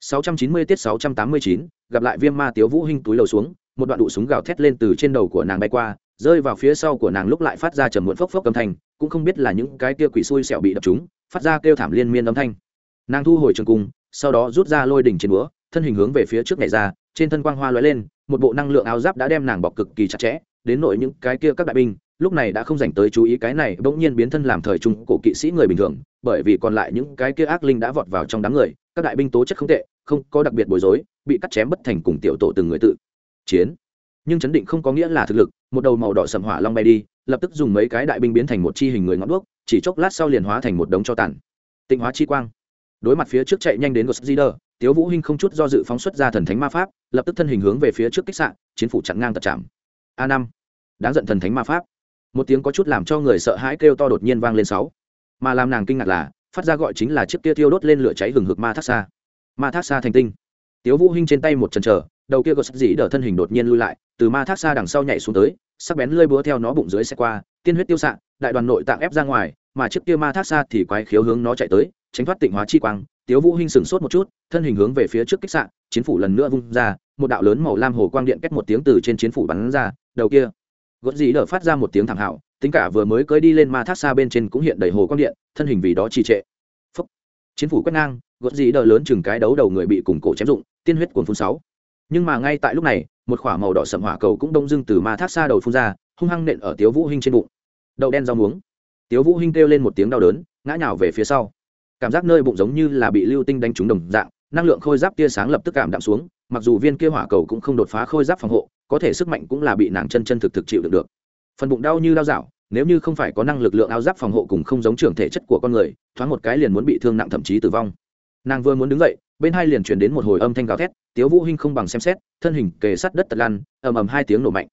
690 tiết 689, gặp lại viêm ma tiếu vũ hinh túi lầu xuống một đoạn đụ súng gào thét lên từ trên đầu của nàng bay qua rơi vào phía sau của nàng lúc lại phát ra trầm muộn phốc phốc âm thanh cũng không biết là những cái kia quỷ xui xẻo bị đập trúng phát ra kêu thảm liên miên âm thanh. Nàng thu hồi trường cung sau đó rút ra lôi đỉnh trên búa thân hình hướng về phía trước nhảy ra trên thân quang hoa lóe lên một bộ năng lượng áo giáp đã đem nàng bọc cực kỳ chặt chẽ đến nội những cái kia các đại binh lúc này đã không dành tới chú ý cái này bỗng nhiên biến thân làm thời trung cổ kỵ sĩ người bình thường bởi vì còn lại những cái kia ác linh đã vọt vào trong đám người các đại binh tố chất không tệ không có đặc biệt bối rối bị cắt chém bất thành cùng tiểu tổ từng người tự chiến nhưng chấn định không có nghĩa là thực lực một đầu màu đỏ sầm hỏa long bay đi lập tức dùng mấy cái đại binh biến thành một chi hình người ngọn đuốc chỉ chốc lát sau liền hóa thành một đống cho tàn tịnh hóa chi quang đối mặt phía trước chạy nhanh đến Godzilla, Tiếu Vũ Hinh không chút do dự phóng xuất ra thần thánh ma pháp, lập tức thân hình hướng về phía trước kích sạn, chiến phủ chặn ngang tật chạm. a năm đáng giận thần thánh ma pháp. Một tiếng có chút làm cho người sợ hãi kêu to đột nhiên vang lên sáu. Mà làm nàng kinh ngạc là, phát ra gọi chính là chiếc kia thiêu đốt lên lửa cháy hừng hực ma thác xa. Ma thác xa thành tinh. Tiếu Vũ Hinh trên tay một chân chờ, đầu kia có sắc gì đỡ thân hình đột nhiên lui lại, từ ma thác xa đằng sau nhảy xuống tới, sắc bén lưỡi búa theo nó bụng dưới xe qua, tiên huyết tiêu xạ, đại đoàn nội tạng ép ra ngoài, mà chiếc kia ma thác xa thì quái khiếu hướng nó chạy tới, tránh thoát tịnh hóa chi quang tiếu vũ hinh sừng sốt một chút thân hình hướng về phía trước kích sạn chiến phủ lần nữa vung ra một đạo lớn màu lam hồ quang điện kết một tiếng từ trên chiến phủ bắn ra đầu kia gót dĩ đờ phát ra một tiếng thảm hảo, tính cả vừa mới cưỡi đi lên ma thác xa bên trên cũng hiện đầy hồ quang điện, thân hình vì đó trì trệ. Phúc. chiến phủ quét ngang gót dĩ đờ lớn chừng cái đấu đầu người bị cùng cổ chém dụng tiên huyết cuồn phun sáu. Nhưng mà ngay tại lúc này, một khỏa màu đỏ sậm hỏa cầu cũng đông dưng từ ma thác xa đầu phun ra, hung hăng nện ở tiếu vũ hinh trên bụng. Đậu đen rau muống. Tiếu vũ hinh kêu lên một tiếng đau đớn, ngã nhào về phía sau. Cảm giác nơi bụng giống như là bị lưu tinh đánh trúng đồng dạng, năng lượng khôi giáp tia sáng lập tức cảm đạm xuống, mặc dù viên kia hỏa cầu cũng không đột phá khôi giáp phòng hộ có thể sức mạnh cũng là bị nàng chân chân thực thực chịu được được. Phần bụng đau như đau dạo, nếu như không phải có năng lực lượng áo giáp phòng hộ cùng không giống trưởng thể chất của con người, thoáng một cái liền muốn bị thương nặng thậm chí tử vong. Nàng vừa muốn đứng dậy, bên hai liền chuyển đến một hồi âm thanh gào thét, tiếu vũ hinh không bằng xem xét, thân hình kề sát đất tật lăn, ầm ầm hai tiếng nổ mạnh.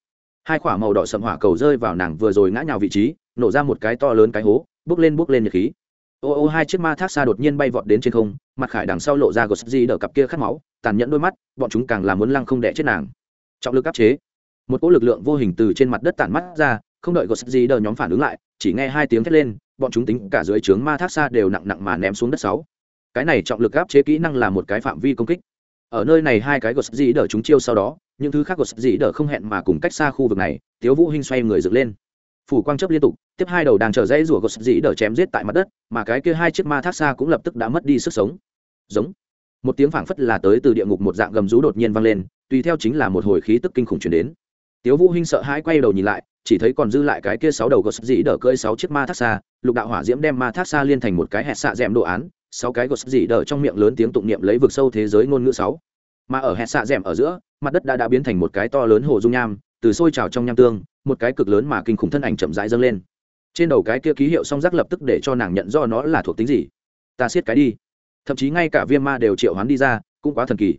Hai quả màu đỏ sậm hỏa cầu rơi vào nàng vừa rồi ngã nhào vị trí, nổ ra một cái to lớn cái hố bước lên bước lên nhiệt khí. Ô ô hai chiếc ma thác xa đột nhiên bay vọt đến trên không, mặt khải đằng sau lộ ra gột đỡ cặp kia khát máu, tàn nhẫn đôi mắt, bọn chúng càng làm muốn lăng không đẻ chết nàng trọng lực áp chế. Một cỗ lực lượng vô hình từ trên mặt đất tản mắt ra, không đợi gột gì đờ nhóm phản ứng lại, chỉ nghe hai tiếng thét lên, bọn chúng tính cả dưới trướng ma thác xa đều nặng nặng mà ném xuống đất sáu. Cái này trọng lực áp chế kỹ năng là một cái phạm vi công kích. Ở nơi này hai cái gột gì đỡ chúng chiêu sau đó, những thứ khác gột gì đỡ không hẹn mà cùng cách xa khu vực này, tiếu vũ hinh xoay người dựng lên. Phủ quang chớp liên tục, tiếp hai đầu đang chờ dãy rủa gột gì đỡ chém giết tại mặt đất, mà cái kia hai chiếc ma thác xa cũng lập tức đã mất đi sức sống. Giống. Một tiếng phảng phất là tới từ địa ngục một dạng gầm rú đột nhiên vang lên tùy theo chính là một hồi khí tức kinh khủng chuyển đến. Tiếu vũ hinh sợ hãi quay đầu nhìn lại, chỉ thấy còn dư lại cái kia sáu đầu gột dĩ đỡ cơi sáu chiếc ma thác xa, lục đạo hỏa diễm đem ma thác xa liên thành một cái hẹt xạ dẹm đồ án, sáu cái gột dĩ đỡ trong miệng lớn tiếng tụng niệm lấy vực sâu thế giới ngôn ngữ sáu. Mà ở hẹt xạ dẹm ở giữa, mặt đất đã đã biến thành một cái to lớn hồ dung nham, từ sôi trào trong nham tương, một cái cực lớn mà kinh khủng thân ảnh chậm rãi dâng lên. Trên đầu cái kia ký hiệu song giác lập tức để cho nàng nhận do nó là thuộc tính gì. Ta siết cái đi. Thậm chí ngay cả viêm ma đều triệu hoán đi ra, cũng quá thần kỳ.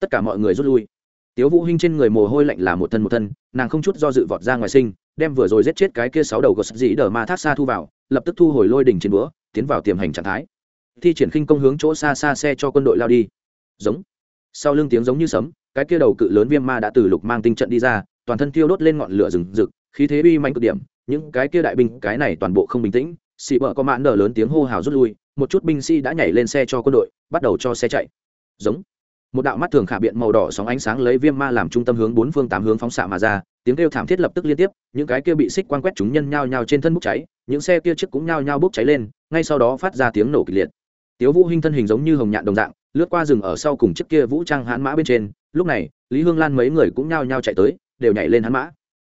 Tất cả mọi người rút lui tiếu vũ hinh trên người mồ hôi lạnh là một thân một thân, nàng không chút do dự vọt ra ngoài sinh, đem vừa rồi giết chết cái kia sáu đầu gột dĩ đờ ma thác xa thu vào, lập tức thu hồi lôi đỉnh trên búa, tiến vào tiềm hành trạng thái. Thi triển khinh công hướng chỗ xa xa xe cho quân đội lao đi. Giống. Sau lưng tiếng giống như sấm, cái kia đầu cự lớn viêm ma đã từ lục mang tinh trận đi ra, toàn thân tiêu đốt lên ngọn lửa rừng rực, khí thế uy mạnh cực điểm, những cái kia đại binh, cái này toàn bộ không bình tĩnh xị bợ có mãn nở lớn tiếng hô hào rút lui, một chút binh sĩ đã nhảy lên xe cho quân đội, bắt đầu cho xe chạy. Giống một đạo mắt thường khả biện màu đỏ sóng ánh sáng lấy viêm ma làm trung tâm hướng bốn phương tám hướng phóng xạ mà ra, tiếng kêu thảm thiết lập tức liên tiếp, những cái kia bị xích quan quét chúng nhân nhao nhao trên thân bốc cháy, những xe kia trước cũng nhao nhao bốc cháy lên, ngay sau đó phát ra tiếng nổ kịch liệt. Tiếu vũ hinh thân hình giống như hồng nhạn đồng dạng, lướt qua rừng ở sau cùng chiếc kia vũ trang hãn mã bên trên, lúc này, lý hương lan mấy người cũng nhao nhao chạy tới, đều nhảy lên hãn mã.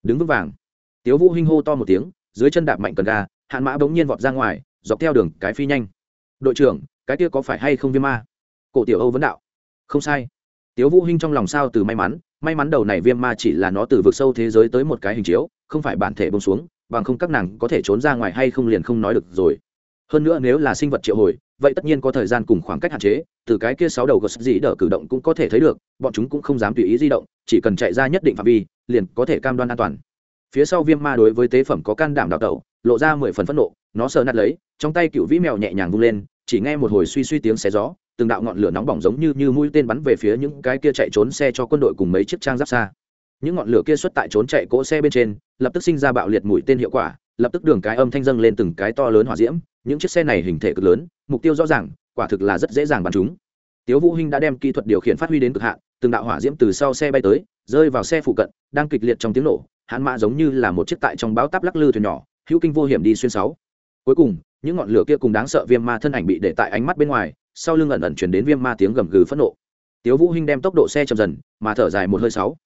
Đứng vững vàng. Tiếu vũ hinh hô to một tiếng, dưới chân đạp mạnh cần ga, hãn mã bỗng nhiên vọt ra ngoài, dọc theo đường cái phi nhanh. Đội trưởng, cái kia có phải hay không viêm ma? Cổ tiểu âu vấn đạo không sai. Tiếu vũ hinh trong lòng sao từ may mắn may mắn đầu này viêm ma chỉ là nó từ vực sâu thế giới tới một cái hình chiếu, không phải bản thể bông xuống, bằng không các nàng có thể trốn ra ngoài hay không liền không nói được rồi. Hơn nữa nếu là sinh vật triệu hồi, vậy tất nhiên có thời gian cùng khoảng cách hạn chế, từ cái kia sáu đầu gật dĩ đỡ cử động cũng có thể thấy được, bọn chúng cũng không dám tùy ý di động, chỉ cần chạy ra nhất định phạm vi, liền có thể cam đoan an toàn. Phía sau viêm ma đối với tế phẩm có can đảm đào tẩu, lộ ra mười phần phẫn nộ, nó sờ nạt lấy, trong tay cựu vĩ mèo nhẹ nhàng vung lên, chỉ nghe một hồi suy suy tiếng xé gió từng đạo ngọn lửa nóng bỏng giống như như mũi tên bắn về phía những cái kia chạy trốn xe cho quân đội cùng mấy chiếc trang giáp xa. Những ngọn lửa kia xuất tại trốn chạy cỗ xe bên trên, lập tức sinh ra bạo liệt mũi tên hiệu quả, lập tức đường cái âm thanh dâng lên từng cái to lớn hỏa diễm. Những chiếc xe này hình thể cực lớn, mục tiêu rõ ràng, quả thực là rất dễ dàng bắn chúng. Tiếu vũ hinh đã đem kỹ thuật điều khiển phát huy đến cực hạn, từng đạo hỏa diễm từ sau xe bay tới, rơi vào xe phụ cận, đang kịch liệt trong tiếng nổ hãn mã giống như là một chiếc tại trong báo táp lắc lư thuyền nhỏ, hữu kinh vô hiểm đi xuyên sáu. Cuối cùng, những ngọn lửa kia cùng đáng sợ viêm ma thân ảnh bị để tại ánh mắt bên ngoài sau lưng ẩn ẩn chuyển đến viêm ma tiếng gầm gừ phẫn nộ. Tiếu vũ hinh đem tốc độ xe chậm dần, mà thở dài một hơi sáu.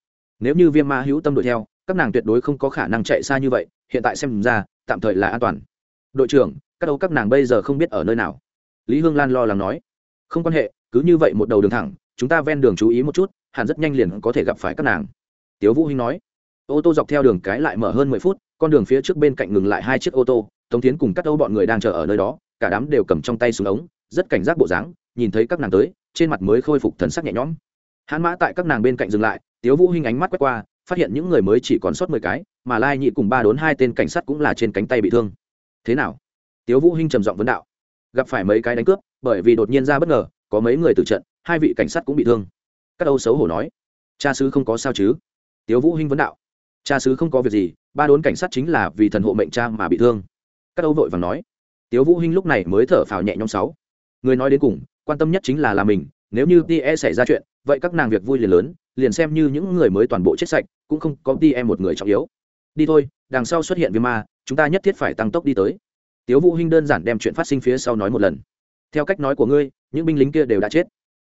Nếu như viêm ma hữu tâm đuổi theo, các nàng tuyệt đối không có khả năng chạy xa như vậy, hiện tại xem ra, tạm thời là an toàn. Đội trưởng, các đâu các nàng bây giờ không biết ở nơi nào. Lý hương lan lo lắng nói. Không quan hệ, cứ như vậy một đầu đường thẳng, chúng ta ven đường chú ý một chút, hẳn rất nhanh liền có thể gặp phải các nàng. Tiếu vũ hinh nói. Ô tô dọc theo đường cái lại mở hơn mười phút, con đường phía trước bên cạnh ngừng lại hai chiếc ô tô, tống tiến cùng các đâu bọn người đang chờ ở nơi đó, cả đám đều cầm trong tay súng ống rất cảnh giác bộ dáng, nhìn thấy các nàng tới, trên mặt mới khôi phục thần sắc nhẹ nhõm. Hãn mã tại các nàng bên cạnh dừng lại, tiếu vũ hinh ánh mắt quét qua, phát hiện những người mới chỉ còn sót mười cái, mà lai nhị cùng ba đốn hai tên cảnh sát cũng là trên cánh tay bị thương. Thế nào? Tiếu vũ hinh trầm giọng vấn đạo. Gặp phải mấy cái đánh cướp, bởi vì đột nhiên ra bất ngờ, có mấy người tử trận, hai vị cảnh sát cũng bị thương. Các âu xấu hổ nói, cha sứ không có sao chứ? Tiếu vũ hinh vấn đạo, cha sứ không có việc gì, ba đốn cảnh sát chính là vì thần hộ mệnh cha mà bị thương. Các âu vội vàng nói, tiếu vũ hinh lúc này mới thở phào nhẹ nhõm sáu người nói đến cùng, quan tâm nhất chính là là mình, nếu như tie xảy ra chuyện, vậy các nàng việc vui liền lớn, liền xem như những người mới toàn bộ chết sạch, cũng không có tie một người trọng yếu. Đi thôi, đằng sau xuất hiện viêm ma, chúng ta nhất thiết phải tăng tốc đi tới. Tiếu vũ hinh đơn giản đem chuyện phát sinh phía sau nói một lần. Theo cách nói của ngươi, những binh lính kia đều đã chết.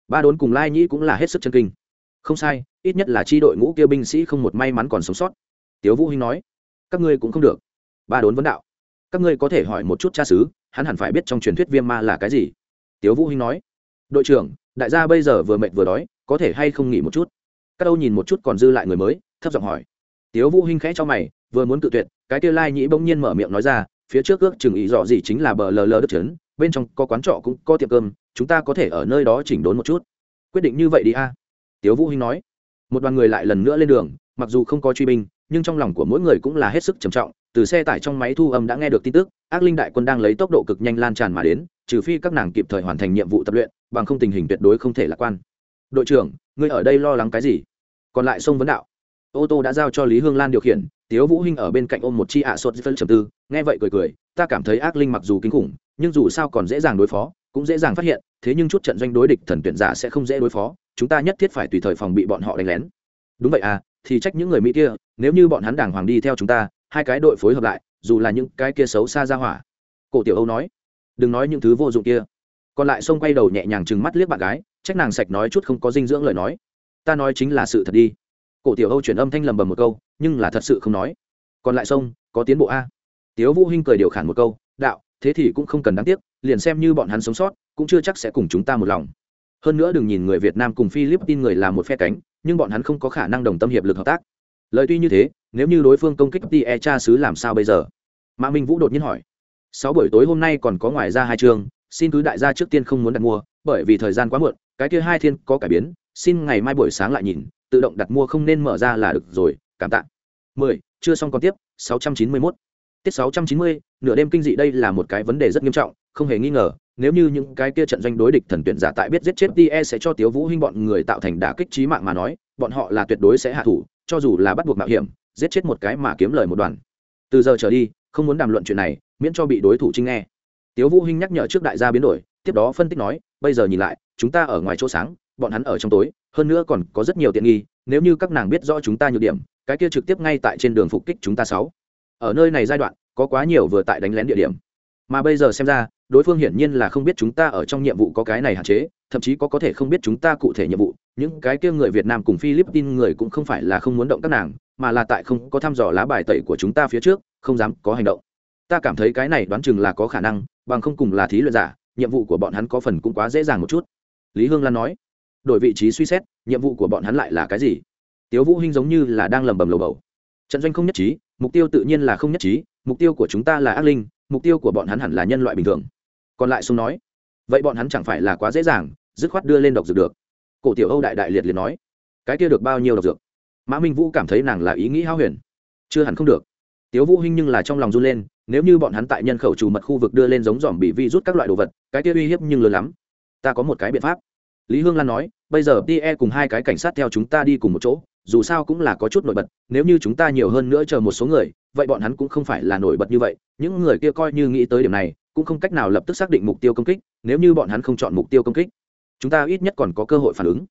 Ba đốn cùng lai nhĩ cũng là hết sức chân kinh. Không sai, ít nhất là chi đội ngũ kia binh sĩ không một may mắn còn sống sót. Tiếu vũ hinh nói, các ngươi cũng không được. Ba đốn vấn đạo. Các ngươi có thể hỏi một chút cha xứ, hắn hẳn phải biết trong truyền thuyết viêm ma là cái gì tiếu vũ hinh nói, đội trưởng, đại gia bây giờ vừa mệt vừa đói, có thể hay không nghỉ một chút? Các đâu nhìn một chút còn dư lại người mới, thấp giọng hỏi. Tiếu vũ hinh khẽ cho mày, vừa muốn cự tuyệt, cái kia lai nhĩ bỗng nhiên mở miệng nói ra, phía trước ước chừng ý rõ gì chính là bờ lờ lờ đất trấn, bên trong có quán trọ cũng có tiệm cơm, chúng ta có thể ở nơi đó chỉnh đốn một chút. Quyết định như vậy đi a. Tiếu vũ hinh nói. Một đoàn người lại lần nữa lên đường, mặc dù không có truy binh, nhưng trong lòng của mỗi người cũng là hết sức trầm trọng, từ xe tải trong máy thu âm đã nghe được tin tức, ác linh đại quân đang lấy tốc độ cực nhanh lan tràn mà đến trừ phi các nàng kịp thời hoàn thành nhiệm vụ tập luyện, bằng không tình hình tuyệt đối không thể lạc quan. Đội trưởng, ngươi ở đây lo lắng cái gì? Còn lại sông vấn đạo. Ô tô đã giao cho lý hương lan điều khiển, tiếu vũ hinh ở bên cạnh ôm một chi ạ à sốt phân trầm tư, nghe vậy cười cười, ta cảm thấy ác linh mặc dù kinh khủng, nhưng dù sao còn dễ dàng đối phó, cũng dễ dàng phát hiện, thế nhưng chút trận doanh đối địch thần tuyển giả sẽ không dễ đối phó, chúng ta nhất thiết phải tùy thời phòng bị bọn họ đánh lén. Đúng vậy à thì trách những người mỹ kia, nếu như bọn hắn đàng hoàng đi theo chúng ta, hai cái đội phối hợp lại, dù là những cái kia xấu xa ra hỏa. Cổ tiểu âu nói đừng nói những thứ vô dụng kia. Còn lại xông quay đầu nhẹ nhàng trừng mắt liếc bạn gái, trách nàng sạch nói chút không có dinh dưỡng lời nói. Ta nói chính là sự thật đi. Cổ tiểu âu chuyển âm thanh lầm bầm một câu, nhưng là thật sự không nói. Còn lại sông có tiến bộ a. Tiếu vũ hinh cười điều khản một câu, đạo, thế thì cũng không cần đáng tiếc, liền xem như bọn hắn sống sót, cũng chưa chắc sẽ cùng chúng ta một lòng. Hơn nữa đừng nhìn người việt nam cùng philippines người là một phe cánh, nhưng bọn hắn không có khả năng đồng tâm hiệp lực hợp tác. Lời tuy như thế, nếu như đối phương công kích tie cha sứ làm sao bây giờ? Mã minh vũ đột nhiên hỏi sáu buổi tối hôm nay còn có ngoài ra hai chương, xin cứ đại gia trước tiên không muốn đặt mua, bởi vì thời gian quá muộn, cái kia hai thiên có cải biến, xin ngày mai buổi sáng lại nhìn, tự động đặt mua không nên mở ra là được rồi, cảm tạ mười, chưa xong còn tiếp, sáu trăm chín mươi 691. tiết sáu trăm chín mươi, nửa đêm kinh dị đây là một cái vấn đề rất nghiêm trọng, không hề nghi ngờ, nếu như những cái kia trận doanh đối địch thần tuyển giả tại biết giết chết tie sẽ cho tiếu vũ hinh bọn người tạo thành đả kích trí mạng mà nói, bọn họ là tuyệt đối sẽ hạ thủ, cho dù là bắt buộc mạo hiểm, giết chết một cái mà kiếm lời một đoàn từ giờ trở đi không muốn đàm luận chuyện này, miễn cho bị đối thủ chinh nghe. Tiếu vũ hinh nhắc nhở trước đại gia biến đổi, tiếp đó phân tích nói, bây giờ nhìn lại, chúng ta ở ngoài chỗ sáng, bọn hắn ở trong tối, hơn nữa còn có rất nhiều tiện nghi, nếu như các nàng biết rõ chúng ta nhược điểm, cái kia trực tiếp ngay tại trên đường phục kích chúng ta sáu. Ở nơi này giai đoạn, có quá nhiều vừa tại đánh lén địa điểm. Mà bây giờ xem ra, đối phương hiển nhiên là không biết chúng ta ở trong nhiệm vụ có cái này hạn chế, thậm chí có có thể không biết chúng ta cụ thể nhiệm vụ. Những cái kia người việt nam cùng philippines người cũng không phải là không muốn động các nàng, mà là tại không có thăm dò lá bài tẩy của chúng ta phía trước không dám có hành động. Ta cảm thấy cái này đoán chừng là có khả năng, bằng không cùng là thí luyện giả, nhiệm vụ của bọn hắn có phần cũng quá dễ dàng một chút. Lý hương lan nói. Đổi vị trí suy xét, nhiệm vụ của bọn hắn lại là cái gì? Tiếu vũ hinh giống như là đang lầm bầm lầu bầu. Trận doanh không nhất trí, mục tiêu tự nhiên là không nhất trí, mục tiêu của chúng ta là ác linh, mục tiêu của bọn hắn hẳn là nhân loại bình thường. Còn lại sung nói. Vậy bọn hắn chẳng phải là quá dễ dàng, dứt khoát đưa lên độc dược được. Cổ tiểu âu đại đại liệt liệt nói. Cái kia được bao nhiêu độc dược? Mã minh vũ cảm thấy nàng là ý nghĩ hao huyền. Chưa hẳn không được tiếu vũ hinh nhưng là trong lòng run lên, nếu như bọn hắn tại nhân khẩu chủ mật khu vực đưa lên giống dòm bị vi rút các loại đồ vật, cái kia uy hiếp nhưng lớn lắm. Ta có một cái biện pháp. Lý hương lan nói, bây giờ tie cùng hai cái cảnh sát theo chúng ta đi cùng một chỗ, dù sao cũng là có chút nổi bật, nếu như chúng ta nhiều hơn nữa chờ một số người, vậy bọn hắn cũng không phải là nổi bật như vậy. Những người kia coi như nghĩ tới điểm này, cũng không cách nào lập tức xác định mục tiêu công kích, nếu như bọn hắn không chọn mục tiêu công kích, chúng ta ít nhất còn có cơ hội phản ứng.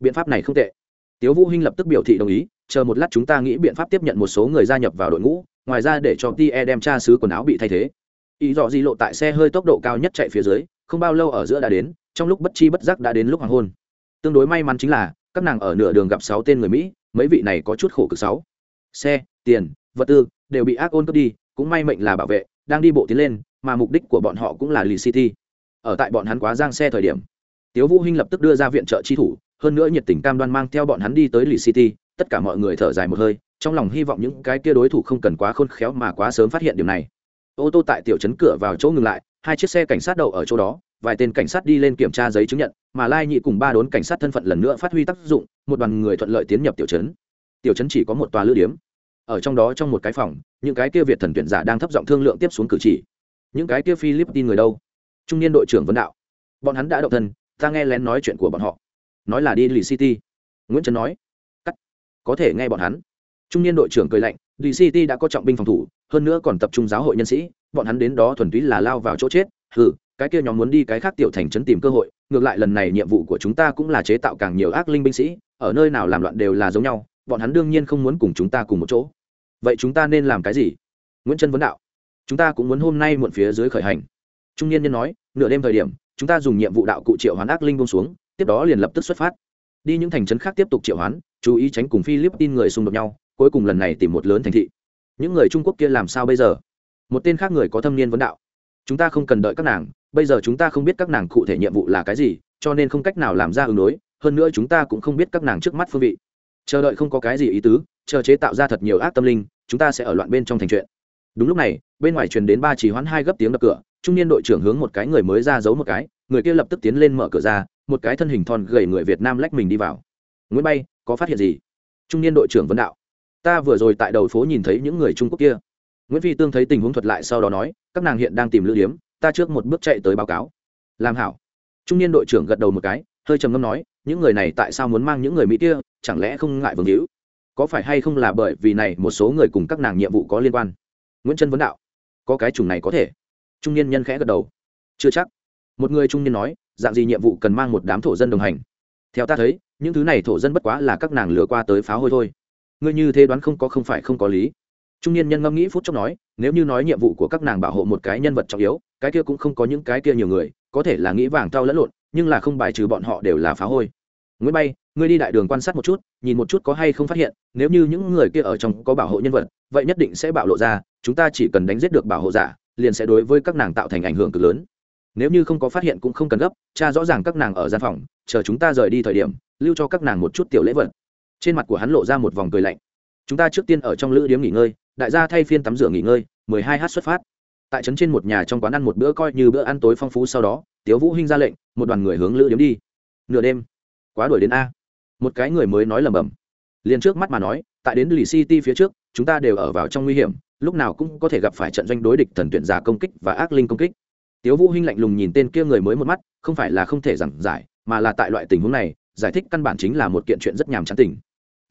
Biện pháp này không tệ. Tiếu vũ hinh lập tức biểu thị đồng ý, chờ một lát chúng ta nghĩ biện pháp tiếp nhận một số người gia nhập vào đội ngũ ngoài ra để cho tie đem tra sứ quần áo bị thay thế. Ý dọ di lộ tại xe hơi tốc độ cao nhất chạy phía dưới, không bao lâu ở giữa đã đến, trong lúc bất chi bất giác đã đến lúc hoàng hôn. Tương đối may mắn chính là, các nàng ở nửa đường gặp sáu tên người mỹ, mấy vị này có chút khổ cực sáu. Xe, tiền, vật tư, đều bị ác ôn cướp đi, cũng may mệnh là bảo vệ, đang đi bộ tiến lên, mà mục đích của bọn họ cũng là lì city. Ở tại bọn hắn quá giang xe thời điểm, tiếu vũ hinh lập tức đưa ra viện trợ chi thủ, hơn nữa nhiệt tình cam đoan mang theo bọn hắn đi tới lì city, tất cả mọi người thở dài một hơi trong lòng hy vọng những cái kia đối thủ không cần quá khôn khéo mà quá sớm phát hiện điều này. Ô tô tại tiểu trấn cửa vào chỗ ngừng lại, hai chiếc xe cảnh sát đậu ở chỗ đó, vài tên cảnh sát đi lên kiểm tra giấy chứng nhận, mà lai nhị cùng ba đốn cảnh sát thân phận lần nữa phát huy tác dụng, một đoàn người thuận lợi tiến nhập tiểu trấn. Tiểu trấn chỉ có một tòa lữ điếm. Ở trong đó trong một cái phòng, những cái kia việt thần tuyển giả đang thấp giọng thương lượng tiếp xuống cử chỉ. Những cái kia philippines người đâu? Trung niên đội trưởng vấn đạo. Bọn hắn đã động thân, ta nghe lén nói chuyện của bọn họ. Nói là đi lì city. Nguyễn trấn nói. Cắt. Có thể nghe bọn hắn trung niên đội trưởng cười lạnh lì city đã có trọng binh phòng thủ, hơn nữa còn tập trung giáo hội nhân sĩ, bọn hắn đến đó thuần túy là lao vào chỗ chết. Hừ, cái kia nhóm muốn đi cái khác tiểu thành trấn tìm cơ hội, ngược lại lần này nhiệm vụ của chúng ta cũng là chế tạo càng nhiều ác linh binh sĩ, ở nơi nào làm loạn đều là giống nhau, bọn hắn đương nhiên không muốn cùng chúng ta cùng một chỗ. Vậy chúng ta nên làm cái gì? Nguyễn trân vấn đạo. Chúng ta cũng muốn hôm nay muộn phía dưới khởi hành. Trung niên nhân nói, nửa đêm thời điểm, chúng ta dùng nhiệm vụ đạo cụ triệu hoán ác linh bông xuống, tiếp đó liền lập tức xuất phát. Đi những thành trấn khác tiếp tục triệu hoán, chú ý tránh cùng philippines người xung đột nhau cuối cùng lần này tìm một lớn thành thị. Những người trung quốc kia làm sao bây giờ? Một tên khác người có thâm niên vấn đạo. Chúng ta không cần đợi các nàng, bây giờ chúng ta không biết các nàng cụ thể nhiệm vụ là cái gì, cho nên không cách nào làm ra ứng đối, hơn nữa chúng ta cũng không biết các nàng trước mắt phương vị. Chờ đợi không có cái gì ý tứ, chờ chế tạo ra thật nhiều ác tâm linh, chúng ta sẽ ở loạn bên trong thành chuyện. Đúng lúc này, bên ngoài truyền đến ba chỉ hoãn hai gấp tiếng đập cửa, trung niên đội trưởng hướng một cái người mới ra giấu một cái, người kia lập tức tiến lên mở cửa ra, một cái thân hình thon gầy người việt nam lách mình đi vào. Nguyễn bay, có phát hiện gì? Trung niên đội trưởng vấn đạo ta vừa rồi tại đầu phố nhìn thấy những người trung quốc kia. Nguyễn phi tương thấy tình huống thuật lại sau đó nói, các nàng hiện đang tìm lữ điếm, ta trước một bước chạy tới báo cáo. Làm hảo. Trung niên đội trưởng gật đầu một cái, hơi trầm ngâm nói, những người này tại sao muốn mang những người mỹ kia, chẳng lẽ không ngại vương hữu? Có phải hay không là bởi vì này một số người cùng các nàng nhiệm vụ có liên quan? Nguyễn trân vấn đạo. Có cái chủng này có thể. Trung niên nhân khẽ gật đầu. Chưa chắc. Một người trung niên nói, dạng gì nhiệm vụ cần mang một đám thổ dân đồng hành? Theo ta thấy, những thứ này thổ dân bất quá là các nàng lừa qua tới pháo hôi thôi ngươi như thế đoán không có không phải không có lý. Trung niên nhân ngẫm nghĩ phút chốc nói, nếu như nói nhiệm vụ của các nàng bảo hộ một cái nhân vật trọng yếu, cái kia cũng không có những cái kia nhiều người, có thể là nghĩ vàng tao lẫn lộn, nhưng là không bài trừ bọn họ đều là phá hôi. Nguyễn bay, ngươi đi đại đường quan sát một chút, nhìn một chút có hay không phát hiện, nếu như những người kia ở trong có bảo hộ nhân vật, vậy nhất định sẽ bạo lộ ra, chúng ta chỉ cần đánh giết được bảo hộ giả, liền sẽ đối với các nàng tạo thành ảnh hưởng cực lớn. Nếu như không có phát hiện cũng không cần gấp, cha rõ ràng các nàng ở gian phòng, chờ chúng ta rời đi thời điểm, lưu cho các nàng một chút tiểu lễ vật trên mặt của hắn lộ ra một vòng cười lạnh. Chúng ta trước tiên ở trong lữ điếm nghỉ ngơi, đại gia thay phiên tắm rửa nghỉ ngơi, mười hai h xuất phát. Tại trấn trên một nhà trong quán ăn một bữa coi như bữa ăn tối phong phú sau đó, tiếu vũ hinh ra lệnh, một đoàn người hướng lữ điếm đi. Nửa đêm, quá đuổi đến a. Một cái người mới nói lẩm bẩm. Liền trước mắt mà nói, tại đến lì city phía trước, chúng ta đều ở vào trong nguy hiểm, lúc nào cũng có thể gặp phải trận doanh đối địch thần tuyển giả công kích và ác linh công kích. Tiếu vũ hinh lạnh lùng nhìn tên kia người mới một mắt, không phải là không thể giảng giải, mà là tại loại tình huống này, giải thích căn bản chính là một kiện chuyện rất nhàm chán tình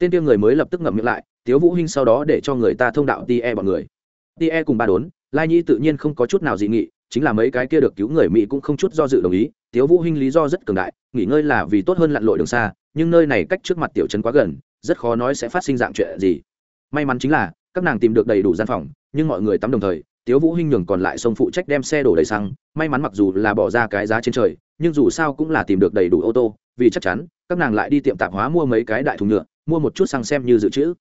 tên kia người mới lập tức ngậm miệng lại, tiếu vũ hinh sau đó để cho người ta thông đạo tie bọn người. Tie cùng ba đốn, lai nhi tự nhiên không có chút nào dị nghị, chính là mấy cái kia được cứu người mỹ cũng không chút do dự đồng ý, tiếu vũ hinh lý do rất cường đại, nghỉ ngơi là vì tốt hơn lặn lội đường xa, nhưng nơi này cách trước mặt tiểu trấn quá gần, rất khó nói sẽ phát sinh dạng chuyện gì. May mắn chính là, các nàng tìm được đầy đủ gian phòng, nhưng mọi người tắm đồng thời, tiếu vũ hinh nhường còn lại sông phụ trách đem xe đổ đầy xăng, may mắn mặc dù là bỏ ra cái giá trên trời, nhưng dù sao cũng là tìm được đầy đủ ô tô, vì chắc chắn, các nàng lại đi tiệm tạp hóa mua mấy cái đại thùng nhựa mua một chút xăng xem như dự trữ.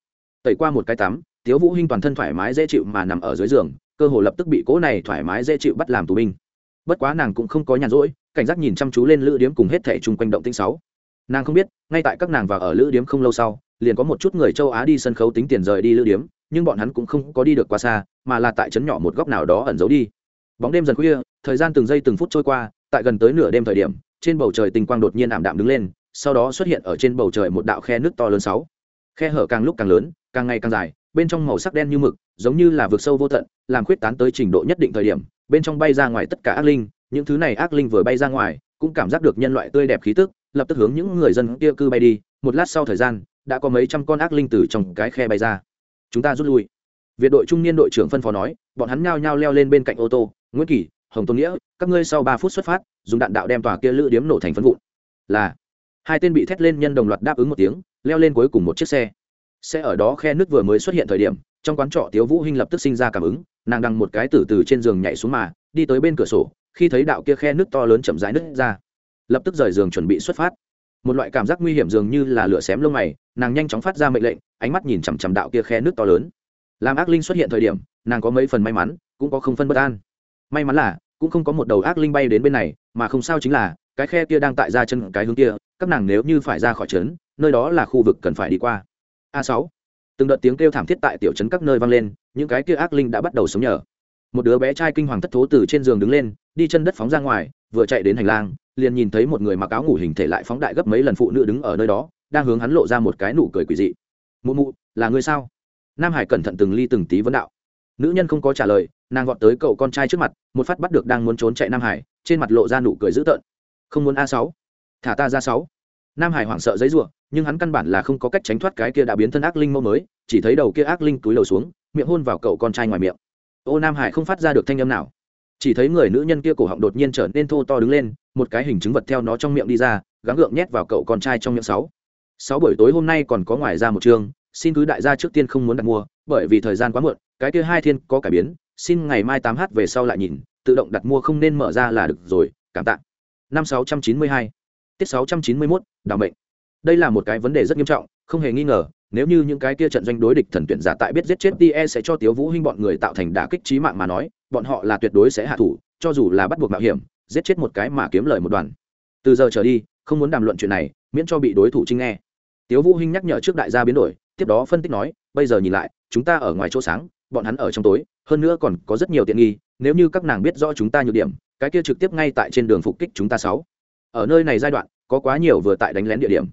Tẩy qua một cái tắm, tiếu vũ hinh toàn thân thoải mái dễ chịu mà nằm ở dưới giường, cơ hồ lập tức bị cố này thoải mái dễ chịu bắt làm tù binh. Bất quá nàng cũng không có nhàn rỗi, cảnh giác nhìn chăm chú lên lữ điếm cùng hết thảy chung quanh động tĩnh sáu. Nàng không biết, ngay tại các nàng vào ở lữ điếm không lâu sau, liền có một chút người châu á đi sân khấu tính tiền rời đi lữ điếm, nhưng bọn hắn cũng không có đi được quá xa, mà là tại trấn nhỏ một góc nào đó ẩn giấu đi. Bóng đêm dần khuya, thời gian từng giây từng phút trôi qua, tại gần tới nửa đêm thời điểm, trên bầu trời tinh quang đột nhiên ảm đạm đứng lên sau đó xuất hiện ở trên bầu trời một đạo khe nước to lớn sáu. Khe hở càng lúc càng lớn, càng ngày càng dài, bên trong màu sắc đen như mực, giống như là vực sâu vô tận, làm khuyết tán tới trình độ nhất định thời điểm, bên trong bay ra ngoài tất cả ác linh, những thứ này ác linh vừa bay ra ngoài, cũng cảm giác được nhân loại tươi đẹp khí tức, lập tức hướng những người dân kia cư bay đi, một lát sau thời gian, đã có mấy trăm con ác linh từ trong cái khe bay ra. Chúng ta rút lui. Việt đội trung niên đội trưởng phân phó nói, bọn hắn nhao nhao leo lên bên cạnh ô tô, nguyễn kỳ, hồng tôn nghĩa, các ngươi sau ba phút xuất phát, dùng đạn đạo đem tòa kia lữ điếm nổ thành phân vụn. Là hai tên bị thét lên nhân đồng loạt đáp ứng một tiếng, leo lên cuối cùng một chiếc xe. Xe ở đó khe nước vừa mới xuất hiện thời điểm, trong quán trọ tiếu vũ hinh lập tức sinh ra cảm ứng, nàng đằng một cái từ từ trên giường nhảy xuống mà, đi tới bên cửa sổ, khi thấy đạo kia khe nước to lớn chậm rãi nứt ra. Lập tức rời giường chuẩn bị xuất phát. Một loại cảm giác nguy hiểm dường như là lửa xém lông mày, nàng nhanh chóng phát ra mệnh lệnh, ánh mắt nhìn chằm chằm đạo kia khe nước to lớn. Làm ác linh xuất hiện thời điểm, nàng có mấy phần may mắn, cũng có không phân bất an. May mắn là, cũng không có một đầu ác linh bay đến bên này, mà không sao chính là, cái khe kia đang tại ra chân cái hướng kia các nàng nếu như phải ra khỏi trấn, nơi đó là khu vực cần phải đi qua. A sáu. Từng đợt tiếng kêu thảm thiết tại tiểu trấn các nơi vang lên, những cái kia ác linh đã bắt đầu sống nhờ. Một đứa bé trai kinh hoàng thất thố từ trên giường đứng lên, đi chân đất phóng ra ngoài, vừa chạy đến hành lang, liền nhìn thấy một người mặc áo ngủ hình thể lại phóng đại gấp mấy lần phụ nữ đứng ở nơi đó, đang hướng hắn lộ ra một cái nụ cười quỷ dị. Mụ mụ, là người sao? Nam hải cẩn thận từng ly từng tí vấn đạo. Nữ nhân không có trả lời, nàng gọn tới cậu con trai trước mặt, một phát bắt được đang muốn trốn chạy nam hải, trên mặt lộ ra nụ cười dữ tợn. Không muốn a sáu thả ta ra sáu. Nam hải hoảng sợ giấy rủa, nhưng hắn căn bản là không có cách tránh thoát cái kia đã biến thân ác linh mẫu mới, chỉ thấy đầu kia ác linh túi lầu xuống, miệng hôn vào cậu con trai ngoài miệng. Ô nam hải không phát ra được thanh âm nào. Chỉ thấy người nữ nhân kia cổ họng đột nhiên trở nên thô to đứng lên, một cái hình chứng vật theo nó trong miệng đi ra, gắng gượng nhét vào cậu con trai trong miệng sáu. Sáu buổi tối hôm nay còn có ngoài ra một chương xin cứ đại gia trước tiên không muốn đặt mua, bởi vì thời gian quá muộn, cái kia hai thiên có cải biến, xin ngày mai tám h về sau lại nhìn, tự động đặt mua không nên mở ra là được rồi, cảm tạ. Năm sáu trăm chín mươi hai tiết sáu trăm chín mươi mốt đào mệnh. Đây là một cái vấn đề rất nghiêm trọng, không hề nghi ngờ, nếu như những cái kia trận doanh đối địch thần tuyển giả tại biết giết chết tie sẽ cho tiếu vũ hinh bọn người tạo thành đả kích trí mạng mà nói, bọn họ là tuyệt đối sẽ hạ thủ, cho dù là bắt buộc mạo hiểm, giết chết một cái mà kiếm lời một đoàn. Từ giờ trở đi, không muốn đàm luận chuyện này, miễn cho bị đối thủ chinh nghe. Tiếu vũ hinh nhắc nhở trước đại gia biến đổi, tiếp đó phân tích nói, bây giờ nhìn lại, chúng ta ở ngoài chỗ sáng, bọn hắn ở trong tối, hơn nữa còn có rất nhiều tiện nghi, nếu như các nàng biết rõ chúng ta nhược điểm, cái kia trực tiếp ngay tại trên đường phục kích chúng ta sáu ở nơi này giai đoạn, có quá nhiều vừa tại đánh lén địa điểm.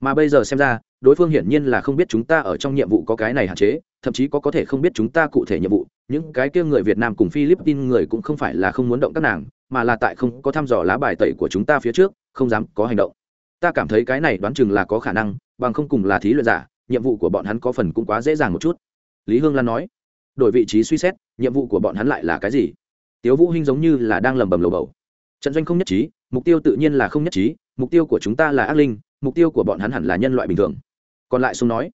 Mà bây giờ xem ra, đối phương hiển nhiên là không biết chúng ta ở trong nhiệm vụ có cái này hạn chế, thậm chí có có thể không biết chúng ta cụ thể nhiệm vụ. Những cái kia người việt nam cùng philippines người cũng không phải là không muốn động các nàng, mà là tại không có thăm dò lá bài tẩy của chúng ta phía trước, không dám có hành động. Ta cảm thấy cái này đoán chừng là có khả năng, bằng không cùng là thí luyện giả, nhiệm vụ của bọn hắn có phần cũng quá dễ dàng một chút. Lý hương lan nói, đổi vị trí suy xét, nhiệm vụ của bọn hắn lại là cái gì? Tiếu vũ hinh giống như là đang lầm bầm lầu bầu trận doanh không nhất trí, mục tiêu tự nhiên là không nhất trí, mục tiêu của chúng ta là ác linh, mục tiêu của bọn hắn hẳn là nhân loại bình thường. Còn lại sung nói,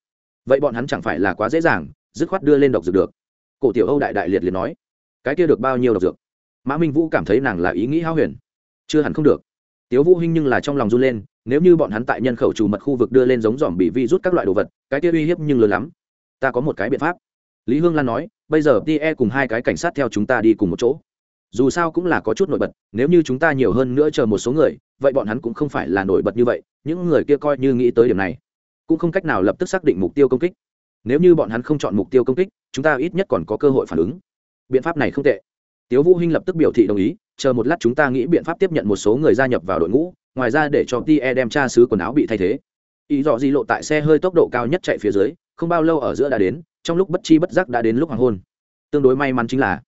vậy bọn hắn chẳng phải là quá dễ dàng, dứt khoát đưa lên độc dược được. Cổ tiểu âu đại đại liệt liệt nói, cái kia được bao nhiêu độc dược? Mã minh vũ cảm thấy nàng là ý nghĩ hao huyền. Chưa hẳn không được. Tiếu vũ hinh nhưng là trong lòng run lên, nếu như bọn hắn tại nhân khẩu chủ mật khu vực đưa lên giống dòm bị vi rút các loại đồ vật, cái kia uy hiếp nhưng lớn lắm. Ta có một cái biện pháp. Lý hương lan nói, bây giờ tie cùng hai cái cảnh sát theo chúng ta đi cùng một chỗ dù sao cũng là có chút nổi bật, nếu như chúng ta nhiều hơn nữa chờ một số người, vậy bọn hắn cũng không phải là nổi bật như vậy, những người kia coi như nghĩ tới điểm này, cũng không cách nào lập tức xác định mục tiêu công kích. Nếu như bọn hắn không chọn mục tiêu công kích, chúng ta ít nhất còn có cơ hội phản ứng. Biện pháp này không tệ. Tiếu vũ hinh lập tức biểu thị đồng ý, chờ một lát chúng ta nghĩ biện pháp tiếp nhận một số người gia nhập vào đội ngũ, ngoài ra để cho tie đem tra sứ quần áo bị thay thế. Ý dọ di lộ tại xe hơi tốc độ cao nhất chạy phía dưới, không bao lâu ở giữa đã đến, trong lúc bất chi bất giác đã đến lúc hoàng hôn. Tương đối may mắn chính là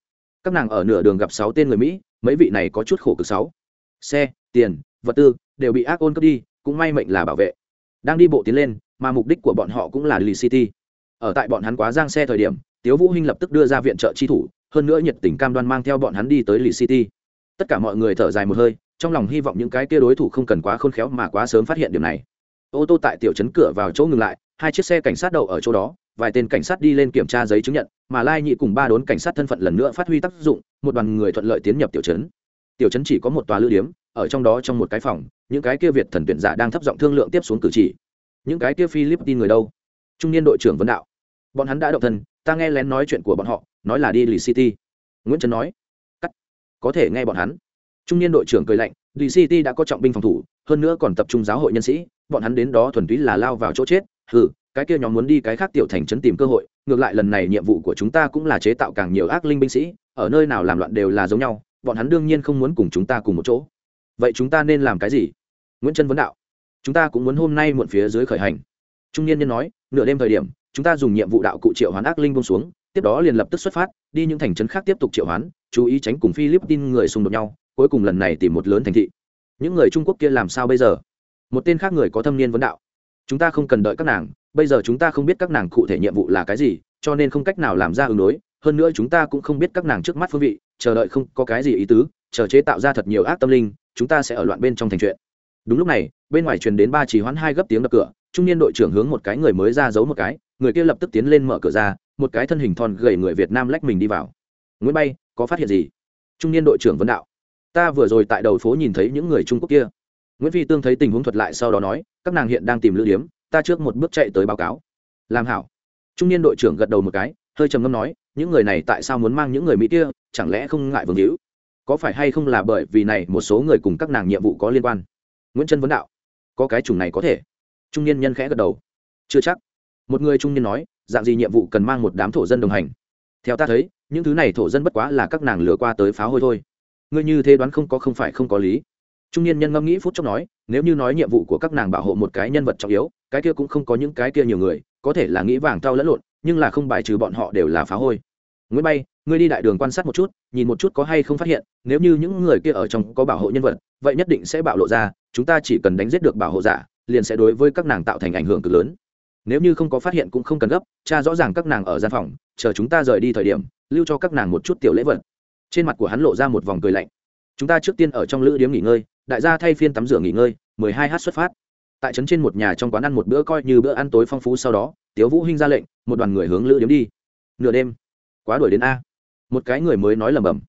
các nàng ở nửa đường gặp sáu tên người mỹ, mấy vị này có chút khổ cực sáu. Xe, tiền, vật tư đều bị ác ôn cướp đi, cũng may mệnh là bảo vệ. Đang đi bộ tiến lên, mà mục đích của bọn họ cũng là lì city. Ở tại bọn hắn quá giang xe thời điểm, tiếu vũ hinh lập tức đưa ra viện trợ chi thủ, hơn nữa nhiệt tình cam đoan mang theo bọn hắn đi tới lì city. Tất cả mọi người thở dài một hơi, trong lòng hy vọng những cái kia đối thủ không cần quá khôn khéo mà quá sớm phát hiện điểm này. Ô tô tại tiểu trấn cửa vào chỗ ngừng lại, hai chiếc xe cảnh sát đậu ở chỗ đó vài tên cảnh sát đi lên kiểm tra giấy chứng nhận, mà lai nhị cùng ba đốn cảnh sát thân phận lần nữa phát huy tác dụng, một đoàn người thuận lợi tiến nhập tiểu trấn. Tiểu trấn chỉ có một tòa lữ điếm, ở trong đó trong một cái phòng, những cái kia việt thần tuyển giả đang thấp giọng thương lượng tiếp xuống cử chỉ. Những cái kia philippines người đâu? Trung niên đội trưởng vấn đạo. Bọn hắn đã động thân, ta nghe lén nói chuyện của bọn họ, nói là đi lì city. Nguyễn trấn nói. Cắt. Có thể nghe bọn hắn. Trung niên đội trưởng cười lạnh lì city đã có trọng binh phòng thủ, hơn nữa còn tập trung giáo hội nhân sĩ, bọn hắn đến đó thuần túy là lao vào chỗ chết, hừ cái kia nhóm muốn đi cái khác tiểu thành trấn tìm cơ hội, ngược lại lần này nhiệm vụ của chúng ta cũng là chế tạo càng nhiều ác linh binh sĩ, ở nơi nào làm loạn đều là giống nhau, bọn hắn đương nhiên không muốn cùng chúng ta cùng một chỗ. Vậy chúng ta nên làm cái gì? Nguyễn trân vấn đạo. Chúng ta cũng muốn hôm nay muộn phía dưới khởi hành. Trung niên nhân nói, nửa đêm thời điểm, chúng ta dùng nhiệm vụ đạo cụ triệu hoán ác linh bông xuống, tiếp đó liền lập tức xuất phát, đi những thành trấn khác tiếp tục triệu hoán, chú ý tránh cùng philippines người xung đột nhau, cuối cùng lần này tìm một lớn thành thị. Những người trung quốc kia làm sao bây giờ? Một tên khác người có thâm niên vấn đạo. Chúng ta không cần đợi các nàng bây giờ chúng ta không biết các nàng cụ thể nhiệm vụ là cái gì, cho nên không cách nào làm ra ứng đối. Hơn nữa chúng ta cũng không biết các nàng trước mắt phương vị, chờ đợi không có cái gì ý tứ, chờ chế tạo ra thật nhiều ác tâm linh, chúng ta sẽ ở loạn bên trong thành chuyện. Đúng lúc này, bên ngoài truyền đến ba chỉ hoãn hai gấp tiếng đập cửa, trung niên đội trưởng hướng một cái người mới ra giấu một cái, người kia lập tức tiến lên mở cửa ra, một cái thân hình thon gầy người việt nam lách mình đi vào. Nguyễn bay, có phát hiện gì? Trung niên đội trưởng vấn đạo. Ta vừa rồi tại đầu phố nhìn thấy những người trung quốc kia. Nguyễn phi tương thấy tình huống thuật lại sau đó nói, các nàng hiện đang tìm lữ điếm ta trước một bước chạy tới báo cáo. Làm hảo. Trung niên đội trưởng gật đầu một cái, hơi trầm ngâm nói, những người này tại sao muốn mang những người mỹ kia, chẳng lẽ không ngại vương hữu? Có phải hay không là bởi vì này một số người cùng các nàng nhiệm vụ có liên quan? Nguyễn trân vấn đạo. Có cái chủng này có thể. Trung niên nhân khẽ gật đầu. Chưa chắc. Một người trung niên nói, dạng gì nhiệm vụ cần mang một đám thổ dân đồng hành? Theo ta thấy, những thứ này thổ dân bất quá là các nàng lừa qua tới phá hôi thôi. Ngươi như thế đoán không có không phải không có lý trung niên nhân ngẫm nghĩ phút chốc nói, nếu như nói nhiệm vụ của các nàng bảo hộ một cái nhân vật trọng yếu, cái kia cũng không có những cái kia nhiều người, có thể là nghĩ vàng thao lẫn lộn, nhưng là không bài trừ bọn họ đều là phá hôi. Nguyễn bay, ngươi đi đại đường quan sát một chút, nhìn một chút có hay không phát hiện, nếu như những người kia ở trong có bảo hộ nhân vật, vậy nhất định sẽ bạo lộ ra, chúng ta chỉ cần đánh giết được bảo hộ giả, liền sẽ đối với các nàng tạo thành ảnh hưởng cực lớn. Nếu như không có phát hiện cũng không cần gấp, cha rõ ràng các nàng ở gian phòng, chờ chúng ta rời đi thời điểm, lưu cho các nàng một chút tiểu lễ vật. Trên mặt của hắn lộ ra một vòng cười lạnh. Chúng ta trước tiên ở trong lữ điếm nghỉ ngơi đại gia thay phiên tắm rửa nghỉ ngơi mười hai h xuất phát. Tại trấn trên một nhà trong quán ăn một bữa coi như bữa ăn tối phong phú sau đó tiếu vũ hinh ra lệnh một đoàn người hướng lữ điếm đi. Nửa đêm quá đuổi đến a. Một cái người mới nói lẩm bẩm,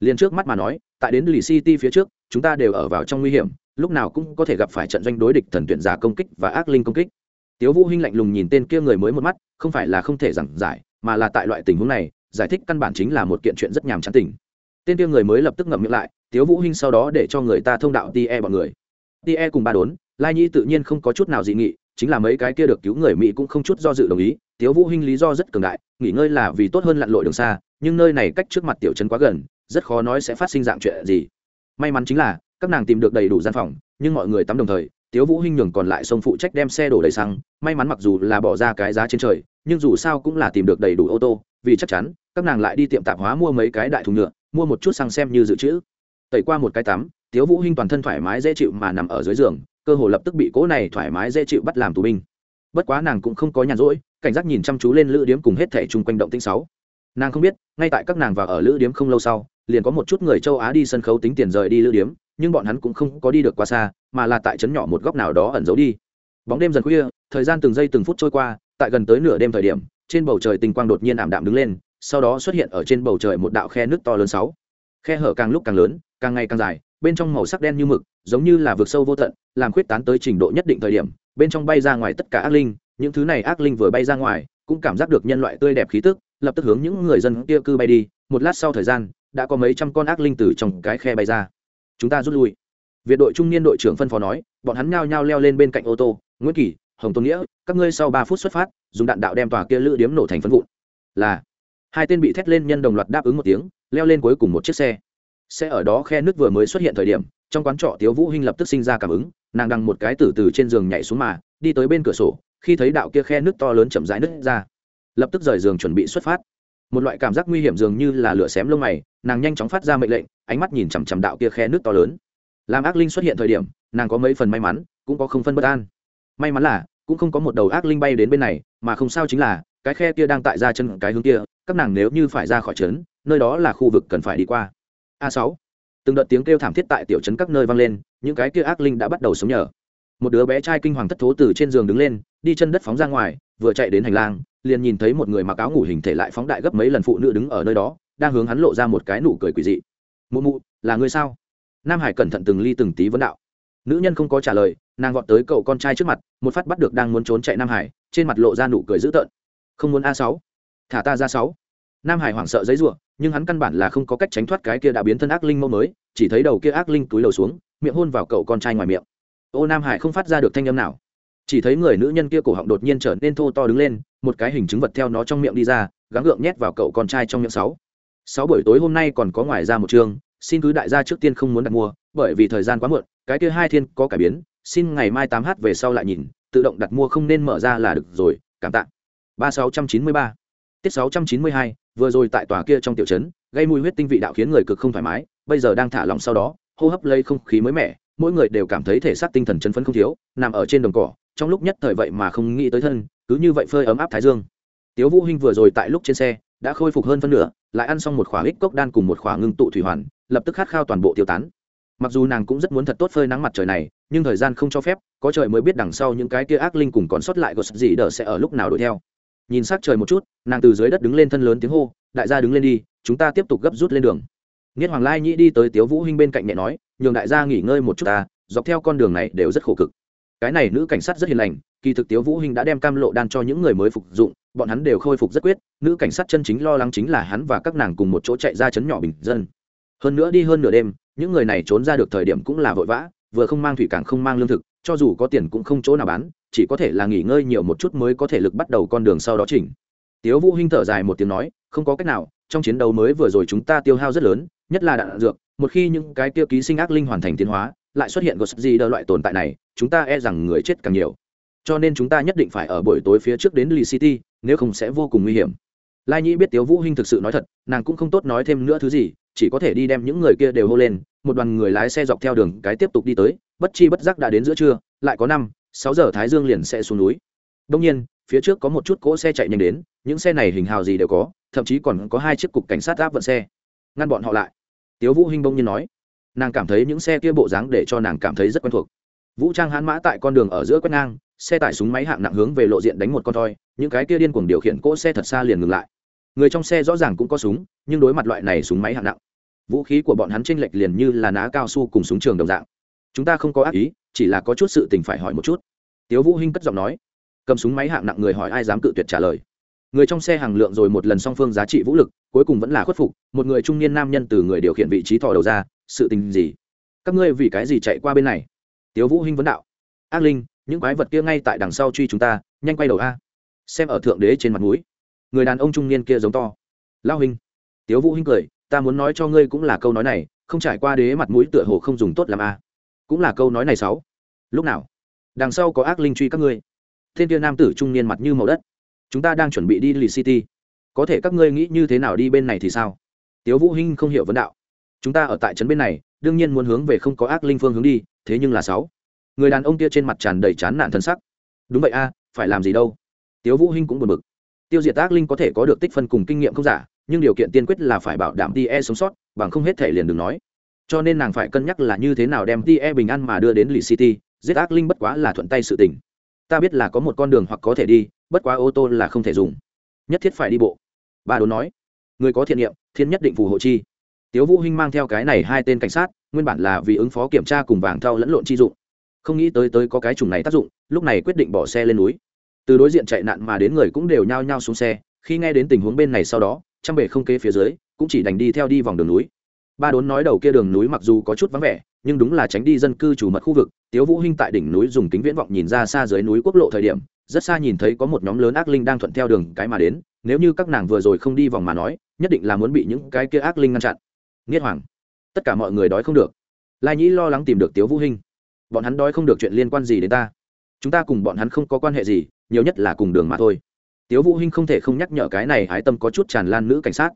liền trước mắt mà nói tại đến lì city phía trước chúng ta đều ở vào trong nguy hiểm lúc nào cũng có thể gặp phải trận doanh đối địch thần tuyển giả công kích và ác linh công kích. Tiếu vũ hinh lạnh lùng nhìn tên kia người mới một mắt không phải là không thể giảng giải mà là tại loại tình huống này giải thích căn bản chính là một kiện chuyện rất nhàm chán tình tên kia người mới lập tức ngậm miệng lại, tiếu vũ hinh sau đó để cho người ta thông đạo tie bọn người. Tie cùng ba đốn, lai nhi tự nhiên không có chút nào dị nghị, chính là mấy cái kia được cứu người mỹ cũng không chút do dự đồng ý. Tiếu vũ hinh lý do rất cường đại, nghỉ ngơi là vì tốt hơn lặn lội đường xa, nhưng nơi này cách trước mặt tiểu trấn quá gần, rất khó nói sẽ phát sinh dạng chuyện gì. May mắn chính là, các nàng tìm được đầy đủ gian phòng, nhưng mọi người tắm đồng thời, tiếu vũ hinh nhường còn lại sông phụ trách đem xe đổ đầy xăng. May mắn mặc dù là bỏ ra cái giá trên trời, nhưng dù sao cũng là tìm được đầy đủ ô tô, vì chắc chắn, các nàng lại đi tiệm tạp hóa mua mấy cái đại thùng nhựa mua một chút xăng xem như dự trữ. Tẩy qua một cái tắm, tiếu vũ hinh toàn thân thoải mái dễ chịu mà nằm ở dưới giường, cơ hồ lập tức bị cố này thoải mái dễ chịu bắt làm tù binh. Bất quá nàng cũng không có nhàn rỗi, cảnh giác nhìn chăm chú lên lữ điếm cùng hết thẻ chung quanh động tĩnh sáu. Nàng không biết, ngay tại các nàng vào ở lữ điếm không lâu sau, liền có một chút người châu á đi sân khấu tính tiền rời đi lữ điếm, nhưng bọn hắn cũng không có đi được quá xa, mà là tại trấn nhỏ một góc nào đó ẩn giấu đi. Bóng đêm dần khuya, thời gian từng giây từng phút trôi qua, tại gần tới nửa đêm thời điểm, trên bầu trời tình quang đột nhiên ảm đạm đứng lên sau đó xuất hiện ở trên bầu trời một đạo khe nước to lớn sáu. Khe hở càng lúc càng lớn, càng ngày càng dài, bên trong màu sắc đen như mực, giống như là vực sâu vô tận, làm khuyết tán tới trình độ nhất định thời điểm, bên trong bay ra ngoài tất cả ác linh, những thứ này ác linh vừa bay ra ngoài, cũng cảm giác được nhân loại tươi đẹp khí tức, lập tức hướng những người dân kia cư bay đi, một lát sau thời gian, đã có mấy trăm con ác linh từ trong cái khe bay ra. Chúng ta rút lui. Việt đội trung niên đội trưởng phân phó nói, bọn hắn nhao nhao leo lên bên cạnh ô tô, nguyễn kỳ, hồng tôn nghĩa, các ngươi sau ba phút xuất phát, dùng đạn đạo đem tòa kia lữ điếm nổ thành phân vụn. Là hai tên bị thét lên nhân đồng loạt đáp ứng một tiếng, leo lên cuối cùng một chiếc xe. Xe ở đó khe nước vừa mới xuất hiện thời điểm, trong quán trọ tiếu vũ hinh lập tức sinh ra cảm ứng, nàng đằng một cái từ từ trên giường nhảy xuống mà, đi tới bên cửa sổ, khi thấy đạo kia khe nước to lớn chậm rãi nứt ra. Lập tức rời giường chuẩn bị xuất phát. Một loại cảm giác nguy hiểm dường như là lửa xém lông mày, nàng nhanh chóng phát ra mệnh lệnh, ánh mắt nhìn chằm chằm đạo kia khe nước to lớn. Làm ác linh xuất hiện thời điểm, nàng có mấy phần may mắn, cũng có không phân bất an. May mắn là, cũng không có một đầu ác linh bay đến bên này, mà không sao chính là cái khe kia đang tại ra chân cái hướng kia, các nàng nếu như phải ra khỏi trấn, nơi đó là khu vực cần phải đi qua. A sáu. Từng đợt tiếng kêu thảm thiết tại tiểu trấn các nơi vang lên, những cái kia ác linh đã bắt đầu sống nhờ. Một đứa bé trai kinh hoàng thất thố từ trên giường đứng lên, đi chân đất phóng ra ngoài, vừa chạy đến hành lang, liền nhìn thấy một người mặc áo ngủ hình thể lại phóng đại gấp mấy lần phụ nữ đứng ở nơi đó, đang hướng hắn lộ ra một cái nụ cười quỷ dị. Mụ mụ, là người sao? Nam hải cẩn thận từng ly từng tí vấn đạo. Nữ nhân không có trả lời, nàng gọn tới cậu con trai trước mặt, một phát bắt được đang muốn trốn chạy nam hải, trên mặt lộ ra nụ cười dữ tợn không muốn a sáu. Thả ta ra sáu. Nam hải hoảng sợ giấy ruộng nhưng hắn căn bản là không có cách tránh thoát cái kia đã biến thân ác linh mẫu mới, chỉ thấy đầu kia ác linh túi đầu xuống, miệng hôn vào cậu con trai ngoài miệng. Ô nam hải không phát ra được thanh âm nào. Chỉ thấy người nữ nhân kia cổ họng đột nhiên trở nên thô to đứng lên, một cái hình chứng vật theo nó trong miệng đi ra, gắng gượng nhét vào cậu con trai trong miệng sáu. Sáu buổi tối hôm nay còn có ngoài ra một chương xin cứ đại gia trước tiên không muốn đặt mua, bởi vì thời gian quá muộn, cái kia hai thiên có cải biến, xin ngày mai tám h về sau lại nhìn, tự động đặt mua không nên mở ra là được rồi, cảm tạ ba sáu trăm chín mươi ba. Tiết sáu trăm chín mươi hai, vừa rồi tại tòa kia trong tiểu trấn, gây mùi huyết tinh vị đạo khiến người cực không thoải mái, bây giờ đang thả lỏng sau đó, hô hấp lây không khí mới mẻ, mỗi người đều cảm thấy thể xác tinh thần chấn phấn không thiếu, nằm ở trên đồng cỏ, trong lúc nhất thời vậy mà không nghĩ tới thân, cứ như vậy phơi ấm áp thái dương. Tiếu vũ hinh vừa rồi tại lúc trên xe, đã khôi phục hơn phân nửa, lại ăn xong một khỏa ít cốc đan cùng một khỏa ngưng tụ thủy hoàn, lập tức khát khao toàn bộ tiêu tán. Mặc dù nàng cũng rất muốn thật tốt phơi nắng mặt trời này, nhưng thời gian không cho phép, có trời mới biết đằng sau những cái kia ác linh cùng còn sót lại của gì đỡ sẽ ở lúc nào đuổi theo nhìn s c trời một chút, nàng từ dưới đất đứng lên thân lớn tiếng hô, đại gia đứng lên đi, chúng ta tiếp tục gấp rút lên đường. Nghiết hoàng lai nhĩ đi tới tiếu vũ hinh bên cạnh nhẹ nói, nhường đại gia nghỉ ngơi một chút ta, dọc theo con đường này đều rất khổ cực. Cái này nữ cảnh sát rất hiền lành, kỳ thực tiếu vũ hinh đã đem cam lộ đan cho những người mới phục dụng, bọn hắn đều khôi phục rất quyết, nữ cảnh sát chân chính lo lắng chính là hắn và các nàng cùng một chỗ chạy ra chấn nhỏ bình dân. Hơn nữa đi hơn nửa đêm, những người này trốn ra được thời điểm cũng là vội vã, vừa không mang thủy càng không mang lương thực cho dù có tiền cũng không chỗ nào bán, chỉ có thể là nghỉ ngơi nhiều một chút mới có thể lực bắt đầu con đường sau đó chỉnh. Tiếu vũ hinh thở dài một tiếng nói, không có cách nào, trong chiến đấu mới vừa rồi chúng ta tiêu hao rất lớn, nhất là đạn dược, một khi những cái tiêu ký sinh ác linh hoàn thành tiến hóa, lại xuất hiện gosp gì đờ loại tồn tại này, chúng ta e rằng người chết càng nhiều. Cho nên chúng ta nhất định phải ở buổi tối phía trước đến lee city, nếu không sẽ vô cùng nguy hiểm. Lai nhĩ biết tiếu vũ hinh thực sự nói thật, nàng cũng không tốt nói thêm nữa thứ gì, chỉ có thể đi đem những người kia đều hô lên một đoàn người lái xe dọc theo đường cái tiếp tục đi tới, bất chi bất giác đã đến giữa trưa, lại có năm, sáu giờ thái dương liền sẽ xuống núi. Đông nhiên, phía trước có một chút cỗ xe chạy nhanh đến, những xe này hình hào gì đều có, thậm chí còn có hai chiếc cục cảnh sát áp vận xe. Ngăn bọn họ lại. Tiếu vũ hinh bông nhiên nói, nàng cảm thấy những xe kia bộ dáng để cho nàng cảm thấy rất quen thuộc. Vũ trang hãn mã tại con đường ở giữa quét ngang, xe tải súng máy hạng nặng hướng về lộ diện đánh một con thoi, những cái kia điên cuồng điều khiển cỗ xe thật xa liền ngừng lại. Người trong xe rõ ràng cũng có súng, nhưng đối mặt loại này súng máy hạng nặng vũ khí của bọn hắn chênh lệch liền như là ná cao su cùng súng trường đồng dạng. Chúng ta không có ác ý, chỉ là có chút sự tình phải hỏi một chút. Tiếu vũ hinh cất giọng nói. Cầm súng máy hạng nặng người hỏi ai dám cự tuyệt trả lời. Người trong xe hàng lượng rồi một lần song phương giá trị vũ lực, cuối cùng vẫn là khuất phục, một người trung niên nam nhân từ người điều khiển vị trí thò đầu ra, sự tình gì? Các ngươi vì cái gì chạy qua bên này? Tiếu vũ hinh vấn đạo. Ác linh, những quái vật kia ngay tại đằng sau truy chúng ta, nhanh quay đầu a. Xem ở thượng đế trên mặt núi người đàn ông trung niên kia giống to. Lao huynh. Tiếu vũ huynh cười ta muốn nói cho ngươi cũng là câu nói này, không trải qua đế mặt mũi tựa hồ không dùng tốt làm a. Cũng là câu nói này sáu. Lúc nào? Đằng sau có ác linh truy các ngươi. Thiên tiên nam tử trung niên mặt như màu đất. Chúng ta đang chuẩn bị đi lì city. Có thể các ngươi nghĩ như thế nào đi bên này thì sao? Tiếu vũ hinh không hiểu vấn đạo. Chúng ta ở tại trấn bên này, đương nhiên muốn hướng về không có ác linh phương hướng đi, thế nhưng là sáu. Người đàn ông kia trên mặt tràn đầy chán nản thân sắc. Đúng vậy a, phải làm gì đâu? Tiếu vũ hinh cũng buồn bực. Tiêu diệt ác linh có thể có được tích phân cùng kinh nghiệm không giả nhưng điều kiện tiên quyết là phải bảo đảm tie sống sót, bằng không hết thể liền đừng nói. Cho nên nàng phải cân nhắc là như thế nào đem tie bình an mà đưa đến lì city, giết ác linh bất quá là thuận tay sự tình. Ta biết là có một con đường hoặc có thể đi, bất quá ô tô là không thể dùng. Nhất thiết phải đi bộ. Bà đồn nói, người có thiện niệm, thiên nhất định phù hộ chi. Tiếu vũ hinh mang theo cái này hai tên cảnh sát, nguyên bản là vì ứng phó kiểm tra cùng vàng thau lẫn lộn chi dụng. Không nghĩ tới tới có cái chủng này tác dụng, lúc này quyết định bỏ xe lên núi. Từ đối diện chạy nạn mà đến người cũng đều nhao nhao xuống xe, khi nghe đến tình huống bên này sau đó trăm bể không kế phía dưới, cũng chỉ đành đi theo đi vòng đường núi. Ba đốn nói đầu kia đường núi mặc dù có chút vắng vẻ, nhưng đúng là tránh đi dân cư chủ mật khu vực, tiếu vũ hinh tại đỉnh núi dùng kính viễn vọng nhìn ra xa dưới núi quốc lộ thời điểm, rất xa nhìn thấy có một nhóm lớn ác linh đang thuận theo đường cái mà đến, nếu như các nàng vừa rồi không đi vòng mà nói, nhất định là muốn bị những cái kia ác linh ngăn chặn. Nghiệt hoàng, tất cả mọi người đói không được. Lai nhĩ lo lắng tìm được tiếu vũ hinh. Bọn hắn đói không được chuyện liên quan gì đến ta. Chúng ta cùng bọn hắn không có quan hệ gì, nhiều nhất là cùng đường mà thôi tiếu vũ hinh không thể không nhắc nhở cái này hái tâm có chút tràn lan nữ cảnh sát.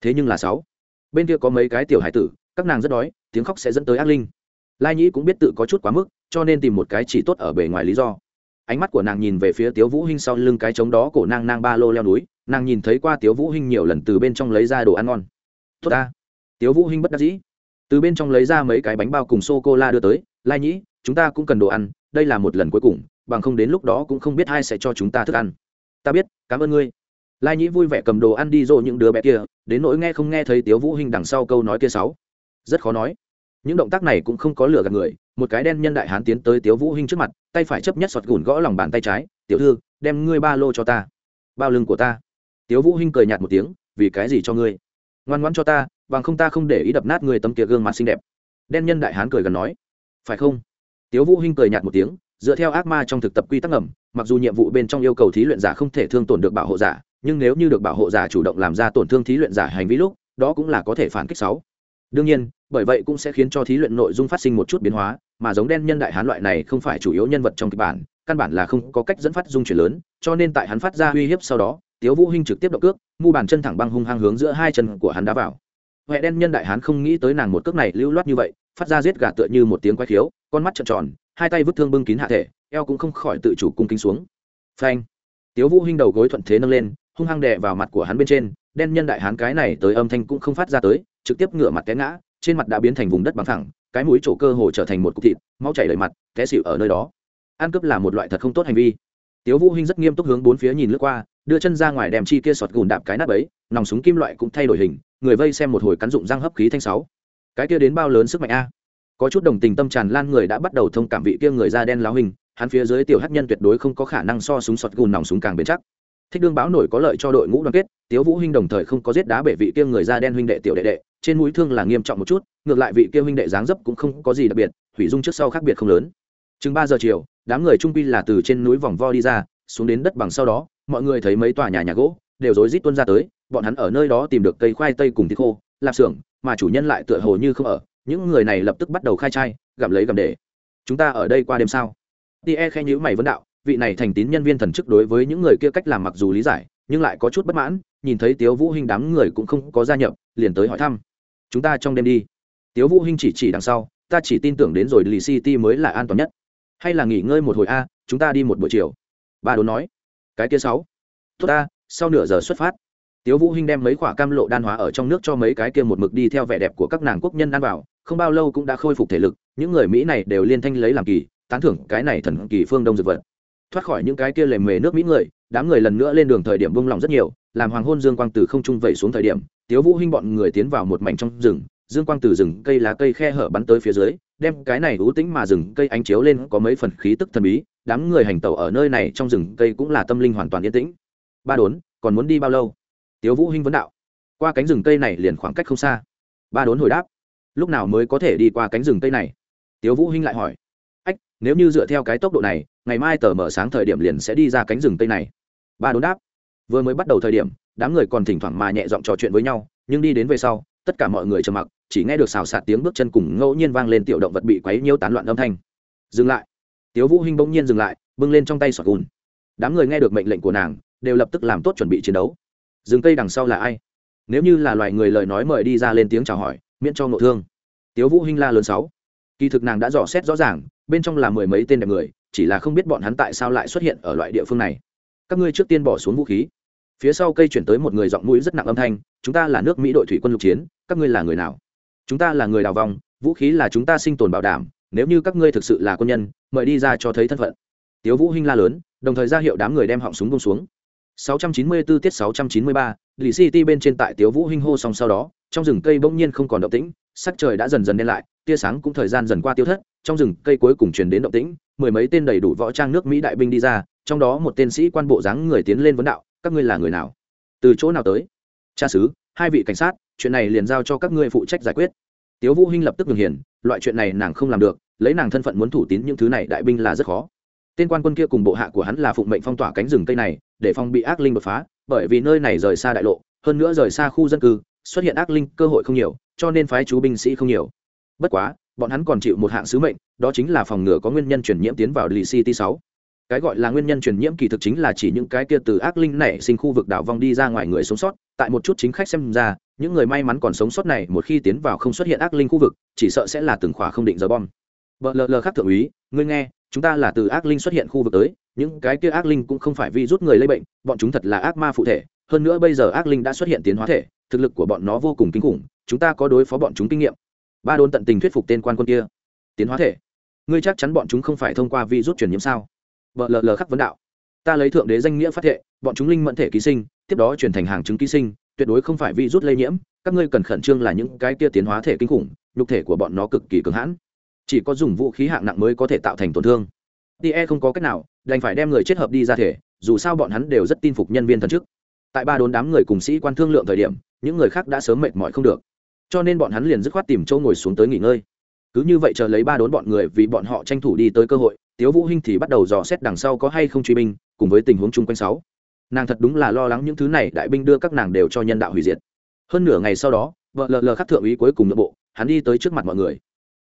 Thế nhưng là sáu, bên kia có mấy cái tiểu hải tử, các nàng rất đói, tiếng khóc sẽ dẫn tới ác linh. Lai nhĩ cũng biết tự có chút quá mức, cho nên tìm một cái chỉ tốt ở bề ngoài lý do. Ánh mắt của nàng nhìn về phía tiếu vũ hinh sau lưng cái trống đó cổ nàng nàng ba lô leo núi, nàng nhìn thấy qua tiếu vũ hinh nhiều lần từ bên trong lấy ra đồ ăn ngon. Tốt ta. Tiếu vũ hinh bất đắc dĩ. Từ bên trong lấy ra mấy cái bánh bao cùng sô cô la đưa tới, lai nhĩ, chúng ta cũng cần đồ ăn, đây là một lần cuối cùng, bằng không đến lúc đó cũng không biết ai sẽ cho chúng ta thức ăn ta biết, cảm ơn ngươi. Lai nhĩ vui vẻ cầm đồ ăn đi dỗ những đứa bé kia, đến nỗi nghe không nghe thấy tiếu vũ hinh đằng sau câu nói kia sáu. Rất khó nói. Những động tác này cũng không có lừa gạt người, một cái đen nhân đại hán tiến tới tiếu vũ hinh trước mặt, tay phải chấp nhất sọt gùn gõ lòng bàn tay trái, tiểu thư, đem ngươi ba lô cho ta. Bao lưng của ta. Tiếu vũ hinh cười nhạt một tiếng, vì cái gì cho ngươi? Ngoan ngoãn cho ta, bằng không ta không để ý đập nát người tấm kia gương mặt xinh đẹp. Đen nhân đại hán cười gần nói. Phải không? Tiếu vũ hinh cười nhạt một tiếng, dựa theo ác ma trong thực tập quy tắc ngầm mặc dù nhiệm vụ bên trong yêu cầu thí luyện giả không thể thương tổn được bảo hộ giả, nhưng nếu như được bảo hộ giả chủ động làm ra tổn thương thí luyện giả hành vi lúc, đó cũng là có thể phản kích sáu. Đương nhiên, bởi vậy cũng sẽ khiến cho thí luyện nội dung phát sinh một chút biến hóa, mà giống đen nhân đại hán loại này không phải chủ yếu nhân vật trong kịch bản, căn bản là không có cách dẫn phát dung chuyển lớn, cho nên tại hắn phát ra uy hiếp sau đó, tiếu vũ hinh trực tiếp động cước, mu bàn chân thẳng băng hung hăng hướng giữa hai chân của hắn đá vào. Huệ đen nhân đại hán không nghĩ tới nàng một cước này lưu loát như vậy, phát ra giết gà tựa như một tiếng quay khiếu, con mắt trợn tròn, hai tay vứt thương bưng kín hạ thể eo cũng không khỏi tự chủ cung kính xuống. Phanh. Tiếu vũ hinh đầu gối thuận thế nâng lên, hung hăng đè vào mặt của hắn bên trên, đen nhân đại hán cái này tới âm thanh cũng không phát ra tới, trực tiếp ngửa mặt té ngã, trên mặt đã biến thành vùng đất bằng thẳng cái mũi chỗ cơ hồ trở thành một cục thịt, máu chảy đầy mặt, té xỉu ở nơi đó. Ăn cướp là một loại thật không tốt hành vi. Tiếu vũ hinh rất nghiêm túc hướng bốn phía nhìn lướt qua, đưa chân ra ngoài đem chi kia sọt gùn đạp cái nát ấy, nòng súng kim loại cũng thay đổi hình, người vây xem một hồi cắn dụng răng hấp khí thanh sáu. Cái kia đến bao lớn sức mạnh a? Có chút đồng tình tâm tràn lan người đã bắt đầu thông cảm vị kia người da đen láo hình hắn phía dưới tiểu hắc nhân tuyệt đối không có khả năng so súng sọt gùn nòng súng càng bền chắc. Thích đương báo nổi có lợi cho đội ngũ đoàn kết, tiếu vũ huynh đồng thời không có giết đá bể vị kia người da đen huynh đệ tiểu đệ đệ, trên mũi thương là nghiêm trọng một chút, ngược lại vị kia huynh đệ dáng dấp cũng không có gì đặc biệt, hủy dung trước sau khác biệt không lớn. Chừng ba giờ chiều, đám người trung pi là từ trên núi vòng vo đi ra, xuống đến đất bằng sau đó, mọi người thấy mấy tòa nhà nhà gỗ, đều rối rít tuân ra tới, bọn hắn ở nơi đó tìm được cây khoai tây cùng thịt khô, lạp xưởng, mà chủ nhân lại tựa hồ như không ở, những người này lập tức bắt đầu khai trai, gặm lấy gặm để. Chúng ta ở đây qua đêm sao? Tie khen nhữ mày vấn đạo, vị này thành tín nhân viên thần chức đối với những người kia cách làm mặc dù lý giải, nhưng lại có chút bất mãn, nhìn thấy tiếu vũ hinh đám người cũng không có gia nhập, liền tới hỏi thăm. Chúng ta trong đêm đi. Tiếu vũ hinh chỉ chỉ đằng sau, ta chỉ tin tưởng đến rồi lì city mới là an toàn nhất. Hay là nghỉ ngơi một hồi a, chúng ta đi một buổi chiều. Ba đố nói. Cái kia sáu. Tốt ta, sau nửa giờ xuất phát. Tiếu vũ hinh đem mấy quả cam lộ đan hóa ở trong nước cho mấy cái kia một mực đi theo vẻ đẹp của các nàng quốc nhân ăn vào, không bao lâu cũng đã khôi phục thể lực, những người mỹ này đều liên thanh lấy làm kỳ tán thưởng cái này thần kỳ phương đông dược vật. Thoát khỏi những cái kia lề mề nước mỹ người, đám người lần nữa lên đường thời điểm vung lòng rất nhiều, làm hoàng hôn dương quang từ không trung vẩy xuống thời điểm, tiếu vũ hinh bọn người tiến vào một mảnh trong rừng, dương quang từ rừng cây lá cây khe hở bắn tới phía dưới, đem cái này ú tĩnh mà rừng cây ánh chiếu lên có mấy phần khí tức thần bí, đám người hành tẩu ở nơi này trong rừng cây cũng là tâm linh hoàn toàn yên tĩnh. Ba đốn, còn muốn đi bao lâu? Tiếu vũ hinh vấn đạo. Qua cánh rừng cây này liền khoảng cách không xa. Ba đốn hồi đáp. Lúc nào mới có thể đi qua cánh rừng cây này? Tiếu vũ hinh lại hỏi nếu như dựa theo cái tốc độ này, ngày mai tờ mở sáng thời điểm liền sẽ đi ra cánh rừng tây này. Ba đốn đáp. Vừa mới bắt đầu thời điểm, đám người còn thỉnh thoảng mà nhẹ giọng trò chuyện với nhau, nhưng đi đến về sau, tất cả mọi người trầm mặc, chỉ nghe được xào xạc tiếng bước chân cùng ngẫu nhiên vang lên tiểu động vật bị quấy nhiễu tán loạn âm thanh. Dừng lại. Tiếu vũ hinh bỗng nhiên dừng lại, bưng lên trong tay sọt gùn. Đám người nghe được mệnh lệnh của nàng, đều lập tức làm tốt chuẩn bị chiến đấu. Rừng cây đằng sau là ai? Nếu như là loài người lời nói mời đi ra lên tiếng chào hỏi, miễn cho ngộ thương. Tiếu vũ hinh la lớn sáu kỳ thực nàng đã dò xét rõ ràng bên trong là mười mấy tên đẹp người chỉ là không biết bọn hắn tại sao lại xuất hiện ở loại địa phương này. Các ngươi trước tiên bỏ xuống vũ khí. Phía sau cây chuyển tới một người giọng mũi rất nặng âm thanh chúng ta là nước mỹ đội thủy quân lục chiến các ngươi là người nào? Chúng ta là người đào vòng vũ khí là chúng ta sinh tồn bảo đảm nếu như các ngươi thực sự là quân nhân mời đi ra cho thấy thân phận. Tiếu vũ hinh la lớn đồng thời ra hiệu đám người đem họng súng bông xuống. 694 tiết 693, lì city bên trên tại tiếu vũ hinh hô xong sau đó trong rừng cây bỗng nhiên không còn động tĩnh sắc trời đã dần dần đen lại tia sáng cũng thời gian dần qua tiêu thất, trong rừng cây cuối cùng truyền đến động tĩnh, mười mấy tên đầy đủ võ trang nước mỹ đại binh đi ra, trong đó một tên sĩ quan bộ dáng người tiến lên vấn đạo, các ngươi là người nào? Từ chỗ nào tới? Cha sứ hai vị cảnh sát, chuyện này liền giao cho các ngươi phụ trách giải quyết. Tiếu vũ hinh lập tức ngừng hiền loại chuyện này nàng không làm được, lấy nàng thân phận muốn thủ tín những thứ này đại binh là rất khó. Tên quan quân kia cùng bộ hạ của hắn là phụng mệnh phong tỏa cánh rừng cây này, để phòng bị ác linh đột phá, bởi vì nơi này rời xa đại lộ, hơn nữa rời xa khu dân cư, xuất hiện ác linh cơ hội không nhiều, cho nên phái chú binh sĩ không nhiều bất quá, bọn hắn còn chịu một hạng sứ mệnh, đó chính là phòng ngừa có nguyên nhân truyền nhiễm tiến vào lì city sáu. Cái gọi là nguyên nhân truyền nhiễm kỳ thực chính là chỉ những cái kia từ ác linh nảy sinh khu vực đảo vong đi ra ngoài người sống sót, tại một chút chính khách xem ra, những người may mắn còn sống sót này một khi tiến vào không xuất hiện ác linh khu vực, chỉ sợ sẽ là từng khóa không định giờ bom. Vợ lờ lờ khác thượng úy, ngươi nghe, chúng ta là từ ác linh xuất hiện khu vực tới, những cái kia ác linh cũng không phải vi rút người lây bệnh, bọn chúng thật là ác ma phụ thể, hơn nữa bây giờ ác linh đã xuất hiện tiến hóa thể, thực lực của bọn nó vô cùng kinh khủng, chúng ta có đối phó bọn chúng kinh nghiệm ba đôn tận tình thuyết phục tên quan quân kia. Tiến hóa thể. Ngươi chắc chắn bọn chúng không phải thông qua vi rút truyền nhiễm sao? Vợ lờ lờ khắc vấn đạo. Ta lấy thượng đế danh nghĩa phát thệ, bọn chúng linh mẫn thể ký sinh, tiếp đó chuyển thành hàng chứng ký sinh, tuyệt đối không phải vi rút lây nhiễm, các ngươi cần khẩn trương là những cái kia tiến hóa thể kinh khủng, nhục thể của bọn nó cực kỳ cứng hãn. Chỉ có dùng vũ khí hạng nặng mới có thể tạo thành tổn thương. Tie không có cách nào, đành phải đem người chết hợp đi ra thể, dù sao bọn hắn đều rất tin phục nhân viên thần chức. Tại ba đốn đám người cùng sĩ quan thương lượng thời điểm, những người khác đã sớm mệt mỏi không được cho nên bọn hắn liền dứt khoát tìm chỗ ngồi xuống tới nghỉ ngơi. Cứ như vậy chờ lấy ba đốn bọn người vì bọn họ tranh thủ đi tới cơ hội, tiếu vũ hinh thì bắt đầu dò xét đằng sau có hay không truy binh, cùng với tình huống chung quanh sáu. Nàng thật đúng là lo lắng những thứ này đại binh đưa các nàng đều cho nhân đạo hủy diệt. Hơn nửa ngày sau đó, vợ lờ lờ khắc thượng úy cuối cùng nội bộ, hắn đi tới trước mặt mọi người.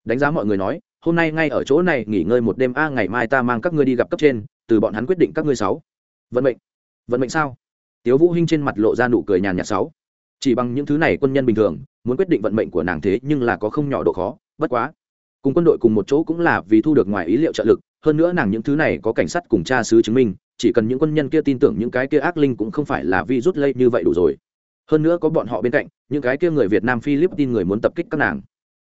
Đánh giá mọi người nói, hôm nay ngay ở chỗ này nghỉ ngơi một đêm a, ngày mai ta mang các ngươi đi gặp cấp trên, từ bọn hắn quyết định các ngươi sáu. Vận mệnh. Vận mệnh sao? Tiếu vũ hinh trên mặt lộ ra nụ cười nhàn nhạt sáu chỉ bằng những thứ này quân nhân bình thường, muốn quyết định vận mệnh của nàng thế nhưng là có không nhỏ độ khó, bất quá. Cùng quân đội cùng một chỗ cũng là vì thu được ngoài ý liệu trợ lực, hơn nữa nàng những thứ này có cảnh sát cùng cha sứ chứng minh, chỉ cần những quân nhân kia tin tưởng những cái kia ác linh cũng không phải là vi rút lây như vậy đủ rồi. Hơn nữa có bọn họ bên cạnh, những cái kia người việt nam philippines người muốn tập kích các nàng.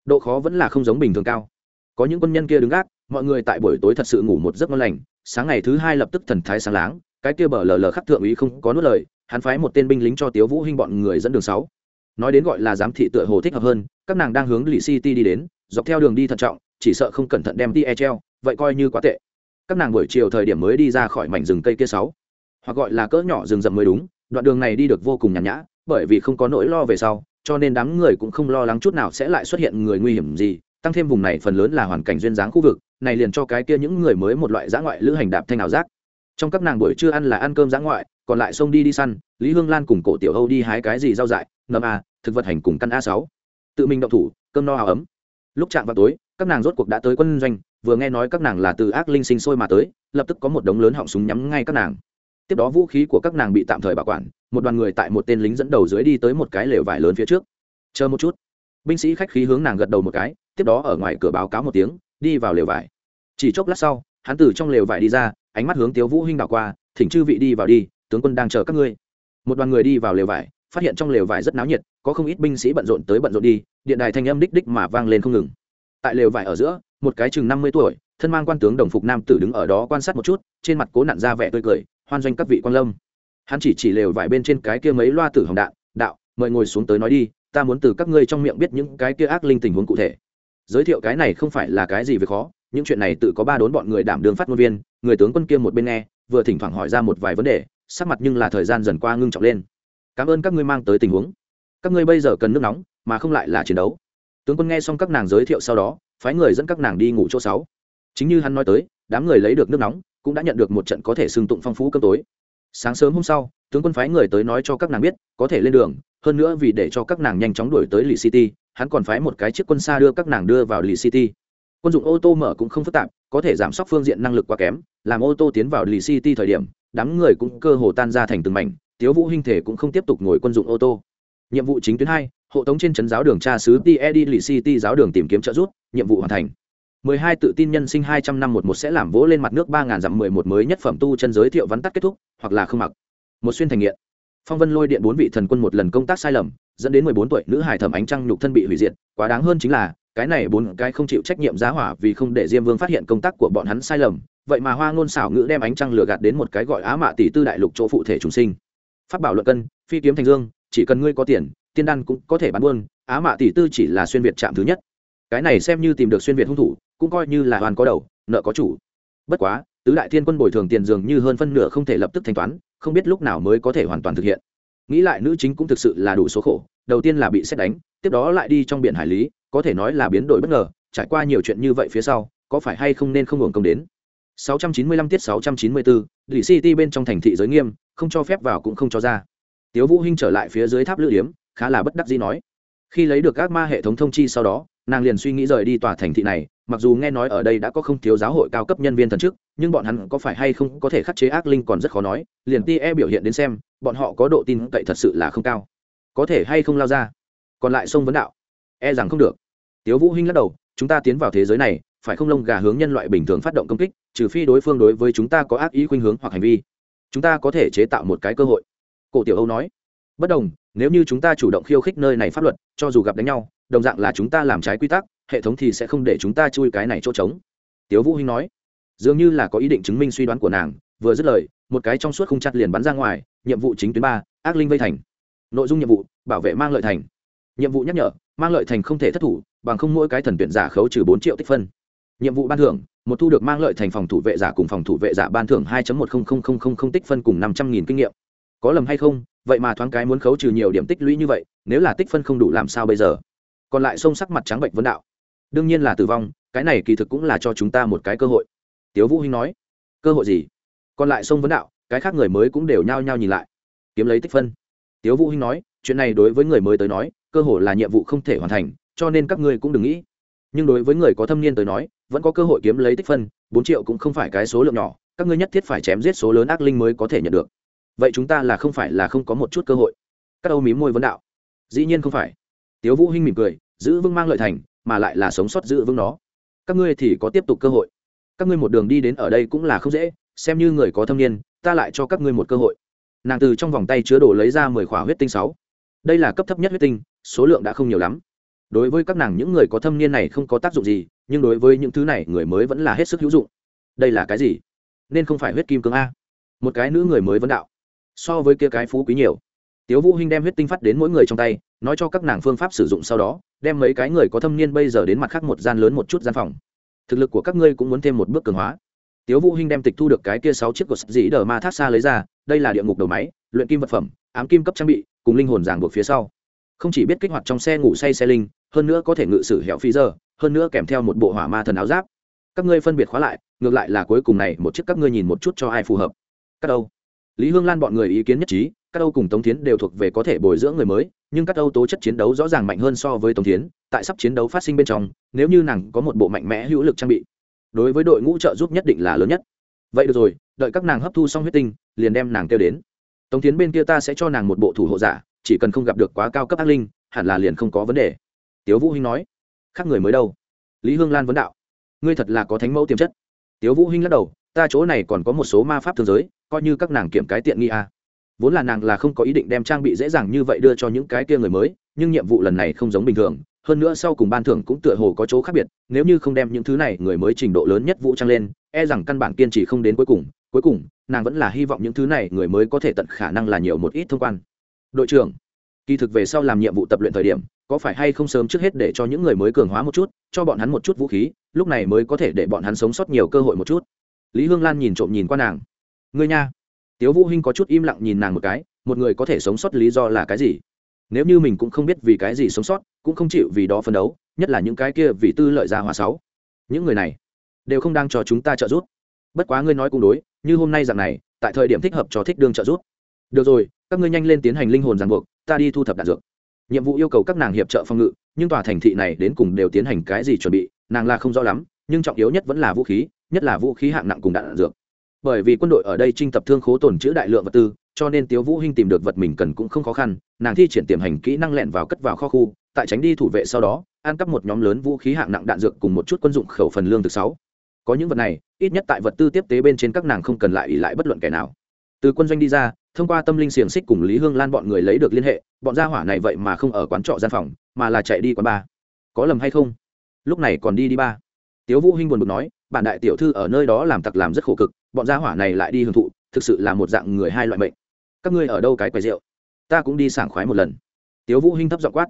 Độ khó vẫn là không giống bình thường cao. Có những quân nhân kia đứng gác, mọi người tại buổi tối thật sự ngủ một giấc ngon lành, sáng ngày thứ hai lập tức thần thái sáng láng, cái kia bờ lờ lờ khắc thượng úy không có nuốt lời hắn phái một tên binh lính cho tiếu vũ hinh bọn người dẫn đường sáu. Nói đến gọi là giám thị tựa hồ thích hợp hơn, các nàng đang hướng lì city đi đến, dọc theo đường đi thận trọng, chỉ sợ không cẩn thận đem đi e treo, vậy coi như quá tệ. Các nàng buổi chiều thời điểm mới đi ra khỏi mảnh rừng cây kia sáu. Hoặc gọi là cỡ nhỏ rừng rậm mới đúng, đoạn đường này đi được vô cùng nhàn nhã, bởi vì không có nỗi lo về sau, cho nên đám người cũng không lo lắng chút nào sẽ lại xuất hiện người nguy hiểm gì, tăng thêm vùng này phần lớn là hoàn cảnh duyên dáng khu vực, này liền cho cái kia những người mới một loại giã ngoại lữ hành đạp thanh ảo giác. Trong các nàng buổi trưa ăn là ăn cơm giã ngoại còn lại xông đi đi săn, lý hương lan cùng cổ tiểu âu đi hái cái gì rau dại, ngâm a, thực vật hành cùng căn a sáu. Tự mình động thủ, cơm no áo ấm. Lúc chạm vào tối, các nàng rốt cuộc đã tới quân doanh, vừa nghe nói các nàng là từ ác linh sinh sôi mà tới, lập tức có một đống lớn họng súng nhắm ngay các nàng. Tiếp đó vũ khí của các nàng bị tạm thời bảo quản, một đoàn người tại một tên lính dẫn đầu dưới đi tới một cái lều vải lớn phía trước. Chờ một chút. Binh sĩ khách khí hướng nàng gật đầu một cái, tiếp đó ở ngoài cửa báo cáo một tiếng, đi vào lều vải. Chỉ chốc lát sau, hắn từ trong lều vải đi ra, ánh mắt hướng tiếu vũ hinh đảo qua, thỉnh chư vị đi vào đi tướng quân đang chờ các ngươi. Một đoàn người đi vào lều vải, phát hiện trong lều vải rất náo nhiệt, có không ít binh sĩ bận rộn tới bận rộn đi, điện đài thanh âm đích đích mà vang lên không ngừng. Tại lều vải ở giữa, một cái chừng năm mươi tuổi, thân mang quan tướng đồng phục nam tử đứng ở đó quan sát một chút, trên mặt cố nặn ra vẻ tươi cười, hoan doanh các vị quan lâm. Hắn chỉ chỉ lều vải bên trên cái kia mấy loa tử hồng đạn, đạo, mời ngồi xuống tới nói đi, ta muốn từ các ngươi trong miệng biết những cái kia ác linh tình huống cụ thể. Giới thiệu cái này không phải là cái gì về khó, những chuyện này tự có ba đốn bọn người đảm đường phát ngôn viên, người tướng quân kia một bên nghe, vừa thỉnh thoảng hỏi ra một vài vấn đề sắc mặt nhưng là thời gian dần qua ngưng trọng lên. Cảm ơn các ngươi mang tới tình huống. Các ngươi bây giờ cần nước nóng, mà không lại là chiến đấu. Tướng quân nghe xong các nàng giới thiệu sau đó, phái người dẫn các nàng đi ngủ chỗ sáu. Chính như hắn nói tới, đám người lấy được nước nóng, cũng đã nhận được một trận có thể xưng tụng phong phú cơm tối. Sáng sớm hôm sau, tướng quân phái người tới nói cho các nàng biết, có thể lên đường, hơn nữa vì để cho các nàng nhanh chóng đuổi tới lì city, hắn còn phái một cái chiếc quân xa đưa các nàng đưa vào lì city quân dụng ô tô mở cũng không phức tạp có thể giảm sốc phương diện năng lực quá kém làm ô tô tiến vào lì city thời điểm đám người cũng cơ hồ tan ra thành từng mảnh tiếu vũ hình thể cũng không tiếp tục ngồi quân dụng ô tô nhiệm vụ chính tuyến hai hộ tống trên trấn giáo đường tra sứ TED Lì City giáo đường tìm kiếm trợ giúp, nhiệm vụ hoàn thành. 12 tự tin nhân sinh 200 năm một một sẽ làm vỗ lên mặt nước 3000 dặm 11 mới nhất phẩm tu chân giới thiệu vắn tắt kết thúc, hoặc là không mặc. Một xuyên thành nghiện. Phong Vân lôi điện bốn vị thần quân một lần công tác sai lầm, dẫn đến 14 tuổi nữ hải thẩm ánh trăng nhục thân bị hủy diệt, quá đáng hơn chính là, cái này bốn cái không chịu trách nhiệm giá hỏa vì không để Diêm Vương phát hiện công tác của bọn hắn sai lầm, vậy mà Hoa ngôn xảo ngữ đem ánh trăng lừa gạt đến một cái gọi Á Mạ tỷ tư đại lục chỗ phụ thể trùng sinh. phát bảo luận cân, phi kiếm thành dương, chỉ cần ngươi có tiền, tiên đan cũng có thể bán buôn, Á Mạ tỷ tư chỉ là xuyên việt chạm thứ nhất. Cái này xem như tìm được xuyên việt hung thủ, cũng coi như là hoàn có đầu, nợ có chủ. Bất quá, tứ đại thiên quân bồi thường tiền dường như hơn phân nửa không thể lập tức thanh toán, không biết lúc nào mới có thể hoàn toàn thực hiện. Nghĩ lại nữ chính cũng thực sự là đủ số khổ, đầu tiên là bị xét đánh, tiếp đó lại đi trong biển hải lý, có thể nói là biến đổi bất ngờ, trải qua nhiều chuyện như vậy phía sau, có phải hay không nên không hưởng công đến. 695 tiết 694, Lý City bên trong thành thị giới nghiêm, không cho phép vào cũng không cho ra. Tiếu Vũ Hinh trở lại phía dưới tháp lữ điếm, khá là bất đắc dĩ nói. Khi lấy được các ma hệ thống thông chi sau đó, nàng liền suy nghĩ rời đi tòa thành thị này, mặc dù nghe nói ở đây đã có không thiếu giáo hội cao cấp nhân viên thần chức, nhưng bọn hắn có phải hay không có thể khắc chế ác linh còn rất khó nói, liền TE biểu hiện đến xem, bọn họ có độ tin cậy thật sự là không cao. Có thể hay không lao ra. Còn lại sông vấn đạo, e rằng không được. Tiếu Vũ Hinh lắc đầu, chúng ta tiến vào thế giới này, phải không lông gà hướng nhân loại bình thường phát động công kích trừ phi đối phương đối với chúng ta có ác ý khuynh hướng hoặc hành vi. Chúng ta có thể chế tạo một cái cơ hội. Cổ tiểu âu nói. Bất đồng nếu như chúng ta chủ động khiêu khích nơi này pháp luật cho dù gặp đánh nhau đồng dạng là chúng ta làm trái quy tắc hệ thống thì sẽ không để chúng ta chui cái này chỗ trống. Tiếu vũ hinh nói. Dường như là có ý định chứng minh suy đoán của nàng vừa dứt lời một cái trong suốt không chặt liền bắn ra ngoài nhiệm vụ chính tuyến ba ác linh vây thành. Nội dung nhiệm vụ bảo vệ mang lợi thành nhiệm vụ nhắc nhở, mang lợi thành không thể thất thủ, bằng không mỗi cái thần tuyển giả khấu trừ bốn triệu tích phân. Nhiệm vụ ban thưởng, một thu được mang lợi thành phòng thủ vệ giả cùng phòng thủ vệ giả ban thưởng hai một không tích phân cùng năm trăm nghìn kinh nghiệm. Có lầm hay không? Vậy mà thoáng cái muốn khấu trừ nhiều điểm tích lũy như vậy, nếu là tích phân không đủ làm sao bây giờ? Còn lại sông sắc mặt trắng bệnh vấn đạo. Đương nhiên là tử vong, cái này kỳ thực cũng là cho chúng ta một cái cơ hội. Tiếu vũ hinh nói. Cơ hội gì? Còn lại sông vấn đạo, cái khác người mới cũng đều nhao nhao nhìn lại. Kiếm lấy tích phân. Tiếu vũ hinh nói, chuyện này đối với người mới tới nói cơ hội là nhiệm vụ không thể hoàn thành, cho nên các ngươi cũng đừng nghĩ. Nhưng đối với người có thâm niên tới nói, vẫn có cơ hội kiếm lấy tích phân, bốn triệu cũng không phải cái số lượng nhỏ, các ngươi nhất thiết phải chém giết số lớn ác linh mới có thể nhận được. Vậy chúng ta là không phải là không có một chút cơ hội. Các âu mím môi vấn đạo. Dĩ nhiên không phải. Tiếu vũ hinh mỉm cười, giữ vững mang lợi thành, mà lại là sống sót giữ vững nó. Các ngươi thì có tiếp tục cơ hội. Các ngươi một đường đi đến ở đây cũng là không dễ, xem như người có thâm niên, ta lại cho các ngươi một cơ hội. Nàng từ trong vòng tay chứa đồ lấy ra mười khỏa huyết tinh sáu. Đây là cấp thấp nhất huyết tinh số lượng đã không nhiều lắm. Đối với các nàng những người có thâm niên này không có tác dụng gì, nhưng đối với những thứ này, người mới vẫn là hết sức hữu dụng. Đây là cái gì? Nên không phải huyết kim cương a. Một cái nữ người mới vấn đạo. So với kia cái phú quý nhiều. Tiếu vũ hinh đem huyết tinh phát đến mỗi người trong tay, nói cho các nàng phương pháp sử dụng sau đó, đem mấy cái người có thâm niên bây giờ đến mặt khác một gian lớn một chút gian phòng. Thực lực của các ngươi cũng muốn thêm một bước cường hóa. Tiếu vũ hinh đem tịch thu được cái kia sáu chiếc của dĩ đờ ma thác xa lấy ra, đây là địa ngục đầu máy, luyện kim vật phẩm, ám kim cấp trang bị, cùng linh hồn giảng buộc phía sau không chỉ biết kích hoạt trong xe ngủ say xe linh, hơn nữa có thể ngự sử hẻo phi giờ, hơn nữa kèm theo một bộ hỏa ma thần áo giáp. Các ngươi phân biệt khóa lại, ngược lại là cuối cùng này, một chiếc các ngươi nhìn một chút cho ai phù hợp. Các đâu lý hương lan bọn người ý kiến nhất trí các âu cùng tống tiến đều thuộc về có thể bồi dưỡng người mới, nhưng các âu tố chất chiến đấu rõ ràng mạnh hơn so với tống tiến tại sắp chiến đấu phát sinh bên trong, nếu như nàng có một bộ mạnh mẽ hữu lực trang bị, đối với đội ngũ trợ giúp nhất định là lớn nhất. Vậy được rồi, đợi các nàng hấp thu xong huyết tinh, liền đem nàng kêu đến. Tống tiến bên kia ta sẽ cho nàng một bộ thủ hộ giả chỉ cần không gặp được quá cao cấp ác linh, hẳn là liền không có vấn đề. Tiếu vũ hinh nói, khác người mới đâu? Lý hương lan vấn đạo, ngươi thật là có thánh mẫu tiềm chất. Tiếu vũ hinh lắc đầu, ta chỗ này còn có một số ma pháp thương giới, coi như các nàng kiểm cái tiện nghi à. vốn là nàng là không có ý định đem trang bị dễ dàng như vậy đưa cho những cái kia người mới, nhưng nhiệm vụ lần này không giống bình thường, hơn nữa sau cùng ban thưởng cũng tựa hồ có chỗ khác biệt, nếu như không đem những thứ này, người mới trình độ lớn nhất vũ trang lên e rằng căn bản kiên trì không đến cuối cùng cuối cùng, nàng vẫn là hy vọng những thứ này, người mới có thể tận khả năng là nhiều một ít thông quan đội trưởng, kỳ thực về sau làm nhiệm vụ tập luyện thời điểm, có phải hay không sớm trước hết để cho những người mới cường hóa một chút, cho bọn hắn một chút vũ khí, lúc này mới có thể để bọn hắn sống sót nhiều cơ hội một chút. Lý hương lan nhìn trộm nhìn qua nàng. Ngươi nha. Tiếu vũ hinh có chút im lặng nhìn nàng một cái, một người có thể sống sót lý do là cái gì? Nếu như mình cũng không biết vì cái gì sống sót, cũng không chịu vì đó phấn đấu, nhất là những cái kia vì tư lợi gia hòa sáu. Những người này đều không đang cho chúng ta trợ giúp. Bất quá ngươi nói cũng đối, như hôm nay dạng này, tại thời điểm thích hợp cho thích đương trợ giúp được rồi, các ngươi nhanh lên tiến hành linh hồn ràng buộc, ta đi thu thập đạn dược. Nhiệm vụ yêu cầu các nàng hiệp trợ phòng ngự, nhưng tòa thành thị này đến cùng đều tiến hành cái gì chuẩn bị, nàng là không rõ lắm, nhưng trọng yếu nhất vẫn là vũ khí, nhất là vũ khí hạng nặng cùng đạn dược. Bởi vì quân đội ở đây trinh tập thương khố tồn chữ đại lượng vật tư, cho nên tiếu vũ hinh tìm được vật mình cần cũng không khó khăn, nàng thi triển tiềm hành kỹ năng lẹn vào cất vào kho khu, tại tránh đi thủ vệ sau đó, ăn cắp một nhóm lớn vũ khí hạng nặng đạn dược cùng một chút quân dụng khẩu phần lương thực sáu. Có những vật này, ít nhất tại vật tư tiếp tế bên trên các nàng không cần lại ỉ lại bất luận kẻ nào. Từ quân doanh đi ra thông qua tâm linh xiềng xích cùng lý hương lan bọn người lấy được liên hệ, bọn gia hỏa này vậy mà không ở quán trọ gian phòng, mà là chạy đi quán ba có lầm hay không? Lúc này còn đi đi ba. Tiếu vũ hinh buồn bực nói bản đại tiểu thư ở nơi đó làm tặc làm rất khổ cực, bọn gia hỏa này lại đi hưởng thụ, thực sự là một dạng người hai loại mệnh. Các ngươi ở đâu cái quầy rượu? Ta cũng đi sảng khoái một lần. Tiếu vũ hinh thấp giọng quát.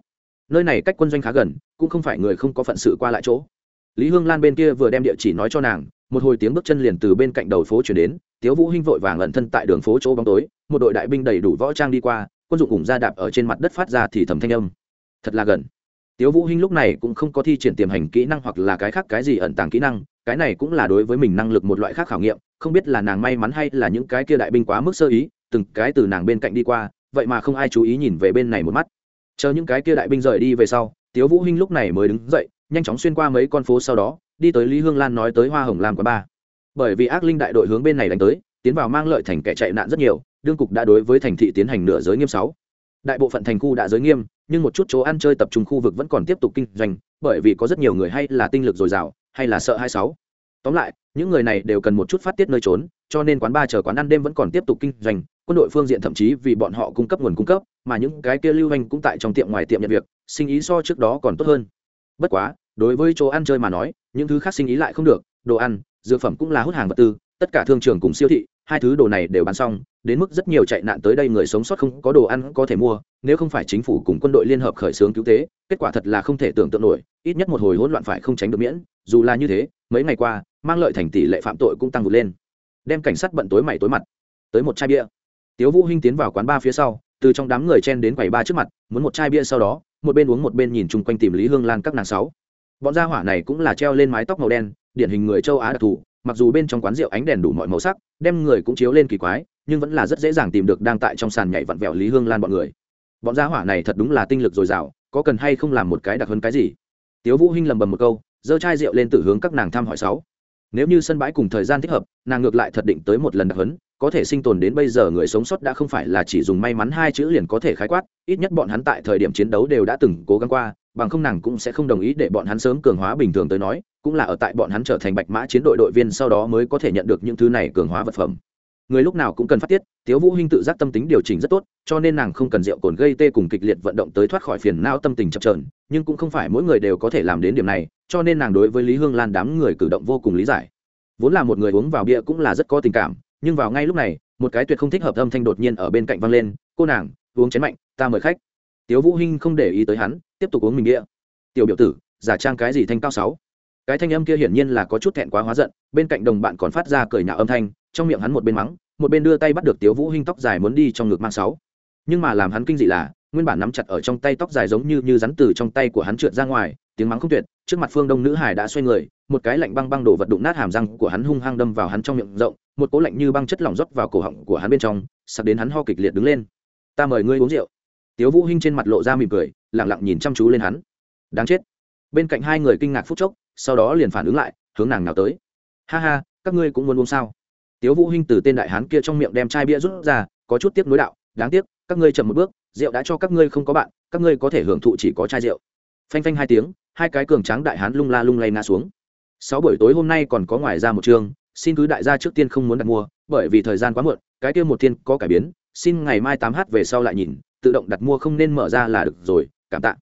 Nơi này cách quân doanh khá gần, cũng không phải người không có phận sự qua lại chỗ. Lý hương lan bên kia vừa đem địa chỉ nói cho nàng một hồi tiếng bước chân liền từ bên cạnh đầu phố chuyển đến, tiếu vũ hinh vội vàng ẩn thân tại đường phố chỗ bóng tối, một đội đại binh đầy đủ võ trang đi qua, quân dụng cùng ra đạp ở trên mặt đất phát ra thì thầm thanh âm. Thật là gần. Tiếu vũ hinh lúc này cũng không có thi triển tiềm hành kỹ năng hoặc là cái khác cái gì ẩn tàng kỹ năng, cái này cũng là đối với mình năng lực một loại khác khảo nghiệm, không biết là nàng may mắn hay là những cái kia đại binh quá mức sơ ý, từng cái từ nàng bên cạnh đi qua, vậy mà không ai chú ý nhìn về bên này một mắt. Chờ những cái kia đại binh rời đi về sau, tiếu vũ hinh lúc này mới đứng dậy, nhanh chóng xuyên qua mấy con phố sau đó đi tới lý hương lan nói tới hoa hồng lam quán ba. Bởi vì ác linh đại đội hướng bên này đánh tới, tiến vào mang lợi thành kẻ chạy nạn rất nhiều, đương cục đã đối với thành thị tiến hành nửa giới nghiêm sáu. Đại bộ phận thành khu đã giới nghiêm, nhưng một chút chỗ ăn chơi tập trung khu vực vẫn còn tiếp tục kinh doanh, bởi vì có rất nhiều người hay là tinh lực dồi dào, hay là sợ hai sáu. Tóm lại, những người này đều cần một chút phát tiết nơi trốn, cho nên quán ba chờ quán ăn đêm vẫn còn tiếp tục kinh doanh, quân đội phương diện thậm chí vì bọn họ cung cấp nguồn cung cấp, mà những cái kia lưu hành cũng tại trong tiệm ngoài tiệm nhận việc, sinh ý so trước đó còn tốt hơn. Bất quá đối với chỗ ăn chơi mà nói, những thứ khác sinh ý lại không được, đồ ăn, dược phẩm cũng là hút hàng vật tư, tất cả thương trường cùng siêu thị, hai thứ đồ này đều bán xong, đến mức rất nhiều chạy nạn tới đây người sống sót không có đồ ăn có thể mua, nếu không phải chính phủ cùng quân đội liên hợp khởi xướng cứu tế, kết quả thật là không thể tưởng tượng nổi, ít nhất một hồi hỗn loạn phải không tránh được miễn, dù là như thế, mấy ngày qua, mang lợi thành tỷ lệ phạm tội cũng tăng vượt lên. Đem cảnh sát bận tối mày tối mặt. Tới một chai bia. Tiếu vũ hinh tiến vào quán ba phía sau, từ trong đám người chen đến quầy ba trước mặt, muốn một chai bia sau đó, một bên uống một bên nhìn chung quanh tìm lý hương lan các nàng sáu bọn gia hỏa này cũng là treo lên mái tóc màu đen, điển hình người châu á đặc thù, mặc dù bên trong quán rượu ánh đèn đủ mọi màu sắc, đem người cũng chiếu lên kỳ quái, nhưng vẫn là rất dễ dàng tìm được đang tại trong sàn nhảy vặn vẹo lý hương lan bọn người. Bọn gia hỏa này thật đúng là tinh lực dồi dào, có cần hay không làm một cái đặc hơn cái gì? Tiếu vũ hinh lầm bầm một câu, giơ chai rượu lên từ hướng các nàng thăm hỏi sáu. Nếu như sân bãi cùng thời gian thích hợp, nàng ngược lại thật định tới một lần đặc hấn có thể sinh tồn đến bây giờ người sống sót đã không phải là chỉ dùng may mắn hai chữ liền có thể khái quát, ít nhất bọn hắn tại thời điểm chiến đấu đều đã từng cố gắng qua bằng không nàng cũng sẽ không đồng ý để bọn hắn sớm cường hóa bình thường tới nói, cũng là ở tại bọn hắn trở thành bạch mã chiến đội đội viên sau đó mới có thể nhận được những thứ này cường hóa vật phẩm. Người lúc nào cũng cần phát tiết, tiếu vũ hinh tự giác tâm tính điều chỉnh rất tốt, cho nên nàng không cần rượu cồn gây tê cùng kịch liệt vận động tới thoát khỏi phiền não tâm tình chập chờn, nhưng cũng không phải mỗi người đều có thể làm đến điểm này, cho nên nàng đối với lý hương lan đám người cử động vô cùng lý giải. Vốn là một người uống vào bia cũng là rất có tình cảm, nhưng vào ngay lúc này, một cái tuyệt không thích hợp âm thanh đột nhiên ở bên cạnh vang lên, cô nàng, uống chén mạnh, ta mời khách tiếu vũ hinh không để ý tới hắn, tiếp tục uống mình bia. Tiểu biểu tử, giả trang cái gì thanh cao sáu? Cái thanh âm kia hiển nhiên là có chút thẹn quá hóa giận, bên cạnh đồng bạn còn phát ra cười nhạo âm thanh, trong miệng hắn một bên mắng, một bên đưa tay bắt được tiếu vũ hinh tóc dài muốn đi trong ngực mang sáu. Nhưng mà làm hắn kinh dị là, nguyên bản nắm chặt ở trong tay tóc dài giống như như rắn từ trong tay của hắn trượt ra ngoài, tiếng mắng không tuyệt, trước mặt phương đông nữ hải đã xoay người, một cái lạnh băng băng đổ vật đụng nát hàm răng của hắn hung hăng đâm vào hắn trong miệng rộng, một cỗ lạnh như băng chất lỏng rót vào cổ họng của hắn bên trong, sặc đến hắn ho kịch liệt đứng lên. Ta mời ngươi uống rượu tiếu vũ hinh trên mặt lộ ra mỉm cười lặng lặng nhìn chăm chú lên hắn. Đáng chết. Bên cạnh hai người kinh ngạc phút chốc sau đó liền phản ứng lại hướng nàng nào tới. Ha ha các ngươi cũng muốn uống sao? Tiếu vũ hinh từ tên đại hán kia trong miệng đem chai bia rút ra có chút tiếc nối đạo đáng tiếc các ngươi chậm một bước rượu đã cho các ngươi không có bạn các ngươi có thể hưởng thụ chỉ có chai rượu. Phanh phanh hai tiếng hai cái cường tráng đại hán lung la lung lay ngã xuống. Sáu buổi tối hôm nay còn có ngoài ra một trường, xin cứ đại gia trước tiên không muốn đặt mua bởi vì thời gian quá muộn cái kia một tiên có cải biến xin ngày mai tám h về sau lại nhìn tự động đặt mua không nên mở ra là được rồi, cảm tạ.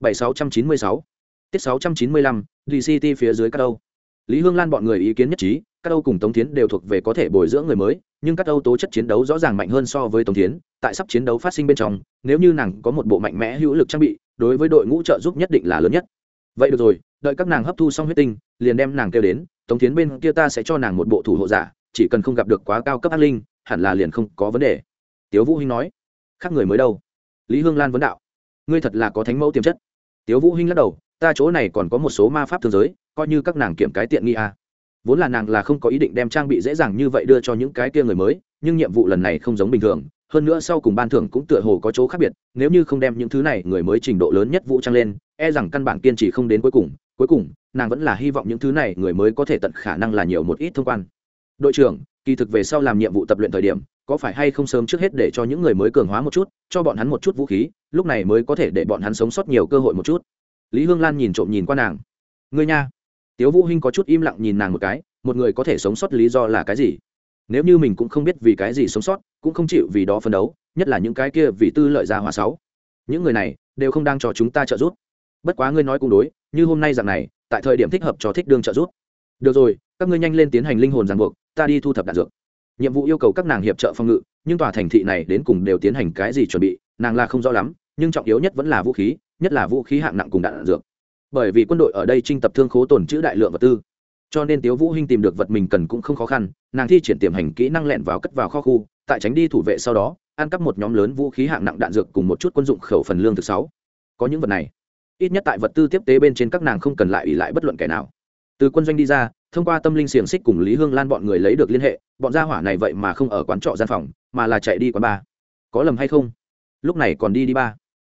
Bảy sáu trăm chín mươi sáu, tiết sáu trăm chín mươi lăm dct phía dưới các đâu lý hương lan bọn người ý kiến nhất trí các âu cùng tống tiến đều thuộc về có thể bồi dưỡng người mới, nhưng các âu tố chất chiến đấu rõ ràng mạnh hơn so với tống tiến tại sắp chiến đấu phát sinh bên trong, nếu như nàng có một bộ mạnh mẽ hữu lực trang bị, đối với đội ngũ trợ giúp nhất định là lớn nhất. Vậy được rồi, đợi các nàng hấp thu xong huyết tinh, liền đem nàng kêu đến, tống tiến bên kia ta sẽ cho nàng một bộ thủ hộ giả, chỉ cần không gặp được quá cao cấp ác linh, hẳn là liền không có vấn đề. Tiếu vũ hinh nói khác người mới đâu. Lý hương lan vấn đạo. Ngươi thật là có thánh mẫu tiềm chất. Tiếu vũ hinh lắc đầu, ta chỗ này còn có một số ma pháp thương giới, coi như các nàng kiểm cái tiện nghi à. vốn là nàng là không có ý định đem trang bị dễ dàng như vậy đưa cho những cái kia người mới, nhưng nhiệm vụ lần này không giống bình thường, hơn nữa sau cùng ban thưởng cũng tựa hồ có chỗ khác biệt, nếu như không đem những thứ này người mới trình độ lớn nhất vũ trang lên e rằng căn bản kiên trì không đến cuối cùng cuối cùng, nàng vẫn là hy vọng những thứ này người mới có thể tận khả năng là nhiều một ít thông quan. Đội trưởng kỳ thực về sau làm nhiệm vụ tập luyện thời điểm, có phải hay không sớm trước hết để cho những người mới cường hóa một chút, cho bọn hắn một chút vũ khí, lúc này mới có thể để bọn hắn sống sót nhiều cơ hội một chút. Lý hương lan nhìn trộm nhìn qua nàng. Ngươi nha. Tiếu vũ hinh có chút im lặng nhìn nàng một cái, một người có thể sống sót lý do là cái gì? Nếu như mình cũng không biết vì cái gì sống sót, cũng không chịu vì đó phấn đấu, nhất là những cái kia vì tư lợi gia hòa sáu. Những người này đều không đang cho chúng ta trợ giúp. Bất quá ngươi nói cũng đối, như hôm nay dạng này, tại thời điểm thích hợp cho thích đương trợ giúp. Được rồi, các ngươi nhanh lên tiến hành linh hồn ràng buộc ta đi thu thập đạn dược. Nhiệm vụ yêu cầu các nàng hiệp trợ phòng ngự, nhưng tòa thành thị này đến cùng đều tiến hành cái gì chuẩn bị, nàng là không rõ lắm, nhưng trọng yếu nhất vẫn là vũ khí, nhất là vũ khí hạng nặng cùng đạn dược. Bởi vì quân đội ở đây trinh tập thương khố tồn trữ đại lượng vật tư, cho nên tiếu vũ hinh tìm được vật mình cần cũng không khó khăn, nàng thi triển tiềm hành kỹ năng lẹn vào cất vào kho khu, tại tránh đi thủ vệ sau đó, ăn cắp một nhóm lớn vũ khí hạng nặng đạn dược cùng một chút quân dụng khẩu phần lương thực sáu. Có những vật này, ít nhất tại vật tư tiếp tế bên trên các nàng không cần lại ủy lại bất luận kẻ nào từ quân doanh đi ra, thông qua tâm linh xiềng xích cùng lý hương lan bọn người lấy được liên hệ, bọn gia hỏa này vậy mà không ở quán trọ gian phòng, mà là chạy đi quán bar. Có lầm hay không? Lúc này còn đi đi ba.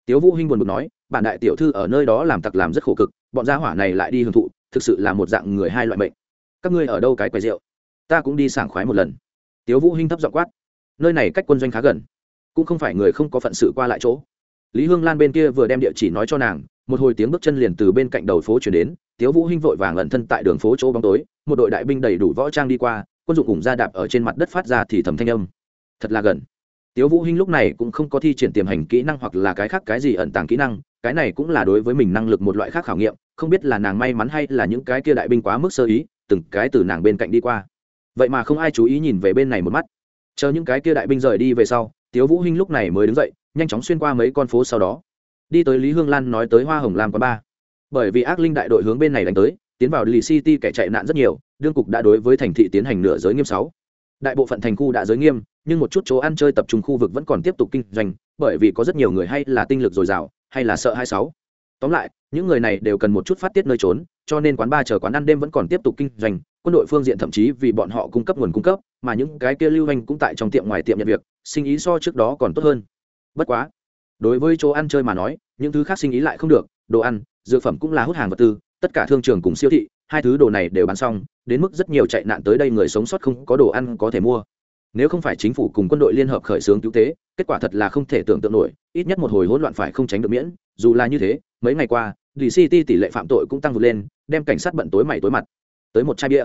Tiếu vũ hinh buồn bực nói, bản đại tiểu thư ở nơi đó làm tặc làm rất khổ cực, bọn gia hỏa này lại đi hưởng thụ, thực sự là một dạng người hai loại bệnh các ngươi ở đâu cái quầy rượu? Ta cũng đi sảng khoái một lần. Tiếu vũ hinh thấp giọng quát, nơi này cách quân doanh khá gần, cũng không phải người không có phận sự qua lại chỗ. Lý hương lan bên kia vừa đem địa chỉ nói cho nàng một hồi tiếng bước chân liền từ bên cạnh đầu phố chuyển đến, tiếu vũ hinh vội vàng ẩn thân tại đường phố chỗ bóng tối, một đội đại binh đầy đủ võ trang đi qua, quân dụng cùng ra đạp ở trên mặt đất phát ra thì thầm thanh âm. Thật là gần. Tiếu vũ hinh lúc này cũng không có thi triển tiềm hành kỹ năng hoặc là cái khác cái gì ẩn tàng kỹ năng, cái này cũng là đối với mình năng lực một loại khác khảo nghiệm, không biết là nàng may mắn hay là những cái kia đại binh quá mức sơ ý, từng cái từ nàng bên cạnh đi qua. Vậy mà không ai chú ý nhìn về bên này một mắt. Chờ những cái kia đại binh rời đi về sau, tiếu vũ hinh lúc này mới đứng dậy, nhanh chóng xuyên qua mấy con phố sau đó đi tới lý hương lan nói tới hoa hồng lam quán ba bởi vì ác linh đại đội hướng bên này đánh tới, tiến vào lì city kẻ chạy nạn rất nhiều, đương cục đã đối với thành thị tiến hành nửa giới nghiêm sáu. Đại bộ phận thành khu đã giới nghiêm, nhưng một chút chỗ ăn chơi tập trung khu vực vẫn còn tiếp tục kinh doanh, bởi vì có rất nhiều người hay là tinh lực dồi dào, hay là sợ hai sáu. Tóm lại, những người này đều cần một chút phát tiết nơi trốn, cho nên quán ba chờ quán ăn đêm vẫn còn tiếp tục kinh doanh, quân đội phương diện thậm chí vì bọn họ cung cấp nguồn cung cấp, mà những cái kia lưu hành cũng tại trong tiệm ngoài tiệm nhận việc, sinh ý so trước đó còn tốt hơn. Bất quá đối với chỗ ăn chơi mà nói, những thứ khác sinh ý lại không được, đồ ăn, dược phẩm cũng là hút hàng vật tư, tất cả thương trường cùng siêu thị, hai thứ đồ này đều bán xong, đến mức rất nhiều chạy nạn tới đây người sống sót không có đồ ăn có thể mua. Nếu không phải chính phủ cùng quân đội liên hợp khởi xướng cứu tế, kết quả thật là không thể tưởng tượng nổi, ít nhất một hồi hỗn loạn phải không tránh được miễn, dù là như thế, mấy ngày qua dct tỷ lệ phạm tội cũng tăng vượt lên, đem cảnh sát bận tối mày tối mặt. Tới một chai bia.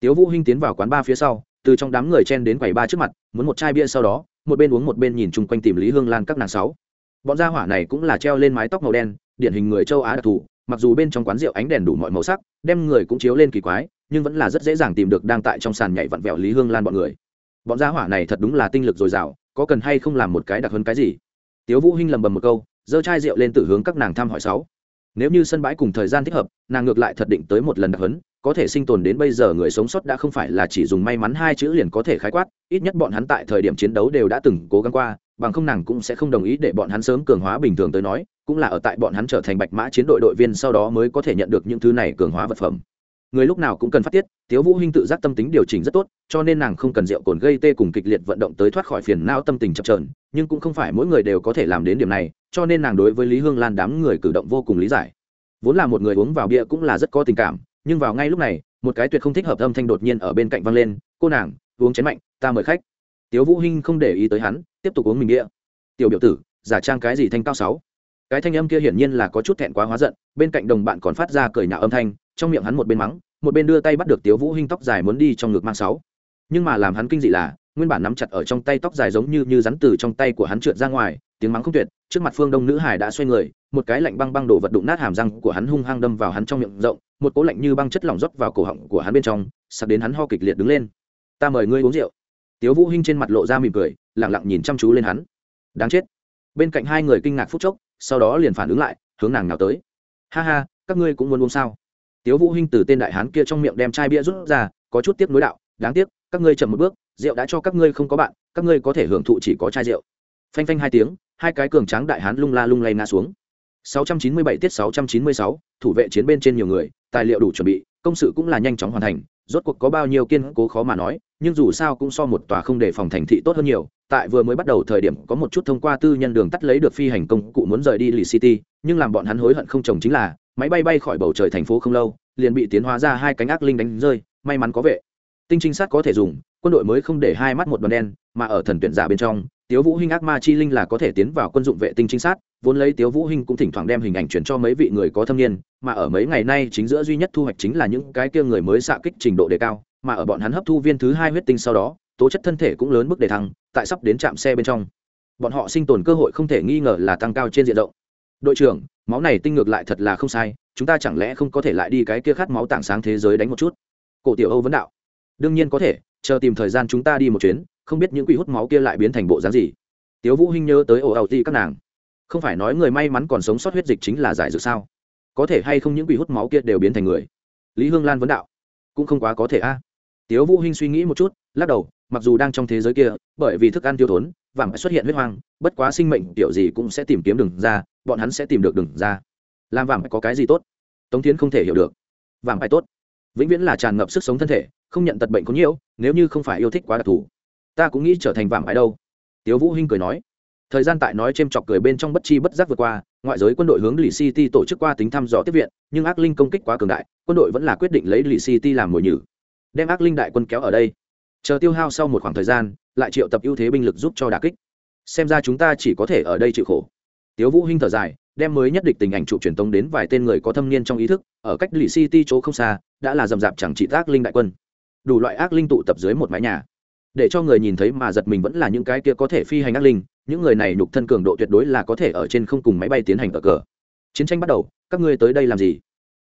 Tiếu vũ hinh tiến vào quán ba phía sau, từ trong đám người chen đến quầy ba trước mặt, muốn một chai bia sau đó, một bên uống một bên nhìn chung quanh tìm lý hương lan các nàng sáu bọn gia hỏa này cũng là treo lên mái tóc màu đen, điển hình người châu á đặc thù, mặc dù bên trong quán rượu ánh đèn đủ mọi màu sắc, đem người cũng chiếu lên kỳ quái, nhưng vẫn là rất dễ dàng tìm được đang tại trong sàn nhảy vặn vẹo lý hương lan bọn người. Bọn gia hỏa này thật đúng là tinh lực dồi dào, có cần hay không làm một cái đặc hơn cái gì? Tiếu vũ hinh lầm bầm một câu, giơ chai rượu lên từ hướng các nàng thăm hỏi sáu. Nếu như sân bãi cùng thời gian thích hợp, nàng ngược lại thật định tới một lần đặc hấn, có thể sinh tồn đến bây giờ người sống sót đã không phải là chỉ dùng may mắn hai chữ liền có thể khái quát, ít nhất bọn hắn tại thời điểm chiến đấu đều đã từng cố gắng qua bằng không nàng cũng sẽ không đồng ý để bọn hắn sớm cường hóa bình thường tới nói, cũng là ở tại bọn hắn trở thành bạch mã chiến đội đội viên sau đó mới có thể nhận được những thứ này cường hóa vật phẩm. Người lúc nào cũng cần phát tiết, tiếu vũ hinh tự giác tâm tính điều chỉnh rất tốt, cho nên nàng không cần rượu cồn gây tê cùng kịch liệt vận động tới thoát khỏi phiền não tâm tình chập chờn, nhưng cũng không phải mỗi người đều có thể làm đến điểm này, cho nên nàng đối với lý hương lan đám người cử động vô cùng lý giải. Vốn là một người uống vào bia cũng là rất có tình cảm, nhưng vào ngay lúc này, một cái tuyệt không thích hợp âm thanh đột nhiên ở bên cạnh vang lên, cô nàng, uống chén mạnh, ta mời khách. Tiếu vũ hinh không để ý tới hắn tiếp tục uống mình đĩa. Tiểu biểu tử, giả trang cái gì thanh cao sáu? Cái thanh âm kia hiển nhiên là có chút thẹn quá hóa giận, bên cạnh đồng bạn còn phát ra cười nhạo âm thanh, trong miệng hắn một bên mắng, một bên đưa tay bắt được tiếu vũ hinh tóc dài muốn đi trong ngực mang sáu. Nhưng mà làm hắn kinh dị là, nguyên bản nắm chặt ở trong tay tóc dài giống như như rắn từ trong tay của hắn trượt ra ngoài, tiếng mắng không tuyệt, trước mặt phương đông nữ hải đã xoay người, một cái lạnh băng băng đổ vật đụng nát hàm răng của hắn hung hăng đâm vào hắn trong miệng rộng, một cỗ lạnh như băng chất lỏng rót vào cổ họng của hắn bên trong sặc đến hắn ho kịch liệt đứng lên. Ta mời ngươi uống rượu. Tiếu vũ hinh trên mặt lộ ra mỉm cười lặng lặng nhìn chăm chú lên hắn. Đáng chết. Bên cạnh hai người kinh ngạc phút chốc sau đó liền phản ứng lại hướng nàng nào tới. Ha ha các ngươi cũng muốn uống sao? Tiếu vũ hinh từ tên đại hán kia trong miệng đem chai bia rút ra có chút tiếc nuối đạo đáng tiếc các ngươi chậm một bước rượu đã cho các ngươi không có bạn các ngươi có thể hưởng thụ chỉ có chai rượu. Phanh phanh hai tiếng hai cái cường tráng đại hán lung la lung lay ngã xuống. 697 tiết 696, thủ vệ chiến bên trên nhiều người tài liệu đủ chuẩn bị công sự cũng là nhanh chóng hoàn thành rốt cuộc có bao nhiêu kiên cố khó mà nói, nhưng dù sao cũng so một tòa không để phòng thành thị tốt hơn nhiều. Tại vừa mới bắt đầu thời điểm có một chút thông qua tư nhân đường tắt lấy được phi hành công cụ muốn rời đi lì city, nhưng làm bọn hắn hối hận không chồng chính là, máy bay bay khỏi bầu trời thành phố không lâu, liền bị tiến hóa ra hai cánh ác linh đánh rơi, may mắn có vệ. Tinh trinh sát có thể dùng, quân đội mới không để hai mắt một đoàn đen, mà ở thần tuyển giả bên trong tiếu vũ hinh ác ma chi linh là có thể tiến vào quân dụng vệ tinh trinh sát, vốn lấy tiếu vũ hinh cũng thỉnh thoảng đem hình ảnh chuyển cho mấy vị người có thâm niên, mà ở mấy ngày nay chính giữa duy nhất thu hoạch chính là những cái kia người mới xạ kích trình độ đề cao, mà ở bọn hắn hấp thu viên thứ hai huyết tinh sau đó, tố chất thân thể cũng lớn mức đề thăng, tại sắp đến trạm xe bên trong. Bọn họ sinh tồn cơ hội không thể nghi ngờ là tăng cao trên diện rộng. Đội trưởng, máu này tinh ngược lại thật là không sai, chúng ta chẳng lẽ không có thể lại đi cái kia khát máu tảng sáng thế giới đánh một chút? Cổ tiểu âu vấn đạo. Đương nhiên có thể, chờ tìm thời gian chúng ta đi một chuyến không biết những quỷ hút máu kia lại biến thành bộ dáng gì. Tiếu vũ hinh nhớ tới ồ ẩu ti các nàng. Không phải nói người may mắn còn sống sót huyết dịch chính là giải dược sao? Có thể hay không những quỷ hút máu kia đều biến thành người? Lý hương lan vấn đạo. Cũng không quá có thể a. Tiếu vũ hinh suy nghĩ một chút, lắc đầu, mặc dù đang trong thế giới kia, bởi vì thức ăn tiêu thốn vàng xuất hiện huyết hoang, bất quá sinh mệnh kiểu gì cũng sẽ tìm kiếm đường ra, bọn hắn sẽ tìm được đường ra. Làm vàng có cái gì tốt? Tống tiến không thể hiểu được. Vàng phải tốt. Vĩnh viễn là tràn ngập sức sống thân thể, không nhận tật bệnh có nhiễu, nếu như không phải yêu thích quá đặc thù ta cũng nghĩ trở thành vàng phải đâu. Tiếu vũ hinh cười nói. Thời gian tại nói chêm chọc cười bên trong bất chi bất giác vượt qua, ngoại giới quân đội hướng lì city tổ chức qua tính thăm dò tiếp viện, nhưng ác linh công kích quá cường đại, quân đội vẫn là quyết định lấy lì city làm mồi nhử. Đem ác linh đại quân kéo ở đây. Chờ tiêu hao sau một khoảng thời gian, lại triệu tập ưu thế binh lực giúp cho đà kích. Xem ra chúng ta chỉ có thể ở đây chịu khổ. Tiếu vũ hinh thở dài, đem mới nhất địch tình ảnh trụ truyền tống đến vài tên người có thâm niên trong ý thức, ở cách lì city chỗ không xa, đã là dầm dạp chẳng trị ác linh đại quân. Đủ loại ác linh tụ tập dưới một mái nhà để cho người nhìn thấy mà giật mình vẫn là những cái kia có thể phi hành ác linh, những người này nhục thân cường độ tuyệt đối là có thể ở trên không cùng máy bay tiến hành ở cờ. Chiến tranh bắt đầu, các ngươi tới đây làm gì?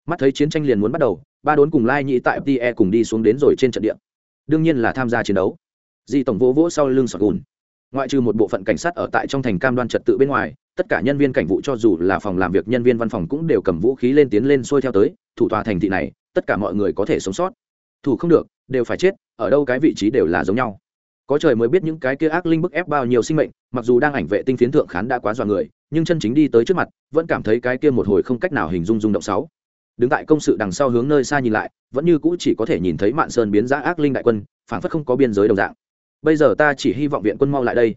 Mắt thấy chiến tranh liền muốn bắt đầu, ba đốn cùng lai nhị tại pte cùng đi xuống đến rồi trên trận địa. Đương nhiên là tham gia chiến đấu. Di tổng vỗ vỗ sau lưng sọt gùn ngoại trừ một bộ phận cảnh sát ở tại trong thành cam đoan trật tự bên ngoài, tất cả nhân viên cảnh vụ cho dù là phòng làm việc nhân viên văn phòng cũng đều cầm vũ khí lên tiến lên xuôi theo tới, thủ tòa thành thị này, tất cả mọi người có thể sống sót. Thủ không được, đều phải chết, ở đâu cái vị trí đều là giống nhau có trời mới biết những cái kia ác linh bức ép bao nhiêu sinh mệnh, mặc dù đang ảnh vệ tinh phiến thượng khán đã quá dọa người, nhưng chân chính đi tới trước mặt, vẫn cảm thấy cái kia một hồi không cách nào hình dung rung động sáu. Đứng tại công sự đằng sau hướng nơi xa nhìn lại, vẫn như cũ chỉ có thể nhìn thấy mạn sơn biến ra ác linh đại quân phản phất không có biên giới đồng dạng. Bây giờ ta chỉ hy vọng viện quân mau lại đây.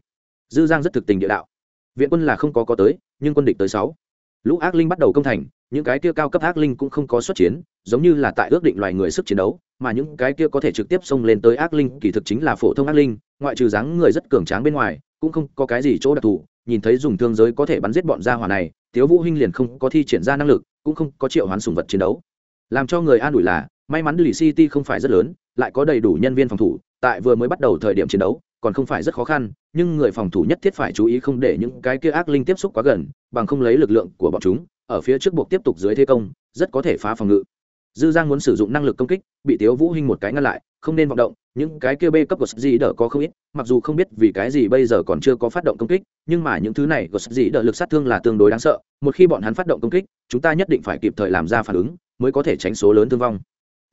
Dư giang rất thực tình địa đạo. Viện quân là không có có tới, nhưng quân địch tới sáu lũ ác linh bắt đầu công thành, những cái kia cao cấp ác linh cũng không có xuất chiến, giống như là tại ước định loài người sức chiến đấu, mà những cái kia có thể trực tiếp xông lên tới ác linh, kỳ thực chính là phổ thông ác linh, ngoại trừ dáng người rất cường tráng bên ngoài, cũng không có cái gì chỗ đặc thù. Nhìn thấy dùng thương giới có thể bắn giết bọn gia hỏa này, tiếu vũ hinh liền không có thi triển ra năng lực, cũng không có triệu hoán sùng vật chiến đấu. Làm cho người an ủi là, may mắn lì city không phải rất lớn, lại có đầy đủ nhân viên phòng thủ, tại vừa mới bắt đầu thời điểm chiến đấu còn không phải rất khó khăn, nhưng người phòng thủ nhất thiết phải chú ý không để những cái kia ác linh tiếp xúc quá gần, bằng không lấy lực lượng của bọn chúng, ở phía trước buộc tiếp tục dưới thế công, rất có thể phá phòng ngự. Dư giang muốn sử dụng năng lực công kích, bị tiếu vũ hinh một cái ngăn lại, không nên vọng động, những cái kia b cấp của gì đỡ có không ít, mặc dù không biết vì cái gì bây giờ còn chưa có phát động công kích, nhưng mà những thứ này của gì đỡ lực sát thương là tương đối đáng sợ, một khi bọn hắn phát động công kích, chúng ta nhất định phải kịp thời làm ra phản ứng, mới có thể tránh số lớn thương vong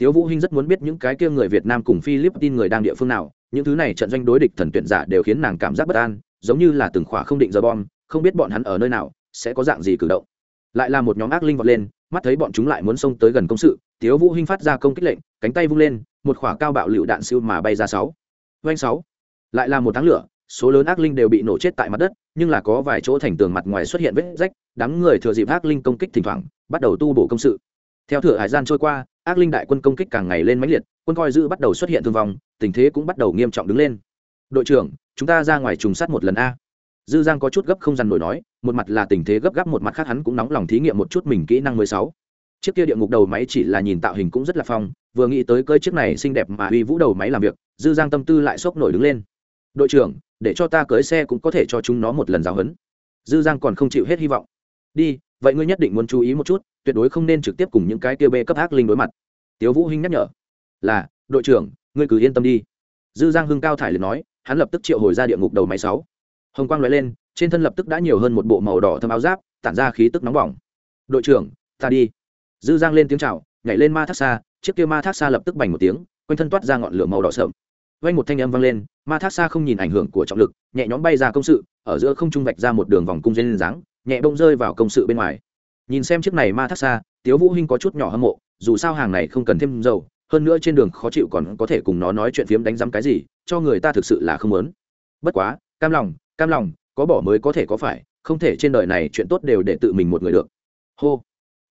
tiếu vũ hinh rất muốn biết những cái kia người việt nam cùng philippines người đang địa phương nào, những thứ này trận doanh đối địch thần tuyển giả đều khiến nàng cảm giác bất an, giống như là từng khỏa không định giờ bom, không biết bọn hắn ở nơi nào, sẽ có dạng gì cử động. Lại là một nhóm ác linh vọt lên, mắt thấy bọn chúng lại muốn xông tới gần công sự, tiếu vũ hinh phát ra công kích lệnh, cánh tay vung lên, một khỏa cao bạo lựu đạn siêu mà bay ra sáu. Doanh sáu. Lại là một tháng lửa, số lớn ác linh đều bị nổ chết tại mặt đất, nhưng là có vài chỗ thành tường mặt ngoài xuất hiện vết rách, đám người thừa dịp ác linh công kích thỉnh thoảng, bắt đầu tu bổ công sự. Theo thừa hải gian trôi qua ác linh đại quân công kích càng ngày lên mãnh liệt, quân coi giữ bắt đầu xuất hiện thương vong, tình thế cũng bắt đầu nghiêm trọng đứng lên. Đội trưởng, chúng ta ra ngoài trùng sát một lần a. Dư giang có chút gấp không dằn nổi nói, một mặt là tình thế gấp gáp, một mặt khác hắn cũng nóng lòng thí nghiệm một chút mình kỹ năng mười sáu. Chiếc kia địa ngục đầu máy chỉ là nhìn tạo hình cũng rất là phong, vừa nghĩ tới cơi chiếc này xinh đẹp mà uy vũ đầu máy làm việc, dư giang tâm tư lại sốc nổi đứng lên. Đội trưởng, để cho ta cưới xe cũng có thể cho chúng nó một lần giáo huấn. Dư giang còn không chịu hết hy vọng. Đi vậy ngươi nhất định muốn chú ý một chút, tuyệt đối không nên trực tiếp cùng những cái kia bê cấp ác linh đối mặt. Tiếu vũ hinh nhắc nhở. Là, đội trưởng, ngươi cứ yên tâm đi. Dư giang hưng cao thải liền nói, hắn lập tức triệu hồi ra địa ngục đầu máy sáu. Hồng quang lóe lên, trên thân lập tức đã nhiều hơn một bộ màu đỏ thâm áo giáp, tản ra khí tức nóng bỏng. Đội trưởng, ta đi. Dư giang lên tiếng chào, nhảy lên ma thác xa, chiếc kia ma thác xa lập tức bành một tiếng, quanh thân toát ra ngọn lửa màu đỏ sậm. Vang một thanh âm vang lên, ma thác xa không nhìn ảnh hưởng của trọng lực, nhẹ nhõm bay ra công sự, ở giữa không trung vạch ra một đường vòng cung dây lên dáng nhẹ bông rơi vào công sự bên ngoài. Nhìn xem chiếc này ma thác xa, tiếu vũ hinh có chút nhỏ hâm mộ, dù sao hàng này không cần thêm dầu, hơn nữa trên đường khó chịu còn có thể cùng nó nói chuyện phiếm đánh giám cái gì, cho người ta thực sự là không muốn. Bất quá, cam lòng cam lòng, có bỏ mới có thể có phải, không thể trên đời này chuyện tốt đều để tự mình một người được. Hô.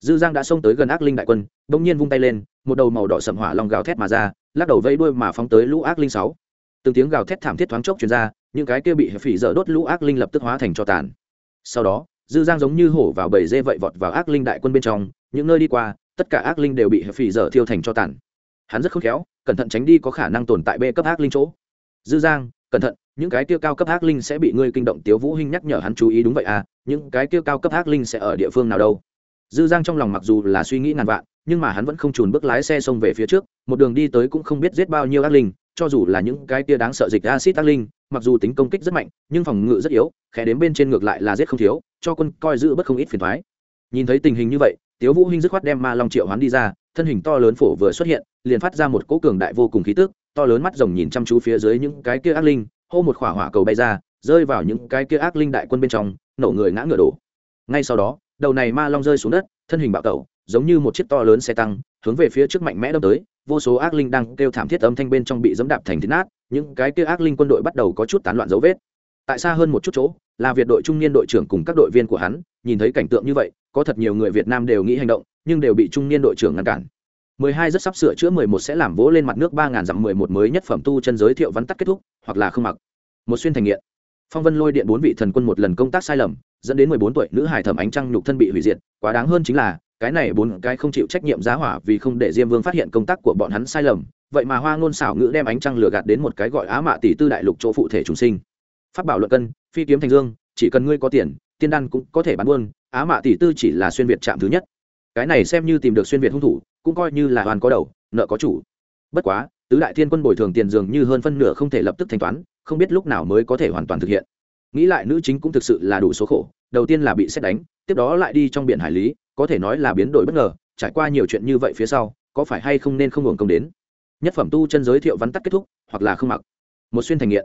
Dư giang đã xông tới gần ác linh đại quân, bỗng nhiên vung tay lên, một đầu màu đỏ sầm hỏa long gào thét mà ra, lắc đầu vây đuôi mà phóng tới lũ ác linh sáu. Từng tiếng gào thét thảm thiết thoáng chốc truyền ra, những cái kia bị phỉ dở đốt lũ ác linh lập tức hóa thành cho tàn. Sau đó dư giang giống như hổ vào bầy dê vậy vọt vào ác linh đại quân bên trong, những nơi đi qua, tất cả ác linh đều bị phỉ dở thiêu thành cho tàn. Hắn rất khôn khéo, cẩn thận tránh đi có khả năng tồn tại bê cấp ác linh chỗ. Dư giang, cẩn thận, những cái kia cao cấp ác linh sẽ bị ngươi kinh động, tiếu vũ hinh nhắc nhở hắn chú ý đúng vậy à những cái kia cao cấp ác linh sẽ ở địa phương nào đâu? Dư giang trong lòng mặc dù là suy nghĩ ngàn vạn, nhưng mà hắn vẫn không chùn bước lái xe xông về phía trước, một đường đi tới cũng không biết giết bao nhiêu ác linh, cho dù là những cái kia đáng sợ dịch acid ác linh, mặc dù tính công kích rất mạnh, nhưng phòng ngự rất yếu, khẽ đến bên trên ngược lại là giết không thiếu cho quân coi giữ bất không ít phiền thoái. Nhìn thấy tình hình như vậy, tiếu vũ hinh dứt khoát đem ma long triệu hoán đi ra, thân hình to lớn phổ vừa xuất hiện, liền phát ra một cỗ cường đại vô cùng khí tức, to lớn mắt rồng nhìn chăm chú phía dưới những cái kia ác linh, hô một khỏa hỏa cầu bay ra, rơi vào những cái kia ác linh đại quân bên trong, nổ người ngã ngựa đổ. Ngay sau đó, đầu này ma long rơi xuống đất, thân hình bạo tẩu, giống như một chiếc to lớn xe tăng, hướng về phía trước mạnh mẽ đâm tới, vô số ác linh đang kêu thảm thiết âm thanh bên trong bị dẫm đạp thành thịt nát, những cái kia ác linh quân đội bắt đầu có chút tán loạn dấu vết tại xa hơn một chút chỗ là việt đội trung niên đội trưởng cùng các đội viên của hắn nhìn thấy cảnh tượng như vậy có thật nhiều người việt nam đều nghĩ hành động nhưng đều bị trung niên đội trưởng ngăn cản 12 rất sắp sửa chữa 11 sẽ làm vỗ lên mặt nước 3000 dặm 11 mới nhất phẩm tu chân giới thiệu vắn tắt kết thúc, hoặc là không mặc. Một xuyên thành nghiện. Phong Vân lôi điện bốn vị thần quân một lần công tác sai lầm, dẫn đến 14 tuổi nữ hải thẩm ánh trăng nhục thân bị hủy diệt, quá đáng hơn chính là, cái này bốn cái không chịu trách nhiệm giá hỏa vì không để Diêm Vương phát hiện công tác của bọn hắn sai lầm, vậy mà Hoa ngôn xảo ngữ đem ánh trăng lừa gạt đến một cái gọi Á Mạ tỷ tư đại lục chỗ phụ thể chúng sinh. Pháp bảo luận cân, phi kiếm thành dương, chỉ cần ngươi có tiền, tiên đan cũng có thể bán buôn, Á Mạ tỷ tư chỉ là xuyên việt chạm thứ nhất. Cái này xem như tìm được xuyên việt hung thủ, cũng coi như là hoàn có đầu nợ có chủ. Bất quá tứ đại thiên quân bồi thường tiền dường như hơn phân nửa không thể lập tức thanh toán không biết lúc nào mới có thể hoàn toàn thực hiện. Nghĩ lại nữ chính cũng thực sự là đủ số khổ đầu tiên là bị xét đánh tiếp đó lại đi trong biển hải lý có thể nói là biến đổi bất ngờ trải qua nhiều chuyện như vậy phía sau có phải hay không nên không hưởng công đến? Nhất phẩm tu chân giới thiệu vắn tắt kết thúc hoặc là không mặc. Một xuyên thành nghiện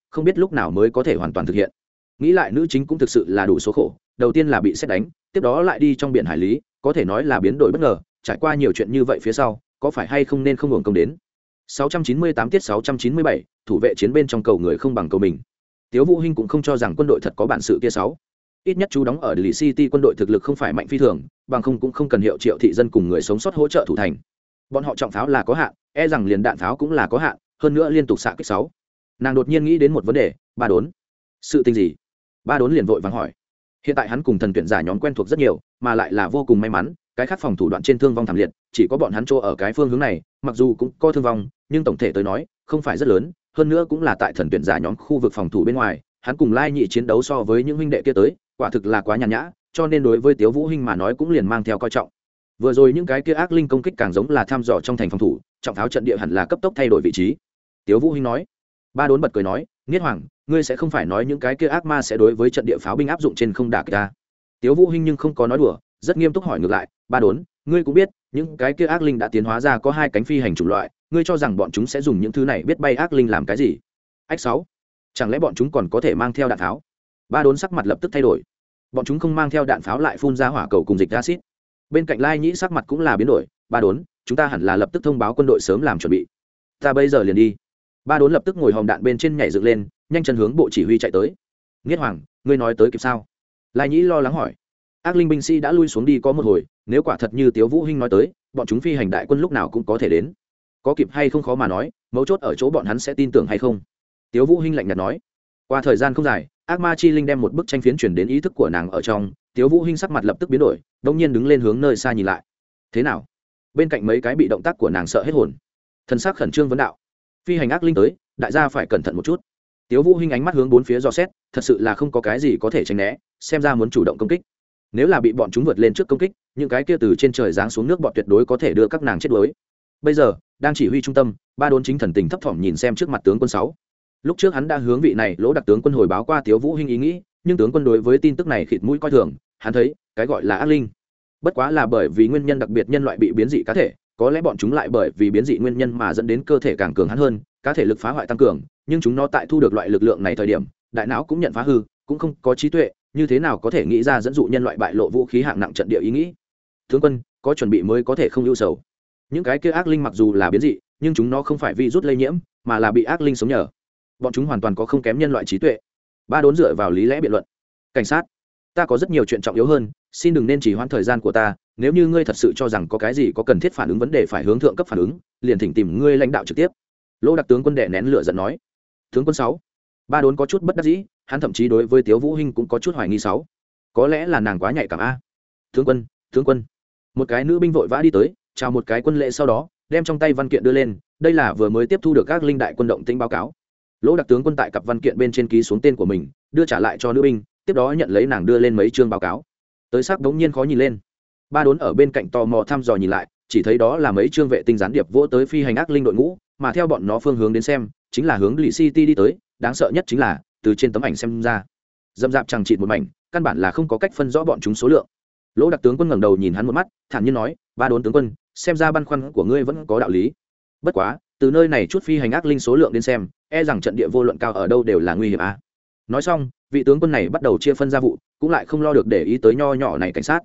không biết lúc nào mới có thể hoàn toàn thực hiện. Nghĩ lại nữ chính cũng thực sự là đủ số khổ đầu tiên là bị xét đánh tiếp đó lại đi trong biển hải lý có thể nói là biến đổi bất ngờ trải qua nhiều chuyện như vậy phía sau có phải hay không nên không hưởng công đến? 698 tiết 697, thủ vệ chiến bên trong cầu người không bằng cầu mình. Tiếu vũ hinh cũng không cho rằng quân đội thật có bản sự kia sáu. Ít nhất chú đóng ở Delhi City quân đội thực lực không phải mạnh phi thường bằng không cũng không cần hiệu triệu thị dân cùng người sống sót hỗ trợ thủ thành. Bọn họ trọng pháo là có hạn e rằng liền đạn pháo cũng là có hạn hơn nữa liên tục xạ kích sáu nàng đột nhiên nghĩ đến một vấn đề, ba đốn. Sự tình gì? Ba đốn liền vội vàng hỏi. Hiện tại hắn cùng thần tuyển giả nhóm quen thuộc rất nhiều, mà lại là vô cùng may mắn, cái khác phòng thủ đoạn trên thương vong thảm liệt, chỉ có bọn hắn chỗ ở cái phương hướng này, mặc dù cũng có thương vong, nhưng tổng thể tới nói, không phải rất lớn, hơn nữa cũng là tại thần tuyển giả nhóm khu vực phòng thủ bên ngoài, hắn cùng lai nhị chiến đấu so với những huynh đệ kia tới, quả thực là quá nhàn nhã, cho nên đối với tiếu vũ hinh mà nói cũng liền mang theo coi trọng. Vừa rồi những cái kia ác linh công kích càng giống là tham dò trong thành phòng thủ, trọng tháo trận địa hẳn là cấp tốc thay đổi vị trí. Tiếu vũ hinh nói ba đốn bật cười nói nghiết hoàng, ngươi sẽ không phải nói những cái kia ác ma sẽ đối với trận địa pháo binh áp dụng trên không đả kích ta. Tiếu vũ hinh nhưng không có nói đùa, rất nghiêm túc hỏi ngược lại, ba đốn, ngươi cũng biết, những cái kia ác linh đã tiến hóa ra có hai cánh phi hành chủng loại, ngươi cho rằng bọn chúng sẽ dùng những thứ này biết bay ác linh làm cái gì? Ách sáu, chẳng lẽ bọn chúng còn có thể mang theo đạn pháo? Ba đốn sắc mặt lập tức thay đổi. Bọn chúng không mang theo đạn pháo lại phun ra hỏa cầu cùng dịch acid bên cạnh lai nhĩ sắc mặt cũng là biến đổi, ba đốn, chúng ta hẳn là lập tức thông báo quân đội sớm làm chuẩn bị. Ta bây giờ liền đi ba đốn lập tức ngồi hòm đạn bên trên nhảy dựng lên, nhanh chân hướng bộ chỉ huy chạy tới. Nghiết hoàng, ngươi nói tới kịp sao? Lai nhĩ lo lắng hỏi. Ác linh binh sĩ đã lui xuống đi có một hồi, nếu quả thật như tiếu vũ hinh nói tới, bọn chúng phi hành đại quân lúc nào cũng có thể đến. Có kịp hay không khó mà nói, mấu chốt ở chỗ bọn hắn sẽ tin tưởng hay không? Tiếu vũ hinh lạnh nhạt nói. Qua thời gian không dài, ác ma chi linh đem một bức tranh phiến chuyển đến ý thức của nàng ở trong, tiếu vũ hinh sắc mặt lập tức biến đổi đông nhiên đứng lên hướng nơi xa nhìn lại. Thế nào? Bên cạnh mấy cái bị động tác của nàng sợ hết hồn. Thân xác khẩn trương vấn đạo phi hành ác linh tới, đại gia phải cẩn thận một chút. Tiếu vũ hinh ánh mắt hướng bốn phía dò xét, thật sự là không có cái gì có thể tránh né, xem ra muốn chủ động công kích. Nếu là bị bọn chúng vượt lên trước công kích, những cái kia từ trên trời giáng xuống nước bọn tuyệt đối có thể đưa các nàng chết đuối. Bây giờ, đang chỉ huy trung tâm, ba đốn chính thần tình thấp thỏm nhìn xem trước mặt tướng quân sáu. Lúc trước hắn đã hướng vị này lỗ đặc tướng quân hồi báo qua tiếu vũ hinh ý nghĩ, nhưng tướng quân đối với tin tức này khịt mũi coi thường, hắn thấy, cái gọi là ác linh. Bất quá là bởi vì nguyên nhân đặc biệt nhân loại bị biến dị cá thể có lẽ bọn chúng lại bởi vì biến dị nguyên nhân mà dẫn đến cơ thể càng cường hắn hơn, cá thể lực phá hoại tăng cường, nhưng chúng nó tại thu được loại lực lượng này thời điểm, đại não cũng nhận phá hư, cũng không có trí tuệ, như thế nào có thể nghĩ ra dẫn dụ nhân loại bại lộ vũ khí hạng nặng trận địa ý nghĩ? Tướng quân, có chuẩn bị mới có thể không ưu sầu. Những cái kia ác linh mặc dù là biến dị, nhưng chúng nó không phải vi rút lây nhiễm, mà là bị ác linh sống nhờ. Bọn chúng hoàn toàn có không kém nhân loại trí tuệ. Ba đốn dựa vào lý lẽ biện luận. Cảnh sát, ta có rất nhiều chuyện trọng yếu hơn, xin đừng nên chỉ hoãn thời gian của ta nếu như ngươi thật sự cho rằng có cái gì có cần thiết phản ứng vấn đề phải hướng thượng cấp phản ứng, liền thỉnh tìm ngươi lãnh đạo trực tiếp. Lỗ đặc tướng quân đệ nén lửa giận nói. Tướng quân sáu, ba đốn có chút bất đắc dĩ, hắn thậm chí đối với tiếu vũ hinh cũng có chút hoài nghi sáu. Có lẽ là nàng quá nhạy cảm a. Tướng quân tướng quân. Một cái nữ binh vội vã đi tới, chào một cái quân lễ sau đó, đem trong tay văn kiện đưa lên, đây là vừa mới tiếp thu được các linh đại quân động tĩnh báo cáo. Lỗ đặc tướng quân tại cặp văn kiện bên trên ký xuống tên của mình, đưa trả lại cho nữ binh, tiếp đó nhận lấy nàng đưa lên mấy chương báo cáo. Tới sắc đống nhiên khó nhìn lên ba đốn ở bên cạnh tò mò thăm dò nhìn lại, chỉ thấy đó là mấy trương vệ tinh gián điệp vỗ tới phi hành ác linh đội ngũ, mà theo bọn nó phương hướng đến xem, chính là hướng lì city đi tới, đáng sợ nhất chính là, từ trên tấm ảnh xem ra, dậm dạp chẳng chịt một mảnh, căn bản là không có cách phân rõ bọn chúng số lượng. Lỗ đặc tướng quân ngẩng đầu nhìn hắn một mắt, thản nhiên nói, ba đốn tướng quân, xem ra băn khoăn của ngươi vẫn có đạo lý. Bất quá, từ nơi này chút phi hành ác linh số lượng đến xem e rằng trận địa vô luận cao ở đâu đều là nguy hiểm à. nói xong, vị tướng quân này bắt đầu chia phân ra vụ, cũng lại không lo được để ý tới nho nhỏ này cảnh sát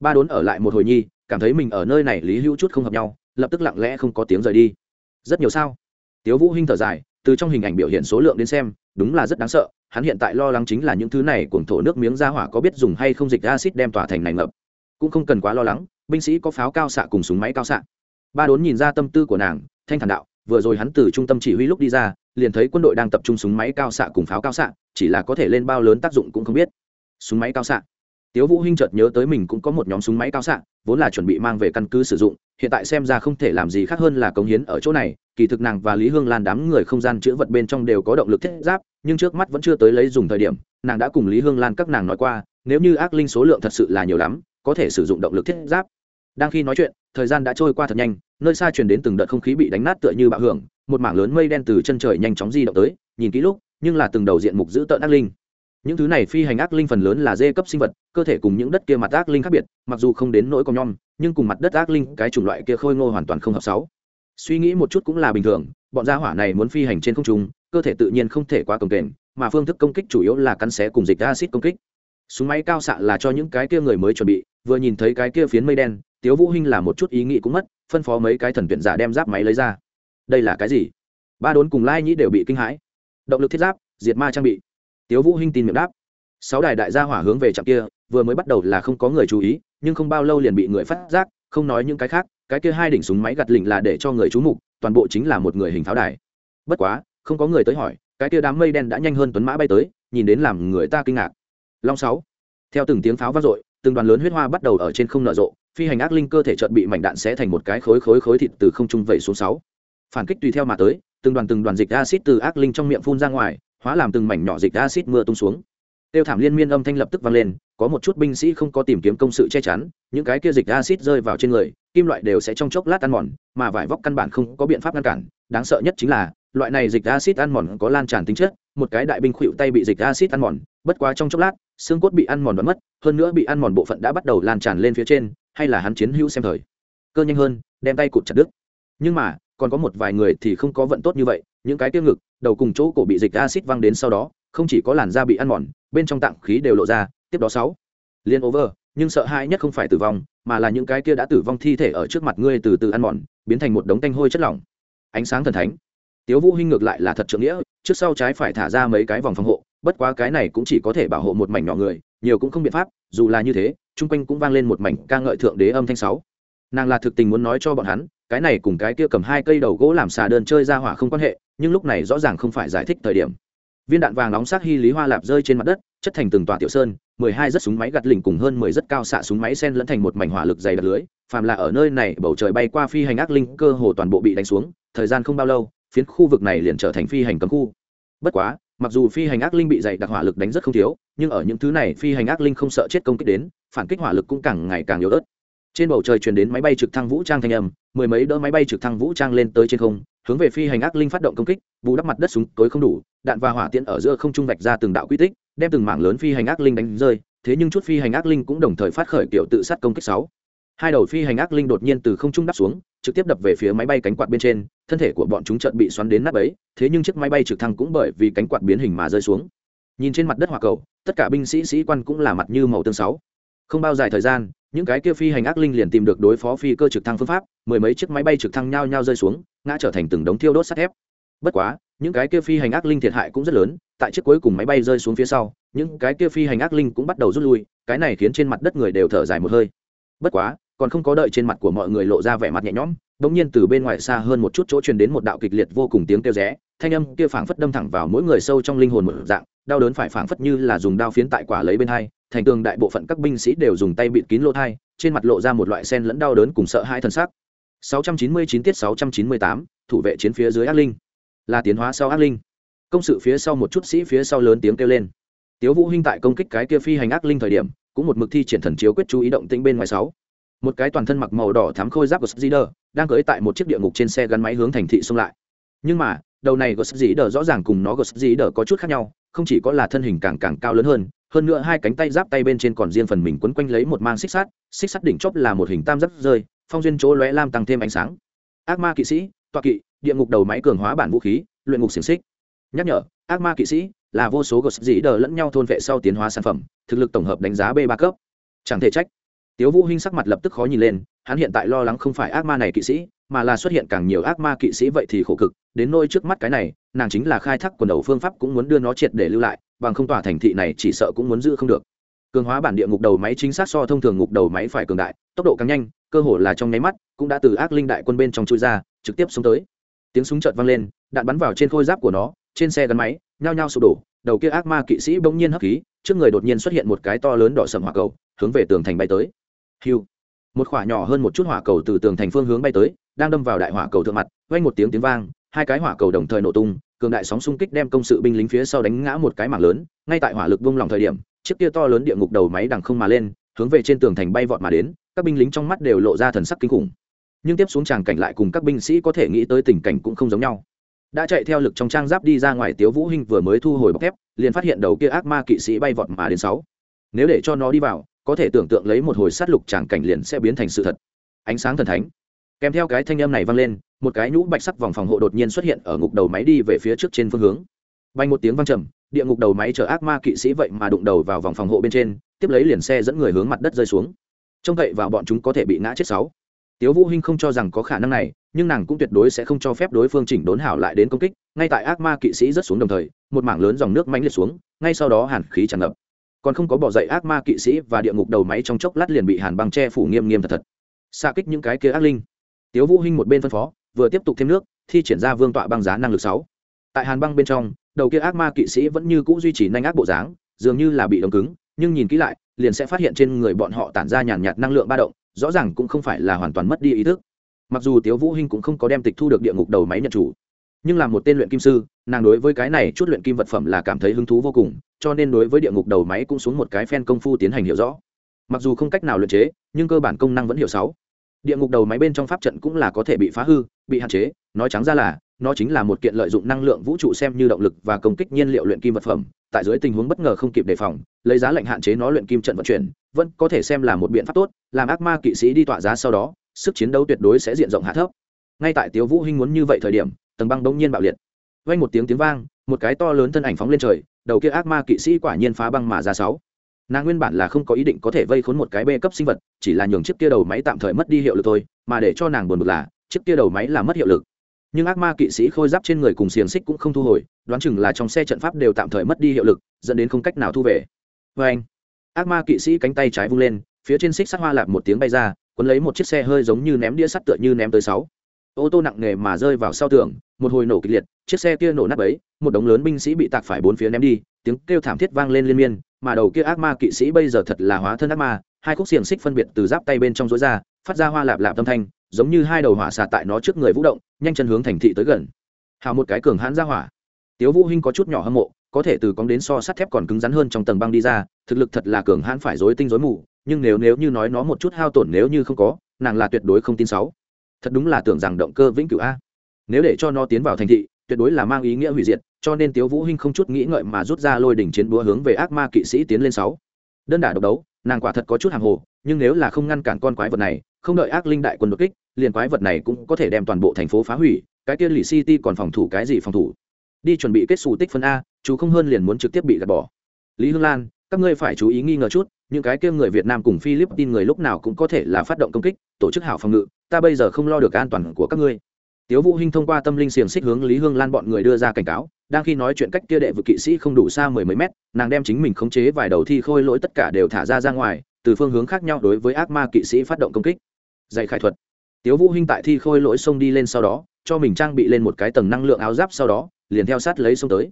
ba đốn ở lại một hồi nhi, cảm thấy mình ở nơi này lý hữu chút không hợp nhau, lập tức lặng lẽ không có tiếng rời đi. Rất nhiều sao? Tiếu vũ hinh thở dài, từ trong hình ảnh biểu hiện số lượng đến xem, đúng là rất đáng sợ, hắn hiện tại lo lắng chính là những thứ này cuồng thổ nước miếng ra hỏa có biết dùng hay không dịch acid đem tỏa thành này ngập cũng không cần quá lo lắng, binh sĩ có pháo cao xạ cùng súng máy cao xạ. Ba đốn nhìn ra tâm tư của nàng, thanh thản đạo, vừa rồi hắn từ trung tâm chỉ huy lúc đi ra, liền thấy quân đội đang tập trung súng máy cao xạ cùng pháo cao xạ, chỉ là có thể lên bao lớn tác dụng cũng không biết. Súng máy cao xạ tiếu vũ hinh chợt nhớ tới mình cũng có một nhóm súng máy cao xạ, vốn là chuẩn bị mang về căn cứ sử dụng, hiện tại xem ra không thể làm gì khác hơn là cống hiến ở chỗ này. Kỳ thực nàng và lý hương lan đám người không gian chữa vật bên trong đều có động lực thiết giáp, nhưng trước mắt vẫn chưa tới lấy dùng thời điểm, nàng đã cùng lý hương lan các nàng nói qua, nếu như ác linh số lượng thật sự là nhiều lắm, có thể sử dụng động lực thiết giáp. Đang khi nói chuyện, thời gian đã trôi qua thật nhanh, nơi xa truyền đến từng đợt không khí bị đánh nát tựa như bạo hưởng, một mảng lớn mây đen từ chân trời nhanh chóng di động tới, nhìn kỹ lúc, nhưng là từng đầu diện mục giữ tợn ác linh những thứ này phi hành ác linh phần lớn là dê cấp sinh vật, cơ thể cùng những đất kia mặt ác linh khác biệt, mặc dù không đến nỗi con nhom, nhưng cùng mặt đất ác linh, cái chủng loại kia khôi ngô hoàn toàn không hợp sáu. Suy nghĩ một chút cũng là bình thường, bọn gia hỏa này muốn phi hành trên không trung, cơ thể tự nhiên không thể quá cồng kềnh, mà phương thức công kích chủ yếu là cắn xé cùng dịch acid công kích. Súng máy cao xạ là cho những cái kia người mới chuẩn bị, vừa nhìn thấy cái kia phiến mây đen, tiếu vũ hinh là một chút ý nghĩ cũng mất, phân phó mấy cái thần tuyển giả đem giáp máy lấy ra. Đây là cái gì? Ba đốn cùng lai nhĩ đều bị kinh hãi. Động lực thiết giáp, diệt ma trang bị tiếu vũ hinh tin miệng đáp. Sáu đài đại gia hỏa hướng về trạm kia, vừa mới bắt đầu là không có người chú ý, nhưng không bao lâu liền bị người phát giác, không nói những cái khác, cái kia hai đỉnh súng máy gặt lỉnh là để cho người chú mục, toàn bộ chính là một người hình pháo đài. Bất quá, không có người tới hỏi, cái kia đám mây đen đã nhanh hơn tuấn mã bay tới, nhìn đến làm người ta kinh ngạc. Long sáu. Theo từng tiếng pháo vang dội, từng đoàn lớn huyết hoa bắt đầu ở trên không nở rộ, phi hành ác linh cơ thể chợt bị mảnh đạn xé thành một cái khối khối khối thịt từ không trung vẩy xuống sáu. Phản kích tùy theo mà tới, từng đoàn từng đoàn dịch acid từ ác linh trong miệng phun ra ngoài hóa làm từng mảnh nhỏ dịch acid mưa tung xuống. Tiêu thảm liên miên âm thanh lập tức vang lên, có một chút binh sĩ không có tìm kiếm công sự che chắn, những cái kia dịch acid rơi vào trên người, kim loại đều sẽ trong chốc lát ăn mòn, mà vải vóc căn bản không có biện pháp ngăn cản. Đáng sợ nhất chính là, loại này dịch acid ăn mòn có lan tràn tính chất, một cái đại binh khuỵu tay bị dịch acid ăn mòn, bất quá trong chốc lát, xương cốt bị ăn mòn đoán mất, hơn nữa bị ăn mòn bộ phận đã bắt đầu lan tràn lên phía trên, hay là hắn chiến hữu xem thời. Cơ nhanh hơn, đem tay cụt chặt đứt. Nhưng mà, còn có một vài người thì không có vận tốt như vậy, những cái tiêu ngực đầu cùng chỗ cổ bị dịch acid văng đến sau đó, không chỉ có làn da bị ăn mòn, bên trong tạng khí đều lộ ra, tiếp đó sáu. Liên over, nhưng sợ hãi nhất không phải tử vong, mà là những cái kia đã tử vong thi thể ở trước mặt ngươi từ từ ăn mòn, biến thành một đống tanh hôi chất lỏng. Ánh sáng thần thánh. Tiếu vũ hinh ngược lại là thật trượng nghĩa, trước sau trái phải thả ra mấy cái vòng phòng hộ, bất quá cái này cũng chỉ có thể bảo hộ một mảnh nhỏ người, nhiều cũng không biện pháp, dù là như thế, chung quanh cũng vang lên một mảnh ca ngợi thượng đế âm thanh sáu. Nàng là thực tình muốn nói cho bọn hắn cái này cùng cái kia cầm hai cây đầu gỗ làm xà đơn chơi ra hỏa không quan hệ, nhưng lúc này rõ ràng không phải giải thích thời điểm. Viên đạn vàng nóng sắc hy lý hoa lạp rơi trên mặt đất, chất thành từng tòa tiểu sơn, mười hai rất súng máy gặt lỉnh cùng hơn mười rất cao xạ súng máy sen lẫn thành một mảnh hỏa lực dày đặc lưới, phàm là ở nơi này, bầu trời bay qua phi hành ác linh cơ hồ toàn bộ bị đánh xuống, thời gian không bao lâu, phiến khu vực này liền trở thành phi hành cấm khu. Bất quá, mặc dù phi hành ác linh bị dày đặc hỏa lực đánh rất không thiếu, nhưng ở những thứ này phi hành ác linh không sợ chết công kích đến, phản kích hỏa lực cũng càng ngày càng yếu ớt trên bầu trời truyền đến máy bay trực thăng vũ trang thanh âm, mười mấy đỡ máy bay trực thăng vũ trang lên tới trên không, hướng về phi hành ác linh phát động công kích, bù đắp mặt đất súng tối không đủ, đạn và hỏa tiễn ở giữa không trung vạch ra từng đạo quy tích, đem từng mảng lớn phi hành ác linh đánh rơi, thế nhưng chút phi hành ác linh cũng đồng thời phát khởi kiểu tự sát công kích sáu. Hai đầu phi hành ác linh đột nhiên từ không trung đáp xuống, trực tiếp đập về phía máy bay cánh quạt bên trên, thân thể của bọn chúng chợt bị xoắn đến nắp ấy thế nhưng chiếc máy bay trực thăng cũng bởi vì cánh quạt biến hình mà rơi xuống. Nhìn trên mặt đất hỏa cầu, tất cả binh sĩ sĩ quan cũng là mặt như màu tương sáu. Không bao dài thời gian những cái kia phi hành ác linh liền tìm được đối phó phi cơ trực thăng phương pháp, mười mấy chiếc máy bay trực thăng nhao nhao rơi xuống, ngã trở thành từng đống thiêu đốt sắt thép. Bất quá, những cái kia phi hành ác linh thiệt hại cũng rất lớn, tại chiếc cuối cùng máy bay rơi xuống phía sau, những cái kia phi hành ác linh cũng bắt đầu rút lui, cái này khiến trên mặt đất người đều thở dài một hơi. Bất quá, còn không có đợi trên mặt của mọi người lộ ra vẻ mặt nhẹ nhõm, bỗng nhiên từ bên ngoài xa hơn một chút chỗ truyền đến một đạo kịch liệt vô cùng tiếng kêu rẽ, thanh âm kia phảng phất đâm thẳng vào mỗi người sâu trong linh hồn một dạng, đau đớn phải phảng phất như là dùng đao phiến tại quả lấy bên hai thành tường đại bộ phận các binh sĩ đều dùng tay bịt kín lỗ thai trên mặt lộ ra một loại sen lẫn đau đớn cùng sợ hai thân xác 699 tiết 698, thủ vệ chiến phía dưới ác linh. Là tiến hóa sau ác linh. Công sự phía sau một chút sĩ phía sau lớn tiếng kêu lên. Tiếu vũ hinh tại công kích cái kia phi hành ác linh thời điểm cũng một mực thi triển thần chiếu quyết chú ý động tĩnh bên ngoài sáu. Một cái toàn thân mặc màu đỏ thắm khôi giáp của Szider đang cưỡi tại một chiếc địa ngục trên xe gắn máy hướng thành thị xông lại. Nhưng mà đầu này của Szider rõ ràng cùng nó của Szider có chút khác nhau không chỉ có là thân hình càng càng cao lớn hơn hơn nữa hai cánh tay giáp tay bên trên còn riêng phần mình quấn quanh lấy một mang xích sắt xích sắt đỉnh chóp là một hình tam giác rơi, phong duyên chỗ lóe lam tăng thêm ánh sáng. Ác ma kỵ sĩ toa kỵ, địa ngục đầu máy cường hóa bản vũ khí, luyện ngục xiềng xích. Nhắc nhở, ác ma kỵ sĩ là vô số gột dĩ đờ lẫn nhau thôn vệ sau tiến hóa sản phẩm, thực lực tổng hợp đánh giá b ba cấp. Chẳng thể trách. Tiếu vũ hinh sắc mặt lập tức khó nhìn lên, hắn hiện tại lo lắng không phải ác ma này kỵ sĩ, mà là xuất hiện càng nhiều ác ma kỵ sĩ vậy thì khổ cực, đến nôi trước mắt cái này, nàng chính là khai thác quần đầu phương pháp cũng muốn đưa nó triệt để lưu lại bằng không tỏa thành thị này chỉ sợ cũng muốn giữ không được. Cường hóa bản địa ngục đầu máy chính xác so thông thường ngục đầu máy phải cường đại, tốc độ càng nhanh, cơ hồ là trong nháy mắt, cũng đã từ ác linh đại quân bên trong chui ra, trực tiếp xuống tới. Tiếng súng chợt vang lên, đạn bắn vào trên khôi giáp của nó, trên xe gắn máy, nhao nhao sụp đổ, đầu kia ác ma kỵ sĩ bỗng nhiên hấp khí, trước người đột nhiên xuất hiện một cái to lớn đỏ sầm hỏa cầu, hướng về tường thành bay tới. Hiu! Một khỏa nhỏ hơn một chút hỏa cầu từ tường thành phương hướng bay tới, đang đâm vào đại hỏa cầu thượng mặt, vang một tiếng tiếng vang, hai cái hỏa cầu đồng thời nổ tung cường đại sóng xung kích đem công sự binh lính phía sau đánh ngã một cái mảng lớn, ngay tại hỏa lực vung lòng thời điểm, chiếc kia to lớn địa ngục đầu máy đằng không mà lên, hướng về trên tường thành bay vọt mà đến, các binh lính trong mắt đều lộ ra thần sắc kinh khủng. Nhưng tiếp xuống tràng cảnh lại cùng các binh sĩ có thể nghĩ tới tình cảnh cũng không giống nhau. Đã chạy theo lực trong trang giáp đi ra ngoài tiếu vũ hinh vừa mới thu hồi bọc thép, liền phát hiện đầu kia ác ma kỵ sĩ bay vọt mà đến sáu. Nếu để cho nó đi vào, có thể tưởng tượng lấy một hồi sát lục tràng cảnh liền sẽ biến thành sự thật. Ánh sáng thần thánh. Kèm theo cái thanh âm này vang lên một cái nhũ bạch sắc vòng phòng hộ đột nhiên xuất hiện ở ngục đầu máy đi về phía trước trên phương hướng. Bay một tiếng vang trầm, địa ngục đầu máy chở ác ma kỵ sĩ vậy mà đụng đầu vào vòng phòng hộ bên trên, tiếp lấy liền xe dẫn người hướng mặt đất rơi xuống. Trông cậy vào bọn chúng có thể bị ngã chết sáu. Tiếu vũ hinh không cho rằng có khả năng này, nhưng nàng cũng tuyệt đối sẽ không cho phép đối phương chỉnh đốn hảo lại đến công kích, ngay tại ác ma kỵ sĩ rất xuống đồng thời, một mảng lớn dòng nước mãnh liệt xuống, ngay sau đó hàn khí tràn ngập. Còn không có bỏ dậy, ác ma kỵ sĩ và địa ngục đầu máy trong chốc lát liền bị hàn băng che phủ nghiêm nghiêm thật thật. Xa kích những cái kia ác linh. Tiếu vũ hinh một bên phân phó vừa tiếp tục thêm nước, thi triển ra vương tọa băng giá năng lực sáu. Tại hàn băng bên trong, đầu kia ác ma kỵ sĩ vẫn như cũ duy trì nhanh ác bộ dáng, dường như là bị đông cứng, nhưng nhìn kỹ lại, liền sẽ phát hiện trên người bọn họ tản ra nhàn nhạt năng lượng ba động, rõ ràng cũng không phải là hoàn toàn mất đi ý thức. Mặc dù tiếu vũ hinh cũng không có đem tịch thu được địa ngục đầu máy nhận chủ, nhưng là một tên luyện kim sư, nàng đối với cái này chút luyện kim vật phẩm là cảm thấy hứng thú vô cùng, cho nên đối với địa ngục đầu máy cũng xuống một cái phen công phu tiến hành hiểu rõ. Mặc dù không cách nào luyện chế, nhưng cơ bản công năng vẫn hiểu sáu địa ngục đầu máy bên trong pháp trận cũng là có thể bị phá hư, bị hạn chế, nói trắng ra là, nó chính là một kiện lợi dụng năng lượng vũ trụ xem như động lực và công kích nhiên liệu luyện kim vật phẩm, tại dưới tình huống bất ngờ không kịp đề phòng, lấy giá lệnh hạn chế nó luyện kim trận vận chuyển, vẫn có thể xem là một biện pháp tốt, làm ác ma kỵ sĩ đi tọa giá sau đó, sức chiến đấu tuyệt đối sẽ diện rộng hạ thấp. Ngay tại tiếu vũ hinh muốn như vậy thời điểm, tầng băng bỗng nhiên bạo liệt. Vang một tiếng tiếng vang, một cái to lớn thân ảnh phóng lên trời, đầu kia ác ma kỵ sĩ quả nhiên phá băng mà ra sáu nàng nguyên bản là không có ý định có thể vây khốn một cái bê cấp sinh vật, chỉ là nhường chiếc kia đầu máy tạm thời mất đi hiệu lực thôi, mà để cho nàng buồn bực là, chiếc kia đầu máy là mất hiệu lực. Nhưng ác ma kỵ sĩ khôi giáp trên người cùng xiềng xích cũng không thu hồi, đoán chừng là trong xe trận pháp đều tạm thời mất đi hiệu lực, dẫn đến không cách nào thu về. Vê anh ác ma kỵ sĩ cánh tay trái vung lên, phía trên xích sắt hoa lạp một tiếng bay ra quấn lấy một chiếc xe hơi giống như ném đĩa sắt tựa như ném tới sáu. Ô tô nặng nề mà rơi vào sau tường, một hồi nổ kịch liệt, chiếc xe kia nổ nát ấy một đống lớn binh sĩ bị tạc phải bốn phía ném đi, tiếng kêu thảm thiết vang lên liên miên mà đầu kia ác ma kỵ sĩ bây giờ thật là hóa thân ác ma, hai khúc xiềng xích phân biệt từ giáp tay bên trong rối ra, phát ra hoa lạp lạp âm thanh, giống như hai đầu hỏa xạ tại nó trước người vũ động, nhanh chân hướng thành thị tới gần. Hào một cái cường hãn ra hỏa. Tiếu vũ hinh có chút nhỏ hâm mộ, có thể từ cóng đến so sắt thép còn cứng rắn hơn trong tầng băng đi ra, thực lực thật là cường hãn phải rối tinh rối mù, nhưng nếu nếu như nói nó một chút hao tổn nếu như không có, nàng là tuyệt đối không tin sáu. Thật đúng là tưởng rằng động cơ vĩnh cửu a. Nếu để cho nó tiến vào thành thị tuyệt đối là mang ý nghĩa hủy diệt, cho nên tiếu vũ hinh không chút nghĩ ngợi mà rút ra lôi đỉnh chiến búa hướng về ác ma kỵ sĩ tiến lên sáu. Đơn đả độc đấu, nàng quả thật có chút hàng hồ, nhưng nếu là không ngăn cản con quái vật này, không đợi ác linh đại quân đột kích, liền quái vật này cũng có thể đem toàn bộ thành phố phá hủy, cái kia lì city còn phòng thủ cái gì phòng thủ? Đi chuẩn bị kết xù tích phân a, chú không hơn liền muốn trực tiếp bị gạt bỏ. Lý hương lan, các ngươi phải chú ý nghi ngờ chút, những cái kia người việt nam cùng philippines người lúc nào cũng có thể là phát động công kích, tổ chức hảo phòng ngự, ta bây giờ không lo được an toàn của các ngươi tiếu vũ hinh thông qua tâm linh xiềng xích hướng lý hương lan bọn người đưa ra cảnh cáo, đang khi nói chuyện cách kia đệ vực kỵ sĩ không đủ xa mười mấy mét, nàng đem chính mình khống chế vài đầu thi khôi lỗi tất cả đều thả ra ra ngoài, từ phương hướng khác nhau đối với ác ma kỵ sĩ phát động công kích. Dạy khai thuật. Tiếu vũ hinh tại thi khôi lỗi xông đi lên sau đó, cho mình trang bị lên một cái tầng năng lượng áo giáp sau đó, liền theo sát lấy xông tới.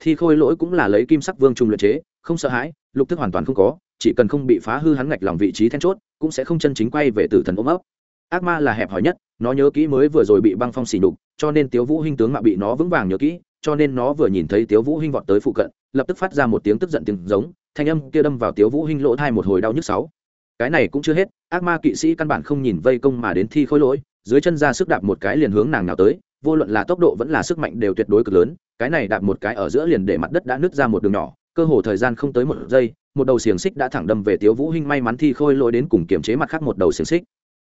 Thi khôi lỗi cũng là lấy kim sắc vương trùng luyện chế, không sợ hãi, lục thức hoàn toàn không có, chỉ cần không bị phá hư hắn ngạch lòng vị trí then chốt, cũng sẽ không chân chính quay về tử thần ôm ấp ác ma là hẹp hòi nhất, nó nhớ kỹ mới vừa rồi bị băng phong xỉ đục cho nên tiếu vũ hinh tướng mạo bị nó vững vàng nhớ kỹ, cho nên nó vừa nhìn thấy tiếu vũ hinh vọt tới phụ cận, lập tức phát ra một tiếng tức giận tiếng giống, thanh âm kia đâm vào tiếu vũ hinh lỗ thay một hồi đau nhức sáu. Cái này cũng chưa hết, ác ma kỵ sĩ căn bản không nhìn vây công mà đến thi khối lỗi, dưới chân ra sức đạp một cái liền hướng nàng nào tới, vô luận là tốc độ vẫn là sức mạnh đều tuyệt đối cực lớn, cái này đạp một cái ở giữa liền để mặt đất đã nứt ra một đường nhỏ, cơ hồ thời gian không tới một giây, một đầu xiềng xích đã thẳng đâm về tiếu vũ hinh may mắn thi khôi lỗi đến cùng kiểm chế mặt khác một đầu xiềng xích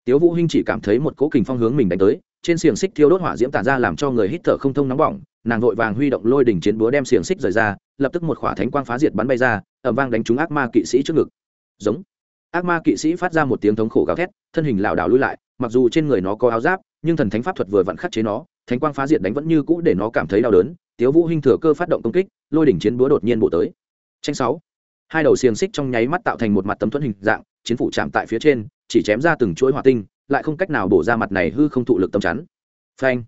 tiếu vũ hinh chỉ cảm thấy một cỗ kình phong hướng mình đánh tới, trên xiềng xích thiêu đốt hỏa diễm tản ra làm cho người hít thở không thông nóng bỏng, nàng vội vàng huy động lôi đỉnh chiến búa đem xiềng xích rời ra, lập tức một khỏa thánh quang phá diệt bắn bay ra, ầm vang đánh trúng ác ma kỵ sĩ trước ngực. Giống. Ác ma kỵ sĩ phát ra một tiếng thống khổ gào thét, thân hình lảo đảo lùi lại, mặc dù trên người nó có áo giáp, nhưng thần thánh pháp thuật vừa vặn khắc chế nó, thánh quang phá diệt đánh vẫn như cũ để nó cảm thấy đau đớn, tiếu vũ hinh thừa cơ phát động công kích, lôi đỉnh chiến búa đột nhiên bổ tới. Tranh sáu. Hai đầu xiềng xích trong nháy mắt tạo thành một mặt tấm thuẫn hình dạng, chiến phủ chạm tại phía trên chỉ chém ra từng chuỗi hỏa tinh, lại không cách nào bổ ra mặt này hư không thụ lực tâm chắn. Phanh.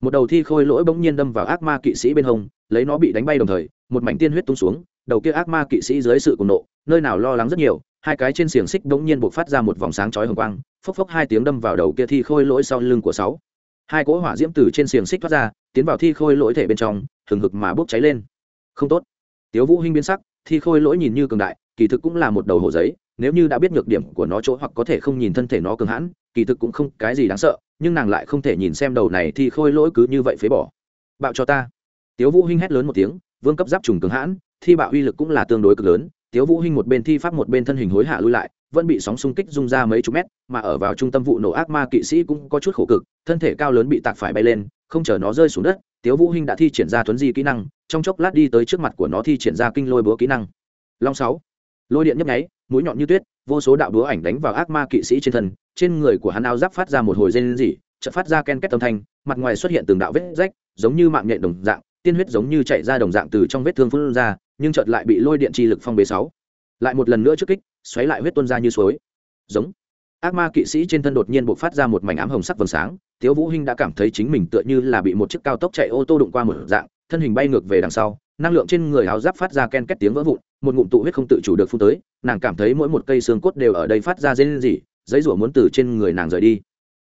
Một đầu thi khôi lỗi bỗng nhiên đâm vào ác ma kỵ sĩ bên hông, lấy nó bị đánh bay đồng thời, một mảnh tiên huyết tung xuống, đầu kia ác ma kỵ sĩ dưới sự cuồng nộ, nơi nào lo lắng rất nhiều, hai cái trên xiềng xích bỗng nhiên buộc phát ra một vòng sáng chói hồng quang, phốc phốc hai tiếng đâm vào đầu kia thi khôi lỗi sau lưng của sáu. Hai cỗ hỏa diễm từ trên xiềng xích thoát ra, tiến vào thi khôi lỗi thể bên trong, hừng hực mà bốc cháy lên. Không tốt. Tiếu vũ hinh biến sắc, thi khôi lỗi nhìn như cường đại, kỳ thực cũng là một đầu hồ giấy nếu như đã biết nhược điểm của nó chỗ hoặc có thể không nhìn thân thể nó cường hãn, kỳ thực cũng không cái gì đáng sợ, nhưng nàng lại không thể nhìn xem đầu này thì khôi lỗi cứ như vậy phế bỏ. Bạo cho ta. Tiếu vũ hinh hét lớn một tiếng, vương cấp giáp trùng cường hãn, thi bạo uy lực cũng là tương đối cực lớn, tiếu vũ hinh một bên thi pháp một bên thân hình hối hạ lui lại, vẫn bị sóng xung kích rung ra mấy chục mét, mà ở vào trung tâm vụ nổ ác ma kỵ sĩ cũng có chút khổ cực, thân thể cao lớn bị tạc phải bay lên, không chờ nó rơi xuống đất, tiếu vũ hinh đã thi triển ra tuấn di kỹ năng, trong chốc lát đi tới trước mặt của nó thi triển ra kinh lôi búa kỹ năng. Long sáu lôi điện nhấp nháy, mũi nhọn như tuyết, vô số đạo đúa ảnh đánh vào ác ma kỵ sĩ trên thân, trên người của hắn áo giáp phát ra một hồi rên rỉ, chợt phát ra ken két âm thanh, mặt ngoài xuất hiện từng đạo vết rách, giống như mạng nhện đồng dạng, tiên huyết giống như chạy ra đồng dạng từ trong vết thương phun ra, nhưng chợt lại bị lôi điện chi lực phong bế sáu. Lại một lần nữa trước kích, xoáy lại huyết tuôn ra như suối. Giống. Ác ma kỵ sĩ trên thân đột nhiên bộc phát ra một mảnh ám hồng sắc vầng sáng, tiếu vũ hinh đã cảm thấy chính mình tựa như là bị một chiếc cao tốc chạy ô tô đụng qua một dạng, thân hình bay ngược về đằng sau, năng lượng trên người áo giáp phát ra ken két tiếng vỡ vụn một ngụm tụ huyết không tự chủ được phun tới nàng cảm thấy mỗi một cây xương cốt đều ở đây phát ra dây lên gì giấy rủa muốn từ trên người nàng rời đi.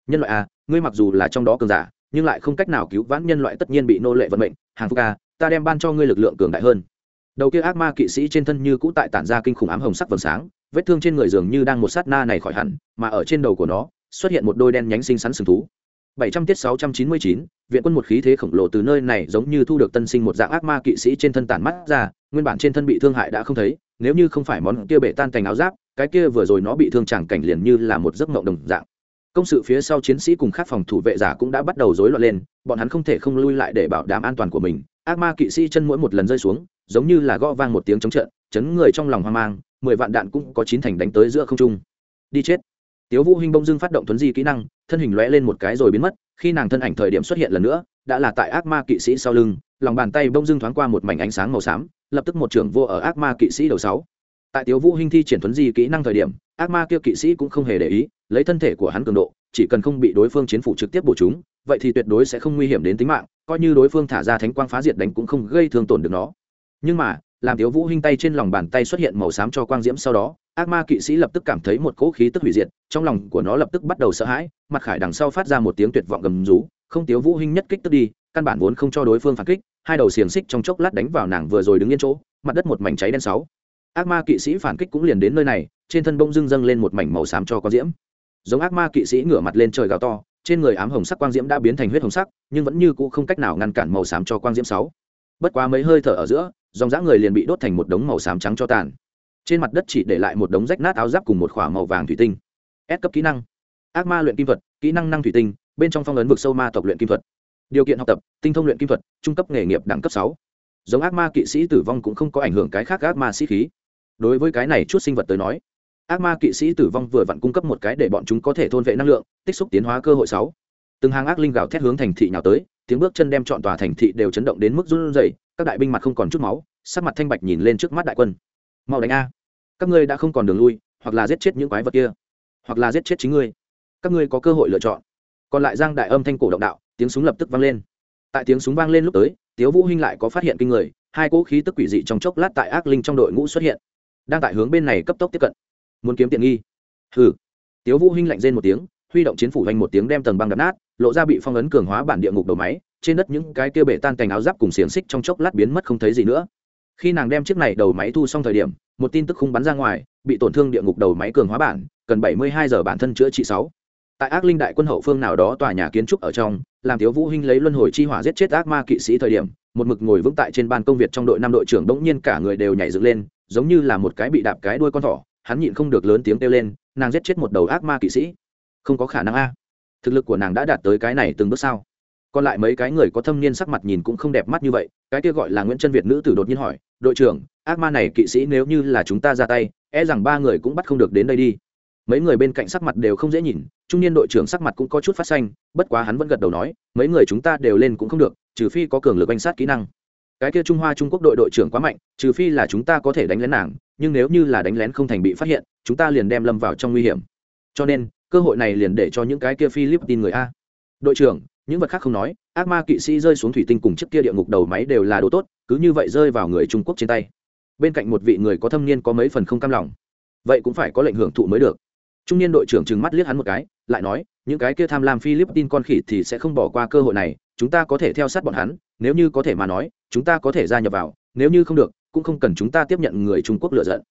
Nhân loại a à, ngươi mặc dù là trong đó cường giả nhưng lại không cách nào cứu vãn nhân loại tất nhiên bị nô lệ vận mệnh. Hàng phúc a ta đem ban cho ngươi lực lượng cường đại hơn. Đầu kia ác ma kỵ sĩ trên thân như cũ tại tản ra kinh khủng ám hồng sắc vầng sáng vết thương trên người dường như đang một sát na này khỏi hẳn mà ở trên đầu của nó xuất hiện một đôi đen nhánh xinh xắn sừng thú. 700 tiết 699, viện quân một khí thế khổng lồ từ nơi này giống như thu được tân sinh một dạng ác ma kỵ sĩ trên thân tản mắt ra, nguyên bản trên thân bị thương hại đã không thấy, nếu như không phải món kia bể tan thành áo giáp, cái kia vừa rồi nó bị thương chẳng cảnh liền như là một giấc mộng đồng dạng. Công sự phía sau chiến sĩ cùng các phòng thủ vệ giả cũng đã bắt đầu rối loạn lên, bọn hắn không thể không lui lại để bảo đảm an toàn của mình. Ác ma kỵ sĩ chân mỗi một lần rơi xuống, giống như là gõ vang một tiếng chống trận, chấn người trong lòng hoang mang, mười vạn đạn cũng có chín thành đánh tới giữa không trung. Đi chết tiếu vũ hinh bông dưng phát động thuấn di kỹ năng, thân hình lóe lên một cái rồi biến mất, khi nàng thân ảnh thời điểm xuất hiện lần nữa, đã là tại ác ma kỵ sĩ sau lưng, lòng bàn tay bông dưng thoáng qua một mảnh ánh sáng màu xám, lập tức một trưởng vô ở ác ma kỵ sĩ đầu sáu. Tại tiếu vũ hinh thi triển thuấn di kỹ năng thời điểm, ác ma kia kỵ sĩ cũng không hề để ý, lấy thân thể của hắn cường độ, chỉ cần không bị đối phương chiến phủ trực tiếp bổ chúng, vậy thì tuyệt đối sẽ không nguy hiểm đến tính mạng, coi như đối phương thả ra thánh quang phá diệt đánh cũng không gây thương tổn được nó. Nhưng mà, làm tiếu vũ hinh tay trên lòng bàn tay xuất hiện màu xám cho quang diễm sau đó ác ma kỵ sĩ lập tức cảm thấy một cỗ khí tức hủy diệt, trong lòng của nó lập tức bắt đầu sợ hãi, mặt khải đằng sau phát ra một tiếng tuyệt vọng gầm rú, không tiếu vũ hinh nhất kích tức đi, căn bản vốn không cho đối phương phản kích, hai đầu xiềng xích trong chốc lát đánh vào nàng vừa rồi đứng yên chỗ, mặt đất một mảnh cháy đen sáu. Ác ma kỵ sĩ phản kích cũng liền đến nơi này, trên thân bông dưng dâng lên một mảnh màu xám cho có diễm. Giống ác ma kỵ sĩ ngửa mặt lên trời gào to, trên người ám hồng sắc quang diễm đã biến thành huyết hồng sắc, nhưng vẫn như cũ không cách nào ngăn cản màu xám cho quang diễm sáu. Bất quá mấy hơi thở ở giữa, dòng dã người liền bị đốt thành một đống màu xám trắng cho tàn trên mặt đất chỉ để lại một đống rách nát áo giáp cùng một k h ỏ a màu vàng thủy tinh. S cấp kỹ năng. Ác ma luyện kim thuật, kỹ năng năng thủy tinh, bên trong phong ấn vực sâu ma tộc luyện kim thuật. Điều kiện học tập, tinh thông luyện kim thuật, trung cấp nghề nghiệp đẳng cấp sáu. Giống ác ma kỵ sĩ tử vong cũng không có ảnh hưởng cái khác ác ma sĩ khí. Đối với cái này chút sinh vật tới nói, ác ma kỵ sĩ tử vong vừa vặn cung cấp một cái để bọn chúng có thể thôn vệ năng lượng, tích xúc tiến hóa cơ hội sáu. Từng hàng ác linh gào thét hướng thành thị nhào tới, tiếng bước chân đem chọn tòa thành thị đều chấn động đến mức run rẩy, các đại binh mặt không còn chút máu, sắc mặt thanh bạch nhìn lên trước mắt đại quân. Mau đánh a các ngươi đã không còn đường lui, hoặc là giết chết những quái vật kia, hoặc là giết chết chính ngươi. Các ngươi có cơ hội lựa chọn. Còn lại giang đại âm thanh cổ động đạo, tiếng súng lập tức vang lên. Tại tiếng súng vang lên lúc tới, tiếu vũ hinh lại có phát hiện kinh người, hai cỗ khí tức quỷ dị trong chốc lát tại ác linh trong đội ngũ xuất hiện, đang tại hướng bên này cấp tốc tiếp cận. Muốn kiếm tiện nghi. Hừ. Tiếu vũ hinh lạnh rên một tiếng, huy động chiến phủ vang một tiếng đem tầng băng đập nát, lộ ra bị phong ấn cường hóa bản địa ngục đầu máy, trên đất những cái kia bể tan cành áo giáp cùng xiềng xích trong chốc lát biến mất không thấy gì nữa. Khi nàng đem chiếc này đầu máy thu xong thời điểm một tin tức khung bắn ra ngoài, bị tổn thương địa ngục đầu máy cường hóa bản, cần 72 giờ bản thân chữa trị 6. tại ác linh đại quân hậu phương nào đó tòa nhà kiến trúc ở trong, làm thiếu vũ hinh lấy luân hồi chi hỏa giết chết ác ma kỵ sĩ thời điểm, một mực ngồi vững tại trên ban công việt trong đội năm đội trưởng đống nhiên cả người đều nhảy dựng lên, giống như là một cái bị đạp cái đuôi con thỏ, hắn nhịn không được lớn tiếng kêu lên, nàng giết chết một đầu ác ma kỵ sĩ. Không có khả năng a. Thực lực của nàng đã đạt tới cái này từng bước sao? Còn lại mấy cái người có thâm niên sắc mặt nhìn cũng không đẹp mắt như vậy, cái kia gọi là nguyễn trân việt nữ tử đột nhiên hỏi, đội trưởng, ác ma này kỵ sĩ nếu như là chúng ta ra tay e rằng ba người cũng bắt không được đến đây đi. Mấy người bên cạnh sắc mặt đều không dễ nhìn, trung niên đội trưởng sắc mặt cũng có chút phát xanh, bất quá hắn vẫn gật đầu nói, mấy người chúng ta đều lên cũng không được, trừ phi có cường lực banh sát kỹ năng. Cái kia trung hoa trung quốc đội đội trưởng quá mạnh, trừ phi là chúng ta có thể đánh lén nàng, nhưng nếu như là đánh lén không thành bị phát hiện, chúng ta liền đem lâm vào trong nguy hiểm. Cho nên, cơ hội này liền để cho những cái kia philippines người a. Đội trưởng những vật khác không nói, ác ma kỵ sĩ rơi xuống thủy tinh cùng chiếc kia địa ngục đầu máy đều là đồ tốt, cứ như vậy rơi vào người trung quốc trên tay. Bên cạnh một vị người có thâm niên có mấy phần không cam lòng. Vậy cũng phải có lệnh hưởng thụ mới được. Trung niên đội trưởng trừng mắt liếc hắn một cái, lại nói, những cái kia tham lam philippines con khỉ thì sẽ không bỏ qua cơ hội này, chúng ta có thể theo sát bọn hắn, nếu như có thể mà nói, chúng ta có thể gia nhập vào, nếu như không được, cũng không cần chúng ta tiếp nhận người trung quốc lựa giận.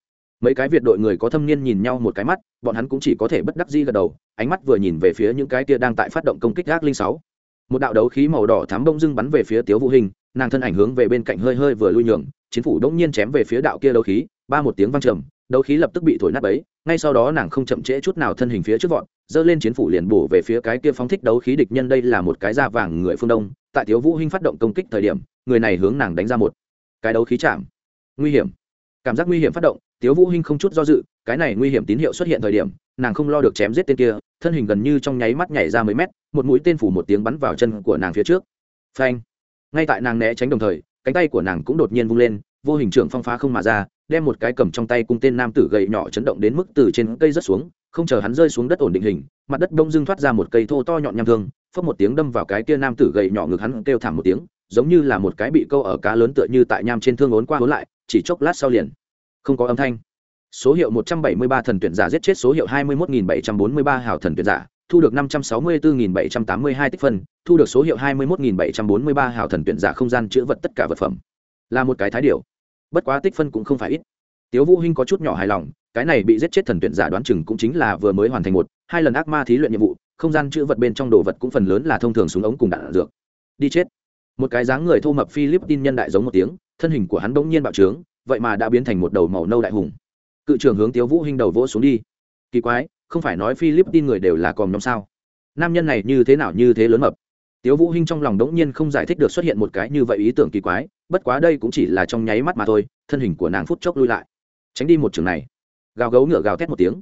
Mấy cái việt đội người có thâm niên nhìn nhau một cái mắt, bọn hắn cũng chỉ có thể bất đắc di gật đầu, ánh mắt vừa nhìn về phía những cái kia đang tại phát động công kích gác linh sáu một đạo đấu khí màu đỏ thám bông dưng bắn về phía tiếu vũ hình, nàng thân ảnh hướng về bên cạnh hơi hơi vừa lui nhường, chiến phủ đông nhiên chém về phía đạo kia đấu khí, ba một tiếng vang trầm, đấu khí lập tức bị thổi nát bấy, ngay sau đó nàng không chậm trễ chút nào thân hình phía trước vọn dơ lên chiến phủ liền bổ về phía cái kia phóng thích đấu khí địch nhân, đây là một cái da vàng người phương đông, tại tiếu vũ hinh phát động công kích thời điểm, người này hướng nàng đánh ra một cái đấu khí chạm. Nguy hiểm. Cảm giác nguy hiểm phát động, tiếu vũ hinh không chút do dự, cái này nguy hiểm tín hiệu xuất hiện thời điểm, nàng không lo được chém giết tên kia, thân hình gần như trong nháy mắt nhảy ra mấy mét một mũi tên phủ một tiếng bắn vào chân của nàng phía trước. Phanh. Ngay tại nàng né tránh đồng thời, cánh tay của nàng cũng đột nhiên vung lên, vô hình trưởng phong phá không mà ra, đem một cái cầm trong tay cung tên nam tử gậy nhỏ chấn động đến mức từ trên cây rớt xuống, không chờ hắn rơi xuống đất ổn định hình, mặt đất đông dưng thoát ra một cây thô to nhọn nham thương phất một tiếng đâm vào cái kia nam tử gậy nhỏ ngực hắn kêu thảm một tiếng, giống như là một cái bị câu ở cá lớn tựa như tại nham trên thương ốn qua ốn lại, chỉ chốc lát sau liền, không có âm thanh. Số hiệu 173 thần tuyển giả giết chết số hiệu 21743 hảo thần tuyển giả thu được 564.782 tích phân, thu được số hiệu 21743 hảo thần tuyển giả không gian chữa vật tất cả vật phẩm. Là một cái thái điều bất quá tích phân cũng không phải ít. Tiếu vũ hinh có chút nhỏ hài lòng, cái này bị giết chết thần tuyển giả đoán chừng cũng chính là vừa mới hoàn thành một, hai lần ác ma thí luyện nhiệm vụ, không gian chữa vật bên trong đồ vật cũng phần lớn là thông thường súng ống cùng đạn dược. Đi chết. Một cái dáng người thô mập philippines nhân đại giống một tiếng, thân hình của hắn bỗng nhiên bạo trướng, vậy mà đã biến thành một đầu màu nâu đại hùng. Cự trưởng hướng tiếu vũ hinh đầu vỗ xuống đi. Kỳ quái không phải nói philippines người đều là còm nhóm sao? Nam nhân này như thế nào như thế lớn mập? Tiếu vũ hinh trong lòng đống nhiên không giải thích được xuất hiện một cái như vậy ý tưởng kỳ quái, bất quá đây cũng chỉ là trong nháy mắt mà thôi, thân hình của nàng phút chốc lui lại. Tránh đi một trường này. Gào gấu ngựa gào thét một tiếng.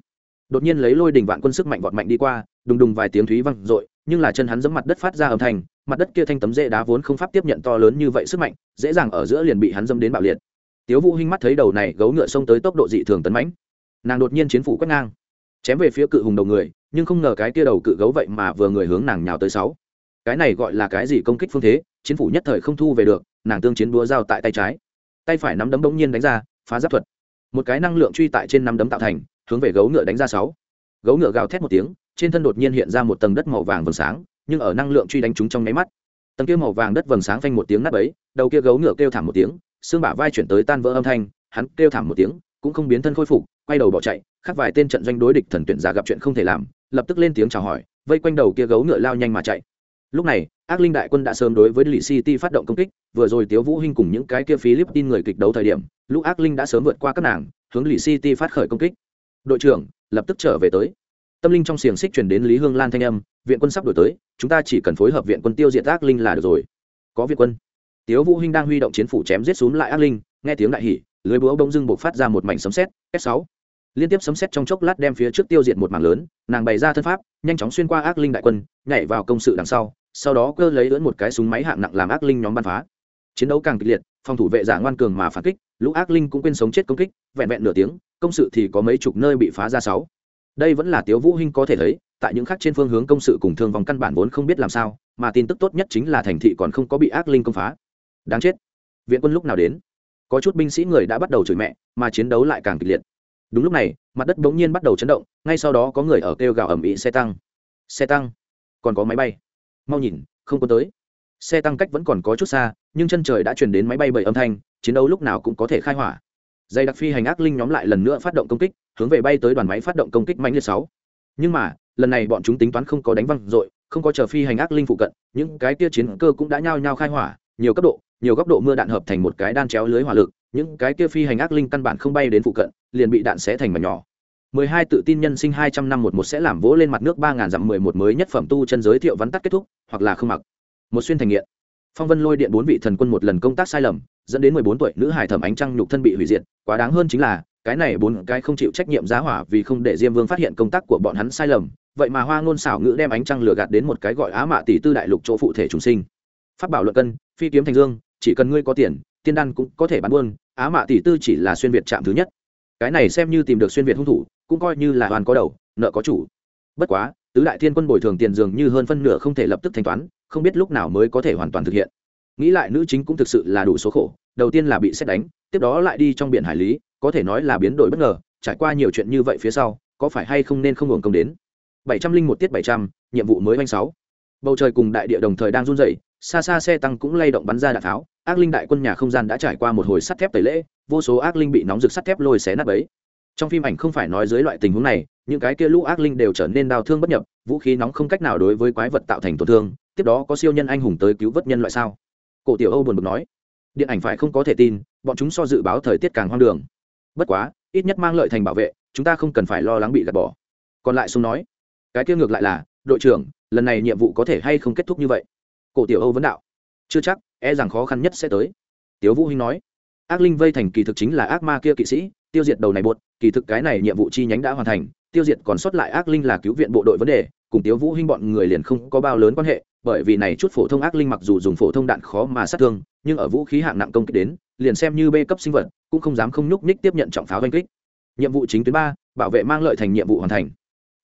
Đột nhiên lấy lôi đình vạn quân sức mạnh vọt mạnh đi qua, đùng đùng vài tiếng thúy văng rội nhưng là chân hắn giẫm mặt đất phát ra âm thanh, mặt đất kia thanh tấm dễ đá vốn không pháp tiếp nhận to lớn như vậy sức mạnh, dễ dàng ở giữa liền bị hắn dâm đến bạo liệt. Tiếu vũ hinh mắt thấy đầu này gấu ngựa xông tới tốc độ dị thường tấn mãnh. Nàng đột nhiên chiến phủ quét ngang chém về phía cự hùng đầu người, nhưng không ngờ cái kia đầu cự gấu vậy mà vừa người hướng nàng nhào tới sáu. Cái này gọi là cái gì công kích phương thế, chiến phủ nhất thời không thu về được, nàng tương chiến đúa dao tại tay trái. Tay phải nắm đấm bỗng nhiên đánh ra, phá giáp thuật. Một cái năng lượng truy tại trên nắm đấm tạo thành, hướng về gấu ngựa đánh ra sáu. Gấu ngựa gào thét một tiếng, trên thân đột nhiên hiện ra một tầng đất màu vàng vầng sáng, nhưng ở năng lượng truy đánh chúng trong nháy mắt, tầng kia màu vàng đất vầng sáng phanh một tiếng nát ấy đầu kia gấu ngựa kêu thảm một tiếng, xương bả vai chuyển tới tan vỡ âm thanh, hắn kêu thảm một tiếng, cũng không biến thân khôi phục, quay đầu bỏ chạy khác vài tên trận doanh đối địch thần tuyển giả gặp chuyện không thể làm, lập tức lên tiếng chào hỏi, vây quanh đầu kia gấu ngựa lao nhanh mà chạy. Lúc này, ác linh đại quân đã sớm đối với lì city phát động công kích, vừa rồi tiếu vũ hinh cùng những cái kia philippines người kịch đấu thời điểm lúc ác linh đã sớm vượt qua các nàng, hướng lì city phát khởi công kích. Đội trưởng, lập tức trở về tới. Tâm linh trong xiềng xích truyền đến lý hương lan thanh âm, viện quân sắp đổi tới, chúng ta chỉ cần phối hợp viện quân tiêu diệt ác linh là được rồi. Có viện quân. Tiếu vũ hinh đang huy động chiến phủ chém giết xuống lại ác linh, nghe tiếng đại hỉ, lưới búa bỗng dưng bộc phát ra một mảnh sấm sét, s sáu liên tiếp sấm sét trong chốc lát đem phía trước tiêu diệt một mảng lớn, nàng bày ra thân pháp, nhanh chóng xuyên qua ác linh đại quân, nhảy vào công sự đằng sau sau đó cơ lấy lưỡn một cái súng máy hạng nặng làm ác linh nhóm bắn phá. Chiến đấu càng kịch liệt, phòng thủ vệ giả ngoan cường mà phản kích, lũ ác linh cũng quên sống chết công kích, vẹn vẹn nửa tiếng, công sự thì có mấy chục nơi bị phá ra sáu. Đây vẫn là tiếu vũ hinh có thể thấy, tại những khác trên phương hướng công sự cùng thương vòng căn bản vốn không biết làm sao, mà tin tức tốt nhất chính là thành thị còn không có bị ác linh công phá. Đáng chết. Viện quân lúc nào đến? Có chút binh sĩ người đã bắt đầu chửi mẹ, mà chiến đấu lại càng kịch liệt đúng lúc này, mặt đất bỗng nhiên bắt đầu chấn động, ngay sau đó có người ở kêu gào ầm ĩ xe tăng. Xe tăng? Còn có máy bay? Mau nhìn, không có tới. Xe tăng cách vẫn còn có chút xa, nhưng chân trời đã truyền đến máy bay bảy âm thanh, chiến đấu lúc nào cũng có thể khai hỏa. Dây đặc phi hành ác linh nhóm lại lần nữa phát động công kích, hướng về bay tới đoàn máy phát động công kích mạnh liệt sáu. Nhưng mà, lần này bọn chúng tính toán không có đánh văng dội, không có chờ phi hành ác linh phụ cận, những cái tia chiến cơ cũng đã nhao nhao khai hỏa, nhiều cấp độ, nhiều góc độ mưa đạn hợp thành một cái đan chéo lưới hỏa lực những cái kia phi hành ác linh căn bản không bay đến phụ cận, liền bị đạn xé thành mảnh nhỏ. Mười hai tự tin nhân sinh hai trăm năm một một sẽ làm vỗ lên mặt nước ba ngàn dặm mười một mới nhất phẩm tu chân giới thiệu vắn tắt kết thúc, hoặc là không mặc. Một xuyên thành nghiện. Phong vân lôi điện bốn vị thần quân một lần công tác sai lầm, dẫn đến mười bốn tuổi nữ hải thẩm ánh trăng nhục thân bị hủy diệt, quá đáng hơn chính là, cái này bốn cái không chịu trách nhiệm giá hỏa vì không để diêm vương phát hiện công tác của bọn hắn sai lầm, vậy mà hoa ngôn xảo ngữ đem ánh trăng lừa gạt đến một cái gọi á mạ tỷ tư đại lục chỗ phụ thể trùng sinh. Phát bảo luận cân, phi kiếm thành dương, chỉ cần ngươi có tiền, tiên đan cũng có thể bán buôn á mạ tỷ tư chỉ là xuyên việt chạm thứ nhất. Cái này xem như tìm được xuyên việt hung thủ, cũng coi như là hoàn có đầu, nợ có chủ. Bất quá, tứ đại thiên quân bồi thường tiền dường như hơn phân nửa không thể lập tức thanh toán, không biết lúc nào mới có thể hoàn toàn thực hiện. Nghĩ lại nữ chính cũng thực sự là đủ số khổ, đầu tiên là bị xét đánh, tiếp đó lại đi trong biển hải lý, có thể nói là biến đổi bất ngờ, trải qua nhiều chuyện như vậy phía sau, có phải hay không nên không hưởng công đến? Bảy trăm linh một tiết bảy trăm, nhiệm vụ mới oanh sáu bầu trời cùng đại địa đồng thời đang run rẩy, xa xa xe tăng cũng lay động bắn ra đạn tháo, ác linh đại quân nhà không gian đã trải qua một hồi sắt thép tẩy lễ, vô số ác linh bị nóng rực sắt thép lôi xé nát bấy. Trong phim ảnh không phải nói dưới loại tình huống này, những cái kia lũ ác linh đều trở nên đau thương bất nhập, vũ khí nóng không cách nào đối với quái vật tạo thành tổn thương, tiếp đó có siêu nhân anh hùng tới cứu vớt nhân loại sao? Cổ tiểu âu buồn bực nói. Điện ảnh phải không có thể tin, bọn chúng so dự báo thời tiết càng hoang đường. Bất quá, ít nhất mang lợi thành bảo vệ, chúng ta không cần phải lo lắng bị gạt bỏ. Còn lại sung nói. Cái kia ngược lại là đội trưởng, lần này nhiệm vụ có thể hay không kết thúc như vậy? Cổ tiểu âu vấn đạo. Chưa chắc e rằng khó khăn nhất sẽ tới. Tiếu vũ hinh nói. Ác linh vây thành kỳ thực chính là ác ma kia kỵ sĩ, tiêu diệt đầu này buột, kỳ thực cái này nhiệm vụ chi nhánh đã hoàn thành, tiêu diệt còn sót lại ác linh là cứu viện bộ đội vấn đề, cùng tiếu vũ hinh bọn người liền không có bao lớn quan hệ, bởi vì này chút phổ thông ác linh mặc dù dùng phổ thông đạn khó mà sát thương, nhưng ở vũ khí hạng nặng công kích đến, liền xem như bê cấp sinh vật, cũng không dám không nhúc nhích tiếp nhận trọng pháo oanh kích. Nhiệm vụ chính tuyến ba, bảo vệ mang lợi thành nhiệm vụ hoàn thành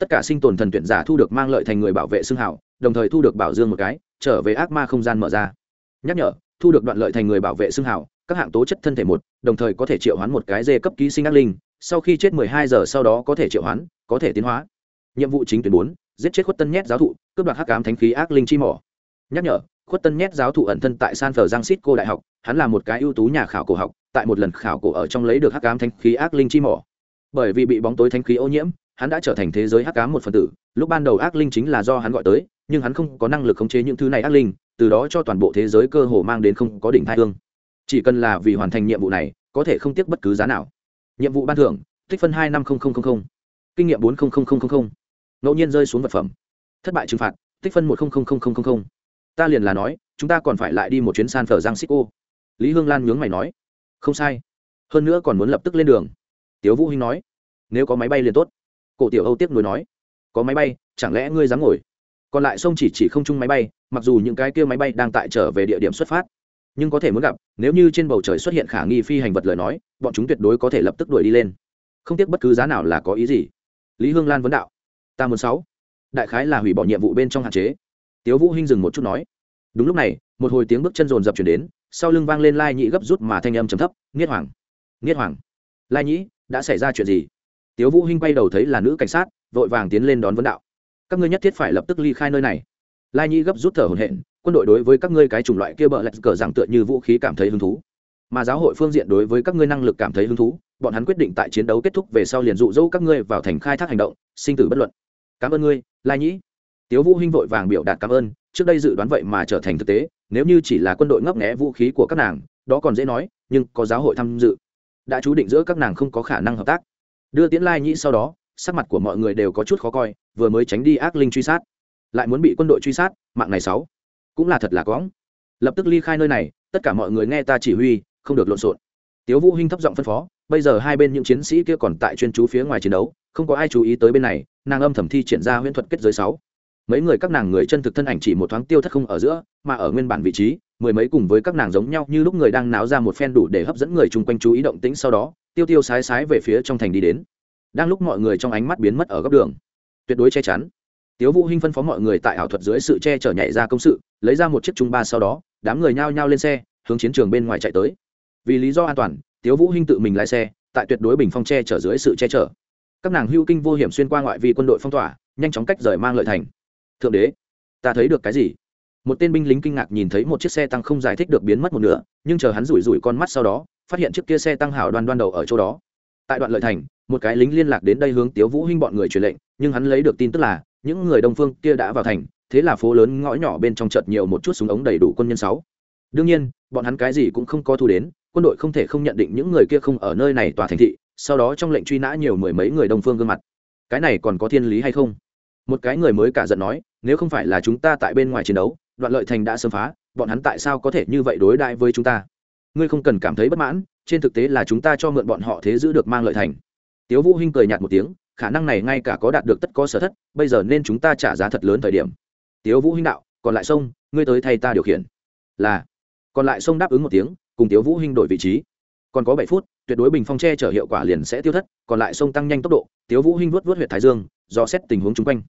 tất cả sinh tồn thần tuyển giả thu được mang lợi thành người bảo vệ xương hảo đồng thời thu được bảo dương một cái, trở về ác ma không gian mở ra. Nhắc nhở, thu được đoạn lợi thành người bảo vệ xương hảo các hạng tố chất thân thể một, đồng thời có thể triệu hoán một cái dê cấp ký sinh ác linh, sau khi chết 12 giờ sau đó có thể triệu hoán, có thể tiến hóa. Nhiệm vụ chính tuyến bốn, giết chết khuất tân nhét giáo thụ, cướp đoạt hắc ám thánh khí ác linh chi mỏ. Nhắc nhở, khuất tân nhét giáo thụ ẩn thân tại san phờ giang xít cô đại học, hắn là một cái ưu tú nhà khảo cổ học, tại một lần khảo cổ ở trong lấy được hắc ám thánh khí ác linh chi mỏ. Bởi vì bị bóng tối thánh khí ô nhiễm hắn đã trở thành thế giới hắc ám một phần tử. Lúc ban đầu ác linh chính là do hắn gọi tới, nhưng hắn không có năng lực khống chế những thứ này ác linh, từ đó cho toàn bộ thế giới cơ hồ mang đến không có đỉnh thai hương. Chỉ cần là vì hoàn thành nhiệm vụ này, có thể không tiếc bất cứ giá nào. Nhiệm vụ ban thưởng, tích phân hai năm kinh nghiệm bốn ngẫu nhiên rơi xuống vật phẩm. Thất bại trừng phạt, tích phân một ta liền là nói, chúng ta còn phải lại đi một chuyến san phở giang xích ô lý hương lan nhướng mày nói. Không sai. Hơn nữa còn muốn lập tức lên đường. Tiếu vũ hinh nói. Nếu có máy bay liền tốt cổ tiểu âu tiếp nối nói, có máy bay, chẳng lẽ ngươi dám ngồi? Còn lại sông chỉ chỉ không chung máy bay, mặc dù những cái kia máy bay đang tại trở về địa điểm xuất phát, nhưng có thể muốn gặp, nếu như trên bầu trời xuất hiện khả nghi phi hành vật lời nói, bọn chúng tuyệt đối có thể lập tức đuổi đi lên. Không tiếc bất cứ giá nào là có ý gì. Lý hương lan vấn đạo, ta muốn sáu. Đại khái là hủy bỏ nhiệm vụ bên trong hạn chế. Tiếu vũ hinh dừng một chút nói, đúng lúc này, một hồi tiếng bước chân rồn rập chuyển đến, sau lưng vang lên lai nhĩ gấp rút mà thanh âm trầm thấp nghiết hoàng! Nghiết hoàng! Lai nhĩ, đã xảy ra chuyện gì? Tiếu vũ hinh quay đầu thấy là nữ cảnh sát, vội vàng tiến lên đón vấn đạo. Các ngươi nhất thiết phải lập tức ly khai nơi này. Lai Nhi gấp rút thở hổn hển, quân đội đối với các ngươi cái chủng loại kia bợ lạch cờ rằng tựa như vũ khí cảm thấy hứng thú. Mà giáo hội phương diện đối với các ngươi năng lực cảm thấy hứng thú, bọn hắn quyết định tại chiến đấu kết thúc về sau liền dụ dỗ các ngươi vào thành khai thác hành động, sinh tử bất luận. Cảm ơn ngươi, lai nhĩ tiếu vũ hinh vội vàng biểu đạt cảm ơn, trước đây dự đoán vậy mà trở thành thực tế, nếu như chỉ là quân đội ngấp nghé vũ khí của các nàng, đó còn dễ nói, nhưng có giáo hội tham dự, đã chú định giữa các nàng không có khả năng hợp tác đưa tiễn lai nhĩ sau đó, sắc mặt của mọi người đều có chút khó coi, vừa mới tránh đi ác linh truy sát, lại muốn bị quân đội truy sát, mạng này sáu, cũng là thật là cóng lập tức ly khai nơi này, tất cả mọi người nghe ta chỉ huy, không được lộn xộn. Tiếu vũ hinh thấp giọng phân phó, bây giờ hai bên những chiến sĩ kia còn tại chuyên chú phía ngoài chiến đấu, không có ai chú ý tới bên này, nàng âm thầm thi triển ra huyễn thuật kết giới sáu. Mấy người các nàng người chân thực thân ảnh chỉ một thoáng tiêu thất không ở giữa, mà ở nguyên bản vị trí, mười mấy cùng với các nàng giống nhau như lúc người đang náo ra một phen đủ để hấp dẫn người chung quanh chú ý động tĩnh sau đó tiêu tiêu sái sái về phía trong thành đi đến. Đang lúc mọi người trong ánh mắt biến mất ở góc đường, tuyệt đối che chắn. Tiếu vũ hinh phân phó mọi người tại ảo thuật dưới sự che chở nhảy ra công sự, lấy ra một chiếc trung ba sau đó, đám người nhao nhao lên xe, hướng chiến trường bên ngoài chạy tới. Vì lý do an toàn, tiếu vũ hinh tự mình lái xe, tại tuyệt đối bình phong che chở dưới sự che chở. Các nàng hưu kinh vô hiểm xuyên qua ngoại vi quân đội phong tỏa, nhanh chóng cách rời mang lợi thành. Thượng đế, ta thấy được cái gì? Một tên binh lính kinh ngạc nhìn thấy một chiếc xe tăng không giải thích được biến mất một nửa, nhưng chờ hắn rủi rủi con mắt sau đó, phát hiện chiếc kia xe tăng hảo đoan đoan đầu ở chỗ đó. Tại đoạn lợi thành, một cái lính liên lạc đến đây hướng tiếu vũ hinh bọn người truyền lệnh, nhưng hắn lấy được tin tức là, những người đông phương kia đã vào thành, thế là phố lớn ngõ nhỏ bên trong chợt nhiều một chút súng ống đầy đủ quân nhân sáu. Đương nhiên, bọn hắn cái gì cũng không có thu đến, quân đội không thể không nhận định những người kia không ở nơi này tòa thành thị, sau đó trong lệnh truy nã nhiều mười mấy người đông phương gương mặt. Cái này còn có thiên lý hay không? Một cái người mới cả giận nói, nếu không phải là chúng ta tại bên ngoài chiến đấu đoạn lợi thành đã xâm phá, bọn hắn tại sao có thể như vậy đối đại với chúng ta? Ngươi không cần cảm thấy bất mãn, trên thực tế là chúng ta cho mượn bọn họ thế giữ được mang lợi thành. Tiếu vũ hinh cười nhạt một tiếng, khả năng này ngay cả có đạt được tất có sở thất, bây giờ nên chúng ta trả giá thật lớn thời điểm. Tiếu vũ hinh đạo, còn lại sông, ngươi tới thay ta điều khiển. Là. Còn lại sông đáp ứng một tiếng, cùng tiếu vũ hinh đổi vị trí. Còn có bảy phút, tuyệt đối bình phong che chở hiệu quả liền sẽ tiêu thất, còn lại sông tăng nhanh tốc độ, tiếu vũ hinh vuốt vuốt huyệt thái dương do xét tình huống chung quanh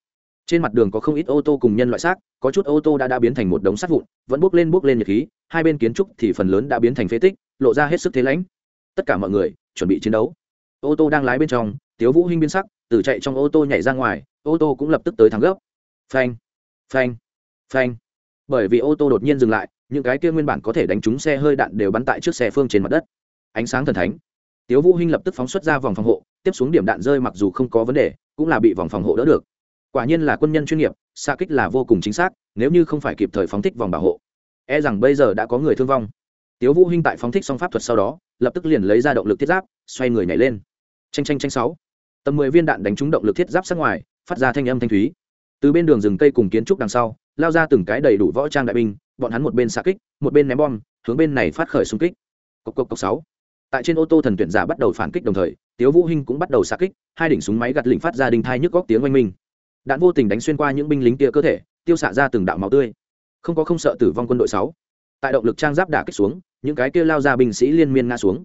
trên mặt đường có không ít ô tô cùng nhân loại xác, có chút ô tô đã đã biến thành một đống sắt vụn, vẫn bốc lên bốc lên nhiệt khí, hai bên kiến trúc thì phần lớn đã biến thành phế tích, lộ ra hết sức thế lãnh. Tất cả mọi người chuẩn bị chiến đấu. Ô tô đang lái bên trong, tiếu vũ hinh biến sắc, từ chạy trong ô tô nhảy ra ngoài, ô tô cũng lập tức tới thắng gấp. Phanh phanh phanh. Bởi vì ô tô đột nhiên dừng lại, những cái kia nguyên bản có thể đánh trúng xe hơi đạn đều bắn tại trước xe phương trên mặt đất. Ánh sáng thần thánh. Tiếu vũ hinh lập tức phóng xuất ra vòng phòng hộ, tiếp xuống điểm đạn rơi mặc dù không có vấn đề, cũng là bị vòng phòng hộ đỡ được quả nhiên là quân nhân chuyên nghiệp xa kích là vô cùng chính xác, nếu như không phải kịp thời phóng thích vòng bảo hộ e rằng bây giờ đã có người thương vong. Tiếu vũ hinh tại phóng thích xong pháp thuật sau đó, lập tức liền lấy ra động lực thiết giáp, xoay người nhảy lên. Tranh tranh tranh sáu. Tầm mười viên đạn đánh trúng động lực thiết giáp sát ngoài, phát ra thanh âm thanh thúy. Từ bên đường rừng cây cùng kiến trúc đằng sau, lao ra từng cái đầy đủ võ trang đại binh, bọn hắn một bên xạ kích, một bên ném bom, hướng bên này phát khởi xung kích. Cộc cộc cộc sáu. Tại trên ô tô thần tuyển giả bắt đầu phản kích đồng thời, tiếu vũ hinh cũng bắt đầu xạ kích, hai đỉnh súng máy gạt lỉnh phát ra đinh thai nhức góc tiếng oanh minh đạn vô tình đánh xuyên qua những binh lính kia cơ thể, tiêu xạ ra từng đạo máu tươi. Không có không sợ tử vong quân đội sáu. Tại động lực trang giáp đả kích xuống, những cái kia lao ra binh sĩ liên miên ngã xuống.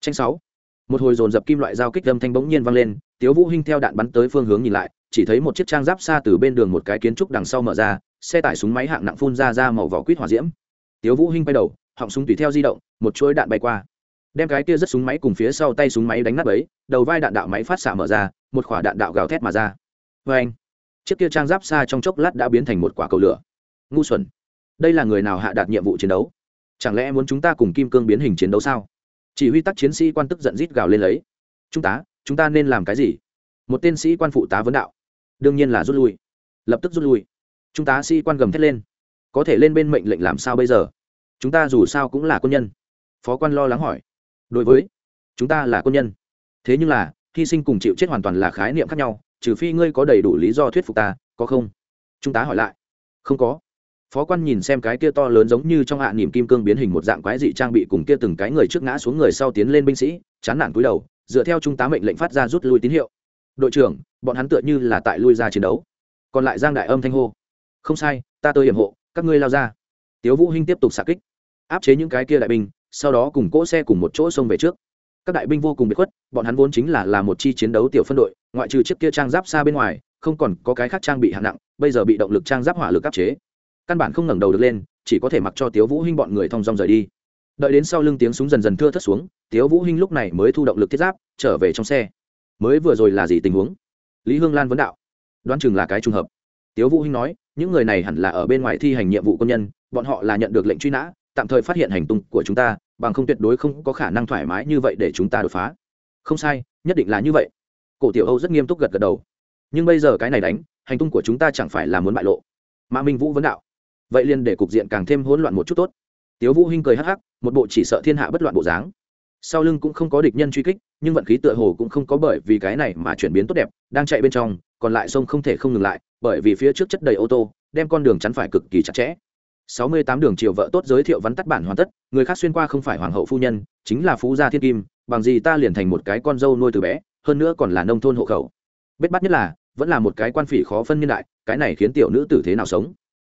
Tranh sáu. Một hồi dồn dập kim loại giao kích âm thanh bỗng nhiên vang lên, tiếu vũ hinh theo đạn bắn tới phương hướng nhìn lại, chỉ thấy một chiếc trang giáp xa từ bên đường một cái kiến trúc đằng sau mở ra, xe tải súng máy hạng nặng phun ra ra màu vỏ quýt hỏa diễm. Tiếu vũ hinh quay đầu, họng súng tùy theo di động, một chuỗi đạn bay qua. Đem cái kia rất súng máy cùng phía sau tay súng máy đánh nát ấy đầu vai đạn đạo máy phát xạ mở ra, một quả đạn đạo gào thét mà ra. Vê anh chiếc kia trang giáp xa trong chốc lát đã biến thành một quả cầu lửa. Ngu xuẩn. Đây là người nào hạ đạt nhiệm vụ chiến đấu? Chẳng lẽ muốn chúng ta cùng kim cương biến hình chiến đấu sao? Chỉ huy tắc chiến sĩ quan tức giận rít gào lên lấy. Chúng ta chúng ta nên làm cái gì? Một tên sĩ quan phụ tá vấn đạo. Đương nhiên là rút lui. Lập tức rút lui. Chúng ta sĩ quan gầm thét lên. Có thể lên bên mệnh lệnh làm sao bây giờ? Chúng ta dù sao cũng là quân nhân. Phó quan lo lắng hỏi. Đối với, chúng ta là quân nhân. Thế nhưng là, hy sinh cùng chịu chết hoàn toàn là khái niệm khác nhau trừ phi ngươi có đầy đủ lý do thuyết phục ta, có không? Chúng ta hỏi lại. Không có. Phó quan nhìn xem cái kia to lớn giống như trong hạ niềm kim cương biến hình một dạng quái dị trang bị cùng kia từng cái người trước ngã xuống người sau tiến lên binh sĩ, chán nản cúi đầu, dựa theo trung tá mệnh lệnh phát ra rút lui tín hiệu. Đội trưởng, bọn hắn tựa như là tại lui ra chiến đấu. Còn lại giang đại âm thanh hô. Không sai, ta tôi hiểm hộ, các ngươi lao ra. Tiếu vũ hinh tiếp tục xạ kích, áp chế những cái kia đại binh, sau đó cùng cỗ xe cùng một chỗ xông về trước các đại binh vô cùng bị khuất, bọn hắn vốn chính là là một chi chiến đấu tiểu phân đội, ngoại trừ chiếc kia trang giáp xa bên ngoài, không còn có cái khác trang bị hạng nặng, bây giờ bị động lực trang giáp hỏa lực áp chế. Căn bản không ngẩng đầu được lên, chỉ có thể mặc cho tiếu vũ hinh bọn người thong dong rời đi. Đợi đến sau lưng tiếng súng dần dần thưa thất xuống, tiếu vũ hinh lúc này mới thu động lực thiết giáp, trở về trong xe. Mới vừa rồi là gì tình huống? Lý hương lan vấn đạo. Đoán chừng là cái trùng hợp. Tiếu vũ hinh nói, những người này hẳn là ở bên ngoài thi hành nhiệm vụ quân nhân, bọn họ là nhận được lệnh truy nã, tạm thời phát hiện hành tung của chúng ta bằng không tuyệt đối không có khả năng thoải mái như vậy để chúng ta đột phá. Không sai, nhất định là như vậy. Cổ tiểu âu rất nghiêm túc gật gật đầu. Nhưng bây giờ cái này đánh, hành tung của chúng ta chẳng phải là muốn bại lộ. Mã minh vũ vấn đạo. Vậy liền để cục diện càng thêm hỗn loạn một chút tốt. Tiếu vũ hinh cười hắc hắc, một bộ chỉ sợ thiên hạ bất loạn bộ dáng. Sau lưng cũng không có địch nhân truy kích, nhưng vận khí tựa hồ cũng không có bởi vì cái này mà chuyển biến tốt đẹp, đang chạy bên trong, còn lại sông không thể không ngừng lại, bởi vì phía trước chất đầy ô tô, đem con đường chắn phải cực kỳ chặt chẽ sáu mươi tám đường triều vợ tốt giới thiệu vắn tắt bản hoàn tất người khác xuyên qua không phải hoàng hậu phu nhân chính là phú gia thiên kim bằng gì ta liền thành một cái con dâu nuôi từ bé hơn nữa còn là nông thôn hộ khẩu. Bết bắt nhất là vẫn là một cái quan phỉ khó phân nhân đại cái này khiến tiểu nữ tử thế nào sống?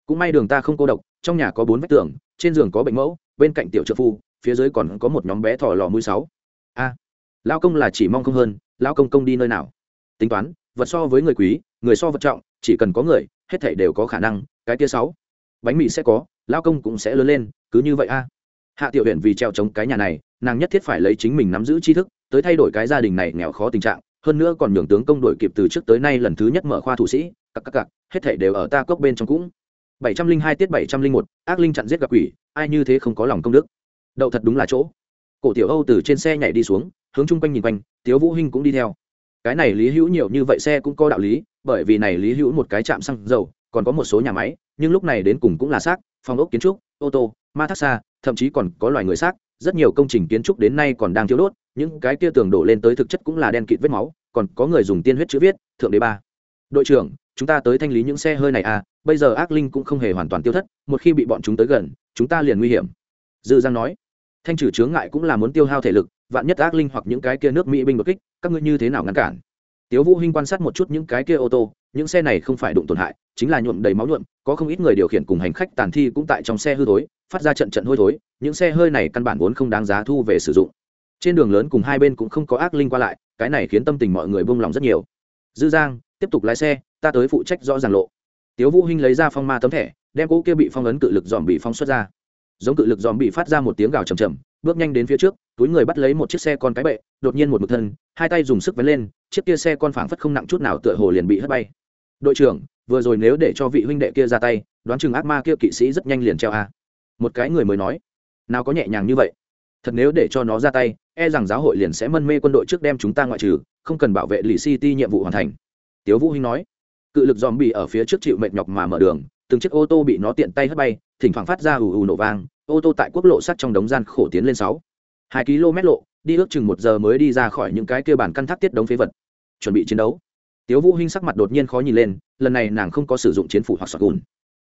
Cũng may đường ta không cô độc trong nhà có bốn vách tường trên giường có bệnh mẫu bên cạnh tiểu trợ phu phía dưới còn có một nhóm bé thỏ lò mũi sáu. A à, lao công là chỉ mong không hơn lao công công đi nơi nào? Tính toán vật so với người quý người so vật trọng chỉ cần có người hết thảy đều có khả năng cái kia sáu bánh mì sẽ có, lao công cũng sẽ lớn lên, cứ như vậy a. Hạ tiểu huyện vì treo chống cái nhà này, nàng nhất thiết phải lấy chính mình nắm giữ tri thức, tới thay đổi cái gia đình này nghèo khó tình trạng, hơn nữa còn nhường tướng công đổi kịp từ trước tới nay lần thứ nhất mở khoa thủ sĩ cặp cặp cặp hết thể đều ở ta cốc bên trong cũng. Bảy trăm linh hai tiết bảy trăm linh một ác linh chặn giết gặp quỷ, ai như thế không có lòng công đức. Đậu thật đúng là chỗ. Cổ tiểu âu từ trên xe nhảy đi xuống, hướng chung quanh nhìn quanh, tiếu vũ hinh cũng đi theo. Cái này lý hữu nhiều như vậy xe cũng có đạo lý, bởi vì này lý hữu một cái trạm xăng dầu, còn có một số nhà máy nhưng lúc này đến cùng cũng là xác, phòng ốc kiến trúc, ô tô, ma thác xa, thậm chí còn có loài người xác, rất nhiều công trình kiến trúc đến nay còn đang thiếu đốt, những cái kia tường đổ lên tới thực chất cũng là đen kịt vết máu, còn có người dùng tiên huyết chữ viết, thượng đế ba. Đội trưởng, chúng ta tới thanh lý những xe hơi này à bây giờ ác linh cũng không hề hoàn toàn tiêu thất, một khi bị bọn chúng tới gần, chúng ta liền nguy hiểm. Dư giang nói. Thanh trừ chướng ngại cũng là muốn tiêu hao thể lực, vạn nhất ác linh hoặc những cái kia nước mỹ binh đột kích, các ngươi như thế nào ngăn cản? Tiếu vũ hinh quan sát một chút những cái kia ô tô, những xe này không phải đụng tổn hại, chính là nhuộm đầy máu nhuộm có không ít người điều khiển cùng hành khách tàn thi cũng tại trong xe hư thối, phát ra trận trận hôi thối, những xe hơi này căn bản vốn không đáng giá thu về sử dụng. Trên đường lớn cùng hai bên cũng không có ác linh qua lại, cái này khiến tâm tình mọi người buông lòng rất nhiều. Dư giang, tiếp tục lái xe, ta tới phụ trách rõ ràng lộ. Tiếu vũ hinh lấy ra phong ma tấm thẻ, đem cỗ kia bị phong ấn cự lực dòm bị phong xuất ra. Giống cự lực dòm bị phát ra một tiếng gào trầm trầm bước nhanh đến phía trước, túi người bắt lấy một chiếc xe con cái bệ, đột nhiên một mực thân, hai tay dùng sức vén lên, chiếc kia xe con phảng phất không nặng chút nào tựa hồ liền bị hất bay. Đội trưởng vừa rồi nếu để cho vị huynh đệ kia ra tay, đoán chừng ác ma kia kỵ sĩ rất nhanh liền treo a. Một cái người mới nói. Nào có nhẹ nhàng như vậy. Thật nếu để cho nó ra tay e rằng giáo hội liền sẽ mân mê quân đội trước đem chúng ta ngoại trừ, không cần bảo vệ lì city nhiệm vụ hoàn thành. Tiếu vũ huynh nói. Cự lực dòm bị ở phía trước chịu mệt nhọc mà mở đường, từng chiếc ô tô bị nó tiện tay hất bay, thỉnh thoảng phát ra ù ù nổ vang, ô tô tại quốc lộ sắt trong đống gian khổ tiến lên sáu. Hai km lộ, đi ước chừng một giờ mới đi ra khỏi những cái kia bản căn thác tiết đống phế vật. Chuẩn bị chiến đấu tiếu vũ hinh sắc mặt đột nhiên khó nhìn lên, lần này nàng không có sử dụng chiến phủ hoặc sọt gùn,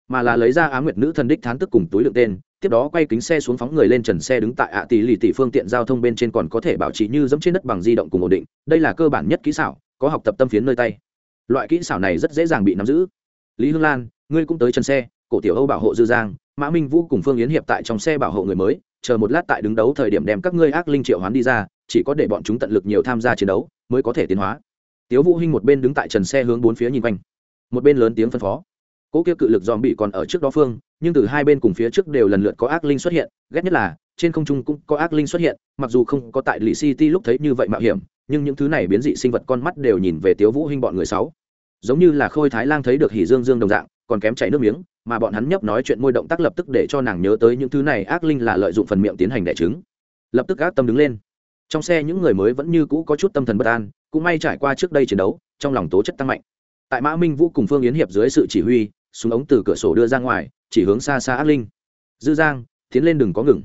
mà là lấy ra á nguyệt nữ thần đích thán tức cùng túi lượng tên, tiếp đó quay kính xe xuống phóng người lên trần xe đứng tại ạ tỷ lì tỷ phương tiện giao thông bên trên còn có thể bảo trì như dẫm trên đất bằng di động cùng ổn định, đây là cơ bản nhất kỹ xảo, có học tập tâm phiến nơi tay. Loại kỹ xảo này rất dễ dàng bị nắm giữ. Lý hương lan, ngươi cũng tới chân xe, cổ tiểu âu bảo hộ dư giang, mã minh vũ cùng phương yến hiệp tại trong xe bảo hộ người mới, chờ một lát tại đứng đấu thời điểm đem các ngươi ác linh triệu hoán đi ra, chỉ có để bọn chúng tận lực nhiều tham gia chiến đấu, mới có thể tiến hóa tiếu vũ hinh một bên đứng tại trần xe hướng bốn phía nhìn quanh. Một bên lớn tiếng phân phó. Cỗ kia cự lực dòm bị còn ở trước đó phương, nhưng từ hai bên cùng phía trước đều lần lượt có ác linh xuất hiện. Ghét nhất là, trên không trung cũng có ác linh xuất hiện, mặc dù không có tại lì city lúc thấy như vậy mạo hiểm, nhưng những thứ này biến dị sinh vật con mắt đều nhìn về tiếu vũ hinh bọn người sáu. Giống như là khôi thái lang thấy được hỉ dương dương đồng dạng, còn kém chảy nước miếng, mà bọn hắn nhấp nói chuyện môi động tác lập tức để cho nàng nhớ tới những thứ này ác linh là lợi dụng phần miệng tiến hành đẻ trứng. Lập tức ác tâm đứng lên. Trong xe những người mới vẫn như cũ có chút tâm thần bất an cũng may trải qua trước đây chiến đấu trong lòng tố chất tăng mạnh. Tại mã minh vũ cùng phương yến hiệp dưới sự chỉ huy súng ống từ cửa sổ đưa ra ngoài chỉ hướng xa xa ác linh. Dư giang tiến lên đừng có ngừng.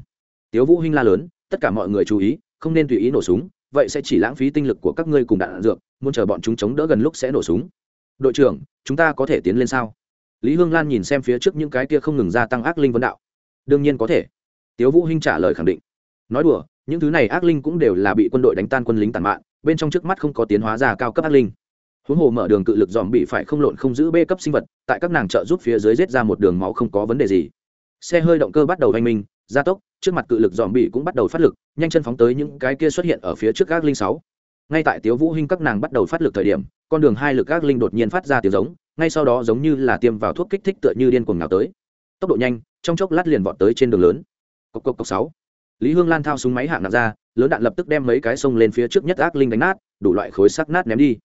Tiếu vũ hinh la lớn tất cả mọi người chú ý không nên tùy ý nổ súng vậy sẽ chỉ lãng phí tinh lực của các ngươi cùng đạn, đạn dược muốn chờ bọn chúng chống đỡ gần lúc sẽ nổ súng. Đội trưởng chúng ta có thể tiến lên sao? Lý hương lan nhìn xem phía trước những cái kia không ngừng gia tăng ác linh vấn đạo. Đương nhiên có thể. Tiếu vũ hinh trả lời khẳng định. Nói đùa những thứ này ác linh cũng đều là bị quân đội đánh tan quân lính tàn mạng bên trong trước mắt không có tiến hóa ra cao cấp ác linh. Huống hồ mở đường cự lực dòm bị phải không lộn không giữ bê cấp sinh vật, tại các nàng trợ giúp phía dưới rết ra một đường máu không có vấn đề gì. Xe hơi động cơ bắt đầu hành minh gia tốc, trước mặt cự lực dòm bị cũng bắt đầu phát lực, nhanh chân phóng tới những cái kia xuất hiện ở phía trước ác linh sáu. Ngay tại tiếu vũ hinh các nàng bắt đầu phát lực thời điểm, con đường hai lực ác linh đột nhiên phát ra tiếng giống, ngay sau đó giống như là tiêm vào thuốc kích thích tựa như điên cuồng nào tới. Tốc độ nhanh, trong chốc lát liền vọt tới trên đường lớn. Cốc cốc cốc sáu lý hương lan thao súng máy hạng nặng ra lớn đạn lập tức đem mấy cái sông lên phía trước nhất ác linh đánh nát đủ loại khối sắc nát ném đi.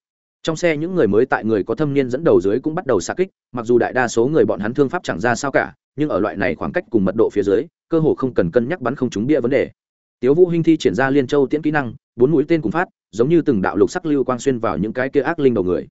Trong xe những người mới tại người có thâm niên dẫn đầu dưới cũng bắt đầu xa kích mặc dù đại đa số người bọn hắn thương pháp chẳng ra sao cả nhưng ở loại này khoảng cách cùng mật độ phía dưới cơ hồ không cần cân nhắc bắn không trúng bia vấn đề. Tiếu vũ hinh thi triển ra liên châu tiễn kỹ năng bốn mũi tên cùng phát giống như từng đạo lục sắc lưu quang xuyên vào những cái kia ác linh đầu người.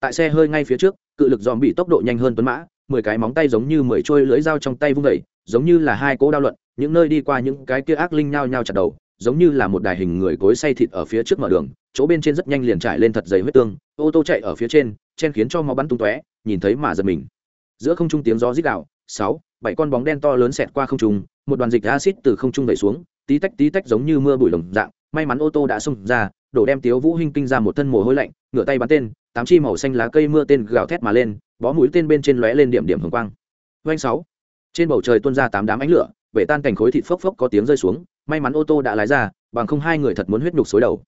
Tại xe hơi ngay phía trước cự lực dòm bị tốc độ nhanh hơn tuấn mã mười cái móng tay giống như mười trôi lưỡi dao trong tay vung đẩy, giống như là hai cỗ đao luận những nơi đi qua những cái kia ác linh nhao nhao chặt đầu, giống như là một đài hình người cối say thịt ở phía trước mở đường, chỗ bên trên rất nhanh liền trải lên thật dày huyết tương, ô tô chạy ở phía trên, chen khiến cho máu bắn tung tóe, nhìn thấy mà giật mình. Giữa không trung tiếng gió rít đạo sáu, bảy con bóng đen to lớn xẹt qua không trung, một đoàn dịch acid từ không trung vẩy xuống, tí tách tí tách giống như mưa bụi lồng dạng, may mắn ô tô đã xông ra, đổ đem tiếu vũ hinh kinh ra một thân mồ hôi lạnh, ngửa tay bắn tên, tám chi màu xanh lá cây mưa tên gào thét mà lên, bó mũi tên bên trên lóe lên điểm điểm hồng quang. Doanh sáu, trên bầu trời tuôn ra tám đám ánh lửa bể tan cảnh khối thịt phốc phốc có tiếng rơi xuống, may mắn ô tô đã lái ra, bằng không hai người thật muốn huyết nhục xối đầu.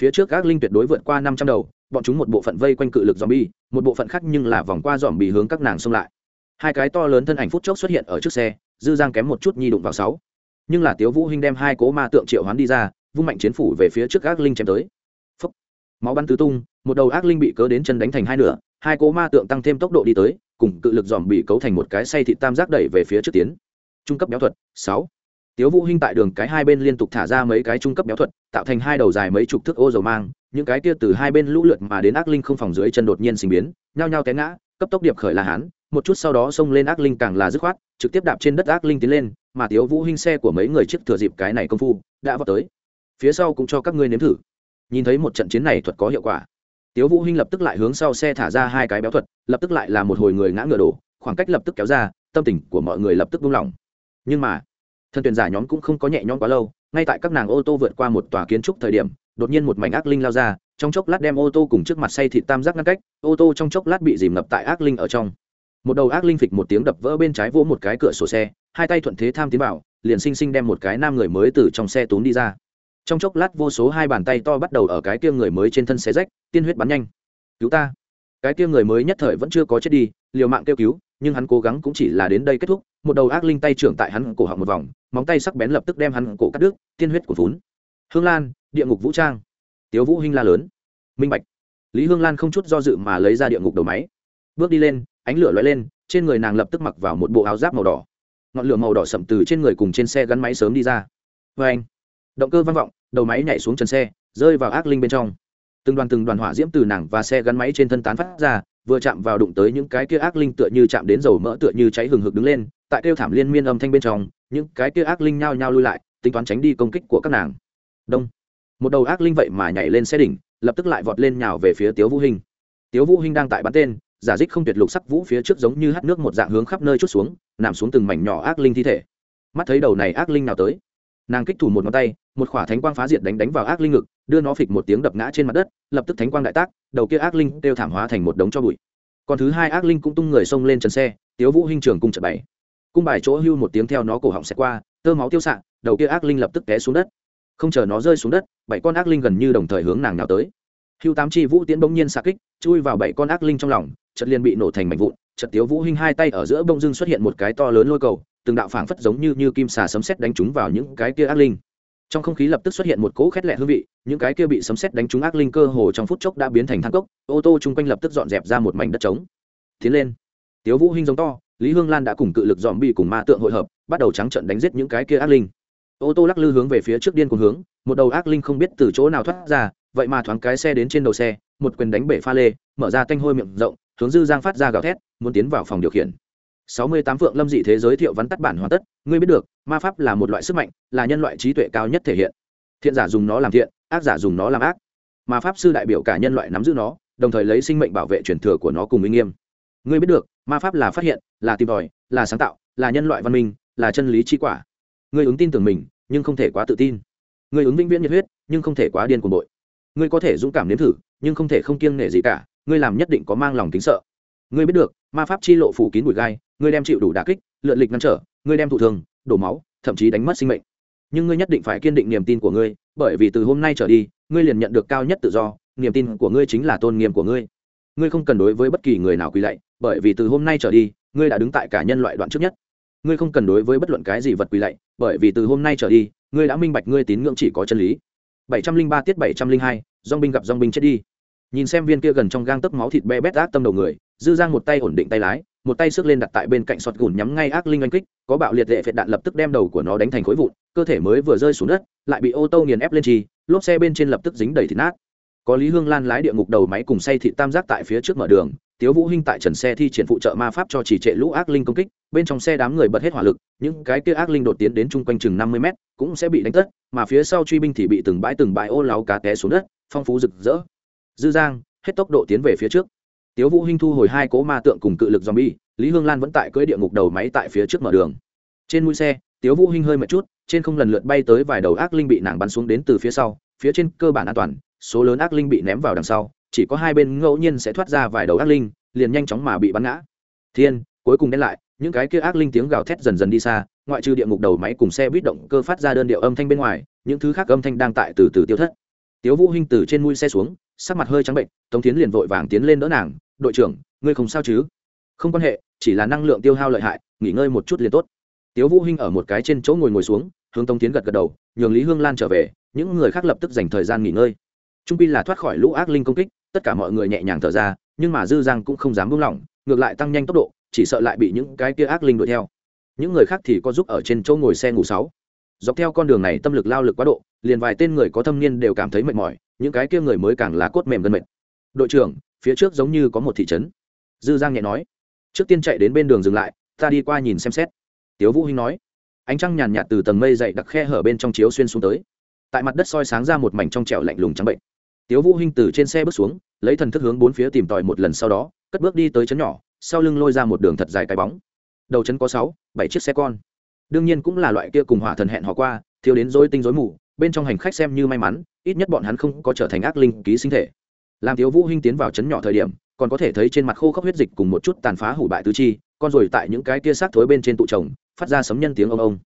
Phía trước các linh tuyệt đối vượt qua năm trăm đầu, bọn chúng một bộ phận vây quanh cự lực dòm bi một bộ phận khác nhưng là vòng qua dòm bị hướng các nàng xông lại. Hai cái to lớn thân ảnh phút chốc xuất hiện ở trước xe, dư giang kém một chút nhi đụng vào sáu. Nhưng là tiếu vũ hinh đem hai cố ma tượng triệu hoán đi ra, vung mạnh chiến phủ về phía trước ác linh chém tới. Phúc. máu bắn tứ tung, một đầu ác linh bị cớ đến chân đánh thành hai nửa, hai cố ma tượng tăng thêm tốc độ đi tới, cùng cự lực dòm bị cấu thành một cái say thị tam giác đẩy về phía trước tiến trung cấp béo thuật, sáu. Tiếu vũ hinh tại đường cái hai bên liên tục thả ra mấy cái trung cấp béo thuật, tạo thành hai đầu dài mấy chục thước ô dầu mang, những cái kia từ hai bên lũ lượt mà đến ác linh không phòng dưới chân đột nhiên sinh biến, nhao nhao té ngã, cấp tốc điệp khởi là hán, một chút sau đó xông lên ác linh càng là dứt khoát, trực tiếp đạp trên đất ác linh tiến lên, mà tiếu vũ hinh xe của mấy người trước thừa dịp cái này công phu, đã vọt tới. Phía sau cũng cho các ngươi nếm thử. Nhìn thấy một trận chiến này thuật có hiệu quả. Tiếu vũ hinh lập tức lại hướng sau xe thả ra hai cái béo thuật, lập tức lại là một hồi người ngã ngựa đổ, khoảng cách lập tức kéo ra, tâm tình của mọi người lập tức buông lỏng nhưng mà, thân tuyển giả nhóm cũng không có nhẹ nhõm quá lâu, ngay tại các nàng ô tô vượt qua một tòa kiến trúc thời điểm, đột nhiên một mảnh ác linh lao ra, trong chốc lát đem ô tô cùng trước mặt say thịt tam giác ngăn cách, ô tô trong chốc lát bị dìm ngập tại ác linh ở trong. Một đầu ác linh phịch một tiếng đập vỡ bên trái vỗ một cái cửa sổ xe, hai tay thuận thế tham tiến bảo liền xinh xinh đem một cái nam người mới từ trong xe tốn đi ra. Trong chốc lát vô số hai bàn tay to bắt đầu ở cái kia người mới trên thân xe rách, tiên huyết bắn nhanh. Cứu ta. Cái kia người mới nhất thời vẫn chưa có chết đi, liều mạng kêu cứu, nhưng hắn cố gắng cũng chỉ là đến đây kết thúc một đầu ác linh tay trưởng tại hắn cổ họng một vòng, móng tay sắc bén lập tức đem hắn cổ cắt đứt, tiên huyết của vốn hương lan, địa ngục vũ trang. Tiếu vũ hinh la lớn. Minh bạch. Lý hương lan không chút do dự mà lấy ra địa ngục đầu máy. Bước đi lên, ánh lửa lóe lên, trên người nàng lập tức mặc vào một bộ áo giáp màu đỏ. Ngọn lửa màu đỏ sậm từ trên người cùng trên xe gắn máy sớm đi ra. Vê anh, động cơ vang vọng, đầu máy nhảy xuống trần xe, rơi vào ác linh bên trong. Từng đoàn từng đoàn hỏa diễm từ nàng và xe gắn máy trên thân tán phát ra vừa chạm vào đụng tới những cái kia ác linh tựa như chạm đến dầu mỡ tựa như cháy hừng hực đứng lên, tại kêu thảm liên miên âm thanh bên trong, những cái kia ác linh nhao nhao lui lại, tính toán tránh đi công kích của các nàng. Đông. Một đầu ác linh vậy mà nhảy lên xe đỉnh, lập tức lại vọt lên nhào về phía tiếu vũ hình tiếu vũ hình đang tại bắn tên, giả dích không tuyệt lục sắc vũ phía trước giống như hát nước một dạng hướng khắp nơi chút xuống, nằm xuống từng mảnh nhỏ ác linh thi thể. Mắt thấy đầu này ác linh nào tới nàng kích thủ một ngón tay, một khỏa thánh quang phá diệt đánh đánh vào ác linh ngực, đưa nó phịch một tiếng đập ngã trên mặt đất, lập tức thánh quang đại tác, đầu kia ác linh đều thảm hóa thành một đống cho bụi. Còn thứ hai ác linh cũng tung người xông lên trần xe, tiếu vũ hinh trường cung trận bảy cung bài chỗ hưu một tiếng theo nó cổ họng xẹt qua, tơ máu tiêu xạ, đầu kia ác linh lập tức té xuống đất. Không chờ nó rơi xuống đất, bảy con ác linh gần như đồng thời hướng nàng nào tới. Hưu tám chi vũ tiễn bỗng nhiên xạ kích, chui vào bảy con ác linh trong lòng, chợt liền bị nổ thành mảnh vụn, chợt tiếu vũ hinh hai tay ở giữa bông dưng xuất hiện một cái to lớn lôi cầu từng đạo phảng phất giống như như kim xà sấm sét đánh trúng vào những cái kia ác linh. Trong không khí lập tức xuất hiện một cỗ khét lẹ hương vị, những cái kia bị sấm sét đánh trúng ác linh cơ hồ trong phút chốc đã biến thành thang cốc, ô tô chung quanh lập tức dọn dẹp ra một mảnh đất trống. Tiến lên. Tiếu vũ hinh giống to, lý hương lan đã cùng cự lực dòm bị cùng ma tượng hội hợp, bắt đầu trắng trợn đánh giết những cái kia ác linh. Ô tô lắc lư hướng về phía trước điên cùng hướng, một đầu ác linh không biết từ chỗ nào thoát ra, vậy mà thoáng cái xe đến trên đầu xe, một quyền đánh bể pha lê, mở ra tanh hôi miệng rộng, hướng dư giang phát ra gào thét, muốn tiến vào phòng điều khiển sáu mươi tám phượng lâm dị thế giới thiệu vắn tắt bản hoàn tất, ngươi biết được, ma pháp là một loại sức mạnh, là nhân loại trí tuệ cao nhất thể hiện. Thiện giả dùng nó làm thiện, ác giả dùng nó làm ác. Ma pháp sư đại biểu cả nhân loại nắm giữ nó, đồng thời lấy sinh mệnh bảo vệ truyền thừa của nó cùng uy nghiêm. Ngươi biết được, ma pháp là phát hiện, là tìm tòi, là sáng tạo, là nhân loại văn minh, là chân lý chi quả. Ngươi ứng tin tưởng mình, nhưng không thể quá tự tin. Ngươi ứng vĩnh viễn nhiệt huyết, nhưng không thể quá điên cuồng bội. Ngươi có thể dũng cảm nếm thử, nhưng không thể không kiêng nể gì cả. Ngươi làm nhất định có mang lòng kính sợ. Ngươi biết được, ma pháp chi lộ phủ kín bụi gai ngươi đem chịu đủ đả kích lượn lịch ngăn trở ngươi đem thụ thương, đổ máu thậm chí đánh mất sinh mệnh. Nhưng ngươi nhất định phải kiên định niềm tin của ngươi bởi vì từ hôm nay trở đi ngươi liền nhận được cao nhất tự do niềm tin của ngươi chính là tôn nghiêm của ngươi. Ngươi không cần đối với bất kỳ người nào quỳ lạy bởi vì từ hôm nay trở đi ngươi đã đứng tại cả nhân loại đoạn trước nhất. Ngươi không cần đối với bất luận cái gì vật quỳ lạy bởi vì từ hôm nay trở đi ngươi đã minh bạch ngươi tín ngưỡng chỉ có chân lý. 703 tiết 702, dòng binh gặp dòng binh chết đi. Nhìn xem viên kia gần trong gang tấc máu thịt be bét ác tâm đầu người dư giang một tay ổn định tay lái một tay sức lên đặt tại bên cạnh sọt gùn nhắm ngay ác linh oanh kích, có bạo liệt lệ phệt đạn lập tức đem đầu của nó đánh thành khối vụn, cơ thể mới vừa rơi xuống đất, lại bị ô tô nghiền ép lên trì lốp xe bên trên lập tức dính đầy thịt nát. Có lý hương lan lái địa ngục đầu máy cùng say thị tam giác tại phía trước mở đường, tiếu vũ hinh tại trần xe thi triển phụ trợ ma pháp cho chỉ trệ lũ ác linh công kích, bên trong xe đám người bật hết hỏa lực, những cái kia ác linh đột tiến đến chung quanh chừng năm mươi mét, cũng sẽ bị đánh tất, mà phía sau truy binh thì bị từng bãi từng bãi ô láo cá té xuống đất, phong phú rực rỡ. Dư giang, hết tốc độ tiến về phía trước tiếu vũ hinh thu hồi hai cố ma tượng cùng cự lực zombie, lý hương lan vẫn tại cưỡi địa ngục đầu máy tại phía trước mở đường. Trên mũi xe, tiếu vũ hinh hơi mệt chút, trên không lần lượt bay tới vài đầu ác linh bị nàng bắn xuống đến từ phía sau, phía trên cơ bản an toàn, số lớn ác linh bị ném vào đằng sau, chỉ có hai bên ngẫu nhiên sẽ thoát ra vài đầu ác linh, liền nhanh chóng mà bị bắn ngã. Thiên, cuối cùng đến lại, những cái kia ác linh tiếng gào thét dần dần đi xa, ngoại trừ địa ngục đầu máy cùng xe buýt động cơ phát ra đơn điệu âm thanh bên ngoài, những thứ khác âm thanh đang tại từ từ tiêu thất. Tiếu vũ hinh từ trên mũi xe xuống, sắc mặt hơi trắng bệnh, tống tiến liền vội vàng tiến lên đỡ nàng đội trưởng, ngươi không sao chứ? Không quan hệ, chỉ là năng lượng tiêu hao lợi hại, nghỉ ngơi một chút liền tốt. Tiếu vũ hinh ở một cái trên chỗ ngồi ngồi xuống, hướng tống tiến gật gật đầu, nhường lý hương lan trở về, những người khác lập tức dành thời gian nghỉ ngơi. Trung binh là thoát khỏi lũ ác linh công kích, tất cả mọi người nhẹ nhàng thở ra, nhưng mà dư giang cũng không dám buông lỏng, ngược lại tăng nhanh tốc độ, chỉ sợ lại bị những cái kia ác linh đuổi theo. Những người khác thì có giúp ở trên chỗ ngồi xe ngủ sáu. Dọc theo con đường này tâm lực lao lực quá độ, liền vài tên người có thâm niên đều cảm thấy mệt mỏi, những cái kia người mới càng là cốt mềm gần mệt đội trưởng, phía trước giống như có một thị trấn. Dư giang nhẹ nói, trước tiên chạy đến bên đường dừng lại, ta đi qua nhìn xem xét. Tiếu vũ hinh nói, ánh trăng nhàn nhạt từ tầng mây dậy đặc khe hở bên trong chiếu xuyên xuống tới. Tại mặt đất soi sáng ra một mảnh trong trẻo lạnh lùng trắng bệnh. Tiếu vũ hinh từ trên xe bước xuống, lấy thần thức hướng bốn phía tìm tòi một lần sau đó, cất bước đi tới chấn nhỏ, sau lưng lôi ra một đường thật dài cái bóng. Đầu chấn có sáu, bảy chiếc xe con. Đương nhiên cũng là loại kia cùng hỏa thần hẹn họ qua, thiếu đến rối tinh rối mù, bên trong hành khách xem như may mắn, ít nhất bọn hắn không có trở thành ác linh ký sinh thể làm Thiếu vũ hinh tiến vào chấn nhỏ thời điểm, còn có thể thấy trên mặt khô khốc huyết dịch cùng một chút tàn phá hủ bại tứ chi, con rồi tại những cái kia xác thối bên trên tụ chồng, phát ra sấm nhân tiếng ông ông.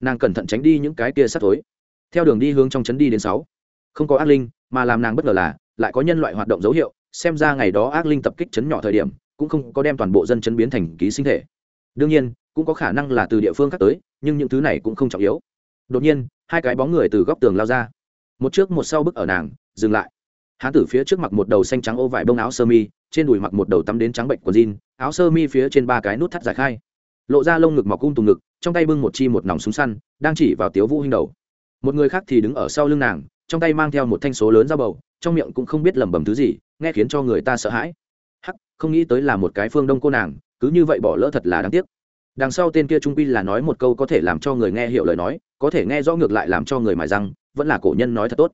Nàng cẩn thận tránh đi những cái kia xác thối. Theo đường đi hướng trong chấn đi đến sáu. Không có ác linh, mà làm nàng bất ngờ là, lại có nhân loại hoạt động dấu hiệu, xem ra ngày đó ác linh tập kích chấn nhỏ thời điểm, cũng không có đem toàn bộ dân chấn biến thành ký sinh thể. Đương nhiên, cũng có khả năng là từ địa phương khác tới, nhưng những thứ này cũng không trọng yếu. Đột nhiên, hai cái bóng người từ góc tường lao ra. Một trước một sau bức ở nàng, dừng lại hán tử phía trước mặc một đầu xanh trắng ô vải bông áo sơ mi, trên đùi mặc một đầu tắm đến trắng bệnh quần jean, áo sơ mi phía trên ba cái nút thắt giải khai. Lộ ra lông ngực mọc cung tùng ngực, trong tay bưng một chi một nòng súng săn, đang chỉ vào tiếu vũ hinh đầu. Một người khác thì đứng ở sau lưng nàng, trong tay mang theo một thanh số lớn dao bầu, trong miệng cũng không biết lẩm bẩm thứ gì, nghe khiến cho người ta sợ hãi. Hắc, không nghĩ tới là một cái phương đông cô nàng, cứ như vậy bỏ lỡ thật là đáng tiếc. Đằng sau tên kia trung pi là nói một câu có thể làm cho người nghe hiểu lời nói, có thể nghe rõ ngược lại làm cho người mài răng, vẫn là cổ nhân nói thật tốt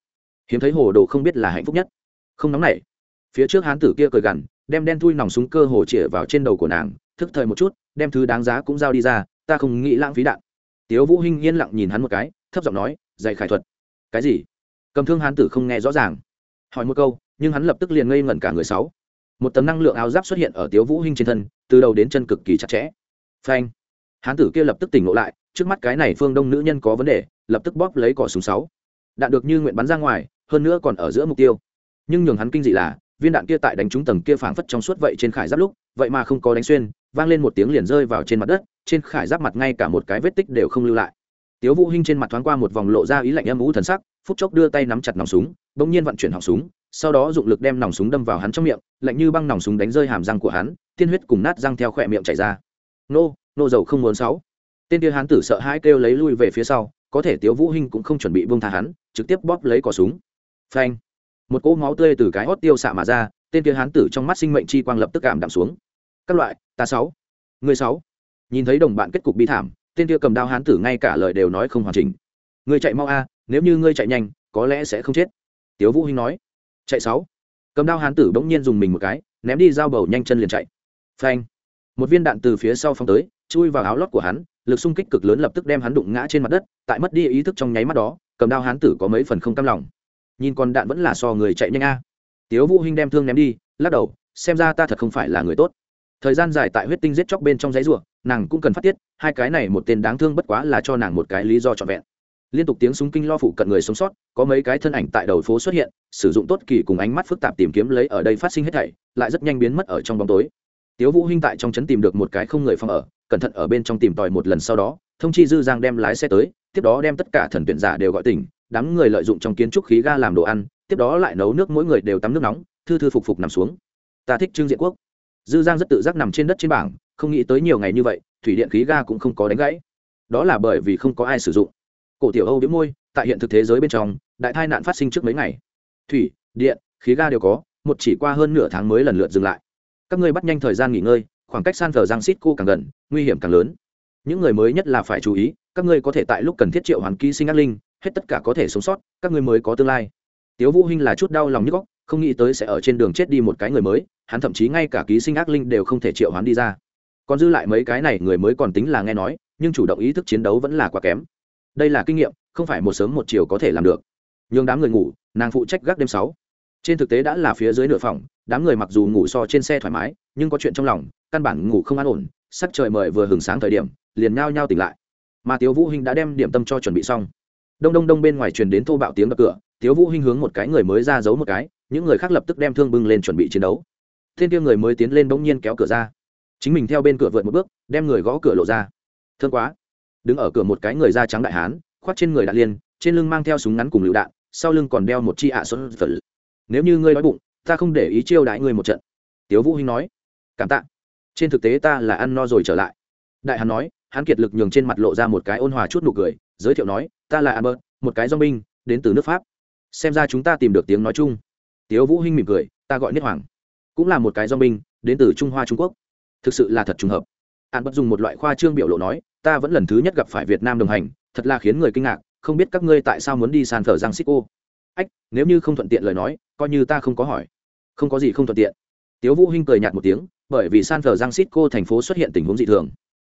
hiếm thấy hồ đồ không biết là hạnh phúc nhất. Không nóng nảy. Phía trước hán tử kia cười gằn, đem đen thui nòng súng cơ hồ chĩa vào trên đầu của nàng, thức thời một chút, đem thứ đáng giá cũng giao đi ra, ta không nghĩ lãng phí đạn. Tiếu vũ hinh yên lặng nhìn hắn một cái, thấp giọng nói, dạy khải thuật. Cái gì? Cầm thương hán tử không nghe rõ ràng. Hỏi một câu, nhưng hắn lập tức liền ngây ngẩn cả người sáu. Một tấm năng lượng áo giáp xuất hiện ở tiếu vũ hinh trên thân, từ đầu đến chân cực kỳ chặt chẽ. Phanh. Hán tử kia lập tức tỉnh ngộ lại, trước mắt cái này phương đông nữ nhân có vấn đề, lập tức bóp lấy cỏ súng sáu. Đạn được như nguyện bắn ra ngoài hơn nữa còn ở giữa mục tiêu. Nhưng nhường hắn kinh dị là, viên đạn kia tại đánh trúng tầng kia phảng phất trong suốt vậy trên khải giáp lúc, vậy mà không có đánh xuyên, vang lên một tiếng liền rơi vào trên mặt đất, trên khải giáp mặt ngay cả một cái vết tích đều không lưu lại. Tiếu vũ hinh trên mặt thoáng qua một vòng lộ ra ý lạnh âm u thần sắc, phút chốc đưa tay nắm chặt nòng súng, bỗng nhiên vận chuyển họng súng, sau đó dụng lực đem nòng súng đâm vào hắn trong miệng, lạnh như băng nòng súng đánh rơi hàm răng của hắn, tiên huyết cùng nát răng theo khỏe miệng chảy ra. Nô nô dầu không muốn sáu. Tên kia hắn tử sợ hãi kêu lấy lui về phía sau, có thể tiếu vũ hinh cũng không chuẩn bị buông tha hắn, trực tiếp bóp lấy cò súng phanh. Một cỗ máu tươi từ cái hót tiêu xạ mà ra, tên kia hán tử trong mắt sinh mệnh chi quang lập tức cảm đạm xuống. Các loại, ta sáu. Người sáu. Nhìn thấy đồng bạn kết cục bi thảm, tên kia cầm đao hán tử ngay cả lời đều nói không hoàn chỉnh. Người chạy mau a, nếu như ngươi chạy nhanh, có lẽ sẽ không chết. Tiếu vũ hinh nói. Chạy sáu. Cầm đao hán tử bỗng nhiên dùng mình một cái, ném đi dao bầu nhanh chân liền chạy. Phanh. Một viên đạn từ phía sau phong tới, chui vào áo lót của hắn, lực xung kích cực lớn lập tức đem hắn đụng ngã trên mặt đất, tại mất đi ý thức trong nháy mắt đó, cầm đao hán tử có mấy phần không cam lòng nhìn con đạn vẫn là so người chạy nhanh a. Tiếu vũ hinh đem thương ném đi, lắc đầu, xem ra ta thật không phải là người tốt. Thời gian dài tại huyết tinh giết chóc bên trong giấy ruộng nàng cũng cần phát tiết, hai cái này một tên đáng thương bất quá là cho nàng một cái lý do trọn vẹn. Liên tục tiếng súng kinh lo phụ cận người sống sót, có mấy cái thân ảnh tại đầu phố xuất hiện, sử dụng tốt kỳ cùng ánh mắt phức tạp tìm kiếm lấy ở đây phát sinh hết thảy, lại rất nhanh biến mất ở trong bóng tối. Tiếu vũ hinh tại trong trấn tìm được một cái không người phòng ở, cẩn thận ở bên trong tìm tòi một lần sau đó, thông chi dư giang đem lái xe tới, tiếp đó đem tất cả thần tuyển giả đều gọi tỉnh đám người lợi dụng trong kiến trúc khí ga làm đồ ăn, tiếp đó lại nấu nước mỗi người đều tắm nước nóng, thư thư phục phục nằm xuống. Ta thích trương diện quốc. Dư giang rất tự giác nằm trên đất trên bảng, không nghĩ tới nhiều ngày như vậy, thủy điện khí ga cũng không có đánh gãy. Đó là bởi vì không có ai sử dụng. Cổ tiểu âu đĩu môi, tại hiện thực thế giới bên trong, đại tai nạn phát sinh trước mấy ngày. Thủy, điện, khí ga đều có, một chỉ qua hơn nửa tháng mới lần lượt dừng lại. Các ngươi bắt nhanh thời gian nghỉ ngơi, khoảng cách san thờ giang xít cô càng gần, nguy hiểm càng lớn. Những người mới nhất là phải chú ý, các ngươi có thể tại lúc cần thiết triệu hoàn ký sinh ác linh hết tất cả có thể sống sót, các ngươi mới có tương lai. Tiếu vũ hinh là chút đau lòng nhức góc không nghĩ tới sẽ ở trên đường chết đi một cái người mới, hắn thậm chí ngay cả ký sinh ác linh đều không thể triệu hắn đi ra. Còn dư lại mấy cái này người mới còn tính là nghe nói, nhưng chủ động ý thức chiến đấu vẫn là quá kém. Đây là kinh nghiệm, không phải một sớm một chiều có thể làm được. Nhưng đám người ngủ, nàng phụ trách gác đêm sáu. Trên thực tế đã là phía dưới nửa phòng, đám người mặc dù ngủ so trên xe thoải mái, nhưng có chuyện trong lòng, căn bản ngủ không an ổn, sắc trời mời vừa hừng sáng thời điểm, liền nhao nhao tỉnh lại. Mà tiếu vũ hinh đã đem điểm tâm cho chuẩn bị xong đông đông đông bên ngoài truyền đến thô bạo tiếng đập cửa, tiếu vũ hinh hướng một cái người mới ra giấu một cái, những người khác lập tức đem thương bưng lên chuẩn bị chiến đấu. Thiên tiêu người mới tiến lên bỗng nhiên kéo cửa ra. Chính mình theo bên cửa vượt một bước, đem người gõ cửa lộ ra. Thương quá. Đứng ở cửa một cái người da trắng đại hán, khoác trên người đạn liên, trên lưng mang theo súng ngắn cùng lựu đạn, sau lưng còn đeo một chi ạ xuân phật nếu như ngươi đói bụng, ta không để ý chiêu đãi ngươi một trận. Tiếu vũ hinh nói. Cảm tạ. Trên thực tế ta là ăn no rồi trở lại. Đại hán nói, hắn kiệt lực nhường trên mặt lộ ra một cái ôn hòa chút nụ cười giới thiệu nói, ta là albert, một cái dong binh, đến từ nước pháp. Xem ra chúng ta tìm được tiếng nói chung. Tiếu vũ hinh mỉm cười, ta gọi niết hoàng, cũng là một cái dong binh, đến từ trung hoa trung quốc. Thực sự là thật trùng hợp. Albert dùng một loại khoa trương biểu lộ nói, ta vẫn lần thứ nhất gặp phải việt nam đồng hành, thật là khiến người kinh ngạc, không biết các ngươi tại sao muốn đi san phở giang xích cô ách, nếu như không thuận tiện lời nói, coi như ta không có hỏi. Không có gì không thuận tiện. Tiếu vũ hinh cười nhạt một tiếng, bởi vì san phở giang xích cô thành phố xuất hiện tình huống dị thường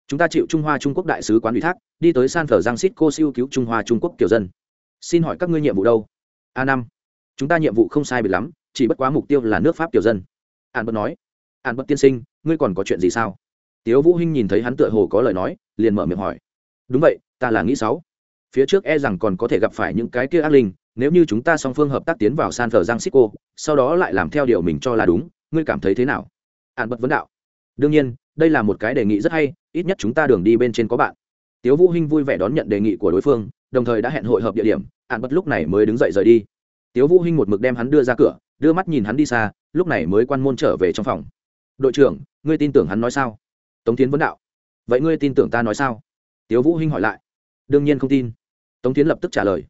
chúng ta chịu trung hoa trung quốc đại sứ quán ủy thác, đi tới san thờ giang xít cô siêu cứu trung hoa trung quốc kiểu dân. Xin hỏi các ngươi nhiệm vụ đâu? A năm. Chúng ta nhiệm vụ không sai biệt lắm, chỉ bất quá mục tiêu là nước pháp tiểu dân. An bất nói. An bất tiên sinh, ngươi còn có chuyện gì sao? Tiếu vũ hinh nhìn thấy hắn tựa hồ có lời nói, liền mở miệng hỏi. Đúng vậy, ta là nghĩ sáu. Phía trước e rằng còn có thể gặp phải những cái kia ác linh, nếu như chúng ta song phương hợp tác tiến vào san thờ giang xích sau đó lại làm theo điều mình cho là đúng, ngươi cảm thấy thế nào? An bất vấn đạo. Đương nhiên đây là một cái đề nghị rất hay, ít nhất chúng ta đường đi bên trên có bạn. Tiếu vũ hinh vui vẻ đón nhận đề nghị của đối phương, đồng thời đã hẹn hội hợp địa điểm ạn bất lúc này mới đứng dậy rời đi. Tiếu vũ hinh một mực đem hắn đưa ra cửa, đưa mắt nhìn hắn đi xa, lúc này mới quan môn trở về trong phòng. Đội trưởng, ngươi tin tưởng hắn nói sao? Tống tiến vấn đạo. Vậy ngươi tin tưởng ta nói sao? Tiếu vũ hinh hỏi lại. Đương nhiên không tin. Tống tiến lập tức trả lời.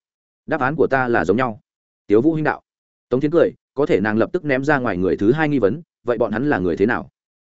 Đáp án của ta là giống nhau. Tiếu vũ hinh đạo. Tống tiến cười, có thể nàng lập tức ném ra ngoài người thứ hai nghi vấn, vậy bọn hắn là người thế nào?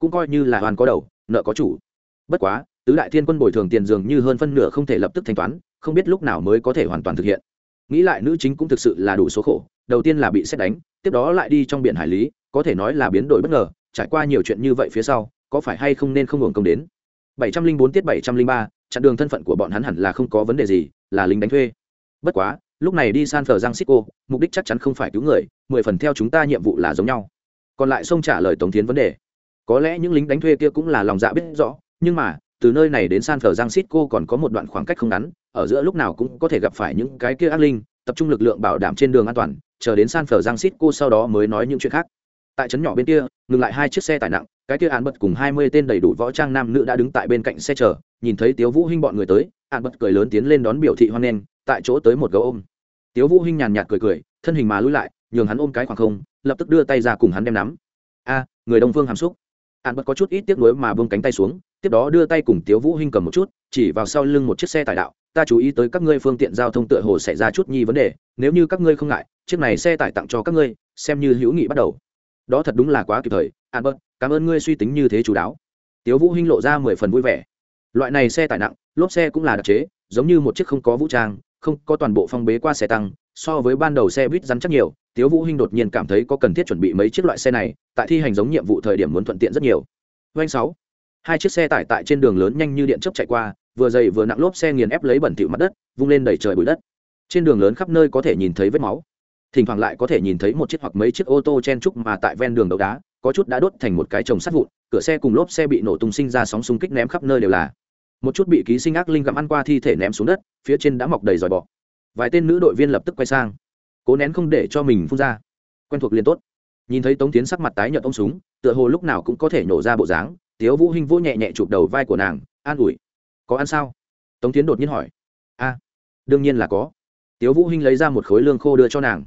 cũng coi như là hoàn có đầu nợ có chủ. Bất quá tứ đại thiên quân bồi thường tiền dường như hơn phân nửa không thể lập tức thanh toán không biết lúc nào mới có thể hoàn toàn thực hiện. Nghĩ lại nữ chính cũng thực sự là đủ số khổ đầu tiên là bị xét đánh tiếp đó lại đi trong biển hải lý có thể nói là biến đổi bất ngờ trải qua nhiều chuyện như vậy phía sau có phải hay không nên không hưởng công đến? 704 tiết 703, chặn đường thân phận của bọn hắn hẳn là không có vấn đề gì là lính đánh thuê. Bất quá lúc này đi san francisco mục đích chắc chắn không phải cứu người mười phần theo chúng ta nhiệm vụ là giống nhau. Còn lại xông trả lời tống tiến vấn đề có lẽ những lính đánh thuê kia cũng là lòng dạ biết rõ, nhưng mà, từ nơi này đến san cô còn có một đoạn khoảng cách không ngắn, ở giữa lúc nào cũng có thể gặp phải những cái kia ác linh, tập trung lực lượng bảo đảm trên đường an toàn, chờ đến san cô sau đó mới nói những chuyện khác. Tại trấn nhỏ bên kia, ngừng lại hai chiếc xe tải nặng, cái kia án bật cùng hai mươi tên đầy đủ võ trang nam nữ đã đứng tại bên cạnh xe chờ, nhìn thấy tiếu vũ hinh bọn người tới án bật cười lớn tiến lên đón biểu thị hoan nghênh, tại chỗ tới một gấu ôm. Tiếu vũ hinh nhàn nhạt cười cười, thân hình mà lùi lại, nhường hắn ôm cái khoảng không, lập tức đưa tay ra cùng hắn đem nắm. A, người đông phương hàm xúc. An bất có chút ít tiếc nuối mà buông cánh tay xuống tiếp đó đưa tay cùng tiếu vũ hinh cầm một chút chỉ vào sau lưng một chiếc xe tải đạo ta chú ý tới các ngươi phương tiện giao thông tựa hồ xảy ra chút nhi vấn đề nếu như các ngươi không ngại chiếc này xe tải tặng cho các ngươi xem như hữu nghị bắt đầu. Đó thật đúng là quá kịp thời an bất, cảm ơn ngươi suy tính như thế chú đáo. Tiếu vũ hinh lộ ra mười phần vui vẻ. Loại này xe tải nặng lốp xe cũng là đặc chế giống như một chiếc không có vũ trang không có toàn bộ phong bế qua xe tăng so với ban đầu xe buýt rắn chắc nhiều, tiếu vũ hinh đột nhiên cảm thấy có cần thiết chuẩn bị mấy chiếc loại xe này, tại thi hành giống nhiệm vụ thời điểm muốn thuận tiện rất nhiều. Doanh sáu. Hai chiếc xe tải tại trên đường lớn nhanh như điện chớp chạy qua, vừa dày vừa nặng lốp xe nghiền ép lấy bẩn thỉu mặt đất, vung lên đầy trời bụi đất. Trên đường lớn khắp nơi có thể nhìn thấy vết máu. Thỉnh thoảng lại có thể nhìn thấy một chiếc hoặc mấy chiếc ô tô chen trúc mà tại ven đường đấu đá, có chút đã đốt thành một cái chồng sắt vụn, cửa xe cùng lốp xe bị nổ tung sinh ra sóng xung kích ném khắp nơi đều là. Một chút bị ký sinh ác linh gặm ăn qua thi thể ném xuống đất, phía trên đã mọc đầy dòi bọ vài tên nữ đội viên lập tức quay sang, cố nén không để cho mình phun ra. Quen thuộc liền tốt. Nhìn thấy tống tiến sắc mặt tái nhợt ông súng, tựa hồ lúc nào cũng có thể nổ ra bộ dáng, tiếu vũ hinh vỗ nhẹ nhẹ chụp đầu vai của nàng, an ủi. Có ăn sao? Tống tiến đột nhiên hỏi. A, đương nhiên là có. Tiếu vũ hinh lấy ra một khối lương khô đưa cho nàng.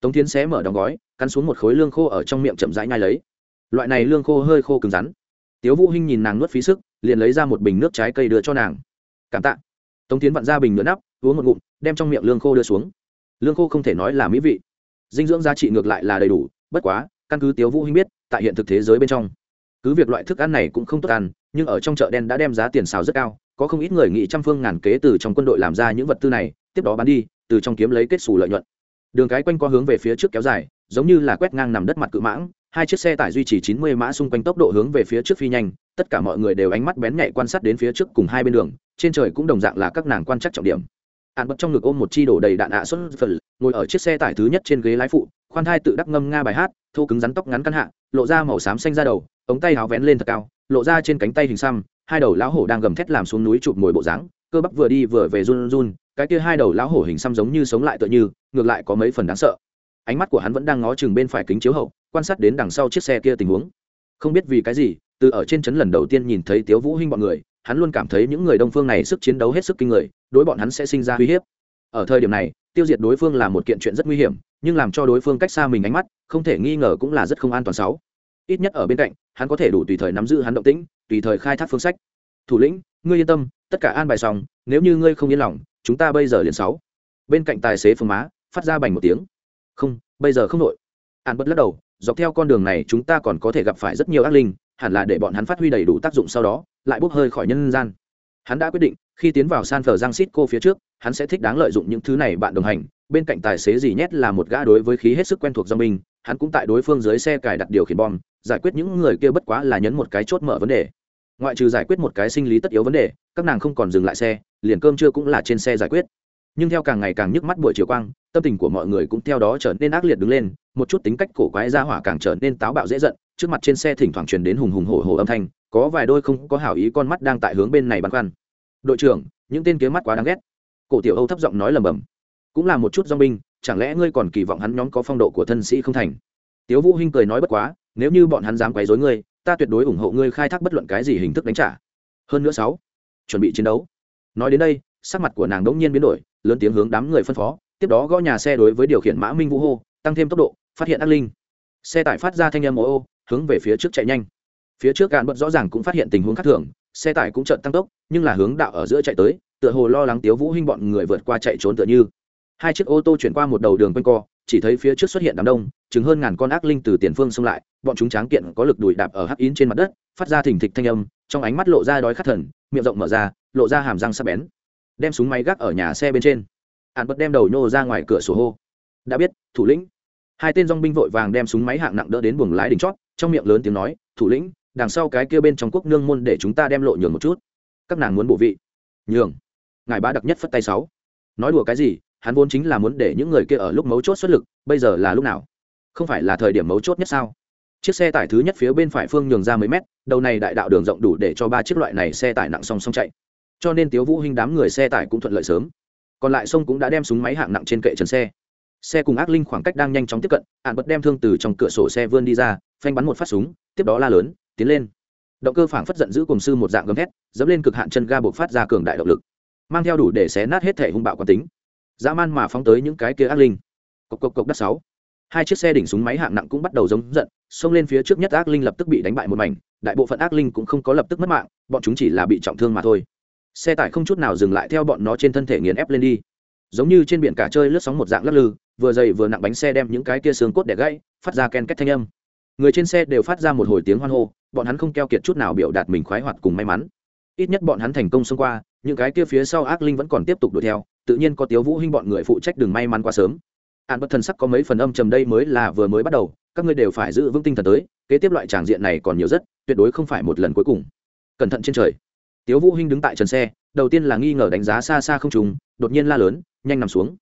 Tống tiến xé mở đóng gói, cắn xuống một khối lương khô ở trong miệng chậm rãi nhai lấy. Loại này lương khô hơi khô cứng rắn. Tiếu vũ hinh nhìn nàng nuốt phí sức, liền lấy ra một bình nước trái cây đưa cho nàng. Cảm tạ tống tiến vặn ra bình nửa nắp, uống một ngụm, đem trong miệng lương khô đưa xuống. Lương khô không thể nói là mỹ vị. Dinh dưỡng giá trị ngược lại là đầy đủ, bất quá, căn cứ tiếu vũ hinh biết, tại hiện thực thế giới bên trong, cứ việc loại thức ăn này cũng không tốt ăn, nhưng ở trong chợ đen đã đem giá tiền xào rất cao, có không ít người nghị trăm phương ngàn kế từ trong quân đội làm ra những vật tư này, tiếp đó bán đi, từ trong kiếm lấy kết xù lợi nhuận. Đường cái quanh qua hướng về phía trước kéo dài, giống như là quét ngang nằm đất mặt cự mãng hai chiếc xe tải duy trì chín mươi mã xung quanh tốc độ hướng về phía trước phi nhanh, tất cả mọi người đều ánh mắt bén nhạy quan sát đến phía trước cùng hai bên đường, trên trời cũng đồng dạng là các nàng quan chắc trọng điểm. Hàn Bất trong ngực ôm một chi đổ đầy đạn ạ xuất phần ngồi ở chiếc xe tải thứ nhất trên ghế lái phụ, khoan thai tự đắc ngâm nga bài hát, thô cứng rắn tóc ngắn căn hạ, lộ ra màu xám xanh ra đầu, ống tay áo vén lên thật cao, lộ ra trên cánh tay hình xăm, hai đầu lão hổ đang gầm thét làm xuống núi chụp mồi bộ dáng, cơ bắp vừa đi vừa về run run, cái kia hai đầu lão hổ hình xăm giống như sống lại tựa như, ngược lại có mấy phần đáng sợ ánh mắt của hắn vẫn đang ngó chừng bên phải kính chiếu hậu, quan sát đến đằng sau chiếc xe kia tình huống. Không biết vì cái gì, từ ở trên trấn lần đầu tiên nhìn thấy tiếu vũ hinh bọn người, hắn luôn cảm thấy những người đông phương này sức chiến đấu hết sức kinh người, đối bọn hắn sẽ sinh ra uy hiếp. Ở thời điểm này, tiêu diệt đối phương là một kiện chuyện rất nguy hiểm, nhưng làm cho đối phương cách xa mình ánh mắt, không thể nghi ngờ cũng là rất không an toàn sáu. Ít nhất ở bên cạnh, hắn có thể đủ tùy thời nắm giữ hắn động tĩnh, tùy thời khai thác phương sách. Thủ lĩnh, ngươi yên tâm, tất cả an bài xong, nếu như ngươi không yên lòng, chúng ta bây giờ liền sáu. Bên cạnh tài xế phương má, phát ra bành một tiếng không, bây giờ không nội an bất lắc đầu, dọc theo con đường này chúng ta còn có thể gặp phải rất nhiều ác linh, hẳn là để bọn hắn phát huy đầy đủ tác dụng sau đó, lại bốc hơi khỏi nhân gian. Hắn đã quyết định, khi tiến vào san phờ giang xít cô phía trước, hắn sẽ thích đáng lợi dụng những thứ này bạn đồng hành, bên cạnh tài xế gì nhét là một gã đối với khí hết sức quen thuộc do mình, hắn cũng tại đối phương dưới xe cài đặt điều khiển bom, giải quyết những người kia bất quá là nhấn một cái chốt mở vấn đề. Ngoại trừ giải quyết một cái sinh lý tất yếu vấn đề, các nàng không còn dừng lại xe, liền cơm trưa cũng là trên xe giải quyết nhưng theo càng ngày càng nhức mắt buổi chiều quang, tâm tình của mọi người cũng theo đó trở nên ác liệt đứng lên, một chút tính cách cổ quái ra hỏa càng trở nên táo bạo dễ giận, trước mặt trên xe thỉnh thoảng truyền đến hùng hùng hổ hổ âm thanh, có vài đôi không có hảo ý con mắt đang tại hướng bên này băn khoăn. Đội trưởng, những tên kiếm mắt quá đáng ghét. Cổ tiểu âu thấp giọng nói lầm bầm cũng là một chút dong binh, chẳng lẽ ngươi còn kỳ vọng hắn nhóm có phong độ của thân sĩ không thành? Tiếu vũ hinh cười nói bất quá, nếu như bọn hắn dám quấy rối ngươi, ta tuyệt đối ủng hộ ngươi khai thác bất luận cái gì hình thức đánh trả. Hơn nữa sáu, chuẩn bị chiến đấu. Nói đến đây, sắc mặt của nàng đống nhiên biến đổi lớn tiếng hướng đám người phân phó, tiếp đó gõ nhà xe đối với điều khiển mã minh vũ hô, tăng thêm tốc độ, phát hiện ác linh. Xe tải phát ra thanh âm ô ô hướng về phía trước chạy nhanh. Phía trước gạn bận rõ ràng cũng phát hiện tình huống khác thường, xe tải cũng chợt tăng tốc, nhưng là hướng đạo ở giữa chạy tới, tựa hồ lo lắng tiếu vũ hinh bọn người vượt qua chạy trốn tựa như. Hai chiếc ô tô chuyển qua một đầu đường quanh co, chỉ thấy phía trước xuất hiện đám đông chứng hơn ngàn con ác linh từ tiền phương xông lại, bọn chúng tráng kiện có lực đùi đạp ở hắc yến trên mặt đất, phát ra thình thịch thanh âm, trong ánh mắt lộ ra đói khát thần, miệng rộng mở ra, lộ ra hàm răng sắc bén đem súng máy gác ở nhà xe bên trên. Hạn bật đem đầu nhô ra ngoài cửa sổ hô. Đã biết, thủ lĩnh. Hai tên dong binh vội vàng đem súng máy hạng nặng đỡ đến buồng lái đỉnh chót, trong miệng lớn tiếng nói, thủ lĩnh, đằng sau cái kia bên trong quốc nương môn để chúng ta đem lộ nhường một chút. Các nàng muốn bộ vị. Nhường. Ngài ba đặc nhất phất tay sáu. Nói đùa cái gì, hắn vốn chính là muốn để những người kia ở lúc mấu chốt xuất lực, bây giờ là lúc nào? Không phải là thời điểm mấu chốt nhất sao? Chiếc xe tải thứ nhất phía bên phải phương nhường ra mấy mét, đầu này đại đạo đường rộng đủ để cho ba chiếc loại này xe tải nặng song song chạy cho nên tiếu vũ hinh đám người xe tải cũng thuận lợi sớm. Còn lại sông cũng đã đem súng máy hạng nặng trên kệ trần xe. Xe cùng ác linh khoảng cách đang nhanh chóng tiếp cận ạn bật đem thương từ trong cửa sổ xe vươn đi ra, phanh bắn một phát súng, tiếp đó la lớn, tiến lên. Động cơ phảng phất giận giữ cùng sư một dạng gầm thét, dẫm lên cực hạn chân ga buộc phát ra cường đại động lực. Mang theo đủ để xé nát hết thể hung bạo quán tính. Dã man mà phóng tới những cái kia ác linh. Cộc cộc cộc đất sáu. Hai chiếc xe đỉnh súng máy hạng nặng cũng bắt đầu giống giận, xông lên phía trước nhất ác linh lập tức bị đánh bại một mảnh, đại bộ phận ác linh cũng không có lập tức mất mạng, bọn chúng chỉ là bị trọng thương mà thôi xe tải không chút nào dừng lại theo bọn nó trên thân thể nghiền ép lên đi. Giống như trên biển cả chơi lướt sóng một dạng lắc lư, vừa dày vừa nặng bánh xe đem những cái kia xương cốt để gãy, phát ra ken két thanh âm. Người trên xe đều phát ra một hồi tiếng hoan hô, bọn hắn không keo kiệt chút nào biểu đạt mình khoái hoạt cùng may mắn. Ít nhất bọn hắn thành công xông qua, những cái kia phía sau ác linh vẫn còn tiếp tục đuổi theo, tự nhiên có tiếu vũ hinh bọn người phụ trách đừng may mắn quá sớm. An bất thần sắc có mấy phần âm trầm đây mới là vừa mới bắt đầu, các ngươi đều phải giữ vững tinh thần tới, kế tiếp loại tràng diện này còn nhiều rất, tuyệt đối không phải một lần cuối cùng. Cẩn thận trên trời tiếu vũ hinh đứng tại trần xe, đầu tiên là nghi ngờ đánh giá xa xa không trùng, đột nhiên la lớn, nhanh nằm xuống.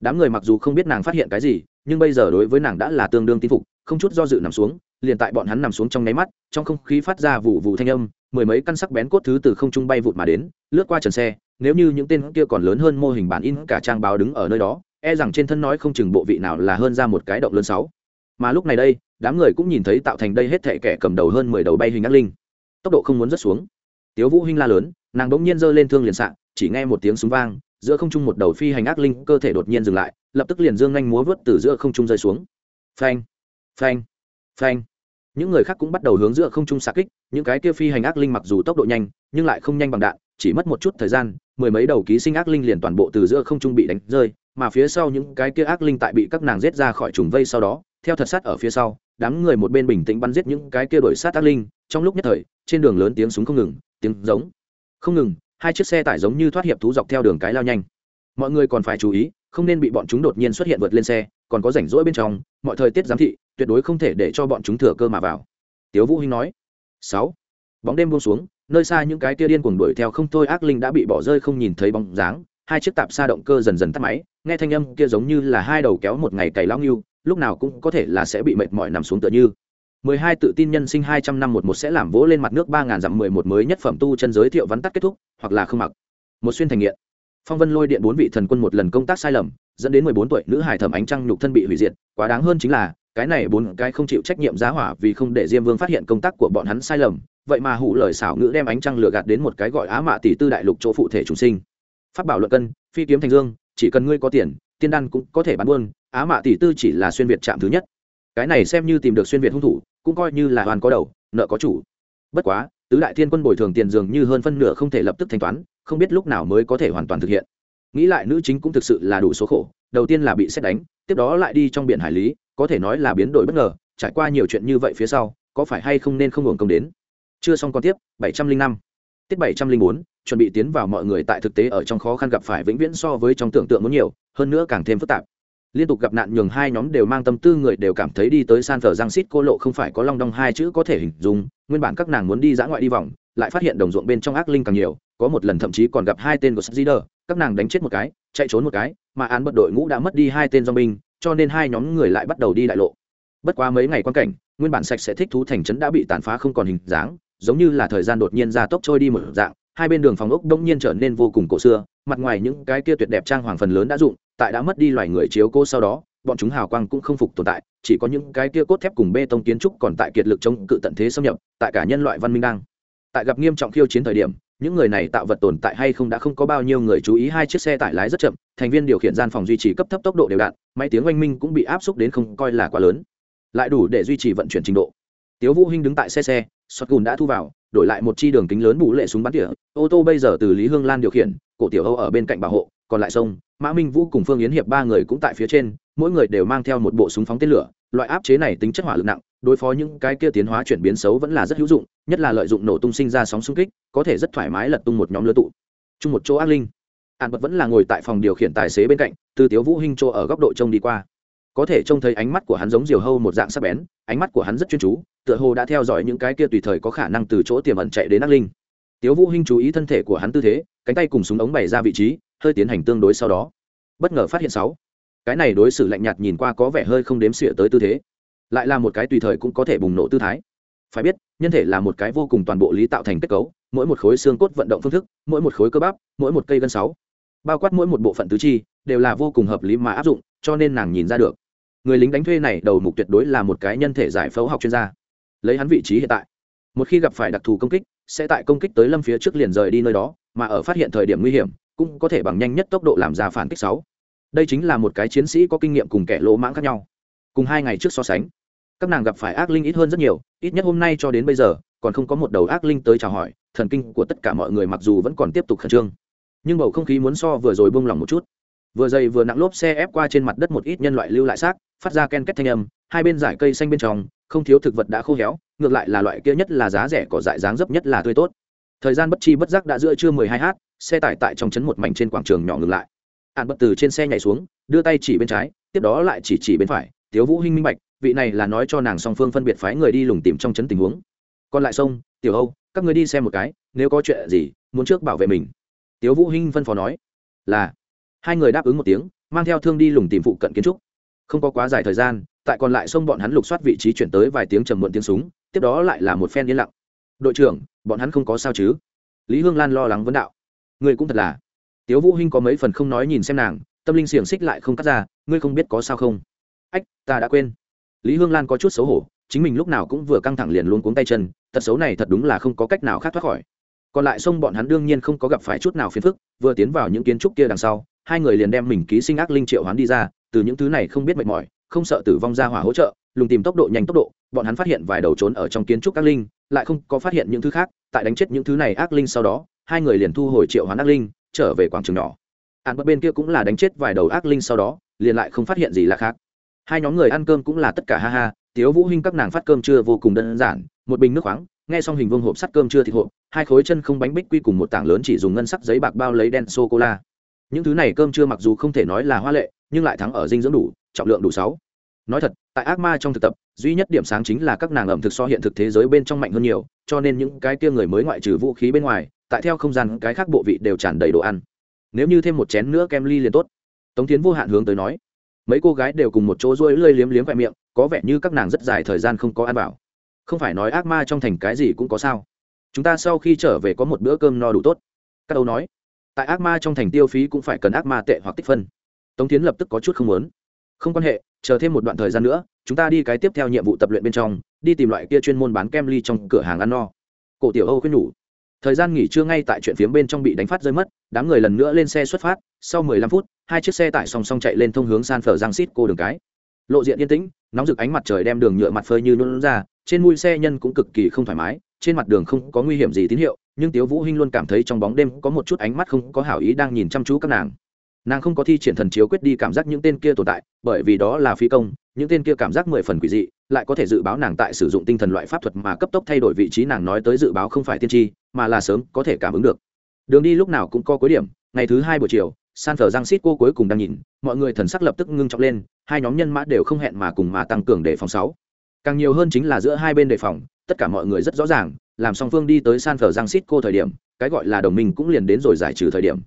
Đám người mặc dù không biết nàng phát hiện cái gì, nhưng bây giờ đối với nàng đã là tương đương tin phục, không chút do dự nằm xuống, liền tại bọn hắn nằm xuống trong nháy mắt, trong không khí phát ra vụ vụ thanh âm, mười mấy căn sắc bén cốt thứ từ không trung bay vụt mà đến, lướt qua trần xe, nếu như những tên kia còn lớn hơn mô hình bản in cả trang báo đứng ở nơi đó e rằng trên thân nói không chừng bộ vị nào là hơn ra một cái động lớn sáu. Mà lúc này đây, đám người cũng nhìn thấy tạo thành đây hết thệ kẻ cầm đầu hơn mười đầu bay hình ác linh. Tốc độ không muốn rất xuống tiếu vũ hinh la lớn, nàng đống nhiên giơ lên thương liền sạng chỉ nghe một tiếng súng vang, giữa không trung một đầu phi hành ác linh cơ thể đột nhiên dừng lại, lập tức liền dương nhanh múa vớt từ giữa không trung rơi xuống. Phanh phanh phanh. Những người khác cũng bắt đầu hướng giữa không trung xạ kích, những cái kia phi hành ác linh mặc dù tốc độ nhanh, nhưng lại không nhanh bằng đạn, chỉ mất một chút thời gian, mười mấy đầu ký sinh ác linh liền toàn bộ từ giữa không trung bị đánh rơi, mà phía sau những cái kia ác linh tại bị các nàng giết ra khỏi trùng vây sau đó theo thật sát ở phía sau, đám người một bên bình tĩnh bắn giết những cái kia đổi sát ác linh, trong lúc nhất thời, trên đường lớn tiếng súng không ngừng, tiếng giống không ngừng, hai chiếc xe tải giống như thoát hiệp thú dọc theo đường cái lao nhanh. Mọi người còn phải chú ý, không nên bị bọn chúng đột nhiên xuất hiện vượt lên xe, còn có rảnh rỗi bên trong, mọi thời tiết giám thị, tuyệt đối không thể để cho bọn chúng thừa cơ mà vào. Tiếu vũ hinh nói. Sáu. Bóng đêm buông xuống, nơi xa những cái tia điên cuồng đuổi theo không thôi ác linh đã bị bỏ rơi không nhìn thấy bóng dáng, hai chiếc tạp xa động cơ dần dần tắt máy, nghe thanh âm kia giống như là hai đầu kéo một ngày cày lao nghiêu lúc nào cũng có thể là sẽ bị mệt mỏi nằm xuống tựa như. mười hai tự tin nhân sinh hai trăm năm một một sẽ làm vỗ lên mặt nước ba ngàn dặm mười một mới nhất phẩm tu chân giới thiệu vắn tắt kết thúc, hoặc là không mặc. Một xuyên thành nghiện. Phong vân lôi điện bốn vị thần quân một lần công tác sai lầm, dẫn đến mười bốn tuổi nữ hải thẩm ánh trăng nhục thân bị hủy diệt, quá đáng hơn chính là, cái này bốn cái không chịu trách nhiệm giá hỏa vì không để diêm vương phát hiện công tác của bọn hắn sai lầm, vậy mà hủ lời xảo ngữ đem ánh trăng lừa gạt đến một cái gọi á mạ tỷ tư đại lục chỗ phụ thể chủ sinh. Pháp bảo luận cân, phi kiếm thành dương, chỉ cần ngươi có tiền, tiên đan cũng có thể bán buôn á mạ tỷ tư chỉ là xuyên việt chạm thứ nhất. Cái này xem như tìm được xuyên việt hung thủ, cũng coi như là hoàn có đầu, nợ có chủ. Bất quá, tứ đại thiên quân bồi thường tiền dường như hơn phân nửa không thể lập tức thanh toán, không biết lúc nào mới có thể hoàn toàn thực hiện. Nghĩ lại nữ chính cũng thực sự là đủ số khổ, đầu tiên là bị xét đánh, tiếp đó lại đi trong biển hải lý, có thể nói là biến đổi bất ngờ, trải qua nhiều chuyện như vậy phía sau, có phải hay không nên không hưởng công đến? Chưa xong còn tiếp, bảy trăm linh năm. Tiết bảy trăm linh bốn, chuẩn bị tiến vào mọi người tại thực tế ở trong khó khăn gặp phải vĩnh viễn so với trong tưởng tượng muốn nhiều, hơn nữa càng thêm phức tạp liên tục gặp nạn nhường hai nhóm đều mang tâm tư người đều cảm thấy đi tới san thờ giang xít cô lộ không phải có long đong hai chữ có thể hình dung nguyên bản các nàng muốn đi dã ngoại đi vòng lại phát hiện đồng ruộng bên trong ác linh càng nhiều có một lần thậm chí còn gặp hai tên của Szider, các nàng đánh chết một cái chạy trốn một cái mà án bật đội ngũ đã mất đi hai tên do binh cho nên hai nhóm người lại bắt đầu đi đại lộ. Bất quá mấy ngày quan cảnh nguyên bản sạch sẽ thích thú thành trấn đã bị tàn phá không còn hình dáng giống như là thời gian đột nhiên ra tốc trôi đi một dạng hai bên đường phòng ốc đông nhiên trở nên vô cùng cổ xưa mặt ngoài những cái kia tuyệt đẹp trang hoàng phần lớn đã dụng tại đã mất đi loài người chiếu cô sau đó, bọn chúng hào quang cũng không phục tồn tại, chỉ có những cái kia cốt thép cùng bê tông kiến trúc còn tại kiệt lực chống cự tận thế xâm nhập, tại cả nhân loại văn minh đang. Tại gặp nghiêm trọng khiêu chiến thời điểm, những người này tạo vật tồn tại hay không đã không có bao nhiêu người chú ý, hai chiếc xe tải lái rất chậm, thành viên điều khiển gian phòng duy trì cấp thấp tốc độ đều đạn máy tiếng oanh minh cũng bị áp xúc đến không coi là quá lớn. Lại đủ để duy trì vận chuyển trình độ. Tiếu vũ hinh đứng tại xe xe, sọt gùn đã thu vào, đổi lại một chi đường kính lớn bù lệ súng bắn tỉa, ô tô bây giờ từ lý hương lan điều khiển, cổ tiểu âu ở bên cạnh bảo hộ còn lại sông, mã minh vũ cùng phương yến hiệp ba người cũng tại phía trên, mỗi người đều mang theo một bộ súng phóng tên lửa, loại áp chế này tính chất hỏa lực nặng, đối phó những cái kia tiến hóa chuyển biến xấu vẫn là rất hữu dụng, nhất là lợi dụng nổ tung sinh ra sóng xung kích, có thể rất thoải mái lật tung một nhóm lứa tụ. Chung một chỗ ác linh. An bật vẫn là ngồi tại phòng điều khiển tài xế bên cạnh, từ tiếu vũ hinh chỗ ở góc độ trông đi qua. Có thể trông thấy ánh mắt của hắn giống diều hâu một dạng sắc bén, ánh mắt của hắn rất chuyên chú, tựa hồ đã theo dõi những cái kia tùy thời có khả năng từ chỗ tiềm ẩn chạy đến ác linh. Tiếu vũ hinh chú ý thân thể của hắn tư thế, cánh tay cùng súng ống bày ra vị trí hơi tiến hành tương đối sau đó. Bất ngờ phát hiện sáu. Cái này đối xử lạnh nhạt nhìn qua có vẻ hơi không đếm xỉa tới tư thế. Lại là một cái tùy thời cũng có thể bùng nổ tư thái. Phải biết, nhân thể là một cái vô cùng toàn bộ lý tạo thành kết cấu, mỗi một khối xương cốt vận động phương thức, mỗi một khối cơ bắp, mỗi một cây gân sáu, bao quát mỗi một bộ phận tứ chi, đều là vô cùng hợp lý mà áp dụng, cho nên nàng nhìn ra được. Người lính đánh thuê này đầu mục tuyệt đối là một cái nhân thể giải phẫu học chuyên gia. Lấy hắn vị trí hiện tại, một khi gặp phải đặc thù công kích, sẽ tại công kích tới lâm phía trước liền rời đi nơi đó, mà ở phát hiện thời điểm nguy hiểm cũng có thể bằng nhanh nhất tốc độ làm ra phản kích sáu. Đây chính là một cái chiến sĩ có kinh nghiệm cùng kẻ lỗ mãng khác nhau. Cùng hai ngày trước so sánh, các nàng gặp phải ác linh ít hơn rất nhiều, ít nhất hôm nay cho đến bây giờ, còn không có một đầu ác linh tới chào hỏi, thần kinh của tất cả mọi người mặc dù vẫn còn tiếp tục khẩn trương, nhưng bầu không khí muốn so vừa rồi bông lỏng một chút. Vừa dày vừa nặng lốp xe ép qua trên mặt đất một ít nhân loại lưu lại xác, phát ra ken két thanh âm, hai bên dải cây xanh bên trong, không thiếu thực vật đã khô héo, ngược lại là loại kia nhất là giá rẻ cỏ dại dáng dấp nhất là tươi tốt. Thời gian bất chi bất giác đã giữa trưa mười hai h xe tải tại trong trấn một mảnh trên quảng trường nhỏ ngừng lại. Hạn bật từ trên xe nhảy xuống, đưa tay chỉ bên trái, tiếp đó lại chỉ chỉ bên phải. Tiếu vũ hinh minh bạch, vị này là nói cho nàng song phương phân biệt phái người đi lùng tìm trong trấn tình huống. Còn lại sông, tiểu âu, các người đi xem một cái, nếu có chuyện gì, muốn trước bảo vệ mình. Tiếu vũ hinh phân phó nói, là. Hai người đáp ứng một tiếng, mang theo thương đi lùng tìm phụ cận kiến trúc. Không có quá dài thời gian, tại còn lại sông bọn hắn lục soát vị trí chuyển tới vài tiếng trầm muộn tiếng súng, tiếp đó lại là một phen yên lặng. Đội trưởng, bọn hắn không có sao chứ? Lý hương lan lo lắng vấn đạo người cũng thật là. Tiếu vũ hinh có mấy phần không nói nhìn xem nàng, tâm linh xiềng xích lại không cắt ra, ngươi không biết có sao không? Ách, ta đã quên. Lý hương lan có chút xấu hổ, chính mình lúc nào cũng vừa căng thẳng liền luôn cuống tay chân, tật xấu này thật đúng là không có cách nào khác thoát khỏi. Còn lại sông bọn hắn đương nhiên không có gặp phải chút nào phiền phức, vừa tiến vào những kiến trúc kia đằng sau, hai người liền đem mình ký sinh ác linh triệu hoán đi ra, từ những thứ này không biết mệt mỏi, không sợ tử vong ra hỏa hỗ trợ, lùng tìm tốc độ nhanh tốc độ, bọn hắn phát hiện vài đầu trốn ở trong kiến trúc ác linh, lại không có phát hiện những thứ khác, tại đánh chết những thứ này ác linh sau đó hai người liền thu hồi triệu hoán ác linh, trở về quảng trường nhỏ. Ăn bất bên kia cũng là đánh chết vài đầu ác linh sau đó, liền lại không phát hiện gì là khác. Hai nhóm người ăn cơm cũng là tất cả ha ha, tiếu vũ hinh các nàng phát cơm trưa vô cùng đơn giản, một bình nước khoáng, nghe xong hình vương hộp sắt cơm trưa thịt hộp, hai khối chân không bánh bích quy cùng một tảng lớn chỉ dùng ngân sắc giấy bạc bao lấy đen sô cô la những thứ này cơm trưa mặc dù không thể nói là hoa lệ, nhưng lại thắng ở dinh dưỡng đủ, trọng lượng đủ sáu. Nói thật, tại ác ma trong thực tập, duy nhất điểm sáng chính là các nàng ẩm thực so hiện thực thế giới bên trong mạnh hơn nhiều, cho nên những cái kia người mới ngoại trừ vũ khí bên ngoài tại theo không gian cái khác bộ vị đều tràn đầy đồ ăn. Nếu như thêm một chén nữa kem ly liền tốt. Tống tiến vô hạn hướng tới nói. Mấy cô gái đều cùng một chỗ rôi lơi liếm liếm vẹ miệng, có vẻ như các nàng rất dài thời gian không có ăn bảo không phải nói ác ma trong thành cái gì cũng có sao. Chúng ta sau khi trở về có một bữa cơm no đủ tốt. Các Âu nói. Tại ác ma trong thành tiêu phí cũng phải cần ác ma tệ hoặc tích phân. Tống tiến lập tức có chút không muốn. Không quan hệ, chờ thêm một đoạn thời gian nữa, chúng ta đi cái tiếp theo nhiệm vụ tập luyện bên trong, đi tìm loại kia chuyên môn bán kem ly trong cửa hàng ăn no. Cổ tiểu âu khuyên nhủ thời gian nghỉ trưa ngay tại chuyện phiếm bên trong bị đánh phát rơi mất, đám người lần nữa lên xe xuất phát, sau 15 phút, hai chiếc xe tải song song chạy lên thông hướng san phở giang xít cô đường cái. Lộ diện yên tĩnh, nóng rực ánh mặt trời đem đường nhựa mặt phơi như luôn ra, trên mũi xe nhân cũng cực kỳ không thoải mái, trên mặt đường không có nguy hiểm gì tín hiệu, nhưng tiếu vũ hinh luôn cảm thấy trong bóng đêm có một chút ánh mắt không có hảo ý đang nhìn chăm chú các nàng. Nàng không có thi triển thần chiếu quyết đi cảm giác những tên kia tồn tại, bởi vì đó là phi công, những tên kia cảm giác mười phần quỷ dị, lại có thể dự báo nàng tại sử dụng tinh thần loại pháp thuật mà cấp tốc thay đổi vị trí nàng nói tới dự báo không phải tiên tri mà là sớm có thể cảm ứng được. Đường đi lúc nào cũng có cuối điểm, ngày thứ hai buổi chiều, san phở giang xít cô cuối cùng đang nhìn, mọi người thần sắc lập tức ngưng trọng lên, hai nhóm nhân mã đều không hẹn mà cùng mà tăng cường để phòng sáu. Càng nhiều hơn chính là giữa hai bên đề phòng, tất cả mọi người rất rõ ràng, làm song phương đi tới san phở giang xít cô thời điểm, cái gọi là đồng minh cũng liền đến rồi giải trừ thời điểm.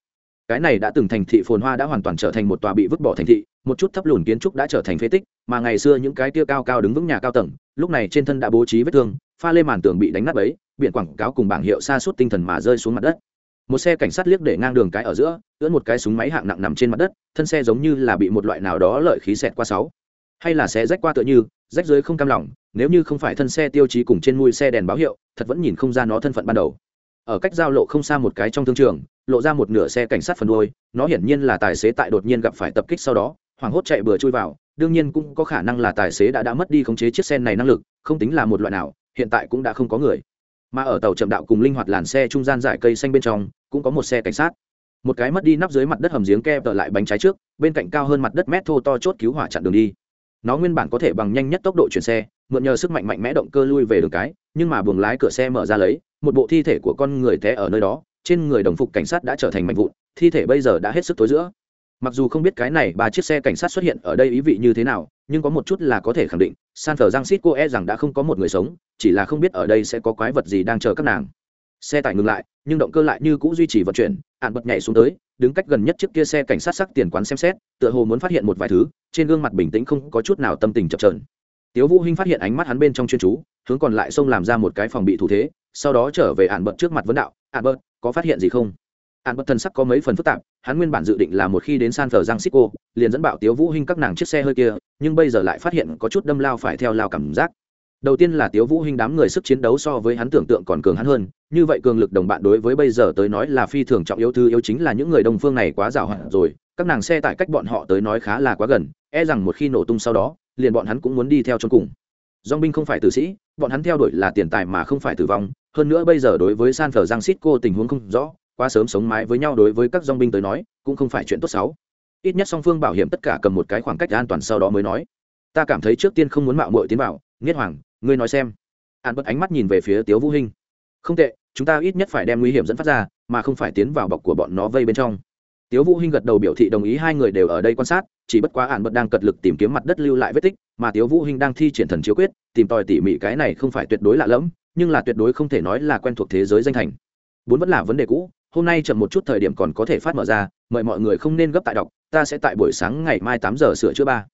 Cái này đã từng thành thị phồn hoa đã hoàn toàn trở thành một tòa bị vứt bỏ thành thị, một chút thấp lùn kiến trúc đã trở thành phế tích, mà ngày xưa những cái tia cao cao đứng vững nhà cao tầng, lúc này trên thân đã bố trí vết thương, pha lê màn tường bị đánh nát ấy biển quảng cáo cùng bảng hiệu xa suốt tinh thần mà rơi xuống mặt đất. Một xe cảnh sát liếc để ngang đường cái ở giữa, ưỡn một cái súng máy hạng nặng nằm trên mặt đất, thân xe giống như là bị một loại nào đó lợi khí xẹt qua sáu. Hay là xe rách qua tựa như, rách dưới không cam lòng, nếu như không phải thân xe tiêu chí cùng trên mui xe đèn báo hiệu, thật vẫn nhìn không ra nó thân phận ban đầu. Ở cách giao lộ không xa một cái trong thương trường, lộ ra một nửa xe cảnh sát phần đuôi, nó hiển nhiên là tài xế tại đột nhiên gặp phải tập kích sau đó, hoảng hốt chạy bừa chui vào, đương nhiên cũng có khả năng là tài xế đã đã mất đi khống chế chiếc xe này năng lực, không tính là một loại nào, hiện tại cũng đã không có người mà ở tàu chậm đạo cùng linh hoạt làn xe trung gian giải cây xanh bên trong, cũng có một xe cảnh sát. Một cái mất đi nắp dưới mặt đất hầm giếng keo tợ lại bánh trái trước, bên cạnh cao hơn mặt đất mét thô to chốt cứu hỏa chặn đường đi. Nó nguyên bản có thể bằng nhanh nhất tốc độ chuyển xe, mượn nhờ sức mạnh mạnh mẽ động cơ lui về đường cái, nhưng mà buồng lái cửa xe mở ra lấy, một bộ thi thể của con người té ở nơi đó, trên người đồng phục cảnh sát đã trở thành mạnh vụn, thi thể bây giờ đã hết sức tối giữa. Mặc dù không biết cái này ba chiếc xe cảnh sát xuất hiện ở đây ý vị như thế nào, nhưng có một chút là có thể khẳng định san thờ giang xít cô e rằng đã không có một người sống, chỉ là không biết ở đây sẽ có quái vật gì đang chờ các nàng. Xe tải ngừng lại, nhưng động cơ lại như cũ duy trì vận chuyển, ạn bật nhảy xuống tới, đứng cách gần nhất chiếc kia xe cảnh sát sắc tiền quán xem xét, tựa hồ muốn phát hiện một vài thứ, trên gương mặt bình tĩnh không có chút nào tâm tình chập trờn tiếu vũ hinh phát hiện ánh mắt hắn bên trong chuyên chú, hướng còn lại xông làm ra một cái phòng bị thủ thế, sau đó trở về ạn bật trước mặt vấn đạo, ạn bật, có phát hiện gì không? An bất thần sắc có mấy phần phức tạp, hắn nguyên bản dự định là một khi đến san francisco liền dẫn bảo tiếu vũ hinh các nàng chiếc xe hơi kia, nhưng bây giờ lại phát hiện có chút đâm lao phải theo lao cảm giác. Đầu tiên là tiếu vũ hinh đám người sức chiến đấu so với hắn tưởng tượng còn cường hắn hơn, như vậy cường lực đồng bạn đối với bây giờ tới nói là phi thường trọng yếu thứ yếu chính là những người đông phương này quá giàu hạn rồi, các nàng xe tải cách bọn họ tới nói khá là quá gần e rằng một khi nổ tung sau đó, liền bọn hắn cũng muốn đi theo trong cùng. Dong binh không phải tử sĩ, bọn hắn theo đuổi là tiền tài mà không phải tử vong, hơn nữa bây giờ đối với san phở giang xít cô tình huống không rõ quá sớm sống mái với nhau đối với các dong binh tới nói, cũng không phải chuyện tốt xấu. Ít nhất song phương bảo hiểm tất cả cầm một cái khoảng cách an toàn sau đó mới nói. Ta cảm thấy trước tiên không muốn mạo muội tiến vào, nghiết hoàng, ngươi nói xem. An bất ánh mắt nhìn về phía tiếu vũ hinh. Không tệ, chúng ta ít nhất phải đem nguy hiểm dẫn phát ra, mà không phải tiến vào bọc của bọn nó vây bên trong. Tiếu vũ hinh gật đầu biểu thị đồng ý hai người đều ở đây quan sát, chỉ bất quá an bất đang cật lực tìm kiếm mặt đất lưu lại vết tích, mà tiếu vũ hinh đang thi triển thần chiếu quyết, tìm tòi tỉ mỉ cái này không phải tuyệt đối lạ lẫm, nhưng là tuyệt đối không thể nói là quen thuộc thế giới danh thành. Bốn vẫn là vấn đề cũ hôm nay chậm một chút thời điểm còn có thể phát mở ra mời mọi người không nên gấp tại đọc ta sẽ tại buổi sáng ngày mai tám giờ sửa chữa ba.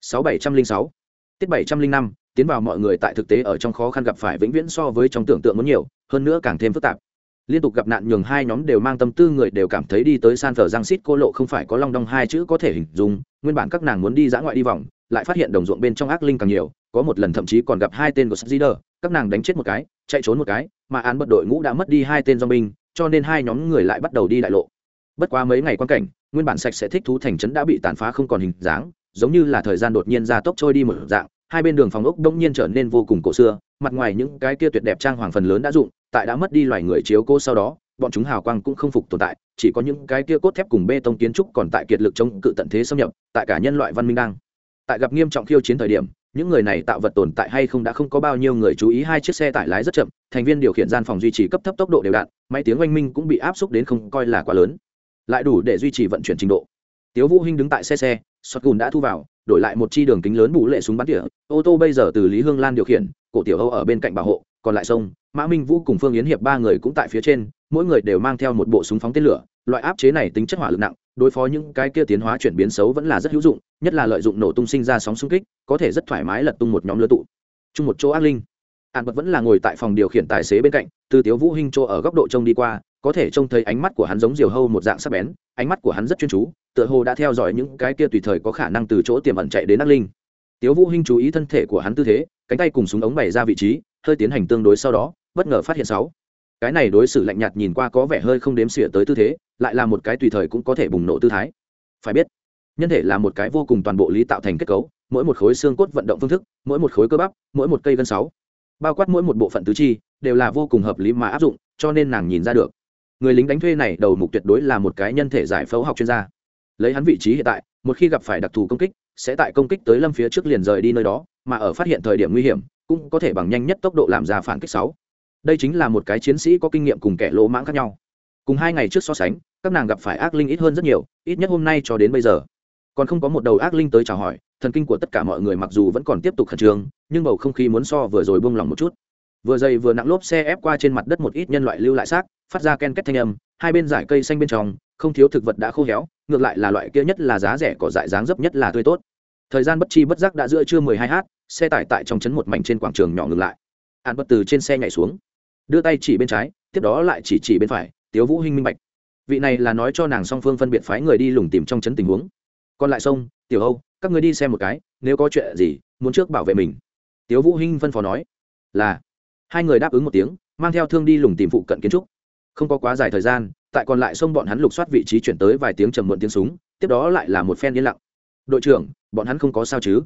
Sáu bảy trăm linh sáu. Tiết bảy trăm linh năm tiến vào mọi người tại thực tế ở trong khó khăn gặp phải vĩnh viễn so với trong tưởng tượng muốn nhiều hơn nữa càng thêm phức tạp. Liên tục gặp nạn nhường hai nhóm đều mang tâm tư người đều cảm thấy đi tới san phở giang xít cô lộ không phải có long đong hai chữ có thể hình dung nguyên bản các nàng muốn đi dã ngoại đi vòng lại phát hiện đồng ruộng bên trong ác linh càng nhiều có một lần thậm chí còn gặp hai tên của Sgider, các nàng đánh chết một cái chạy trốn một cái mà án bật đội ngũ đã mất đi hai tên do binh cho nên hai nhóm người lại bắt đầu đi đại lộ. Bất quá mấy ngày quan cảnh, nguyên bản sạch sẽ thích thú thành trấn đã bị tàn phá không còn hình dáng, giống như là thời gian đột nhiên ra tốc trôi đi một dạng, hai bên đường phòng ốc đông nhiên trở nên vô cùng cổ xưa, mặt ngoài những cái kia tuyệt đẹp trang hoàng phần lớn đã dụng, tại đã mất đi loài người chiếu cô sau đó, bọn chúng hào quang cũng không phục tồn tại, chỉ có những cái kia cốt thép cùng bê tông kiến trúc còn tại kiệt lực chống cự tận thế xâm nhập, tại cả nhân loại văn minh đang, tại gặp nghiêm trọng khiêu chiến thời điểm những người này tạo vật tồn tại hay không đã không có bao nhiêu người chú ý. Hai chiếc xe tải lái rất chậm, thành viên điều khiển gian phòng duy trì cấp thấp tốc độ đều đặn, máy tiếng oanh minh cũng bị áp xúc đến không coi là quá lớn. Lại đủ để duy trì vận chuyển trình độ. Tiếu vũ hinh đứng tại xe xe, sọt gùn đã thu vào, đổi lại một chi đường kính lớn bù lệ súng bắn tỉa. Ô tô bây giờ từ lý hương lan điều khiển, cổ tiểu âu ở bên cạnh bảo hộ, còn lại sông, mã minh vũ cùng phương yến hiệp ba người cũng tại phía trên, mỗi người đều mang theo một bộ súng phóng tên lửa loại áp chế này tính chất hỏa lực nặng, đối phó những cái kia tiến hóa chuyển biến xấu vẫn là rất hữu dụng, nhất là lợi dụng nổ tung sinh ra sóng xung kích, có thể rất thoải mái lật tung một nhóm lứa tụ. Chung một chỗ ác linh. Hạn bật vẫn là ngồi tại phòng điều khiển tài xế bên cạnh, từ tiếu vũ hinh chỗ ở góc độ trông đi qua, có thể trông thấy ánh mắt của hắn giống diều hâu một dạng sắc bén, ánh mắt của hắn rất chuyên chú, tựa hồ đã theo dõi những cái kia tùy thời có khả năng từ chỗ tiềm ẩn chạy đến ác linh. Tiếu vũ hinh chú ý thân thể của hắn tư thế, cánh tay cùng súng ống bày ra vị trí, hơi tiến hành tương đối sau đó, bất ngờ phát hiện sáu cái này đối xử lạnh nhạt nhìn qua có vẻ hơi không đếm xỉa tới tư thế, lại là một cái tùy thời cũng có thể bùng nổ tư thái. Phải biết, nhân thể là một cái vô cùng toàn bộ lý tạo thành kết cấu, mỗi một khối xương cốt vận động phương thức, mỗi một khối cơ bắp, mỗi một cây gân sáu, bao quát mỗi một bộ phận tứ chi, đều là vô cùng hợp lý mà áp dụng, cho nên nàng nhìn ra được. Người lính đánh thuê này đầu mục tuyệt đối là một cái nhân thể giải phẫu học chuyên gia. Lấy hắn vị trí hiện tại, một khi gặp phải đặc thù công kích, sẽ tại công kích tới lâm phía trước liền rời đi nơi đó, mà ở phát hiện thời điểm nguy hiểm, cũng có thể bằng nhanh nhất tốc độ làm ra phản kích sáu đây chính là một cái chiến sĩ có kinh nghiệm cùng kẻ lỗ mãng khác nhau. Cùng hai ngày trước so sánh, các nàng gặp phải ác linh ít hơn rất nhiều, ít nhất hôm nay cho đến bây giờ. Còn không có một đầu ác linh tới chào hỏi, thần kinh của tất cả mọi người mặc dù vẫn còn tiếp tục khẩn trương, nhưng bầu không khí muốn so vừa rồi buông lỏng một chút. Vừa dày vừa nặng lốp xe ép qua trên mặt đất một ít nhân loại lưu lại xác, phát ra ken kết thanh âm, hai bên dải cây xanh bên trong, không thiếu thực vật đã khô héo, ngược lại là loại kia nhất là giá rẻ cỏ dại dáng dấp nhất là tươi tốt. Thời gian bất chi bất giác đã giữa trưa mười hai h xe tải tại trong trấn một mảnh trên quảng trường nhỏ ngừng lại. An bất từ trên xe nhảy xuống đưa tay chỉ bên trái, tiếp đó lại chỉ chỉ bên phải, tiếu vũ hinh minh bạch. Vị này là nói cho nàng song phương phân biệt phái người đi lùng tìm trong chấn tình huống. Còn lại sông, tiểu âu, các người đi xem một cái, nếu có chuyện gì, muốn trước bảo vệ mình. Tiếu vũ hinh phân phó nói, là. Hai người đáp ứng một tiếng, mang theo thương đi lùng tìm phụ cận kiến trúc. Không có quá dài thời gian, tại còn lại sông bọn hắn lục soát vị trí chuyển tới vài tiếng trầm muộn tiếng súng, tiếp đó lại là một phen yên lặng. Đội trưởng, bọn hắn không có sao chứ?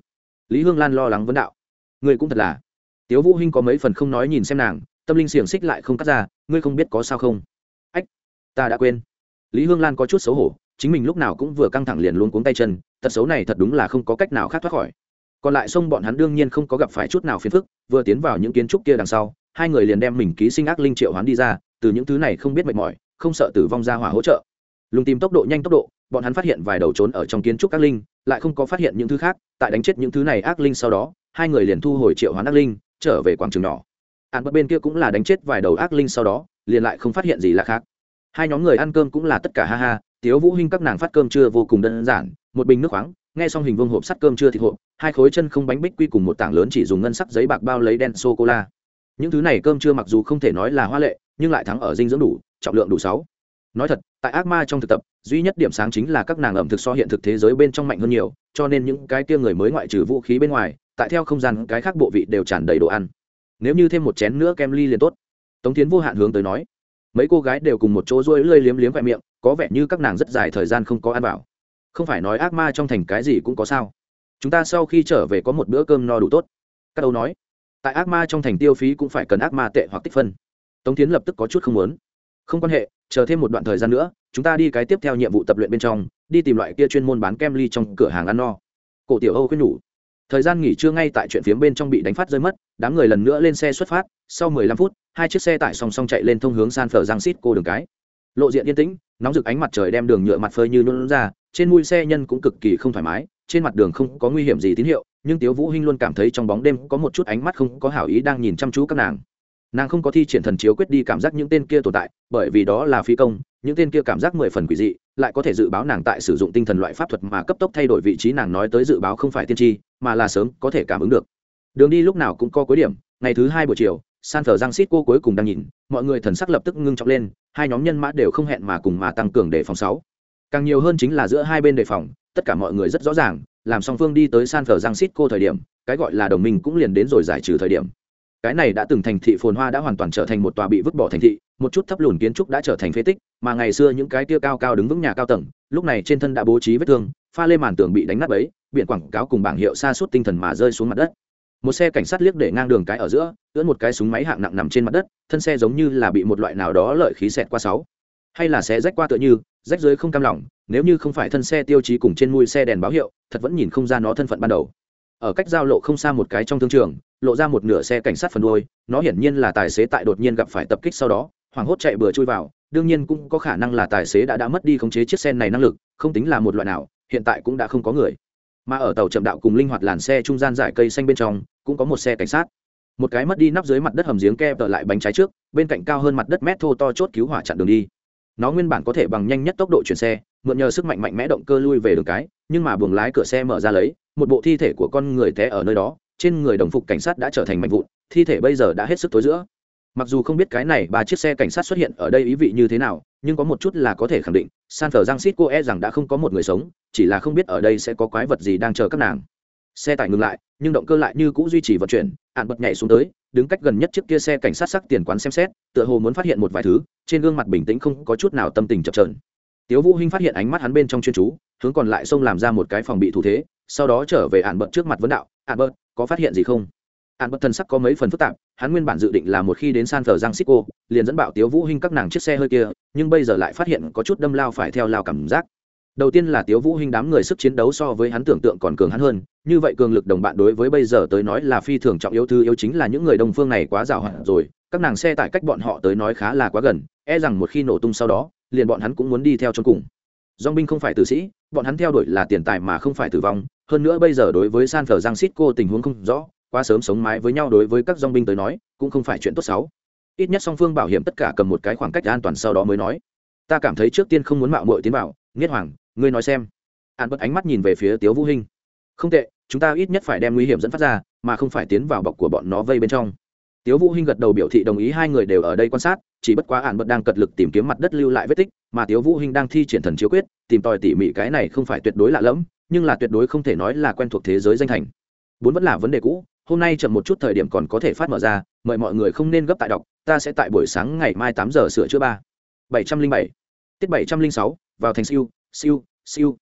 Lý hương lan lo lắng vấn đạo. Người cũng thật là. Tiếu vũ hinh có mấy phần không nói nhìn xem nàng tâm linh xiềng xích lại không cắt ra, ngươi không biết có sao không? Ách, ta đã quên. Lý hương lan có chút xấu hổ, chính mình lúc nào cũng vừa căng thẳng liền luôn cuống tay chân tật xấu này thật đúng là không có cách nào khác thoát khỏi. Còn lại sông bọn hắn đương nhiên không có gặp phải chút nào phiền phức, vừa tiến vào những kiến trúc kia đằng sau, hai người liền đem mình ký sinh ác linh triệu hoán đi ra, từ những thứ này không biết mệt mỏi, không sợ tử vong ra hỏa hỗ trợ. Lùng tìm tốc độ nhanh tốc độ, bọn hắn phát hiện vài đầu trốn ở trong kiến trúc ác linh, lại không có phát hiện những thứ khác, tại đánh chết những thứ này ác linh sau đó, hai người liền thu hồi triệu hoán ác linh, trở về quảng trường nhỏ ăn bất bên kia cũng là đánh chết vài đầu ác linh sau đó, liền lại không phát hiện gì là khác. Hai nhóm người ăn cơm cũng là tất cả ha ha, tiếu vũ hinh các nàng phát cơm trưa vô cùng đơn giản, một bình nước khoáng, nghe xong hình vuông hộp sắt cơm trưa thịt hộp, hai khối chân không bánh bích quy cùng một tảng lớn chỉ dùng ngân sắc giấy bạc bao lấy đen sô cô la những thứ này cơm trưa mặc dù không thể nói là hoa lệ, nhưng lại thắng ở dinh dưỡng đủ, trọng lượng đủ sáu. Nói thật, tại ác ma trong thực tập, duy nhất điểm sáng chính là các nàng ẩm thực so hiện thực thế giới bên trong mạnh hơn nhiều, cho nên những cái kia người mới ngoại trừ vũ khí bên ngoài, tại theo không gian cái khác bộ vị đều tràn đầy đồ ăn nếu như thêm một chén nữa kem ly liền tốt. Tống tiến vô hạn hướng tới nói. Mấy cô gái đều cùng một chỗ rôi lơi liếm liếm vẹ miệng, có vẻ như các nàng rất dài thời gian không có ăn bảo không phải nói ác ma trong thành cái gì cũng có sao. Chúng ta sau khi trở về có một bữa cơm no đủ tốt. Các đâu nói. Tại ác ma trong thành tiêu phí cũng phải cần ác ma tệ hoặc tích phân. Tống tiến lập tức có chút không muốn. Không quan hệ, chờ thêm một đoạn thời gian nữa, chúng ta đi cái tiếp theo nhiệm vụ tập luyện bên trong, đi tìm loại kia chuyên môn bán kem ly trong cửa hàng ăn no. Cổ tiểu âu khuyên nhủ thời gian nghỉ trưa ngay tại chuyện phiếm bên trong bị đánh phát rơi mất, đám người lần nữa lên xe xuất phát, sau 15 phút, hai chiếc xe tải song song chạy lên thông hướng san phở giang xít cô đường cái. Lộ diện yên tĩnh, nóng rực ánh mặt trời đem đường nhựa mặt phơi như luôn ra, trên mũi xe nhân cũng cực kỳ không thoải mái, trên mặt đường không có nguy hiểm gì tín hiệu, nhưng tiếu vũ hinh luôn cảm thấy trong bóng đêm có một chút ánh mắt không có hảo ý đang nhìn chăm chú các nàng nàng không có thi triển thần chiếu quyết đi cảm giác những tên kia tồn tại, bởi vì đó là phi công, những tên kia cảm giác mười phần quỷ dị, lại có thể dự báo nàng tại sử dụng tinh thần loại pháp thuật mà cấp tốc thay đổi vị trí nàng nói tới dự báo không phải tiên tri, mà là sớm có thể cảm ứng được. Đường đi lúc nào cũng có cuối điểm, ngày thứ hai buổi chiều, san thờ giang xít cô cuối cùng đang nhìn, mọi người thần sắc lập tức ngưng trọng lên, hai nhóm nhân mã đều không hẹn mà cùng mà tăng cường đề phòng sáu. Càng nhiều hơn chính là giữa hai bên đề phòng, tất cả mọi người rất rõ ràng, làm song phương đi tới san thờ giang xít cô thời điểm, cái gọi là đồng minh cũng liền đến rồi giải trừ thời điểm cái này đã từng thành thị phồn hoa đã hoàn toàn trở thành một tòa bị vứt bỏ thành thị, một chút thấp lùn kiến trúc đã trở thành phế tích, mà ngày xưa những cái tia cao cao đứng vững nhà cao tầng, lúc này trên thân đã bố trí vết thương, pha lê màn tường bị đánh nát ấy biển quảng cáo cùng bảng hiệu xa suốt tinh thần mà rơi xuống mặt đất. Một xe cảnh sát liếc để ngang đường cái ở giữa, ưỡn một cái súng máy hạng nặng nằm trên mặt đất, thân xe giống như là bị một loại nào đó lợi khí xẹt qua sáu. Hay là xe rách qua tựa như, rách dưới không cam lỏng nếu như không phải thân xe tiêu chí cùng trên mui xe đèn báo hiệu, thật vẫn nhìn không ra nó thân phận ban đầu ở cách giao lộ không xa một cái trong thương trường, lộ ra một nửa xe cảnh sát phần đuôi, nó hiển nhiên là tài xế tại đột nhiên gặp phải tập kích sau đó, hoảng hốt chạy bừa chui vào, đương nhiên cũng có khả năng là tài xế đã đã mất đi khống chế chiếc xe này năng lực, không tính là một loại nào, hiện tại cũng đã không có người. Mà ở tàu chậm đạo cùng linh hoạt làn xe trung gian dải cây xanh bên trong, cũng có một xe cảnh sát. Một cái mất đi nắp dưới mặt đất hầm giếng ke tở lại bánh trái trước, bên cạnh cao hơn mặt đất mét thô to chốt cứu hỏa chặn đường đi. Nó nguyên bản có thể bằng nhanh nhất tốc độ chuyển xe, mượn nhờ sức mạnh mạnh mẽ động cơ lui về đường cái, nhưng mà buồng lái cửa xe mở ra lấy một bộ thi thể của con người té ở nơi đó, trên người đồng phục cảnh sát đã trở thành mạnh vụn, thi thể bây giờ đã hết sức tối giữa. Mặc dù không biết cái này ba chiếc xe cảnh sát xuất hiện ở đây ý vị như thế nào, nhưng có một chút là có thể khẳng định, san thờ giang xít cô e rằng đã không có một người sống, chỉ là không biết ở đây sẽ có quái vật gì đang chờ các nàng. Xe tải ngừng lại, nhưng động cơ lại như cũ duy trì vận chuyển, ạn bật nhảy xuống tới, đứng cách gần nhất chiếc kia xe cảnh sát sắc tiền quán xem xét, tựa hồ muốn phát hiện một vài thứ, trên gương mặt bình tĩnh không có chút nào tâm tình chập trờn tiếu vũ hinh phát hiện ánh mắt hắn bên trong chuyên chú, hướng còn lại xông làm ra một cái phòng bị thủ thế, sau đó trở về ạn bật trước mặt vấn đạo ạn bật, có phát hiện gì không? Ạn bật thần sắc có mấy phần phức tạp, hắn nguyên bản dự định là một khi đến san francisco liền dẫn bảo tiếu vũ hinh các nàng chiếc xe hơi kia, nhưng bây giờ lại phát hiện có chút đâm lao phải theo lao cảm giác. Đầu tiên là tiếu vũ hinh đám người sức chiến đấu so với hắn tưởng tượng còn cường hắn hơn, như vậy cường lực đồng bạn đối với bây giờ tới nói là phi thường trọng yếu, thứ yếu chính là những người đồng phương này quá dào hạn rồi, các nàng xe tải cách bọn họ tới nói khá là quá gần e rằng một khi nổ tung sau đó liền bọn hắn cũng muốn đi theo cho cùng. Dòng binh không phải tử sĩ, bọn hắn theo đuổi là tiền tài mà không phải tử vong. Hơn nữa bây giờ đối với san phở giang xít cô tình huống không rõ, quá sớm sống mái với nhau đối với các dòng binh tới nói, cũng không phải chuyện tốt xấu. Ít nhất song phương bảo hiểm tất cả cầm một cái khoảng cách an toàn sau đó mới nói. Ta cảm thấy trước tiên không muốn mạo muội tiến vào, Niết hoàng, ngươi nói xem. An bất ánh mắt nhìn về phía tiếu vũ hinh. Không tệ, chúng ta ít nhất phải đem nguy hiểm dẫn phát ra, mà không phải tiến vào bọc của bọn nó vây bên trong. Tiếu vũ hinh gật đầu biểu thị đồng ý hai người đều ở đây quan sát chỉ bất quá ạn bật đang cật lực tìm kiếm mặt đất lưu lại vết tích, mà tiếu vũ hinh đang thi triển thần chiếu quyết, tìm tòi tỉ mỉ cái này không phải tuyệt đối lạ lẫm, nhưng là tuyệt đối không thể nói là quen thuộc thế giới danh thành. Bốn vẫn là vấn đề cũ, hôm nay chậm một chút thời điểm còn có thể phát mở ra, mời mọi người không nên gấp tại đọc, ta sẽ tại buổi sáng ngày mai tám giờ sửa chữa ba. Bảy trăm linh bảy. Tiết bảy trăm linh sáu, vào thành siêu siêu siêu.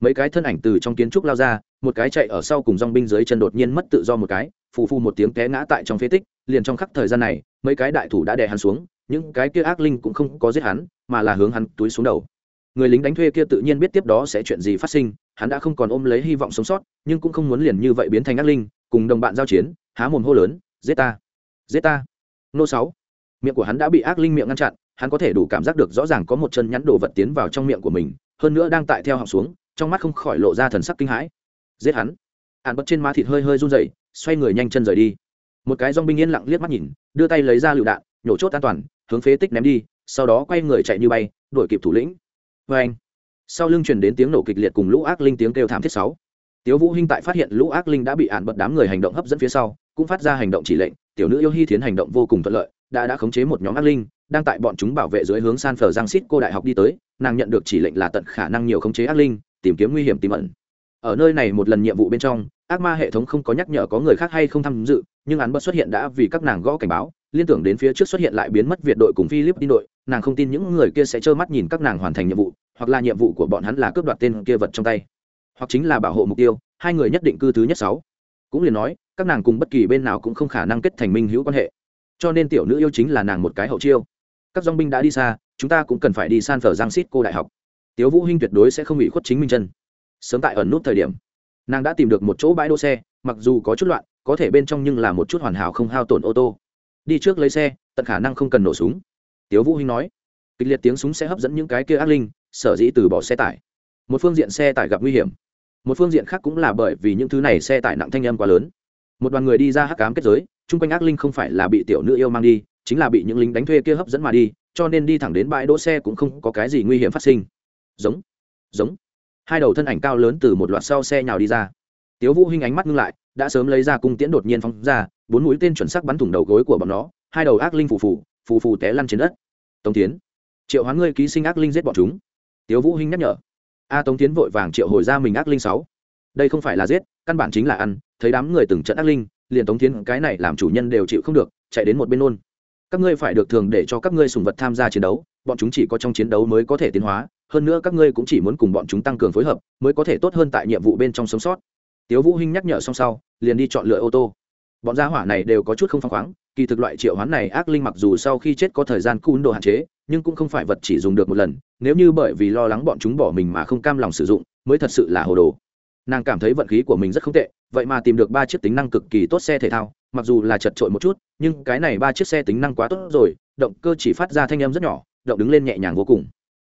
Mấy cái thân ảnh từ trong kiến trúc lao ra, một cái chạy ở sau cùng dong binh dưới chân đột nhiên mất tự do một cái, phù phu một tiếng té ngã tại trong phế tích, liền trong khắc thời gian này, mấy cái đại thủ đã đè hắn xuống những cái kia ác linh cũng không có giết hắn, mà là hướng hắn túi xuống đầu. Người lính đánh thuê kia tự nhiên biết tiếp đó sẽ chuyện gì phát sinh, hắn đã không còn ôm lấy hy vọng sống sót, nhưng cũng không muốn liền như vậy biến thành ác linh, cùng đồng bạn giao chiến, há mồm hô lớn, giết ta! Giết ta! Nô sáu. Miệng của hắn đã bị ác linh miệng ngăn chặn, hắn có thể đủ cảm giác được rõ ràng có một chân nhắn đồ vật tiến vào trong miệng của mình, hơn nữa đang tại theo họng xuống, trong mắt không khỏi lộ ra thần sắc kinh hãi. Giết hắn! Hắn bật trên má thịt hơi hơi run rẩy, xoay người nhanh chân rời đi. Một cái dong binh yên lặng liếc mắt nhìn, đưa tay lấy ra lựu đạn, nhổ chốt an toàn hướng phế tích ném đi, sau đó quay người chạy như bay, đuổi kịp thủ lĩnh. Vê anh, sau lưng truyền đến tiếng nổ kịch liệt cùng lũ ác linh tiếng kêu thảm thiết sáu. Tiếu vũ hinh tại phát hiện lũ ác linh đã bị ản bật đám người hành động hấp dẫn phía sau, cũng phát ra hành động chỉ lệnh, tiểu nữ yêu hy thiến hành động vô cùng thuận lợi, đã đã khống chế một nhóm ác linh, đang tại bọn chúng bảo vệ dưới hướng san phở giang xít cô đại học đi tới, nàng nhận được chỉ lệnh là tận khả năng nhiều khống chế ác linh, tìm kiếm nguy hiểm tiềm ẩn. Ở nơi này một lần nhiệm vụ bên trong, ác ma hệ thống không có nhắc nhở có người khác hay không tham dự, nhưng án bất xuất hiện đã vì các nàng gõ cảnh báo liên tưởng đến phía trước xuất hiện lại biến mất việt đội cùng philip đội, nàng không tin những người kia sẽ trơ mắt nhìn các nàng hoàn thành nhiệm vụ, hoặc là nhiệm vụ của bọn hắn là cướp đoạt tên kia vật trong tay. Hoặc chính là bảo hộ mục tiêu, hai người nhất định cư thứ nhất sáu. Cũng liền nói, các nàng cùng bất kỳ bên nào cũng không khả năng kết thành minh hữu quan hệ. Cho nên tiểu nữ yêu chính là nàng một cái hậu chiêu. Các dong binh đã đi xa, chúng ta cũng cần phải đi san phở giang xít cô đại học. Tiếu vũ hinh tuyệt đối sẽ không bị khuất chính minh chân. Sớm tại ẩn nút thời điểm, nàng đã tìm được một chỗ bãi đỗ xe, mặc dù có chút loạn, có thể bên trong nhưng là một chút hoàn hảo không hao tổn ô tô đi trước lấy xe, tận khả năng không cần nổ súng. Tiếu vũ hinh nói. Kịch liệt tiếng súng sẽ hấp dẫn những cái kia ác linh, sở dĩ từ bỏ xe tải. Một phương diện xe tải gặp nguy hiểm, một phương diện khác cũng là bởi vì những thứ này xe tải nặng thanh âm quá lớn. Một đoàn người đi ra hắc cám kết giới, chung quanh ác linh không phải là bị tiểu nữ yêu mang đi, chính là bị những lính đánh thuê kia hấp dẫn mà đi, cho nên đi thẳng đến bãi đỗ xe cũng không có cái gì nguy hiểm phát sinh. Giống giống. Hai đầu thân ảnh cao lớn từ một loạt sau xe nhào đi ra. Tiếu vũ hinh ánh mắt ngưng lại đã sớm lấy ra cung tiễn đột nhiên phóng ra, bốn mũi tên chuẩn xác bắn thủng đầu gối của bọn nó, hai đầu ác linh phù phù phù phù té lăn trên đất. Tống tiến, triệu hoán ngươi ký sinh ác linh giết bọn chúng. Tiếu vũ hinh nhắc nhở. A tống tiến vội vàng triệu hồi ra mình ác linh sáu. Đây không phải là giết, căn bản chính là ăn, thấy đám người từng trận ác linh, liền tống tiến, cái này làm chủ nhân đều chịu không được, chạy đến một bên luôn. Các ngươi phải được thường để cho các ngươi sùng vật tham gia chiến đấu, bọn chúng chỉ có trong chiến đấu mới có thể tiến hóa, hơn nữa các ngươi cũng chỉ muốn cùng bọn chúng tăng cường phối hợp, mới có thể tốt hơn tại nhiệm vụ bên trong sống sót. Tiếu vũ hinh nhắc nhở xong sau liền đi chọn lựa ô tô. Bọn gia hỏa này đều có chút không phăng khoáng, kỳ thực loại triệu hoán này ác linh mặc dù sau khi chết có thời gian cún đồ hạn chế, nhưng cũng không phải vật chỉ dùng được một lần, nếu như bởi vì lo lắng bọn chúng bỏ mình mà không cam lòng sử dụng, mới thật sự là hồ đồ. Nàng cảm thấy vận khí của mình rất không tệ, vậy mà tìm được ba chiếc tính năng cực kỳ tốt xe thể thao, mặc dù là chật trội một chút, nhưng cái này ba chiếc xe tính năng quá tốt rồi, động cơ chỉ phát ra thanh âm rất nhỏ, động đứng lên nhẹ nhàng vô cùng.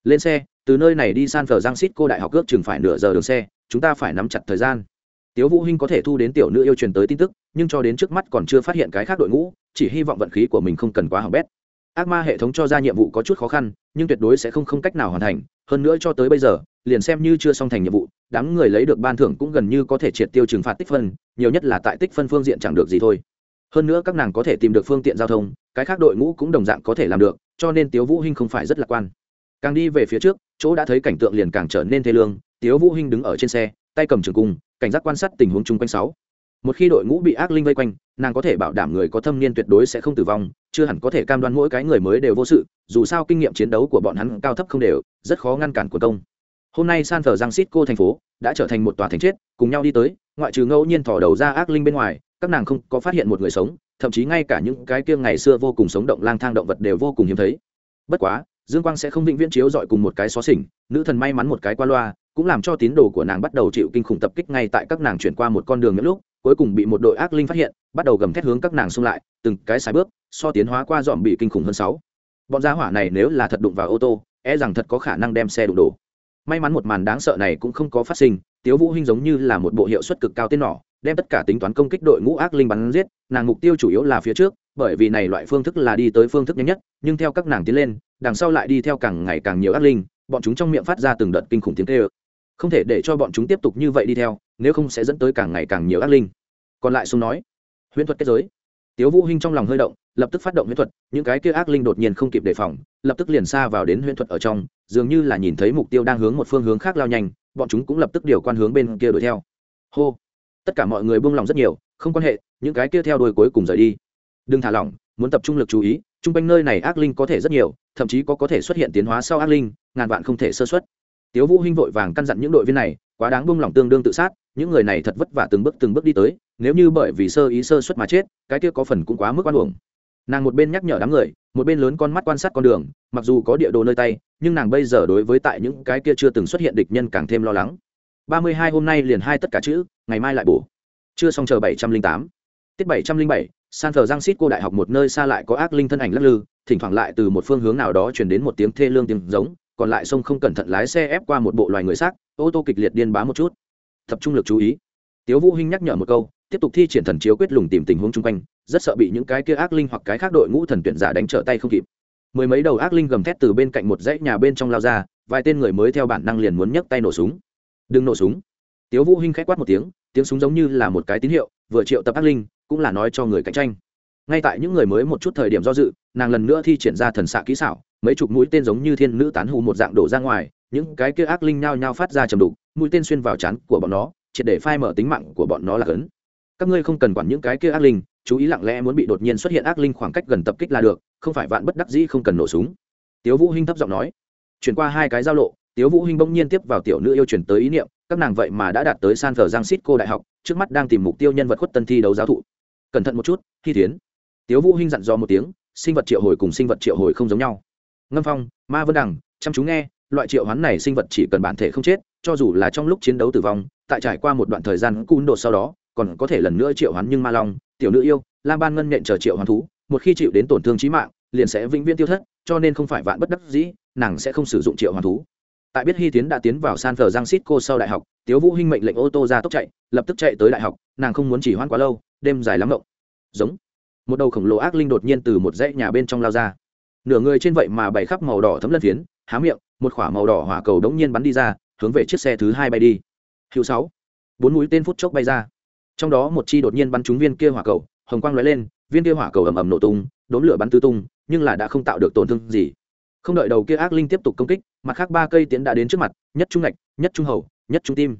Lên xe, từ nơi này đi san phờ giang xít cô đại học ước chừng phải nửa giờ đường xe, chúng ta phải nắm chặt thời gian tiếu vũ hinh có thể thu đến tiểu nữ yêu truyền tới tin tức, nhưng cho đến trước mắt còn chưa phát hiện cái khác đội ngũ, chỉ hy vọng vận khí của mình không cần quá hỏng bét. Ác ma hệ thống cho ra nhiệm vụ có chút khó khăn, nhưng tuyệt đối sẽ không không cách nào hoàn thành, hơn nữa cho tới bây giờ, liền xem như chưa xong thành nhiệm vụ, đám người lấy được ban thưởng cũng gần như có thể triệt tiêu trừng phạt tích phân, nhiều nhất là tại tích phân phương diện chẳng được gì thôi. Hơn nữa các nàng có thể tìm được phương tiện giao thông, cái khác đội ngũ cũng đồng dạng có thể làm được, cho nên tiếu vũ hinh không phải rất lạc quan. Càng đi về phía trước, chỗ đã thấy cảnh tượng liền càng trở nên thê lương, tiếu vũ hinh đứng ở trên xe tay cầm trường cung, cảnh giác quan sát tình huống chung quanh sáu. Một khi đội ngũ bị ác linh vây quanh, nàng có thể bảo đảm người có thâm niên tuyệt đối sẽ không tử vong, chưa hẳn có thể cam đoan mỗi cái người mới đều vô sự, dù sao kinh nghiệm chiến đấu của bọn hắn cao thấp không đều, rất khó ngăn cản của công. Hôm nay san thờ giang xít cô thành phố đã trở thành một tòa thành chết, cùng nhau đi tới, ngoại trừ ngẫu nhiên thò đầu ra ác linh bên ngoài, các nàng không có phát hiện một người sống, thậm chí ngay cả những cái kia ngày xưa vô cùng sống động lang thang động vật đều vô cùng hiếm thấy. Bất quá dương quang sẽ không vĩnh viễn chiếu dọi cùng một cái xó xỉnh, nữ thần may mắn một cái qua loa, cũng làm cho tín đồ của nàng bắt đầu chịu kinh khủng tập kích ngay tại các nàng chuyển qua một con đường những lúc, cuối cùng bị một đội ác linh phát hiện, bắt đầu gầm thét hướng các nàng xung lại, từng cái xài bước, so tiến hóa qua dòm bị kinh khủng hơn sáu. Bọn gia hỏa này nếu là thật đụng vào ô tô e rằng thật có khả năng đem xe đụng đổ. May mắn một màn đáng sợ này cũng không có phát sinh, tiếu vũ hinh giống như là một bộ hiệu suất cực cao tên nỏ, đem tất cả tính toán công kích đội ngũ ác linh bắn giết, nàng mục tiêu chủ yếu là phía trước, bởi vì này loại phương thức là đi tới phương thức nhanh nhất, nhưng theo các nàng tiến lên đằng sau lại đi theo càng ngày càng nhiều ác linh, bọn chúng trong miệng phát ra từng đợt kinh khủng tiếng kêu. Không thể để cho bọn chúng tiếp tục như vậy đi theo, nếu không sẽ dẫn tới càng ngày càng nhiều ác linh. Còn lại sung nói, huyễn thuật kết giới. Tiếu vũ hinh trong lòng hơi động, lập tức phát động huyễn thuật, những cái kia ác linh đột nhiên không kịp đề phòng, lập tức liền xa vào đến huyễn thuật ở trong, dường như là nhìn thấy mục tiêu đang hướng một phương hướng khác lao nhanh, bọn chúng cũng lập tức điều quan hướng bên kia đuổi theo. Hô! Tất cả mọi người buông lòng rất nhiều, không quan hệ, những cái kia theo đuôi cuối cùng rời đi. Đừng thả lỏng, muốn tập trung lực chú ý, chung quanh nơi này ác linh có thể rất nhiều thậm chí có có thể xuất hiện tiến hóa sau ác linh, ngàn vạn không thể sơ xuất tiếu vũ hinh vội vàng căn dặn những đội viên này, quá đáng buông lỏng tương đương tự sát, những người này thật vất vả từng bước từng bước đi tới, nếu như bởi vì sơ ý sơ suất mà chết, cái kia có phần cũng quá mức quan uổng. Nàng một bên nhắc nhở đám người, một bên lớn con mắt quan sát con đường, mặc dù có địa đồ nơi tay, nhưng nàng bây giờ đối với tại những cái kia chưa từng xuất hiện địch nhân càng thêm lo lắng. Ba mươi hai hôm nay liền hai tất cả chữ, ngày mai lại bổ. Chưa xong chờ bảy trăm linh tám. Tiết bảy trăm linh bảy, san thờ giang xít cô đại học một nơi xa lại có ác linh thân ảnh lắc lư thỉnh thoảng lại từ một phương hướng nào đó truyền đến một tiếng thê lương tiếng giống, còn lại sông không cẩn thận lái xe ép qua một bộ loài người xác, ô tô kịch liệt điên bá một chút. Tập trung lực chú ý. Tiếu vũ hinh nhắc nhở một câu, tiếp tục thi triển thần chiếu quyết lùng tìm tình huống chung quanh, rất sợ bị những cái kia ác linh hoặc cái khác đội ngũ thần tuyển giả đánh trở tay không kịp. Mười mấy đầu ác linh gầm thét từ bên cạnh một dãy nhà bên trong lao ra, vài tên người mới theo bản năng liền muốn nhấc tay nổ súng. Đừng nổ súng. Tiếu vũ hinh khẽ quát một tiếng tiếng súng giống như là một cái tín hiệu, vừa triệu tập ác linh, cũng là nói cho người cạnh tranh ngay tại những người mới một chút thời điểm do dự, nàng lần nữa thi triển ra thần xạ kỹ xảo, mấy chục mũi tên giống như thiên nữ tán hù một dạng đổ ra ngoài, những cái kia ác linh nhao nhao phát ra chầm đục, mũi tên xuyên vào chán của bọn nó, triệt để phai mở tính mạng của bọn nó là cấn. Các ngươi không cần quản những cái kia ác linh, chú ý lặng lẽ muốn bị đột nhiên xuất hiện ác linh khoảng cách gần tập kích là được, không phải vạn bất đắc dĩ không cần nổ súng. Tiếu vũ hinh thấp giọng nói. Chuyển qua hai cái giao lộ, tiếu vũ hinh bỗng nhiên tiếp vào tiểu nữ yêu chuyển tới ý niệm, các nàng vậy mà đã đạt tới san thờ giang xít cô đại học, trước mắt đang tìm mục tiêu nhân vật khuất tân thi đấu giáo thụ. Cẩn thận một chút, thi thiến tiếu vũ hinh dặn dò một tiếng, sinh vật triệu hồi cùng sinh vật triệu hồi không giống nhau. Ngâm phong, ma vân đằng, chăm chú nghe, loại triệu hoán này sinh vật chỉ cần bản thể không chết, cho dù là trong lúc chiến đấu tử vong, tại trải qua một đoạn thời gian cún đột sau đó, còn có thể lần nữa triệu hoán nhưng ma long, tiểu nữ yêu lam ban ngân nện chờ triệu hoán thú, một khi chịu đến tổn thương chí mạng, liền sẽ vĩnh viễn tiêu thất, cho nên không phải vạn bất đắc dĩ, nàng sẽ không sử dụng triệu hoán thú. Tại biết hy tiến đã tiến vào san phờ giang xít cô sau đại học, tiếu vũ hinh mệnh lệnh ô tô ra tốc chạy, lập tức chạy tới đại học, nàng không muốn chỉ hoãn quá lâu, đêm dài lắm mộng. Giống một đầu khổng lồ ác linh đột nhiên từ một dãy nhà bên trong lao ra. Nửa người trên vậy mà bày khắp màu đỏ thấm lân phiến, há miệng, một khỏa màu đỏ hỏa cầu đống nhiên bắn đi ra, hướng về chiếc xe thứ hai bay đi. Hữu sáu, bốn mũi tên phút chốc bay ra. Trong đó một chi đột nhiên bắn trúng viên kia hỏa cầu, hồng quang lóe lên, viên kia hỏa cầu ầm ầm nổ tung, đốn lửa bắn tứ tung, nhưng là đã không tạo được tổn thương gì. Không đợi đầu kia ác linh tiếp tục công kích, mặt khác ba cây tiến đã đến trước mặt, nhất trung ngạch, nhất trung hầu, nhất trung tim.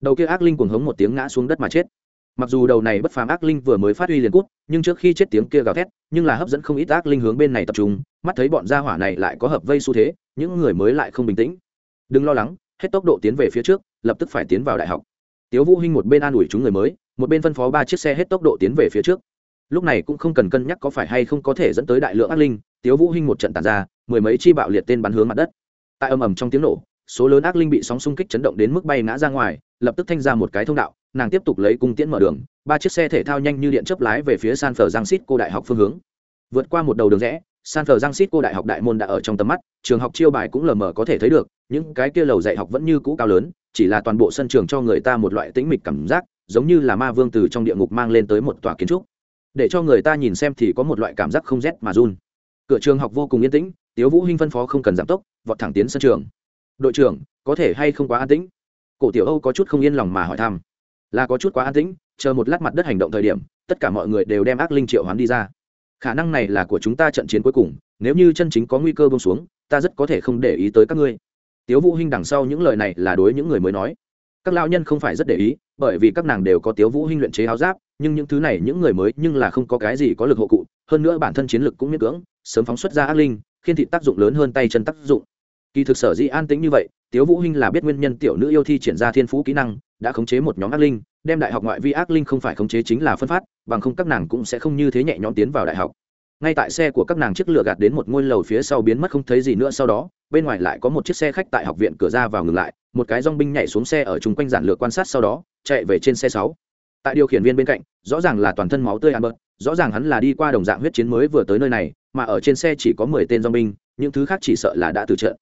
Đầu kia ác linh cuồng hống một tiếng ngã xuống đất mà chết. Mặc dù đầu này bất phàm ác linh vừa mới phát huy liền cút nhưng trước khi chết tiếng kia gào thét, nhưng là hấp dẫn không ít ác linh hướng bên này tập trung, mắt thấy bọn gia hỏa này lại có hợp vây xu thế, những người mới lại không bình tĩnh. Đừng lo lắng, hết tốc độ tiến về phía trước, lập tức phải tiến vào đại học. Tiếu vũ hinh một bên an ủi chúng người mới, một bên phân phó ba chiếc xe hết tốc độ tiến về phía trước. Lúc này cũng không cần cân nhắc có phải hay không có thể dẫn tới đại lượng ác linh, tiếu vũ hinh một trận tàn ra, mười mấy chi bạo liệt tên bắn hướng mặt đất. Tại ầm ầm trong tiếng nổ, số lớn ác linh bị sóng xung kích chấn động đến mức bay ngã ra ngoài, lập tức thanh ra một cái thông đạo, nàng tiếp tục lấy cung tiễn mở đường ba chiếc xe thể thao nhanh như điện chớp lái về phía san phờ giang xít cô đại học phương hướng. Vượt qua một đầu đường rẽ, san phờ giang xít cô đại học đại môn đã ở trong tầm mắt, trường học chiêu bài cũng lờ mờ có thể thấy được, những cái kia lầu dạy học vẫn như cũ cao lớn, chỉ là toàn bộ sân trường cho người ta một loại tĩnh mịch cảm giác, giống như là ma vương từ trong địa ngục mang lên tới một tòa kiến trúc. Để cho người ta nhìn xem thì có một loại cảm giác không rét mà run. Cửa trường học vô cùng yên tĩnh, tiếu vũ hinh phân phó không cần giảm tốc, vọt thẳng tiến sân trường. Đội trưởng, có thể hay không quá an tĩnh? Cổ tiểu âu có chút không yên lòng mà hỏi thăm. Là có chút quá an tĩnh chờ một lát mặt đất hành động thời điểm, tất cả mọi người đều đem ác linh triệu hoán đi ra. Khả năng này là của chúng ta trận chiến cuối cùng, nếu như chân chính có nguy cơ bông xuống, ta rất có thể không để ý tới các ngươi. Tiếu vũ hinh đằng sau những lời này là đối những người mới nói. Các lão nhân không phải rất để ý, bởi vì các nàng đều có tiếu vũ hinh luyện chế áo giáp, nhưng những thứ này những người mới nhưng là không có cái gì có lực hộ cụ, hơn nữa bản thân chiến lực cũng miễn cưỡng, sớm phóng xuất ra ác linh, khiên thị tác dụng lớn hơn tay chân tác dụng. Kỳ thực sở dĩ an tĩnh như vậy tiếu vũ hinh là biết nguyên nhân tiểu nữ yêu thi triển ra thiên phú kỹ năng, đã khống chế một nhóm ác linh, đem đại học ngoại vi ác linh không phải khống chế chính là phân phát, bằng không các nàng cũng sẽ không như thế nhẹ nhõm tiến vào đại học. Ngay tại xe của các nàng chiếc lửa gạt đến một ngôi lầu phía sau biến mất không thấy gì nữa sau đó, bên ngoài lại có một chiếc xe khách tại học viện cửa ra vào ngừng lại, một cái dong binh nhảy xuống xe ở chung quanh giản lược quan sát sau đó, chạy về trên xe sáu. Tại điều khiển viên bên cạnh, rõ ràng là toàn thân máu tươi ăn bớt, rõ ràng hắn là đi qua đồng dạng huyết chiến mới vừa tới nơi này, mà ở trên xe chỉ có mười tên dong binh, những thứ khác chỉ sợ là đã từ trận.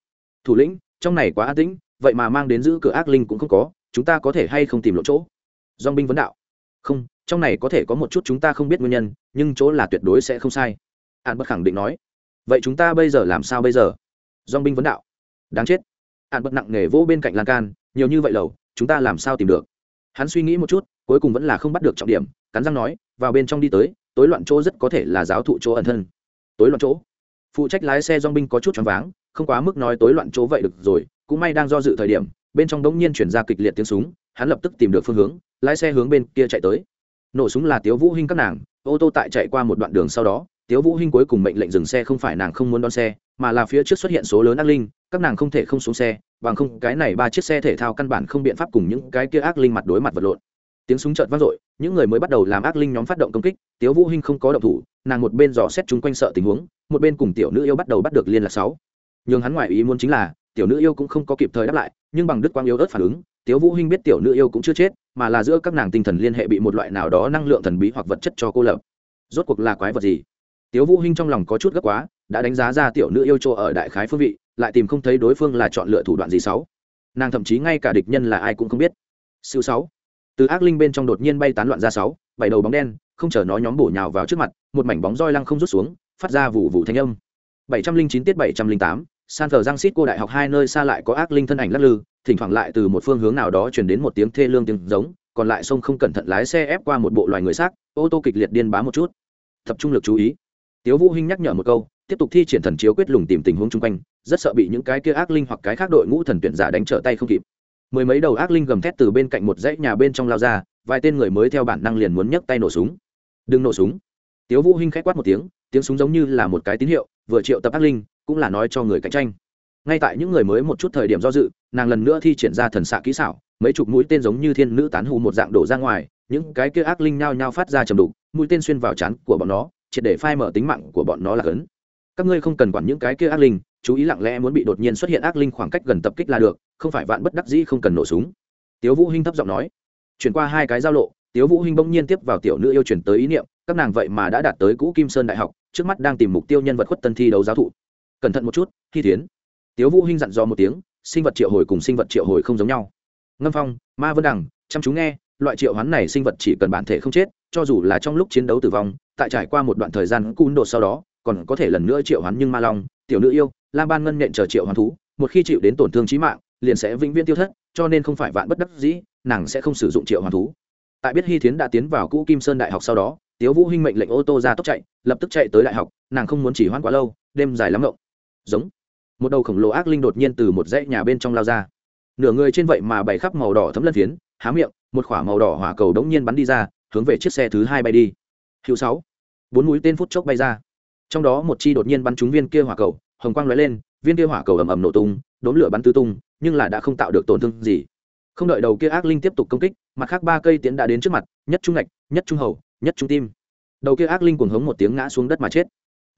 Thủ lĩnh trong này quá an tĩnh, vậy mà mang đến giữ cửa ác linh cũng không có, chúng ta có thể hay không tìm lộ chỗ? Dong binh vấn đạo. Không, trong này có thể có một chút chúng ta không biết nguyên nhân, nhưng chỗ là tuyệt đối sẽ không sai. An bất khẳng định nói. Vậy chúng ta bây giờ làm sao bây giờ? Dong binh vấn đạo. Đáng chết. An bất nặng nề vỗ bên cạnh lan can, nhiều như vậy lầu, chúng ta làm sao tìm được? Hắn suy nghĩ một chút, cuối cùng vẫn là không bắt được trọng điểm, cắn răng nói, vào bên trong đi tới, tối loạn chỗ rất có thể là giáo thụ chỗ ẩn thân. Tối loạn chỗ phụ trách lái xe dong binh có chút choáng váng, không quá mức nói tối loạn chỗ vậy được rồi, cũng may đang do dự thời điểm, bên trong đống nhiên chuyển ra kịch liệt tiếng súng, hắn lập tức tìm được phương hướng, lái xe hướng bên kia chạy tới. Nổ súng là tiếu vũ hinh các nàng, ô tô tại chạy qua một đoạn đường sau đó, tiếu vũ hinh cuối cùng mệnh lệnh dừng xe không phải nàng không muốn đón xe, mà là phía trước xuất hiện số lớn ác linh, các nàng không thể không xuống xe, bằng không cái này ba chiếc xe thể thao căn bản không biện pháp cùng những cái kia ác linh mặt đối mặt vật lộn tiếng súng chợt vang dội, những người mới bắt đầu làm ác linh nhóm phát động công kích, tiếu vũ hinh không có động thủ, nàng một bên dò xét chúng quanh sợ tình huống, một bên cùng tiểu nữ yêu bắt đầu bắt được liên lạc sáu. Nhưng hắn ngoại ý muốn chính là, tiểu nữ yêu cũng không có kịp thời đáp lại, nhưng bằng đức quang yếu ớt phản ứng, tiếu vũ hinh biết tiểu nữ yêu cũng chưa chết, mà là giữa các nàng tinh thần liên hệ bị một loại nào đó năng lượng thần bí hoặc vật chất cho cô lập. Rốt cuộc là quái vật gì? Tiếu vũ hinh trong lòng có chút gấp quá, đã đánh giá ra tiểu nữ yêu chỗ ở đại khái phương vị, lại tìm không thấy đối phương là chọn lựa thủ đoạn gì xấu nàng thậm chí ngay cả địch nhân là ai cũng không biết. Siêu sáu từ ác linh bên trong đột nhiên bay tán loạn ra sáu bảy đầu bóng đen không chờ nó nhóm bổ nhào vào trước mặt một mảnh bóng roi lăng không rút xuống phát ra vụ vụ thanh âm. 709 tiết 708, san thờ giang xít cô đại học hai nơi xa lại có ác linh thân ảnh lắc lư thỉnh thoảng lại từ một phương hướng nào đó truyền đến một tiếng thê lương tiếng giống còn lại sông không cẩn thận lái xe ép qua một bộ loài người xác ô tô kịch liệt điên bá một chút. Tập trung lực chú ý. Tiếu vũ hinh nhắc nhở một câu tiếp tục thi triển thần chiếu quyết lùng tìm tình huống chung quanh rất sợ bị những cái kia ác linh hoặc cái khác đội ngũ thần tuyển giả đánh trở tay không kịp mười mấy đầu ác linh gầm thét từ bên cạnh một dãy nhà bên trong lao ra, vài tên người mới theo bản năng liền muốn nhấc tay nổ súng. Đừng nổ súng. Tiếu vũ hinh khẽ quát một tiếng tiếng súng giống như là một cái tín hiệu, vừa triệu tập ác linh, cũng là nói cho người cạnh tranh. Ngay tại những người mới một chút thời điểm do dự, nàng lần nữa thi triển ra thần xạ kỹ xảo, mấy chục mũi tên giống như thiên nữ tán hù một dạng đổ ra ngoài, những cái kia ác linh nhao nhao phát ra trầm đục, mũi tên xuyên vào chán của bọn nó, triệt để phai mở tính mạng của bọn nó là cấn. Các ngươi không cần quản những cái kia ác linh chú ý lặng lẽ muốn bị đột nhiên xuất hiện ác linh khoảng cách gần tập kích là được, không phải vạn bất đắc dĩ không cần nổ súng. Tiếu vũ hinh thấp giọng nói. Chuyển qua hai cái giao lộ, tiếu vũ hinh bỗng nhiên tiếp vào tiểu nữ yêu chuyển tới ý niệm, các nàng vậy mà đã đạt tới cũ kim sơn đại học, trước mắt đang tìm mục tiêu nhân vật khuất tân thi đấu giáo thụ. Cẩn thận một chút, thi thiến. Tiếu vũ hinh dặn dò một tiếng, sinh vật triệu hồi cùng sinh vật triệu hồi không giống nhau. Ngâm phong, ma vân đằng, chăm chú nghe, loại triệu hoán này sinh vật chỉ cần bản thể không chết, cho dù là trong lúc chiến đấu tử vong, tại trải qua một đoạn thời gian cún đột sau đó, còn có thể lần nữa triệu hoán nhưng ma long, tiểu nữ yêu lam ban ngân nhện chờ triệu hoàn thú, một khi chịu đến tổn thương trí mạng, liền sẽ vĩnh viễn tiêu thất, cho nên không phải vạn bất đắc dĩ, nàng sẽ không sử dụng triệu hoàn thú. Tại biết hy thiến đã tiến vào cũ kim sơn đại học sau đó, tiếu vũ hinh mệnh lệnh ô tô ra tốc chạy, lập tức chạy tới đại học, nàng không muốn chỉ hoãn quá lâu, đêm dài lắm ngộng. Giống. Một đầu khổng lồ ác linh đột nhiên từ một dãy nhà bên trong lao ra. Nửa người trên vậy mà bày khắp màu đỏ thấm lân phiến, há miệng, một khỏa màu đỏ hỏa cầu đống nhiên bắn đi ra, hướng về chiếc xe thứ hai bay đi. Hữu sáu. Bốn mũi tên phút chốc bay ra. Trong đó một chi đột nhiên bắn trúng viên kia hỏa cầu hồng quang lóe lên, viên kia hỏa cầu ầm ầm nổ tung đốn lửa bắn tứ tung, nhưng là đã không tạo được tổn thương gì. Không đợi đầu kia ác linh tiếp tục công kích, mặt khác ba cây tiến đã đến trước mặt, nhất trung ngạch, nhất trung hầu, nhất trung tim. Đầu kia ác linh cuồng hống một tiếng ngã xuống đất mà chết.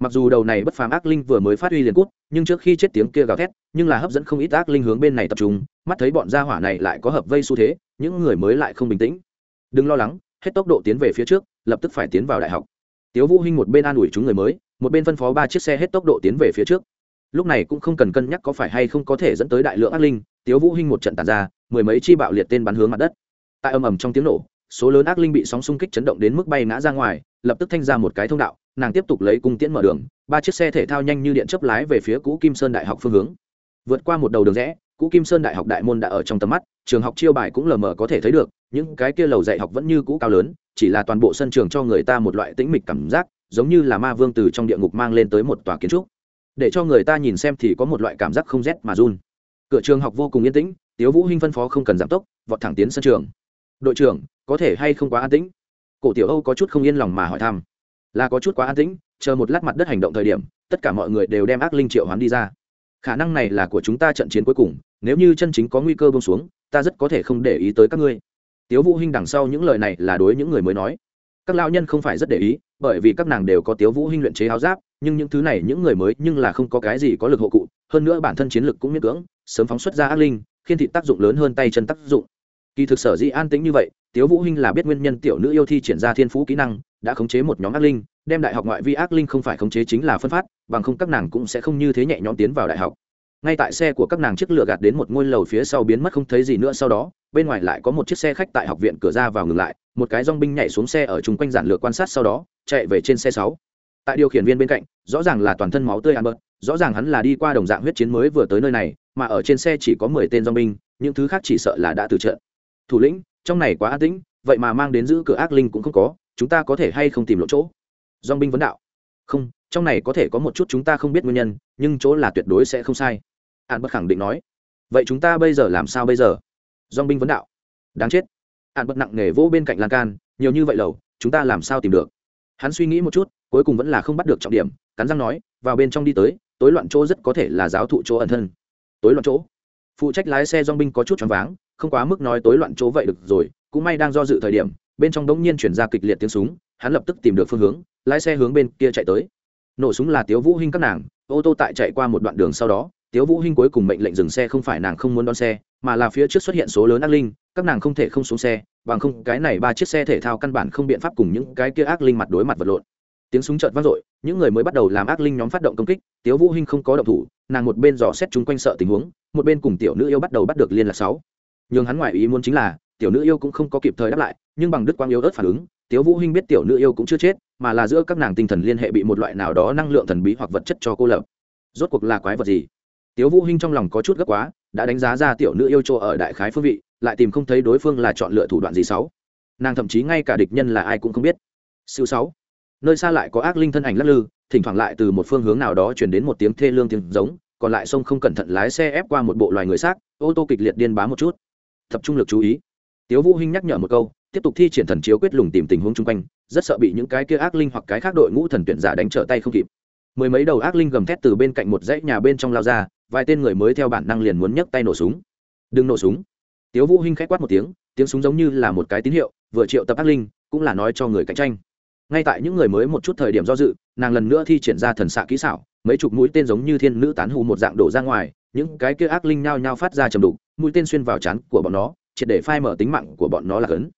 Mặc dù đầu này bất phàm ác linh vừa mới phát huy liền cút, nhưng trước khi chết tiếng kia gào thét, nhưng là hấp dẫn không ít ác linh hướng bên này tập trung, mắt thấy bọn gia hỏa này lại có hợp vây xu thế, những người mới lại không bình tĩnh. Đừng lo lắng, hết tốc độ tiến về phía trước, lập tức phải tiến vào đại học. Tiếu vũ hinh một bên an ủi chúng người mới một bên phân phó ba chiếc xe hết tốc độ tiến về phía trước. Lúc này cũng không cần cân nhắc có phải hay không có thể dẫn tới đại lượng ác linh, tiếu vũ hinh một trận tàn ra, mười mấy chi bạo liệt tên bắn hướng mặt đất. Tại ầm ầm trong tiếng nổ, số lớn ác linh bị sóng xung kích chấn động đến mức bay ngã ra ngoài, lập tức thanh ra một cái thông đạo, nàng tiếp tục lấy cung tiễn mở đường, ba chiếc xe thể thao nhanh như điện chớp lái về phía cũ kim sơn đại học phương hướng. Vượt qua một đầu đường rẽ, cũ kim sơn đại học đại môn đã ở trong tầm mắt, trường học chiêu bài cũng lờ mờ có thể thấy được, những cái kia lầu dạy học vẫn như cũ cao lớn, chỉ là toàn bộ sân trường cho người ta một loại tĩnh mịch cảm giác giống như là ma vương từ trong địa ngục mang lên tới một tòa kiến trúc. Để cho người ta nhìn xem thì có một loại cảm giác không rét mà run. Cửa trường học vô cùng yên tĩnh, tiếu vũ hinh phân phó không cần giảm tốc, vọt thẳng tiến sân trường. Đội trưởng, có thể hay không quá an tĩnh? Cổ tiểu âu có chút không yên lòng mà hỏi thăm. Là có chút quá an tĩnh, chờ một lát mặt đất hành động thời điểm, tất cả mọi người đều đem ác linh triệu hoán đi ra. Khả năng này là của chúng ta trận chiến cuối cùng, nếu như chân chính có nguy cơ bông xuống, ta rất có thể không để ý tới các ngươi. Tiếu vũ hinh đằng sau những lời này là đối những người mới nói các lao nhân không phải rất để ý, bởi vì các nàng đều có tiếu vũ hinh luyện chế áo giáp, nhưng những thứ này, những người mới nhưng là không có cái gì có lực hộ cụ, hơn nữa bản thân chiến lực cũng miễn cưỡng, sớm phóng xuất ra ác linh, khiên thị tác dụng lớn hơn tay chân tác dụng. Kỳ thực sở dĩ an tĩnh như vậy, tiếu vũ hinh là biết nguyên nhân tiểu nữ yêu thi triển ra thiên phú kỹ năng, đã khống chế một nhóm ác linh, đem đại học ngoại vi ác linh không phải khống chế chính là phân phát, bằng không các nàng cũng sẽ không như thế nhẹ nhõm tiến vào đại học ngay tại xe của các nàng chiếc lửa gạt đến một ngôi lầu phía sau biến mất không thấy gì nữa sau đó, bên ngoài lại có một chiếc xe khách tại học viện cửa ra vào ngừng lại, một cái dong binh nhảy xuống xe ở chung quanh giản lược quan sát sau đó, chạy về trên xe sáu. Tại điều khiển viên bên cạnh, rõ ràng là toàn thân máu tươi ăn bớt, rõ ràng hắn là đi qua đồng dạng huyết chiến mới vừa tới nơi này, mà ở trên xe chỉ có mười tên dong binh, những thứ khác chỉ sợ là đã từ trận. Thủ lĩnh, trong này quá an tĩnh, vậy mà mang đến giữ cửa ác linh cũng không có, chúng ta có thể hay không tìm lộ chỗ? Dong binh vấn đạo. Không, trong này có thể có một chút chúng ta không biết nguyên nhân, nhưng chỗ là tuyệt đối sẽ không sai an bất khẳng định nói, vậy chúng ta bây giờ làm sao bây giờ? Dong binh vấn đạo, đáng chết. An bất nặng nề vỗ bên cạnh lan can, nhiều như vậy lầu, chúng ta làm sao tìm được? Hắn suy nghĩ một chút, cuối cùng vẫn là không bắt được trọng điểm, cắn răng nói, vào bên trong đi tới, tối loạn chỗ rất có thể là giáo thụ chỗ ẩn thân. Tối loạn chỗ? Phụ trách lái xe dong binh có chút choáng váng, không quá mức nói tối loạn chỗ vậy được rồi, cũng may đang do dự thời điểm, bên trong đống nhiên chuyển ra kịch liệt tiếng súng, hắn lập tức tìm được phương hướng, lái xe hướng bên kia chạy tới. Nổ súng là tiếu vũ hinh các nàng, ô tô tại chạy qua một đoạn đường sau đó tiếu vũ hinh cuối cùng mệnh lệnh dừng xe không phải nàng không muốn đón xe, mà là phía trước xuất hiện số lớn ác linh, các nàng không thể không xuống xe, bằng không cái này ba chiếc xe thể thao căn bản không biện pháp cùng những cái kia ác linh mặt đối mặt vật lộn. Tiếng súng chợt vang dội, những người mới bắt đầu làm ác linh nhóm phát động công kích, tiếu vũ hinh không có động thủ, nàng một bên dò xét chúng quanh sợ tình huống, một bên cùng tiểu nữ yêu bắt đầu bắt được liên lạc sáu. Nhưng hắn ngoại ý muốn chính là, tiểu nữ yêu cũng không có kịp thời đáp lại, nhưng bằng đức quang yếu ớt phản ứng, tiếu vũ hinh biết tiểu nữ yêu cũng chưa chết, mà là giữa các nàng tinh thần liên hệ bị một loại nào đó năng lượng thần bí hoặc vật chất cho cô lập. Rốt cuộc là quái vật gì? Tiếu vũ hinh trong lòng có chút gấp quá, đã đánh giá ra tiểu nữ yêu chỗ ở đại khái phương vị, lại tìm không thấy đối phương là chọn lựa thủ đoạn gì sáu. Nàng thậm chí ngay cả địch nhân là ai cũng không biết. Siêu sáu. Nơi xa lại có ác linh thân ảnh lắc lư, thỉnh thoảng lại từ một phương hướng nào đó truyền đến một tiếng thê lương tiếng giống, còn lại sông không cẩn thận lái xe ép qua một bộ loài người xác, ô tô kịch liệt điên bá một chút. Tập trung lực chú ý. Tiếu vũ hinh nhắc nhở một câu, tiếp tục thi triển thần chiếu quyết lùng tìm tình huống chung quanh, rất sợ bị những cái kia ác linh hoặc cái khác đội ngũ thần tuyển giả đánh trở tay không kịp. Mười mấy đầu ác linh gầm thét từ bên cạnh một dãy nhà bên trong lao ra vài tên người mới theo bản năng liền muốn nhấc tay nổ súng. Đừng nổ súng. Tiếu vũ hinh khẽ quát một tiếng tiếng súng giống như là một cái tín hiệu, vừa triệu tập ác linh, cũng là nói cho người cạnh tranh. Ngay tại những người mới một chút thời điểm do dự, nàng lần nữa thi triển ra thần xạ kỹ xảo, mấy chục mũi tên giống như thiên nữ tán hù một dạng đổ ra ngoài, những cái kia ác linh nhao nhao phát ra trầm đục, mũi tên xuyên vào chán của bọn nó, triệt để phai mở tính mạng của bọn nó là cấn.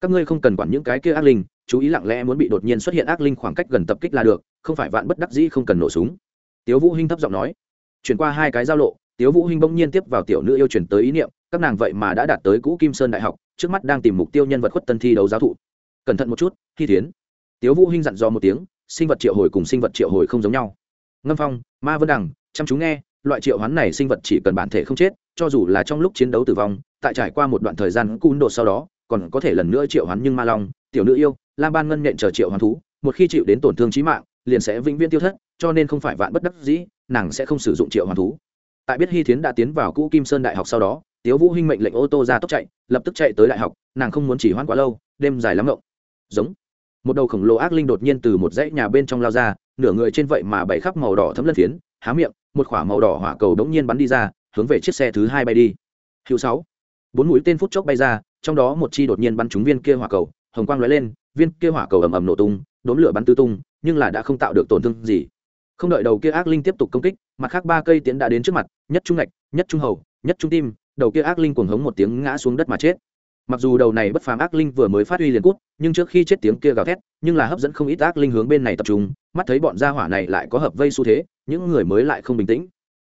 Các ngươi không cần quản những cái kia ác linh, chú ý lặng lẽ muốn bị đột nhiên xuất hiện ác linh khoảng cách gần tập kích là được, không phải vạn bất đắc dĩ không cần nổ súng. Tiếu vũ hinh thấp giọng nói chuyển qua hai cái giao lộ, tiếu vũ hinh bỗng nhiên tiếp vào tiểu nữ yêu chuyển tới ý niệm, các nàng vậy mà đã đạt tới cũ kim sơn đại học, trước mắt đang tìm mục tiêu nhân vật khuất tân thi đấu giáo thụ. Cẩn thận một chút, thi tiến tiếu vũ hinh dặn dò một tiếng, sinh vật triệu hồi cùng sinh vật triệu hồi không giống nhau. Ngâm phong, ma vân đằng, chăm chú nghe, loại triệu hoán này sinh vật chỉ cần bản thể không chết, cho dù là trong lúc chiến đấu tử vong, tại trải qua một đoạn thời gian cún độ sau đó, còn có thể lần nữa triệu hoán nhưng ma long, tiểu nữ yêu lam ban ngân nhện chờ triệu hoán thú, một khi chịu đến tổn thương chí mạng, liền sẽ vĩnh viễn tiêu thất cho nên không phải vạn bất đắc dĩ, nàng sẽ không sử dụng triệu hoàn thú. Tại biết hy thiến đã tiến vào cũ kim sơn đại học sau đó, tiếu vũ hinh mệnh lệnh ô tô ra tốc chạy, lập tức chạy tới đại học, nàng không muốn chỉ hoãn quá lâu, đêm dài lắm ngộng. Giống. Một đầu khổng lồ ác linh đột nhiên từ một dãy nhà bên trong lao ra, nửa người trên vậy mà bảy khắp màu đỏ thấm lân phiến, há miệng, một khỏa màu đỏ hỏa cầu đống nhiên bắn đi ra, hướng về chiếc xe thứ hai bay đi. Hữu sáu. Bốn mũi tên phút chốc bay ra, trong đó một chi đột nhiên bắn trúng viên kia hỏa cầu, hồng quang lóe lên, viên kia hỏa cầu ầm ầm nổ tung đốn lửa bắn tứ tung, nhưng là đã không tạo được tổn thương gì không đợi đầu kia ác linh tiếp tục công kích, mặt khác ba cây tiến đã đến trước mặt, nhất trung ngạch, nhất trung hầu, nhất trung tim, đầu kia ác linh cuồng hống một tiếng ngã xuống đất mà chết. Mặc dù đầu này bất phàm ác linh vừa mới phát huy liền cút, nhưng trước khi chết tiếng kia gào thét, nhưng là hấp dẫn không ít ác linh hướng bên này tập trung, mắt thấy bọn gia hỏa này lại có hợp vây xu thế, những người mới lại không bình tĩnh.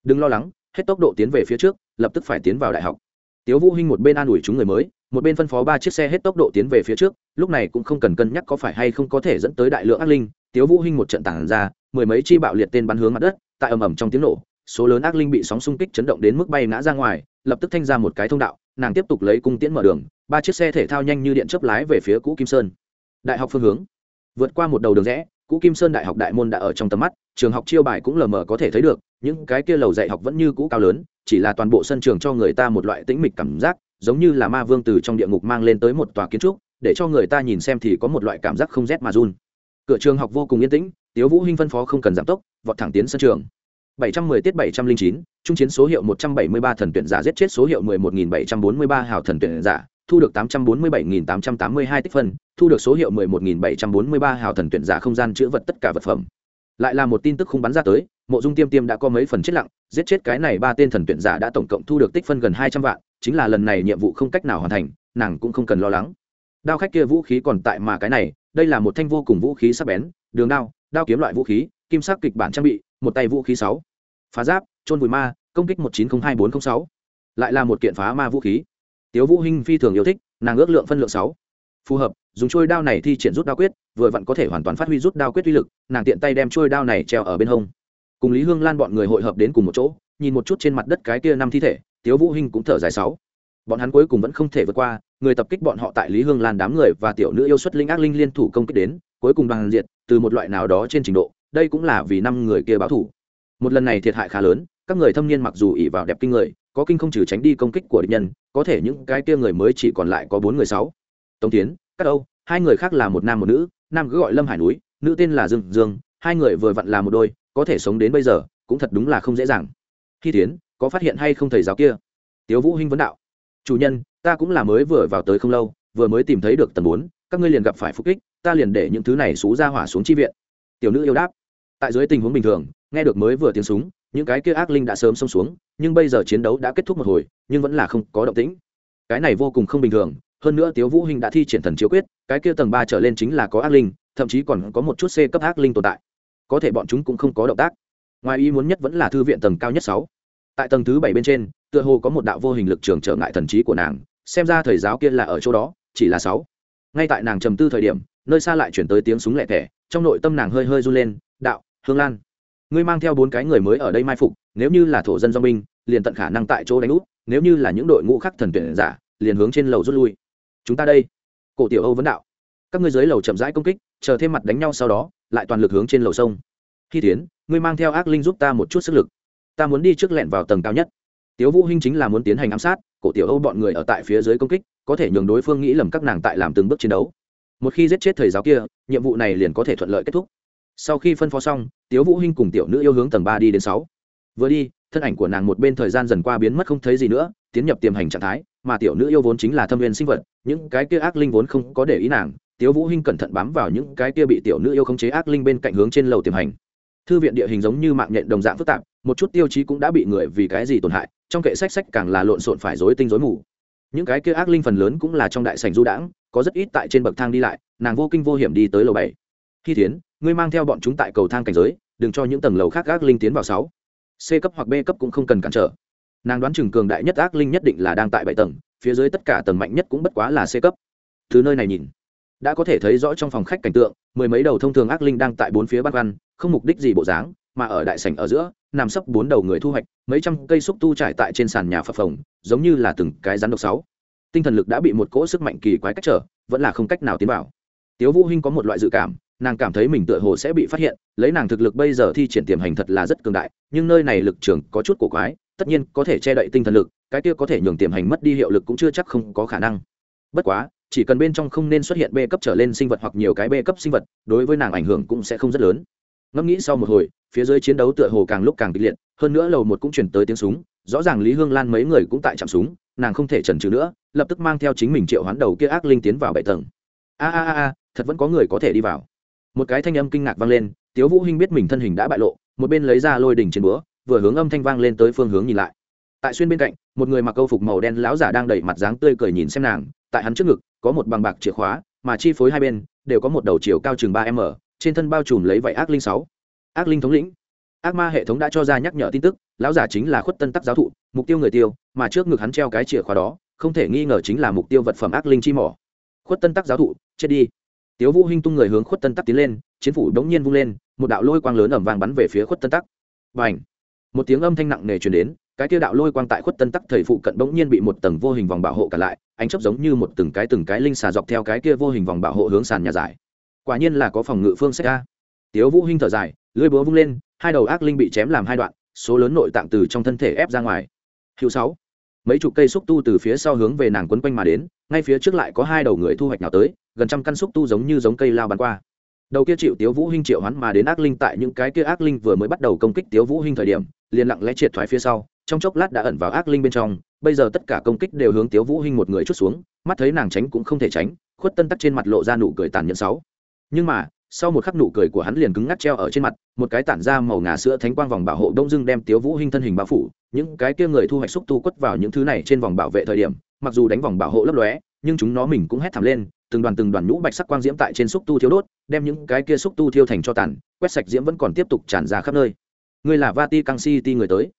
Đừng lo lắng, hết tốc độ tiến về phía trước, lập tức phải tiến vào đại học. Tiếu vũ hinh một bên an ủi chúng người mới một bên phân phó ba chiếc xe hết tốc độ tiến về phía trước, lúc này cũng không cần cân nhắc có phải hay không có thể dẫn tới đại lượng ác linh. Tiếu vũ hinh một trận tàng ra, mười mấy chi bạo liệt tên bắn hướng mặt đất, tại ầm ầm trong tiếng nổ, số lớn ác linh bị sóng xung kích chấn động đến mức bay ngã ra ngoài, lập tức thanh ra một cái thông đạo, nàng tiếp tục lấy cung tiễn mở đường, ba chiếc xe thể thao nhanh như điện chớp lái về phía cũ kim sơn. Đại học phương hướng, vượt qua một đầu đường rẽ, cũ kim sơn đại học đại môn đã ở trong tầm mắt, trường học chiêu bài cũng lờ mờ có thể thấy được, những cái kia lầu dạy học vẫn như cũ cao lớn, chỉ là toàn bộ sân trường cho người ta một loại tĩnh mịch cảm giác giống như là ma vương từ trong địa ngục mang lên tới một tòa kiến trúc để cho người ta nhìn xem thì có một loại cảm giác không rét mà run cửa trường học vô cùng yên tĩnh tiếu vũ hinh phân phó không cần giảm tốc vọt thẳng tiến sân trường 710 tiết 709, trung chiến số hiệu 173 thần tuyển giả giết chết số hiệu 11743 hào thần tuyển giả, thu được 847882 tích phân, thu được số hiệu 11743 hào thần tuyển giả không gian chữa vật tất cả vật phẩm. Lại là một tin tức không bắn ra tới, Mộ Dung Tiêm Tiêm đã có mấy phần chết lặng, giết chết cái này ba tên thần tuyển giả đã tổng cộng thu được tích phân gần 200 vạn, chính là lần này nhiệm vụ không cách nào hoàn thành, nàng cũng không cần lo lắng. Đao khách kia vũ khí còn tại mà cái này, đây là một thanh vô cùng vũ khí sắc bén, đường đao, đao kiếm loại vũ khí, kim sắc kịch bản trang bị, một tay vũ khí sáu. Phá giáp trôn vùi ma công kích một chín không hai bốn không sáu. Lại là một kiện phá ma vũ khí. Tiếu vũ hinh phi thường yêu thích nàng ước lượng phân lượng sáu. Phù hợp dùng trôi đao này thi triển rút đao quyết vừa vặn có thể hoàn toàn phát huy rút đao quyết uy lực nàng tiện tay đem trôi đao này treo ở bên hông. Cùng lý hương lan bọn người hội hợp đến cùng một chỗ nhìn một chút trên mặt đất cái kia năm thi thể tiếu vũ hinh cũng thở dài sáu. Bọn hắn cuối cùng vẫn không thể vượt qua, người tập kích bọn họ tại lý hương lan đám người và tiểu nữ yêu xuất linh ác linh liên thủ công kích đến, cuối cùng bằng diệt, từ một loại nào đó trên trình độ, đây cũng là vì năm người kia báo thủ. Một lần này thiệt hại khá lớn, các người thâm niên mặc dù ỉ vào đẹp kinh người, có kinh không trừ tránh đi công kích của địch nhân, có thể những cái kia người mới chỉ còn lại có bốn người sáu. Tống tiến các âu, hai người khác là một nam một nữ, nam cứ gọi lâm hải núi, nữ tên là dương dương, hai người vừa vặn là một đôi, có thể sống đến bây giờ, cũng thật đúng là không dễ dàng. Khi tiến có phát hiện hay không thầy giáo kia? Tiếu vũ hinh vấn đạo. Chủ nhân, ta cũng là mới vừa vào tới không lâu, vừa mới tìm thấy được tầng bốn, các ngươi liền gặp phải phục kích, ta liền để những thứ này xú ra hỏa xuống chi viện. Tiểu nữ yêu đáp. Tại dưới tình huống bình thường, nghe được mới vừa tiếng súng, những cái kia ác linh đã sớm xông xuống, nhưng bây giờ chiến đấu đã kết thúc một hồi, nhưng vẫn là không có động tĩnh. Cái này vô cùng không bình thường, hơn nữa tiếu vũ hình đã thi triển thần chiếu quyết, cái kia tầng ba trở lên chính là có ác linh, thậm chí còn có một chút c cấp ác linh tồn tại. Có thể bọn chúng cũng không có động tác. Ngoài ý muốn nhất vẫn là thư viện tầng cao nhất sáu tại tầng thứ bảy bên trên, tựa hồ có một đạo vô hình lực trường trở ngại thần trí của nàng, xem ra thầy giáo kia là ở chỗ đó, chỉ là sáu. Ngay tại nàng trầm tư thời điểm, nơi xa lại chuyển tới tiếng súng lẹ thẻ. trong nội tâm nàng hơi hơi run lên, đạo, hương lan, ngươi mang theo bốn cái người mới ở đây mai phục, nếu như là thổ dân do binh, liền tận khả năng tại chỗ đánh úp, nếu như là những đội ngũ khác thần tuyển giả, liền hướng trên lầu rút lui. Chúng ta đây. Cổ tiểu âu vấn đạo. Các ngươi dưới lầu chậm rãi công kích, chờ thêm mặt đánh nhau sau đó, lại toàn lực hướng trên lầu sông. Khi tiến, ngươi mang theo ác linh giúp ta một chút sức lực ta muốn đi trước lẹn vào tầng cao nhất. Tiếu vũ hinh chính là muốn tiến hành ám sát, cổ tiểu âu bọn người ở tại phía dưới công kích, có thể nhường đối phương nghĩ lầm các nàng tại làm từng bước chiến đấu. Một khi giết chết thầy giáo kia, nhiệm vụ này liền có thể thuận lợi kết thúc. Sau khi phân phó xong, tiếu vũ hinh cùng tiểu nữ yêu hướng tầng ba đi đến sáu. Vừa đi, thân ảnh của nàng một bên thời gian dần qua biến mất không thấy gì nữa, tiến nhập tiềm hành trạng thái, mà tiểu nữ yêu vốn chính là thâm viên sinh vật, những cái kia ác linh vốn không có để ý nàng. Tiếu vũ hinh cẩn thận bám vào những cái kia bị tiểu nữ yêu khống chế ác linh bên cạnh hướng trên lầu tiềm hành. Thư viện địa hình giống như mạng nhện đồng dạng phức tạp một chút tiêu chí cũng đã bị người vì cái gì tổn hại, trong kệ sách sách càng là lộn xộn phải rối tinh rối mù. Những cái kia ác linh phần lớn cũng là trong đại sảnh du đãng, có rất ít tại trên bậc thang đi lại, nàng vô kinh vô hiểm đi tới lầu bảy. Khi tiến ngươi mang theo bọn chúng tại cầu thang cảnh giới, đừng cho những tầng lầu khác ác linh tiến vào sáu. C cấp hoặc b cấp cũng không cần cản trở. Nàng đoán chừng cường đại nhất ác linh nhất định là đang tại bảy tầng, phía dưới tất cả tầng mạnh nhất cũng bất quá là c cấp. Từ nơi này nhìn, đã có thể thấy rõ trong phòng khách cảnh tượng, mười mấy đầu thông thường ác linh đang tại bốn phía bát văn không mục đích gì bộ dáng mà ở đại sảnh ở giữa, nằm sấp bốn đầu người thu hoạch, mấy trăm cây xúc tu trải tại trên sàn nhà phập phồng, giống như là từng cái rắn độc sáu. Tinh thần lực đã bị một cỗ sức mạnh kỳ quái cách trở, vẫn là không cách nào tiến vào. Tiếu vũ hinh có một loại dự cảm, nàng cảm thấy mình tựa hồ sẽ bị phát hiện, lấy nàng thực lực bây giờ thi triển tiềm hành thật là rất cường đại, nhưng nơi này lực trường có chút cổ quái, tất nhiên có thể che đậy tinh thần lực, cái kia có thể nhường tiềm hành mất đi hiệu lực cũng chưa chắc không có khả năng. Bất quá, chỉ cần bên trong không nên xuất hiện b cấp trở lên sinh vật hoặc nhiều cái b cấp sinh vật, đối với nàng ảnh hưởng cũng sẽ không rất lớn ngẫm nghĩ sau một hồi, phía dưới chiến đấu tựa hồ càng lúc càng kịch liệt, hơn nữa lầu một cũng chuyển tới tiếng súng, rõ ràng lý hương lan mấy người cũng tại chạm súng, nàng không thể chần chừ nữa, lập tức mang theo chính mình triệu hoán đầu kia ác linh tiến vào bảy tầng. A a a thật vẫn có người có thể đi vào. Một cái thanh âm kinh ngạc vang lên, tiếu vũ hinh biết mình thân hình đã bại lộ, một bên lấy ra lôi đỉnh trên búa, vừa hướng âm thanh vang lên tới phương hướng nhìn lại. Tại xuyên bên cạnh, một người mặc câu phục màu đen lão giả đang đẩy mặt dáng tươi cười nhìn xem nàng, tại hắn trước ngực, có một bằng bạc chìa khóa, mà chi phối hai bên, đều có một đầu chiều cao chừng ba m trên thân bao trùm lấy vảy ác linh sáu, ác linh thống lĩnh. Ác ma hệ thống đã cho ra nhắc nhở tin tức, lão giả chính là khuất tân tắc giáo thụ, mục tiêu người tiêu, mà trước ngực hắn treo cái chìa khóa đó, không thể nghi ngờ chính là mục tiêu vật phẩm ác linh chi mỏ. Khuất tân tắc giáo thụ, chết đi. Tiếu vũ hinh tung người hướng khuất tân tắc tiến lên, chiến phủ đống nhiên vung lên, một đạo lôi quang lớn ầm vàng bắn về phía khuất tân tắc. Bành! Một tiếng âm thanh nặng nề truyền đến, cái kia đạo lôi quang tại khuất tân tắc thầy phụ cận bỗng nhiên bị một tầng vô hình vòng bảo hộ cả lại, ánh chớp giống như một từng cái từng cái linh xà dọc theo cái kia vô hình vòng bảo hộ hướng sàn nhà giải quả nhiên là có phòng ngự phương sách a. Tiếu vũ hinh thở dài, lưỡi búa vung lên, hai đầu ác linh bị chém làm hai đoạn, số lớn nội tạng từ trong thân thể ép ra ngoài. Hữu sáu. Mấy chục cây xúc tu từ phía sau hướng về nàng quấn quanh mà đến, ngay phía trước lại có hai đầu người thu hoạch nào tới, gần trăm căn xúc tu giống như giống cây lao bắn qua. Đầu kia chịu tiếu vũ hinh triệu hoán mà đến ác linh tại những cái kia ác linh vừa mới bắt đầu công kích tiếu vũ hinh thời điểm, liền lặng lẽ triệt thoái phía sau, trong chốc lát đã ẩn vào ác linh bên trong, bây giờ tất cả công kích đều hướng tiếu vũ hinh một người chút xuống, mắt thấy nàng tránh cũng không thể tránh, khuất tân tắc trên mặt lộ ra nụ cười tàn nhẫn sáu nhưng mà, sau một khắc nụ cười của hắn liền cứng ngắc treo ở trên mặt, một cái tản ra màu ngà sữa thánh quang vòng bảo hộ đông dưng đem tiếu vũ hinh thân hình bao phủ, những cái kia người thu hoạch xúc tu quất vào những thứ này trên vòng bảo vệ thời điểm, mặc dù đánh vòng bảo hộ lấp lóe, nhưng chúng nó mình cũng hét thảm lên, từng đoàn từng đoàn nhũ bạch sắc quang diễm tại trên xúc tu thiếu đốt, đem những cái kia xúc tu thiêu thành cho tàn, quét sạch diễm vẫn còn tiếp tục tràn ra khắp nơi. Người là vati căng city người tới.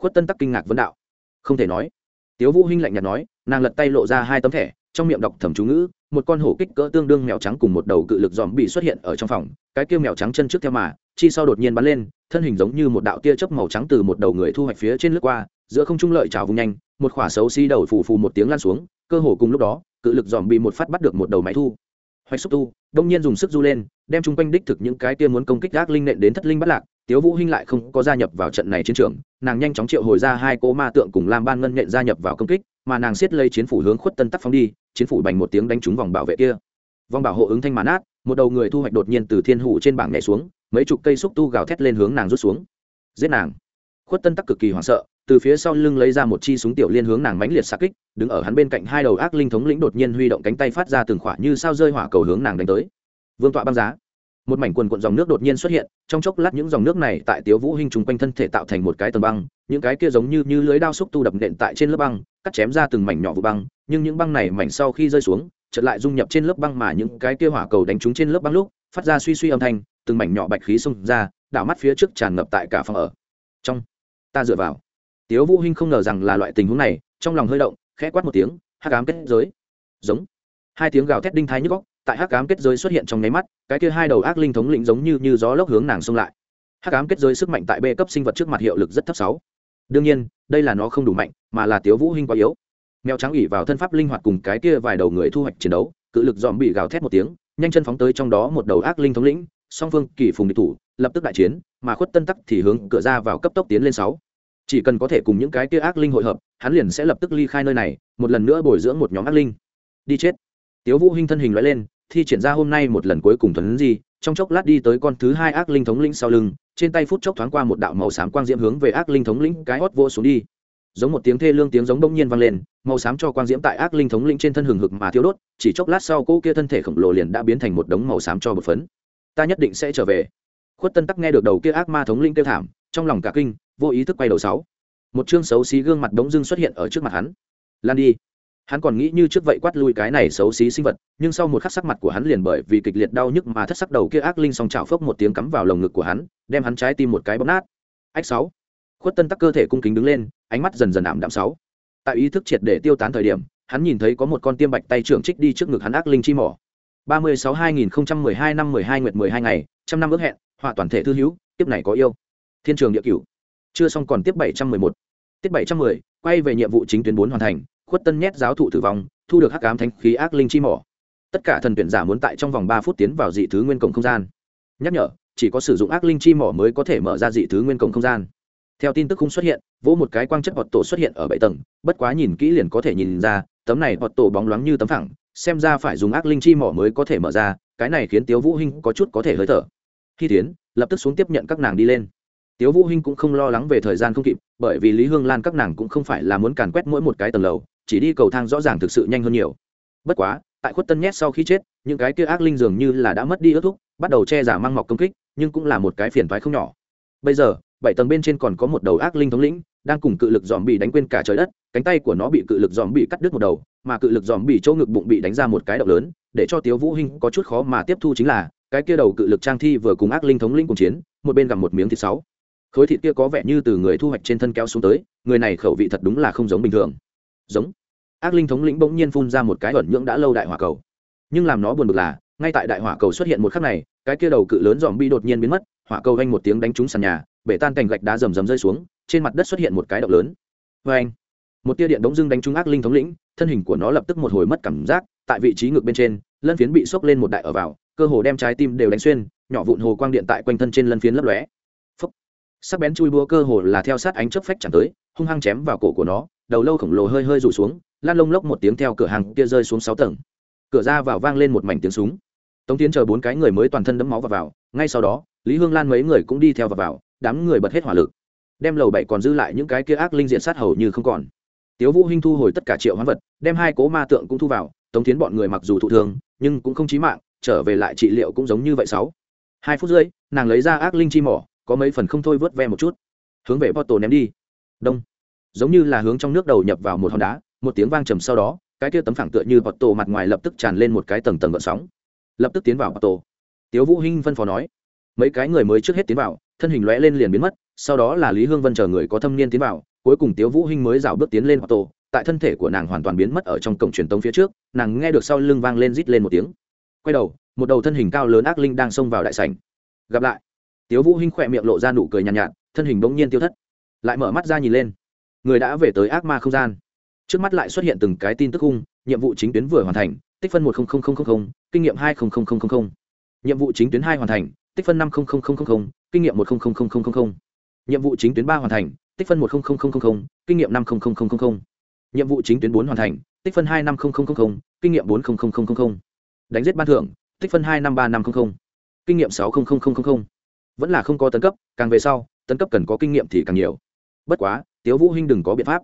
Khuất tân tắc kinh ngạc vấn đạo. Không thể nói. Tiếu vũ hinh lạnh nhạt nói, nàng lật tay lộ ra hai tấm thẻ, trong miệng đọc thầm chú ngữ một con hổ kích cỡ tương đương mèo trắng cùng một đầu cự lực dòm bị xuất hiện ở trong phòng. Cái kia mèo trắng chân trước theo mà, chi sau đột nhiên bắn lên, thân hình giống như một đạo tia chớp màu trắng từ một đầu người thu hoạch phía trên lướt qua, giữa không trung lợi trào vùng nhanh, một khỏa xấu xi đầu phù phù một tiếng lan xuống, cơ hồ cùng lúc đó, cự lực dòm bị một phát bắt được một đầu máy thu. Hoạch xúc tu, đông nhiên dùng sức du lên, đem chung quanh đích thực những cái kia muốn công kích gác linh nện đến thất linh bắt lạc, tiếu vũ hinh lại không có gia nhập vào trận này chiến trường, nàng nhanh chóng triệu hồi ra hai cô ma tượng cùng lam ban ngân nện gia nhập vào công kích, mà nàng siết lấy chiến phủ hướng khuất tân tắc phóng đi chiến phủ bành một tiếng đánh trúng vòng bảo vệ kia. Vòng bảo hộ ứng thanh màn át một đầu người thu hoạch đột nhiên từ thiên hủ trên bảng nhảy xuống, mấy chục cây xúc tu gào thét lên hướng nàng rút xuống. Giết nàng. Khuất tân tắc cực kỳ hoảng sợ, từ phía sau lưng lấy ra một chi súng tiểu liên hướng nàng mãnh liệt xa kích, đứng ở hắn bên cạnh hai đầu ác linh thống lĩnh đột nhiên huy động cánh tay phát ra từng khỏa như sao rơi hỏa cầu hướng nàng đánh tới. Vương tọa băng giá. Một mảnh quần cuộn dòng nước đột nhiên xuất hiện, trong chốc lát những dòng nước này tại tiếu vũ hinh trùng quanh thân thể tạo thành một cái tầng băng, những cái kia giống như như lưới đao xúc tu đập nện tại trên lớp băng, cắt chém ra từng mảnh nhỏ vụ băng nhưng những băng này mảnh sau khi rơi xuống, chợt lại dung nhập trên lớp băng mà những cái kia hỏa cầu đánh trúng trên lớp băng lúc, phát ra suy suy âm thanh, từng mảnh nhỏ bạch khí xông ra, đảo mắt phía trước tràn ngập tại cả phòng ở. Trong, ta dựa vào. Tiếu vũ hinh không ngờ rằng là loại tình huống này, trong lòng hơi động, khẽ quát một tiếng, hắc ám kết giới. Giống. Hai tiếng gào thét đinh thái nhức óc, tại hắc ám kết giới xuất hiện trong nháy mắt, cái kia hai đầu ác linh thống lĩnh giống như như gió lốc hướng nàng xông lại. Hắc ám kết giới sức mạnh tại b cấp sinh vật trước mặt hiệu lực rất thấp sáu. Đương nhiên, đây là nó không đủ mạnh, mà là tiếu vũ hinh quá yếu mèo trắng ủy vào thân pháp linh hoạt cùng cái kia vài đầu người thu hoạch chiến đấu, cự lực dòm bị gào thét một tiếng, nhanh chân phóng tới trong đó một đầu ác linh thống lĩnh, song phương kỳ phùng địch thủ, lập tức đại chiến, mà khuất tân tắc thì hướng cửa ra vào cấp tốc tiến lên sáu. Chỉ cần có thể cùng những cái kia ác linh hội hợp, hắn liền sẽ lập tức ly khai nơi này, một lần nữa bồi dưỡng một nhóm ác linh. Đi chết. Tiếu vũ hinh thân hình loại lên, thi triển ra hôm nay một lần cuối cùng thuấn gì trong chốc lát đi tới con thứ hai ác linh thống lĩnh sau lưng, trên tay phút chốc thoáng qua một đạo màu xám quang diễm hướng về ác linh thống lĩnh cái hót vô xuống đi giống một tiếng thê lương tiếng giống đông nhiên vang lên, màu xám cho quang diễm tại ác linh thống linh trên thân hừng hực mà thiêu đốt, chỉ chốc lát sau cỗ kia thân thể khổng lồ liền đã biến thành một đống màu xám cho bột phấn. Ta nhất định sẽ trở về. Khuất tân tắc nghe được đầu kia ác ma thống linh kêu thảm, trong lòng cả kinh, vô ý thức quay đầu sáu. Một chương xấu xí gương mặt đống dưng xuất hiện ở trước mặt hắn. Lan đi. Hắn còn nghĩ như trước vậy quát lui cái này xấu xí sinh vật, nhưng sau một khắc sắc mặt của hắn liền bởi vì kịch liệt đau nhức mà thất sắc đầu kia ác linh song trào phốc một tiếng cắm vào lồng ngực của hắn, đem hắn trái tim một cái bóp nát. Ách sáu. Khuất tân tắc cơ thể cung kính đứng lên ánh mắt dần dần ảm đạm sáu. Tại ý thức triệt để tiêu tán thời điểm, hắn nhìn thấy có một con tiêm bạch tay trưởng trích đi trước ngực hắn ác linh chi mỏ. ba mươi sáu hai nghìn mười hai năm mười hai nguyệt mười hai ngày, trăm năm ước hẹn, họa toàn thể thư hữu tiếp này có yêu. Thiên trường địa cửu. Chưa xong còn tiếp bảy trăm mười một. Tiết bảy trăm mười, quay về nhiệm vụ chính tuyến bốn hoàn thành, khuất tân nhét giáo thụ tử vong, thu được hắc ám thanh khí ác linh chi mỏ. Tất cả thần tuyển giả muốn tại trong vòng ba phút tiến vào dị thứ nguyên cổng không gian. Nhắc nhở, chỉ có sử dụng ác linh chi mỏ mới có thể mở ra dị thứ nguyên cổng không gian theo tin tức không xuất hiện, vỗ một cái quang chất hoạt tổ xuất hiện ở bảy tầng, bất quá nhìn kỹ liền có thể nhìn ra, tấm này hoạt tổ bóng loáng như tấm phẳng, xem ra phải dùng ác linh chi mỏ mới có thể mở ra, cái này khiến tiếu vũ hinh có chút có thể hơi thở. Khi tiến, lập tức xuống tiếp nhận các nàng đi lên. Tiếu vũ hinh cũng không lo lắng về thời gian không kịp, bởi vì lý hương lan các nàng cũng không phải là muốn càn quét mỗi một cái tầng lầu, chỉ đi cầu thang rõ ràng thực sự nhanh hơn nhiều. Bất quá, tại khuất tân nhét sau khi chết, những cái kia ác linh dường như là đã mất đi ước thúc, bắt đầu che giả mang mọc công kích, nhưng cũng là một cái phiền toái không nhỏ. Bây giờ bảy tầng bên trên còn có một đầu ác linh thống lĩnh, đang cùng cự lực dòm bị đánh quên cả trời đất, cánh tay của nó bị cự lực dòm bị cắt đứt một đầu, mà cự lực dòm bị chỗ ngực bụng bị đánh ra một cái động lớn, để cho tiếu vũ hinh có chút khó mà tiếp thu chính là, cái kia đầu cự lực trang thi vừa cùng ác linh thống lĩnh cùng chiến, một bên gặp một miếng thịt sáu. Khối thịt kia có vẻ như từ người thu hoạch trên thân kéo xuống tới, người này khẩu vị thật đúng là không giống bình thường. Giống. Ác linh thống lĩnh bỗng nhiên phun ra một cái ẩn nhưỡng đã lâu đại hỏa cầu. Nhưng làm nó buồn bực là, ngay tại đại hỏa cầu xuất hiện một khắc này, cái kia đầu cự lớn dòm bi đột nhiên biến mất, hỏa cầu vang một tiếng đánh trúng sàn nhà bể tan cành gạch đá rầm rầm rơi xuống trên mặt đất xuất hiện một cái động lớn. Vê anh một tia điện đống dưng đánh trúng ác linh thống lĩnh thân hình của nó lập tức một hồi mất cảm giác tại vị trí ngực bên trên lân phiến bị sốc lên một đại ở vào cơ hồ đem trái tim đều đánh xuyên nhỏ vụn hồ quang điện tại quanh thân trên lân phiến lấp lóe. Sắc bén chui búa cơ hồ là theo sát ánh chớp phách chẳng tới hung hăng chém vào cổ của nó đầu lâu khổng lồ hơi hơi rủ xuống lan lông lốc một tiếng theo cửa hàng kia rơi xuống sáu tầng. Cửa ra vào vang lên một mảnh tiếng súng. Tống tiến chờ bốn cái người mới toàn thân đấm máu vào, vào ngay sau đó lý hương lan mấy người cũng đi theo vào, vào đám người bật hết hỏa lực. Đem lầu bảy còn dư lại những cái kia ác linh diện sát hầu như không còn. Tiếu vũ hinh thu hồi tất cả triệu hoán vật, đem hai cố ma tượng cũng thu vào, tống tiến bọn người mặc dù thụ thương, nhưng cũng không chí mạng, trở về lại trị liệu cũng giống như vậy sáu. Hai phút rưỡi, nàng lấy ra ác linh chi mỏ, có mấy phần không thôi vớt ve một chút. Hướng về porto ném đi. Đông. Giống như là hướng trong nước đầu nhập vào một hòn đá, một tiếng vang trầm sau đó, cái kia tấm phẳng tựa như porto mặt ngoài lập tức tràn lên một cái tầng tầng gợn sóng. Lập tức tiến vào porto. Tiếu vũ hinh phân phó nói, mấy cái người mới trước hết tiến vào thân hình lóe lên liền biến mất sau đó là lý hương vân chờ người có thâm niên tiến vào cuối cùng tiếu vũ hinh mới rảo bước tiến lên porto tại thân thể của nàng hoàn toàn biến mất ở trong cổng truyền tống phía trước nàng nghe được sau lưng vang lên rít lên một tiếng. Quay đầu một đầu thân hình cao lớn ác linh đang xông vào đại sảnh. Gặp lại. Tiếu vũ hinh khoẹt miệng lộ ra nụ cười nhàn nhạt, nhạt thân hình đống nhiên tiêu thất. Lại mở mắt ra nhìn lên. Người đã về tới ác ma không gian. Trước mắt lại xuất hiện từng cái tin tức hung nhiệm vụ chính tuyến vừa hoàn thành tích phân một kinh nghiệm hai nhiệm vụ chính tuyến hai hoàn thành tích phân năm kinh nghiệm một nhiệm vụ chính tuyến ba hoàn thành tích phân một kinh nghiệm năm nhiệm vụ chính tuyến bốn hoàn thành tích phân hai năm kinh nghiệm bốn đánh giết ban thưởng tích phân hai năm ba năm kinh nghiệm sáu vẫn là không có tấn cấp càng về sau tấn cấp cần có kinh nghiệm thì càng nhiều bất quá tiếu vũ hinh đừng có biện pháp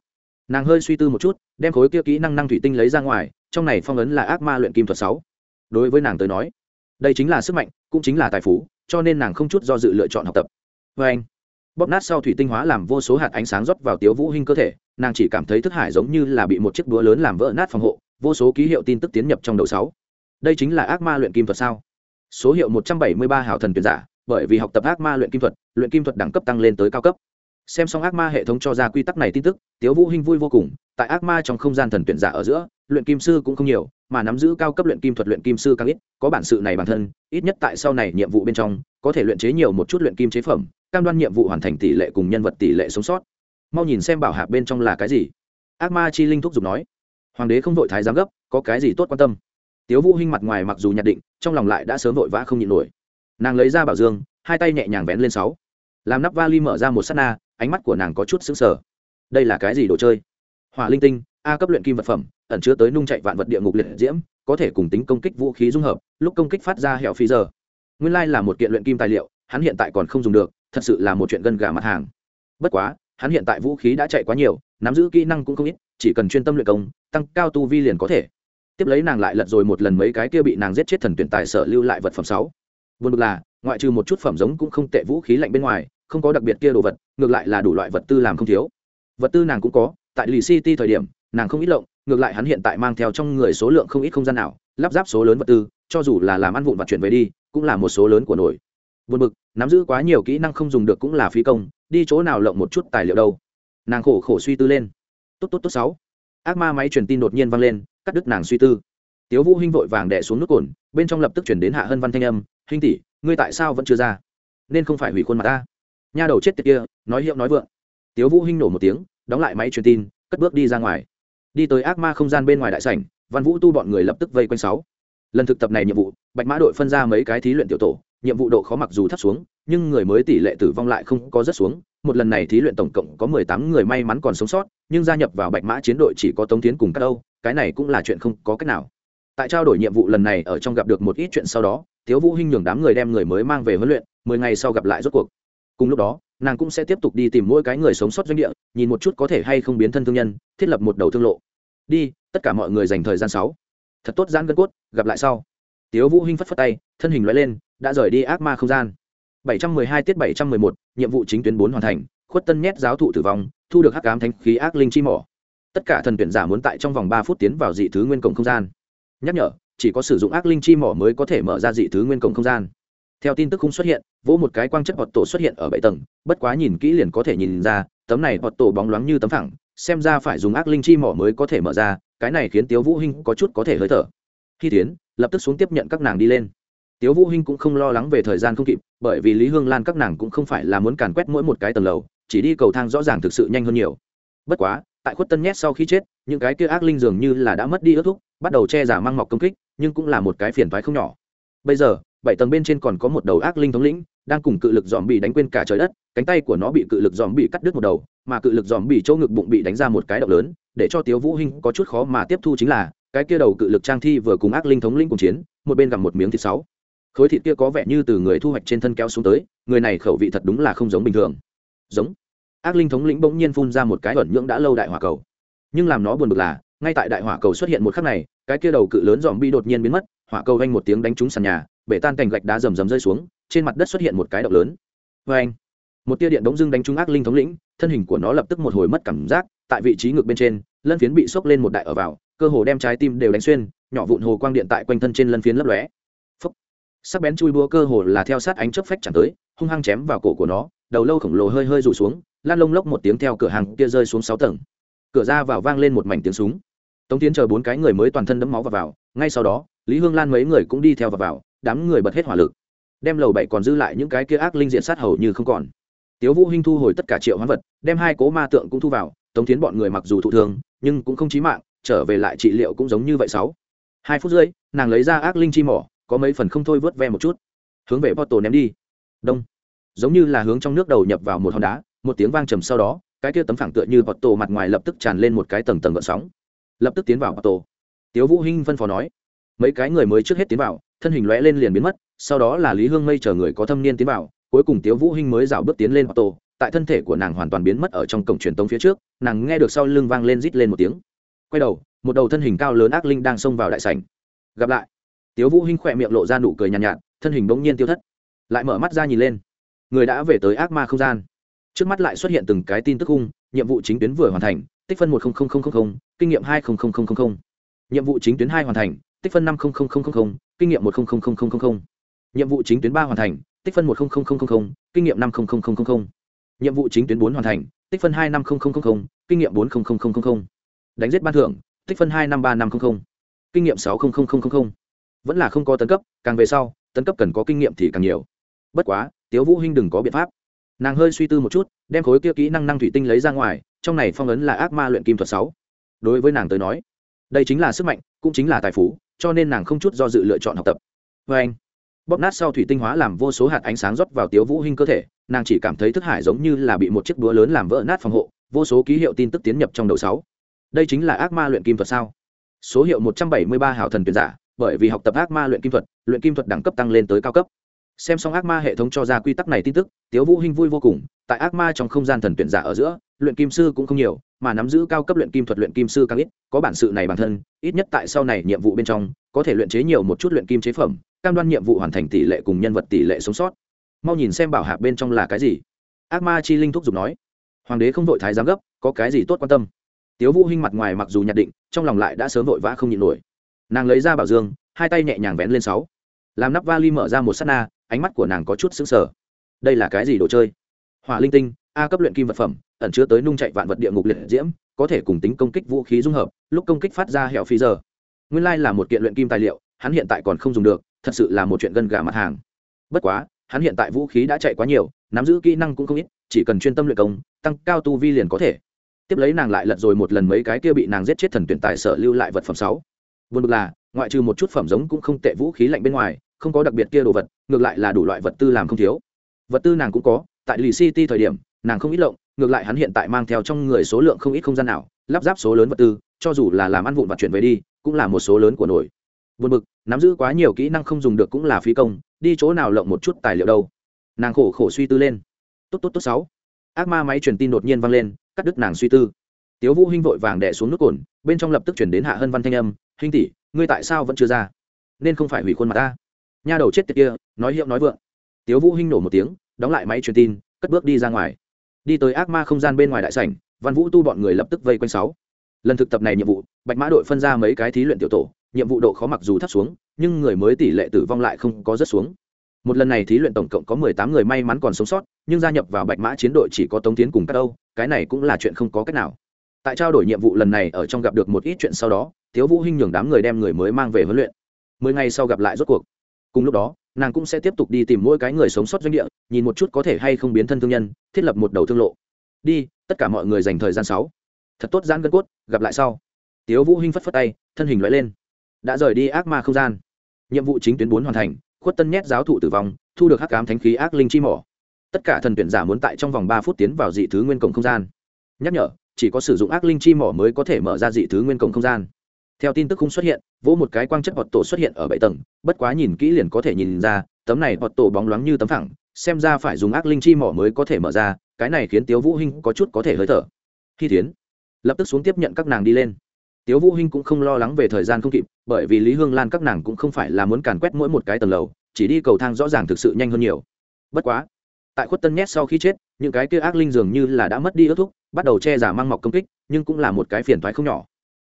nàng hơi suy tư một chút đem khối kia kỹ năng năng thủy tinh lấy ra ngoài trong này phong ấn là ác ma luyện kim thuật sáu đối với nàng tới nói đây chính là sức mạnh cũng chính là tài phú cho nên nàng không chút do dự lựa chọn học tập. Vê anh, bóp nát sau thủy tinh hóa làm vô số hạt ánh sáng rót vào tiếu vũ hinh cơ thể, nàng chỉ cảm thấy thức hải giống như là bị một chiếc búa lớn làm vỡ nát phòng hộ, vô số ký hiệu tin tức tiến nhập trong đầu sáu. Đây chính là ác ma luyện kim thuật sao? Số hiệu một trăm bảy mươi ba hào thần tuyển giả, bởi vì học tập ác ma luyện kim thuật, luyện kim thuật đẳng cấp tăng lên tới cao cấp. Xem xong ác ma hệ thống cho ra quy tắc này tin tức, tiếu vũ hinh vui vô cùng, tại ác ma trong không gian thần tuyển giả ở giữa, luyện kim sư cũng không nhiều mà nắm giữ cao cấp luyện kim thuật luyện kim sư càng ít, có bản sự này bản thân, ít nhất tại sau này nhiệm vụ bên trong, có thể luyện chế nhiều một chút luyện kim chế phẩm, cam đoan nhiệm vụ hoàn thành tỷ lệ cùng nhân vật tỷ lệ sống sót. Mau nhìn xem bảo hạc bên trong là cái gì. Ác ma chi linh thúc giục nói. Hoàng đế không vội thái giám gấp, có cái gì tốt quan tâm? Tiếu vũ hinh mặt ngoài mặc dù nhạt định, trong lòng lại đã sớm vội vã không nhịn nổi. Nàng lấy ra bảo dương, hai tay nhẹ nhàng vén lên sáu. Làm nắp vali mở ra một sát na, ánh mắt của nàng có chút sững sờ. Đây là cái gì đồ chơi? Hỏa linh tinh, a cấp luyện kim vật phẩm ẩn chứa tới nung chạy vạn vật địa ngục liệt diễm, có thể cùng tính công kích vũ khí dung hợp, lúc công kích phát ra hẹo phi giờ. Nguyên lai là một kiện luyện kim tài liệu, hắn hiện tại còn không dùng được, thật sự là một chuyện gân gà mặt hàng. Bất quá, hắn hiện tại vũ khí đã chạy quá nhiều, nắm giữ kỹ năng cũng không ít, chỉ cần chuyên tâm luyện công, tăng cao tu vi liền có thể. Tiếp lấy nàng lại lật rồi một lần mấy cái kia bị nàng giết chết thần tuyển tài sở lưu lại vật phẩm sáu. Vốn được là, ngoại trừ một chút phẩm giống cũng không tệ vũ khí lạnh bên ngoài, không có đặc biệt kia đồ vật, ngược lại là đủ loại vật tư làm không thiếu. Vật tư nàng cũng có, tại lì city thời điểm nàng không ít lộng, ngược lại hắn hiện tại mang theo trong người số lượng không ít không gian nào, lắp ráp số lớn vật tư, cho dù là làm ăn vụn vặt chuyển về đi, cũng là một số lớn của nổi. Buồn bực, nắm giữ quá nhiều kỹ năng không dùng được cũng là phí công, đi chỗ nào lộng một chút tài liệu đâu. Nàng khổ khổ suy tư lên. Tốt tốt tốt, sáu. Ác ma máy truyền tin đột nhiên vang lên, cắt đứt nàng suy tư. Tiếu vũ hinh vội vàng đè xuống nút cồn, bên trong lập tức chuyển đến hạ hân văn thanh âm, hinh tỷ, ngươi tại sao vẫn chưa ra? Nên không phải hủy khuôn mặt ta. Nha đầu chết tiệt kia, nói hiệu nói vượng. Tiếu vũ hinh nổ một tiếng, đóng lại máy truyền tin, cất bước đi ra ngoài đi tới ác ma không gian bên ngoài đại sảnh, văn vũ tu bọn người lập tức vây quanh sáu. Lần thực tập này nhiệm vụ, bạch mã đội phân ra mấy cái thí luyện tiểu tổ, nhiệm vụ độ khó mặc dù thấp xuống, nhưng người mới tỷ lệ tử vong lại không có rất xuống. Một lần này thí luyện tổng cộng có mười tám người may mắn còn sống sót, nhưng gia nhập vào bạch mã chiến đội chỉ có tống tiến cùng các đâu cái này cũng là chuyện không có cách nào. Tại trao đổi nhiệm vụ lần này, ở trong gặp được một ít chuyện sau đó thiếu vũ hinh nhường đám người đem người mới mang về huấn luyện, mười ngày sau gặp lại rốt cuộc. Cùng lúc đó, nàng cũng sẽ tiếp tục đi tìm mỗi cái người sống sót doanh địa, nhìn một chút có thể hay không biến thân thương nhân, thiết lập một đầu thương lộ đi tất cả mọi người dành thời gian sáu. Thật tốt giãn gân cốt gặp lại sau. Tiếu vũ hinh phất phất tay thân hình loại lên đã rời đi ác ma không gian. 712 tiết 711, nhiệm vụ chính tuyến 4 hoàn thành khuất tân nhét giáo thụ tử vong thu được hắc ám thánh khí ác linh chi mỏ. Tất cả thần tuyển giả muốn tại trong vòng 3 phút tiến vào dị thứ nguyên cổng không gian. Nhắc nhở chỉ có sử dụng ác linh chi mỏ mới có thể mở ra dị thứ nguyên cổng không gian. Theo tin tức không xuất hiện vỗ một cái quang chất hoạt tổ xuất hiện ở bảy tầng bất quá nhìn kỹ liền có thể nhìn ra tấm này hoạt tổ bóng loáng như tấm phẳng xem ra phải dùng ác linh chi mỏ mới có thể mở ra, cái này khiến tiếu vũ hinh có chút có thể hơi thở. Khi tiến, lập tức xuống tiếp nhận các nàng đi lên. Tiếu vũ hinh cũng không lo lắng về thời gian không kịp, bởi vì lý hương lan các nàng cũng không phải là muốn càn quét mỗi một cái tầng lầu, chỉ đi cầu thang rõ ràng thực sự nhanh hơn nhiều. Bất quá, tại khuất tân nhét sau khi chết, những cái kia ác linh dường như là đã mất đi ước thúc, bắt đầu che giả mang mọc công kích, nhưng cũng là một cái phiền toái không nhỏ. Bây giờ bảy tầng bên trên còn có một đầu ác linh thống lĩnh, đang cùng cự lực dòm bị đánh quên cả trời đất, cánh tay của nó bị cự lực dòm bị cắt đứt một đầu, mà cự lực dòm bị chỗ ngực bụng bị đánh ra một cái động lớn, để cho tiếu vũ hinh có chút khó mà tiếp thu chính là, cái kia đầu cự lực trang thi vừa cùng ác linh thống lĩnh cùng chiến, một bên gặm một miếng thịt sáu. Khối thịt kia có vẻ như từ người thu hoạch trên thân kéo xuống tới, người này khẩu vị thật đúng là không giống bình thường. Giống. Ác linh thống lĩnh bỗng nhiên phun ra một cái ẩn nhưỡng đã lâu đại hỏa cầu. Nhưng làm nó buồn bực là, ngay tại đại hỏa cầu xuất hiện một khắc này, cái kia đầu cự lớn dòm bi đột nhiên biến mất, hỏa cầu vang một tiếng đánh trúng sàn nhà bể tan cành gạch đá rầm rầm rơi xuống trên mặt đất xuất hiện một cái động lớn. Vê anh một tia điện bỗng dưng đánh trúng ác linh thống lĩnh thân hình của nó lập tức một hồi mất cảm giác tại vị trí ngực bên trên lân phiến bị sốc lên một đại ở vào cơ hồ đem trái tim đều đánh xuyên nhỏ vụn hồ quang điện tại quanh thân trên lân phiến lấp lóe. Phấp sắc bén chui búa cơ hồ là theo sát ánh chớp phách chẳng tới hung hăng chém vào cổ của nó đầu lâu khổng lồ hơi hơi rủ xuống lan lông lốc một tiếng theo cửa hàng kia rơi xuống sáu tầng. Cửa ra vào vang lên một mảnh tiếng súng. Tống tiến chờ bốn cái người mới toàn thân đẫm máu vào, vào ngay sau đó lý hương lan mấy người cũng đi theo vào, vào đám người bật hết hỏa lực, đem lầu bảy còn dư lại những cái kia ác linh diện sát hầu như không còn. Tiếu vũ hinh thu hồi tất cả triệu hoán vật, đem hai cố ma tượng cũng thu vào, tống tiến bọn người mặc dù thụ thương, nhưng cũng không chí mạng, trở về lại trị liệu cũng giống như vậy sáu. Hai phút rưỡi, nàng lấy ra ác linh chi mỏ, có mấy phần không thôi vớt ve một chút. Hướng về porto ném đi. Đông. Giống như là hướng trong nước đầu nhập vào một hòn đá, một tiếng vang trầm sau đó, cái kia tấm phẳng tựa như porto mặt ngoài lập tức tràn lên một cái tầng tầng gợn sóng. Lập tức tiến vào porto. Tiếu vũ hinh phân phó nói, mấy cái người mới trước hết tiến vào thân hình lóe lên liền biến mất sau đó là lý hương mây chờ người có thâm niên tiến vào cuối cùng tiếu vũ hinh mới rảo bước tiến lên tổ, tại thân thể của nàng hoàn toàn biến mất ở trong cổng truyền tống phía trước nàng nghe được sau lưng vang lên rít lên một tiếng. Quay đầu một đầu thân hình cao lớn ác linh đang xông vào đại sảnh. Gặp lại. Tiếu vũ hinh khỏe miệng lộ ra nụ cười nhàn nhạt, nhạt thân hình bỗng nhiên tiêu thất. Lại mở mắt ra nhìn lên. Người đã về tới ác ma không gian. Trước mắt lại xuất hiện từng cái tin tức hung. nhiệm vụ chính tuyến vừa hoàn thành tích phân một kinh nghiệm hai nhiệm vụ chính tuyến hai hoàn thành tích phân năm kinh nghiệm một nhiệm vụ chính tuyến ba hoàn thành tích phân một kinh nghiệm năm nhiệm vụ chính tuyến bốn hoàn thành tích phân hai năm kinh nghiệm bốn đánh giết ban thưởng tích phân hai năm ba năm kinh nghiệm sáu vẫn là không có tấn cấp càng về sau tấn cấp cần có kinh nghiệm thì càng nhiều bất quá tiếu vũ hinh đừng có biện pháp nàng hơi suy tư một chút đem khối kia kỹ năng năng thủy tinh lấy ra ngoài trong này phong ấn là ác ma luyện kim thuật sáu đối với nàng tới nói đây chính là sức mạnh cũng chính là tài phú cho nên nàng không chút do dự lựa chọn học tập. Với anh, bóp nát sau thủy tinh hóa làm vô số hạt ánh sáng rót vào tiếu vũ hinh cơ thể, nàng chỉ cảm thấy thức hải giống như là bị một chiếc búa lớn làm vỡ nát phòng hộ, vô số ký hiệu tin tức tiến nhập trong đầu sáu. Đây chính là ác ma luyện kim thuật sao? Số hiệu một trăm bảy mươi ba hào thần tuyển giả, bởi vì học tập ác ma luyện kim thuật, luyện kim thuật đẳng cấp tăng lên tới cao cấp. Xem xong ác ma hệ thống cho ra quy tắc này tin tức, tiếu vũ hinh vui vô cùng tại ác ma trong không gian thần tuyển giả ở giữa, luyện kim sư cũng không nhiều, mà nắm giữ cao cấp luyện kim thuật luyện kim sư càng ít, có bản sự này bản thân, ít nhất tại sau này nhiệm vụ bên trong, có thể luyện chế nhiều một chút luyện kim chế phẩm, cam đoan nhiệm vụ hoàn thành tỷ lệ cùng nhân vật tỷ lệ sống sót. Mau nhìn xem bảo hạc bên trong là cái gì. Ác ma chi linh thúc giục nói. Hoàng đế không vội thái giám gấp, có cái gì tốt quan tâm? Tiếu vũ hinh mặt ngoài mặc dù nhận định, trong lòng lại đã sớm vội vã không nhịn nổi. Nàng lấy ra bảo dương, hai tay nhẹ nhàng vén lên sáu. Làm nắp vali mở ra một sát na, ánh mắt của nàng có chút sững sờ. Đây là cái gì đồ chơi? Hỏa linh tinh, a cấp luyện kim vật phẩm, ẩn chứa tới nung chạy vạn vật địa ngục liệt diễm, có thể cùng tính công kích vũ khí dung hợp, lúc công kích phát ra hẹo phi giờ. Nguyên lai là một kiện luyện kim tài liệu, hắn hiện tại còn không dùng được, thật sự là một chuyện gân gà mặt hàng. Bất quá, hắn hiện tại vũ khí đã chạy quá nhiều, nắm giữ kỹ năng cũng không ít, chỉ cần chuyên tâm luyện công, tăng cao tu vi liền có thể. Tiếp lấy nàng lại lật rồi một lần mấy cái kia bị nàng giết chết thần tuyển tài sở lưu lại vật phẩm sáu. Vốn là, ngoại trừ một chút phẩm giống cũng không tệ vũ khí lạnh bên ngoài, không có đặc biệt kia đồ vật, ngược lại là đủ loại vật tư làm không thiếu. Vật tư nàng cũng có tại lì city thời điểm, nàng không ít lộng, ngược lại hắn hiện tại mang theo trong người số lượng không ít không gian nào, lắp ráp số lớn vật tư, cho dù là làm ăn vụn và chuyển về đi, cũng là một số lớn của nổi. Buồn bực, nắm giữ quá nhiều kỹ năng không dùng được cũng là phí công, đi chỗ nào lộng một chút tài liệu đâu. Nàng khổ khổ suy tư lên. Tốt tốt tốt, sáu. Ác ma máy truyền tin đột nhiên vang lên, cắt đứt nàng suy tư. Tiếu vũ hinh vội vàng đè xuống nút cồn, bên trong lập tức chuyển đến hạ hân văn thanh âm, hinh tỷ, ngươi tại sao vẫn chưa ra? Nên không phải hủy khuôn mặt ta. Nha đầu chết tiệt kia, nói hiệu nói vượng. Tiếu vũ hinh nổ một tiếng đóng lại máy truyền tin, cất bước đi ra ngoài. Đi tới ác ma không gian bên ngoài đại sảnh, văn vũ tu bọn người lập tức vây quanh sáu. Lần thực tập này nhiệm vụ, bạch mã đội phân ra mấy cái thí luyện tiểu tổ, nhiệm vụ độ khó mặc dù thấp xuống, nhưng người mới tỷ lệ tử vong lại không có rất xuống. Một lần này thí luyện tổng cộng có mười tám người may mắn còn sống sót, nhưng gia nhập vào bạch mã chiến đội chỉ có tống tiến cùng các đâu cái này cũng là chuyện không có cách nào. Tại trao đổi nhiệm vụ lần này, ở trong gặp được một ít chuyện sau đó thiếu vũ hinh nhường đám người đem người mới mang về huấn luyện. Mười ngày sau gặp lại rốt cuộc. Cùng lúc đó nàng cũng sẽ tiếp tục đi tìm mỗi cái người sống sót doanh địa, nhìn một chút có thể hay không biến thân thương nhân, thiết lập một đầu thương lộ. Đi, tất cả mọi người dành thời gian sáu. Thật tốt gian gân cốt, gặp lại sau. Tiếu vũ hinh phất phất tay, thân hình lóe lên. Đã rời đi ác ma không gian. Nhiệm vụ chính tuyến bốn hoàn thành, khuất tân nhét giáo thụ tử vong, thu được hắc ám thánh khí ác linh chi mỏ. Tất cả thần tuyển giả muốn tại trong vòng ba phút tiến vào dị thứ nguyên cổng không gian. Nhắc nhở, chỉ có sử dụng ác linh chi mỏ mới có thể mở ra dị thứ nguyên cổng không gian theo tin tức không xuất hiện, vỗ một cái quang chất bọt tổ xuất hiện ở bảy tầng, bất quá nhìn kỹ liền có thể nhìn ra, tấm này bọt tổ bóng loáng như tấm phẳng, xem ra phải dùng ác linh chi mỏ mới có thể mở ra, cái này khiến tiếu vũ hinh có chút có thể hơi thở. Khi tiến, lập tức xuống tiếp nhận các nàng đi lên. Tiếu vũ hinh cũng không lo lắng về thời gian không kịp, bởi vì lý hương lan các nàng cũng không phải là muốn càn quét mỗi một cái tầng lầu, chỉ đi cầu thang rõ ràng thực sự nhanh hơn nhiều. Bất quá, tại khuất tân nhét sau khi chết, những cái kia ác linh dường như là đã mất đi ước thúc, bắt đầu che giả mang mọc công kích, nhưng cũng là một cái phiền toái không nhỏ.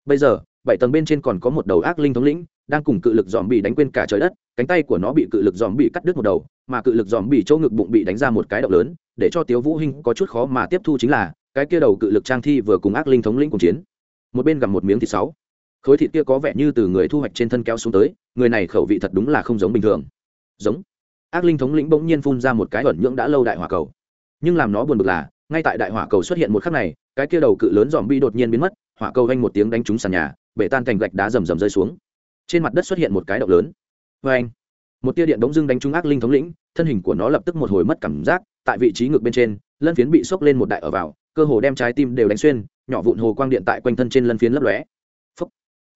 Bây giờ bảy tầng bên trên còn có một đầu ác linh thống lĩnh, đang cùng cự lực dòm bị đánh quên cả trời đất, cánh tay của nó bị cự lực dòm bị cắt đứt một đầu, mà cự lực dòm bị chỗ ngực bụng bị đánh ra một cái động lớn, để cho tiếu vũ hinh có chút khó mà tiếp thu chính là, cái kia đầu cự lực trang thi vừa cùng ác linh thống lĩnh cùng chiến. Một bên gặm một miếng thịt sáu. Khối thịt kia có vẻ như từ người thu hoạch trên thân kéo xuống tới, người này khẩu vị thật đúng là không giống bình thường. Giống. Ác linh thống lĩnh bỗng nhiên phun ra một cái ẩn nhưỡng đã lâu đại hỏa cầu. Nhưng làm nó buồn bực là, ngay tại đại hỏa cầu xuất hiện một khắc này, cái kia đầu cự lớn dòm bi đột nhiên biến mất, hỏa cầu vang một tiếng đánh trúng sàn nhà bể tan thành gạch đá rầm rầm rơi xuống. Trên mặt đất xuất hiện một cái động lớn. Vê anh một tia điện bỗng dưng đánh trúng ác linh thống lĩnh thân hình của nó lập tức một hồi mất cảm giác tại vị trí ngực bên trên lân phiến bị sốc lên một đại ở vào cơ hồ đem trái tim đều đánh xuyên nhỏ vụn hồ quang điện tại quanh thân trên lân phiến lấp lóe. Phấp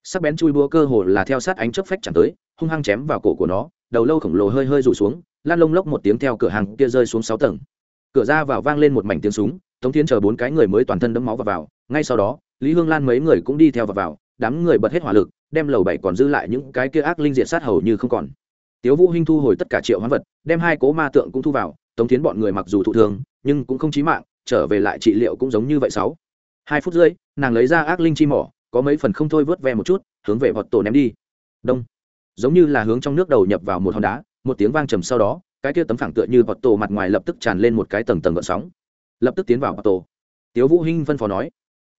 sắc bén chui búa cơ hồ là theo sát ánh chớp phách chẳng tới hung hăng chém vào cổ của nó đầu lâu khổng lồ hơi hơi rủ xuống lan lông lốc một tiếng theo cửa hàng kia rơi xuống sáu tầng. Cửa ra vào vang lên một mảnh tiếng súng tống tiến chờ bốn cái người mới toàn thân đẫm máu vào, vào ngay sau đó lý hương lan mấy người cũng đi theo vào, vào đám người bật hết hỏa lực, đem lầu bảy còn dư lại những cái kia ác linh diện sát hầu như không còn. Tiếu vũ hinh thu hồi tất cả triệu hoán vật, đem hai cố ma tượng cũng thu vào, tống tiến bọn người mặc dù thụ thương, nhưng cũng không chí mạng, trở về lại trị liệu cũng giống như vậy sáu. Hai phút rưỡi, nàng lấy ra ác linh chi mỏ, có mấy phần không thôi vớt ve một chút, hướng về vọt tổ ném đi. Đông. Giống như là hướng trong nước đầu nhập vào một hòn đá, một tiếng vang trầm sau đó, cái kia tấm phẳng tựa như vọt tổ mặt ngoài lập tức tràn lên một cái tầng tầng gợn sóng. Lập tức tiến vào vọt tổ. Tiếu vũ hinh phân phó nói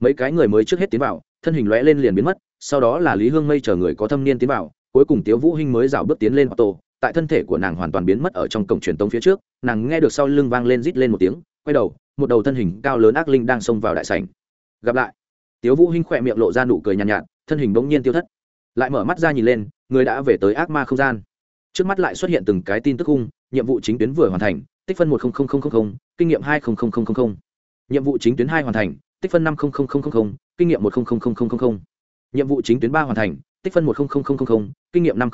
mấy cái người mới trước hết tiến vào thân hình lóe lên liền biến mất sau đó là lý hương mây chờ người có thâm niên tiến vào cuối cùng tiếu vũ hinh mới dạo bước tiến lên ô tô tại thân thể của nàng hoàn toàn biến mất ở trong cổng truyền tống phía trước nàng nghe được sau lưng vang lên rít lên một tiếng quay đầu một đầu thân hình cao lớn ác linh đang xông vào đại sảnh. Gặp lại. Tiếu vũ hinh khỏe miệng lộ ra nụ cười nhàn nhạt, nhạt thân hình đống nhiên tiêu thất. Lại mở mắt ra nhìn lên người đã về tới ác ma không gian. Trước mắt lại xuất hiện từng cái tin tức hung, nhiệm vụ chính tuyến vừa hoàn thành tích phân một kinh nghiệm hai nhiệm vụ chính tuyến hai hoàn thành tích phân năm kinh nghiệm một nhiệm vụ chính tuyến ba hoàn thành tích phân một kinh nghiệm năm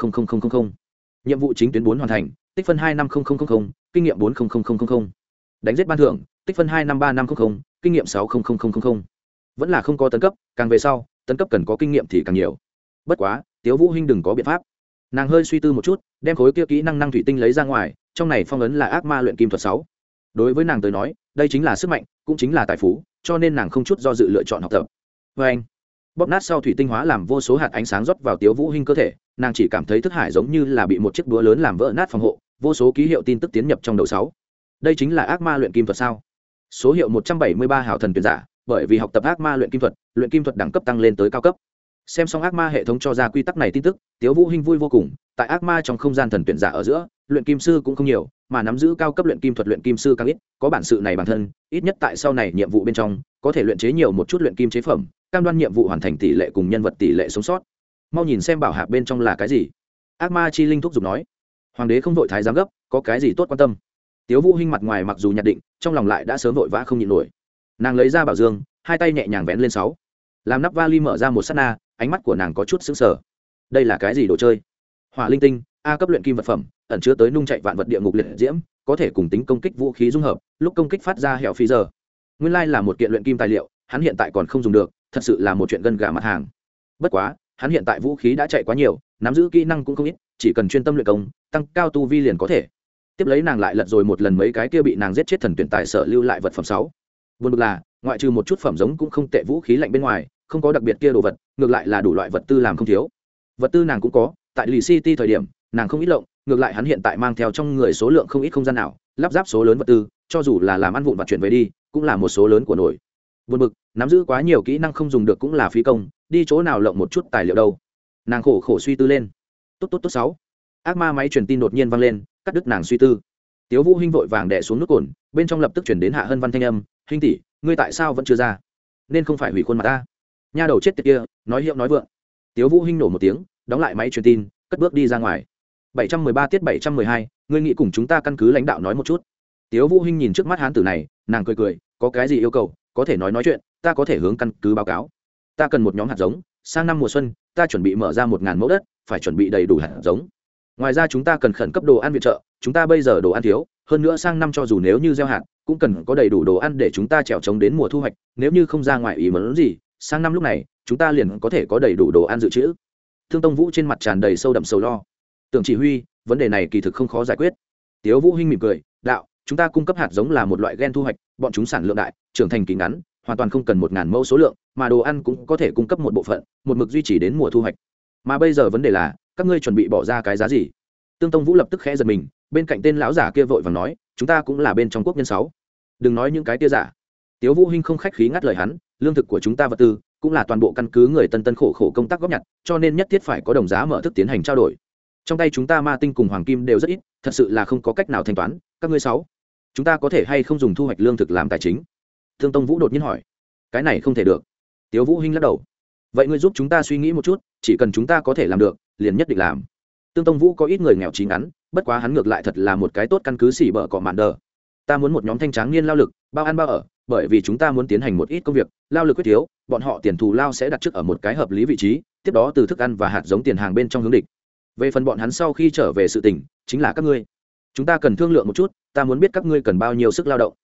nhiệm vụ chính tuyến bốn hoàn thành tích phân hai năm kinh nghiệm bốn đánh giết ban thưởng tích phân hai năm ba năm kinh nghiệm sáu vẫn là không có tấn cấp càng về sau tấn cấp cần có kinh nghiệm thì càng nhiều bất quá tiếu vũ hinh đừng có biện pháp nàng hơi suy tư một chút đem khối kia kỹ năng năng thủy tinh lấy ra ngoài trong này phong ấn là ác ma luyện kim thuật sáu đối với nàng tới nói đây chính là sức mạnh, cũng chính là tài phú, cho nên nàng không chút do dự lựa chọn học tập. Với anh, bóp nát sau thủy tinh hóa làm vô số hạt ánh sáng rót vào tiếu vũ hinh cơ thể, nàng chỉ cảm thấy thức hải giống như là bị một chiếc búa lớn làm vỡ nát phòng hộ, vô số ký hiệu tin tức tiến nhập trong đầu sáu. Đây chính là ác ma luyện kim thuật sao? Số hiệu một trăm bảy mươi ba hảo thần tuyển giả, bởi vì học tập ác ma luyện kim thuật, luyện kim thuật đẳng cấp tăng lên tới cao cấp. Xem xong ác ma hệ thống cho ra quy tắc này tin tức, tiếu vũ hinh vui vô cùng, tại ác ma trong không gian thần tuyển giả ở giữa, luyện kim sư cũng không nhiều mà nắm giữ cao cấp luyện kim thuật luyện kim sư càng ít, có bản sự này bản thân, ít nhất tại sau này nhiệm vụ bên trong, có thể luyện chế nhiều một chút luyện kim chế phẩm, cam đoan nhiệm vụ hoàn thành tỷ lệ cùng nhân vật tỷ lệ sống sót. Mau nhìn xem bảo hạc bên trong là cái gì. Ác ma chi linh thúc giục nói. Hoàng đế không vội thái giám gấp, có cái gì tốt quan tâm? Tiếu vũ hinh mặt ngoài mặc dù nhạt định, trong lòng lại đã sớm vội vã không nhịn nổi. Nàng lấy ra bảo dương, hai tay nhẹ nhàng vén lên sáu. Làm nắp vali mở ra một sát na, ánh mắt của nàng có chút sững sờ. Đây là cái gì đồ chơi? Hỏa linh tinh a cấp luyện kim vật phẩm, ẩn chứa tới nung chạy vạn vật địa ngục liệt diễm, có thể cùng tính công kích vũ khí dung hợp, lúc công kích phát ra hẹo phi giờ. Nguyên lai là một kiện luyện kim tài liệu, hắn hiện tại còn không dùng được, thật sự là một chuyện gần gà mặt hàng. Bất quá, hắn hiện tại vũ khí đã chạy quá nhiều, nắm giữ kỹ năng cũng không ít, chỉ cần chuyên tâm luyện công, tăng cao tu vi liền có thể. Tiếp lấy nàng lại lật rồi một lần mấy cái kia bị nàng giết chết thần tuyển tài sở lưu lại vật phẩm sáu. Vượt là, ngoại trừ một chút phẩm giống cũng không tệ vũ khí lạnh bên ngoài, không có đặc biệt kia đồ vật, ngược lại là đủ loại vật tư làm không thiếu. Vật tư nàng cũng có, tại lì city thời điểm nàng không ít lộng, ngược lại hắn hiện tại mang theo trong người số lượng không ít không gian nào, lắp ráp số lớn vật tư, cho dù là làm ăn vụn vặt chuyển về đi, cũng là một số lớn của nổi. Buồn bực, nắm giữ quá nhiều kỹ năng không dùng được cũng là phí công, đi chỗ nào lộng một chút tài liệu đâu? Nàng khổ khổ suy tư lên. Tốt tốt tốt, sáu. Ác ma máy truyền tin đột nhiên vang lên, cắt đứt nàng suy tư. Tiếu vũ hinh vội vàng đè xuống nước cồn, bên trong lập tức chuyển đến hạ hân văn thanh âm, hinh tỷ, ngươi tại sao vẫn chưa ra? Nên không phải hủy khuôn mặt ta. Nha đầu chết tiệt kia, nói hiệu nói vượng. Tiếu vũ hinh nổ một tiếng, đóng lại máy truyền tin, cất bước đi ra ngoài. 713 tiết 712, ngươi nghĩ cùng chúng ta căn cứ lãnh đạo nói một chút. Tiếu vũ hinh nhìn trước mắt hán tử này nàng cười cười có cái gì yêu cầu có thể nói nói chuyện ta có thể hướng căn cứ báo cáo. Ta cần một nhóm hạt giống sang năm mùa xuân ta chuẩn bị mở ra một ngàn mẫu đất phải chuẩn bị đầy đủ hạt giống. Ngoài ra chúng ta cần khẩn cấp đồ ăn viện trợ chúng ta bây giờ đồ ăn thiếu hơn nữa sang năm cho dù nếu như gieo hạt cũng cần có đầy đủ đồ ăn để chúng ta trèo chống đến mùa thu hoạch nếu như không ra ngoài ý muốn gì sang năm lúc này chúng ta liền có thể có đầy đủ đồ ăn dự trữ. Thương tông vũ trên mặt tràn đầy sâu đậm sầu lo tưởng chỉ huy, vấn đề này kỳ thực không khó giải quyết. Tiếu vũ hinh mỉm cười, đạo, chúng ta cung cấp hạt giống là một loại gen thu hoạch, bọn chúng sản lượng đại, trưởng thành kỳ ngắn, hoàn toàn không cần một ngàn mẫu số lượng, mà đồ ăn cũng có thể cung cấp một bộ phận, một mực duy trì đến mùa thu hoạch. Mà bây giờ vấn đề là, các ngươi chuẩn bị bỏ ra cái giá gì? Tương tông vũ lập tức khẽ giật mình, bên cạnh tên lão giả kia vội vàng nói, chúng ta cũng là bên trong quốc nhân sáu. Đừng nói những cái kia giả. Tiếu vũ hinh không khách khí ngắt lời hắn, lương thực của chúng ta vật tư cũng là toàn bộ căn cứ người tân tân khổ khổ công tác góp nhặt, cho nên nhất thiết phải có đồng giá mở thức tiến hành trao đổi trong tay chúng ta ma tinh cùng hoàng kim đều rất ít, thật sự là không có cách nào thanh toán. Các ngươi sáu, chúng ta có thể hay không dùng thu hoạch lương thực làm tài chính? Thương tông vũ đột nhiên hỏi. Cái này không thể được. Tiếu vũ hinh lắc đầu. Vậy ngươi giúp chúng ta suy nghĩ một chút, chỉ cần chúng ta có thể làm được, liền nhất định làm. Tương tông vũ có ít người nghèo trí ngắn, bất quá hắn ngược lại thật là một cái tốt căn cứ xỉ bở cọ mạn đờ. Ta muốn một nhóm thanh tráng niên lao lực, bao ăn bao ở, bởi vì chúng ta muốn tiến hành một ít công việc, lao lực quyết thiếu, bọn họ tiền thù lao sẽ đặt trước ở một cái hợp lý vị trí, tiếp đó từ thức ăn và hạt giống tiền hàng bên trong hướng địch về phần bọn hắn sau khi trở về sự tỉnh chính là các ngươi. Chúng ta cần thương lượng một chút, ta muốn biết các ngươi cần bao nhiêu sức lao động.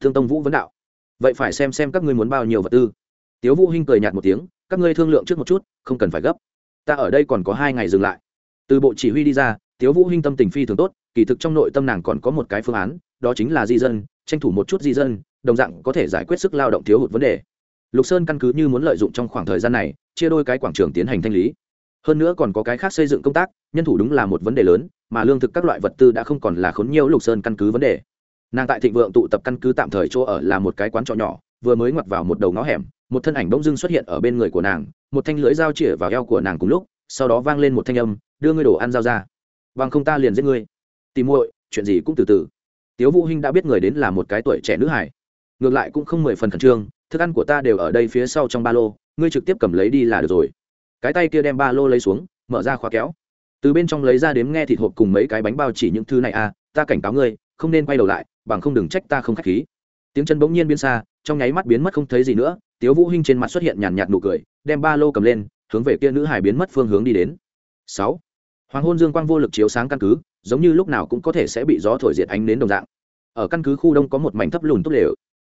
Thương tông vũ vấn đạo. Vậy phải xem xem các ngươi muốn bao nhiêu vật tư. Tiếu vũ hinh cười nhạt một tiếng, các ngươi thương lượng trước một chút, không cần phải gấp. Ta ở đây còn có hai ngày dừng lại. Từ bộ chỉ huy đi ra, tiếu vũ hinh tâm tình phi thường tốt, kỳ thực trong nội tâm nàng còn có một cái phương án, đó chính là di dân, tranh thủ một chút di dân, đồng dạng có thể giải quyết sức lao động thiếu hụt vấn đề. Lục sơn căn cứ như muốn lợi dụng trong khoảng thời gian này, chia đôi cái quảng trường tiến hành thanh lý hơn nữa còn có cái khác xây dựng công tác, nhân thủ đúng là một vấn đề lớn, mà lương thực các loại vật tư đã không còn là khốn nhiều lục sơn căn cứ vấn đề. Nàng tại thịnh vượng tụ tập căn cứ tạm thời chỗ ở là một cái quán trọ nhỏ, vừa mới ngoặt vào một đầu ngõ hẻm, một thân ảnh bỗng dưng xuất hiện ở bên người của nàng, một thanh lưỡi dao chĩa vào eo của nàng cùng lúc, sau đó vang lên một thanh âm, đưa ngươi đồ ăn dao ra. Bằng không ta liền giết ngươi. Tìm muội, chuyện gì cũng từ từ. Tiếu vũ hinh đã biết người đến là một cái tuổi trẻ nữ hải ngược lại cũng không mười phần khẩn trương, thức ăn của ta đều ở đây phía sau trong ba lô, ngươi trực tiếp cầm lấy đi là được rồi cái tay kia đem ba lô lấy xuống, mở ra khóa kéo. Từ bên trong lấy ra đếm nghe thịt hộp cùng mấy cái bánh bao chỉ những thứ này à ta cảnh cáo ngươi, không nên quay đầu lại, bằng không đừng trách ta không khách khí. Tiếng chân bỗng nhiên biến xa, trong nháy mắt biến mất không thấy gì nữa, tiếu vũ hinh trên mặt xuất hiện nhàn nhạt nụ cười, đem ba lô cầm lên, hướng về kia nữ hải biến mất phương hướng đi đến. Sáu. Hoàng hôn dương quang vô lực chiếu sáng căn cứ, giống như lúc nào cũng có thể sẽ bị gió thổi diệt ánh đến đồng dạng. Ở căn cứ khu đông có một mảnh thấp lùn tốt lều.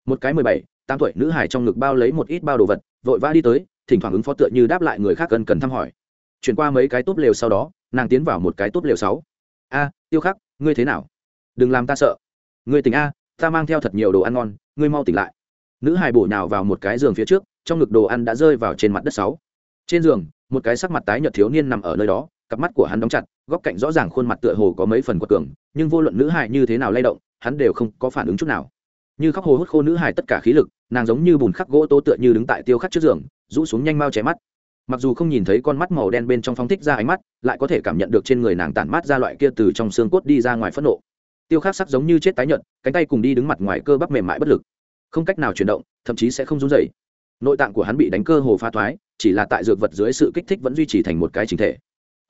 Một cái mười bảy, tám tuổi nữ hải trong ngực bao lấy một ít bao đồ vật vội vã đi tới, thỉnh thoảng ứng phó tựa như đáp lại người khác cần cần thăm hỏi. Chuyển qua mấy cái tốt lều sau đó, nàng tiến vào một cái tốt lều sáu. A, tiêu khắc, ngươi thế nào? Đừng làm ta sợ. Ngươi tỉnh a, ta mang theo thật nhiều đồ ăn ngon, ngươi mau tỉnh lại. Nữ hài bổ nhào vào một cái giường phía trước, trong ngực đồ ăn đã rơi vào trên mặt đất sáu. Trên giường, một cái sắc mặt tái nhợt thiếu niên nằm ở nơi đó, cặp mắt của hắn đóng chặt, góc cạnh rõ ràng khuôn mặt tựa hồ có mấy phần quật cường, nhưng vô luận nữ hài như thế nào lay động, hắn đều không có phản ứng chút nào. Như khóc hồ hút khô nữ hài tất cả khí lực nàng giống như bùn khắc gỗ tố tựa như đứng tại tiêu khắc trước giường, rũ xuống nhanh mau chém mắt. Mặc dù không nhìn thấy con mắt màu đen bên trong phong thích ra ánh mắt, lại có thể cảm nhận được trên người nàng tản mát ra loại kia từ trong xương cốt đi ra ngoài phẫn nộ. Tiêu khắc sắc giống như chết tái nhợt, cánh tay cùng đi đứng mặt ngoài cơ bắp mềm mại bất lực. Không cách nào chuyển động, thậm chí sẽ không run dày nội tạng của hắn bị đánh cơ hồ pha thoái, chỉ là tại dược vật dưới sự kích thích vẫn duy trì thành một cái chính thể.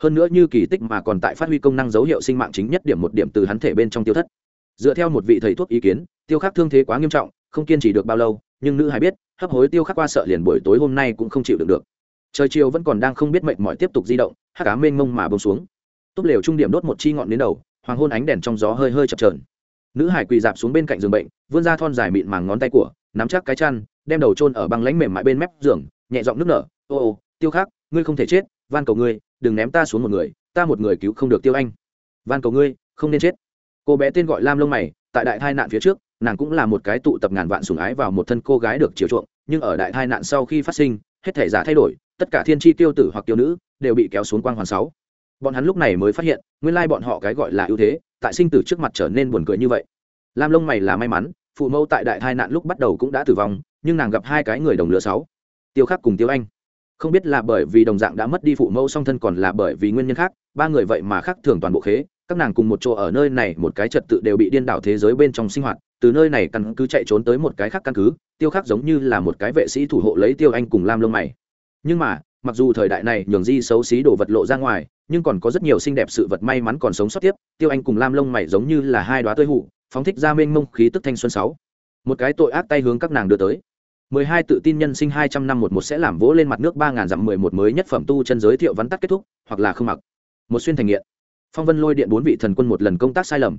Hơn nữa như kỳ tích mà còn tại phát huy công năng dấu hiệu sinh mạng chính nhất điểm một điểm từ hắn thể bên trong tiêu thất. Dựa theo một vị thầy thuốc ý kiến, tiêu khắc thương thế quá nghiêm trọng không kiên trì được bao lâu, nhưng nữ hài biết, hấp hối tiêu khắc qua sợ liền buổi tối hôm nay cũng không chịu được được. Trời chiều vẫn còn đang không biết mệnh mọi tiếp tục di động, hắc cá mênh mông mà bông xuống. Túp lều trung điểm đốt một chi ngọn đến đầu, hoàng hôn ánh đèn trong gió hơi hơi chập trờn nữ hải quỳ dạp xuống bên cạnh giường bệnh, vươn ra thon dài mịn màng ngón tay của, nắm chắc cái chăn, đem đầu trôn ở băng lánh mềm mại bên mép giường, nhẹ giọng nước nở, ô ô, tiêu khắc, ngươi không thể chết, van cầu ngươi, đừng ném ta xuống một người, ta một người cứu không được tiêu anh. Van cầu ngươi, không nên chết. Cô bé tên gọi lam lông mày, tại đại tai nạn phía trước nàng cũng là một cái tụ tập ngàn vạn sủng ái vào một thân cô gái được chiều chuộng, nhưng ở đại tai nạn sau khi phát sinh, hết thể giả thay đổi, tất cả thiên tri tiêu tử hoặc tiêu nữ đều bị kéo xuống quang hoàn sáu. Bọn hắn lúc này mới phát hiện, nguyên lai bọn họ cái gọi là ưu thế, tại sinh tử trước mặt trở nên buồn cười như vậy. Lam lông mày là may mắn, phụ mẫu tại đại tai nạn lúc bắt đầu cũng đã tử vong, nhưng nàng gặp hai cái người đồng lửa sáu. Tiêu khắc cùng tiêu anh. Không biết là bởi vì đồng dạng đã mất đi phụ mẫu song thân còn là bởi vì nguyên nhân khác, ba người vậy mà khác thường toàn bộ khế, các nàng cùng một chỗ ở nơi này một cái trật tự đều bị điên đảo thế giới bên trong sinh hoạt từ nơi này căn cứ chạy trốn tới một cái khác căn cứ, tiêu khắc giống như là một cái vệ sĩ thủ hộ lấy tiêu anh cùng lam lông mày. Nhưng mà, mặc dù thời đại này nhường di xấu xí đồ vật lộ ra ngoài, nhưng còn có rất nhiều xinh đẹp sự vật may mắn còn sống sót tiếp, tiêu anh cùng lam lông mày giống như là hai đoá tơi hụ phóng thích ra mênh mông khí tức thanh xuân sáu. Một cái tội ác tay hướng các nàng đưa tới. Mười hai tự tin nhân sinh hai trăm năm một một sẽ làm vỗ lên mặt nước ba ngàn dặm mười một mới nhất phẩm tu chân giới thiệu vắn tắt kết thúc, hoặc là không mặc. Một xuyên thành nghiện. Phong vân lôi điện bốn vị thần quân một lần công tác sai lầm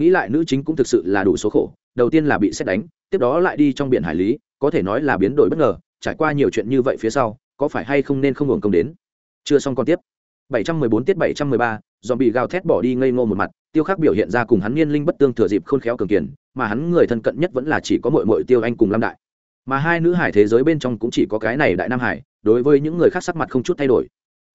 nghĩ lại nữ chính cũng thực sự là đủ số khổ đầu tiên là bị xét đánh tiếp đó lại đi trong biển hải lý có thể nói là biến đổi bất ngờ trải qua nhiều chuyện như vậy phía sau có phải hay không nên không hưởng công đến? Chưa xong còn tiếp. 714 tiết 713, dòm bị gào thét bỏ đi ngây ngô một mặt tiêu khắc biểu hiện ra cùng hắn niên linh bất tương thừa dịp khôn khéo cường kiền mà hắn người thân cận nhất vẫn là chỉ có mội mội tiêu anh cùng lam đại. Mà hai nữ hải thế giới bên trong cũng chỉ có cái này đại nam hải đối với những người khác sắc mặt không chút thay đổi.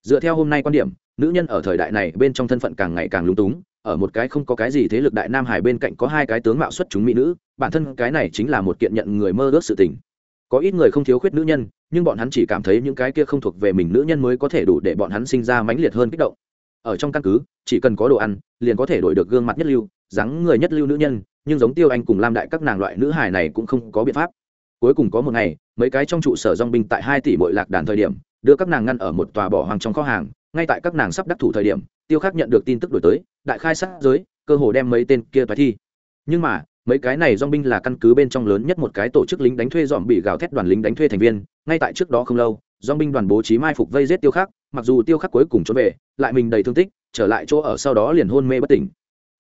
Dựa theo hôm nay quan điểm nữ nhân ở thời đại này bên trong thân phận càng ngày càng lúng túng ở một cái không có cái gì thế lực đại nam hải bên cạnh có hai cái tướng mạo xuất chúng mỹ nữ, bản thân cái này chính là một kiện nhận người mơ ước sự tình. Có ít người không thiếu khuyết nữ nhân, nhưng bọn hắn chỉ cảm thấy những cái kia không thuộc về mình nữ nhân mới có thể đủ để bọn hắn sinh ra mãnh liệt hơn kích động. Ở trong căn cứ, chỉ cần có đồ ăn, liền có thể đổi được gương mặt nhất lưu, dáng người nhất lưu nữ nhân, nhưng giống tiêu anh cùng lam đại các nàng loại nữ hài này cũng không có biện pháp. Cuối cùng có một ngày, mấy cái trong trụ sở dong binh tại hai tỷ bội lạc đàn thời điểm, đưa các nàng ngăn ở một tòa bỏ hoang trong kho hàng ngay tại các nàng sắp đắc thủ thời điểm, tiêu khắc nhận được tin tức đổi tới, đại khai sát giới, cơ hồ đem mấy tên kia toái thi. Nhưng mà, mấy cái này dong binh là căn cứ bên trong lớn nhất một cái tổ chức lính đánh thuê dòm bị gào thét đoàn lính đánh thuê thành viên, ngay tại trước đó không lâu dong binh đoàn bố trí mai phục vây giết tiêu khắc, mặc dù tiêu khắc cuối cùng trốn về, lại mình đầy thương tích, trở lại chỗ ở sau đó liền hôn mê bất tỉnh.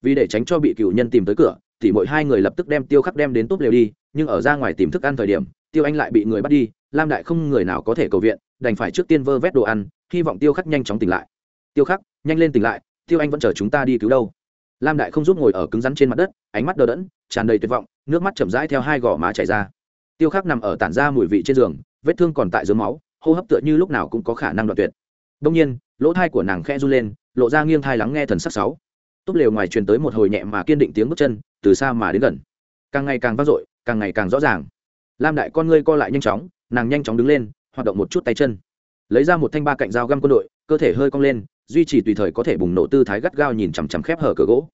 Vì để tránh cho bị cựu nhân tìm tới cửa, thì mỗi hai người lập tức đem tiêu khắc đem đến túp lều đi, nhưng ở ra ngoài tìm thức ăn thời điểm, tiêu anh lại bị người bắt đi lam đại không người nào có thể cầu viện, đành phải trước tiên vơ vét đồ ăn, hy vọng tiêu khắc nhanh chóng tỉnh lại. Tiêu khắc, nhanh lên tỉnh lại, tiêu anh vẫn chờ chúng ta đi cứu đâu. Lam đại không giúp ngồi ở cứng rắn trên mặt đất, ánh mắt đờ đẫn, tràn đầy tuyệt vọng, nước mắt chậm rãi theo hai gò má chảy ra. Tiêu khắc nằm ở tản ra mùi vị trên giường, vết thương còn tại dưới máu, hô hấp tựa như lúc nào cũng có khả năng đoạn tuyệt. Đông nhiên, lỗ thai của nàng khẽ run lên, lộ ra nghiêng thai lắng nghe thần sắc sáu. Túp lều ngoài truyền tới một hồi nhẹ mà kiên định tiếng bước chân, từ xa mà đến gần. Càng ngày càng vang dội, càng ngày càng rõ ràng lam đại con ngươi co lại nhanh chóng, nàng nhanh chóng đứng lên, hoạt động một chút tay chân. Lấy ra một thanh ba cạnh dao găm quân đội, cơ thể hơi cong lên, duy trì tùy thời có thể bùng nổ tư thái gắt gao nhìn chằm chằm khép hở cửa gỗ.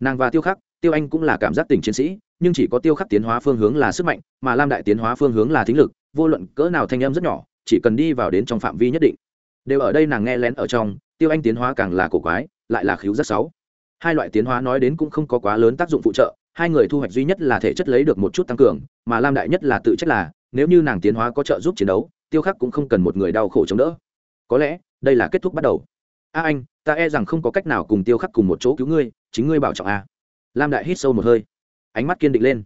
Nàng và tiêu khắc, tiêu anh cũng là cảm giác tình chiến sĩ, nhưng chỉ có tiêu khắc tiến hóa phương hướng là sức mạnh, mà lam đại tiến hóa phương hướng là thính lực, vô luận cỡ nào thanh âm rất nhỏ, chỉ cần đi vào đến trong phạm vi nhất định. Đều ở đây nàng nghe lén ở trong, tiêu anh tiến hóa càng là cổ quái, lại là khiếu rất xấu hai loại tiến hóa nói đến cũng không có quá lớn tác dụng phụ trợ hai người thu hoạch duy nhất là thể chất lấy được một chút tăng cường, mà lam đại nhất là tự trách là, nếu như nàng tiến hóa có trợ giúp chiến đấu, tiêu khắc cũng không cần một người đau khổ chống đỡ. Có lẽ, đây là kết thúc bắt đầu. A anh, ta e rằng không có cách nào cùng tiêu khắc cùng một chỗ cứu ngươi, chính ngươi bảo trọng a. Lam đại hít sâu một hơi. Ánh mắt kiên định lên.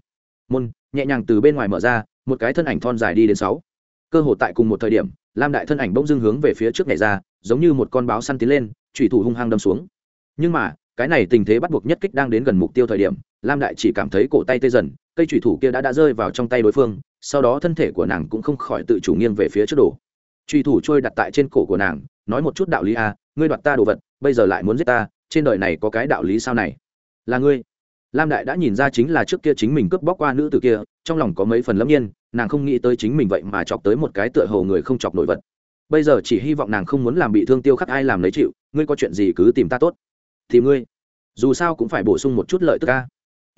Môn, nhẹ nhàng từ bên ngoài mở ra, một cái thân ảnh thon dài đi đến sáu. Cơ hội tại cùng một thời điểm, lam đại thân ảnh bỗng dưng hướng về phía trước này ra, giống như một con báo săn tiến lên trùy thủ hung hăng đâm xuống. Nhưng mà, cái này tình thế bắt buộc nhất kích đang đến gần mục tiêu thời điểm lam đại chỉ cảm thấy cổ tay tê dần cây trùy thủ kia đã đã rơi vào trong tay đối phương sau đó thân thể của nàng cũng không khỏi tự chủ nghiêng về phía trước đổ trùy thủ trôi đặt tại trên cổ của nàng nói một chút đạo lý a à, ngươi đoạt ta đồ vật bây giờ lại muốn giết ta trên đời này có cái đạo lý sao này? Là ngươi. Lam đại đã nhìn ra chính là trước kia chính mình cướp bóc qua nữ từ kia trong lòng có mấy phần lâm nhiên nàng không nghĩ tới chính mình vậy mà chọc tới một cái tựa hầu người không chọc nổi vật. Bây giờ chỉ hy vọng nàng không muốn làm bị thương tiêu khắc ai làm lấy chịu ngươi có chuyện gì cứ tìm ta tốt. Thì ngươi. Dù sao cũng phải bổ sung một chút lợi tức ca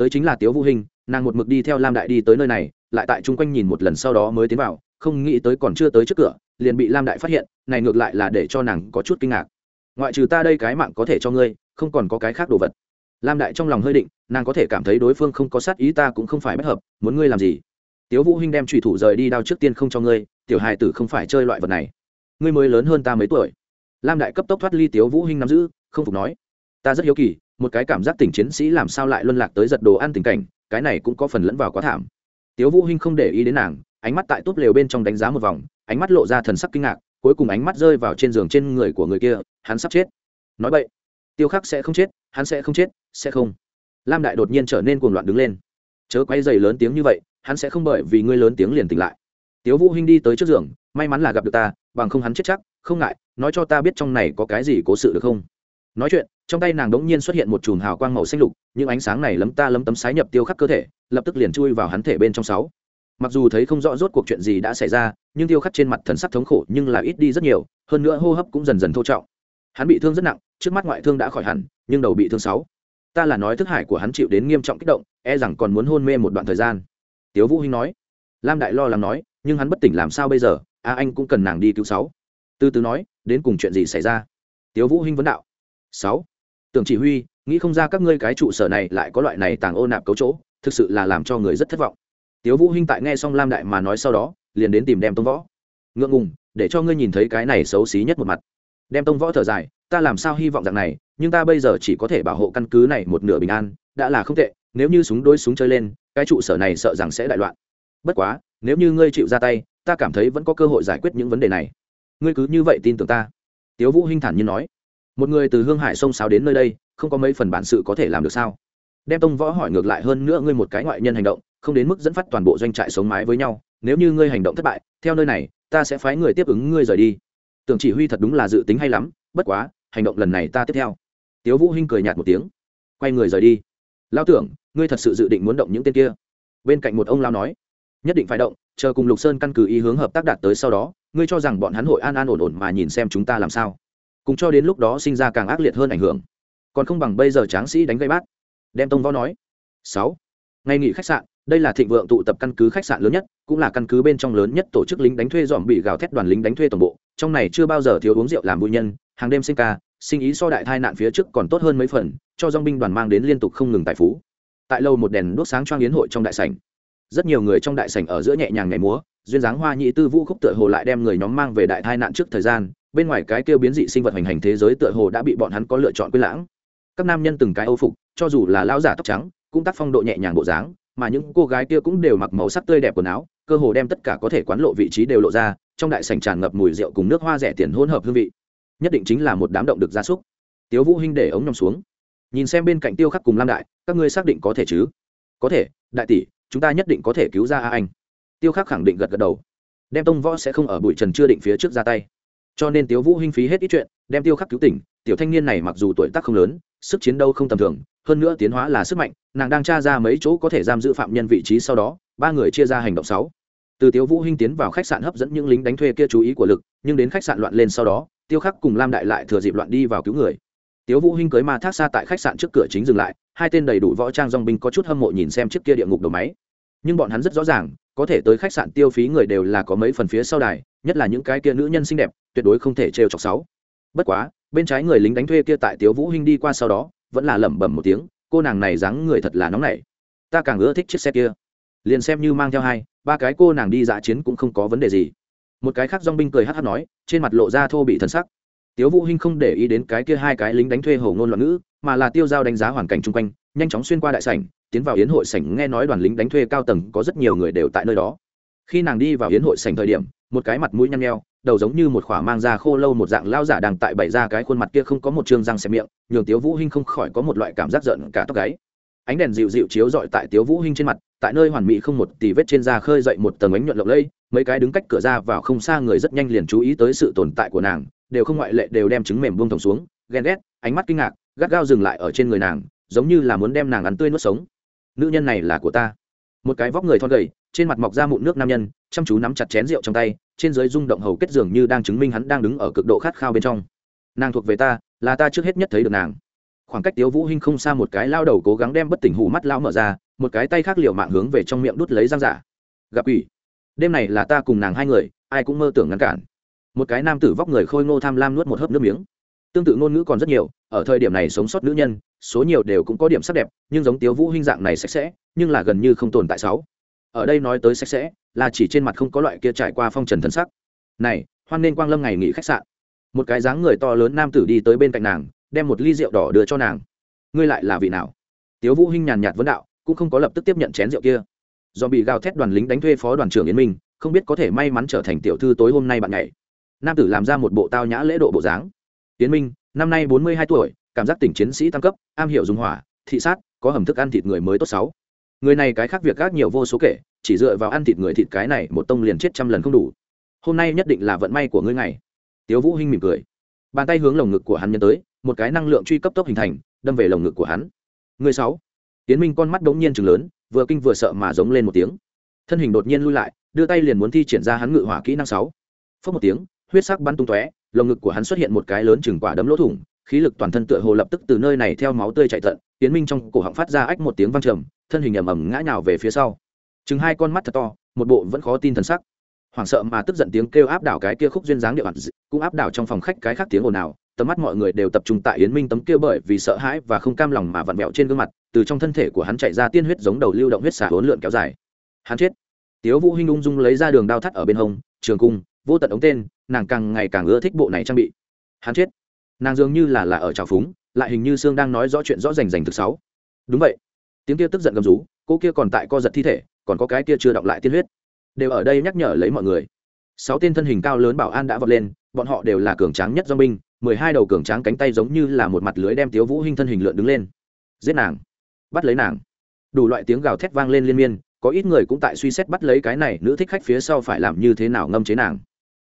tới chính là tiếu vũ hình nàng một mực đi theo lam đại đi tới nơi này, lại tại chung quanh nhìn một lần sau đó mới tiến vào, không nghĩ tới còn chưa tới trước cửa, liền bị lam đại phát hiện, này ngược lại là để cho nàng có chút kinh ngạc. Ngoại trừ ta đây cái mạng có thể cho ngươi, không còn có cái khác đồ vật. Lam đại trong lòng hơi định, nàng có thể cảm thấy đối phương không có sát ý ta cũng không phải bất hợp, muốn ngươi làm gì? Tiếu vũ huynh đem trùy thủ rời đi đao trước tiên không cho ngươi, tiểu hài tử không phải chơi loại vật này. Ngươi mới lớn hơn ta mấy tuổi. Lam đại cấp tốc thoát ly tiếu vũ huynh nắm giữ, không phục nói. Ta rất hiếu kỳ một cái cảm giác tỉnh chiến sĩ làm sao lại luân lạc tới giật đồ ăn tình cảnh, cái này cũng có phần lẫn vào quá thảm. Tiếu vũ Hinh không để ý đến nàng, ánh mắt tại túp lều bên trong đánh giá một vòng, ánh mắt lộ ra thần sắc kinh ngạc, cuối cùng ánh mắt rơi vào trên giường trên người của người kia, hắn sắp chết. Nói vậy tiêu khắc sẽ không chết, hắn sẽ không chết, sẽ không. Lam đại đột nhiên trở nên cuồng loạn đứng lên. Chớ quay dày lớn tiếng như vậy, hắn sẽ không bởi vì ngươi lớn tiếng liền tỉnh lại. Tiếu vũ Hinh đi tới trước giường, may mắn là gặp được ta, bằng không hắn chết chắc, không ngại, nói cho ta biết trong này có cái gì cố sự được không? Nói chuyện trong tay nàng đống nhiên xuất hiện một chùm hào quang màu xanh lục, những ánh sáng này lấm ta lấm tấm sái nhập tiêu khắc cơ thể, lập tức liền chui vào hắn thể bên trong sáu. Mặc dù thấy không rõ rốt cuộc chuyện gì đã xảy ra, nhưng tiêu khắc trên mặt thần sắc thống khổ nhưng là ít đi rất nhiều, hơn nữa hô hấp cũng dần dần thô trọng. Hắn bị thương rất nặng, trước mắt ngoại thương đã khỏi hẳn, nhưng đầu bị thương sáu. Ta là nói thức hải của hắn chịu đến nghiêm trọng kích động e rằng còn muốn hôn mê một đoạn thời gian. Tiếu vũ hinh nói. Lam đại lo lắng nói, nhưng hắn bất tỉnh làm sao bây giờ? A, anh cũng cần nàng đi cứu sáu. Từ từ nói, đến cùng chuyện gì xảy ra? Tiếu vũ hinh vấn đạo. Sáu tưởng chỉ huy, nghĩ không ra các ngươi cái trụ sở này lại có loại này tàng ô nạp cấu chỗ, thực sự là làm cho người rất thất vọng. Tiếu vũ hinh tại nghe xong lam đại mà nói sau đó, liền đến tìm đem tông võ. Ngượng ngùng, để cho ngươi nhìn thấy cái này xấu xí nhất một mặt. Đem tông võ thở dài, ta làm sao hy vọng rằng này, nhưng ta bây giờ chỉ có thể bảo hộ căn cứ này một nửa bình an, đã là không tệ, nếu như súng đối súng chơi lên, cái trụ sở này sợ rằng sẽ đại loạn. Bất quá, nếu như ngươi chịu ra tay, ta cảm thấy vẫn có cơ hội giải quyết những vấn đề này. Ngươi cứ như vậy tin tưởng ta. Tiếu vũ hinh thản nhiên nói một người từ hương hải sông sáo đến nơi đây, không có mấy phần bản sự có thể làm được sao? Đem tông võ hỏi ngược lại hơn nữa ngươi một cái ngoại nhân hành động, không đến mức dẫn phát toàn bộ doanh trại sống mái với nhau, nếu như ngươi hành động thất bại, theo nơi này, ta sẽ phái người tiếp ứng ngươi rời đi. Tưởng chỉ huy thật đúng là dự tính hay lắm, bất quá, hành động lần này ta tiếp theo. Tiếu vũ hinh cười nhạt một tiếng. Quay người rời đi. Lao tưởng, ngươi thật sự dự định muốn động những tên kia? Bên cạnh một ông lao nói. Nhất định phải động, chờ cùng lục sơn căn cứ ý hướng hợp tác đạt tới sau đó, ngươi cho rằng bọn hắn hội an an ổn ổn mà nhìn xem chúng ta làm sao? Cùng cho đến lúc đó sinh ra càng ác liệt hơn ảnh hưởng. Còn không bằng bây giờ tráng sĩ đánh gây bát. Đem tông võ nói. Sáu. Ngày nghỉ khách sạn, đây là thịnh vượng tụ tập căn cứ khách sạn lớn nhất, cũng là căn cứ bên trong lớn nhất tổ chức lính đánh thuê dòm bị gào thét đoàn lính đánh thuê tổng bộ. Trong này chưa bao giờ thiếu uống rượu làm vui nhân, hàng đêm sinh ca, sinh ý so đại thai nạn phía trước còn tốt hơn mấy phần, cho dong binh đoàn mang đến liên tục không ngừng tài phú. Tại lâu một đèn đốt sáng choang yến hội trong đại sảnh. Rất nhiều người trong đại sảnh ở giữa nhẹ nhàng nhảy múa, duyên dáng hoa nhị tư vũ khúc tựa hồ lại đem người nhóm mang về đại thai nạn trước thời gian bên ngoài cái kêu biến dị sinh vật hành hành thế giới tựa hồ đã bị bọn hắn có lựa chọn quên lãng. Các nam nhân từng cái âu phục, cho dù là lão giả tóc trắng, cũng tác phong độ nhẹ nhàng bộ dáng, mà những cô gái kia cũng đều mặc màu sắc tươi đẹp quần áo, cơ hồ đem tất cả có thể quán lộ vị trí đều lộ ra, trong đại sảnh tràn ngập mùi rượu cùng nước hoa rẻ tiền hỗn hợp hương vị. Nhất định chính là một đám động được gia súc. Tiếu vũ hinh để ống nhòm xuống. Nhìn xem bên cạnh tiêu khắc cùng lam đại, các ngươi xác định có thể chứ? Có thể, đại tỷ, chúng ta nhất định có thể cứu ra a anh. Tiêu khắc khẳng định gật gật đầu. Đem tông võ sẽ không ở bụi trần chưa định phía trước ra tay cho nên tiếu vũ hinh phí hết ít chuyện, đem tiêu khắc cứu tỉnh, tiểu thanh niên này mặc dù tuổi tác không lớn, sức chiến đấu không tầm thường, hơn nữa tiến hóa là sức mạnh, nàng đang tra ra mấy chỗ có thể giam giữ phạm nhân vị trí sau đó, ba người chia ra hành động sáu. Từ tiếu vũ hinh tiến vào khách sạn hấp dẫn những lính đánh thuê kia chú ý của lực, nhưng đến khách sạn loạn lên sau đó, tiêu khắc cùng lam đại lại thừa dịp loạn đi vào cứu người. Tiếu vũ hinh cưới ma thác xa tại khách sạn trước cửa chính dừng lại, hai tên đầy đủ võ trang dòng binh có chút hâm mộ nhìn xem chiếc kia địa ngục đầu máy. Nhưng bọn hắn rất rõ ràng, có thể tới khách sạn tiêu phí người đều là có mấy phần phía sau đài nhất là những cái kia nữ nhân xinh đẹp, tuyệt đối không thể trêu chọc sáu. Bất quá, bên trái người lính đánh thuê kia tại tiếu vũ hinh đi qua sau đó, vẫn là lẩm bẩm một tiếng, cô nàng này dáng người thật là nóng nảy. Ta càng ưa thích chiếc xe kia. Liền xem như mang theo hai, ba cái cô nàng đi dã chiến cũng không có vấn đề gì. Một cái khác dong binh cười hắt hắt nói, trên mặt lộ ra thô bị thần sắc. Tiếu vũ hinh không để ý đến cái kia hai cái lính đánh thuê hồ ngôn loạn ngữ, mà là tiêu giao đánh giá hoàn cảnh chung quanh, nhanh chóng xuyên qua đại sảnh, tiến vào yến hội sảnh nghe nói đoàn lính đánh thuê cao tầng có rất nhiều người đều tại nơi đó. Khi nàng đi vào yến hội sảnh thời điểm một cái mặt mũi nhăn nheo, đầu giống như một khỏa mang da khô lâu một dạng lao giả đang tại bày ra cái khuôn mặt kia không có một trương răng xem miệng, nhường tiếu vũ hinh không khỏi có một loại cảm giác giận cả tóc gáy. Ánh đèn dịu dịu chiếu rọi tại tiếu vũ hinh trên mặt, tại nơi hoàn mỹ không một tì vết trên da khơi dậy một tầng ánh nhuận lộng lẫy, mấy cái đứng cách cửa ra vào không xa người rất nhanh liền chú ý tới sự tồn tại của nàng, đều không ngoại lệ đều đem trứng mềm buông thòng xuống, ghen ghét, ánh mắt kinh ngạc, gắt gao dừng lại ở trên người nàng, giống như là muốn đem nàng ăn tươi nuốt sống. Nữ nhân này là của ta. Một cái vóc người thon gầy, trên mặt mọc ra mụn nước nam nhân chăm chú nắm chặt chén rượu trong tay, trên dưới rung động hầu kết dường như đang chứng minh hắn đang đứng ở cực độ khát khao bên trong. Nàng thuộc về ta, là ta trước hết nhất thấy được nàng. Khoảng cách tiếu vũ hinh không xa một cái lao đầu cố gắng đem bất tỉnh hủ mắt lao mở ra, một cái tay khác liều mạng hướng về trong miệng đút lấy răng giả. Gặp ủy đêm này là ta cùng nàng hai người, ai cũng mơ tưởng ngăn cản. Một cái nam tử vóc người khôi ngô tham lam nuốt một hớp nước miếng. Tương tự ngôn ngữ còn rất nhiều, ở thời điểm này sống sót nữ nhân, số nhiều đều cũng có điểm sắc đẹp, nhưng giống tiếu vũ hinh dạng này sạch sẽ, nhưng là gần như không tồn tại sáu ở đây nói tới sạch sẽ, là chỉ trên mặt không có loại kia trải qua phong trần thân sắc. Này, hoan nên quang lâm ngày nghỉ khách sạn. Một cái dáng người to lớn nam tử đi tới bên cạnh nàng, đem một ly rượu đỏ đưa cho nàng. Ngươi lại là vị nào? Tiếu vũ hinh nhàn nhạt vấn đạo, cũng không có lập tức tiếp nhận chén rượu kia. Do bị gào thét đoàn lính đánh thuê phó đoàn trưởng yến minh, không biết có thể may mắn trở thành tiểu thư tối hôm nay bạn ngày nam tử làm ra một bộ tao nhã lễ độ bộ dáng. Yến minh, năm nay bốn mươi hai tuổi, cảm giác tỉnh chiến sĩ tăng cấp, am hiểu dùng hỏa, thị sát, có hầm thức ăn thịt người mới tốt sáu người này cái khác việc gác nhiều vô số kể, chỉ dựa vào ăn thịt người thịt cái này, một tông liền chết trăm lần không đủ. Hôm nay nhất định là vận may của ngươi ngày. Tiếu vũ hinh mỉm cười. Bàn tay hướng lồng ngực của hắn nhân tới, một cái năng lượng truy cấp tốc hình thành, đâm về lồng ngực của hắn. Người sáu. Tiến minh con mắt đống nhiên trừng lớn, vừa kinh vừa sợ mà giống lên một tiếng. Thân hình đột nhiên lui lại, đưa tay liền muốn thi triển ra hắn ngự hỏa kỹ năng sáu. Phất một tiếng, huyết sắc bắn tung tóe, lồng ngực của hắn xuất hiện một cái lớn chừng quả đấm lỗ thủng, khí lực toàn thân tựa hồ lập tức từ nơi này theo máu tươi chạy tận. Tiến minh trong cổ họng phát ra ách một tiếng vang trầm thân hình ầm ầm ngã nhào về phía sau. Chừng hai con mắt thật to, một bộ vẫn khó tin thần sắc. Hoảng sợ mà tức giận tiếng kêu áp đảo cái kia khúc duyên dáng địa bản cũng áp đảo trong phòng khách cái khác tiếng ồn ào, tầm mắt mọi người đều tập trung tại yến minh tấm kia bởi vì sợ hãi và không cam lòng mà vặn vẹo trên gương mặt, từ trong thân thể của hắn chạy ra tiên huyết giống đầu lưu động huyết xả hỗn lượn kéo dài. Hắn chết. Tiếu vũ hinh ung dung lấy ra đường đao thắt ở bên hông, trường cung, vô tận ống tên, nàng càng ngày càng ưa thích bộ này trang bị. Hắn chết. Nàng dường như là là ở trào phúng, lại hình như sương đang nói rõ chuyện rõ rành rành thực sáu. Đúng vậy tiếng kia tức giận gầm rú, cô kia còn tại co giật thi thể, còn có cái kia chưa đọc lại tiên huyết. Đều ở đây nhắc nhở lấy mọi người. Sáu tên thân hình cao lớn bảo an đã vọt lên, bọn họ đều là cường tráng nhất do binh, mười hai đầu cường tráng cánh tay giống như là một mặt lưới đem tiếu vũ hinh thân hình lượn đứng lên. Giết nàng. Bắt lấy nàng. Đủ loại tiếng gào thét vang lên liên miên, có ít người cũng tại suy xét bắt lấy cái này nữ thích khách phía sau phải làm như thế nào ngâm chế nàng.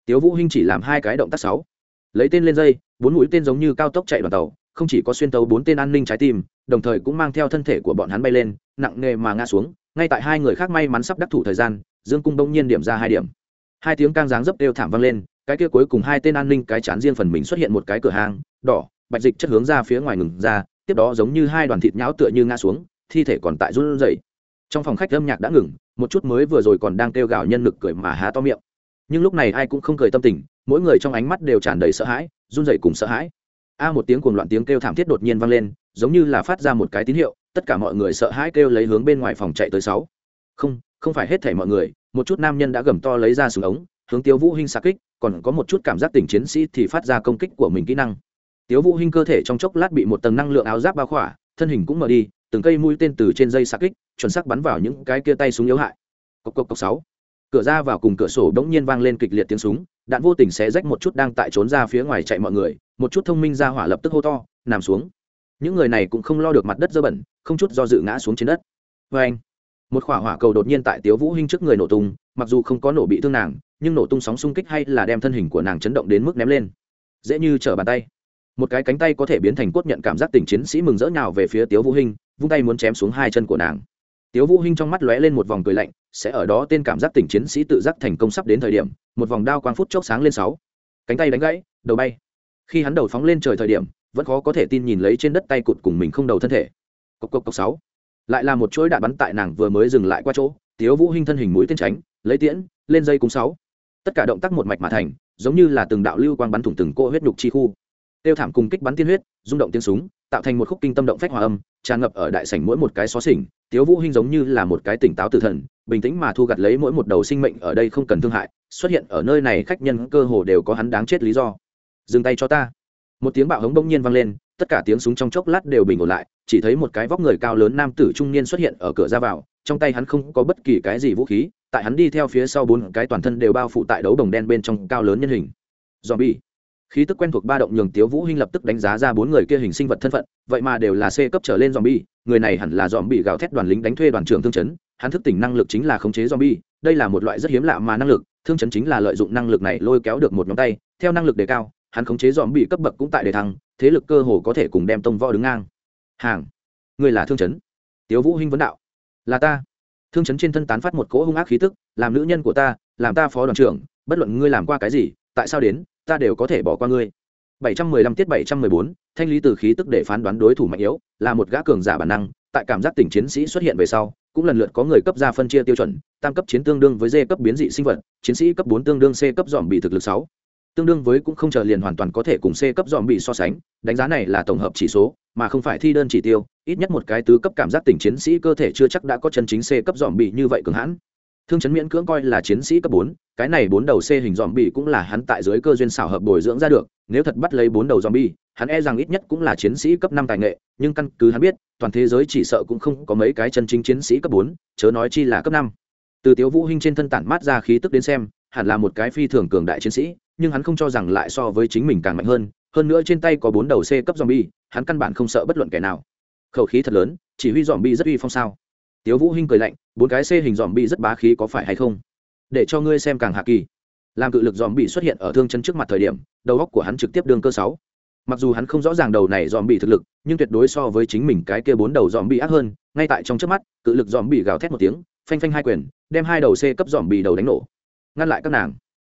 Tiếu vũ hinh chỉ làm hai cái động tác sáu. Lấy tên lên dây, bốn mũi tên giống như cao tốc chạy đoàn tàu, không chỉ có xuyên tấu bốn tên an ninh trái tim đồng thời cũng mang theo thân thể của bọn hắn bay lên, nặng nề mà ngã xuống, ngay tại hai người khác may mắn sắp đắc thủ thời gian, dương cung đông nhiên điểm ra hai điểm. Hai tiếng cang dáng dấp đều thảm vang lên, cái kia cuối cùng hai tên an ninh cái chán riêng phần mình xuất hiện một cái cửa hàng đỏ, bạch dịch chất hướng ra phía ngoài ngừng ra, tiếp đó giống như hai đoàn thịt nhão tựa như ngã xuống, thi thể còn tại run rẩy. Trong phòng khách âm nhạc đã ngừng, một chút mới vừa rồi còn đang kêu gào nhân lực cười mà há to miệng. Nhưng lúc này ai cũng không cười tâm tình, mỗi người trong ánh mắt đều tràn đầy sợ hãi, run rẩy cùng sợ hãi. A một tiếng cuồng loạn tiếng kêu thảm thiết đột nhiên vang lên giống như là phát ra một cái tín hiệu, tất cả mọi người sợ hãi kêu lấy hướng bên ngoài phòng chạy tới sáu. Không không phải hết thảy mọi người, một chút nam nhân đã gầm to lấy ra súng ống, hướng tiêu vũ hinh xạ kích, còn có một chút cảm giác tỉnh chiến sĩ thì phát ra công kích của mình kỹ năng. Tiêu vũ hinh cơ thể trong chốc lát bị một tầng năng lượng áo giáp bao khỏa, thân hình cũng mở đi, từng cây mũi tên từ trên dây xạ kích, chuẩn xác bắn vào những cái kia tay súng yếu hại. Cộc cộc cộc sáu. Cửa ra vào cùng cửa sổ đống nhiên vang lên kịch liệt tiếng súng, đạn vô tình xé rách một chút đang tại trốn ra phía ngoài chạy mọi người, một chút thông minh ra hỏa lập tức hô to, nằm xuống những người này cũng không lo được mặt đất dơ bẩn, không chút do dự ngã xuống trên đất. Vê anh, một khỏa hỏa cầu đột nhiên tại tiếu vũ hinh trước người nổ tung, mặc dù không có nổ bị thương nàng, nhưng nổ tung sóng xung kích hay là đem thân hình của nàng chấn động đến mức ném lên. Dễ như trở bàn tay. Một cái cánh tay có thể biến thành cốt nhận cảm giác tình chiến sĩ mừng rỡ nhào về phía tiếu vũ hinh, vung tay muốn chém xuống hai chân của nàng. Tiếu vũ hinh trong mắt lóe lên một vòng cười lạnh, sẽ ở đó tên cảm giác tình chiến sĩ tự giác thành công sắp đến thời điểm, một vòng đao quang phút chốc sáng lên sáu. Cánh tay đánh gãy, đầu bay. Khi hắn đầu phóng lên trời thời điểm vẫn khó có thể tin nhìn lấy trên đất tay cụt cùng mình không đầu thân thể. Cộc cộc cộc, sáu. Lại là một chuỗi đạn bắn tại nàng vừa mới dừng lại qua chỗ, tiếu vũ hinh thân hình mũi tên tránh, lấy tiễn, lên dây cung sáu. Tất cả động tác một mạch mà thành, giống như là từng đạo lưu quang bắn thủng từng cô huyết nhục chi khu. Tiêu thảm cùng kích bắn tiên huyết, rung động tiếng súng, tạo thành một khúc kinh tâm động phách hòa âm, tràn ngập ở đại sảnh mỗi một cái xó xỉnh. Tiếu vũ hinh giống như là một cái tỉnh táo tử thần, bình tĩnh mà thu gặt lấy mỗi một đầu sinh mệnh ở đây không cần thương hại, xuất hiện ở nơi này khách nhân cơ hồ đều có hắn đáng chết lý do. Dừng tay cho ta một tiếng bạo hống bỗng nhiên vang lên, tất cả tiếng súng trong chốc lát đều bình ổn lại, chỉ thấy một cái vóc người cao lớn nam tử trung niên xuất hiện ở cửa ra vào, trong tay hắn không có bất kỳ cái gì vũ khí, tại hắn đi theo phía sau bốn cái toàn thân đều bao phủ tại đấu đồng đen bên trong cao lớn nhân hình. Zombie. Khí tức quen thuộc ba động nhường tiếu vũ hinh lập tức đánh giá ra bốn người kia hình sinh vật thân phận, vậy mà đều là c cấp trở lên zombie, người này hẳn là zombie gào thét đoàn lính đánh thuê đoàn trưởng thương chấn, hắn thức tỉnh năng lực chính là khống chế zombie, đây là một loại rất hiếm lạ mà năng lực, thương chấn chính là lợi dụng năng lực này lôi kéo được một nhóm tay, theo năng lực đề cao hắn khống chế zombie cấp bậc cũng tại đề thăng thế lực cơ hồ có thể cùng đem tông võ đứng ngang. Hàng người là thương chấn. Tiếu vũ hinh vấn đạo. Là ta. Thương chấn trên thân tán phát một cỗ hung ác khí tức làm nữ nhân của ta làm ta phó đoàn trưởng bất luận ngươi làm qua cái gì tại sao đến ta đều có thể bỏ qua ngươi. 715 tiết 714, thanh lý từ khí tức để phán đoán đối thủ mạnh yếu là một gã cường giả bản năng tại cảm giác tỉnh chiến sĩ xuất hiện về sau cũng lần lượt có người cấp ra phân chia tiêu chuẩn tam cấp chiến tương đương với d cấp biến dị sinh vật chiến sĩ cấp bốn tương đương c cấp dòm bị thực lực sáu tương đương với cũng không chờ liền hoàn toàn có thể cùng c cấp dòm bị so sánh, đánh giá này là tổng hợp chỉ số, mà không phải thi đơn chỉ tiêu, ít nhất một cái tứ cấp cảm giác tỉnh chiến sĩ cơ thể chưa chắc đã có chân chính c cấp dòm bị như vậy cường hãn. Thương chấn miễn cưỡng coi là chiến sĩ cấp bốn, cái này bốn đầu c hình dòm bị cũng là hắn tại dưới cơ duyên xảo hợp bồi dưỡng ra được, nếu thật bắt lấy bốn đầu dòm bị, hắn e rằng ít nhất cũng là chiến sĩ cấp năm tài nghệ, nhưng căn cứ hắn biết, toàn thế giới chỉ sợ cũng không có mấy cái chân chính chiến sĩ cấp bốn, chớ nói chi là cấp năm. Từ tiếu vũ hinh trên thân tản mát ra khí tức đến xem, hẳn là một cái phi thường cường đại chiến sĩ nhưng hắn không cho rằng lại so với chính mình càng mạnh hơn hơn nữa trên tay có bốn đầu c cấp zombie, hắn căn bản không sợ bất luận kẻ nào. Khẩu khí thật lớn, chỉ huy zombie rất uy phong sao? Tiếu vũ hinh cười lạnh, bốn cái c hình zombie rất bá khí có phải hay không? Để cho ngươi xem càng hạ kỳ. Làm cự lực zombie xuất hiện ở thương chân trước mặt thời điểm, đầu góc của hắn trực tiếp đương cơ sáu. Mặc dù hắn không rõ ràng đầu này zombie thực lực, nhưng tuyệt đối so với chính mình cái kia bốn đầu zombie ác hơn, ngay tại trong chớp mắt, cự lực zombie gào thét một tiếng, phanh phanh hai quyền, đem hai đầu c cấp zombie đầu đánh nổ. Ngăn lại các nàng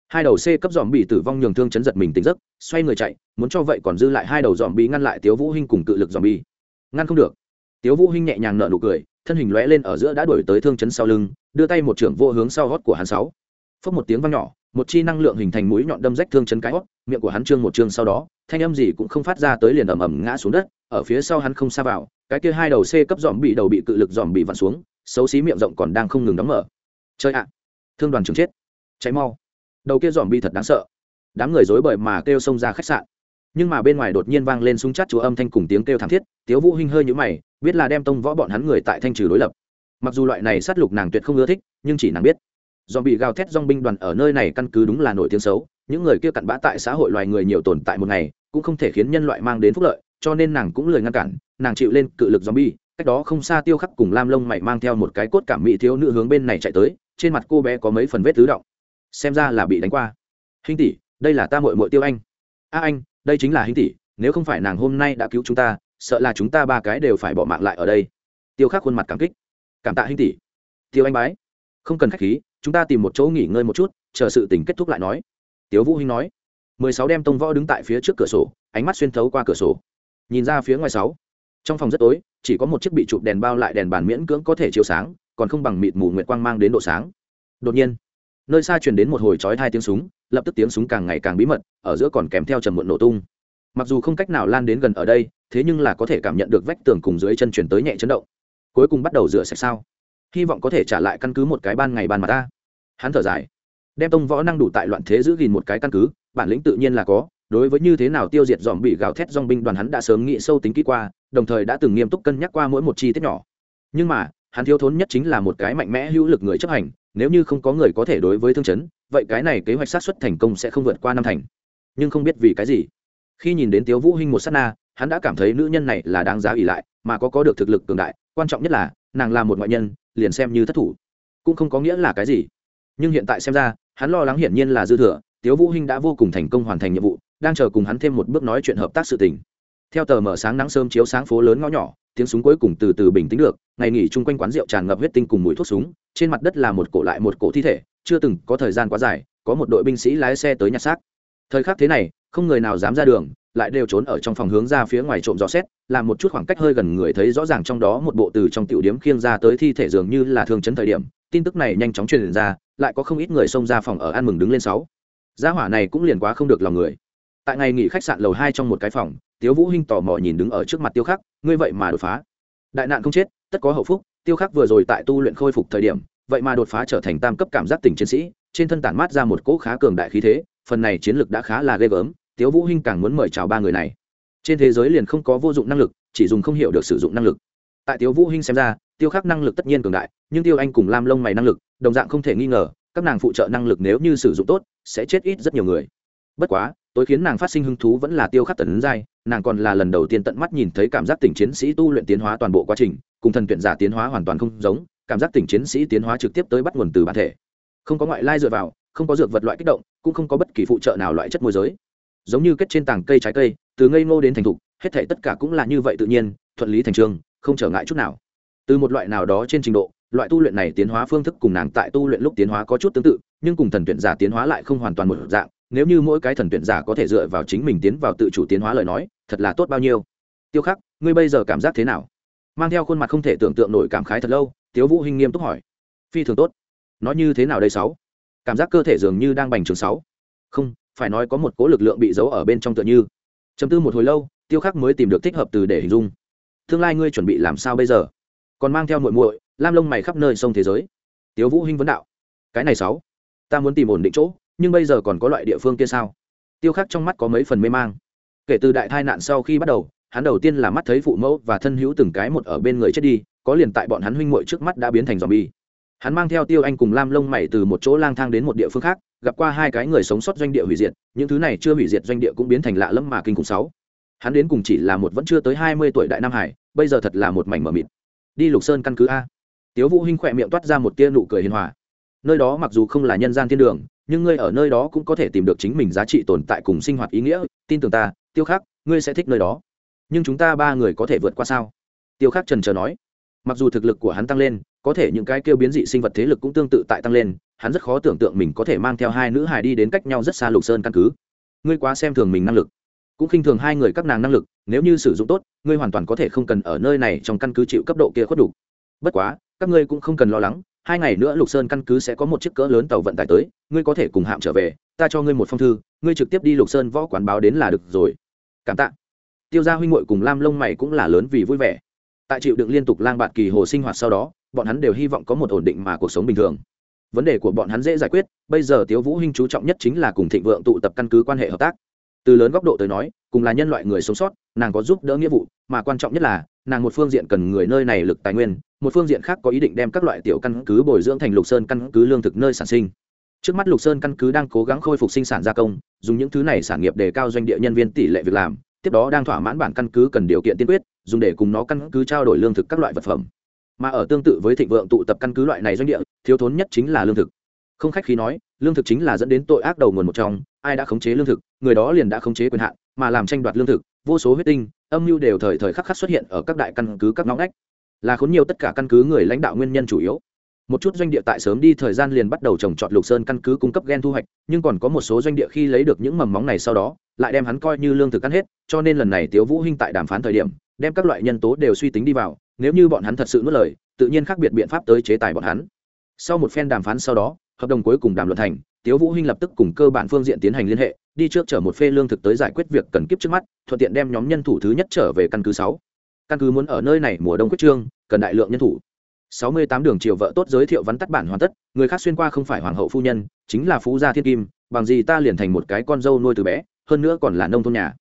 hai đầu c cấp dòm bị tử vong nhường thương chấn giật mình tỉnh giấc, xoay người chạy, muốn cho vậy còn dư lại hai đầu dòm bị ngăn lại tiếu vũ hinh cùng cự lực dòm bị ngăn không được. Tiếu vũ hinh nhẹ nhàng nở nụ cười, thân hình lóe lên ở giữa đã đuổi tới thương chấn sau lưng, đưa tay một trưởng vô hướng sau gót của hắn sáu. Phất một tiếng vang nhỏ, một chi năng lượng hình thành mũi nhọn đâm rách thương chấn cái hót miệng của hắn trương một trương sau đó, thanh âm gì cũng không phát ra tới liền ầm ầm ngã xuống đất, ở phía sau hắn không xa vào, cái kia hai đầu c cấp dòm bị đầu bị cự lực dòm bị vặn xuống, xấu xí miệng rộng còn đang không ngừng đóng mở. Chơi ạ. Thương đoàn trưởng chết. Cháy mau đầu kia dòm bi thật đáng sợ. Đám người dối bời mà kêu xông ra khách sạn. Nhưng mà bên ngoài đột nhiên vang lên súng chát chúa âm thanh cùng tiếng kêu thảm thiết, tiếu vũ hinh hơi nhũ mày, biết là đem tông võ bọn hắn người tại thanh trừ đối lập. Mặc dù loại này sát lục nàng tuyệt không ưa thích, nhưng chỉ nàng biết. Dòm bị gào thét dòng binh đoàn ở nơi này căn cứ đúng là nổi tiếng xấu, những người kia cặn bã tại xã hội loài người nhiều tồn tại một ngày, cũng không thể khiến nhân loại mang đến phúc lợi, cho nên nàng cũng lười ngăn cản, nàng chịu lên cự lực zombie cách đó không xa tiêu khắc cùng lam lông mày mang theo một cái cốt cảm mỹ thiếu nữ hướng bên này chạy tới, trên mặt cô bé có mấy phần vết tứ động xem ra là bị đánh qua. Hình tỷ, đây là ta mội mội tiêu anh. A anh, đây chính là hình tỷ, nếu không phải nàng hôm nay đã cứu chúng ta, sợ là chúng ta ba cái đều phải bỏ mạng lại ở đây. Tiêu khắc khuôn mặt cảm kích. Cảm tạ hình tỷ. Tiêu anh bái. Không cần khách khí, chúng ta tìm một chỗ nghỉ ngơi một chút, chờ sự tình kết thúc lại nói. Tiếu vũ hinh nói. Mười sáu đem tông võ đứng tại phía trước cửa sổ, ánh mắt xuyên thấu qua cửa sổ. Nhìn ra phía ngoài sáu. Trong phòng rất tối, chỉ có một chiếc bị chụp đèn bao lại đèn bàn miễn cưỡng có thể chiếu sáng, còn không bằng mịt mù nguyệt quang mang đến độ sáng. Đột nhiên nơi xa truyền đến một hồi chói hai tiếng súng, lập tức tiếng súng càng ngày càng bí mật, ở giữa còn kèm theo trầm muộn nổ tung. Mặc dù không cách nào lan đến gần ở đây, thế nhưng là có thể cảm nhận được vách tường cùng dưới chân chuyển tới nhẹ chấn động. Cuối cùng bắt đầu rửa sạch sao. Hy vọng có thể trả lại căn cứ một cái ban ngày ban mà ta. Hắn thở dài. Đem tông võ năng đủ tại loạn thế giữ gìn một cái căn cứ, bản lĩnh tự nhiên là có, đối với như thế nào tiêu diệt dòm bị gào thét dong binh đoàn hắn đã sớm nghĩ sâu tính kỹ qua, đồng thời đã từng nghiêm túc cân nhắc qua mỗi một chi tiết nhỏ. Nhưng mà hắn thiếu thốn nhất chính là một cái mạnh mẽ hữu lực người chấp hành, nếu như không có người có thể đối với thương chấn, vậy cái này kế hoạch sát xuất thành công sẽ không vượt qua năm thành. Nhưng không biết vì cái gì. Khi nhìn đến tiếu vũ hinh một sát na, hắn đã cảm thấy nữ nhân này là đáng giá ủy lại, mà có có được thực lực cường đại, quan trọng nhất là, nàng là một ngoại nhân, liền xem như thất thủ. Cũng không có nghĩa là cái gì. Nhưng hiện tại xem ra, hắn lo lắng hiển nhiên là dư thừa, tiếu vũ hinh đã vô cùng thành công hoàn thành nhiệm vụ, đang chờ cùng hắn thêm một bước nói chuyện hợp tác sự tình theo tờ mở sáng nắng sớm chiếu sáng phố lớn ngõ nhỏ, tiếng súng cuối cùng từ từ bình tĩnh được, ngày nghỉ chung quanh quán rượu tràn ngập huyết tinh cùng mùi thuốc súng, trên mặt đất là một cổ lại một cổ thi thể, chưa từng có thời gian quá dài, có một đội binh sĩ lái xe tới nhặt xác. Thời khắc thế này, không người nào dám ra đường, lại đều trốn ở trong phòng hướng ra phía ngoài trộm gió xét, làm một chút khoảng cách hơi gần người thấy rõ ràng trong đó một bộ từ trong tiểu điếm khiêng ra tới thi thể dường như là thương chấn thời điểm, tin tức này nhanh chóng truyền ra, lại có không ít người xông ra phòng ở ăn mừng đứng lên sáu. Gia hỏa này cũng liền quá không được lòng người tại ngày nghỉ khách sạn lầu hai trong một cái phòng, tiếu vũ hinh tò mò nhìn đứng ở trước mặt tiêu khắc, ngươi vậy mà đột phá. Đại nạn không chết, tất có hậu phúc, tiêu khắc vừa rồi tại tu luyện khôi phục thời điểm, vậy mà đột phá trở thành tam cấp cảm giác tình chiến sĩ, trên thân tản mát ra một cỗ khá cường đại khí thế, phần này chiến lược đã khá là ghê gớm, tiếu vũ hinh càng muốn mời chào ba người này. Trên thế giới liền không có vô dụng năng lực, chỉ dùng không hiểu được sử dụng năng lực. Tại tiếu vũ hinh xem ra, tiêu khắc năng lực tất nhiên cường đại, nhưng tiêu anh cùng lam lông mày năng lực, đồng dạng không thể nghi ngờ, các nàng phụ trợ năng lực nếu như sử dụng tốt, sẽ chết ít rất nhiều người. Bất quá tối khiến nàng phát sinh hứng thú vẫn là tiêu khắc tần giai, nàng còn là lần đầu tiên tận mắt nhìn thấy cảm giác tỉnh chiến sĩ tu luyện tiến hóa toàn bộ quá trình, cùng thần tuyển giả tiến hóa hoàn toàn không giống, cảm giác tỉnh chiến sĩ tiến hóa trực tiếp tới bắt nguồn từ bản thể. Không có ngoại lai dựa vào, không có dược vật loại kích động, cũng không có bất kỳ phụ trợ nào loại chất môi giới. Giống như kết trên tảng cây trái cây, từ ngây ngô đến thành thục, hết thể tất cả cũng là như vậy tự nhiên, thuận lý thành trường không trở ngại chút nào. Từ một loại nào đó trên trình độ, loại tu luyện này tiến hóa phương thức cùng nàng tại tu luyện lúc tiến hóa có chút tương tự, nhưng cùng thần tuyển giả tiến hóa lại không hoàn toàn một dạng nếu như mỗi cái thần tuyển giả có thể dựa vào chính mình tiến vào tự chủ tiến hóa lời nói, thật là tốt bao nhiêu. Tiêu khắc, ngươi bây giờ cảm giác thế nào? Mang theo khuôn mặt không thể tưởng tượng nổi cảm khái thật lâu, tiếu vũ hinh nghiêm túc hỏi. Phi thường tốt. Nói như thế nào đây sáu? Cảm giác cơ thể dường như đang bành trường sáu. Không, phải nói có một cố lực lượng bị giấu ở bên trong tựa như. Chấm tư một hồi lâu, tiêu khắc mới tìm được thích hợp từ để hình dung. Tương lai ngươi chuẩn bị làm sao bây giờ? Còn mang theo muội muội, lam lông mày khắp nơi sông thế giới. Tiếu vũ hinh vấn đạo. Cái này sáu, ta muốn tìm ổn định chỗ nhưng bây giờ còn có loại địa phương kia sao? Tiêu khắc trong mắt có mấy phần mê mang. Kể từ đại tai nạn sau khi bắt đầu, hắn đầu tiên là mắt thấy phụ mẫu và thân hữu từng cái một ở bên người chết đi, có liền tại bọn hắn huynh muội trước mắt đã biến thành zombie. Hắn mang theo tiêu anh cùng lam lông mày từ một chỗ lang thang đến một địa phương khác, gặp qua hai cái người sống sót doanh địa hủy diệt, những thứ này chưa hủy diệt doanh địa cũng biến thành lạ lẫm mà kinh khủng sáu. Hắn đến cùng chỉ là một vẫn chưa tới hai mươi tuổi đại nam hải, bây giờ thật là một mảnh mờ mịt. Đi lục sơn căn cứ a. Tiếu vũ hinh khỏe miệng toát ra một tia nụ cười hiền hòa. Nơi đó mặc dù không là nhân gian thiên đường nhưng ngươi ở nơi đó cũng có thể tìm được chính mình giá trị tồn tại cùng sinh hoạt ý nghĩa, tin tưởng ta, tiêu khắc, ngươi sẽ thích nơi đó. Nhưng chúng ta ba người có thể vượt qua sao? Tiêu khắc trần trờ nói. Mặc dù thực lực của hắn tăng lên, có thể những cái kêu biến dị sinh vật thế lực cũng tương tự tại tăng lên, hắn rất khó tưởng tượng mình có thể mang theo hai nữ hài đi đến cách nhau rất xa lục sơn căn cứ. Ngươi quá xem thường mình năng lực. Cũng khinh thường hai người các nàng năng lực, nếu như sử dụng tốt, ngươi hoàn toàn có thể không cần ở nơi này trong căn cứ chịu cấp độ kia khuất đủ. Bất quá, các ngươi cũng không cần lo lắng hai ngày nữa lục sơn căn cứ sẽ có một chiếc cỡ lớn tàu vận tải tới, ngươi có thể cùng hạm trở về, ta cho ngươi một phong thư, ngươi trực tiếp đi lục sơn võ quán báo đến là được rồi. Cảm tạ. Tiêu gia huynh muội cùng lam lông mày cũng là lớn vì vui vẻ. Tại chịu đựng liên tục lang bạt kỳ hồ sinh hoạt sau đó, bọn hắn đều hy vọng có một ổn định mà cuộc sống bình thường. Vấn đề của bọn hắn dễ giải quyết, bây giờ tiếu vũ hinh chú trọng nhất chính là cùng thịnh vượng tụ tập căn cứ quan hệ hợp tác. Từ lớn góc độ tới nói, cùng là nhân loại người sống sót, nàng có giúp đỡ nghĩa vụ, mà quan trọng nhất là nàng một phương diện cần người nơi này lực tài nguyên, một phương diện khác có ý định đem các loại tiểu căn cứ bồi dưỡng thành lục sơn căn cứ lương thực nơi sản sinh. Trước mắt lục sơn căn cứ đang cố gắng khôi phục sinh sản gia công, dùng những thứ này sản nghiệp để cao doanh địa nhân viên tỷ lệ việc làm, tiếp đó đang thỏa mãn bản căn cứ cần điều kiện tiên quyết, dùng để cùng nó căn cứ trao đổi lương thực các loại vật phẩm. Mà ở tương tự với thịnh vượng tụ tập căn cứ loại này doanh địa, thiếu thốn nhất chính là lương thực. Không khách khí nói, lương thực chính là dẫn đến tội ác đầu nguồn một trong, ai đã khống chế lương thực, người đó liền đã khống chế quyền hạn, mà làm tranh đoạt lương thực, vô số huyết tinh âm mưu đều thời thời khắc khắc xuất hiện ở các đại căn cứ các ngõ ngách. Là khốn nhiều tất cả căn cứ người lãnh đạo nguyên nhân chủ yếu. Một chút doanh địa tại sớm đi thời gian liền bắt đầu trồng trọt lục sơn căn cứ cung cấp gen thu hoạch, nhưng còn có một số doanh địa khi lấy được những mầm móng này sau đó, lại đem hắn coi như lương thực ăn hết, cho nên lần này tiếu vũ hinh tại đàm phán thời điểm, đem các loại nhân tố đều suy tính đi vào, nếu như bọn hắn thật sự nuốt lời, tự nhiên khác biệt biện pháp tới chế tài bọn hắn. Sau một phen đàm phán sau đó, hợp đồng cuối cùng đàm luận thành tiếu vũ hinh lập tức cùng cơ bản phương diện tiến hành liên hệ, đi trước chở một phê lương thực tới giải quyết việc cần kiếp trước mắt, thuận tiện đem nhóm nhân thủ thứ nhất trở về căn cứ sáu. Căn cứ muốn ở nơi này mùa đông quyết trương, cần đại lượng nhân thủ. Sáu mươi tám đường triều vợ tốt giới thiệu vắn tắt bản hoàn tất, người khác xuyên qua không phải hoàng hậu phu nhân, chính là phú gia thiên kim, bằng gì ta liền thành một cái con dâu nuôi từ bé, hơn nữa còn là nông thôn nhà.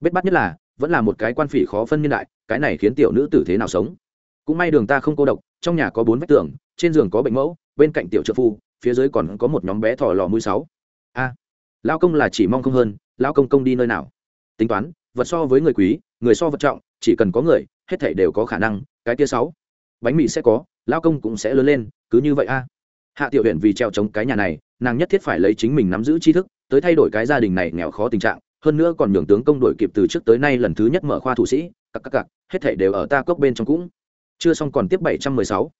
Bết bắt nhất là, vẫn là một cái quan phỉ khó phân niên đại, cái này khiến tiểu nữ tử thế nào sống? Cũng may đường ta không cô độc, trong nhà có bốn vách tường, trên giường có bệnh mẫu, bên cạnh tiểu trợ phu phía dưới còn có một nhóm bé thỏ lò mũi sáu. A à, lao công là chỉ mong không hơn lao công công đi nơi nào? Tính toán vật so với người quý người so vật trọng chỉ cần có người hết thảy đều có khả năng cái kia sáu. Bánh mì sẽ có lao công cũng sẽ lớn lên cứ như vậy a. Hạ tiểu huyện vì treo chống cái nhà này nàng nhất thiết phải lấy chính mình nắm giữ tri thức tới thay đổi cái gia đình này nghèo khó tình trạng hơn nữa còn nhường tướng công đổi kịp từ trước tới nay lần thứ nhất mở khoa thủ sĩ cặp cặp cặp hết thảy đều ở ta cốc bên trong cũng. Chưa xong còn tiếp 716.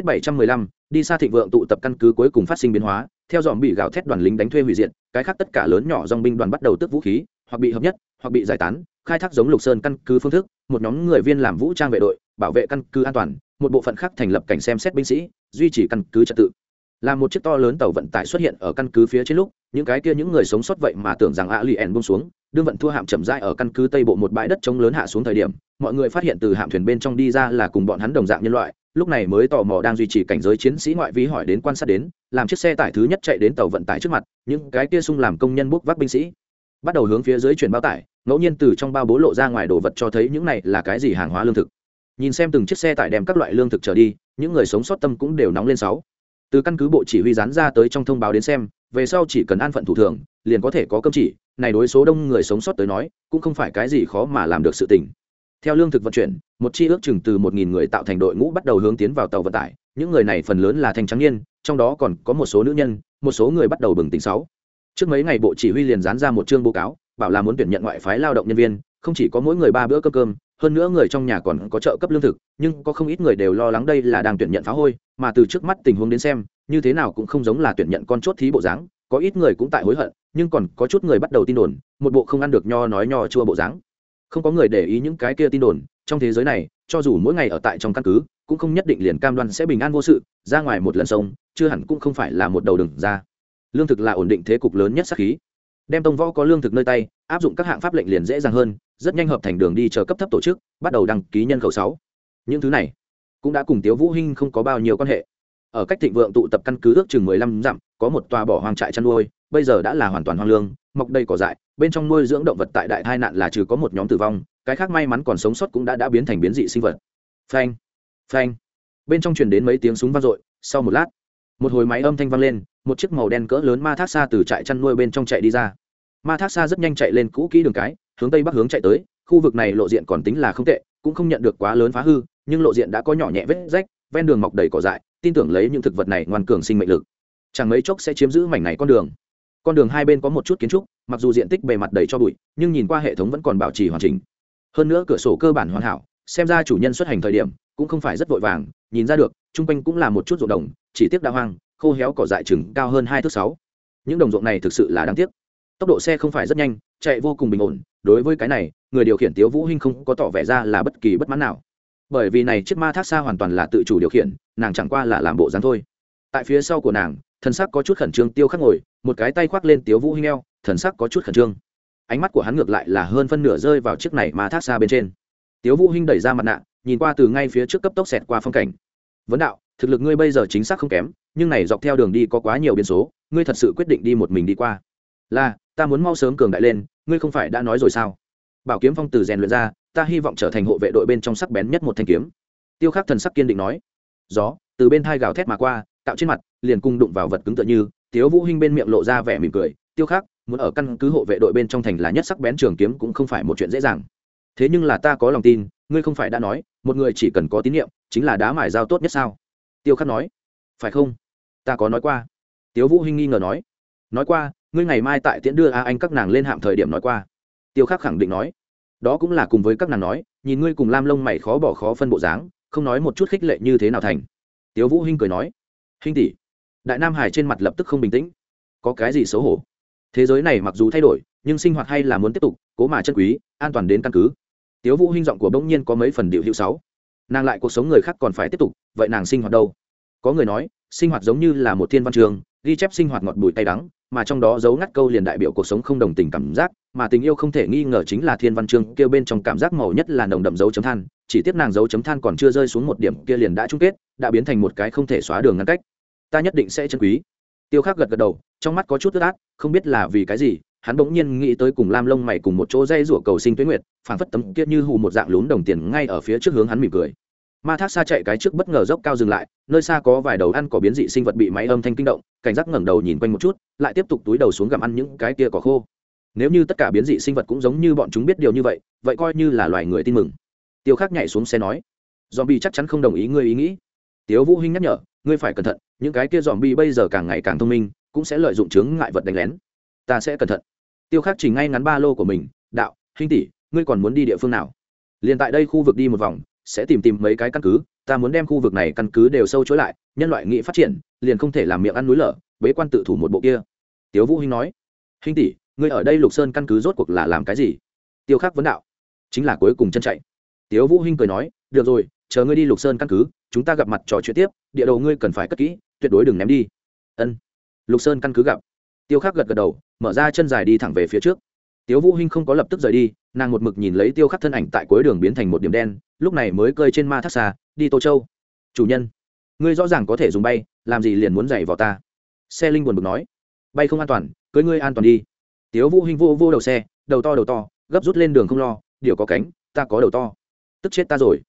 Tiết 715, đi xa thịnh vượng tụ tập căn cứ cuối cùng phát sinh biến hóa, theo dòm bị gạo thét đoàn lính đánh thuê hủy diệt, cái khác tất cả lớn nhỏ dòng binh đoàn bắt đầu tước vũ khí, hoặc bị hợp nhất, hoặc bị giải tán, khai thác giống Lục Sơn căn cứ phương thức, một nhóm người viên làm vũ trang vệ đội, bảo vệ căn cứ an toàn, một bộ phận khác thành lập cảnh xem xét binh sĩ, duy trì căn cứ trật tự. Là một chiếc to lớn tàu vận tải xuất hiện ở căn cứ phía trên lúc, những cái kia những người sống sót vậy mà tưởng rằng Alien buông xuống, đương vận thua hạm chậm rãi ở căn cứ tây bộ một bãi đất trống lớn hạ xuống thời điểm, mọi người phát hiện từ hạm thuyền bên trong đi ra là cùng bọn hắn đồng dạng nhân loại, lúc này mới tò mò đang duy trì cảnh giới chiến sĩ ngoại vi hỏi đến quan sát đến, làm chiếc xe tải thứ nhất chạy đến tàu vận tải trước mặt, những cái kia sung làm công nhân bốc vác binh sĩ. Bắt đầu hướng phía dưới chuyển bao tải, ngẫu nhiên từ trong bao bố lộ ra ngoài đồ vật cho thấy những này là cái gì hàng hóa lương thực. Nhìn xem từng chiếc xe tải đem các loại lương thực trở đi, những người sống sót tâm cũng đều nóng lên sáu. Từ căn cứ bộ chỉ huy dán ra tới trong thông báo đến xem, về sau chỉ cần an phận thủ thường, liền có thể có cơm chỉ, này đối số đông người sống sót tới nói, cũng không phải cái gì khó mà làm được sự tình theo lương thực vận chuyển, một chi ước chừng từ một nghìn người tạo thành đội ngũ bắt đầu hướng tiến vào tàu vận tải. Những người này phần lớn là thanh trắng niên, trong đó còn có một số nữ nhân, một số người bắt đầu bừng tỉnh sáu. Trước mấy ngày bộ chỉ huy liền dán ra một chương báo cáo, bảo là muốn tuyển nhận ngoại phái lao động nhân viên, không chỉ có mỗi người ba bữa cơm cơm, hơn nữa người trong nhà còn có trợ cấp lương thực, nhưng có không ít người đều lo lắng đây là đang tuyển nhận phá hôi, mà từ trước mắt tình huống đến xem, như thế nào cũng không giống là tuyển nhận con chốt thí bộ dáng, có ít người cũng tại hối hận, nhưng còn có chút người bắt đầu tin đồn, một bộ không ăn được nho nói nho chua bộ dáng không có người để ý những cái kia tin đồn, trong thế giới này, cho dù mỗi ngày ở tại trong căn cứ, cũng không nhất định liền cam đoan sẽ bình an vô sự, ra ngoài một lần sông, chưa hẳn cũng không phải là một đầu đừng ra. Lương thực là ổn định thế cục lớn nhất sắc khí. Đem tông võ có lương thực nơi tay, áp dụng các hạng pháp lệnh liền dễ dàng hơn, rất nhanh hợp thành đường đi chờ cấp thấp tổ chức, bắt đầu đăng ký nhân khẩu sáu. Những thứ này, cũng đã cùng tiếu vũ hinh không có bao nhiêu quan hệ. Ở cách thịnh vượng tụ tập căn cứ ước chừng mười lăm dặm, có một tòa bỏ hoang trại chăn nuôi, bây giờ đã là hoàn toàn hoang lương mọc đầy cỏ dại, bên trong nuôi dưỡng động vật tại đại tai nạn là trừ có một nhóm tử vong, cái khác may mắn còn sống sót cũng đã đã biến thành biến dị sinh vật. Phanh phanh. Bên trong truyền đến mấy tiếng súng vang dội, sau một lát, một hồi máy âm thanh vang lên, một chiếc màu đen cỡ lớn ma thác xa từ trại chăn nuôi bên trong chạy đi ra. Ma thác xa rất nhanh chạy lên cũ kỹ đường cái, hướng tây bắc hướng chạy tới, khu vực này lộ diện còn tính là không tệ, cũng không nhận được quá lớn phá hư, nhưng lộ diện đã có nhỏ nhẹ vết rách, ven đường mọc đầy cỏ dại, tin tưởng lấy những thực vật này ngoan cường sinh mệnh lực. Chẳng mấy chốc sẽ chiếm giữ mảnh này con đường con đường hai bên có một chút kiến trúc, mặc dù diện tích bề mặt đầy cho bụi, nhưng nhìn qua hệ thống vẫn còn bảo trì hoàn chỉnh. Hơn nữa cửa sổ cơ bản hoàn hảo, xem ra chủ nhân xuất hành thời điểm cũng không phải rất vội vàng, nhìn ra được, chung quanh cũng là một chút ruộng đồng, chỉ tiếc đa hoang, khô héo cỏ dại chừng cao hơn hai thước sáu. Những đồng ruộng này thực sự là đáng tiếc. Tốc độ xe không phải rất nhanh, chạy vô cùng bình ổn, đối với cái này, người điều khiển tiếu vũ hinh không có tỏ vẻ ra là bất kỳ bất mãn nào. Bởi vì này chiếc ma thác xa hoàn toàn là tự chủ điều khiển, nàng chẳng qua là làm bộ dáng thôi. Tại phía sau của nàng thần sắc có chút khẩn trương, tiêu khắc ngồi, một cái tay khoác lên tiếu vũ hinh eo, thần sắc có chút khẩn trương. Ánh mắt của hắn ngược lại là hơn phân nửa rơi vào chiếc này mà thác xa bên trên. Tiếu vũ hinh đẩy ra mặt nạ, nhìn qua từ ngay phía trước cấp tốc xẹt qua phong cảnh. Vấn đạo, thực lực ngươi bây giờ chính xác không kém, nhưng này dọc theo đường đi có quá nhiều biến số, ngươi thật sự quyết định đi một mình đi qua. Là, ta muốn mau sớm cường đại lên, ngươi không phải đã nói rồi sao? Bảo kiếm phong từ rèn luyện ra, ta hy vọng trở thành hộ vệ đội bên trong sắc bén nhất một thanh kiếm. Tiêu khắc thần sắc kiên định nói. Gió, từ bên thai gào thét mà qua tạo trên mặt, liền cung đụng vào vật cứng tựa như, tiếu vũ hinh bên miệng lộ ra vẻ mỉm cười, tiêu khắc, muốn ở căn cứ hộ vệ đội bên trong thành là nhất sắc bén trường kiếm cũng không phải một chuyện dễ dàng. Thế nhưng là ta có lòng tin, ngươi không phải đã nói, một người chỉ cần có tín nhiệm, chính là đá mài dao tốt nhất sao? Tiêu khắc nói, phải không? Ta có nói qua. Tiếu vũ hinh nghi ngờ nói nói qua, ngươi ngày mai tại tiễn đưa a anh các nàng lên hạm thời điểm nói qua. Tiêu khắc khẳng định nói, đó cũng là cùng với các nàng nói, nhìn ngươi cùng lam lông mày khó bỏ khó phân bộ dáng, không nói một chút khích lệ như thế nào thành. Tiếu vũ hinh cười nói hinh tỷ, đại nam hải trên mặt lập tức không bình tĩnh. Có cái gì xấu hổ? Thế giới này mặc dù thay đổi, nhưng sinh hoạt hay là muốn tiếp tục, cố mà chân quý, an toàn đến căn cứ. Tiếu vũ hinh giọng của bỗng nhiên có mấy phần điệu hữu sáu nàng lại cuộc sống người khác còn phải tiếp tục, vậy nàng sinh hoạt đâu? Có người nói, sinh hoạt giống như là một thiên văn trường, ghi chép sinh hoạt ngọt bùi tay đắng, mà trong đó giấu ngắt câu liền đại biểu cuộc sống không đồng tình cảm giác, mà tình yêu không thể nghi ngờ chính là thiên văn chương kêu bên trong cảm giác màu nhất là nồng đậm dấu chấm than chỉ tiếc nàng dấu chấm than còn chưa rơi xuống một điểm kia liền đã chung kết, đã biến thành một cái không thể xóa đường ngăn cách. Ta nhất định sẽ chân quý. Tiêu khắc gật gật đầu, trong mắt có chút tức ác không biết là vì cái gì, hắn bỗng nhiên nghĩ tới cùng lam lông mày cùng một chỗ dây rủa cầu sinh tuyến nguyệt phản phất tấm kia như hù một dạng lún đồng tiền ngay ở phía trước hướng hắn mỉm cười. Ma thác xa chạy cái trước bất ngờ dốc cao dừng lại, nơi xa có vài đầu ăn cỏ biến dị sinh vật bị máy âm thanh kinh động, cảnh giác ngẩng đầu nhìn quanh một chút, lại tiếp tục túi đầu xuống gặm ăn những cái kia cỏ khô. Nếu như tất cả biến dị sinh vật cũng giống như bọn chúng biết điều như vậy vậy coi như là loài người tin mừng tiêu khắc nhảy xuống xe nói dòm bi chắc chắn không đồng ý ngươi ý nghĩ. Tiếu vũ hinh nhắc nhở, ngươi phải cẩn thận, những cái kia dòm bi bây giờ càng ngày càng thông minh, cũng sẽ lợi dụng chướng ngại vật đánh lén. Ta sẽ cẩn thận. Tiêu khắc chỉnh ngay ngắn ba lô của mình, đạo, hinh tỷ, ngươi còn muốn đi địa phương nào? Liền tại đây khu vực đi một vòng, sẽ tìm tìm mấy cái căn cứ, ta muốn đem khu vực này căn cứ đều sâu chối lại, nhân loại nghị phát triển, liền không thể làm miệng ăn núi lở, bế quan tự thủ một bộ kia. Tiếu vũ hinh nói, hinh tỷ, ngươi ở đây lục sơn căn cứ rốt cuộc là làm cái gì? Tiêu khắc vấn đạo, chính là cuối cùng chân chạy tiếu vũ hinh cười nói, được rồi, chờ ngươi đi lục sơn căn cứ, chúng ta gặp mặt trò chuyện tiếp, địa đồ ngươi cần phải cất kỹ, tuyệt đối đừng ném đi. Ân. Lục sơn căn cứ gặp. Tiêu khắc gật gật đầu, mở ra chân dài đi thẳng về phía trước. Tiếu vũ hinh không có lập tức rời đi, nàng một mực nhìn lấy tiêu khắc thân ảnh tại cuối đường biến thành một điểm đen, lúc này mới cơi trên ma thác xa, đi tô châu. Chủ nhân, ngươi rõ ràng có thể dùng bay, làm gì liền muốn dạy vào ta? Xe linh buồn bực nói. Bay không an toàn, cưới ngươi an toàn đi. Tiếu vũ hinh vô vô đầu xe, đầu to đầu to, gấp rút lên đường không lo, điều có cánh, ta có đầu to tức chết ta rồi.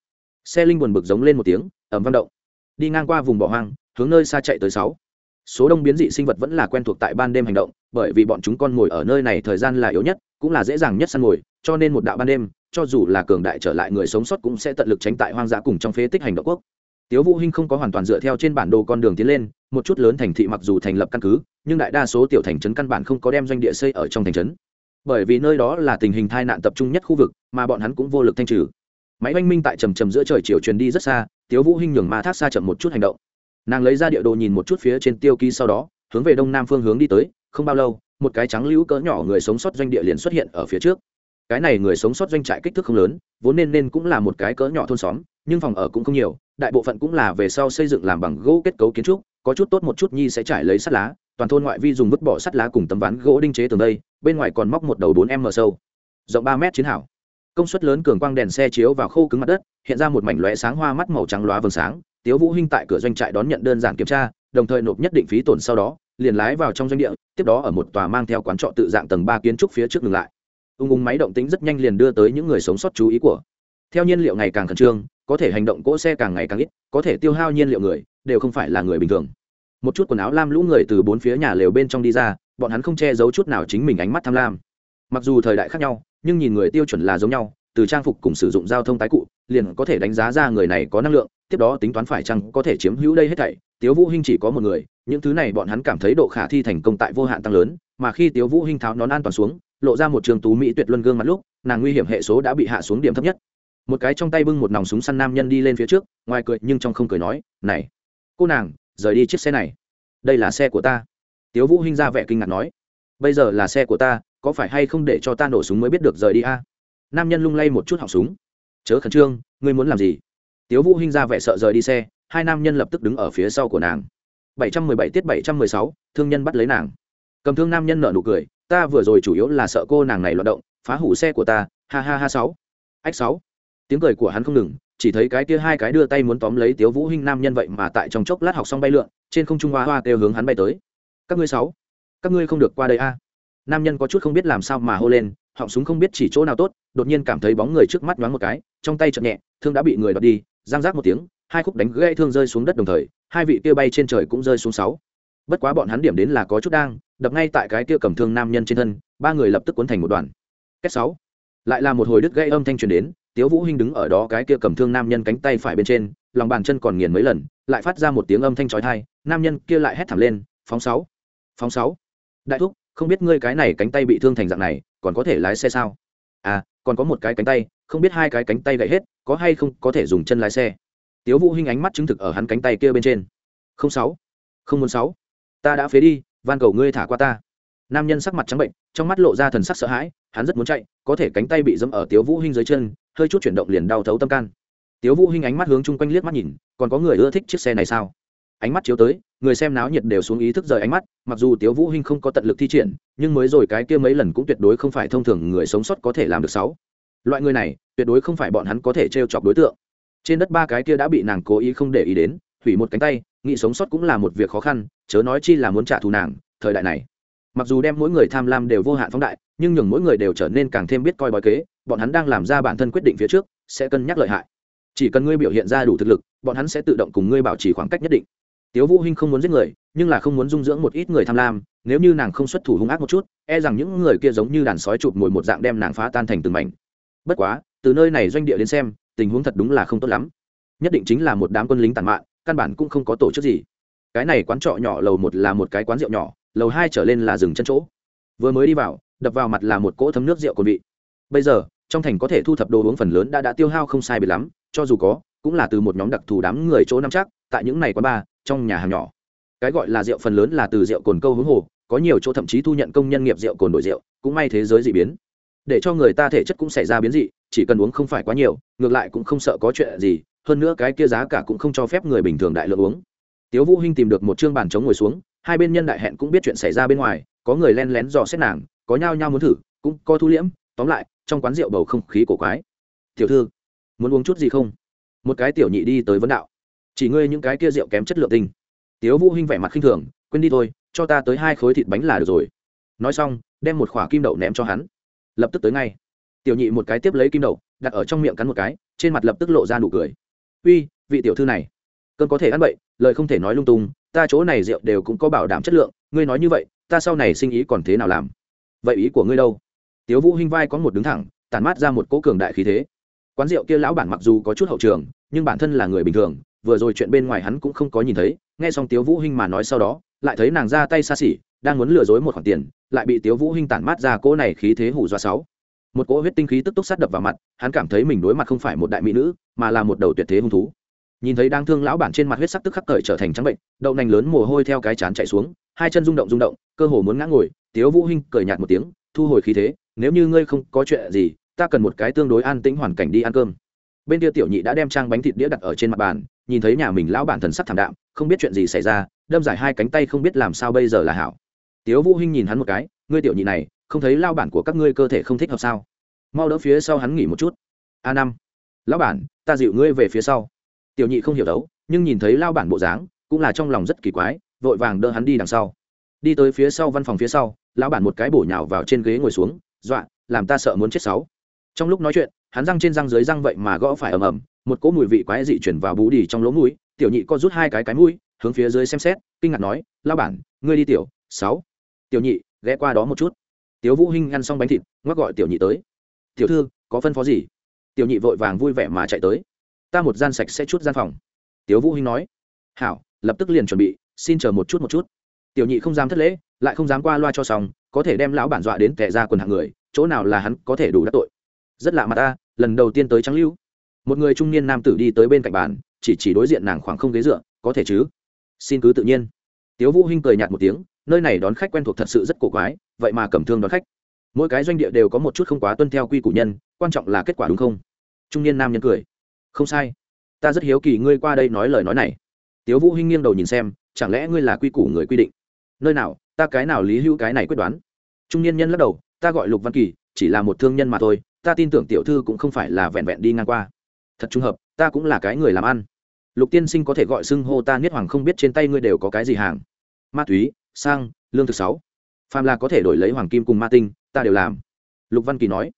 Xe linh buồn bực giống lên một tiếng ẩm văn động. Đi ngang qua vùng bỏ hoang, hướng nơi xa chạy tới sáu. Số đông biến dị sinh vật vẫn là quen thuộc tại ban đêm hành động, bởi vì bọn chúng con ngồi ở nơi này thời gian là yếu nhất, cũng là dễ dàng nhất săn ngồi, cho nên một đạo ban đêm, cho dù là cường đại trở lại người sống sót cũng sẽ tận lực tránh tại hoang dã cùng trong phế tích hành động quốc. Tiếu vũ hinh không có hoàn toàn dựa theo trên bản đồ con đường tiến lên, một chút lớn thành thị mặc dù thành lập căn cứ, nhưng đại đa số tiểu thành trấn căn bản không có đem doanh địa xây ở trong thành trấn. Bởi vì nơi đó là tình hình tai nạn tập trung nhất khu vực, mà bọn hắn cũng vô lực thanh trừ máy oanh minh tại trầm trầm giữa trời chiều truyền đi rất xa, tiếu vũ hinh nhường ma thác xa chậm một chút hành động. Nàng lấy ra địa đồ nhìn một chút phía trên tiêu ký sau đó, hướng về đông nam phương hướng đi tới, không bao lâu, một cái trắng lưu cỡ nhỏ người sống sót doanh địa liền xuất hiện ở phía trước. Cái này người sống sót doanh trại kích thước không lớn, vốn nên nên cũng là một cái cỡ nhỏ thôn xóm, nhưng phòng ở cũng không nhiều, đại bộ phận cũng là về sau xây dựng làm bằng gỗ kết cấu kiến trúc, có chút tốt một chút nhi sẽ trải lấy sắt lá, toàn thôn ngoại vi dùng vứt bỏ sắt lá cùng tấm ván gỗ đinh chế tường đây, bên ngoài còn móc một đầu bốn m sâu. Rộng ba mét chiến hảo công suất lớn cường quang đèn xe chiếu vào khô cứng mặt đất, hiện ra một mảnh lóe sáng hoa mắt màu trắng loá vầng sáng. Tiếu vũ hinh tại cửa doanh trại đón nhận đơn giản kiểm tra, đồng thời nộp nhất định phí tổn sau đó, liền lái vào trong doanh địa, tiếp đó ở một tòa mang theo quán trọ tự dạng tầng ba kiến trúc phía trước ngừng lại. Ung ung máy động tính rất nhanh liền đưa tới những người sống sót chú ý của. Theo nhiên liệu ngày càng khẩn trương, có thể hành động cỗ xe càng ngày càng ít, có thể tiêu hao nhiên liệu người, đều không phải là người bình thường. Một chút quần áo lam lũ người từ bốn phía nhà lều bên trong đi ra, bọn hắn không che giấu chút nào chính mình ánh mắt tham lam. Mặc dù thời đại khác nhau nhưng nhìn người tiêu chuẩn là giống nhau, từ trang phục cùng sử dụng giao thông tái cụ, liền có thể đánh giá ra người này có năng lượng, tiếp đó tính toán phải chăng có thể chiếm hữu đây hết thảy. Tiếu vũ hinh chỉ có một người, những thứ này bọn hắn cảm thấy độ khả thi thành công tại vô hạn tăng lớn, mà khi tiếu vũ hinh tháo nón an toàn xuống, lộ ra một trường tú mỹ tuyệt luân gương mặt lúc, nàng nguy hiểm hệ số đã bị hạ xuống điểm thấp nhất. Một cái trong tay bưng một nòng súng săn nam nhân đi lên phía trước, ngoài cười nhưng trong không cười nói, này, cô nàng, rời đi chiếc xe này. Đây là xe của ta. Tiếu vũ hinh ra vẻ kinh ngạc nói, bây giờ là xe của ta có phải hay không để cho ta nổ súng mới biết được rời đi a? Nam nhân lung lay một chút họng súng. Chớ khẩn trương ngươi muốn làm gì? Tiếu vũ hinh ra vẻ sợ rời đi xe hai nam nhân lập tức đứng ở phía sau của nàng. 717 tiết 716, thương nhân bắt lấy nàng. Cầm thương nam nhân nở nụ cười ta vừa rồi chủ yếu là sợ cô nàng này loạn động phá hủ xe của ta ha ha ha sáu. Ách sáu. Tiếng cười của hắn không ngừng chỉ thấy cái kia hai cái đưa tay muốn tóm lấy tiếu vũ hinh nam nhân vậy mà tại trong chốc lát học xong bay lượn trên không trung hoa hoa kêu hướng hắn bay tới. Các ngươi sáu. Các ngươi không được qua đây a nam nhân có chút không biết làm sao mà hô lên, họng súng không biết chỉ chỗ nào tốt, đột nhiên cảm thấy bóng người trước mắt nhoáng một cái, trong tay chậm nhẹ, thương đã bị người đọt đi giang rác một tiếng, hai khúc đánh gãy thương rơi xuống đất đồng thời, hai vị kia bay trên trời cũng rơi xuống sáu. Bất quá bọn hắn điểm đến là có chút đang, đập ngay tại cái kia cầm thương nam nhân trên thân, ba người lập tức cuốn thành một đoàn. Kết sáu. Lại là một hồi đứt gãy âm thanh truyền đến, tiếu vũ hinh đứng ở đó cái kia cầm thương nam nhân cánh tay phải bên trên, lòng bàn chân còn nghiền mấy lần, lại phát ra một tiếng âm thanh chói tai, nam nhân kia lại hét thảm lên, phóng sáu phóng sáu. Đại thúc không biết ngươi cái này cánh tay bị thương thành dạng này, còn có thể lái xe sao? À còn có một cái cánh tay, không biết hai cái cánh tay gãy hết, có hay không có thể dùng chân lái xe? Tiếu vũ hinh ánh mắt chứng thực ở hắn cánh tay kia bên trên. Không sáu, không muốn sáu. Ta đã phế đi, van cầu ngươi thả qua ta. Nam nhân sắc mặt trắng bệnh, trong mắt lộ ra thần sắc sợ hãi, hắn rất muốn chạy, có thể cánh tay bị dẫm ở tiếu vũ hinh dưới chân, hơi chút chuyển động liền đau thấu tâm can. Tiếu vũ hinh ánh mắt hướng chung quanh liếc mắt nhìn, còn có người ưa thích chiếc xe này sao? Ánh mắt chiếu tới người xem náo nhiệt đều xuống ý thức rời ánh mắt, mặc dù tiếu vũ hinh không có tận lực thi triển, nhưng mới rồi cái kia mấy lần cũng tuyệt đối không phải thông thường người sống sót có thể làm được sáu. Loại người này, tuyệt đối không phải bọn hắn có thể trêu chọc đối tượng. Trên đất ba cái kia đã bị nàng cố ý không để ý đến hủy một cánh tay nghĩ sống sót cũng là một việc khó khăn, chớ nói chi là muốn trả thù nàng, thời đại này. Mặc dù đem mỗi người tham lam đều vô hạn phóng đại, nhưng nhường mỗi người đều trở nên càng thêm biết coi bói kế, bọn hắn đang làm ra bản thân quyết định phía trước, sẽ cân nhắc lợi hại. Chỉ cần ngươi biểu hiện ra đủ thực lực, bọn hắn sẽ tự động cùng ngươi bảo trì khoảng cách nhất định tiếu vũ hinh không muốn giết người, nhưng là không muốn dung dưỡng một ít người tham lam, nếu như nàng không xuất thủ hung ác một chút e rằng những người kia giống như đàn sói chụp mồi một dạng đem nàng phá tan thành từng mảnh. Bất quá, từ nơi này doanh địa đến xem, tình huống thật đúng là không tốt lắm. Nhất định chính là một đám quân lính tàn mạn, căn bản cũng không có tổ chức gì. Cái này quán trọ nhỏ lầu một là một cái quán rượu nhỏ, lầu hai trở lên là rừng chân chỗ. Vừa mới đi vào, đập vào mặt là một cỗ thấm nước rượu cồn vị. Bây giờ, trong thành có thể thu thập đồ uống phần lớn đã đã tiêu hao không sai biệt lắm, cho dù có, cũng là từ một nhóm đặc thù đám người chỗ nắm chắc, tại những này quán bar trong nhà hàng nhỏ. Cái gọi là rượu phần lớn là từ rượu cồn câu hướng hồ, có nhiều chỗ thậm chí thu nhận công nhân nghiệp rượu cồn đổi rượu, cũng may thế giới dị biến. Để cho người ta thể chất cũng xảy ra biến dị, chỉ cần uống không phải quá nhiều, ngược lại cũng không sợ có chuyện gì, hơn nữa cái kia giá cả cũng không cho phép người bình thường đại lượng uống. Tiếu vũ hinh tìm được một trương bàn chống ngồi xuống, hai bên nhân đại hẹn cũng biết chuyện xảy ra bên ngoài, có người len lén dò xét nàng, có nhao nhao muốn thử, cũng có thu liễm, tóm lại, trong quán rượu bầu không khí cổ quái. Tiểu thư, muốn uống chút gì không? Một cái tiểu nhị đi tới vấn đạo chỉ ngươi những cái kia rượu kém chất lượng tinh. Tiếu vũ hinh vẻ mặt khinh thường, quên đi thôi, cho ta tới hai khối thịt bánh là được rồi. Nói xong, đem một khỏa kim đậu ném cho hắn. Lập tức tới ngay. Tiểu nhị một cái tiếp lấy kim đậu, đặt ở trong miệng cắn một cái, trên mặt lập tức lộ ra nụ cười. Uy, vị tiểu thư này. Cơn có thể ăn bậy, lời không thể nói lung tung, ta chỗ này rượu đều cũng có bảo đảm chất lượng, ngươi nói như vậy, ta sau này sinh ý còn thế nào làm? Vậy ý của ngươi đâu? Tiếu vũ hinh vai có một đứng thẳng tàn mát ra một cỗ cường đại khí thế. Quán rượu kia lão bản mặc dù có chút hậu trường, nhưng bản thân là người bình thường vừa rồi chuyện bên ngoài hắn cũng không có nhìn thấy, nghe xong tiếu vũ hinh mà nói sau đó, lại thấy nàng ra tay xa xỉ, đang muốn lừa dối một khoản tiền, lại bị tiếu vũ hinh tản mát ra cỗ này khí thế hù dọa sáu. Một cỗ huyết tinh khí tức tốc sát đập vào mặt, hắn cảm thấy mình đối mặt không phải một đại mỹ nữ, mà là một đầu tuyệt thế hung thú. Nhìn thấy đang thương lão bản trên mặt huyết sắc tức khắc cởi trở thành trắng bệnh, đậu nành lớn mồ hôi theo cái chán chạy xuống, hai chân rung động rung động, cơ hồ muốn ngã ngồi, tiếu vũ hinh cười nhạt một tiếng, thu hồi khí thế, nếu như ngươi không có chuyện gì, ta cần một cái tương đối an tĩnh hoàn cảnh đi ăn cơm bên kia tiểu nhị đã đem trang bánh thịt đĩa đặt ở trên mặt bàn, nhìn thấy nhà mình lão bản thần sắc thảm đạm, không biết chuyện gì xảy ra, đâm giải hai cánh tay không biết làm sao bây giờ là hảo. Tiếu vũ hinh nhìn hắn một cái, ngươi tiểu nhị này, không thấy lao bản của các ngươi cơ thể không thích hợp sao? Mau đỡ phía sau hắn nghỉ một chút. A năm. Lão bản, ta dịu ngươi về phía sau. Tiểu nhị không hiểu đấu, nhưng nhìn thấy lao bản bộ dáng, cũng là trong lòng rất kỳ quái, vội vàng đỡ hắn đi đằng sau. Đi tới phía sau văn phòng phía sau, lão bản một cái bổ nhào vào trên ghế ngồi xuống, dọa, làm ta sợ muốn chết sáu. Trong lúc nói chuyện hắn răng trên răng dưới răng vậy mà gõ phải ầm ầm, một cỗ mùi vị quái dị chuyển vào bú đi trong lỗ mũi, tiểu nhị co rút hai cái cái mũi, hướng phía dưới xem xét, kinh ngạc nói lao bản, ngươi đi tiểu, sáu. Tiểu nhị, ghé qua đó một chút. Tiếu vũ hinh ăn xong bánh thịt, ngoắc gọi tiểu nhị tới. Tiểu thư, có phân phó gì? Tiểu nhị vội vàng vui vẻ mà chạy tới. Ta một gian sạch sẽ chút gian phòng. Tiếu vũ hinh nói. Hảo, lập tức liền chuẩn bị, xin chờ một chút một chút. Tiểu nhị không dám thất lễ, lại không dám qua loa cho xong, có thể đem lão bản dọa đến tệ ra quần hạng người, chỗ nào là hắn có thể đủ đắc tội rất lạ mặt ta, lần đầu tiên tới trắng lưu một người trung niên nam tử đi tới bên cạnh bàn, chỉ chỉ đối diện nàng khoảng không ghế dựa, có thể chứ? Xin cứ tự nhiên. Tiếu vũ hinh cười nhạt một tiếng, nơi này đón khách quen thuộc thật sự rất cổ quái, vậy mà cầm thương đón khách. Mỗi cái doanh địa đều có một chút không quá tuân theo quy củ nhân, quan trọng là kết quả đúng không? Trung niên nam nhân cười. Không sai. Ta rất hiếu kỳ ngươi qua đây nói lời nói này. Tiếu vũ hinh nghiêng đầu nhìn xem, chẳng lẽ ngươi là quy củ người quy định? Nơi nào, ta cái nào lý hữu cái này quyết đoán? Trung niên nhân lắc đầu, ta gọi lục văn kỳ, chỉ là một thương nhân mà thôi ta tin tưởng tiểu thư cũng không phải là vẹn vẹn đi ngang qua. Thật trùng hợp, ta cũng là cái người làm ăn. Lục tiên sinh có thể gọi xưng hô ta niết hoàng không biết trên tay ngươi đều có cái gì hàng. Ma túy sang lương thực sáu. Phàm là có thể đổi lấy hoàng kim cùng ma tinh, ta đều làm. Lục văn kỳ nói.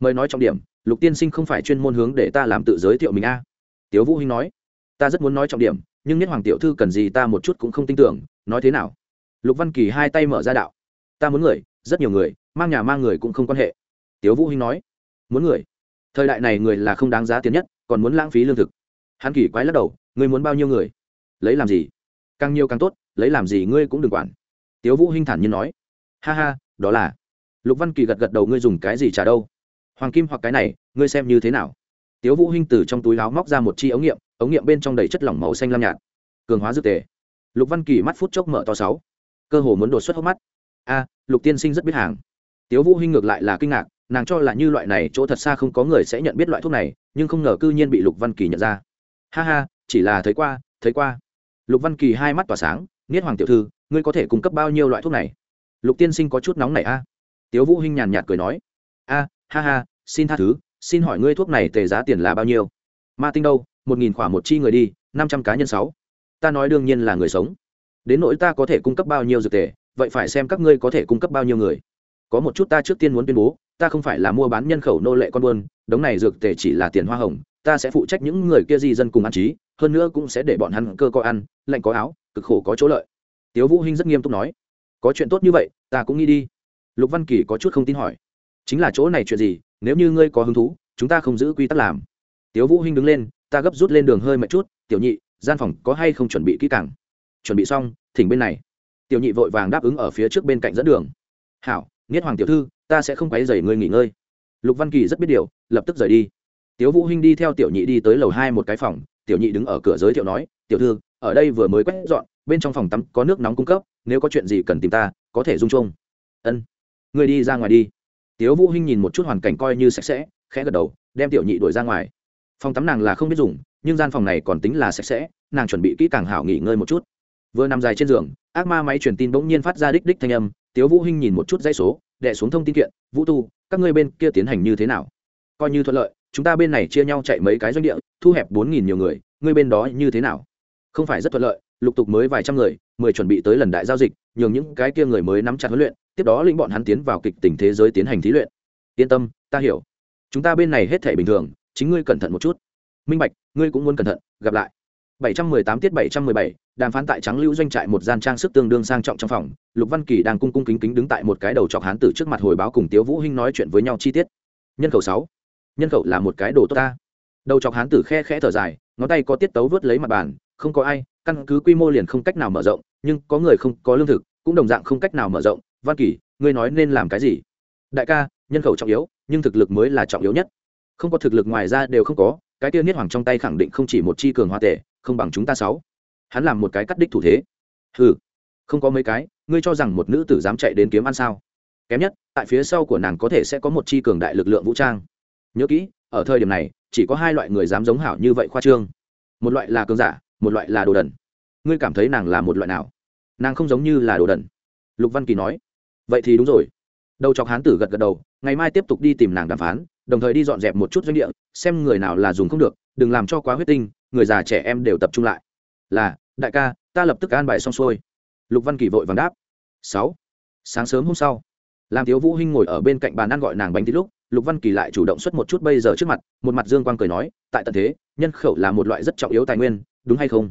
Mời nói trọng điểm, lục tiên sinh không phải chuyên môn hướng để ta làm tự giới thiệu mình a. À. tiếu vũ hinh nói. Ta rất muốn nói trọng điểm, nhưng niết hoàng tiểu thư cần gì ta một chút cũng không tin tưởng, nói thế nào? Lục văn kỳ hai tay mở ra đạo. Ta muốn người, rất nhiều người, mang nhà mang người cũng không quan hệ. Tiếu vũ hinh nói muốn người. Thời đại này người là không đáng giá tiền nhất, còn muốn lãng phí lương thực. Hắn kỳ quái lắc đầu, ngươi muốn bao nhiêu người? Lấy làm gì? Càng nhiều càng tốt, lấy làm gì ngươi cũng đừng quản. Tiếu vũ hinh thản nhiên nói. Ha ha, đó là. Lục văn kỳ gật gật đầu, ngươi dùng cái gì trả đâu? Hoàng kim hoặc cái này, ngươi xem như thế nào? Tiếu vũ hinh từ trong túi áo móc ra một chi ống nghiệm ống nghiệm bên trong đầy chất lỏng màu xanh lam nhạt. Cường hóa dược tề. Lục văn kỳ mắt phút chốc mở to sáu. Cơ hồ muốn đột xuất hốc mắt. A, lục tiên sinh rất biết hàng. Tiếu vũ hinh ngược lại là kinh ngạc nàng cho là như loại này chỗ thật xa không có người sẽ nhận biết loại thuốc này, nhưng không ngờ cư nhiên bị lục văn kỳ nhận ra. Ha ha, chỉ là thấy qua thấy qua. Lục văn kỳ hai mắt tỏa sáng, Niết hoàng tiểu thư, ngươi có thể cung cấp bao nhiêu loại thuốc này? Lục tiên sinh có chút nóng này a. À? tiếu vũ hinh nhàn nhạt cười nói, a, ha ha, xin tha thứ, xin hỏi ngươi thuốc này tề giá tiền là bao nhiêu? Ma tinh đâu, một nghìn khoảng một chi người đi, năm trăm cá nhân sáu. Ta nói đương nhiên là người sống. Đến nỗi ta có thể cung cấp bao nhiêu dược tề, vậy phải xem các ngươi có thể cung cấp bao nhiêu người. Có một chút ta trước tiên muốn tuyên bố ta không phải là mua bán nhân khẩu nô lệ con buôn, đống này dược tề chỉ là tiền hoa hồng, ta sẽ phụ trách những người kia di dân cùng ăn trí, hơn nữa cũng sẽ để bọn hắn cơ có ăn, lạnh có áo, cực khổ có chỗ lợi. Tiếu vũ hinh rất nghiêm túc nói. Có chuyện tốt như vậy, ta cũng nghĩ đi. Lục văn kỳ có chút không tin hỏi. Chính là chỗ này chuyện gì, nếu như ngươi có hứng thú, chúng ta không giữ quy tắc làm. Tiếu vũ hinh đứng lên, ta gấp rút lên đường hơi mệt chút, tiểu nhị, gian phòng có hay không chuẩn bị kỹ càng? Chuẩn bị xong, thỉnh bên này. Tiểu nhị vội vàng đáp ứng ở phía trước bên cạnh dẫn đường. Hảo nghiết hoàng tiểu thư, ta sẽ không quấy rầy ngươi nghỉ ngơi. Lục văn kỳ rất biết điều, lập tức rời đi. Tiếu vũ hinh đi theo tiểu nhị đi tới lầu hai một cái phòng, tiểu nhị đứng ở cửa giới thiệu nói, tiểu thư, ở đây vừa mới quét dọn, bên trong phòng tắm có nước nóng cung cấp, nếu có chuyện gì cần tìm ta, có thể dung chung ân người đi ra ngoài đi. Tiếu vũ hinh nhìn một chút hoàn cảnh coi như sạch sẽ, khẽ gật đầu, đem tiểu nhị đuổi ra ngoài. Phòng tắm nàng là không biết dùng, nhưng gian phòng này còn tính là sạch sẽ, nàng chuẩn bị kỹ càng hảo nghỉ ngơi một chút. Vừa nằm dài trên giường, ác ma máy truyền tin bỗng nhiên phát ra đích đích thanh âm tiếu vũ hinh nhìn một chút dãy số đệ xuống thông tin kiện vũ tu các ngươi bên kia tiến hành như thế nào? Coi như thuận lợi chúng ta bên này chia nhau chạy mấy cái doanh địa thu hẹp bốn nghìn nhiều người ngươi bên đó như thế nào? Không phải rất thuận lợi lục tục mới vài trăm người mười chuẩn bị tới lần đại giao dịch nhường những cái kia người mới nắm chặt huấn luyện tiếp đó lĩnh bọn hắn tiến vào kịch tình thế giới tiến hành thí luyện. Yên tâm ta hiểu. Chúng ta bên này hết thể bình thường chính ngươi cẩn thận một chút. Minh bạch ngươi cũng muốn cẩn thận gặp lại. 718 tiết 717, đàm phán tại trắng lưu doanh trại một gian trang sức tương đương sang trọng trong phòng lục văn kỳ đang cung cung kính kính đứng tại một cái đầu chọc hán tử trước mặt hồi báo cùng tiếu vũ hinh nói chuyện với nhau chi tiết. Nhân khẩu sáu, nhân khẩu là một cái đồ tốt ta. Đầu chọc hán tử khe khẽ thở dài ngón tay có tiết tấu vớt lấy mặt bàn không có ai căn cứ quy mô liền không cách nào mở rộng nhưng có người không có lương thực cũng đồng dạng không cách nào mở rộng. Văn kỳ ngươi nói nên làm cái gì? Đại ca nhân khẩu trọng yếu nhưng thực lực mới là trọng yếu nhất. Không có thực lực ngoài ra đều không có cái tiêu niết hoàng trong tay khẳng định không chỉ một chi cường hoa tệ không bằng chúng ta sáu hắn làm một cái cắt đích thủ thế. Hừ, không có mấy cái ngươi cho rằng một nữ tử dám chạy đến kiếm ăn sao? Kém nhất tại phía sau của nàng có thể sẽ có một chi cường đại lực lượng vũ trang. Nhớ kỹ ở thời điểm này chỉ có hai loại người dám giống hảo như vậy khoa trương. Một loại là cường giả một loại là đồ đần. Ngươi cảm thấy nàng là một loại nào? Nàng không giống như là đồ đần. Lục văn kỳ nói. Vậy thì đúng rồi. Đầu chọc hán tử gật gật đầu ngày mai tiếp tục đi tìm nàng đàm phán đồng thời đi dọn dẹp một chút doanh địa xem người nào là dùng không được đừng làm cho quá huyết tinh người già trẻ em đều tập trung lại. Là đại ca, ta lập tức an bài xong xuôi. Lục văn kỳ vội vàng đáp. Sáu, sáng sớm hôm sau. Làm thiếu vũ hinh ngồi ở bên cạnh bàn ăn gọi nàng bánh tí lúc, lục văn kỳ lại chủ động xuất một chút bây giờ trước mặt, một mặt dương quang cười nói, tại tận thế, nhân khẩu là một loại rất trọng yếu tài nguyên, đúng hay không?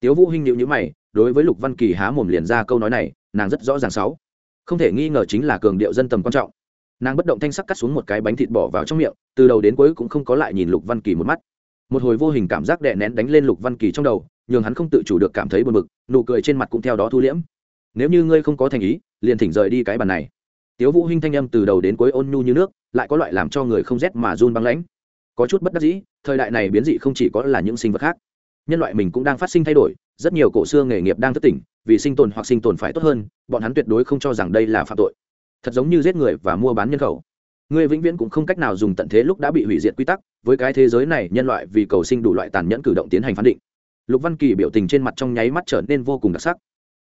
Tiếu vũ hinh nhíu nhíu mày, đối với lục văn kỳ há mồm liền ra câu nói này, nàng rất rõ ràng sáu. Không thể nghi ngờ chính là cường điệu dân tầm quan trọng. Nàng bất động thanh sắc cắt xuống một cái bánh thịt bỏ vào trong miệng, từ đầu đến cuối cũng không có lại nhìn lục văn kỳ một mắt. Một hồi vô hình cảm giác đè nén đánh lên lục văn kỳ trong đầu nhường hắn không tự chủ được cảm thấy buồn bực, nụ cười trên mặt cũng theo đó thu liễm. Nếu như ngươi không có thành ý, liền thỉnh rời đi cái bàn này. Tiếu vũ hinh thanh âm từ đầu đến cuối ôn nhu như nước, lại có loại làm cho người không rét mà run băng lãnh. Có chút bất đắc dĩ, thời đại này biến dị không chỉ có là những sinh vật khác. Nhân loại mình cũng đang phát sinh thay đổi, rất nhiều cổ xưa nghề nghiệp đang thất tỉnh, vì sinh tồn hoặc sinh tồn phải tốt hơn, bọn hắn tuyệt đối không cho rằng đây là phạm tội. Thật giống như giết người và mua bán nhân khẩu. Người vĩnh viễn cũng không cách nào dùng tận thế lúc đã bị hủy diệt quy tắc, với cái thế giới này, nhân loại vì cầu sinh đủ loại tàn nhẫn cử động tiến hành phán định lục văn kỳ biểu tình trên mặt trong nháy mắt trở nên vô cùng đặc sắc.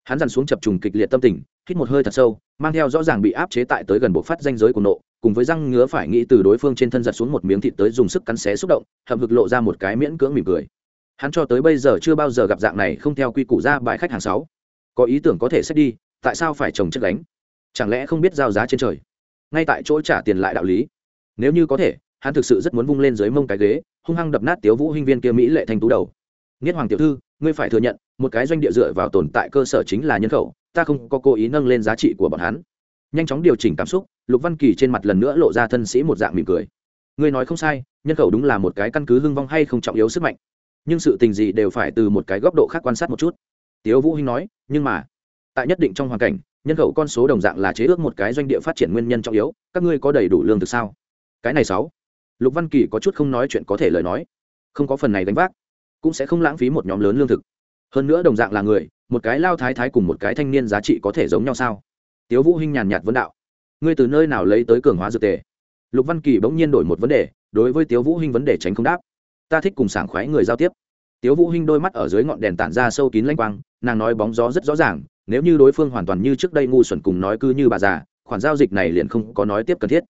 Hắn dằn xuống chập trùng kịch liệt tâm tình, hít một hơi thật sâu, mang theo rõ ràng bị áp chế tại tới gần bộ phát danh giới của nộ, cùng với răng ngứa phải nghĩ từ đối phương trên thân giật xuống một miếng thịt tới dùng sức cắn xé xúc động, hậm hực lộ ra một cái miễn cưỡng mỉm cười. Hắn cho tới bây giờ chưa bao giờ gặp dạng này không theo quy củ ra bài khách hàng sáu. Có ý tưởng có thể xét đi, tại sao phải trồng chất đánh chẳng lẽ không biết giao giá trên trời? Ngay tại chỗ trả tiền lại đạo lý. Nếu như có thể, hắn thực sự rất muốn vung lên dưới mông cái ghế, hung hăng đập nát tiếu vũ huynh viên kia mỹ lệ thanh tú đầu nghiết hoàng tiểu thư, ngươi phải thừa nhận, một cái doanh địa dựa vào tồn tại cơ sở chính là nhân khẩu, ta không có cố ý nâng lên giá trị của bọn hắn. Nhanh chóng điều chỉnh cảm xúc, lục văn kỳ trên mặt lần nữa lộ ra thân sĩ một dạng mỉm cười. Ngươi nói không sai, nhân khẩu đúng là một cái căn cứ hưng vong hay không trọng yếu sức mạnh. Nhưng sự tình gì đều phải từ một cái góc độ khác quan sát một chút. Tiếu vũ hinh nói, nhưng mà, tại nhất định trong hoàn cảnh, nhân khẩu con số đồng dạng là chế ước một cái doanh địa phát triển nguyên nhân trọng yếu, các ngươi có đầy đủ lương thực sao? Cái này sáu. Lục văn kỳ có chút không nói chuyện có thể lời nói. Không có phần này đánh vác cũng sẽ không lãng phí một nhóm lớn lương thực. Hơn nữa đồng dạng là người, một cái lao thái thái cùng một cái thanh niên giá trị có thể giống nhau sao? Tiếu vũ hinh nhàn nhạt vấn đạo. Ngươi từ nơi nào lấy tới cường hóa dược tề? Lục văn kỳ bỗng nhiên đổi một vấn đề, đối với tiếu vũ hinh vấn đề tránh không đáp. Ta thích cùng sảng khoái người giao tiếp. Tiếu vũ hinh đôi mắt ở dưới ngọn đèn tản ra sâu kín lanh quang, nàng nói bóng gió rất rõ ràng, nếu như đối phương hoàn toàn như trước đây ngu xuẩn cùng nói cứ như bà già, khoản giao dịch này liền không có nói tiếp cần thiết.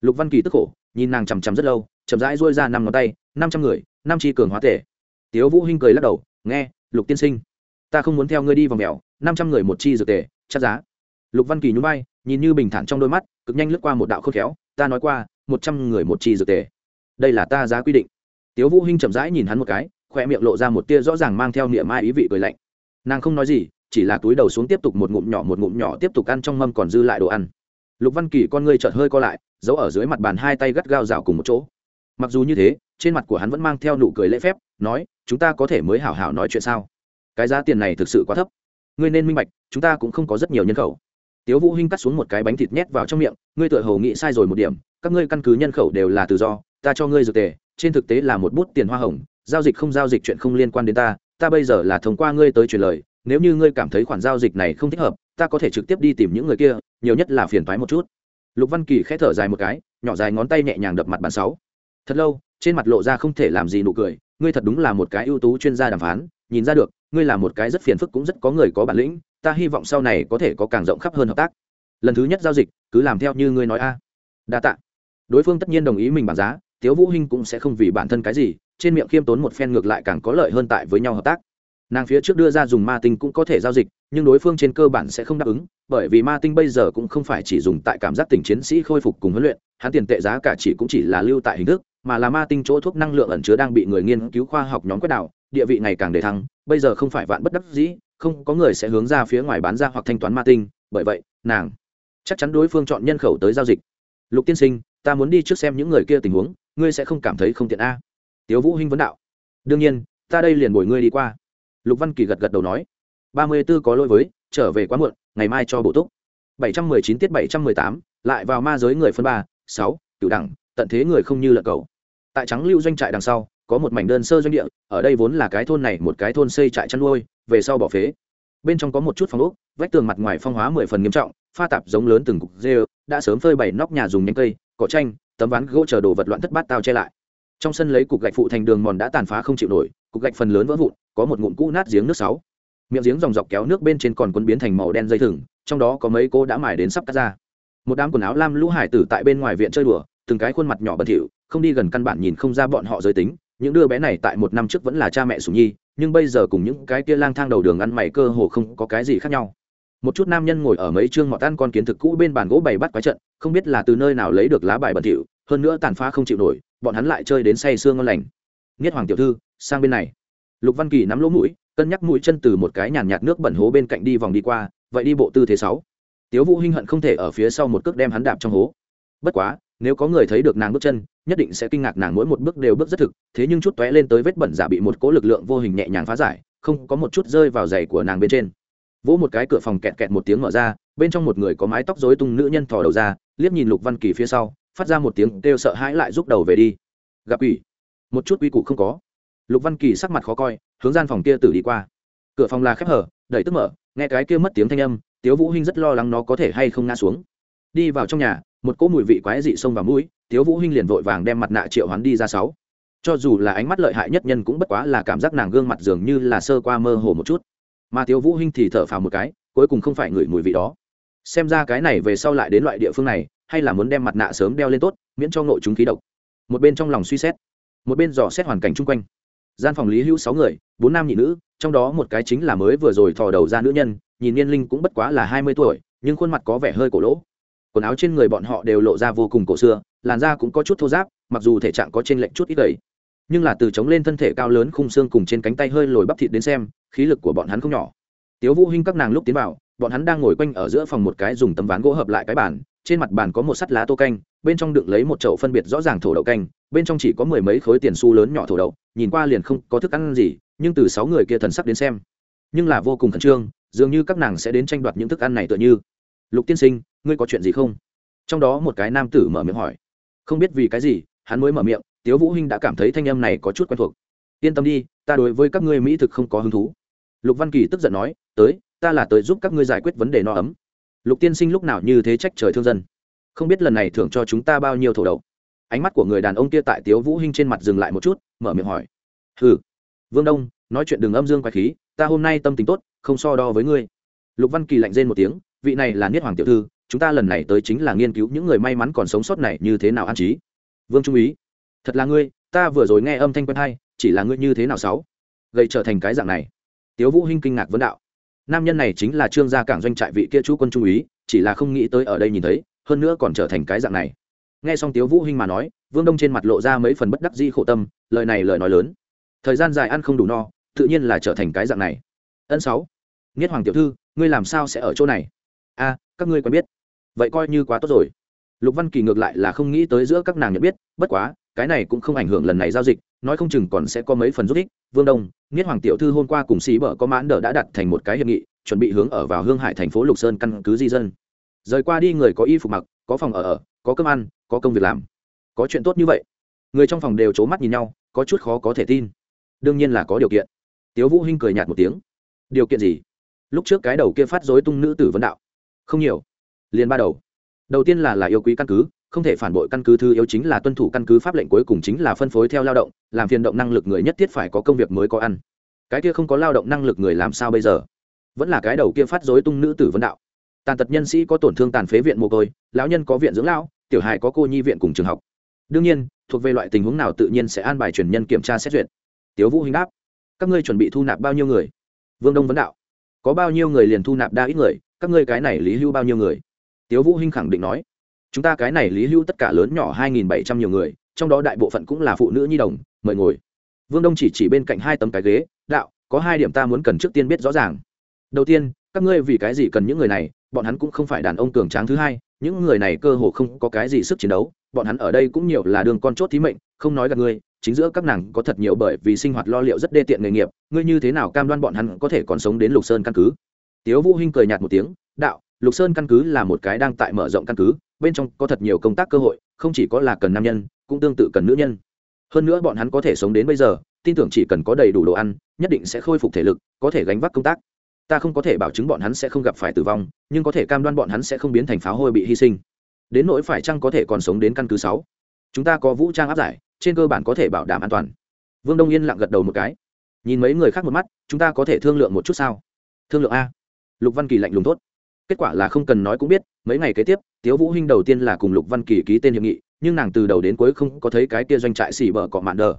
Lục văn kỳ tức khổ, nhìn nàng chằm chằm rất lâu, chậm rãi duỗi ra năm ngón tay, năm trăm người, năm chi cường hóa tể tiếu vũ hinh cười lắc đầu, nghe, lục tiên sinh, ta không muốn theo ngươi đi vòng mèo, năm trăm người một chi dược tể chắc giá. Lục văn kỳ nhún vai, nhìn như bình thản trong đôi mắt, cực nhanh lướt qua một đạo khôn khéo, ta nói qua, một trăm người một chi dược tể đây là ta giá quy định. Tiếu vũ hinh chậm rãi nhìn hắn một cái, khoe miệng lộ ra một tia rõ ràng mang theo niệm mai ý vị cười lạnh. Nàng không nói gì, chỉ là túi đầu xuống tiếp tục một ngụm nhỏ một ngụm nhỏ tiếp tục ăn trong mâm còn dư lại đồ ăn. Lục văn kỳ con ngươi chợt hơi co lại, giấu ở dưới mặt bàn hai tay gắt gao rào cùng một chỗ. Mặc dù như thế, trên mặt của hắn vẫn mang theo nụ cười lễ phép, nói chúng ta có thể mới hảo hảo nói chuyện sao? Cái giá tiền này thực sự quá thấp. Ngươi nên minh bạch, chúng ta cũng không có rất nhiều nhân khẩu. Tiếu vũ hinh cắt xuống một cái bánh thịt nhét vào trong miệng, ngươi tựa hồ nghĩ sai rồi một điểm, các ngươi căn cứ nhân khẩu đều là tự do, ta cho ngươi dược tề, trên thực tế là một bút tiền hoa hồng, giao dịch không giao dịch chuyện không liên quan đến ta ta bây giờ là thông qua ngươi tới truyền lời, nếu như ngươi cảm thấy khoản giao dịch này không thích hợp, ta có thể trực tiếp đi tìm những người kia, nhiều nhất là phiền thoái một chút. Lục văn kỳ khẽ thở dài một cái, nhỏ dài ngón tay nhẹ nhàng đập mặt bàn sáu. Thật lâu, trên mặt lộ ra không thể làm gì nụ cười ngươi thật đúng là một cái ưu tú chuyên gia đàm phán, nhìn ra được, ngươi là một cái rất phiền phức cũng rất có người có bản lĩnh, ta hy vọng sau này có thể có càng rộng khắp hơn hợp tác. Lần thứ nhất giao dịch, cứ làm theo như ngươi nói a. Đa tạ. Đối phương tất nhiên đồng ý mình bằng giá, tiếu vũ hinh cũng sẽ không vì bản thân cái gì, trên miệng khiêm tốn một phen ngược lại càng có lợi hơn tại với nhau hợp tác. Nàng phía trước đưa ra dùng ma tinh cũng có thể giao dịch, nhưng đối phương trên cơ bản sẽ không đáp ứng, bởi vì ma tinh bây giờ cũng không phải chỉ dùng tại cảm giác tình chiến sĩ khôi phục cùng huấn luyện, hắn tiền tệ giá cả chỉ cũng chỉ là lưu tại hình thức mà là ma tinh chỗ thuốc năng lượng ẩn chứa đang bị người nghiên cứu khoa học nhóm quét đảo, địa vị ngày càng đề thăng, bây giờ không phải vạn bất đắc dĩ, không có người sẽ hướng ra phía ngoài bán ra hoặc thanh toán ma tinh, bởi vậy, nàng, chắc chắn đối phương chọn nhân khẩu tới giao dịch. Lục tiên sinh, ta muốn đi trước xem những người kia tình huống, ngươi sẽ không cảm thấy không tiện a. Tiếu vũ hinh vấn đạo. Đương nhiên, ta đây liền bồi ngươi đi qua. Lục văn kỳ gật gật đầu nói. Ba mươi 34 có lỗi với, trở về quá muộn, ngày mai cho bổ túc. bảy trăm mười chín tiết bảy trăm mười tám, lại vào ma giới người phân ba, sáu, cửu đẳng, tận thế người không như lợn cầu tại trắng lưu doanh trại đằng sau, có một mảnh đơn sơ doanh địa, ở đây vốn là cái thôn này một cái thôn xây trại chăn nuôi, về sau bỏ phế. Bên trong có một chút phòng ốc, vách tường mặt ngoài phong hóa mười phần nghiêm trọng, pha tạp giống lớn từng cục rêu đã sớm phơi bày nóc nhà dùng nhánh cây, cỏ tranh tấm ván gỗ chờ đồ vật loạn thất bát tao che lại. Trong sân lấy cục gạch phụ thành đường mòn đã tàn phá không chịu nổi, cục gạch phần lớn vỡ vụn, có một ngụm cũ nát giếng nước sáu. Miệng giếng dòng dọc kéo nước bên trên còn quấn biến thành màu đen dây thừng, trong đó có mấy cô đã mài đến sắp cắt ra. Một đám quần áo lam lũ hải tử tại bên ngoài viện chơi đùa, từng cái khuôn mặt nhỏ bẩn thỉu không đi gần căn bản nhìn không ra bọn họ giới tính, những đứa bé này tại một năm trước vẫn là cha mẹ sủng nhi, nhưng bây giờ cùng những cái kia lang thang đầu đường ăn mày cơ hồ không có cái gì khác nhau. Một chút nam nhân ngồi ở mấy chương mọt ăn con kiến thực cũ bên bàn gỗ bày bắt quái trận, không biết là từ nơi nào lấy được lá bài bẩn thỉu, hơn nữa tàn phá không chịu nổi, bọn hắn lại chơi đến say sương ngon lành. Nghiết hoàng tiểu thư, sang bên này. Lục văn kỳ nắm lỗ mũi, cân nhắc mũi chân từ một cái nhàn nhạt nước bẩn hố bên cạnh đi vòng đi qua, vậy đi bộ tư thế sáu. Tiếu vũ hinh hận không thể ở phía sau một cước đem hắn đạp trong hố. Bất quá nếu có người thấy được nàng bước chân, nhất định sẽ kinh ngạc nàng mỗi một bước đều bước rất thực, thế nhưng chút tóe lên tới vết bẩn giả bị một cỗ lực lượng vô hình nhẹ nhàng phá giải, không có một chút rơi vào giày của nàng bên trên. Vỗ một cái cửa phòng kẹt kẹt một tiếng mở ra, bên trong một người có mái tóc rối tung nữ nhân thò đầu ra, liếc nhìn lục văn kỳ phía sau, phát ra một tiếng kêu sợ hãi lại rút đầu về đi. Gặp ủy một chút uy cụ không có. Lục văn kỳ sắc mặt khó coi, hướng gian phòng kia tử đi qua. Cửa phòng là khép hở, đẩy tức mở, nghe cái kia mất tiếng thanh âm, tiếu vũ hinh rất lo lắng nó có thể hay không ngã xuống. Đi vào trong nhà một cỗ mùi vị quái dị xông vào mũi, tiếu vũ hinh liền vội vàng đem mặt nạ triệu hoán đi ra sáu. Cho dù là ánh mắt lợi hại nhất nhân cũng bất quá là cảm giác nàng gương mặt dường như là sơ qua mơ hồ một chút. Mà tiếu vũ hinh thì thở phào một cái, cuối cùng không phải ngửi mùi vị đó. Xem ra cái này về sau lại đến loại địa phương này, hay là muốn đem mặt nạ sớm đeo lên tốt, miễn cho ngộ chúng khí độc. Một bên trong lòng suy xét, một bên dò xét hoàn cảnh chung quanh. Gian phòng lý hữu sáu người, bốn nam nhị nữ, trong đó một cái chính là mới vừa rồi thò đầu ra nữ nhân, nhìn niên linh cũng bất quá là hai mươi tuổi, nhưng khuôn mặt có vẻ hơi cổ lỗ quần áo trên người bọn họ đều lộ ra vô cùng cổ xưa, làn da cũng có chút thô giáp mặc dù thể trạng có trên lệnh chút ít gầy nhưng là từ chống lên thân thể cao lớn khung xương cùng trên cánh tay hơi lồi bắp thịt đến xem, khí lực của bọn hắn không nhỏ. Tiếu vũ hinh các nàng lúc tiến vào, bọn hắn đang ngồi quanh ở giữa phòng một cái dùng tấm ván gỗ hợp lại cái bàn, trên mặt bàn có một sắt lá tô canh, bên trong đựng lấy một chậu phân biệt rõ ràng thổ đậu canh, bên trong chỉ có mười mấy khối tiền xu lớn nhỏ thổ đậu, nhìn qua liền không có thức ăn gì, nhưng từ sáu người kia thần sắc đến xem, nhưng là vô cùng khẩn trương, dường như các nàng sẽ đến tranh đoạt những thức ăn này tựa như lục tiên sinh, ngươi có chuyện gì không? Trong đó một cái nam tử mở miệng hỏi. Không biết vì cái gì, hắn mới mở miệng, tiếu vũ hinh đã cảm thấy thanh âm này có chút quen thuộc. Yên tâm đi, ta đối với các ngươi mỹ thực không có hứng thú. Lục văn kỳ tức giận nói, tới, ta là tới giúp các ngươi giải quyết vấn đề no ấm. Lục tiên sinh lúc nào như thế trách trời thương dân? Không biết lần này thưởng cho chúng ta bao nhiêu thổ đậu. Ánh mắt của người đàn ông kia tại tiếu vũ hinh trên mặt dừng lại một chút, mở miệng hỏi. Hừ, vương đông, nói chuyện đừng âm dương quái khí, ta hôm nay tâm tình tốt, không so đo với ngươi. Lục văn kỳ lạnh rên một tiếng vị này là niết hoàng tiểu thư, chúng ta lần này tới chính là nghiên cứu những người may mắn còn sống sót này như thế nào an trí. Vương trung ý thật là ngươi, ta vừa rồi nghe âm thanh quen hay, chỉ là ngươi như thế nào sáu? Gây trở thành cái dạng này. Tiếu vũ hinh kinh ngạc vấn đạo. Nam nhân này chính là trương gia cảng doanh trại vị kia chú quân trung úy, chỉ là không nghĩ tới ở đây nhìn thấy, hơn nữa còn trở thành cái dạng này. Nghe xong tiếu vũ hinh mà nói, vương đông trên mặt lộ ra mấy phần bất đắc dĩ khổ tâm, lời này lời nói lớn. Thời gian dài ăn không đủ no, tự nhiên là trở thành cái dạng này. Ân sáu nghiết hoàng tiểu thư, ngươi làm sao sẽ ở chỗ này? A, các ngươi quen biết. Vậy coi như quá tốt rồi. Lục văn kỳ ngược lại là không nghĩ tới giữa các nàng nhận biết, bất quá, cái này cũng không ảnh hưởng lần này giao dịch, nói không chừng còn sẽ có mấy phần rút ích. Vương đông nghiết hoàng tiểu thư hôm qua cùng xí bở có mãn đờ đã đặt thành một cái hiệp nghị, chuẩn bị hướng ở vào hương hải thành phố lục sơn căn cứ di dân. Rời qua đi người có y phục mặc, có phòng ở ở, có cơm ăn, có công việc làm. Có chuyện tốt như vậy. Người trong phòng đều c h ố mắt nhìn nhau, có chút khó có thể tin. Đương nhiên là có điều kiện. Tiếu vũ hinh cười nhạt một tiếng. Điều kiện gì? Lúc trước cái đầu kia phát dối tung nữ tử vấn đạo không nhiều. Liền ba đầu. Đầu tiên là là yêu quý căn cứ, không thể phản bội căn cứ, thứ yếu chính là tuân thủ căn cứ pháp lệnh cuối cùng chính là phân phối theo lao động, làm phiền động năng lực người nhất thiết phải có công việc mới có ăn. Cái kia không có lao động năng lực người làm sao bây giờ? Vẫn là cái đầu kia phát dối tung nữ tử vấn đạo. Tàn tật nhân sĩ có tổn thương tàn phế viện mồ côi, lão nhân có viện dưỡng lão, tiểu hài có cô nhi viện cùng trường học. Đương nhiên, thuộc về loại tình huống nào tự nhiên sẽ an bài truyền nhân kiểm tra xét duyệt. Tiếu vũ hình đáp, các ngươi chuẩn bị thu nạp bao nhiêu người? Vương đông vấn đạo, có bao nhiêu người liền thu nạp đa ít người? Các ngươi cái này lý hưu bao nhiêu người? Tiếu vũ hinh khẳng định nói, chúng ta cái này lý hưu tất cả lớn nhỏ hai nghìn bảy trăm nhiều người, trong đó đại bộ phận cũng là phụ nữ nhi đồng, mời ngồi. Vương đông chỉ chỉ bên cạnh hai tấm cái ghế, đạo, có hai điểm ta muốn cần trước tiên biết rõ ràng. Đầu tiên, các ngươi vì cái gì cần những người này? Bọn hắn cũng không phải đàn ông cường tráng thứ hai, những người này cơ hồ không có cái gì sức chiến đấu, bọn hắn ở đây cũng nhiều là đường con chốt thí mệnh, không nói gặp ngươi, chính giữa các nàng có thật nhiều bởi vì sinh hoạt lo liệu rất đê tiện nghề nghiệp, ngươi như thế nào cam đoan bọn hắn có thể còn sống đến lục sơn căn cứ? Tiếu vũ hinh cười nhạt một tiếng, đạo, lục sơn căn cứ là một cái đang tại mở rộng căn cứ, bên trong có thật nhiều công tác cơ hội, không chỉ có là cần nam nhân, cũng tương tự cần nữ nhân. Hơn nữa bọn hắn có thể sống đến bây giờ, tin tưởng chỉ cần có đầy đủ đồ ăn, nhất định sẽ khôi phục thể lực, có thể gánh vác công tác. Ta không có thể bảo chứng bọn hắn sẽ không gặp phải tử vong, nhưng có thể cam đoan bọn hắn sẽ không biến thành pháo hôi bị hy sinh. Đến nỗi phải chăng có thể còn sống đến căn cứ sáu? Chúng ta có vũ trang áp giải, trên cơ bản có thể bảo đảm an toàn. Vương đông yên lặng gật đầu một cái. Nhìn mấy người khác một mắt, chúng ta có thể thương lượng một chút sao? Thương lượng a lục văn kỳ lạnh lùng tốt. Kết quả là không cần nói cũng biết, mấy ngày kế tiếp, tiếu vũ hinh đầu tiên là cùng lục văn kỳ ký tên hiệp nghị, nhưng nàng từ đầu đến cuối không có thấy cái kia doanh trại xỉ bờ cọ mạn đờ.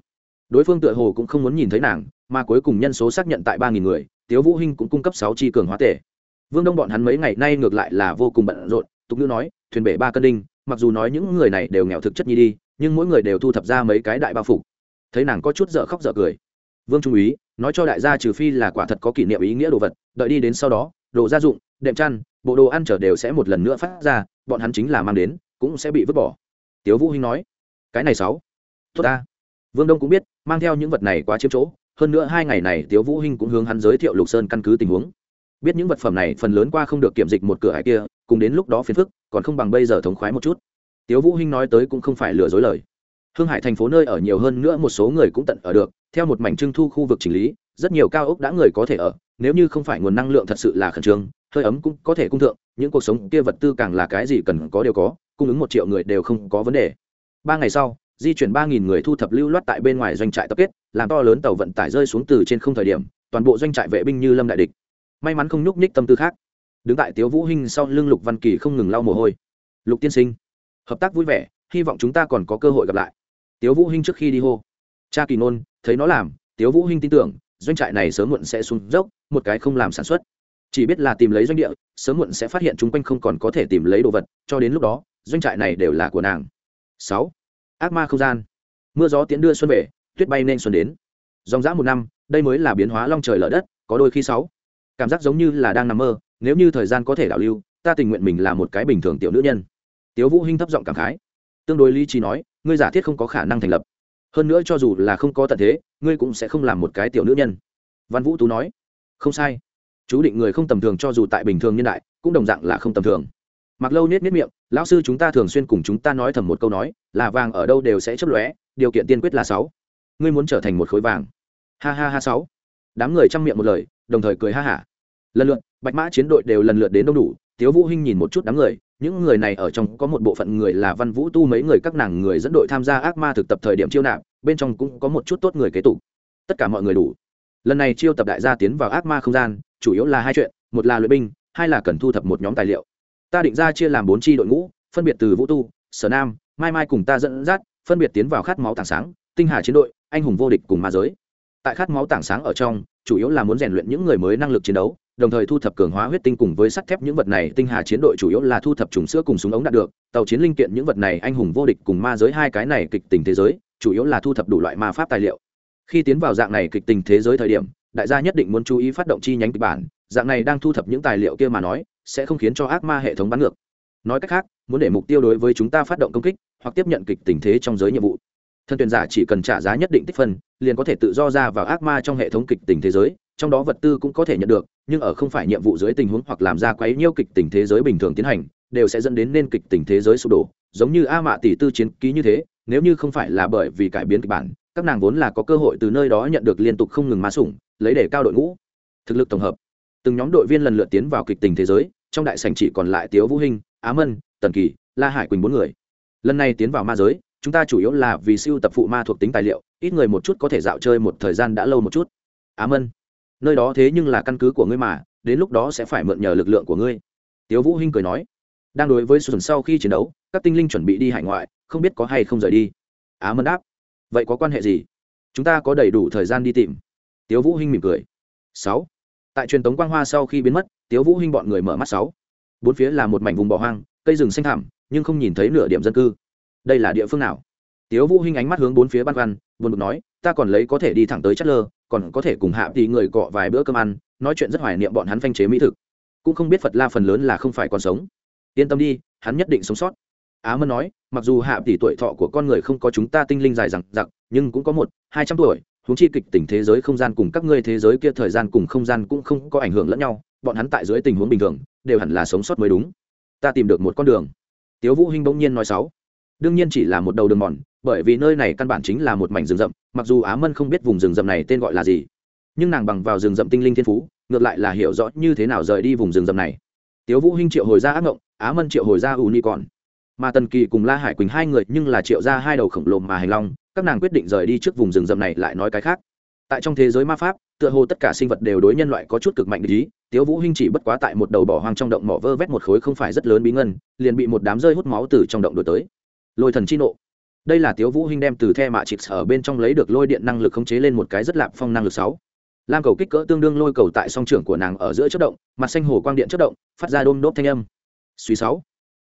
Đối phương tựa hồ cũng không muốn nhìn thấy nàng, mà cuối cùng nhân số xác nhận tại ba nghìn người, tiếu vũ hinh cũng cung cấp sáu chi cường hóa tể. Vương đông bọn hắn mấy ngày nay ngược lại là vô cùng bận rộn, tục ngữ nói, thuyền bể ba cân đinh, mặc dù nói những người này đều nghèo thực chất nhi đi, nhưng mỗi người đều thu thập ra mấy cái đại bao phục. Thấy nàng có chút dở khóc dở cười. Vương trung úy nói cho đại gia trừ phi là quả thật có kỷ niệm ý nghĩa đồ vật, đợi đi đến sau đó đồ gia dụng, đệm chăn, bộ đồ ăn trở đều sẽ một lần nữa phát ra, bọn hắn chính là mang đến, cũng sẽ bị vứt bỏ. Tiếu vũ hinh nói, cái này sáu, tốt ta. Vương đông cũng biết, mang theo những vật này quá chiếm chỗ, hơn nữa hai ngày này tiếu vũ hinh cũng hướng hắn giới thiệu lục sơn căn cứ tình huống. Biết những vật phẩm này phần lớn qua không được kiểm dịch một cửa hải kia, cùng đến lúc đó phiền phức, còn không bằng bây giờ thống khoái một chút. Tiếu vũ hinh nói tới cũng không phải lừa dối lời. Hương hải thành phố nơi ở nhiều hơn nữa một số người cũng tận ở được, theo một mảnh trưng thu khu vực chỉnh lý, rất nhiều cao ốc đã người có thể ở nếu như không phải nguồn năng lượng thật sự là khẩn trương, hơi ấm cũng có thể cung thượng, những cuộc sống kia vật tư càng là cái gì cần có đều có, cung ứng một triệu người đều không có vấn đề. Ba ngày sau, di chuyển ba nghìn người thu thập lưu loát tại bên ngoài doanh trại tập kết, làm to lớn tàu vận tải rơi xuống từ trên không thời điểm, toàn bộ doanh trại vệ binh như lâm đại địch. May mắn không nhúc ních tâm tư khác. Đứng tại tiếu vũ hinh sau lưng lục văn kỳ không ngừng lau mồ hôi. Lục tiên sinh, hợp tác vui vẻ, hy vọng chúng ta còn có cơ hội gặp lại. Tiếu vũ hinh trước khi đi hô. Cha kỳ nôn, thấy nó làm, tiếu vũ hinh tin tưởng doanh trại này sớm muộn sẽ xuống dốc, một cái không làm sản xuất. Chỉ biết là tìm lấy doanh địa, sớm muộn sẽ phát hiện chúng quanh không còn có thể tìm lấy đồ vật, cho đến lúc đó, doanh trại này đều là của nàng. Sáu, ác ma không gian. Mưa gió tiến đưa xuân về, tuyết bay nên xuân đến. Dòng dã một năm, đây mới là biến hóa long trời lở đất, có đôi khi sáu. Cảm giác giống như là đang nằm mơ, nếu như thời gian có thể đảo lưu, ta tình nguyện mình là một cái bình thường tiểu nữ nhân. Tiếu vũ hinh thấp giọng cảm khái. Tương đối lý trí nói, ngươi giả thiết không có khả năng thành lập hơn nữa cho dù là không có tận thế, ngươi cũng sẽ không làm một cái tiểu nữ nhân. Văn vũ tú nói. Không sai. Chú định người không tầm thường cho dù tại bình thường nhân đại, cũng đồng dạng là không tầm thường. Mặc lâu nết nết miệng, lão sư chúng ta thường xuyên cùng chúng ta nói thầm một câu nói, là vàng ở đâu đều sẽ chấp lóe, điều kiện tiên quyết là sáu. Ngươi muốn trở thành một khối vàng. Ha ha ha, sáu. Đám người chăm miệng một lời, đồng thời cười ha hả. Lần lượt, bạch mã chiến đội đều lần lượt đến đông đủ tiếu vũ hinh nhìn một chút đám người, những người này ở trong có một bộ phận người là văn vũ tu mấy người các nàng người dẫn đội tham gia ác ma thực tập thời điểm chiêu nạp, bên trong cũng có một chút tốt người kế tục. Tất cả mọi người đủ. Lần này chiêu tập đại gia tiến vào ác ma không gian, chủ yếu là hai chuyện, một là luyện binh, hai là cần thu thập một nhóm tài liệu. Ta định ra chia làm bốn tri đội ngũ, phân biệt từ vũ tu, sở nam, mai mai cùng ta dẫn dắt, phân biệt tiến vào khát máu tảng sáng, tinh hà chiến đội, anh hùng vô địch cùng ma giới. Tại khát máu tảng sáng ở trong, chủ yếu là muốn rèn luyện những người mới năng lực chiến đấu đồng thời thu thập cường hóa huyết tinh cùng với sắt thép những vật này, tinh hà chiến đội chủ yếu là thu thập trùng sữa cùng súng ống đạt được, tàu chiến linh kiện những vật này anh hùng vô địch cùng ma giới hai cái này kịch tình thế giới, chủ yếu là thu thập đủ loại ma pháp tài liệu. Khi tiến vào dạng này kịch tình thế giới thời điểm, đại gia nhất định muốn chú ý phát động chi nhánh kịch bản, dạng này đang thu thập những tài liệu kia mà nói, sẽ không khiến cho ác ma hệ thống bắn ngược. Nói cách khác, muốn để mục tiêu đối với chúng ta phát động công kích, hoặc tiếp nhận kịch tình thế trong giới nhiệm vụ. Thân tuyển giả chỉ cần trả giá nhất định tích phân, liền có thể tự do ra vào ác ma trong hệ thống kịch tình thế giới trong đó vật tư cũng có thể nhận được, nhưng ở không phải nhiệm vụ dưới tình huống hoặc làm ra quấy nhiêu kịch tình thế giới bình thường tiến hành, đều sẽ dẫn đến nên kịch tình thế giới sụp đổ. Giống như a mạ tỷ tư chiến ký như thế, nếu như không phải là bởi vì cải biến kịch bản, các nàng vốn là có cơ hội từ nơi đó nhận được liên tục không ngừng ma sủng, lấy để cao đội ngũ. Thực lực tổng hợp. Từng nhóm đội viên lần lượt tiến vào kịch tình thế giới, trong đại sành chỉ còn lại tiếu vũ hinh, á mân, tần kỳ, la hải quỳnh bốn người. Lần này tiến vào ma giới, chúng ta chủ yếu là vì siêu tập phụ ma thuộc tính tài liệu, ít người một chút có thể dạo chơi một thời gian đã lâu một chút. Á mân nơi đó thế nhưng là căn cứ của ngươi mà, đến lúc đó sẽ phải mượn nhờ lực lượng của ngươi. Tiếu vũ hinh cười nói. Đang đối với sùn sau khi chiến đấu, các tinh linh chuẩn bị đi hải ngoại, không biết có hay không rời đi. Á mân đáp. Vậy có quan hệ gì? Chúng ta có đầy đủ thời gian đi tìm. Tiếu vũ hinh mỉm cười. Sáu. Tại truyền tống quang hoa sau khi biến mất, tiếu vũ hinh bọn người mở mắt sáu. Bốn phía là một mảnh vùng bỏ hoang, cây rừng xanh thẳm, nhưng không nhìn thấy nửa điểm dân cư. Đây là địa phương nào? Tiếu vũ hinh ánh mắt hướng bốn phía băn khoăn, buồn bực nói, ta còn lấy có thể đi thẳng tới chất lơ còn có thể cùng hạ tỷ người cọ vài bữa cơm ăn, nói chuyện rất hoài niệm bọn hắn phanh chế mỹ thực. Cũng không biết phật la phần lớn là không phải còn sống. Yên tâm đi, hắn nhất định sống sót. Á mân nói, mặc dù hạ tỷ tuổi thọ của con người không có chúng ta tinh linh dài rằng giặc nhưng cũng có một, hai trăm tuổi, huống chi kịch tỉnh thế giới không gian cùng các ngươi thế giới kia thời gian cùng không gian cũng không có ảnh hưởng lẫn nhau, bọn hắn tại dưới tình huống bình thường, đều hẳn là sống sót mới đúng. Ta tìm được một con đường. Tiếu vũ hinh bỗng nhiên nói sáu. Đương nhiên chỉ là một đầu đường mòn, bởi vì nơi này căn bản chính là một mảnh rừng rậm mặc dù á mân không biết vùng rừng rậm này tên gọi là gì, nhưng nàng bằng vào rừng rậm tinh linh thiên phú, ngược lại là hiểu rõ như thế nào rời đi vùng rừng rậm này. Tiếu vũ hinh triệu hồi ra ác ngộng, á mân triệu hồi ra ù ni còn mà tần kỳ cùng la hải quỳnh hai người nhưng là triệu ra hai đầu khổng lồ mà hành long, các nàng quyết định rời đi trước vùng rừng rậm này lại nói cái khác. Tại trong thế giới ma pháp, tựa hồ tất cả sinh vật đều đối nhân loại có chút cực mạnh lý tiếu vũ hinh chỉ bất quá tại một đầu bỏ hoang trong động mỏ vơ vét một khối không phải rất lớn bí ngân, liền bị một đám rơi hút máu từ trong động đuổi tới. Lôi thần chi nộ đây là tiếu vũ hinh đem từ the mạ chịt ở bên trong lấy được lôi điện năng lực khống chế lên một cái rất lạp phong năng lực sáu. Lam cầu kích cỡ tương đương lôi cầu tại song trưởng của nàng ở giữa chất động, mặt xanh hồ quang điện chất động, phát ra đôm đốp thanh âm. Suy sáu.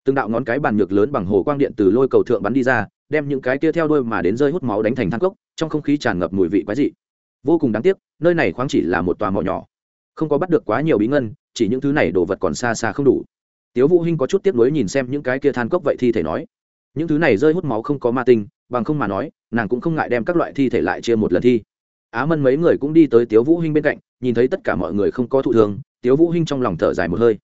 Từng đạo ngón cái bàn nhược lớn bằng hồ quang điện từ lôi cầu thượng bắn đi ra, đem những cái kia theo đuôi mà đến rơi hút máu đánh thành than cốc, trong không khí tràn ngập mùi vị quái dị. Vô cùng đáng tiếc, nơi này khoáng chỉ là một tòa mỏ nhỏ. Không có bắt được quá nhiều bí ngân, chỉ những thứ này đồ vật còn xa xa không đủ. Tiếu vũ hinh có chút tiếc nuối nhìn xem những cái kia than cốc vậy thi thể nói những thứ này rơi hút máu không có ma tinh, bằng không mà nói, nàng cũng không ngại đem các loại thi thể lại chia một lần thi. Á mân mấy người cũng đi tới tiếu vũ hinh bên cạnh, nhìn thấy tất cả mọi người không có thụ thương, tiếu vũ hinh trong lòng thở dài một hơi.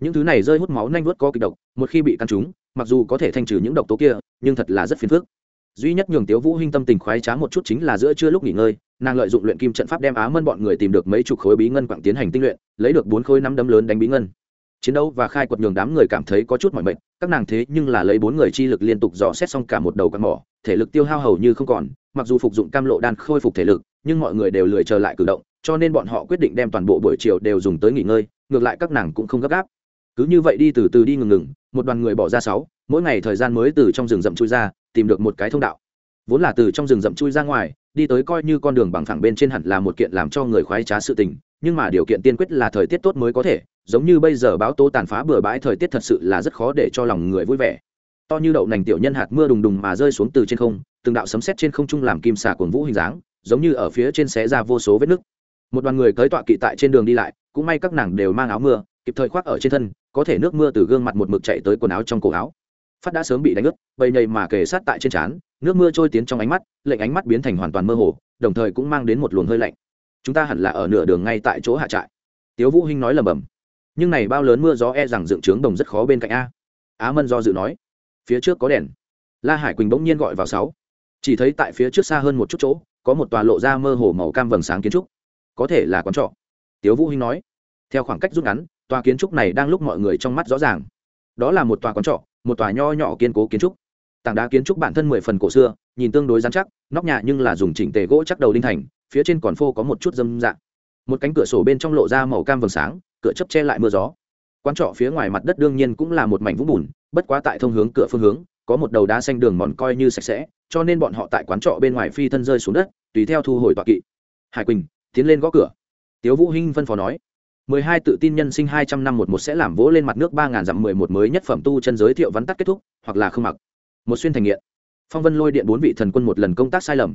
Những thứ này rơi hút máu nhanh vuốt có kịch độc, một khi bị căn trúng, mặc dù có thể thanh trừ những độc tố kia, nhưng thật là rất phiền phức. Duy nhất nhường tiếu vũ hinh tâm tình khoái trá một chút chính là giữa trưa lúc nghỉ ngơi, nàng lợi dụng luyện kim trận pháp đem á mân bọn người tìm được mấy chục khối bí ngân quặng tiến hành tinh luyện, lấy được bốn khối năm đấm lớn đánh bí ngân chiến đấu và khai quật nhường đám người cảm thấy có chút mỏi mệt, các nàng thế nhưng là lấy bốn người chi lực liên tục dò xét xong cả một đầu căn mỏ, thể lực tiêu hao hầu như không còn, mặc dù phục dụng cam lộ đan khôi phục thể lực, nhưng mọi người đều lười trở lại cử động, cho nên bọn họ quyết định đem toàn bộ buổi chiều đều dùng tới nghỉ ngơi, ngược lại các nàng cũng không gấp gáp. Cứ như vậy đi từ từ đi ngừng ngừng, một đoàn người bỏ ra sáu, mỗi ngày thời gian mới từ trong rừng rậm chui ra, tìm được một cái thông đạo. Vốn là từ trong rừng rậm chui ra ngoài, đi tới coi như con đường bằng phẳng bên trên hẳn là một kiện làm cho người khoái trá sự tình nhưng mà điều kiện tiên quyết là thời tiết tốt mới có thể, giống như bây giờ báo tố tàn phá bừa bãi thời tiết thật sự là rất khó để cho lòng người vui vẻ. To như đậu nành tiểu nhân hạt mưa đùng đùng mà rơi xuống từ trên không, từng đạo sấm sét trên không trung làm kim xà cồn vũ hình dáng, giống như ở phía trên xé ra vô số vết nứt. Một đoàn người cưới tọa kỵ tại trên đường đi lại, cũng may các nàng đều mang áo mưa, kịp thời khoác ở trên thân, có thể nước mưa từ gương mặt một mực chạy tới quần áo trong cổ áo. Phát đã sớm bị đánh ướt, bầy nhầy mà kề sát tại trên trán, nước mưa trôi tiến trong ánh mắt, lệnh ánh mắt biến thành hoàn toàn mơ hồ, đồng thời cũng mang đến một luồng hơi lạnh chúng ta hẳn là ở nửa đường ngay tại chỗ hạ trại. Tiếu vũ hinh nói lầm bầm nhưng này bao lớn mưa gió e rằng dựng trướng đồng rất khó bên cạnh a. Á mân do dự nói. Phía trước có đèn. La hải quỳnh bỗng nhiên gọi vào sáu. Chỉ thấy tại phía trước xa hơn một chút chỗ, có một tòa lộ ra mơ hồ màu cam vầng sáng kiến trúc. Có thể là quán trọ. Tiếu vũ hinh nói. Theo khoảng cách rút ngắn, tòa kiến trúc này đang lúc mọi người trong mắt rõ ràng. Đó là một tòa quán trọ, một tòa nho nhỏ kiên cố kiến trúc. Tảng đá kiến trúc bản thân mười phần cổ xưa, nhìn tương đối dán chắc, nóc nhà nhưng là dùng chỉnh tề gỗ chắc đầu đinh thành phía trên còn phô có một chút dâm dạng. Một cánh cửa sổ bên trong lộ ra màu cam vầng sáng, cửa chấp che lại mưa gió. Quán trọ phía ngoài mặt đất đương nhiên cũng là một mảnh vũng bùn, bất quá tại thông hướng cửa phương hướng, có một đầu đá xanh đường mòn coi như sạch sẽ, cho nên bọn họ tại quán trọ bên ngoài phi thân rơi xuống đất, tùy theo thu hồi tọa kỵ. Hải quỳnh, tiến lên gõ cửa. Tiếu vũ hinh phân phó nói, mười hai tự tin nhân sinh hai trăm năm một một sẽ làm vỗ lên mặt nước ba ngàn dặm mười một mới nhất phẩm tu chân giới thiệu vắn tắt kết thúc, hoặc là không mặc. Một xuyên thành nghiện. Phong vân lôi điện bốn vị thần quân một lần công tác sai lầm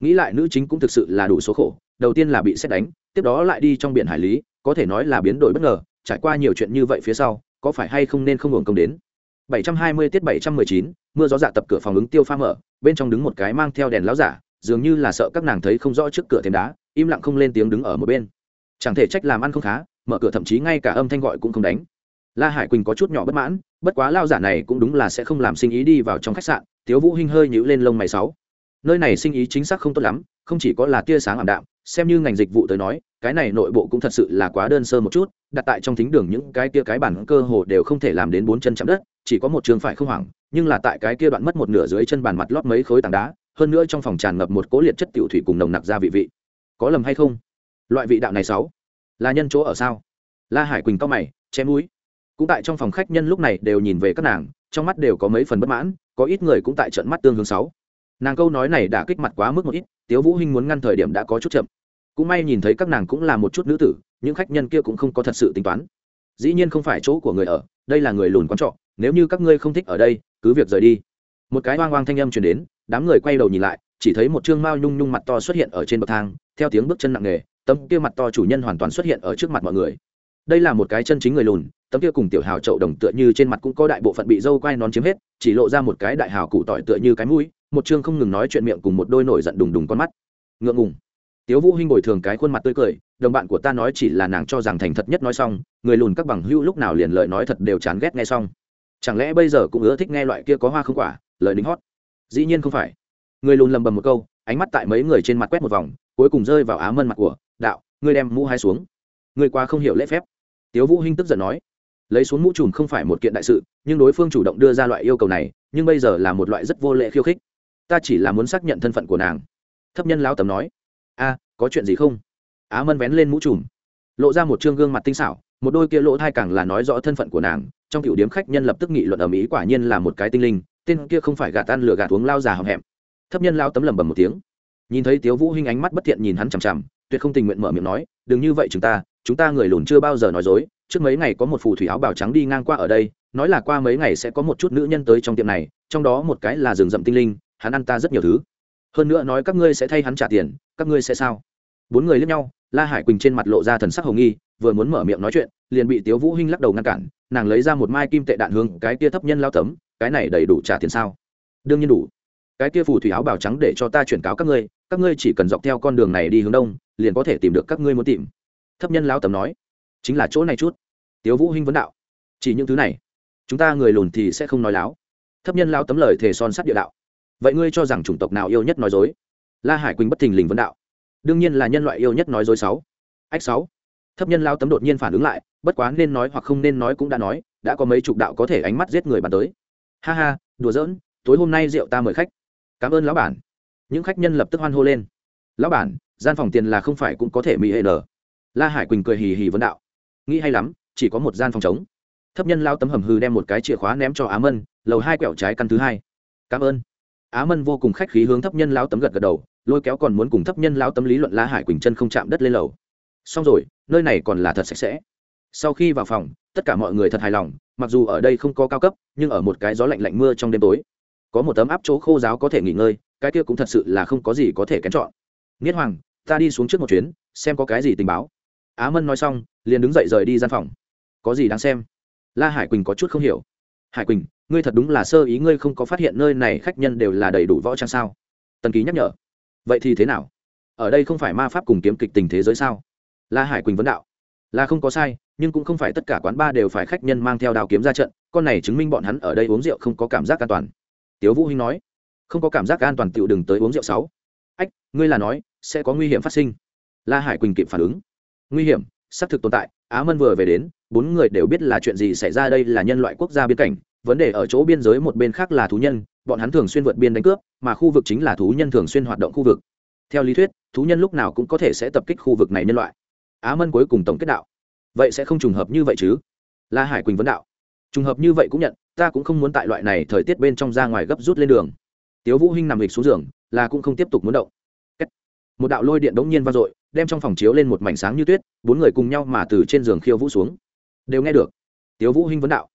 nghĩ lại nữ chính cũng thực sự là đủ số khổ đầu tiên là bị xét đánh tiếp đó lại đi trong biển hải lý có thể nói là biến đổi bất ngờ trải qua nhiều chuyện như vậy phía sau có phải hay không nên không hưởng công đến? 720 tiết 719, mưa gió dạ tập cửa phòng ứng tiêu pha mở bên trong đứng một cái mang theo đèn láo giả dường như là sợ các nàng thấy không rõ trước cửa thêm đá im lặng không lên tiếng đứng ở một bên. Chẳng thể trách làm ăn không khá mở cửa thậm chí ngay cả âm thanh gọi cũng không đánh. La hải quỳnh có chút nhỏ bất mãn bất quá lao giả này cũng đúng là sẽ không làm sinh ý đi vào trong khách sạn tiếu vũ hinh hơi nhíu lên lông mày sáu nơi này sinh ý chính xác không tốt lắm, không chỉ có là tia sáng ảm đạm, xem như ngành dịch vụ tới nói, cái này nội bộ cũng thật sự là quá đơn sơ một chút, đặt tại trong thính đường những cái kia cái bản cơ hồ đều không thể làm đến bốn chân chạm đất, chỉ có một trường phải không hoảng, nhưng là tại cái kia đoạn mất một nửa dưới chân bàn mặt lót mấy khối tảng đá, hơn nữa trong phòng tràn ngập một cố liệt chất tiểu thủy cùng nồng nặc ra vị vị. Có lầm hay không? Loại vị đạo này sáu, là nhân chỗ ở sao? La hải quỳnh cao mày, chém mũi cũng tại trong phòng khách nhân lúc này đều nhìn về các nàng, trong mắt đều có mấy phần bất mãn, có ít người cũng tại trận mắt tương hướng sáu nàng câu nói này đã kích mặt quá mức một ít, tiếu vũ hinh muốn ngăn thời điểm đã có chút chậm. Cũng may nhìn thấy các nàng cũng là một chút nữ tử, những khách nhân kia cũng không có thật sự tính toán. Dĩ nhiên không phải chỗ của người ở, đây là người lùn quán trọ, nếu như các ngươi không thích ở đây, cứ việc rời đi. Một cái oang oang thanh âm truyền đến, đám người quay đầu nhìn lại, chỉ thấy một trương mao nhung nhung mặt to xuất hiện ở trên bậc thang, theo tiếng bước chân nặng nề, tấm kia mặt to chủ nhân hoàn toàn xuất hiện ở trước mặt mọi người. Đây là một cái chân chính người lùn, tấm kia cùng tiểu hào trậu đồng tựa như trên mặt cũng có đại bộ phận bị dâu quai nón chiếm hết, chỉ lộ ra một cái đại hào cụ tỏi tựa như cái mũi một chương không ngừng nói chuyện miệng cùng một đôi nổi giận đùng đùng con mắt. Ngượng ngùng. Tiếu vũ hinh bồi thường cái khuôn mặt tươi cười, đồng bạn của ta nói chỉ là nàng cho rằng thành thật nhất nói xong, người lùn các bằng hữu lúc nào liền lời nói thật đều chán ghét nghe xong. Chẳng lẽ bây giờ cũng ưa thích nghe loại kia có hoa không quả, lời đính hót? Dĩ nhiên không phải. Người lùn lầm bầm một câu, ánh mắt tại mấy người trên mặt quét một vòng, cuối cùng rơi vào á mân mặt của, đạo, ngươi đem mũ hai xuống. Ngươi qua không hiểu lễ phép. Tiếu vũ hinh tức giận nói, lấy xuống mũ trùm không phải một kiện đại sự, nhưng đối phương chủ động đưa ra loại yêu cầu này, nhưng bây giờ là một loại rất vô lễ khiêu khích ta chỉ là muốn xác nhận thân phận của nàng. Thấp nhân lão tầm nói. A, có chuyện gì không? Á mân vén lên mũ trùm. Lộ ra một trương gương mặt tinh xảo, một đôi kia lỗ thai càng là nói rõ thân phận của nàng. Trong cựu điếm khách nhân lập tức nghị luận ầm ĩ quả nhiên là một cái tinh linh, tên kia không phải gạt tan lửa gạt uống lao già hầm hẹm. Thấp nhân lao tấm lầm bầm một tiếng. Nhìn thấy tiếu vũ hinh ánh mắt bất thiện nhìn hắn chằm chằm, tuyệt không tình nguyện mở miệng nói, đừng như vậy chúng ta chúng ta người lùn chưa bao giờ nói dối. Trước mấy ngày có một phù thủy áo bào trắng đi ngang qua ở đây, nói là qua mấy ngày sẽ có một chút nữ nhân tới trong tiệm này, trong đó một cái là rừng rậm tinh linh hắn ăn ta rất nhiều thứ. Hơn nữa nói các ngươi sẽ thay hắn trả tiền, các ngươi sẽ sao? Bốn người lướt nhau, la hải quỳnh trên mặt lộ ra thần sắc hồng nghi, vừa muốn mở miệng nói chuyện, liền bị tiếu vũ hinh lắc đầu ngăn cản, nàng lấy ra một mai kim tệ đạn hướng cái kia thấp nhân lao tấm, cái này đầy đủ trả tiền sao? Đương nhiên đủ. Cái kia phù thủy áo bào trắng để cho ta chuyển cáo các ngươi các ngươi chỉ cần dọc theo con đường này đi hướng đông, liền có thể tìm được các ngươi muốn tìm. Thấp nhân lao tấm nói. Chính là chỗ này chút. Tiếu vũ hinh vấn đạo. Chỉ những thứ này, chúng ta người lùn thì sẽ không nói láo. Thấp nhân lao tấm lời thề son sắt địa đạo vậy ngươi cho rằng chủng tộc nào yêu nhất nói dối? La hải quỳnh bất thình lình vấn đạo. Đương nhiên là nhân loại yêu nhất nói dối sáu. Ách sáu. Thấp nhân lao tấm đột nhiên phản ứng lại, bất quá nên nói hoặc không nên nói cũng đã nói, đã có mấy chục đạo có thể ánh mắt giết người bàn tới. Ha ha, đùa giỡn, tối hôm nay rượu ta mời khách. Cảm ơn lão bản. Những khách nhân lập tức hoan hô lên. Lão bản, gian phòng tiền là không phải cũng có thể mỹ hệ nở. La hải quỳnh cười hì hì vấn đạo. Nghĩ hay lắm, chỉ có một gian phòng trống. Thấp nhân lao tấm hầm hư đem một cái chìa khóa ném cho á mân, lầu hai quẹo trái căn thứ hai. Cảm ơn á mân vô cùng khách khí hướng thấp nhân lao tấm gật gật đầu, lôi kéo còn muốn cùng thấp nhân lao tấm lý luận la hải quỳnh chân không chạm đất lên lầu. Xong rồi, nơi này còn là thật sạch sẽ. Sau khi vào phòng, tất cả mọi người thật hài lòng, mặc dù ở đây không có cao cấp, nhưng ở một cái gió lạnh lạnh mưa trong đêm tối, có một tấm áp chỗ khô giáo có thể nghỉ ngơi, cái kia cũng thật sự là không có gì có thể kén chọn. Nghiết hoàng, ta đi xuống trước một chuyến, xem có cái gì tình báo. Á mân nói xong, liền đứng dậy rời đi gian phòng. Có gì đáng xem? La hải quỳnh có chút không hiểu. Hải quỳnh ngươi thật đúng là sơ ý, ngươi không có phát hiện nơi này khách nhân đều là đầy đủ võ trang sao? Tần ký nhắc nhở. Vậy thì thế nào? Ở đây không phải ma pháp cùng kiếm kịch tình thế giới sao? La hải quỳnh vấn đạo. Là không có sai, nhưng cũng không phải tất cả quán bar đều phải khách nhân mang theo đào kiếm ra trận, con này chứng minh bọn hắn ở đây uống rượu không có cảm giác an toàn. Tiếu vũ hinh nói. Không có cảm giác an toàn tựu đừng tới uống rượu sáu. Ách, ngươi là nói, sẽ có nguy hiểm phát sinh. La hải quỳnh kịp phản ứng. Nguy hiểm, xác thực tồn tại, á mân vừa về đến, bốn người đều biết là chuyện gì xảy ra đây là nhân loại quốc gia biên cảnh vấn đề ở chỗ biên giới một bên khác là thú nhân, bọn hắn thường xuyên vượt biên đánh cướp, mà khu vực chính là thú nhân thường xuyên hoạt động khu vực. Theo lý thuyết, thú nhân lúc nào cũng có thể sẽ tập kích khu vực này nhân loại. Á mân cuối cùng tổng kết đạo. Vậy sẽ không trùng hợp như vậy chứ? La hải quỳnh vấn đạo. Trùng hợp như vậy cũng nhận, ta cũng không muốn tại loại này thời tiết bên trong ra ngoài gấp rút lên đường. Tiếu vũ hinh nằm lịch xuống giường, là cũng không tiếp tục muốn động. Một đạo lôi điện đống nhiên vang dội, đem trong phòng chiếu lên một mảnh sáng như tuyết, bốn người cùng nhau mà từ trên giường khiêu vũ xuống. Đều nghe được. Tiếu vũ hinh vấn đạo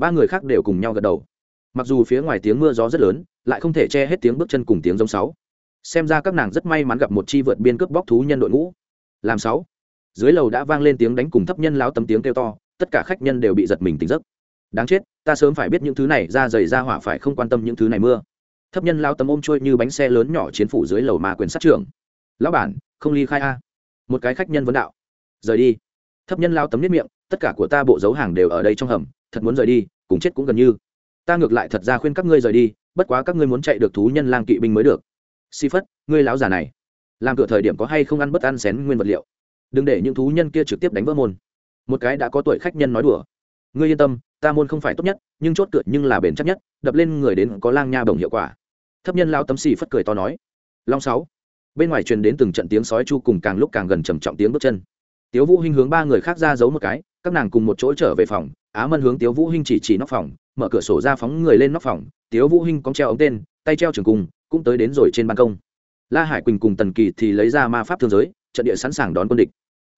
ba người khác đều cùng nhau gật đầu. Mặc dù phía ngoài tiếng mưa gió rất lớn, lại không thể che hết tiếng bước chân cùng tiếng giống sáu. Xem ra các nàng rất may mắn gặp một chi vượt biên cướp bóc thú nhân đội ngũ. Làm sáu. Dưới lầu đã vang lên tiếng đánh cùng thấp nhân láo tấm tiếng kêu to, tất cả khách nhân đều bị giật mình tỉnh giấc. Đáng chết, ta sớm phải biết những thứ này, ra dày ra hỏa phải không quan tâm những thứ này mưa. Thấp nhân lao tấm ôm trôi như bánh xe lớn nhỏ chiến phủ dưới lầu mà quyền sát trưởng. Lão bản, không ly khai a. Một cái khách nhân vấn đạo. Rời đi. Thấp nhân lao tấm nếp miệng, tất cả của ta bộ dấu hàng đều ở đây trong hầm thật muốn rời đi, cùng chết cũng gần như. Ta ngược lại thật ra khuyên các ngươi rời đi, bất quá các ngươi muốn chạy được thú nhân lang kỵ binh mới được. Si phất, ngươi láo già này, làm cửa thời điểm có hay không ăn bất ăn xén nguyên vật liệu? Đừng để những thú nhân kia trực tiếp đánh vỡ môn. Một cái đã có tuổi khách nhân nói đùa. Ngươi yên tâm, ta môn không phải tốt nhất, nhưng chốt cựa nhưng là bền chắc nhất, đập lên người đến có lang nha bồng hiệu quả. Thấp nhân lao tấm xì phất cười to nói. Long sáu. Bên ngoài truyền đến từng trận tiếng sói chu cùng càng lúc càng gần trầm trọng tiếng bước chân tiếu vũ hinh hướng ba người khác ra giấu một cái, các nàng cùng một chỗ trở về phòng, á mân hướng tiếu vũ hinh chỉ chỉ nóc phòng, mở cửa sổ ra phóng người lên nóc phòng, tiếu vũ hinh cong treo ống tên, tay treo trường cung, cũng tới đến rồi trên ban công. La hải quỳnh cùng tần kỳ thì lấy ra ma pháp thương giới, trận địa sẵn sàng đón quân địch.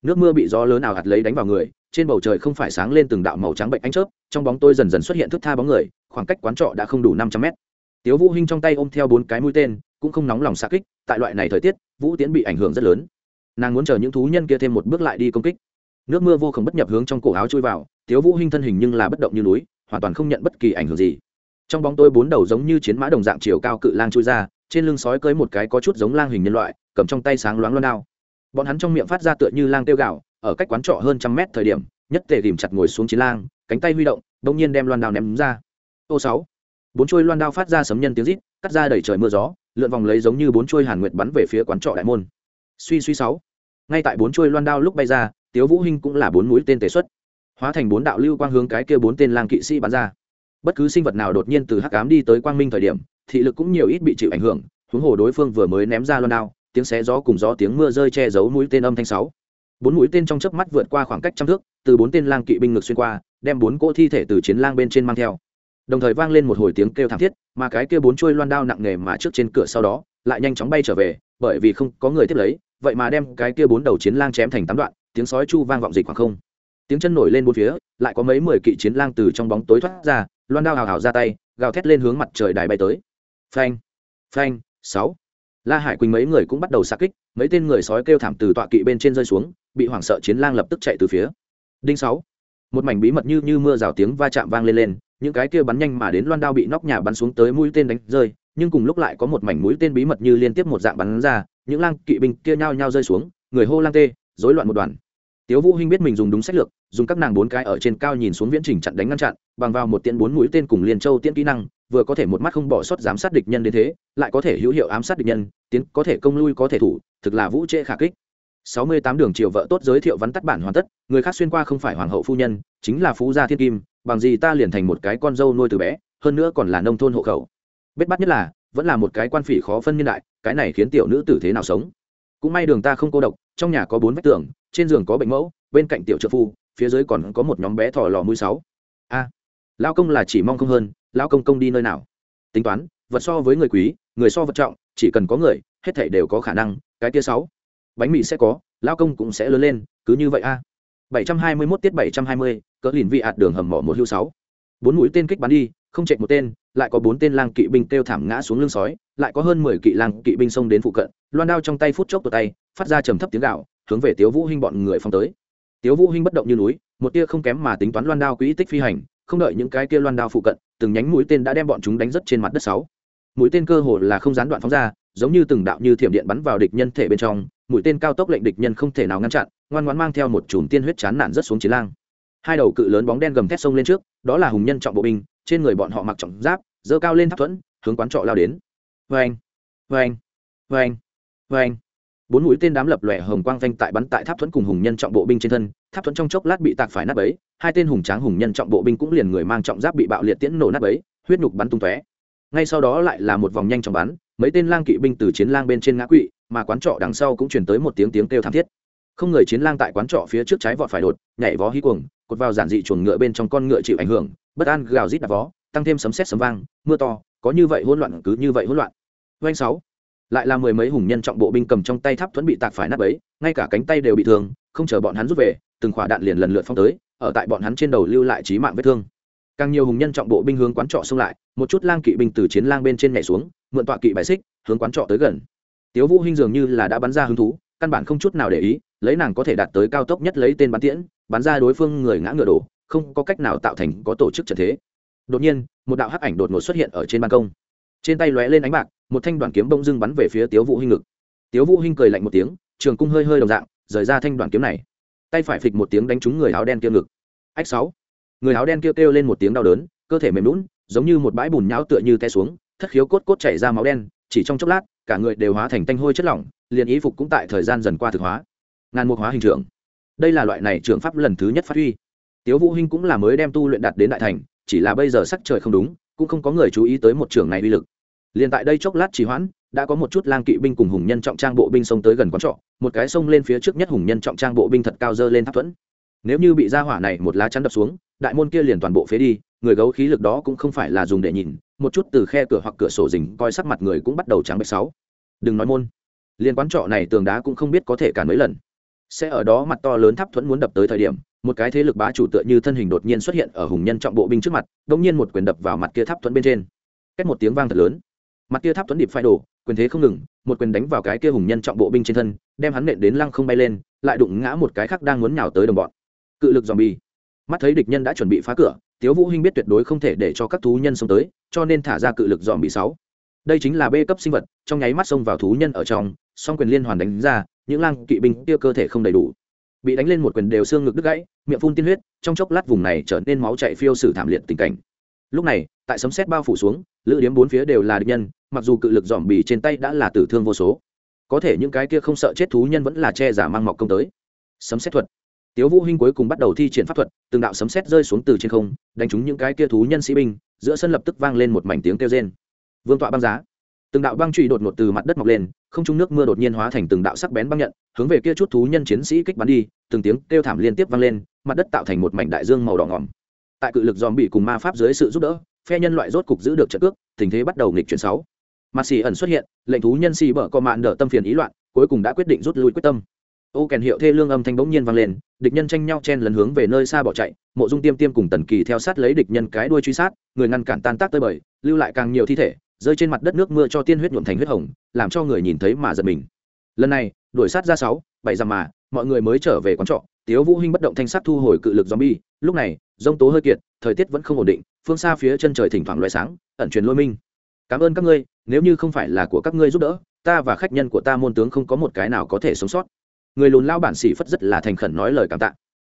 Nước mưa bị gió lớn nào hạt lấy đánh vào người, trên bầu trời không phải sáng lên từng đạo màu trắng bệnh ánh chớp, trong bóng tôi dần dần xuất hiện thức tha bóng người, khoảng cách quán trọ đã không đủ năm trăm mét. Tiếu vũ hinh trong tay ôm theo bốn cái mũi tên, cũng không nóng lòng xa kích, tại loại này thời tiết, vũ tiễn bị ảnh hưởng rất lớn nàng muốn chờ những thú nhân kia thêm một bước lại đi công kích. Nước mưa vô khổng bất nhập hướng trong cổ áo chui vào, tiếu vũ hinh thân hình nhưng là bất động như núi, hoàn toàn không nhận bất kỳ ảnh hưởng gì. Trong bóng tôi bốn đầu giống như chiến mã đồng dạng chiều cao cự lang chui ra, trên lưng sói cưỡi một cái có chút giống lang hình nhân loại, cầm trong tay sáng loáng loan đao. Bọn hắn trong miệng phát ra tựa như lang tiêu gạo ở cách quán trọ hơn trăm mét thời điểm, nhất tề tìm chặt ngồi xuống chiến lang, cánh tay huy động đột nhiên đem loan đao ném ra. Ô sáu. Bốn chuôi loan đao phát ra sấm nhân tiếng rít, cắt ra đẩy trời mưa gió, lượn vòng lấy giống như bốn chuôi hàn nguyệt bắn về phía quán trọ đại môn suy suy sáu. Ngay tại bốn chuôi loan đao lúc bay ra, tiếu vũ hinh cũng là bốn mũi tên tề xuất. Hóa thành bốn đạo lưu quang hướng cái kia bốn tên lang kỵ sĩ bắn ra. Bất cứ sinh vật nào đột nhiên từ hắc ám đi tới quang minh thời điểm, thị lực cũng nhiều ít bị chịu ảnh hưởng, huống hồ đối phương vừa mới ném ra loan đao, tiếng xé gió cùng gió tiếng mưa rơi che giấu mũi tên âm thanh sáu. Bốn mũi tên trong chớp mắt vượt qua khoảng cách trăm thước, từ bốn tên lang kỵ binh ngược xuyên qua, đem bốn cỗ thi thể từ chiến lang bên trên mang theo. Đồng thời vang lên một hồi tiếng kêu thảm thiết, mà cái kia bốn chuôi loan đao nặng nề mà trước trên cửa sau đó, lại nhanh chóng bay trở về, bởi vì không có người tiếp lấy vậy mà đem cái kia bốn đầu chiến lang chém thành tám đoạn, tiếng sói chu vang vọng dịch khoảng không. Tiếng chân nổi lên bốn phía, lại có mấy mười kỵ chiến lang từ trong bóng tối thoát ra, loan đao hào hào ra tay, gào thét lên hướng mặt trời đài bay tới. Phanh phanh, sáu. La hải quỳnh mấy người cũng bắt đầu xa kích, mấy tên người sói kêu thảm từ tọa kỵ bên trên rơi xuống, bị hoảng sợ chiến lang lập tức chạy từ phía. Đinh sáu. Một mảnh bí mật như như mưa rào tiếng va chạm vang lên lên, những cái kia bắn nhanh mà đến loan đao bị nóc nhà bắn xuống tới mũi tên đánh rơi, nhưng cùng lúc lại có một mảnh mũi tên bí mật như liên tiếp một dạng bắn ra những lang kỵ binh kia nhao nhao rơi xuống, người hô lang tê, rối loạn một đoàn. Tiếu vũ hinh biết mình dùng đúng sách lược, dùng các nàng bốn cái ở trên cao nhìn xuống viễn trình chặn đánh ngăn chặn, bằng vào một tiễn bốn mũi tên cùng liên châu tiễn kỹ năng, vừa có thể một mắt không bỏ sót giám sát địch nhân đến thế, lại có thể hữu hiệu ám sát địch nhân, tiến có thể công lui có thể thủ, thực là vũ trễ khả kích. Sáu mươi tám đường triều vợ tốt giới thiệu vắn tắt bản hoàn tất, người khác xuyên qua không phải hoàng hậu phu nhân, chính là phú gia thiên kim, bằng gì ta liền thành một cái con dâu nuôi từ bé, hơn nữa còn là nông thôn hộ khẩu. Bết bắt nhất là vẫn là một cái quan phỉ khó phân niên đại cái này khiến tiểu nữ tử thế nào sống? Cũng may đường ta không cô độc trong nhà có bốn vách tường trên giường có bệnh mẫu bên cạnh tiểu trợ phu phía dưới còn có một nhóm bé thỏ lò mũi sáu. A lao công là chỉ mong không hơn lao công công đi nơi nào? Tính toán vật so với người quý người so vật trọng chỉ cần có người hết thảy đều có khả năng cái kia sáu. Bánh mì sẽ có lao công cũng sẽ lớn lên cứ như vậy a. À. 721 tiết 720, cỡ lìn vị ạt đường hầm mỏ một hưu sáu. Bốn mũi tên kích bắn đi không chạy một tên, lại có bốn tên lang kỵ binh kêu thảm ngã xuống lưng sói, lại có hơn mười kỵ lang kỵ binh xông đến phụ cận, loan đao trong tay phút chốc tuột tay, phát ra trầm thấp tiếng gạo hướng về tiếu vũ hinh bọn người phong tới. Tiếu vũ hinh bất động như núi, một tia không kém mà tính toán loan đao quỹ tích phi hành, không đợi những cái kia loan đao phụ cận, từng nhánh mũi tên đã đem bọn chúng đánh rất trên mặt đất sáu. Mũi tên cơ hồ là không gián đoạn phóng ra, giống như từng đạo như thiểm điện bắn vào địch nhân thể bên trong, mũi tên cao tốc lệnh địch nhân không thể nào ngăn chặn, ngoan ngoãn mang theo một chùm tiên huyết chán nản rất xuống chiến lang. Hai đầu cự lớn bóng đen gầm thét sông lên trước, đó là hùng nhân trọng bộ binh trên người bọn họ mặc trọng giáp dơ cao lên tháp thuẫn, hướng quán trọ lao đến. Vê anh vê anh vê anh vê anh bốn mũi tên đám lập lòe hồng quang vanh tại bắn tại tháp thuẫn cùng hùng nhân trọng bộ binh trên thân, tháp thuẫn trong chốc lát bị tạc phải nát bấy, hai tên hùng tráng hùng nhân trọng bộ binh cũng liền người mang trọng giáp bị bạo liệt tiễn nổ nát bấy, huyết nhục bắn tung tóe. Ngay sau đó lại là một vòng nhanh chóng bắn, mấy tên lang kỵ binh từ chiến lang bên trên ngã quỵ, mà quán trọ đằng sau cũng chuyển tới một tiếng tiếng kêu thảm thiết. Không người chiến lang tại quán trọ phía trước trái vọt phải đột, nhảy vó hí cuồng, cột vào giản dị chuồng ngựa bên trong con ngựa chịu ảnh hưởng bất an gào rít đạp vó, tăng thêm sấm sét sấm vang, mưa to, có như vậy hỗn loạn, cứ như vậy hỗn loạn. Doanh sáu, lại là mười mấy hùng nhân trọng bộ binh cầm trong tay tháp thuẫn bị tạc phải nát ấy ngay cả cánh tay đều bị thương, không chờ bọn hắn rút về, từng khỏa đạn liền lần lượt phong tới, ở tại bọn hắn trên đầu lưu lại trí mạng vết thương. Càng nhiều hùng nhân trọng bộ binh hướng quán trọ xông lại, một chút lang kỵ binh từ chiến lang bên trên nhảy xuống, mượn tọa kỵ bài xích, hướng quán trọ tới gần. Tiếu vũ hinh dường như là đã bắn ra hứng thú, căn bản không chút nào để ý, lấy nàng có thể đạt tới cao tốc nhất lấy tên bắn tiễn, bắn ra đối phương người ngã ngựa đổ không có cách nào tạo thành có tổ chức trận thế. Đột nhiên một đạo hắc ảnh đột ngột xuất hiện ở trên ban công. Trên tay lóe lên ánh bạc một thanh đoàn kiếm bông dưng bắn về phía tiếu vũ hinh ngực. Tiếu vũ hinh cười lạnh một tiếng trường cung hơi hơi đồng dạng rời ra thanh đoàn kiếm này. Tay phải phịch một tiếng đánh trúng người áo đen kia ngực. Ách sáu. Người áo đen kia kêu, kêu lên một tiếng đau đớn cơ thể mềm lún giống như một bãi bùn nhão tựa như té xuống thất khiếu cốt cốt chảy ra máu đen chỉ trong chốc lát cả người đều hóa thành tanh hôi chất lỏng liền ý phục cũng tại thời gian dần qua thực hóa. Ngàn mục hóa hình trưởng. Đây là loại này trưởng pháp lần thứ nhất phát huy tiếu vũ hinh cũng là mới đem tu luyện đạt đến đại thành, chỉ là bây giờ sắc trời không đúng, cũng không có người chú ý tới một trường này uy lực. Liền tại đây chốc lát trì hoãn, đã có một chút lang kỵ binh cùng hùng nhân trọng trang bộ binh xông tới gần quán trọ, một cái xông lên phía trước nhất hùng nhân trọng trang bộ binh thật cao dơ lên tháp thuẫn. Nếu như bị ra hỏa này một lá chắn đập xuống, đại môn kia liền toàn bộ phế đi, người gấu khí lực đó cũng không phải là dùng để nhìn, một chút từ khe cửa hoặc cửa sổ rình coi sắc mặt người cũng bắt đầu trắng bệch sáu. Đừng nói môn. Liên quán trọ này tường đá cũng không biết có thể cản mấy lần. Sẽ ở đó mặt to lớn tháp thuẫn muốn đập tới thời điểm một cái thế lực bá chủ tựa như thân hình đột nhiên xuất hiện ở hùng nhân trọng bộ binh trước mặt đ nhiên một quyền đập vào mặt kia tháp thuẫn bên trên. Cách một tiếng vang thật lớn. Mặt kia tháp thuẫn điệp phai đổ, quyền thế không ngừng, một quyền đánh vào cái kia hùng nhân trọng bộ binh trên thân, đem hắn nện đến lăng không bay lên, lại đụng ngã một cái khác đang muốn nhào tới đồng bọn. Cự lực dòm bi mắt thấy địch nhân đã chuẩn bị phá cửa, tiếu vũ hinh biết tuyệt đối không thể để cho các thú nhân xông tới, cho nên thả ra cự lực dòm bị sáu. Đây chính là bê cấp sinh vật, trong nháy mắt xông vào thú nhân ở trong, song quyền liên hoàn đánh ra, những lang kỵ binh kia cơ thể không đầy đủ. Bị đánh lên một quyền đều xương ngực đứt gãy miệng phun tiên huyết, trong chốc lát vùng này trở nên máu chảy phiêu sử thảm liệt tình cảnh. Lúc này, tại sấm xét bao phủ xuống, lữ điếm bốn phía đều là địch nhân, mặc dù cự lực dòm bì trên tay đã là tử thương vô số. Có thể những cái kia không sợ chết thú nhân vẫn là che giả mang mọc công tới. Sấm xét thuật. Tiếu vũ hinh cuối cùng bắt đầu thi triển pháp thuật, từng đạo sấm xét rơi xuống từ trên không, đánh trúng những cái kia thú nhân sĩ binh, giữa sân lập tức vang lên một mảnh tiếng kêu rên. Vương tọa băng giá. Từng đạo băng trụy đột ngột từ mặt đất mọc lên, không trung nước mưa đột nhiên hóa thành từng đạo sắc bén băng nhận, hướng về kia chút thú nhân chiến sĩ kích bắn đi, từng tiếng kêu thảm liên tiếp vang lên mặt đất tạo thành một mảnh đại dương màu đỏ ngòm tại cự lực dòm bị cùng ma pháp dưới sự giúp đỡ, phe nhân loại rốt cục giữ được trận cước, tình thế bắt đầu nghịch chuyển sáu. Mặt xì ẩn xuất hiện, lệnh thú nhân xì bở co mạn đỡ tâm phiền ý loạn, cuối cùng đã quyết định rút lui quyết tâm. Ô kèn hiệu thê lương âm thanh bỗng nhiên vang lên, địch nhân tranh nhau chen lấn hướng về nơi xa bỏ chạy, mộ dung tiêm tiêm cùng tần kỳ theo sát lấy địch nhân cái đuôi truy sát, người ngăn cản tan tác tơi bời, lưu lại càng nhiều thi thể, rơi trên mặt đất nước mưa cho tiên huyết nhuộm thành huyết hồng, làm cho người nhìn thấy mà giật mình. Lần này, đuổi sát ra sáu, bảy dặm mà mọi người mới trở về quán trọ, tiếu vũ hinh bất động thanh sắc thu hồi cự lực zombie. Lúc này, rông tố hơi kiệt, thời tiết vẫn không ổn định, phương xa phía chân trời thỉnh thoảng loé sáng, ẩn truyền lôi minh. Cảm ơn các ngươi, nếu như không phải là của các ngươi giúp đỡ, ta và khách nhân của ta môn tướng không có một cái nào có thể sống sót. Người lùn lao bản sĩ phất rất là thành khẩn nói lời cảm tạ.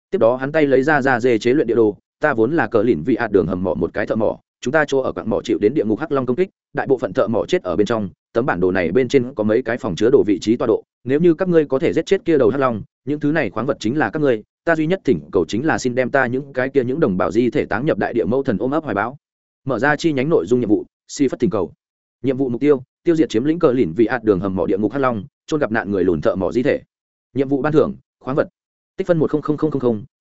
Tiếp đó hắn tay lấy ra ra dê chế luyện địa đồ, ta vốn là cờ lìn vị hạt đường hầm mỏ một cái thợ mỏ chúng ta chỗ ở quặng mỏ chịu đến địa ngục hắc long công kích, đại bộ phận thợ mỏ chết ở bên trong, tấm bản đồ này bên trên có mấy cái phòng chứa đồ vị trí tọa độ. Nếu như các ngươi có thể giết chết kia đầu hắc long, những thứ này khoáng vật chính là các ngươi, ta duy nhất thỉnh cầu chính là xin đem ta những cái kia những đồng bào di thể táng nhập đại địa mẫu thần ôm ấp hoài báo mở ra chi nhánh nội dung nhiệm vụ si phất thỉnh cầu. Nhiệm vụ mục tiêu tiêu diệt chiếm lĩnh cờ lìn vị hạt đường hầm mỏ địa ngục hắc long trôn gặp nạn người lùn thợ mỏ di thể. Nhiệm vụ ban thưởng, khoáng vật. Tích phân một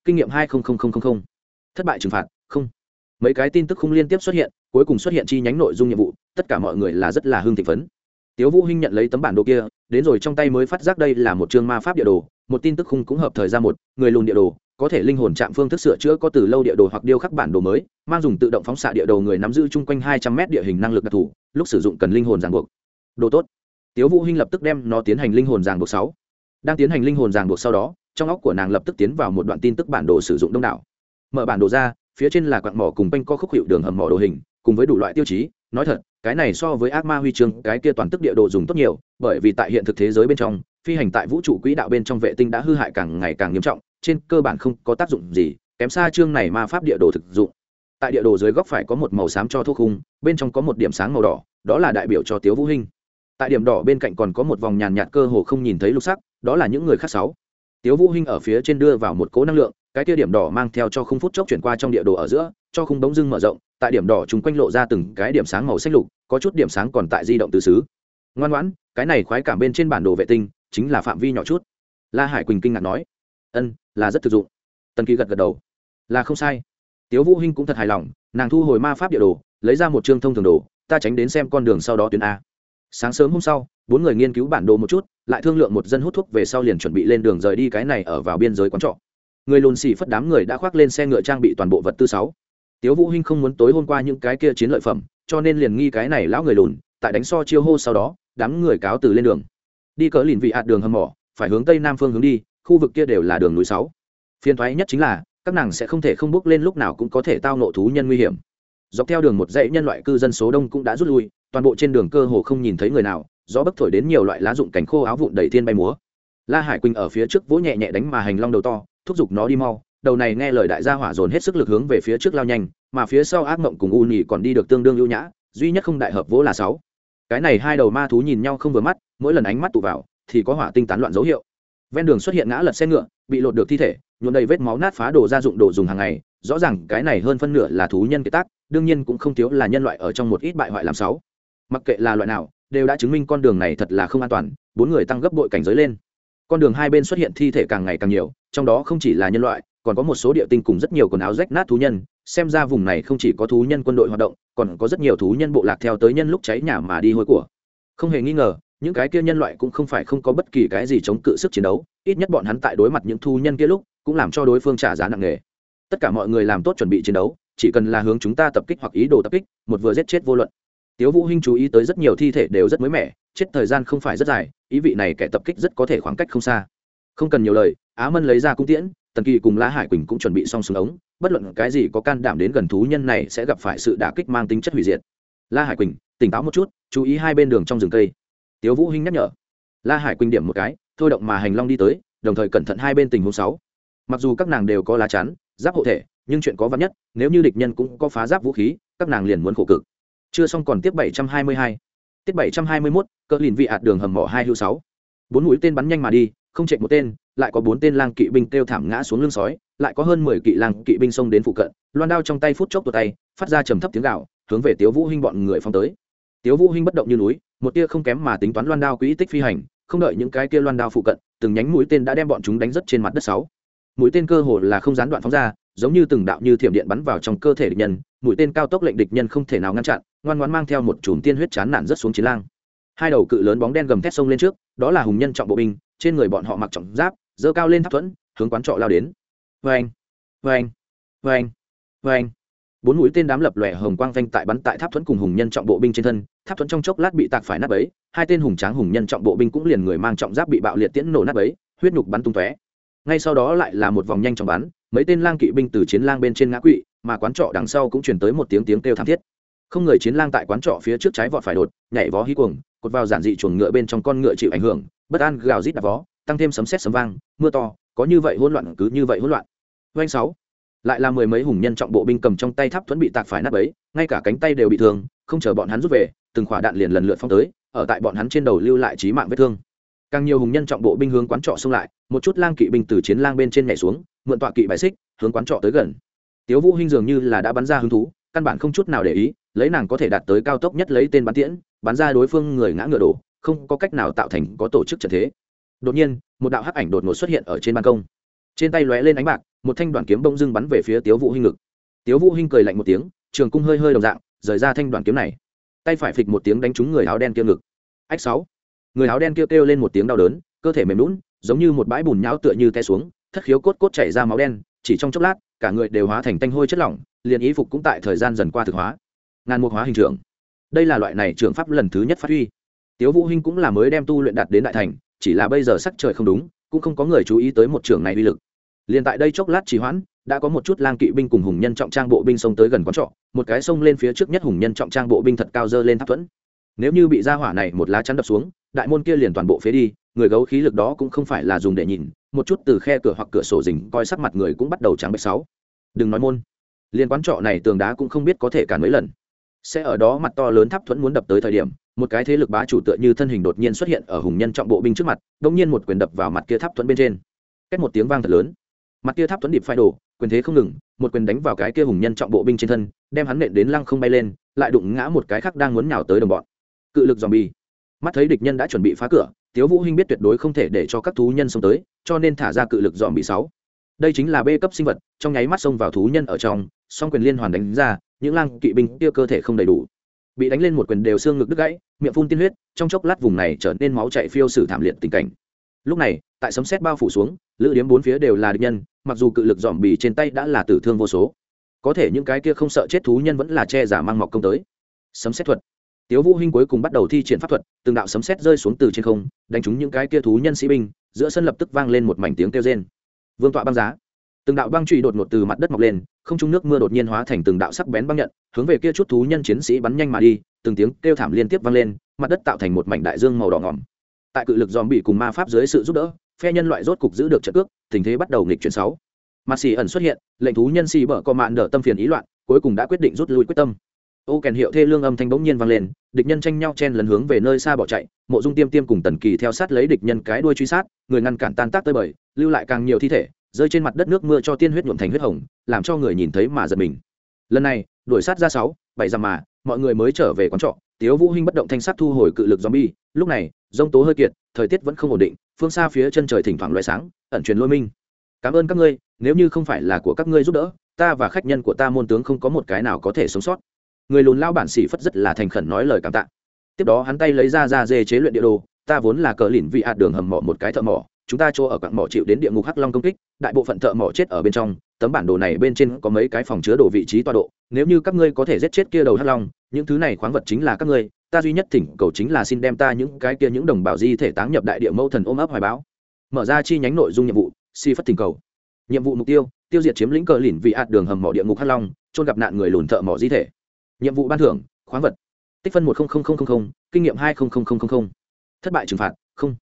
kinh nghiệm hai thất bại trừng phạt, không mấy cái tin tức không liên tiếp xuất hiện, cuối cùng xuất hiện chi nhánh nội dung nhiệm vụ, tất cả mọi người là rất là hưng thị phấn. Tiếu vũ hinh nhận lấy tấm bản đồ kia, đến rồi trong tay mới phát giác đây là một chương ma pháp địa đồ, một tin tức khung cũng hợp thời ra một, người lùn địa đồ, có thể linh hồn chạm phương thức sửa chữa có từ lâu địa đồ hoặc điêu khắc bản đồ mới, mang dùng tự động phóng xạ địa đồ người nắm giữ chung quanh hai trăm mét địa hình năng lực đặc thù, lúc sử dụng cần linh hồn ràng buộc. Đồ tốt. Tiếu vũ hinh lập tức đem nó tiến hành linh hồn ràng buộc sáu. Đang tiến hành linh hồn ràng buộc sau đó, trong óc của nàng lập tức tiến vào một đoạn tin tức bản đồ sử dụng đông đảo. Mở bản đồ ra phía trên là quặng mỏ cùng banh co khúc hiệu đường hầm mỏ đồ hình, cùng với đủ loại tiêu chí. Nói thật, cái này so với ác ma huy chương, cái kia toàn tức địa đồ dùng tốt nhiều, bởi vì tại hiện thực thế giới bên trong, phi hành tại vũ trụ quỹ đạo bên trong vệ tinh đã hư hại càng ngày càng nghiêm trọng, trên cơ bản không có tác dụng gì, kém xa chương này ma pháp địa đồ thực dụng. Tại địa đồ dưới góc phải có một màu xám cho thuốc khung, bên trong có một điểm sáng màu đỏ, đó là đại biểu cho tiếu vũ hinh. Tại điểm đỏ bên cạnh còn có một vòng nhàn nhạt cơ hồ không nhìn thấy lục sắc, đó là những người khác sáu. Tiếu vũ hinh ở phía trên đưa vào một cố năng lượng cái kia điểm đỏ mang theo cho khung phút chốc chuyển qua trong địa đồ ở giữa, cho khung bóng dưng mở rộng, tại điểm đỏ chúng quanh lộ ra từng cái điểm sáng màu xanh lục, có chút điểm sáng còn tại di động từ xứ. Ngoan ngoãn, cái này khoái cảm bên trên bản đồ vệ tinh, chính là phạm vi nhỏ chút. La hải quỳnh kinh ngạc nói, ân, là rất thực dụng. Tần kỳ gật gật đầu, là không sai. Tiếu vũ hinh cũng thật hài lòng, nàng thu hồi ma pháp địa đồ, lấy ra một chương thông thường đồ, ta tránh đến xem con đường sau đó tuyến a. Sáng sớm hôm sau, bốn người nghiên cứu bản đồ một chút, lại thương lượng một dân hút thuốc về sau liền chuẩn bị lên đường rời đi cái này ở vào biên giới quán trọ người lùn xì phất đám người đã khoác lên xe ngựa trang bị toàn bộ vật tư sáu. Tiếu vũ hinh không muốn tối hôm qua những cái kia chiến lợi phẩm, cho nên liền nghi cái này lão người lùn, tại đánh so chiêu hô sau đó, đám người cáo từ lên đường. Đi cỡ lìn vị hạt đường hầm mỏ, phải hướng tây nam phương hướng đi, khu vực kia đều là đường núi sáu. Phiền thoái nhất chính là, các nàng sẽ không thể không bước lên lúc nào cũng có thể tao nộ thú nhân nguy hiểm. Dọc theo đường một dãy nhân loại cư dân số đông cũng đã rút lui, toàn bộ trên đường cơ hồ không nhìn thấy người nào, gió bấc thổi đến nhiều loại lá dụng cánh khô áo vụn đầy thiên bay múa. La hải quỳnh ở phía trước vỗ nhẹ nhẹ đánh mà hành long đầu to thúc giục nó đi mau. Đầu này nghe lời đại gia hỏa dồn hết sức lực hướng về phía trước lao nhanh, mà phía sau ác mộng cùng u nhì còn đi được tương đương ưu nhã, duy nhất không đại hợp vỗ là sáu. Cái này hai đầu ma thú nhìn nhau không vừa mắt, mỗi lần ánh mắt tụ vào, thì có hỏa tinh tán loạn dấu hiệu. Ven đường xuất hiện ngã lật xe ngựa, bị lột được thi thể, nhuộm đầy vết máu nát phá đồ gia dụng đồ dùng hàng ngày, rõ ràng cái này hơn phân nửa là thú nhân kế tác, đương nhiên cũng không thiếu là nhân loại ở trong một ít bại hoại làm sáu. Mặc kệ là loại nào, đều đã chứng minh con đường này thật là không an toàn, bốn người tăng gấp bội cảnh giới lên con đường hai bên xuất hiện thi thể càng ngày càng nhiều, trong đó không chỉ là nhân loại, còn có một số địa tinh cùng rất nhiều quần áo rách nát thú nhân. Xem ra vùng này không chỉ có thú nhân quân đội hoạt động, còn có rất nhiều thú nhân bộ lạc theo tới nhân lúc cháy nhà mà đi hôi của. Không hề nghi ngờ, những cái kia nhân loại cũng không phải không có bất kỳ cái gì chống cự sức chiến đấu, ít nhất bọn hắn tại đối mặt những thú nhân kia lúc, cũng làm cho đối phương trả giá nặng nề. Tất cả mọi người làm tốt chuẩn bị chiến đấu, chỉ cần là hướng chúng ta tập kích hoặc ý đồ tập kích, một vừa giết chết vô luận. Tiếu vũ hinh chú ý tới rất nhiều thi thể đều rất mới mẻ chết thời gian không phải rất dài, ý vị này kẻ tập kích rất có thể khoảng cách không xa. Không cần nhiều lời, á mân lấy ra cung tiễn, tần kỳ cùng la hải quỳnh cũng chuẩn bị xong súng ống, bất luận cái gì có can đảm đến gần thú nhân này sẽ gặp phải sự đả kích mang tính chất hủy diệt. La hải quỳnh, tỉnh táo một chút, chú ý hai bên đường trong rừng cây. Tiếu vũ hinh nhắc nhở. La hải quỳnh điểm một cái, thôi động mà hành long đi tới, đồng thời cẩn thận hai bên tình huống sáu. Mặc dù các nàng đều có lá chắn, giáp hộ thể, nhưng chuyện có vắn nhất, nếu như địch nhân cũng có phá giáp vũ khí, các nàng liền muốn khổ cực. Chưa xong còn tiếp 722 tiết 721, cỡ lìn vị ạt đường hầm mỏ hai hưu sáu. Bốn mũi tên bắn nhanh mà đi không chạy một tên lại có bốn tên lang kỵ binh kêu thảm ngã xuống lưng sói lại có hơn mười kỵ lang kỵ binh xông đến phụ cận loan đao trong tay phút chốc tuột tay phát ra trầm thấp tiếng gạo hướng về tiếu vũ hinh bọn người phong tới. Tiếu vũ hinh bất động như núi một tia không kém mà tính toán loan đao quỹ tích phi hành không đợi những cái kia loan đao phụ cận từng nhánh mũi tên đã đem bọn chúng đánh rất trên mặt đất sáu. Mũi tên cơ hồ là không gián đoạn phóng ra giống như từng đạo như thiểm điện bắn vào trong cơ thể địch nhân mũi tên cao tốc lệnh địch nhân không thể nào ngăn chặn ngoan ngoãn mang theo một chùm tiên huyết chán nản rất xuống chiến lang. Hai đầu cự lớn bóng đen gầm thét sông lên trước, đó là hùng nhân trọng bộ binh, trên người bọn họ mặc trọng giáp dơ cao lên tháp thuẫn, hướng quán trọ lao đến. Vê anh vê anh bốn mũi tên đám lập lòe hồng quang vanh tại bắn tại tháp thuẫn cùng hùng nhân trọng bộ binh trên thân, tháp thuẫn trong chốc lát bị tạc phải nát bấy, hai tên hùng tráng hùng nhân trọng bộ binh cũng liền người mang trọng giáp bị bạo liệt tiễn nổ nát bấy, huyết nhục bắn tung tóe. Ngay sau đó lại là một vòng nhanh chóng bắn, mấy tên lang kỵ binh từ chiến lang bên trên ngã quỵ, mà quán trọ đằng sau cũng chuyển tới một tiếng tiếng kêu thảm thiết không người chiến lang tại quán trọ phía trước trái vọt phải đột, nhảy vó hí cuồng, cột vào giản dị chuồng ngựa bên trong con ngựa chịu ảnh hưởng, bất an gào rít đạp vó, tăng thêm sấm sét sấm vang, mưa to, có như vậy hỗn loạn, cứ như vậy hỗn loạn. Doanh sáu, lại là mười mấy hùng nhân trọng bộ binh cầm trong tay tháp thuẫn bị tạc phải nát ấy ngay cả cánh tay đều bị thương, không chờ bọn hắn rút về, từng khỏa đạn liền lần lượt phong tới, ở tại bọn hắn trên đầu lưu lại trí mạng vết thương. Càng nhiều hùng nhân trọng bộ binh hướng quán trọ xông lại, một chút lang kỵ binh từ chiến lang bên trên nhảy xuống, mượn tọa kỵ bài xích, hướng quán trọ tới gần. Tiếu vũ hinh dường như là đã bắn ra hứng thú căn bản không chút nào để ý lấy nàng có thể đạt tới cao tốc nhất lấy tên bắn tiễn bắn ra đối phương người ngã ngựa đổ không có cách nào tạo thành có tổ chức trận thế. Đột nhiên một đạo hắc ảnh đột ngột xuất hiện ở trên ban công. Trên tay lóe lên ánh bạc một thanh đoàn kiếm bông dưng bắn về phía tiếu vũ hinh ngực. Tiếu vũ hinh cười lạnh một tiếng trường cung hơi hơi đồng dạng rời ra thanh đoàn kiếm này. Tay phải phịch một tiếng đánh trúng người áo đen kia ngực. Ách sáu. Người áo đen kia kêu, kêu lên một tiếng đau đớn cơ thể mềm lún giống như một bãi bùn nhão tựa như té xuống thất khiếu cốt cốt chảy ra máu đen chỉ trong chốc lát cả người đều hóa thành tanh hôi chất lỏng liền ý phục cũng tại thời gian dần qua thực hóa. Ngàn mục hóa hình trưởng. Đây là loại này trường pháp lần thứ nhất phát huy. Tiếu vũ hinh cũng là mới đem tu luyện đạt đến đại thành, chỉ là bây giờ sắc trời không đúng, cũng không có người chú ý tới một trường này uy lực. Liền tại đây chốc lát trì hoãn, đã có một chút lang kỵ binh cùng hùng nhân trọng trang bộ binh xông tới gần quán trọ, một cái xông lên phía trước nhất hùng nhân trọng trang bộ binh thật cao dơ lên tháp thuẫn. Nếu như bị ra hỏa này một lá chắn đập xuống, đại môn kia liền toàn bộ phế đi, người gấu khí lực đó cũng không phải là dùng để nhìn, một chút từ khe cửa hoặc cửa sổ rình, coi sắc mặt người cũng bắt đầu trắng bệch sáu. Đừng nói môn liên quán trọ này tường đá cũng không biết có thể cản mấy lần. Sẽ ở đó mặt to lớn tháp thuẫn muốn đập tới thời điểm, một cái thế lực bá chủ tựa như thân hình đột nhiên xuất hiện ở hùng nhân trọng bộ binh trước mặt đ nhiên một quyền đập vào mặt kia tháp thuẫn bên trên. Cách một tiếng vang thật lớn. Mặt kia tháp thuẫn điệp phai đổ, quyền thế không ngừng, một quyền đánh vào cái kia hùng nhân trọng bộ binh trên thân, đem hắn nện đến lăng không bay lên, lại đụng ngã một cái khác đang muốn nhào tới đồng bọn. Cự lực dòm bi mắt thấy địch nhân đã chuẩn bị phá cửa, tiếu vũ hinh biết tuyệt đối không thể để cho các thú nhân xông tới, cho nên thả ra cự lực dòm bị sáu đây chính là b cấp sinh vật, trong nháy mắt xông vào thú nhân ở trong, song quyền liên hoàn đánh ra, những lang kỵ binh kia cơ thể không đầy đủ. Bị đánh lên một quyền đều xương ngực đứt gãy, miệng phun tiên huyết, trong chốc lát vùng này trở nên máu chảy phiêu sử thảm liệt tình cảnh. Lúc này, tại sấm sét bao phủ xuống, lữ điếm bốn phía đều là địch nhân, mặc dù cự lực dòm bì trên tay đã là tử thương vô số. Có thể những cái kia không sợ chết thú nhân vẫn là che giả mang mọc công tới. Sấm sét thuật. Tiếu vũ hinh cuối cùng bắt đầu thi triển pháp thuật, từng đạo sấm sét rơi xuống từ trên không, đánh trúng những cái kia thú nhân sĩ binh, giữa sân lập tức vang lên một mảnh tiếng kêu rên vương tọa băng giá. Từng đạo băng trụy đột ngột từ mặt đất mọc lên, không trung nước mưa đột nhiên hóa thành từng đạo sắc bén băng nhận, hướng về kia chút thú nhân chiến sĩ bắn nhanh mà đi, từng tiếng kêu thảm liên tiếp vang lên, mặt đất tạo thành một mảnh đại dương màu đỏ ngỏm. Tại cự lực dòm bị cùng ma pháp dưới sự giúp đỡ, phe nhân loại rốt cục giữ được trận cước, tình thế bắt đầu nghịch chuyển sáu. Mặt xì ẩn xuất hiện, lệnh thú nhân xì bở co mạn đỡ tâm phiền ý loạn, cuối cùng đã quyết định rút lui quyết tâm ô kèn hiệu thê lương âm thanh bỗng nhiên vang lên, địch nhân tranh nhau chen lấn hướng về nơi xa bỏ chạy, mộ dung tiêm tiêm cùng tần kỳ theo sát lấy địch nhân cái đuôi truy sát, người ngăn cản tan tác tơi bời, lưu lại càng nhiều thi thể, rơi trên mặt đất nước mưa cho tiên huyết nhuộm thành huyết hồng, làm cho người nhìn thấy mà giật mình. Lần này, đuổi sát ra sáu, bảy dặm mà, mọi người mới trở về quán trọ, tiếu vũ hinh bất động thanh sắc thu hồi cự lực zombie, lúc này, rông tố hơi kiệt, thời tiết vẫn không ổn định, phương xa phía chân trời thỉnh thoảng loại sáng, ẩn truyền lôi minh. Cảm ơn các ngươi, nếu như không phải là của các ngươi giúp đỡ, ta và khách nhân của ta môn tướng không có một cái nào có thể sống sót người lùn lao bản sĩ phất rất là thành khẩn nói lời cảm tạ. Tiếp đó hắn tay lấy ra ra dê chế luyện địa đồ, ta vốn là cờ lìn vị hạt đường hầm mỏ một cái thợ mỏ, chúng ta chỗ ở quặng mỏ chịu đến địa ngục hắc long công kích, đại bộ phận thợ mỏ chết ở bên trong, tấm bản đồ này bên trên có mấy cái phòng chứa đồ vị trí tọa độ, nếu như các ngươi có thể giết chết kia đầu hắc long, những thứ này khoáng vật chính là các ngươi, ta duy nhất thỉnh cầu chính là xin đem ta những cái kia những đồng bào di thể táng nhập đại địa mẫu thần ôm ấp hoài báo mở ra chi nhánh nội dung nhiệm vụ si phất thỉnh cầu. Nhiệm vụ mục tiêu tiêu diệt chiếm lĩnh cờ lìn vị hạt đường hầm mỏ địa ngục hắc long trôn gặp nạn người lùn thợ mỏ di thể nhiệm vụ ban thưởng, khoáng vật. Tích phân một kinh nghiệm hai thất bại trừng phạt, không.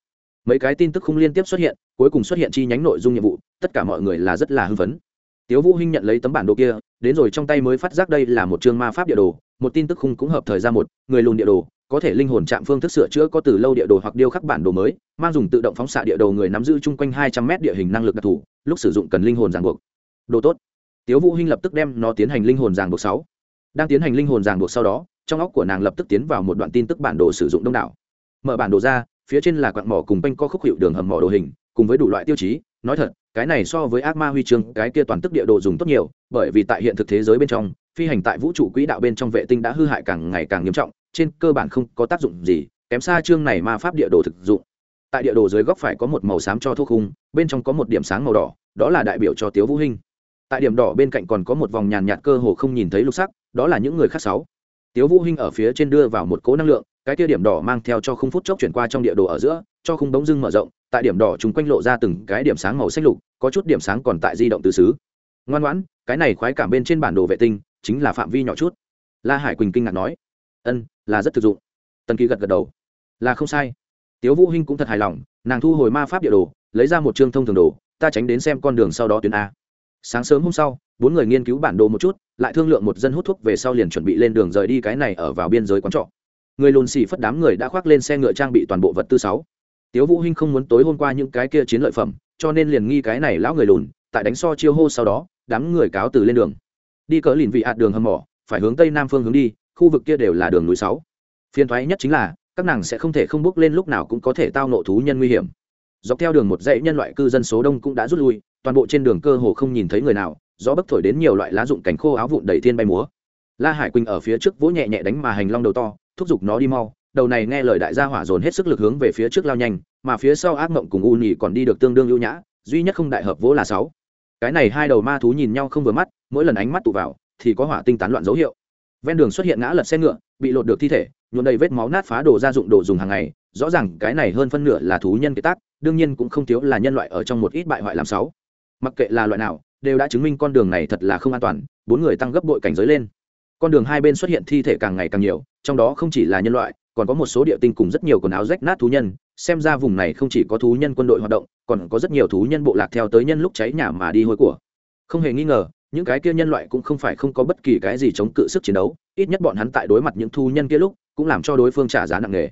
Mấy cái tin tức không liên tiếp xuất hiện, cuối cùng xuất hiện chi nhánh nội dung nhiệm vụ, tất cả mọi người là rất là hưng phấn. Tiếu vũ hinh nhận lấy tấm bản đồ kia, đến rồi trong tay mới phát giác đây là một chương ma pháp địa đồ, một tin tức khung cũng hợp thời ra một, người lùn địa đồ, có thể linh hồn chạm phương thức sửa chữa có từ lâu địa đồ hoặc điêu khắc bản đồ mới, mang dùng tự động phóng xạ địa đồ người nắm giữ chung quanh hai trăm mét địa hình năng lực đặc thù, lúc sử dụng cần linh hồn ràng buộc. Đồ tốt. Tiếu vũ hinh lập tức đem nó tiến hành linh hồn ràng buộc sáu đang tiến hành linh hồn ràng buộc sau đó, trong óc của nàng lập tức tiến vào một đoạn tin tức bản đồ sử dụng đông đảo. Mở bản đồ ra, phía trên là quặng mỏ cùng quanh co khúc hiệu đường hầm mỏ đồ hình, cùng với đủ loại tiêu chí. Nói thật, cái này so với ác ma huy chương, cái kia toàn tức địa đồ dùng tốt nhiều, bởi vì tại hiện thực thế giới bên trong, phi hành tại vũ trụ quỹ đạo bên trong vệ tinh đã hư hại càng ngày càng nghiêm trọng, trên cơ bản không có tác dụng gì, kém xa chương này ma pháp địa đồ thực dụng. Tại địa đồ dưới góc phải có một màu xám cho thuốc khung, bên trong có một điểm sáng màu đỏ, đó là đại biểu cho tiếu vũ hinh. Tại điểm đỏ bên cạnh còn có một vòng nhàn nhạt cơ hồ không nhìn thấy lục sắc đó là những người khác sáu. Tiếu vũ hinh ở phía trên đưa vào một cố năng lượng, cái kia điểm đỏ mang theo cho khung phút chốc chuyển qua trong địa đồ ở giữa, cho khung bóng dưng mở rộng, tại điểm đỏ chúng quanh lộ ra từng cái điểm sáng màu xanh lục, có chút điểm sáng còn tại di động từ xứ. Ngoan ngoãn, cái này khoái cảm bên trên bản đồ vệ tinh, chính là phạm vi nhỏ chút. La hải quỳnh kinh ngạc nói, ân, là rất thực dụng. Tần kỳ gật gật đầu, là không sai. Tiếu vũ hinh cũng thật hài lòng, nàng thu hồi ma pháp địa đồ, lấy ra một chương thông thường đồ, ta tránh đến xem con đường sau đó tuyến a. Sáng sớm hôm sau, bốn người nghiên cứu bản đồ một chút lại thương lượng một dân hút thuốc về sau liền chuẩn bị lên đường rời đi cái này ở vào biên giới quán trọ. Người lùn xì phất đám người đã khoác lên xe ngựa trang bị toàn bộ vật tư sáu. Tiếu vũ hinh không muốn tối hôm qua những cái kia chiến lợi phẩm, cho nên liền nghi cái này lão người lùn, tại đánh so chiêu hô sau đó, đám người cáo từ lên đường. Đi cỡ lìn vị hạt đường hầm mỏ, phải hướng tây nam phương hướng đi, khu vực kia đều là đường núi sáu. Phiền thoái nhất chính là, các nàng sẽ không thể không bước lên lúc nào cũng có thể tao nộ thú nhân nguy hiểm. Dọc theo đường một dãy nhân loại cư dân số đông cũng đã rút lui, toàn bộ trên đường cơ hồ không nhìn thấy người nào gió bấc thổi đến nhiều loại lá dụng cảnh khô áo vụn đầy thiên bay múa. La hải quỳnh ở phía trước vỗ nhẹ nhẹ đánh mà hành long đầu to, thúc giục nó đi mau. Đầu này nghe lời đại gia hỏa dồn hết sức lực hướng về phía trước lao nhanh, mà phía sau ác mộng cùng u nhì còn đi được tương đương ưu nhã, duy nhất không đại hợp vỗ là sáu. Cái này hai đầu ma thú nhìn nhau không vừa mắt, mỗi lần ánh mắt tụ vào, thì có hỏa tinh tán loạn dấu hiệu. Ven đường xuất hiện ngã lật xe ngựa, bị lột được thi thể nhuộn đầy vết máu nát phá đồ gia dụng đồ dùng hàng ngày, rõ ràng cái này hơn phân nửa là thú nhân kế tác, đương nhiên cũng không thiếu là nhân loại ở trong một ít bại hoại làm sáu. Mặc kệ là loại nào đều đã chứng minh con đường này thật là không an toàn, bốn người tăng gấp bội cảnh giới lên. Con đường hai bên xuất hiện thi thể càng ngày càng nhiều, trong đó không chỉ là nhân loại, còn có một số địa tinh cùng rất nhiều quần áo rách nát thú nhân. Xem ra vùng này không chỉ có thú nhân quân đội hoạt động, còn có rất nhiều thú nhân bộ lạc theo tới nhân lúc cháy nhà mà đi hôi của. Không hề nghi ngờ, những cái kia nhân loại cũng không phải không có bất kỳ cái gì chống cự sức chiến đấu, ít nhất bọn hắn tại đối mặt những thú nhân kia lúc, cũng làm cho đối phương trả giá nặng nề.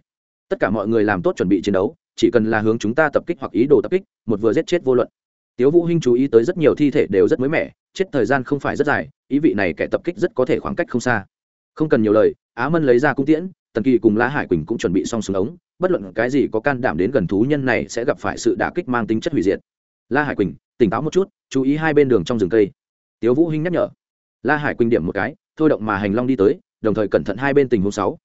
Tất cả mọi người làm tốt chuẩn bị chiến đấu, chỉ cần là hướng chúng ta tập kích hoặc ý đồ tập kích, một vừa giết chết vô luận tiếu vũ hinh chú ý tới rất nhiều thi thể đều rất mới mẻ, chết thời gian không phải rất dài, ý vị này kẻ tập kích rất có thể khoảng cách không xa. Không cần nhiều lời, á mân lấy ra cung tiễn, tần kỳ cùng la hải quỳnh cũng chuẩn bị xong súng ống, bất luận cái gì có can đảm đến gần thú nhân này sẽ gặp phải sự đả kích mang tính chất hủy diệt. La hải quỳnh, tỉnh táo một chút, chú ý hai bên đường trong rừng cây. Tiếu vũ hinh nhắc nhở. La hải quỳnh điểm một cái, thôi động mà hành long đi tới, đồng thời cẩn thận hai bên tình huống sáu.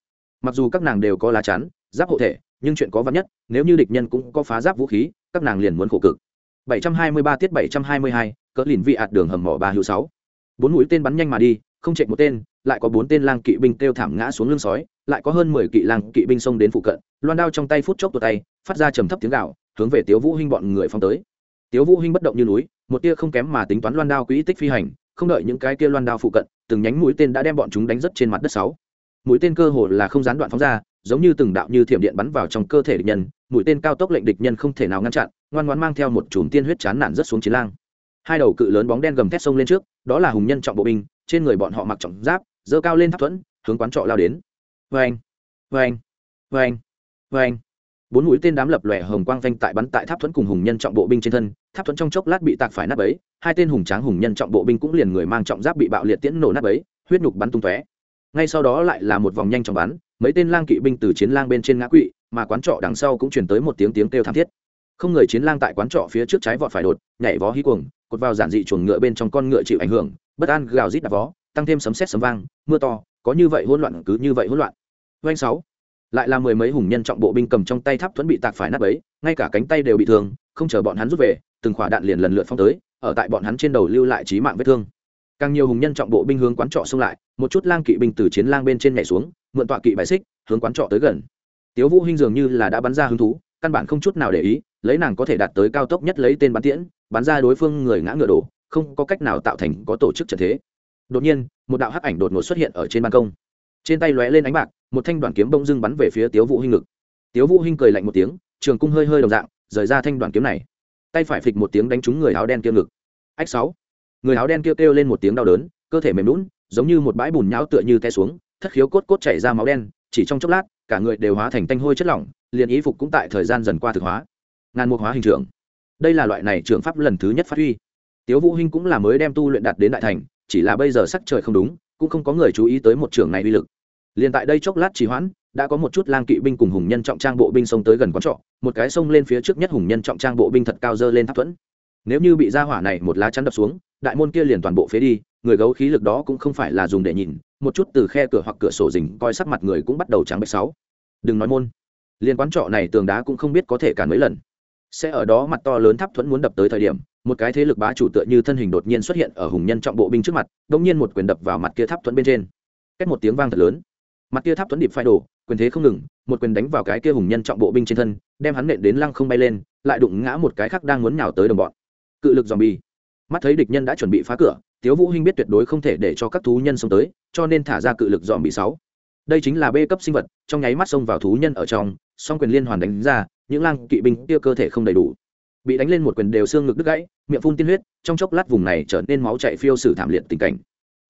Mặc dù các nàng đều có lá chắn, giáp hộ thể, nhưng chuyện có vắn nhất, nếu như địch nhân cũng có phá giáp vũ khí, các nàng liền muốn khổ cực. 723 tiết 722, cỡ lìn vị ạt đường hầm mỏ ba hữu sáu. Bốn mũi tên bắn nhanh mà đi không chạy một tên lại có bốn tên lang kỵ binh kêu thảm ngã xuống lưng sói lại có hơn mười kỵ lang kỵ binh xông đến phụ cận loan đao trong tay phút chốc tuột tay phát ra trầm thấp tiếng gạo hướng về tiếu vũ hinh bọn người phong tới. Tiếu vũ hinh bất động như núi một tia không kém mà tính toán loan đao quỹ tích phi hành không đợi những cái kia loan đao phụ cận từng nhánh mũi tên đã đem bọn chúng đánh rất trên mặt đất sáu. Mũi tên cơ hồ là không gián đoạn phóng ra giống như từng đạo như thiểm điện bắn vào trong cơ thể địch nhân mũi tên cao tốc lệnh địch nhân không thể nào ngăn chặn ngoan ngoãn mang theo một chùm tiên huyết chán nản rất xuống chiến lang. Hai đầu cự lớn bóng đen gầm thét sông lên trước, đó là hùng nhân trọng bộ binh, trên người bọn họ mặc trọng giáp dơ cao lên tháp thuẫn, hướng quán trọ lao đến. Vê anh vê anh bốn mũi tên đám lập lòe hồng quang vanh tại bắn tại tháp thuẫn cùng hùng nhân trọng bộ binh trên thân, tháp thuẫn trong chốc lát bị tạc phải nát bấy, hai tên hùng tráng hùng nhân trọng bộ binh cũng liền người mang trọng giáp bị bạo liệt tiễn nổ nát bấy, huyết nhục bắn tung tóe. Ngay sau đó lại là một vòng nhanh chóng bắn, mấy tên lang kỵ binh từ chiến lang bên trên ngã quỵ, mà quán trọ đằng sau cũng chuyển tới một tiếng tiếng kêu thảm thiết không người chiến lang tại quán trọ phía trước trái vọt phải đột, nhảy vó hí cuồng, cột vào giản dị chuồng ngựa bên trong con ngựa chịu ảnh hưởng, bất an gào rít đạp vó, tăng thêm sấm sét sấm vang, mưa to, có như vậy hỗn loạn, cứ như vậy hỗn loạn. Doanh sáu, lại là mười mấy hùng nhân trọng bộ binh cầm trong tay tháp thuẫn bị tạc phải nát ấy ngay cả cánh tay đều bị thương, không chờ bọn hắn rút về, từng khỏa đạn liền lần lượt phong tới, ở tại bọn hắn trên đầu lưu lại trí mạng vết thương. Càng nhiều hùng nhân trọng bộ binh hướng quán trọ xông lại, một chút lang kỵ binh từ chiến lang bên trên nhảy xuống, mượn tọa kỵ bài xích, hướng quán trọ tới gần. Tiếu vũ hinh dường như là đã bắn ra hứng thú, căn bản không chút nào để ý lấy nàng có thể đạt tới cao tốc nhất lấy tên bắn tiễn bắn ra đối phương người ngã ngựa đổ không có cách nào tạo thành có tổ chức trận thế. Đột nhiên một đạo hắc ảnh đột ngột xuất hiện ở trên ban công. Trên tay lóe lên ánh bạc một thanh đoàn kiếm bông dưng bắn về phía tiếu vũ hinh ngực. Tiếu vũ hinh cười lạnh một tiếng trường cung hơi hơi đồng dạng rời ra thanh đoàn kiếm này. Tay phải phịch một tiếng đánh trúng người áo đen kia ngực. Ách sáu. Người áo đen kia kêu, kêu lên một tiếng đau đớn cơ thể mềm lún giống như một bãi bùn nhão tựa như té xuống thất khiếu cốt cốt chảy ra máu đen chỉ trong chốc lát cả người đều hóa thành tanh hôi chất lỏng liền ý phục cũng tại thời gian dần qua thực hóa ngàn mục hóa hình trưởng. Đây là loại này trường pháp lần thứ nhất phát huy. Tiếu vũ hinh cũng là mới đem tu luyện đạt đến đại thành, chỉ là bây giờ sắc trời không đúng, cũng không có người chú ý tới một trường này uy lực. Liền tại đây chốc lát trì hoãn, đã có một chút lang kỵ binh cùng hùng nhân trọng trang bộ binh xông tới gần quán trọ, một cái xông lên phía trước nhất hùng nhân trọng trang bộ binh thật cao dơ lên tháp thuẫn. Nếu như bị ra hỏa này một lá chắn đập xuống, đại môn kia liền toàn bộ phế đi, người gấu khí lực đó cũng không phải là dùng để nhìn, một chút từ khe cửa hoặc cửa sổ rình coi sắc mặt người cũng bắt đầu trắng bệch sáu. Đừng nói môn. Liền quán trọ này tường đá cũng không biết có thể cản mấy lần sẽ ở đó mặt to lớn tháp thuẫn muốn đập tới thời điểm, một cái thế lực bá chủ tựa như thân hình đột nhiên xuất hiện ở hùng nhân trọng bộ binh trước mặt đông nhiên một quyền đập vào mặt kia tháp thuẫn bên trên. Cách một tiếng vang thật lớn. Mặt kia tháp thuẫn điệp phai đổ, quyền thế không ngừng, một quyền đánh vào cái kia hùng nhân trọng bộ binh trên thân, đem hắn nện đến lăng không bay lên, lại đụng ngã một cái khác đang muốn nhào tới đồng bọn. Cự lực dòm bi mắt thấy địch nhân đã chuẩn bị phá cửa, tiếu vũ hinh biết tuyệt đối không thể để cho các thú nhân xông tới, cho nên thả ra cự lực dòm bị sáu. Đây chính là b cấp sinh vật, trong nháy mắt xông vào thú nhân ở trong, song quyền liên hoàn đánh ra những lang kỵ binh kia cơ thể không đầy đủ. Bị đánh lên một quyền đều xương ngực đứt gãy, miệng phun tiên huyết, trong chốc lát vùng này trở nên máu chạy phiêu sử thảm liệt tình cảnh.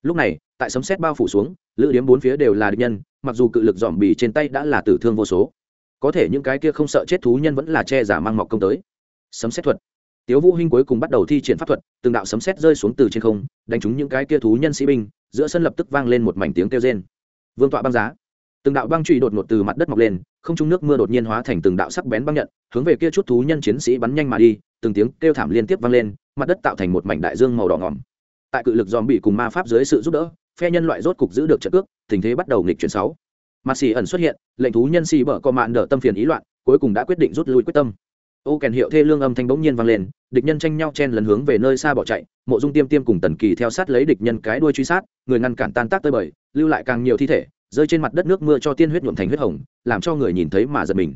Lúc này, tại sấm xét bao phủ xuống, lữ điếm bốn phía đều là địch nhân, mặc dù cự lực dòm bì trên tay đã là tử thương vô số. Có thể những cái kia không sợ chết thú nhân vẫn là che giả mang mọc công tới. Sấm xét thuật. Tiếu vũ hinh cuối cùng bắt đầu thi triển pháp thuật, từng đạo sấm xét rơi xuống từ trên không, đánh trúng những cái kia thú nhân sĩ binh, giữa sân lập tức vang lên một mảnh tiếng kêu rên. Vương tọa băng giá từng đạo băng trụy đột ngột từ mặt đất mọc lên, không trung nước mưa đột nhiên hóa thành từng đạo sắc bén băng nhận, hướng về kia chút thú nhân chiến sĩ bắn nhanh mà đi, từng tiếng kêu thảm liên tiếp vang lên, mặt đất tạo thành một mảnh đại dương màu đỏ ngỏm tại cự lực dòm bị cùng ma pháp dưới sự giúp đỡ, phe nhân loại rốt cục giữ được trận cước, tình thế bắt đầu nghịch chuyển sáu. Mặt xì ẩn xuất hiện, lệnh thú nhân xì bở co mạn đỡ tâm phiền ý loạn, cuối cùng đã quyết định rút lui quyết tâm. Ô kèn hiệu thê lương âm thanh bỗng nhiên vang lên, địch nhân tranh nhau chen lần hướng về nơi xa bỏ chạy, mộ dung tiêm tiêm cùng tần kỳ theo sát lấy địch nhân cái đuôi truy sát, người ngăn cản tan tác tơi bời, lưu lại càng nhiều thi thể rơi trên mặt đất nước mưa cho tiên huyết nhuộm thành huyết hồng, làm cho người nhìn thấy mà giật mình.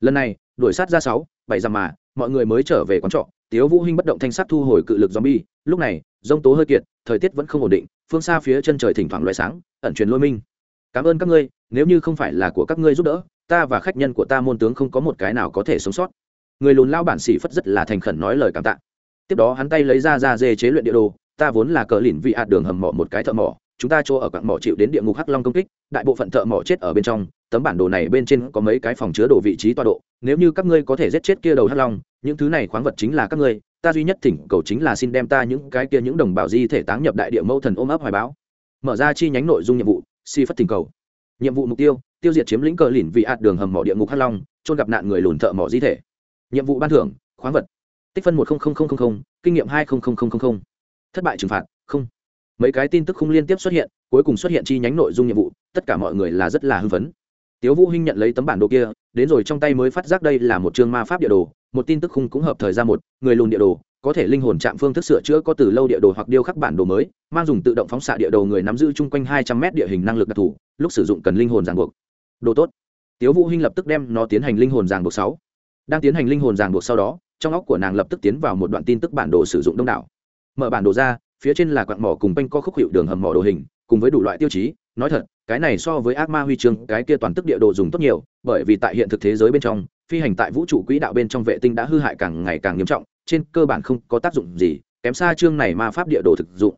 Lần này, đuổi sát ra sáu, bảy dặm mà, mọi người mới trở về quán trọ. Tiếu vũ hinh bất động thanh sắc thu hồi cự lực zombie. Lúc này, rông tố hơi kiệt, thời tiết vẫn không ổn định, phương xa phía chân trời thỉnh thoảng loại sáng, ẩn truyền lôi minh. Cảm ơn các ngươi, nếu như không phải là của các ngươi giúp đỡ, ta và khách nhân của ta môn tướng không có một cái nào có thể sống sót. Người lùn lao bản xỉ phất rất là thành khẩn nói lời cảm tạ. Tiếp đó hắn tay lấy ra ra dê chế luyện địa đồ, ta vốn là cờ lỉn vị ạt đường hầm mỏ một cái thợ mỏ chúng ta chỗ ở quặng mỏ chịu đến địa ngục hắc long công kích, đại bộ phận thợ mỏ chết ở bên trong, tấm bản đồ này bên trên có mấy cái phòng chứa đồ vị trí tọa độ. Nếu như các ngươi có thể giết chết kia đầu hắc long, những thứ này khoáng vật chính là các ngươi, ta duy nhất thỉnh cầu chính là xin đem ta những cái kia những đồng bào di thể táng nhập đại địa mẫu thần ôm ấp hoài báo. Mở ra chi nhánh nội dung nhiệm vụ, si phất thỉnh cầu. Nhiệm vụ mục tiêu tiêu diệt chiếm lĩnh cờ lìn vị ạt đường hầm mỏ địa ngục hắc long trôn gặp nạn người lùn thợ mỏ di thể. Nhiệm vụ ban thưởng, khoáng vật. Tích phân một kinh nghiệm hai thất bại trừng phạt, không mấy cái tin tức không liên tiếp xuất hiện, cuối cùng xuất hiện chi nhánh nội dung nhiệm vụ, tất cả mọi người là rất là hưng phấn. Tiếu vũ hinh nhận lấy tấm bản đồ kia, đến rồi trong tay mới phát giác đây là một chương ma pháp địa đồ, một tin tức khung cũng hợp thời ra một, người lùn địa đồ, có thể linh hồn chạm phương thức sửa chữa có từ lâu địa đồ hoặc điêu khắc bản đồ mới, mang dùng tự động phóng xạ địa đồ người nắm giữ chung quanh hai trăm mét địa hình năng lực đặc thù, lúc sử dụng cần linh hồn ràng buộc. Đồ tốt. Tiếu vũ hinh lập tức đem nó tiến hành linh hồn ràng buộc sáu. Đang tiến hành linh hồn ràng buộc sau đó, trong óc của nàng lập tức tiến vào một đoạn tin tức bản đồ sử dụng đông đảo. Mở bản đồ ra phía trên là quặng mỏ cùng banh co khúc hiệu đường hầm mỏ đồ hình, cùng với đủ loại tiêu chí. Nói thật, cái này so với ác ma huy chương, cái kia toàn tức địa đồ dùng tốt nhiều, bởi vì tại hiện thực thế giới bên trong, phi hành tại vũ trụ quỹ đạo bên trong vệ tinh đã hư hại càng ngày càng nghiêm trọng, trên cơ bản không có tác dụng gì, kém xa chương này ma pháp địa đồ thực dụng.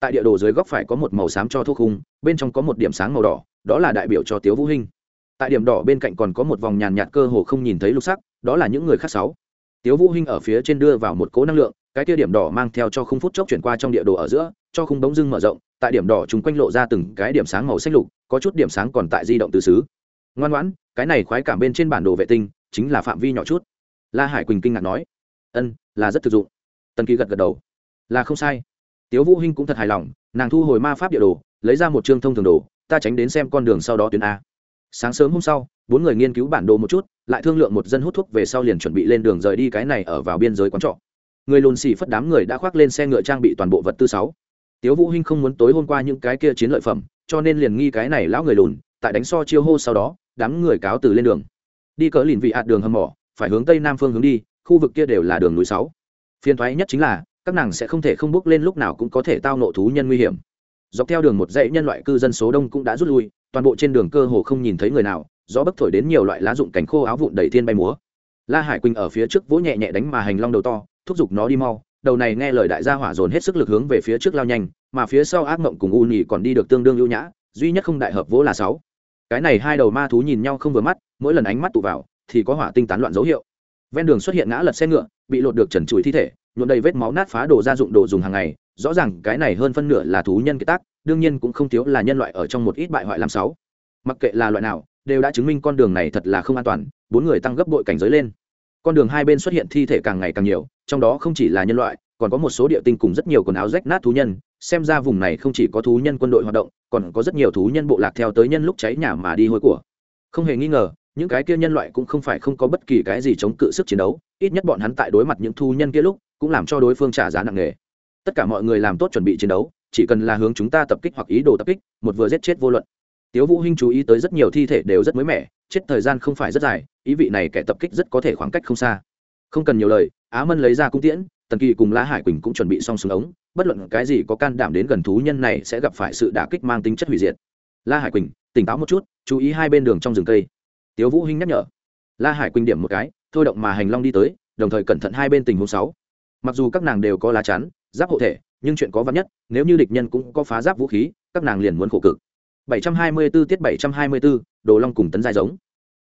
Tại địa đồ dưới góc phải có một màu xám cho thuốc khung, bên trong có một điểm sáng màu đỏ, đó là đại biểu cho tiếu vũ hinh. Tại điểm đỏ bên cạnh còn có một vòng nhàn nhạt cơ hồ không nhìn thấy lục sắc, đó là những người khác sáu. Tiếu vũ hinh ở phía trên đưa vào một cỗ năng lượng cái kia điểm đỏ mang theo cho khung phút chốc chuyển qua trong địa đồ ở giữa, cho khung bóng dưng mở rộng, tại điểm đỏ chúng quanh lộ ra từng cái điểm sáng màu xanh lục, có chút điểm sáng còn tại di động từ xứ. Ngoan ngoãn, cái này khoái cảm bên trên bản đồ vệ tinh chính là phạm vi nhỏ chút. La hải quỳnh kinh ngạc nói, ân, là rất thực dụng. Tần kỳ gật gật đầu, là không sai. Tiếu vũ hinh cũng thật hài lòng, nàng thu hồi ma pháp địa đồ, lấy ra một chương thông thường đồ, ta tránh đến xem con đường sau đó tuyến a. Sáng sớm hôm sau, bốn người nghiên cứu bản đồ một chút, lại thương lượng một dân hút thuốc về sau liền chuẩn bị lên đường rời đi cái này ở vào biên giới quán trọ người lùn xì phất đám người đã khoác lên xe ngựa trang bị toàn bộ vật tư sáu. Tiếu vũ hinh không muốn tối hôm qua những cái kia chiến lợi phẩm, cho nên liền nghi cái này lão người lùn, tại đánh so chiêu hô sau đó, đám người cáo từ lên đường. Đi cỡ lìn vị hạt đường hầm mỏ, phải hướng tây nam phương hướng đi, khu vực kia đều là đường núi sáu. Phiền thoái nhất chính là, các nàng sẽ không thể không bước lên lúc nào cũng có thể tao nộ thú nhân nguy hiểm. Dọc theo đường một dãy nhân loại cư dân số đông cũng đã rút lui, toàn bộ trên đường cơ hồ không nhìn thấy người nào, gió bấc thổi đến nhiều loại lá dụng cánh khô áo vụn đầy thiên bay múa. La hải quỳnh ở phía trước vỗ nhẹ nhẹ đánh mà hành long đầu to thúc giục nó đi mau. Đầu này nghe lời đại gia hỏa dồn hết sức lực hướng về phía trước lao nhanh, mà phía sau ác mộng cùng u nhì còn đi được tương đương ưu nhã, duy nhất không đại hợp vỗ là sáu. Cái này hai đầu ma thú nhìn nhau không vừa mắt, mỗi lần ánh mắt tụ vào, thì có hỏa tinh tán loạn dấu hiệu. Ven đường xuất hiện ngã lật xe ngựa, bị lột được trần trụi thi thể nhuộn đầy vết máu nát phá đồ gia dụng đồ dùng hàng ngày, rõ ràng cái này hơn phân nửa là thú nhân kế tác, đương nhiên cũng không thiếu là nhân loại ở trong một ít bại hoại làm sáu. Mặc kệ là loại nào, đều đã chứng minh con đường này thật là không an toàn, bốn người tăng gấp bội cảnh giới lên con đường hai bên xuất hiện thi thể càng ngày càng nhiều, trong đó không chỉ là nhân loại, còn có một số địa tinh cùng rất nhiều quần áo rách nát thú nhân. Xem ra vùng này không chỉ có thú nhân quân đội hoạt động, còn có rất nhiều thú nhân bộ lạc theo tới nhân lúc cháy nhà mà đi hôi của. Không hề nghi ngờ, những cái kia nhân loại cũng không phải không có bất kỳ cái gì chống cự sức chiến đấu, ít nhất bọn hắn tại đối mặt những thú nhân kia lúc, cũng làm cho đối phương trả giá nặng nề. Tất cả mọi người làm tốt chuẩn bị chiến đấu, chỉ cần là hướng chúng ta tập kích hoặc ý đồ tập kích, một vừa giết chết vô luận tiếu vũ hinh chú ý tới rất nhiều thi thể đều rất mới mẻ, chết thời gian không phải rất dài, ý vị này kẻ tập kích rất có thể khoảng cách không xa. Không cần nhiều lời, á mân lấy ra cung tiễn, tần kỳ cùng la hải quỳnh cũng chuẩn bị xong súng ống, bất luận cái gì có can đảm đến gần thú nhân này sẽ gặp phải sự đả kích mang tính chất hủy diệt. La hải quỳnh, tỉnh táo một chút, chú ý hai bên đường trong rừng cây. Tiếu vũ hinh nhắc nhở. La hải quỳnh điểm một cái, thôi động mà hành long đi tới, đồng thời cẩn thận hai bên tình huống sáu. Mặc dù các nàng đều có lá chắn, giáp hộ thể, nhưng chuyện có vắn nhất, nếu như địch nhân cũng có phá giáp vũ khí, các nàng liền muốn khổ cực. 724 tiết 724, đồ long cùng tấn dài giống.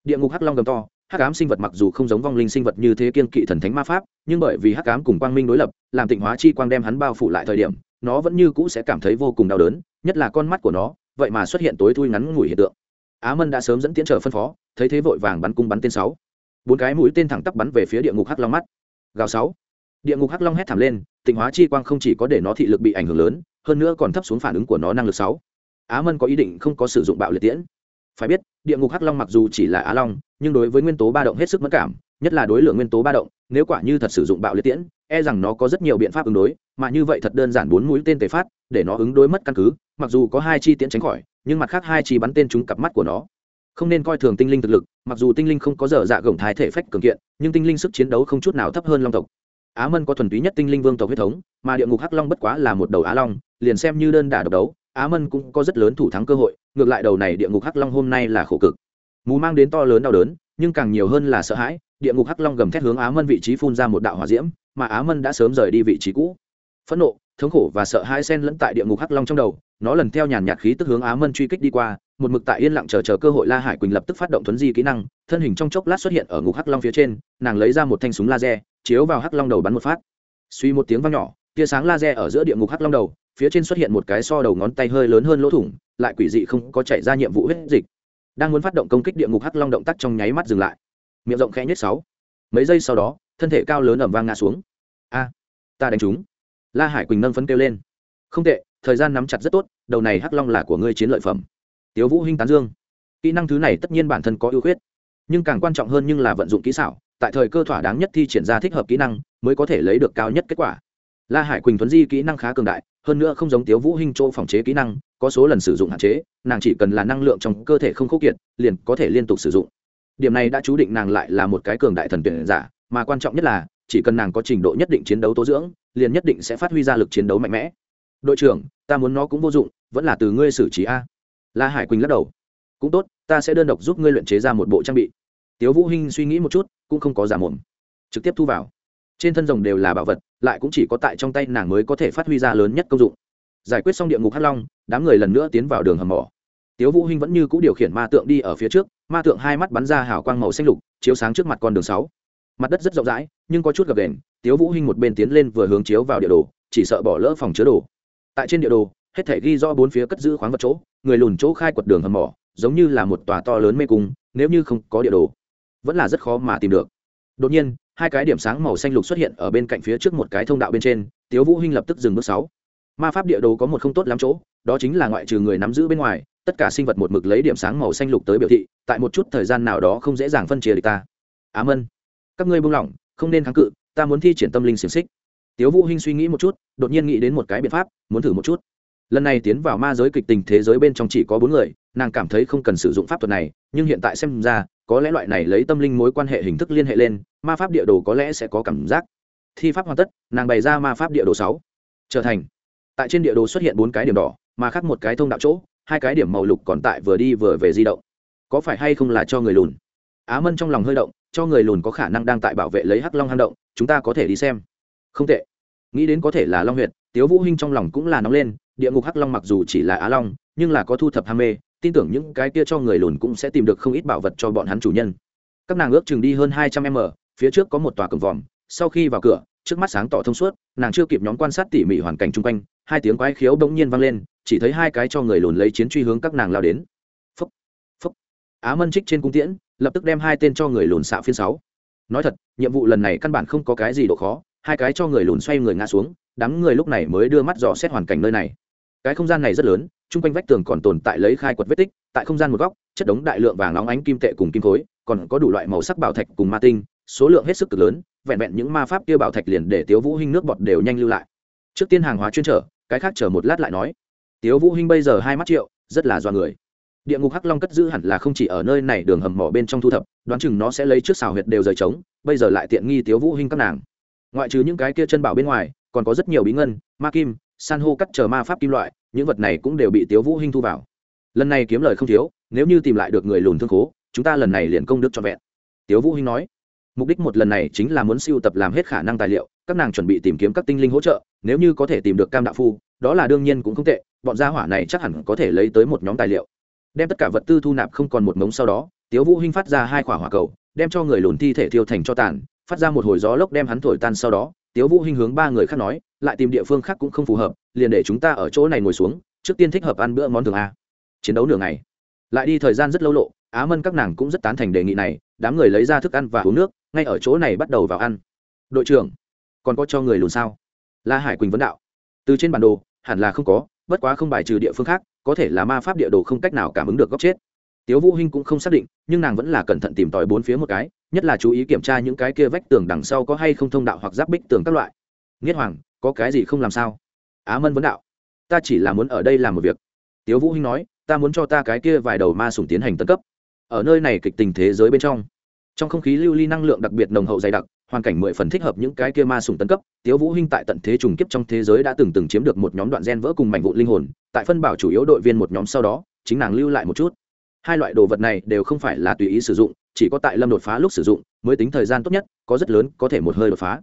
Địa ngục hắc long gầm to hắc ám sinh vật mặc dù không giống vong linh sinh vật như thế kiên kỵ thần thánh ma pháp nhưng bởi vì hắc ám cùng quang minh đối lập làm tịnh hóa chi quang đem hắn bao phủ lại thời điểm nó vẫn như cũ sẽ cảm thấy vô cùng đau đớn nhất là con mắt của nó vậy mà xuất hiện tối thui ngắn ngủi hiện tượng. Á mân đã sớm dẫn tiến trở phân phó thấy thế vội vàng bắn cung bắn tên sáu. Bốn cái mũi tên thẳng tắp bắn về phía địa ngục hắc long mắt. Gào sáu. Địa ngục hắc long hét thảm lên tịnh hóa chi quang không chỉ có để nó thị lực bị ảnh hưởng lớn hơn nữa còn thấp xuống phản ứng của nó năng lực sáu á mân có ý định không có sử dụng bạo liệt tiễn. Phải biết, địa ngục hắc long mặc dù chỉ là á long, nhưng đối với nguyên tố ba động hết sức mất cảm, nhất là đối lượng nguyên tố ba động, nếu quả như thật sử dụng bạo liệt tiễn e rằng nó có rất nhiều biện pháp ứng đối, mà như vậy thật đơn giản bốn mũi tên tề phát, để nó ứng đối mất căn cứ, mặc dù có hai chi tiễn tránh khỏi, nhưng mặt khác hai chi bắn tên trúng cặp mắt của nó. Không nên coi thường tinh linh thực lực, mặc dù tinh linh không có dở dạ gồng thái thể phách cường kiện, nhưng tinh linh sức chiến đấu không chút nào thấp hơn long tộc. Á mân có thuần túy nhất tinh linh vương tộc huyết thống, mà địa ngục hắc long bất quá là một đầu á long, liền xem như đơn đả độc đấu á mân cũng có rất lớn thủ thắng cơ hội, ngược lại đầu này địa ngục hắc long hôm nay là khổ cực. Mù mang đến to lớn đau đớn, nhưng càng nhiều hơn là sợ hãi, địa ngục hắc long gầm thét hướng á mân vị trí phun ra một đạo hỏa diễm, mà á mân đã sớm rời đi vị trí cũ. Phẫn nộ, thống khổ và sợ hãi sen lẫn tại địa ngục hắc long trong đầu, nó lần theo nhàn nhạt khí tức hướng á mân truy kích đi qua, một mực tại yên lặng chờ chờ cơ hội la hải quỳnh lập tức phát động thuấn di kỹ năng, thân hình trong chốc lát xuất hiện ở ngục hắc long phía trên, nàng lấy ra một thanh súng laser, chiếu vào hắc long đầu bắn một phát. Suy một tiếng vang nhỏ tia sáng laser ở giữa địa ngục hắc long đầu, phía trên xuất hiện một cái so đầu ngón tay hơi lớn hơn lỗ thủng, lại quỷ dị không có chạy ra nhiệm vụ huyết dịch. Đang muốn phát động công kích địa ngục hắc long động tác trong nháy mắt dừng lại. Miệng rộng khẽ nhất sáu. Mấy giây sau đó, thân thể cao lớn ẩm vang ngã xuống. A, ta đánh chúng la hải quỳnh nâng phấn kêu lên. Không tệ, thời gian nắm chặt rất tốt, đầu này hắc long là của ngươi chiến lợi phẩm. Tiếu vũ hinh tán dương. Kỹ năng thứ này tất nhiên bản thân có ưu khuyết, nhưng càng quan trọng hơn nhưng là vận dụng kỹ xảo, tại thời cơ thỏa đáng nhất thi triển ra thích hợp kỹ năng, mới có thể lấy được cao nhất kết quả la hải quỳnh thuấn di kỹ năng khá cường đại, hơn nữa không giống tiếu vũ hinh chỗ phòng chế kỹ năng, có số lần sử dụng hạn chế, nàng chỉ cần là năng lượng trong cơ thể không khô kiệt, liền có thể liên tục sử dụng. Điểm này đã chú định nàng lại là một cái cường đại thần tuyển giả, mà quan trọng nhất là, chỉ cần nàng có trình độ nhất định chiến đấu tố dưỡng, liền nhất định sẽ phát huy ra lực chiến đấu mạnh mẽ. Đội trưởng, ta muốn nó cũng vô dụng, vẫn là từ ngươi xử trí a. La hải quỳnh lắc đầu. Cũng tốt, ta sẽ đơn độc giúp ngươi luyện chế ra một bộ trang bị. Tiếu vũ hinh suy nghĩ một chút, cũng không có giả mồm, trực tiếp thu vào trên thân rồng đều là bảo vật, lại cũng chỉ có tại trong tay nàng mới có thể phát huy ra lớn nhất công dụng. Giải quyết xong địa ngục hắc long, đám người lần nữa tiến vào đường hầm mỏ. Tiếu vũ hinh vẫn như cũ điều khiển ma tượng đi ở phía trước, ma tượng hai mắt bắn ra hào quang màu xanh lục, chiếu sáng trước mặt con đường sáu. Mặt đất rất rộng rãi, nhưng có chút gập đền tiếu vũ hinh một bên tiến lên vừa hướng chiếu vào địa đồ, chỉ sợ bỏ lỡ phòng chứa đồ. Tại trên địa đồ, hết thể ghi rõ bốn phía cất giữ khoáng vật chỗ, người lùn chỗ khai quật đường hầm mỏ, giống như là một tòa to lớn mê cung, nếu như không có địa đồ, vẫn là rất khó mà tìm được. Đột nhiên hai cái điểm sáng màu xanh lục xuất hiện ở bên cạnh phía trước một cái thông đạo bên trên, tiếu vũ hinh lập tức dừng bước sáu. Ma pháp địa đồ có một không tốt lắm chỗ, đó chính là ngoại trừ người nắm giữ bên ngoài, tất cả sinh vật một mực lấy điểm sáng màu xanh lục tới biểu thị, tại một chút thời gian nào đó không dễ dàng phân chia được ta. Ám ân các ngươi buông lỏng, không nên kháng cự, ta muốn thi triển tâm linh xiềng xích. Tiếu vũ hinh suy nghĩ một chút, đột nhiên nghĩ đến một cái biện pháp, muốn thử một chút. Lần này tiến vào ma giới kịch tình thế giới bên trong chỉ có bốn người nàng cảm thấy không cần sử dụng pháp thuật này, nhưng hiện tại xem ra, có lẽ loại này lấy tâm linh mối quan hệ hình thức liên hệ lên, ma pháp địa đồ có lẽ sẽ có cảm giác. Thi pháp hoàn tất, nàng bày ra ma pháp địa đồ sáu. Trở thành. Tại trên địa đồ xuất hiện bốn cái điểm đỏ, mà khác một cái thông đạo chỗ, hai cái điểm màu lục còn tại vừa đi vừa về di động. Có phải hay không là cho người lùn? Á mân trong lòng hơi động, cho người lùn có khả năng đang tại bảo vệ lấy hắc long hang động, chúng ta có thể đi xem. Không tệ. Nghĩ đến có thể là long huyệt, tiếu vũ hinh trong lòng cũng là nóng lên, địa ngục hắc long mặc dù chỉ là á long, nhưng là có thu thập ham mê tin tưởng những cái kia cho người lùn cũng sẽ tìm được không ít bảo vật cho bọn hắn chủ nhân. Các nàng ước chừng đi hơn hai trăm m phía trước có một tòa cổng vòm, sau khi vào cửa, trước mắt sáng tỏ thông suốt, nàng chưa kịp nhóm quan sát tỉ mỉ hoàn cảnh chung quanh, hai tiếng quái khiếu bỗng nhiên vang lên, chỉ thấy hai cái cho người lùn lấy chiến truy hướng các nàng lao đến. Phúc phúc á mân trích trên cung tiễn, lập tức đem hai tên cho người lùn xạ phiên sáu. Nói thật, nhiệm vụ lần này căn bản không có cái gì độ khó, hai cái cho người lùn xoay người ngã xuống, đám người lúc này mới đưa mắt dò xét hoàn cảnh nơi này. Cái không gian này rất lớn chung quanh vách tường còn tồn tại lấy khai quật vết tích, tại không gian một góc, chất đống đại lượng vàng óng ánh kim tệ cùng kim khối, còn có đủ loại màu sắc bảo thạch cùng ma tinh, số lượng hết sức cực lớn, vẹn vẹn những ma pháp kia bảo thạch liền để tiếu vũ hinh nước bọt đều nhanh lưu lại. Trước tiên hàng hóa chuyên trở, cái khác chờ một lát lại nói. Tiếu vũ hinh bây giờ hai mắt triệu, rất là do người. Địa ngục hắc long cất giữ hẳn là không chỉ ở nơi này đường hầm mỏ bên trong thu thập, đoán chừng nó sẽ lấy trước xào huyệt đều rời trống, bây giờ lại tiện nghi tiếu vũ hinh các nàng. Ngoại trừ những cái kia chân bảo bên ngoài, còn có rất nhiều bí ngân, ma kim san hô cắt chờ ma pháp kim loại, những vật này cũng đều bị tiếu vũ hinh thu vào. Lần này kiếm lời không thiếu, nếu như tìm lại được người lùn thương khố, chúng ta lần này liền công đức cho vẹn. Tiếu vũ hinh nói. Mục đích một lần này chính là muốn siêu tập làm hết khả năng tài liệu, các nàng chuẩn bị tìm kiếm các tinh linh hỗ trợ, nếu như có thể tìm được cam đạo phu, đó là đương nhiên cũng không tệ, bọn gia hỏa này chắc hẳn có thể lấy tới một nhóm tài liệu. Đem tất cả vật tư thu nạp không còn một mống sau đó, tiếu vũ hinh phát ra hai quả hỏa cầu, đem cho người lùn thi thể thiêu thành cho tàn, phát ra một hồi gió lốc đem hắn thổi tan sau đó, tiếu vũ hinh hướng ba người khác nói lại tìm địa phương khác cũng không phù hợp, liền để chúng ta ở chỗ này ngồi xuống, trước tiên thích hợp ăn bữa món thường a. Chiến đấu nửa ngày. Lại đi thời gian rất lâu lộ, á mân các nàng cũng rất tán thành đề nghị này, đám người lấy ra thức ăn và uống nước, ngay ở chỗ này bắt đầu vào ăn. Đội trưởng, còn có cho người lùn sao? La hải quỳnh vấn đạo. Từ trên bản đồ, hẳn là không có, bất quá không bài trừ địa phương khác, có thể là ma pháp địa đồ không cách nào cảm ứng được góc chết. Tiếu vũ hinh cũng không xác định, nhưng nàng vẫn là cẩn thận tìm tòi bốn phía một cái, nhất là chú ý kiểm tra những cái kia vách tường đằng sau có hay không thông đạo hoặc giáp bích tường các loại. Nghiết hoàng có cái gì không làm sao? Á mân vấn đạo. Ta chỉ là muốn ở đây làm một việc. Tiếu vũ hinh nói, ta muốn cho ta cái kia vài đầu ma sủng tiến hành tân cấp. Ở nơi này kịch tình thế giới bên trong trong không khí lưu ly năng lượng đặc biệt nồng hậu dày đặc, hoàn cảnh mười phần thích hợp những cái kia ma sủng tân cấp. Tiếu vũ hinh tại tận thế trùng kiếp trong thế giới đã từng từng chiếm được một nhóm đoạn gen vỡ cùng mảnh vụn linh hồn, tại phân bảo chủ yếu đội viên một nhóm sau đó, chính nàng lưu lại một chút. Hai loại đồ vật này đều không phải là tùy ý sử dụng, chỉ có tại lâm đột phá lúc sử dụng, mới tính thời gian tốt nhất, có rất lớn, có thể một hơi đột phá.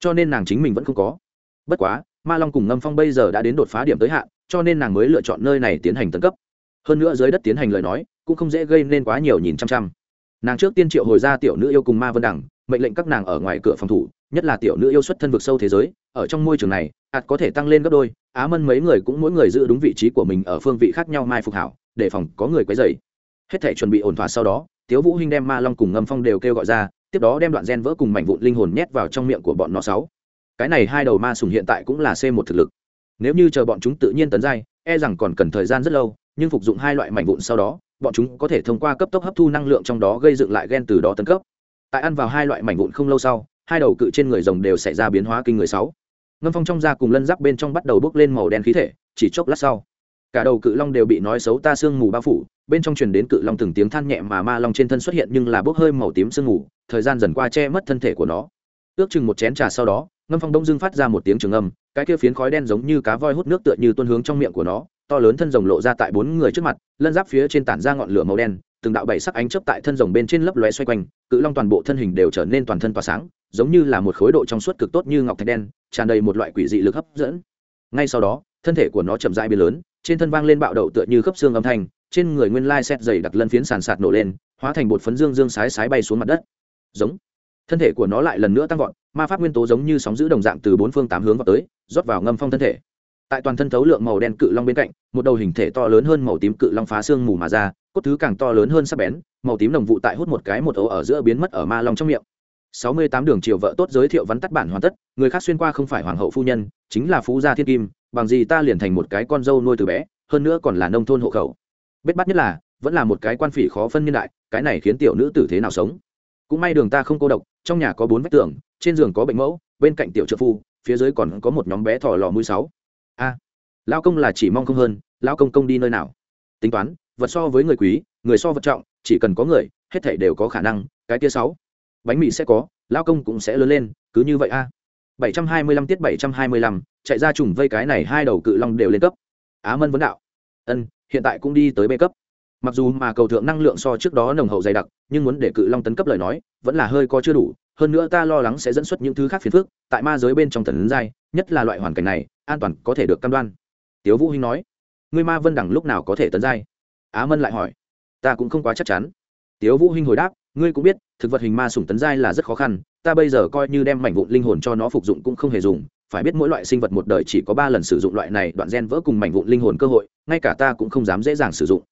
Cho nên nàng chính mình vẫn không có bất quá, ma long cùng ngâm phong bây giờ đã đến đột phá điểm tới hạn, cho nên nàng mới lựa chọn nơi này tiến hành tấn cấp. Hơn nữa dưới đất tiến hành lời nói, cũng không dễ gây nên quá nhiều nhìn chăm chăm. Nàng trước tiên triệu hồi ra tiểu nữ yêu cùng ma vân đẳng mệnh lệnh các nàng ở ngoài cửa phòng thủ, nhất là tiểu nữ yêu xuất thân vực sâu thế giới, ở trong môi trường này ạt có thể tăng lên gấp đôi, á mân mấy người cũng mỗi người giữ đúng vị trí của mình ở phương vị khác nhau mai phục hảo, để phòng có người quấy dày hết thể chuẩn bị ổn thỏa sau đó, tiếu vũ hinh đem ma long cùng ngâm phong đều kêu gọi ra, tiếp đó đem đoạn gen vỡ cùng mảnh vụn linh hồn nhét vào trong miệng của bọn nó sáu cái này hai đầu ma sùng hiện tại cũng là c một thực lực. Nếu như chờ bọn chúng tự nhiên tấn giai e rằng còn cần thời gian rất lâu, nhưng phục dụng hai loại mảnh vụn sau đó, bọn chúng có thể thông qua cấp tốc hấp thu năng lượng trong đó gây dựng lại gen từ đó tấn cấp. Tại ăn vào hai loại mảnh vụn không lâu sau, hai đầu cự trên người rồng đều xảy ra biến hóa kinh người sáu. Ngâm phong trong da cùng lân giáp bên trong bắt đầu bốc lên màu đen khí thể, chỉ chốc lát sau, cả đầu cự long đều bị nói xấu ta sương mù bao phủ, bên trong truyền đến cự long từng tiếng than nhẹ mà ma long trên thân xuất hiện nhưng là bốc hơi màu tím sương mù, thời gian dần qua che mất thân thể của nó. Ước chừng một chén trà sau đó ngâm phong đông dưng phát ra một tiếng trường âm, cái kia phiến khói đen giống như cá voi hút nước tựa như tuôn hướng trong miệng của nó, to lớn thân rồng lộ ra tại bốn người trước mặt, lân giáp phía trên tản ra ngọn lửa màu đen, từng đạo bảy sắc ánh chớp tại thân rồng bên trên lấp lóe xoay quanh, cự long toàn bộ thân hình đều trở nên toàn thân tỏa sáng, giống như là một khối độ trong suốt cực tốt như ngọc thạch đen, tràn đầy một loại quỷ dị lực hấp dẫn. Ngay sau đó, thân thể của nó chậm rãi biến lớn, trên thân vang lên bạo đậu tựa như khớp xương âm thanh, trên người nguyên lai xét dày đặc lân phiến sàn sạt nổ lên, hóa thành bột phấn dương dương sái sái bay xuống mặt đất. Giống. Thân thể của nó lại lần nữa tăng vọt ma pháp nguyên tố giống như sóng giữ đồng dạng từ bốn phương tám hướng vào tới, rót vào ngâm phong thân thể. Tại toàn thân thấu lượng màu đen cự long bên cạnh, một đầu hình thể to lớn hơn màu tím cự long phá xương mù mà ra, cốt thứ càng to lớn hơn sắc bén, màu tím đồng vụ tại hút một cái một ấu ở giữa biến mất ở ma long trong miệng. Sáu mươi tám đường triều vợ tốt giới thiệu vắn tắt bản hoàn tất, người khác xuyên qua không phải hoàng hậu phu nhân, chính là phú gia thiên kim, bằng gì ta liền thành một cái con dâu nuôi từ bé, hơn nữa còn là nông thôn hộ khẩu. Bết bắt nhất là, vẫn là một cái quan phỉ khó phân niên đại, cái này khiến tiểu nữ tử thế nào sống? Cũng may đường ta không cô độc, trong nhà có bốn vách tường trên giường có bệnh mẫu bên cạnh tiểu trợ phu phía dưới còn có một nhóm bé thỏ lò mũi sáu. A à, lao công là chỉ mong không hơn lao công công đi nơi nào? Tính toán vật so với người quý người so vật trọng chỉ cần có người hết thảy đều có khả năng cái kia sáu. Bánh mì sẽ có lao công cũng sẽ lớn lên cứ như vậy a. Bảy trăm hai mươi lăm tiết bảy trăm hai mươi lăm chạy ra trùng vây cái này hai đầu cự long đều lên cấp. Á mân vấn đạo. Ân hiện tại cũng đi tới b cấp. Mặc dù mà cầu thượng năng lượng so trước đó nồng hậu dày đặc nhưng muốn để cự long tấn cấp lời nói vẫn là hơi có chưa đủ hơn nữa ta lo lắng sẽ dẫn xuất những thứ khác phiền phức, tại ma giới bên trong tần giai, nhất là loại hoàn cảnh này, an toàn có thể được cam đoan. Tiếu vũ hinh nói. Ngươi ma vân đẳng lúc nào có thể tấn giai? Á mân lại hỏi. Ta cũng không quá chắc chắn. Tiếu vũ hinh hồi đáp. Ngươi cũng biết, thực vật hình ma sủng tấn giai là rất khó khăn, ta bây giờ coi như đem mảnh vụn linh hồn cho nó phục dụng cũng không hề dùng. Phải biết mỗi loại sinh vật một đời chỉ có ba lần sử dụng loại này đoạn gen vỡ cùng mảnh vụn linh hồn cơ hội, ngay cả ta cũng không dám dễ dàng sử dụng.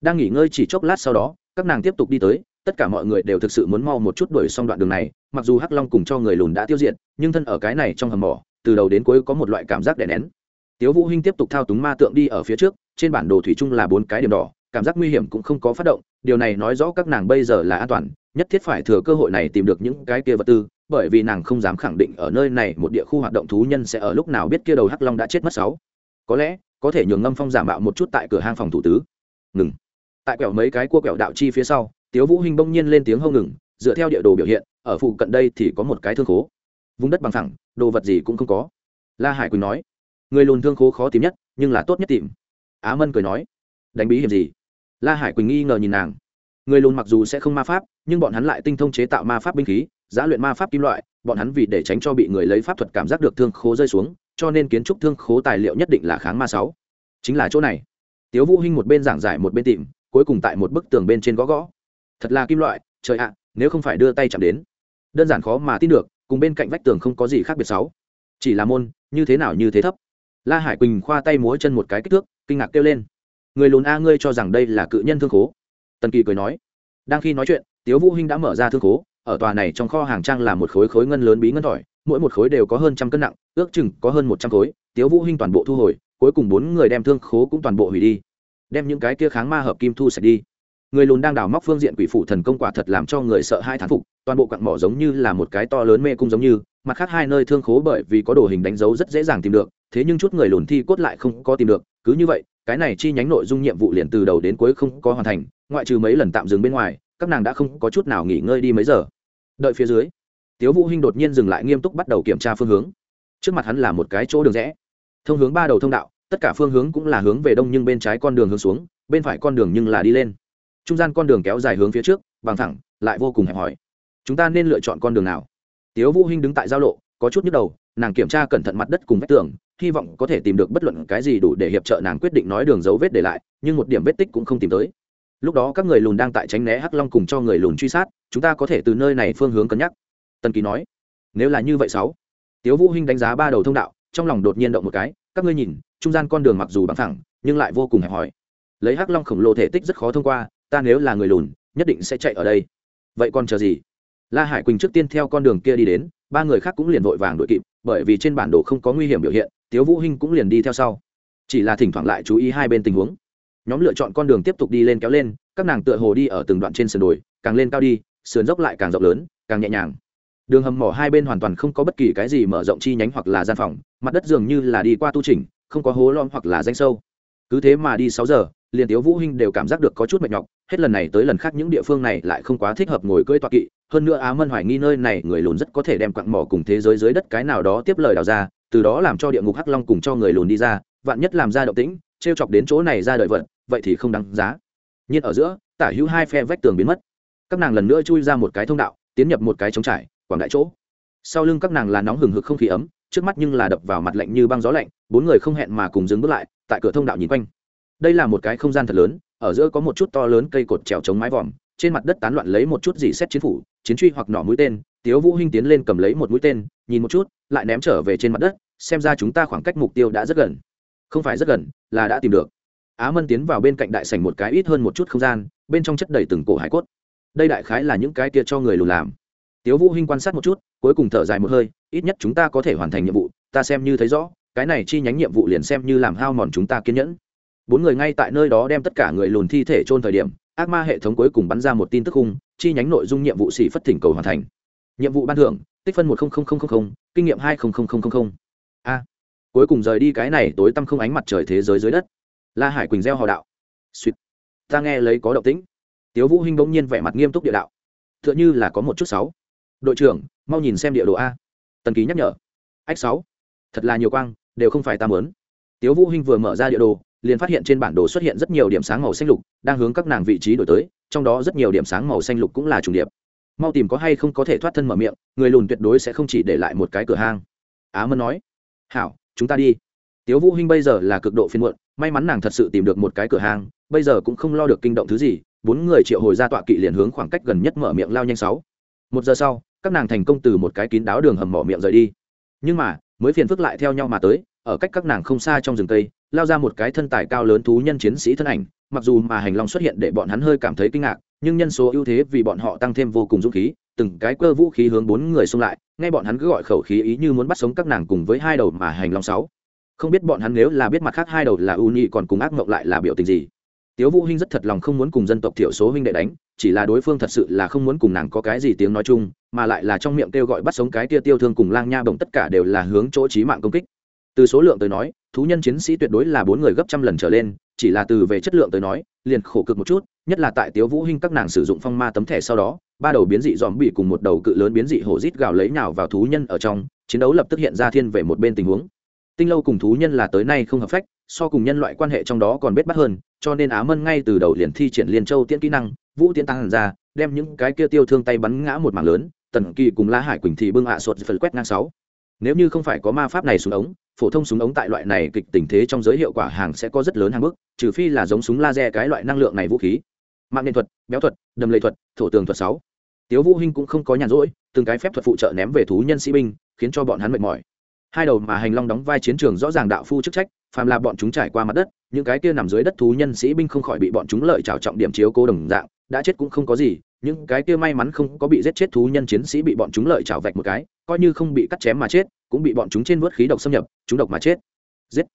Đang nghỉ ngơi chỉ chốc lát sau đó, các nàng tiếp tục đi tới tất cả mọi người đều thực sự muốn mau một chút đuổi xong đoạn đường này, mặc dù hắc long cùng cho người lùn đã tiêu diệt, nhưng thân ở cái này trong hầm mỏ, từ đầu đến cuối có một loại cảm giác đè nén. Tiếu vũ hinh tiếp tục thao túng ma tượng đi ở phía trước, trên bản đồ thủy chung là bốn cái điểm đỏ, cảm giác nguy hiểm cũng không có phát động, điều này nói rõ các nàng bây giờ là an toàn, nhất thiết phải thừa cơ hội này tìm được những cái kia vật tư, bởi vì nàng không dám khẳng định ở nơi này một địa khu hoạt động thú nhân sẽ ở lúc nào biết kia đầu hắc long đã chết mất sáu. Có lẽ, có thể nhường ngâm phong giả mạo một chút tại cửa hang phòng thủ tứ. Ngừng. Tại quẹo mấy cái cua quẹo đạo chi phía sau tiếu vũ Hinh bỗng nhiên lên tiếng hâu ngừng, dựa theo địa đồ biểu hiện, ở phụ cận đây thì có một cái thương khố. Vùng đất bằng thẳng đồ vật gì cũng không có. La hải quỳnh nói, người lùn thương khố khó tìm nhất, nhưng là tốt nhất tìm. Á mân cười nói, đánh bí hiểm gì? La hải quỳnh nghi ngờ nhìn nàng. Người lùn mặc dù sẽ không ma pháp, nhưng bọn hắn lại tinh thông chế tạo ma pháp binh khí, giá luyện ma pháp kim loại, bọn hắn vì để tránh cho bị người lấy pháp thuật cảm giác được thương khố rơi xuống, cho nên kiến trúc thương khố tài liệu nhất định là kháng ma sáu. Chính là chỗ này. Tiếu vũ hinh một bên giảng giải một bên tìm, cuối cùng tại một bức tường bên trên gõ gõ thật là kim loại, trời ạ, nếu không phải đưa tay chạm đến, đơn giản khó mà tin được, cùng bên cạnh vách tường không có gì khác biệt sáu. Chỉ là môn, như thế nào như thế thấp. La hải quỳnh khoa tay múa chân một cái kích thước, kinh ngạc kêu lên. Người lùn a ngươi cho rằng đây là cự nhân thương khố. Tần kỳ cười nói. Đang khi nói chuyện, tiếu vũ hinh đã mở ra thương khố, ở tòa này trong kho hàng trang là một khối khối ngân lớn bí ngân thỏi, mỗi một khối đều có hơn trăm cân nặng, ước chừng có hơn một trăm khối. Tiếu vũ hinh toàn bộ thu hồi, cuối cùng bốn người đem thương khố cũng toàn bộ hủy đi, đem những cái kia kháng ma hợp kim thu sạch đi người lùn đang đào móc phương diện quỷ phủ thần công quả thật làm cho người sợ hai thán phục, toàn bộ quặng mỏ giống như là một cái to lớn mê cung giống như, mặt khác hai nơi thương khố bởi vì có đồ hình đánh dấu rất dễ dàng tìm được, thế nhưng chút người lùn thi cốt lại không có tìm được, cứ như vậy, cái này chi nhánh nội dung nhiệm vụ liền từ đầu đến cuối không có hoàn thành, ngoại trừ mấy lần tạm dừng bên ngoài, các nàng đã không có chút nào nghỉ ngơi đi mấy giờ. Đợi phía dưới, tiếu vũ hinh đột nhiên dừng lại nghiêm túc bắt đầu kiểm tra phương hướng. Trước mặt hắn là một cái chỗ đường rẽ. Thông hướng ba đầu thông đạo, tất cả phương hướng cũng là hướng về đông nhưng bên trái con đường hướng xuống, bên phải con đường nhưng là đi lên trung gian con đường kéo dài hướng phía trước, bằng thẳng, lại vô cùng hẹp hòi. Chúng ta nên lựa chọn con đường nào? Tiếu vũ hinh đứng tại giao lộ, có chút nhức đầu, nàng kiểm tra cẩn thận mặt đất cùng vách tường, hy vọng có thể tìm được bất luận cái gì đủ để hiệp trợ nàng quyết định nói đường dấu vết để lại, nhưng một điểm vết tích cũng không tìm tới. Lúc đó các người lùn đang tại tránh né hắc long cùng cho người lùn truy sát, chúng ta có thể từ nơi này phương hướng cân nhắc. Tần kỳ nói, nếu là như vậy sáu. Tiếu vũ hinh đánh giá ba đầu thông đạo, trong lòng đột nhiên động một cái, các ngươi nhìn, trung gian con đường mặc dù bằng thẳng, nhưng lại vô cùng hẹp hòi. Lấy hắc long khổng lồ thể tích rất khó thông qua ta nếu là người lùn, nhất định sẽ chạy ở đây. Vậy còn chờ gì? La hải quỳnh trước tiên theo con đường kia đi đến, ba người khác cũng liền vội vàng đuổi kịp, bởi vì trên bản đồ không có nguy hiểm biểu hiện, tiếu vũ hinh cũng liền đi theo sau. Chỉ là thỉnh thoảng lại chú ý hai bên tình huống. Nhóm lựa chọn con đường tiếp tục đi lên kéo lên, các nàng tựa hồ đi ở từng đoạn trên sườn đồi, càng lên cao đi, sườn dốc lại càng rộng lớn, càng nhẹ nhàng. Đường hầm mỏ hai bên hoàn toàn không có bất kỳ cái gì mở rộng chi nhánh hoặc là gian phòng, mặt đất dường như là đi qua tu trình không có hố lom hoặc là danh sâu. Cứ thế mà đi sáu giờ, liền tiếu vũ hinh đều cảm giác được có chút mệt nhọc hết lần này tới lần khác những địa phương này lại không quá thích hợp ngồi cưỡi tọa kỵ. Hơn nữa á mân hoài nghi nơi này người lùn rất có thể đem quặng mỏ cùng thế giới dưới đất cái nào đó tiếp lời đào ra, từ đó làm cho địa ngục hắc long cùng cho người lùn đi ra, vạn nhất làm ra động tĩnh, trêu chọc đến chỗ này ra đợi vận vậy thì không đáng giá. Nhiên ở giữa, tả hữu hai phe vách tường biến mất. Các nàng lần nữa chui ra một cái thông đạo, tiến nhập một cái trống trải, quảng đại chỗ. Sau lưng các nàng là nóng hừng hực không khí ấm, trước mắt nhưng là đập vào mặt lạnh như băng gió lạnh, bốn người không hẹn mà cùng dừng bước lại, tại cửa thông đạo nhìn quanh. Đây là một cái không gian thật lớn ở giữa có một chút to lớn cây cột trèo chống mái vòm, trên mặt đất tán loạn lấy một chút gì xét chiến phủ, chiến truy hoặc nỏ mũi tên, tiếu vũ hinh tiến lên cầm lấy một mũi tên, nhìn một chút, lại ném trở về trên mặt đất, xem ra chúng ta khoảng cách mục tiêu đã rất gần. Không phải rất gần, là đã tìm được. Á mân tiến vào bên cạnh đại sảnh một cái ít hơn một chút không gian, bên trong chất đầy từng cổ hải cốt. Đây đại khái là những cái kia cho người lùn làm. Tiếu vũ hinh quan sát một chút, cuối cùng thở dài một hơi, ít nhất chúng ta có thể hoàn thành nhiệm vụ, ta xem như thấy rõ, cái này chi nhánh nhiệm vụ liền xem như làm hao mòn chúng ta kiên nhẫn bốn người ngay tại nơi đó đem tất cả người lùn thi thể chôn thời điểm, ác ma hệ thống cuối cùng bắn ra một tin tức khung, chi nhánh nội dung nhiệm vụ xỉ phất thỉnh cầu hoàn thành. Nhiệm vụ ban thưởng, tích phân một kinh nghiệm hai a. Cuối cùng rời đi cái này tối tăm không ánh mặt trời thế giới dưới đất. La hải quỳnh gieo hò đạo. Suýt. Ta nghe lấy có động tĩnh. Tiếu vũ hinh bỗng nhiên vẻ mặt nghiêm túc địa đạo. Tựa như là có một chút sáu. Đội trưởng, mau nhìn xem địa đồ a. Tần ký nhắc nhở. Ách sáu. Thật là nhiều quang, đều không phải ta muốn. Tiếu vũ hinh vừa mở ra địa đồ liền phát hiện trên bản đồ xuất hiện rất nhiều điểm sáng màu xanh lục đang hướng các nàng vị trí đổi tới, trong đó rất nhiều điểm sáng màu xanh lục cũng là trùng điệp. Mau tìm có hay không có thể thoát thân mở miệng, người lùn tuyệt đối sẽ không chỉ để lại một cái cửa hang. Á mân nói, hảo, chúng ta đi. Tiếu vũ hinh bây giờ là cực độ phiền muộn, may mắn nàng thật sự tìm được một cái cửa hang, bây giờ cũng không lo được kinh động thứ gì, bốn người triệu hồi ra tọa kỵ liền hướng khoảng cách gần nhất mở miệng lao nhanh sáu. Một giờ sau, các nàng thành công từ một cái kín đáo đường hầm mỏ miệng rời đi. Nhưng mà, mới phiền phức lại theo nhau mà tới, ở cách các nàng không xa trong rừng tây lao ra một cái thân tài cao lớn thú nhân chiến sĩ thân ảnh, mặc dù mà hành long xuất hiện để bọn hắn hơi cảm thấy kinh ngạc, nhưng nhân số ưu thế vì bọn họ tăng thêm vô cùng dũng khí, từng cái cơ vũ khí hướng bốn người xung lại ngay bọn hắn cứ gọi khẩu khí ý như muốn bắt sống các nàng cùng với hai đầu mà hành long sáu. Không biết bọn hắn nếu là biết mặt khác hai đầu là ưu nhị còn cùng ác mộng lại là biểu tình gì. Tiếu vũ hinh rất thật lòng không muốn cùng dân tộc thiểu số huynh đệ đánh, chỉ là đối phương thật sự là không muốn cùng nàng có cái gì tiếng nói chung, mà lại là trong miệng kêu gọi bắt sống cái tia tiêu thương cùng lang nha bổng tất cả đều là hướng chỗ chí mạng công kích. Từ số lượng tới nói thú nhân chiến sĩ tuyệt đối là bốn người gấp trăm lần trở lên, chỉ là từ về chất lượng tới nói, liền khổ cực một chút, nhất là tại tiếu vũ hinh các nàng sử dụng phong ma tấm thẻ sau đó, ba đầu biến dị dòm bị cùng một đầu cự lớn biến dị hổ rít gào lấy nhào vào thú nhân ở trong, chiến đấu lập tức hiện ra thiên về một bên tình huống. Tinh lâu cùng thú nhân là tới nay không hợp phách, so cùng nhân loại quan hệ trong đó còn bết bắt hơn, cho nên á mân ngay từ đầu liền thi triển liên châu tiễn kỹ năng, vũ tiễn tăng hẳn ra, đem những cái kia tiêu thương tay bắn ngã một mảng lớn, tần kỳ cùng la hải quỳnh thì bưng hạ à sột phần quét ngang sáu. Nếu như không phải có ma pháp này xuống ống phổ thông súng ống tại loại này kịch tình thế trong giới hiệu quả hàng sẽ có rất lớn hàng bước, trừ phi là giống súng laser cái loại năng lượng này vũ khí. Mạng nên thuật, béo thuật, đầm lầy thuật, thổ tường thuật sáu. Tiếu vũ hinh cũng không có nhàn rỗi, từng cái phép thuật phụ trợ ném về thú nhân sĩ binh, khiến cho bọn hắn mệt mỏi. Hai đầu mà hành long đóng vai chiến trường rõ ràng đạo phu chức trách, phàm là bọn chúng trải qua mặt đất, những cái kia nằm dưới đất thú nhân sĩ binh không khỏi bị bọn chúng lợi trào trọng điểm chiếu cố đồng dạng, đã chết cũng không có gì, những cái kia may mắn không có bị giết chết thú nhân chiến sĩ bị bọn chúng lợi trào vạch một cái, coi như không bị cắt chém mà chết cũng bị bọn chúng trên vớt khí độc xâm nhập, chúng độc mà chết. Giết.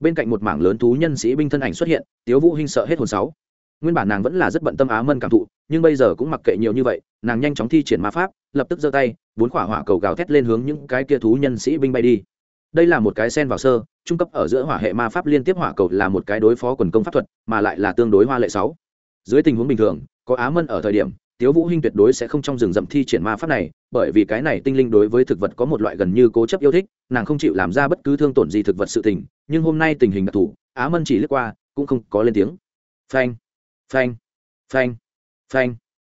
Bên cạnh một mảng lớn thú nhân sĩ binh thân ảnh xuất hiện, tiếu vũ hinh sợ hết hồn sáu. Nguyên bản nàng vẫn là rất bận tâm á mân cảm thụ, nhưng bây giờ cũng mặc kệ nhiều như vậy, nàng nhanh chóng thi triển ma pháp, lập tức giơ tay, bốn quả hỏa cầu gào thét lên hướng những cái kia thú nhân sĩ binh bay đi. Đây là một cái sen vào sơ, trung cấp ở giữa hỏa hệ ma pháp liên tiếp hỏa cầu là một cái đối phó quần công pháp thuật, mà lại là tương đối hoa lệ sáu. Dưới tình huống bình thường, có á mân ở thời điểm tiếu vũ hinh tuyệt đối sẽ không trong rừng rậm thi triển ma pháp này, bởi vì cái này tinh linh đối với thực vật có một loại gần như cố chấp yêu thích, nàng không chịu làm ra bất cứ thương tổn gì thực vật sự tình, nhưng hôm nay tình hình đặc thù, á mân chỉ lướt qua, cũng không có lên tiếng. Phanh phanh phanh phanh.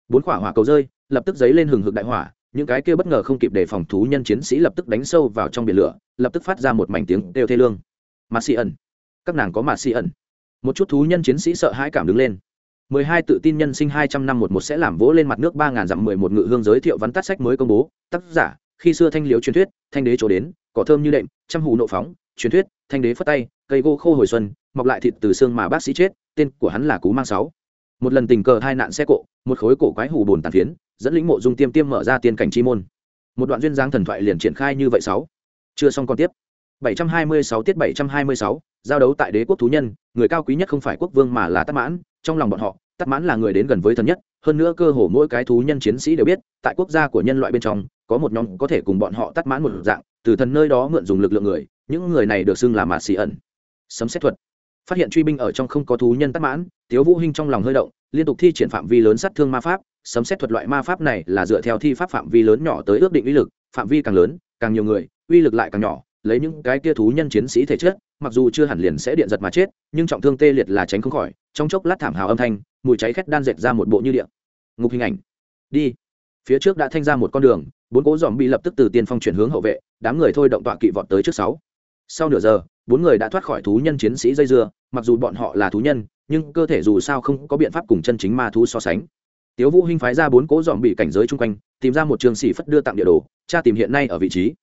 Bốn quả hỏa cầu rơi, lập tức dấy lên hừng hực đại hỏa, những cái kia bất ngờ không kịp đề phòng thú nhân chiến sĩ lập tức đánh sâu vào trong biển lửa, lập tức phát ra một mảnh tiếng đều thê lương. Mạt xì ẩn. Các nàng có mạt xì ẩn. Một chút thú nhân chiến sĩ sợ hãi cảm đứng lên mười hai tự tin nhân sinh hai trăm năm một một sẽ làm vỗ lên mặt nước ba ngàn dặm mười một ngự hương giới thiệu vắn tắt sách mới công bố. Tác giả khi xưa thanh liếu truyền thuyết thanh đế chỗ đến cỏ thơm như đệm trăm hù nộ phóng truyền thuyết thanh đế phất tay cây gỗ khô hồi xuân mọc lại thịt từ xương mà bác sĩ chết tên của hắn là cú mang sáu. Một lần tình cờ hai nạn xe cộ một khối cổ quái hủ bồn tàn phiến dẫn lĩnh mộ dung tiêm tiêm mở ra tiên cảnh chi môn. Một đoạn duyên dáng thần thoại liền triển khai như vậy sáu. Chưa xong còn tiếp. 726 tiết 726, giao đấu tại đế quốc thú nhân người cao quý nhất không phải quốc vương mà là tát mãn trong lòng bọn họ tắc mãn là người đến gần với thần nhất, hơn nữa cơ hồ mỗi cái thú nhân chiến sĩ đều biết, tại quốc gia của nhân loại bên trong, có một nhóm có thể cùng bọn họ tắc mãn một dạng, từ thần nơi đó mượn dùng lực lượng người, những người này được xưng là mạt xì ẩn. Sấm xét thuật. Phát hiện truy binh ở trong không có thú nhân tắc mãn, tiếu vũ hinh trong lòng hơi động, liên tục thi triển phạm vi lớn sát thương ma pháp, sấm xét thuật loại ma pháp này là dựa theo thi pháp phạm vi lớn nhỏ tới ước định uy lực, phạm vi càng lớn, càng nhiều người, uy lực lại càng nhỏ lấy những cái kia thú nhân chiến sĩ thể chất, mặc dù chưa hẳn liền sẽ điện giật mà chết, nhưng trọng thương tê liệt là tránh không khỏi. Trong chốc lát thảm hào âm thanh, mùi cháy khét đan dệt ra một bộ như điện. Ngục hình ảnh. Đi. Phía trước đã thanh ra một con đường, bốn cố dòm bị lập tức từ tiên phong chuyển hướng hậu vệ, đám người thôi động tọa kỵ vọt tới trước sáu. Sau nửa giờ, bốn người đã thoát khỏi thú nhân chiến sĩ dây dưa, mặc dù bọn họ là thú nhân, nhưng cơ thể dù sao không có biện pháp cùng chân chính ma thú so sánh. Tiếu vũ hinh phái ra bốn cố dòm bị cảnh giới chung quanh, tìm ra một trường sĩ phất đưa tặng địa đồ, tra tìm hiện nay ở vị trí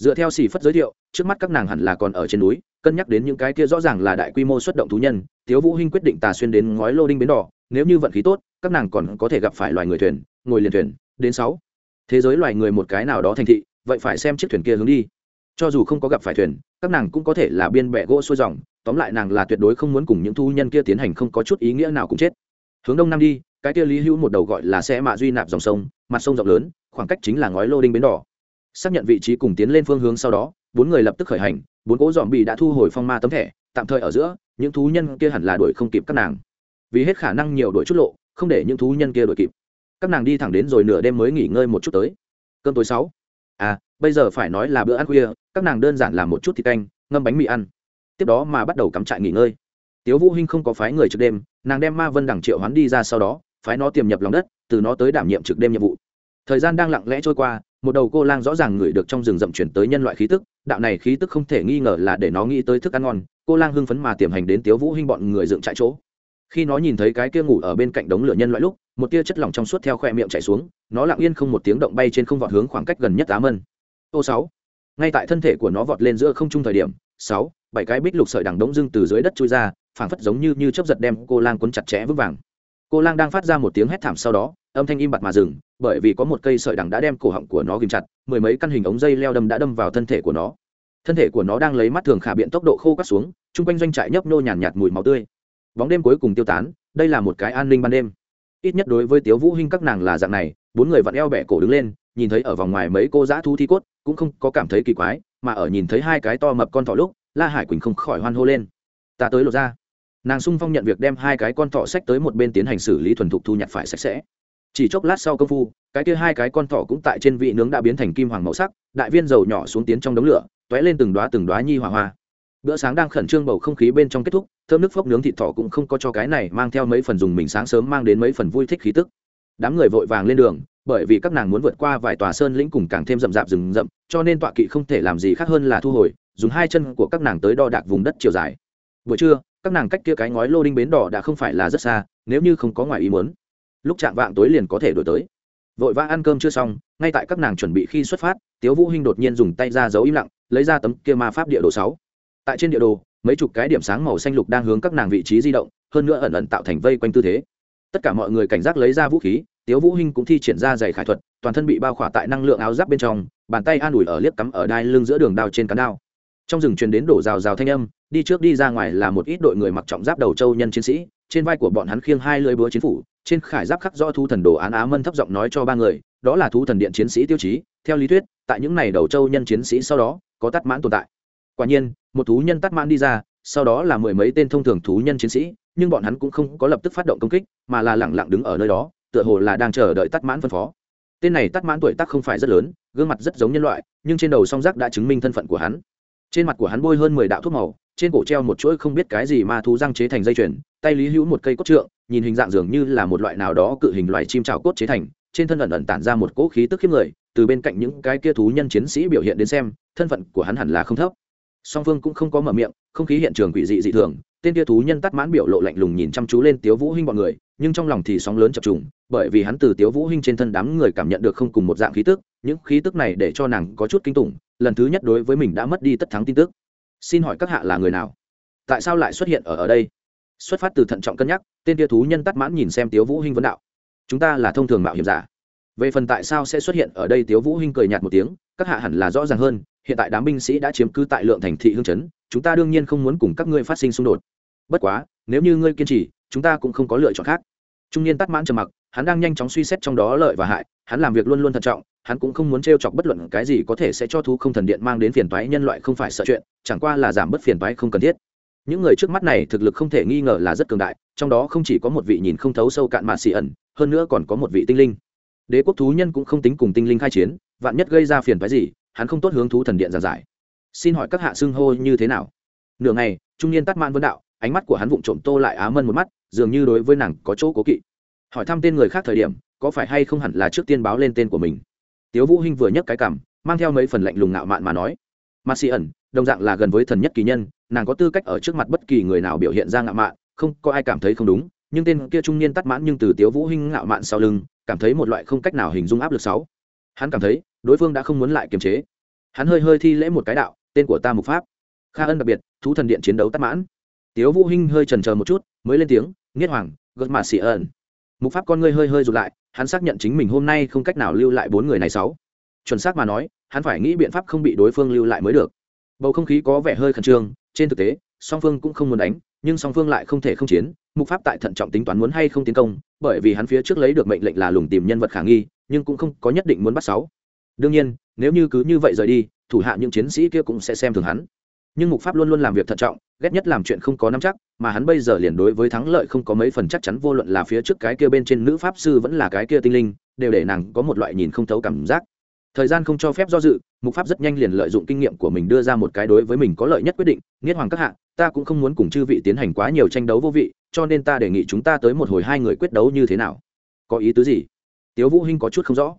dựa theo xì phất giới thiệu, trước mắt các nàng hẳn là còn ở trên núi, cân nhắc đến những cái kia rõ ràng là đại quy mô xuất động thú nhân, tiếu vũ hinh quyết định tà xuyên đến ngói lô đinh bến đỏ, nếu như vận khí tốt, các nàng còn có thể gặp phải loài người thuyền, ngồi liền thuyền, đến sáu. Thế giới loài người một cái nào đó thành thị, vậy phải xem chiếc thuyền kia hướng đi. Cho dù không có gặp phải thuyền, các nàng cũng có thể là biên bẹ gỗ xuôi dòng, tóm lại nàng là tuyệt đối không muốn cùng những thu nhân kia tiến hành không có chút ý nghĩa nào cũng chết. Hướng đông nam đi, cái kia lý hữu một đầu gọi là xe mạ duy nạp dòng sông, mặt sông rộng lớn, khoảng cách chính là ngói lô đinh bến đỏ xác nhận vị trí cùng tiến lên phương hướng sau đó, bốn người lập tức khởi hành, bốn cỗ dòm bị đã thu hồi phong ma tấm thẻ, tạm thời ở giữa, những thú nhân kia hẳn là đuổi không kịp các nàng. Vì hết khả năng nhiều đuổi chút lộ, không để những thú nhân kia đuổi kịp. Các nàng đi thẳng đến rồi nửa đêm mới nghỉ ngơi một chút tới. Cơm tối sáu. À bây giờ phải nói là bữa ăn khuya, các nàng đơn giản làm một chút thịt canh, ngâm bánh mì ăn. Tiếp đó mà bắt đầu cắm trại nghỉ ngơi. Tiếu vũ hinh không có phái người trực đêm, nàng đem ma vân đẳng triệu hoán đi ra sau đó, phái nó tiềm nhập lòng đất, từ nó tới đảm nhiệm trực đêm nhiệm vụ. Thời gian đang lặng lẽ trôi qua một đầu cô lang rõ ràng ngửi được trong rừng rậm chuyển tới nhân loại khí tức, đạo này khí tức không thể nghi ngờ là để nó nghĩ tới thức ăn ngon, cô lang hưng phấn mà tiềm hành đến tiếu vũ hinh bọn người dựng trại chỗ. Khi nó nhìn thấy cái kia ngủ ở bên cạnh đống lửa nhân loại lúc, một tia chất lỏng trong suốt theo khoe miệng chảy xuống, nó lặng yên không một tiếng động bay trên không vọt hướng khoảng cách gần nhất á mân. Ô sáu, ngay tại thân thể của nó vọt lên giữa không trung thời điểm, sáu, bảy cái bích lục sợi đằng đống dưng từ dưới đất chui ra, phảng phất giống như như chớp giật đem cô lang cuốn chặt chẽ vững vàng cô lang đang phát ra một tiếng hét thảm sau đó, âm thanh im bặt mà dừng, bởi vì có một cây sợi đằng đã đem cổ họng của nó ghim chặt, mười mấy căn hình ống dây leo đâm đã đâm vào thân thể của nó. Thân thể của nó đang lấy mắt thường khả biện tốc độ khô cắt xuống, chung quanh doanh trại nhấp nô nhàn nhạt mùi máu tươi. Bóng đêm cuối cùng tiêu tán, đây là một cái an ninh ban đêm. Ít nhất đối với tiếu vũ hinh các nàng là dạng này, bốn người vặn eo bẻ cổ đứng lên, nhìn thấy ở vòng ngoài mấy cô dã thú thi cốt, cũng không có cảm thấy kỳ quái, mà ở nhìn thấy hai cái to mập con thỏ lúc, la hải quỳnh không khỏi hoan hô lên. Ta tới lột ra nàng sung phong nhận việc đem hai cái con thỏ sách tới một bên tiến hành xử lý thuần thục thu nhặt phải sạch sẽ. Chỉ chốc lát sau công phu, cái kia hai cái con thỏ cũng tại trên vị nướng đã biến thành kim hoàng màu sắc, đại viên dầu nhỏ xuống tiến trong đống lửa t ó é lên từng đoá từng đoá nhi hỏa hoa. Bữa sáng đang khẩn trương bầu không khí bên trong kết thúc, thơm nước phốc nướng thịt thỏ cũng không có cho cái này mang theo mấy phần dùng mình sáng sớm mang đến mấy phần vui thích khí tức. Đám người vội vàng lên đường, bởi vì các nàng muốn vượt qua vài tòa sơn lĩnh cùng càng thêm rậm rạp rừng rậm, cho nên tọa kỵ không thể làm gì khác hơn là thu hồi, dùng hai chân của các nàng tới đo đạc vùng đất chiều dài. Buổi trưa các nàng cách kia cái ngói lô đinh bến đỏ đã không phải là rất xa, nếu như không có ngoài ý muốn, lúc chạm vạng tối liền có thể đổi tới. Vội vã ăn cơm chưa xong, ngay tại các nàng chuẩn bị khi xuất phát, tiếu vũ hinh đột nhiên dùng tay ra giấu im lặng, lấy ra tấm kia ma pháp địa đồ sáu. Tại trên địa đồ, mấy chục cái điểm sáng màu xanh lục đang hướng các nàng vị trí di động, hơn nữa ẩn ẩn tạo thành vây quanh tư thế. Tất cả mọi người cảnh giác lấy ra vũ khí, tiếu vũ hinh cũng thi triển ra giày khải thuật, toàn thân bị bao khỏa tại năng lượng áo giáp bên trong, bàn tay an ủi ở liếc cắm ở đai lưng giữa đường đao trên cán đao trong rừng truyền đến đổ rào rào thanh âm, đi trước đi ra ngoài là một ít đội người mặc trọng giáp đầu châu nhân chiến sĩ, trên vai của bọn hắn khiêng hai lưỡi búa chiến phủ, trên khải giáp khắc do thu thần đồ án á mân thấp giọng nói cho ba người, đó là thu thần điện chiến sĩ tiêu chí, theo lý thuyết, tại những này đầu châu nhân chiến sĩ sau đó, có tắt mãn tồn tại. Quả nhiên, một thú nhân tắt mãn đi ra, sau đó là mười mấy tên thông thường thú nhân chiến sĩ, nhưng bọn hắn cũng không có lập tức phát động công kích, mà là lẳng lặng đứng ở nơi đó, tựa hồ là đang chờ đợi tắt mãn phân phó. Tên này tắt mãn tuổi tác không phải rất lớn, gương mặt rất giống nhân loại, nhưng trên đầu song giác đã chứng minh thân phận của hắn trên mặt của hắn bôi hơn mười đạo thuốc màu, trên cổ treo một chuỗi không biết cái gì mà thú răng chế thành dây chuyền, tay lý hữu một cây cốt trượng, nhìn hình dạng dường như là một loại nào đó cự hình loài chim trào cốt chế thành, trên thân ẩn ẩn tản ra một cỗ khí tức khiếp người, từ bên cạnh những cái kia thú nhân chiến sĩ biểu hiện đến xem, thân phận của hắn hẳn là không thấp. Song phương cũng không có mở miệng, không khí hiện trường quỷ dị dị thường, tên kia thú nhân tắt mãn biểu lộ lạnh lùng nhìn chăm chú lên tiếu vũ hinh bọn người, nhưng trong lòng thì sóng lớn chập trùng, bởi vì hắn từ tiếu vũ hinh trên thân đám người cảm nhận được không cùng một dạng khí tức những khí tức này để cho nàng có chút kinh tủng, lần thứ nhất đối với mình đã mất đi tất thắng tin tức. Xin hỏi các hạ là người nào? Tại sao lại xuất hiện ở ở đây? Xuất phát từ thận trọng cân nhắc, tên tia thú nhân tắt mãn nhìn xem tiếu vũ hinh vấn đạo. Chúng ta là thông thường mạo hiểm giả. Về phần tại sao sẽ xuất hiện ở đây, tiếu vũ hinh cười nhạt một tiếng, các hạ hẳn là rõ ràng hơn, hiện tại đám binh sĩ đã chiếm cứ tại lượng thành thị hương chấn, chúng ta đương nhiên không muốn cùng các ngươi phát sinh xung đột. Bất quá, nếu như ngươi kiên trì, chúng ta cũng không có lựa chọn khác. Trung niên tắt mãn trầm mặc, hắn đang nhanh chóng suy xét trong đó lợi và hại, hắn làm việc luôn luôn thận trọng hắn cũng không muốn t chọc bất luận cái gì có thể sẽ cho thú không thần điện mang đến phiền toái nhân loại không phải sợ chuyện, chẳng qua là giảm bớt phiền toái không cần thiết. Những người trước mắt này thực lực không thể nghi ngờ là rất cường đại, trong đó không chỉ có một vị nhìn không thấu sâu cạn mạt xì ẩn, hơn nữa còn có một vị tinh linh. Đế quốc thú nhân cũng không tính cùng tinh linh khai chiến, vạn nhất gây ra phiền phái gì, hắn không tốt hướng thú thần điện giải giải. Xin hỏi các hạ xưng hô như thế nào? Nửa ngày, trung niên tắt man vân đạo, ánh mắt của hắn vụng trộm tô lại á mân một mắt, dường như đối với nàng có chỗ cố kỵ. Hỏi thăm tên người khác thời điểm, có phải hay không hẳn là trước tiên báo lên tên của mình? Tiếu vũ hinh vừa nhấc cái cằm, mang theo mấy phần lạnh lùng ngạo mạn mà nói mặt xì ẩn, đồng dạng là gần với thần nhất kỳ nhân, nàng có tư cách ở trước mặt bất kỳ người nào biểu hiện ra ngạo mạn, không có ai cảm thấy không đúng, nhưng tên kia trung niên tắt mãn nhưng từ tiếu vũ hinh ngạo mạn sau lưng, cảm thấy một loại không cách nào hình dung áp lực sáu. Hắn cảm thấy, đối phương đã không muốn lại kiềm chế. Hắn hơi hơi thi lễ một cái đạo, tên của ta mục pháp. Kha ân đặc biệt, thú thần điện chiến đấu tắt mãn. Tiếu vũ hinh hơi chần chờ một chút, mới lên tiếng, nghiết hoàng gật mà xỉ ẩn mục pháp con ngươi hơi hơi rụt lại, hắn xác nhận chính mình hôm nay không cách nào lưu lại bốn người này sáu. Chuẩn xác mà nói, hắn phải nghĩ biện pháp không bị đối phương lưu lại mới được. Bầu không khí có vẻ hơi khẩn trương, trên thực tế, song phương cũng không muốn đánh, nhưng song phương lại không thể không chiến, mục pháp tại thận trọng tính toán muốn hay không tiến công, bởi vì hắn phía trước lấy được mệnh lệnh là lùng tìm nhân vật khả nghi, nhưng cũng không có nhất định muốn bắt sáu. Đương nhiên, nếu như cứ như vậy rời đi, thủ hạ những chiến sĩ kia cũng sẽ xem thường hắn nhưng mục pháp luôn luôn làm việc thận trọng, ghét nhất làm chuyện không có nắm chắc, mà hắn bây giờ liền đối với thắng lợi không có mấy phần chắc chắn, vô luận là phía trước cái kia bên trên nữ pháp sư vẫn là cái kia tinh linh, đều để nàng có một loại nhìn không thấu cảm giác. Thời gian không cho phép do dự, mục pháp rất nhanh liền lợi dụng kinh nghiệm của mình đưa ra một cái đối với mình có lợi nhất quyết định, nghiết hoàng các hạ, ta cũng không muốn cùng chư vị tiến hành quá nhiều tranh đấu vô vị, cho nên ta đề nghị chúng ta tới một hồi hai người quyết đấu như thế nào. Có ý tứ gì? Tiếu vũ hinh có chút không rõ.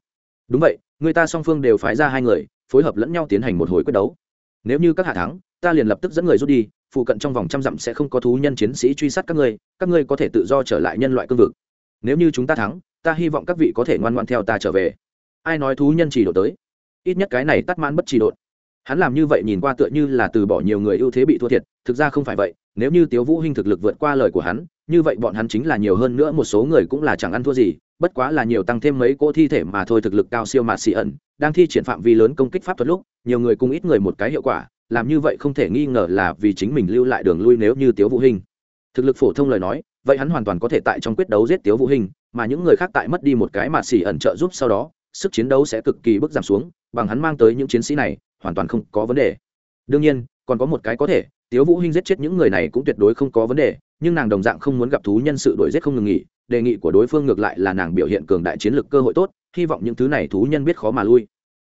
Đúng vậy, người ta song phương đều phái ra hai người, phối hợp lẫn nhau tiến hành một hồi quyết đấu. Nếu như các hạ thắng ta liền lập tức dẫn người rút đi, phụ cận trong vòng trăm dặm sẽ không có thú nhân chiến sĩ truy sát các ngươi các ngươi có thể tự do trở lại nhân loại cương vực. Nếu như chúng ta thắng, ta hy vọng các vị có thể ngoan ngoãn theo ta trở về. Ai nói thú nhân chỉ độ tới? Ít nhất cái này tắt mãn bất chỉ đột. Hắn làm như vậy nhìn qua tựa như là từ bỏ nhiều người ưu thế bị thua thiệt, thực ra không phải vậy, nếu như tiếu vũ hinh thực lực vượt qua lời của hắn, như vậy bọn hắn chính là nhiều hơn nữa một số người cũng là chẳng ăn thua gì, bất quá là nhiều tăng thêm mấy cỗ thi thể mà thôi thực lực cao siêu mạt xì ẩn, đang thi triển phạm vi lớn công kích pháp thuật lúc, nhiều người cùng ít người một cái hiệu quả làm như vậy không thể nghi ngờ là vì chính mình lưu lại đường lui nếu như tiếu vũ hình thực lực phổ thông lời nói, vậy hắn hoàn toàn có thể tại trong quyết đấu giết tiếu vũ hình mà những người khác tại mất đi một cái mà xỉ ẩn trợ giúp sau đó, sức chiến đấu sẽ cực kỳ bước giảm xuống, bằng hắn mang tới những chiến sĩ này, hoàn toàn không có vấn đề. Đương nhiên, còn có một cái có thể, tiếu vũ hinh giết chết những người này cũng tuyệt đối không có vấn đề, nhưng nàng đồng dạng không muốn gặp thú nhân sự đuổi giết không ngừng nghỉ, đề nghị của đối phương ngược lại là nàng biểu hiện cường đại chiến lược cơ hội tốt, hy vọng những thứ này thú nhân biết khó mà lui.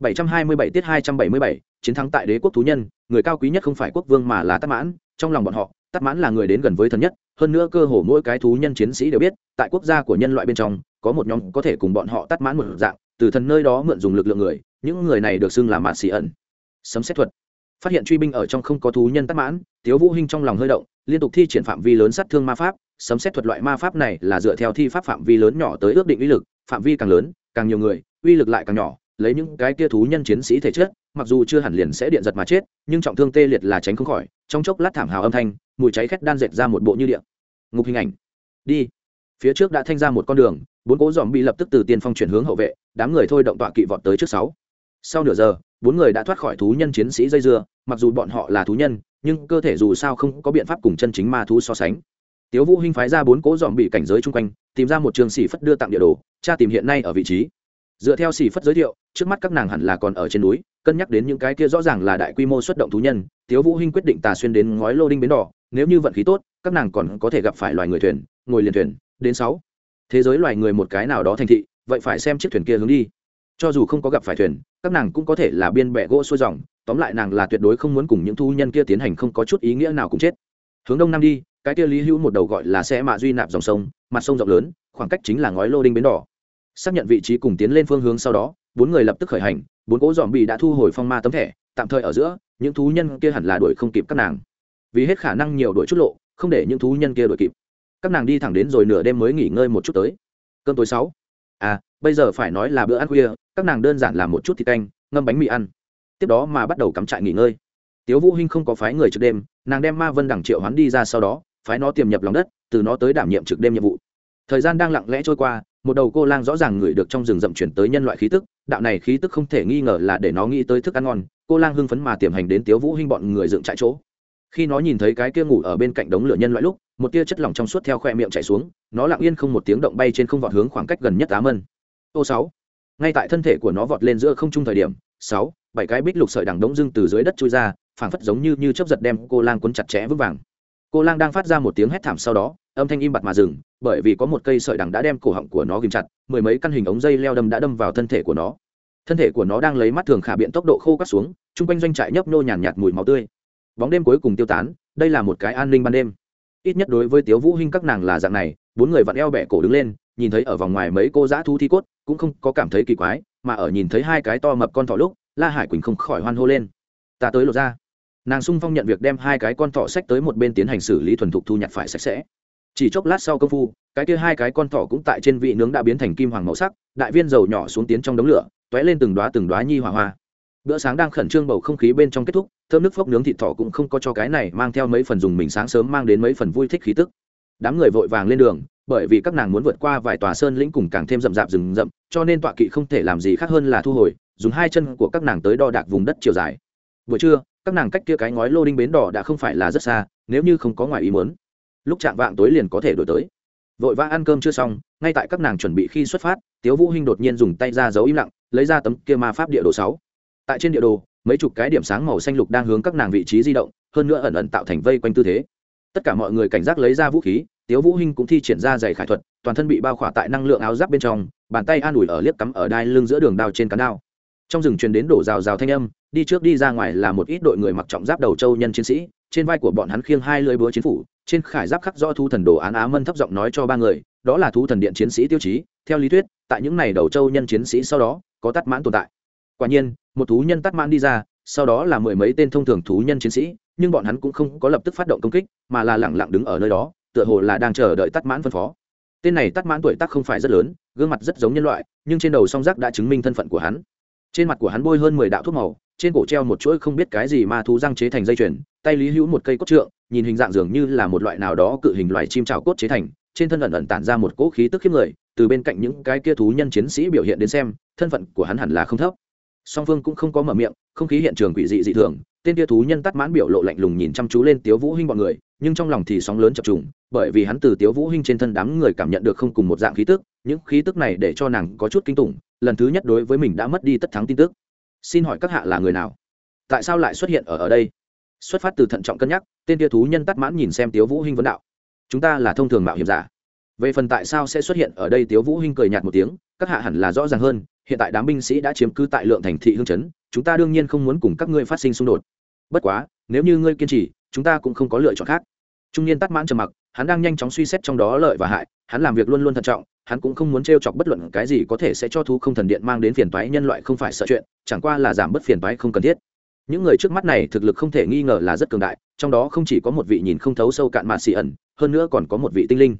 727 tiết 277, chiến thắng tại đế quốc thú nhân người cao quý nhất không phải quốc vương mà là tát mãn trong lòng bọn họ tát mãn là người đến gần với thần nhất hơn nữa cơ hồ mỗi cái thú nhân chiến sĩ đều biết tại quốc gia của nhân loại bên trong có một nhóm có thể cùng bọn họ tát mãn một dạng từ thần nơi đó mượn dùng lực lượng người những người này được xưng là ma sĩ ẩn. Sấm xét thuật. Phát hiện truy binh ở trong không có thú nhân tát mãn tiếu vũ hinh trong lòng hơi động liên tục thi triển phạm vi lớn sát thương ma pháp sấm xét thuật loại ma pháp này là dựa theo thi pháp phạm vi lớn nhỏ tới ước định uy lực phạm vi càng lớn càng nhiều người uy lực lại càng nhỏ lấy những cái kia thú nhân chiến sĩ thể chất, mặc dù chưa hẳn liền sẽ điện giật mà chết, nhưng trọng thương tê liệt là tránh không khỏi, trong chốc lát thảm hào âm thanh, mùi cháy khét đan dệt ra một bộ như điện. Ngục hình ảnh. Đi. Phía trước đã thanh ra một con đường, bốn cố dòm bị lập tức từ tiên phong chuyển hướng hậu vệ, đám người thôi động tọa kỵ vọt tới trước sáu. Sau nửa giờ, bốn người đã thoát khỏi thú nhân chiến sĩ dây dưa, mặc dù bọn họ là thú nhân, nhưng cơ thể dù sao không có biện pháp cùng chân chính ma thú so sánh. Tiếu vũ hinh phái ra bốn cố dòm bị cảnh giới chung quanh, tìm ra một trường sĩ phất đưa tặng địa đồ, tra tìm hiện nay ở vị trí dựa theo xỉ phất giới thiệu, trước mắt các nàng hẳn là còn ở trên núi, cân nhắc đến những cái kia rõ ràng là đại quy mô xuất động thú nhân, tiếu vũ hinh quyết định tà xuyên đến ngói lô đinh bến đỏ, nếu như vận khí tốt, các nàng còn có thể gặp phải loài người thuyền, ngồi liền thuyền, đến sáu. Thế giới loài người một cái nào đó thành thị, vậy phải xem chiếc thuyền kia hướng đi. Cho dù không có gặp phải thuyền, các nàng cũng có thể là biên bẹ gỗ xuôi dòng, tóm lại nàng là tuyệt đối không muốn cùng những thu nhân kia tiến hành không có chút ý nghĩa nào cũng chết. Hướng đông nam đi, cái kia lý hữu một đầu gọi là xe mạ duy nạp dòng sông, mặt sông rộng lớn, khoảng cách chính là ngói lô đinh bến đỏ xác nhận vị trí cùng tiến lên phương hướng sau đó, bốn người lập tức khởi hành, bốn cỗ dòm bị đã thu hồi phong ma tấm thẻ, tạm thời ở giữa, những thú nhân kia hẳn là đuổi không kịp các nàng. Vì hết khả năng nhiều đuổi chút lộ, không để những thú nhân kia đuổi kịp. Các nàng đi thẳng đến rồi nửa đêm mới nghỉ ngơi một chút tới. Cơm tối sáu. À bây giờ phải nói là bữa ăn khuya, các nàng đơn giản làm một chút thịt canh, ngâm bánh mì ăn. Tiếp đó mà bắt đầu cắm trại nghỉ ngơi. Tiếu vũ hinh không có phái người trực đêm, nàng đem ma vân đẳng triệu hoán đi ra sau đó, phái nó tiềm nhập lòng đất, từ nó tới đảm nhiệm trực đêm nhiệm vụ. Thời gian đang lặng lẽ trôi qua một đầu cô lang rõ ràng ngửi được trong rừng rậm chuyển tới nhân loại khí tức, đạo này khí tức không thể nghi ngờ là để nó nghĩ tới thức ăn ngon, cô lang hưng phấn mà tiềm hành đến tiếu vũ hinh bọn người dựng trại chỗ. Khi nó nhìn thấy cái kia ngủ ở bên cạnh đống lửa nhân loại lúc, một tia chất lỏng trong suốt theo khoe miệng chảy xuống, nó lặng yên không một tiếng động bay trên không vọt hướng khoảng cách gần nhất á mân. Ô sáu, ngay tại thân thể của nó vọt lên giữa không trung thời điểm, sáu, bảy cái bích lục sợi đằng đống dưng từ dưới đất chui ra, phảng phất giống như như chớp giật đem cô lang cuốn chặt chẽ vững vàng cô lang đang phát ra một tiếng hét thảm sau đó, âm thanh im bặt mà dừng, bởi vì có một cây sợi đằng đã đem cổ họng của nó ghìm chặt, mười mấy căn hình ống dây leo đâm đã đâm vào thân thể của nó. Thân thể của nó đang lấy mắt thường khả biện tốc độ khô cắt xuống, chung quanh doanh trại nhấp nô nhàn nhạt mùi máu tươi. Bóng đêm cuối cùng tiêu tán, đây là một cái an ninh ban đêm. Ít nhất đối với tiếu vũ hinh các nàng là dạng này, bốn người vặn eo bẻ cổ đứng lên, nhìn thấy ở vòng ngoài mấy cô dã thu thi cốt, cũng không có cảm thấy kỳ quái, mà ở nhìn thấy hai cái to mập con thỏ lúc, la hải quỳnh không khỏi hoan hô lên. Ta tới lột ra nàng sung phong nhận việc đem hai cái con thỏ sách tới một bên tiến hành xử lý thuần thục thu nhặt phải sạch sẽ. Chỉ chốc lát sau công phu, cái kia hai cái con thỏ cũng tại trên vị nướng đã biến thành kim hoàng màu sắc, đại viên dầu nhỏ xuống tiến trong đống lửa t ó é lên từng đoá từng đoá nhi hỏa hoa. Bữa sáng đang khẩn trương bầu không khí bên trong kết thúc, thơm nước phốc nướng thịt thỏ cũng không có cho cái này mang theo mấy phần dùng mình sáng sớm mang đến mấy phần vui thích khí tức. Đám người vội vàng lên đường, bởi vì các nàng muốn vượt qua vài tòa sơn lĩnh cùng càng thêm rậm rạp rừng rậm, cho nên tọa kỵ không thể làm gì khác hơn là thu hồi, dùng hai chân của các nàng tới đo đạc vùng đất chiều dài. Buổi trưa các nàng cách kia cái ngói lô đinh bến đỏ đã không phải là rất xa, nếu như không có ngoài ý muốn, lúc chạm vạng tối liền có thể đổi tới. Vội vã ăn cơm chưa xong, ngay tại các nàng chuẩn bị khi xuất phát, tiếu vũ hinh đột nhiên dùng tay ra giấu im lặng, lấy ra tấm kia ma pháp địa đồ sáu. Tại trên địa đồ, mấy chục cái điểm sáng màu xanh lục đang hướng các nàng vị trí di động, hơn nữa ẩn ẩn tạo thành vây quanh tư thế. Tất cả mọi người cảnh giác lấy ra vũ khí, tiếu vũ hinh cũng thi triển ra giày khải thuật, toàn thân bị bao khỏa tại năng lượng áo giáp bên trong, bàn tay an ủi ở liếc cắm ở đai lưng giữa đường đao trên cán đao trong rừng truyền đến đổ rào rào thanh âm, đi trước đi ra ngoài là một ít đội người mặc trọng giáp đầu châu nhân chiến sĩ, trên vai của bọn hắn khiêng hai lưỡi búa chiến phủ, trên khải giáp khắc do thu thần đồ án á mân thấp giọng nói cho ba người, đó là thu thần điện chiến sĩ tiêu chí, theo lý thuyết, tại những này đầu châu nhân chiến sĩ sau đó, có tắt mãn tồn tại. Quả nhiên, một thú nhân tắt mãn đi ra, sau đó là mười mấy tên thông thường thú nhân chiến sĩ, nhưng bọn hắn cũng không có lập tức phát động công kích, mà là lẳng lặng đứng ở nơi đó, tựa hồ là đang chờ đợi tắt mãn phân phó. Tên này tắt mãn tuổi tác không phải rất lớn, gương mặt rất giống nhân loại, nhưng trên đầu song giác đã chứng minh thân phận của hắn trên mặt của hắn bôi hơn mười đạo thuốc màu, trên cổ treo một chuỗi không biết cái gì mà thú răng chế thành dây chuyền, tay lý hữu một cây cốt trượng, nhìn hình dạng dường như là một loại nào đó cự hình loài chim trào cốt chế thành, trên thân ẩn ẩn tản ra một cỗ khí tức khiếp người, từ bên cạnh những cái kia thú nhân chiến sĩ biểu hiện đến xem, thân phận của hắn hẳn là không thấp. Song phương cũng không có mở miệng, không khí hiện trường quỷ dị dị thường, tên kia thú nhân tắt mãn biểu lộ lạnh lùng nhìn chăm chú lên tiếu vũ hinh bọn người, nhưng trong lòng thì sóng lớn chập trùng, bởi vì hắn từ tiếu vũ hinh trên thân đám người cảm nhận được không cùng một dạng khí tức, những khí tức này để cho nàng có chút kinh tủng lần thứ nhất đối với mình đã mất đi tất thắng tin tức. Xin hỏi các hạ là người nào? Tại sao lại xuất hiện ở ở đây? Xuất phát từ thận trọng cân nhắc, tên kia thú nhân tắt mãn nhìn xem tiếu vũ hinh vấn đạo. Chúng ta là thông thường mạo hiểm giả. Về phần tại sao sẽ xuất hiện ở đây, tiếu vũ hinh cười nhạt một tiếng, các hạ hẳn là rõ ràng hơn, hiện tại đám binh sĩ đã chiếm cứ tại lượng thành thị hương chấn, chúng ta đương nhiên không muốn cùng các ngươi phát sinh xung đột. Bất quá, nếu như ngươi kiên trì, chúng ta cũng không có lựa chọn khác. Trung niên tắt mãn trầm mặc, hắn đang nhanh chóng suy xét trong đó lợi và hại, hắn làm việc luôn luôn thận trọng hắn cũng không muốn t chọc bất luận cái gì có thể sẽ cho thú không thần điện mang đến phiền toái nhân loại không phải sợ chuyện, chẳng qua là giảm bớt phiền toái không cần thiết. Những người trước mắt này thực lực không thể nghi ngờ là rất cường đại, trong đó không chỉ có một vị nhìn không thấu sâu cạn mạt xì ẩn, hơn nữa còn có một vị tinh linh.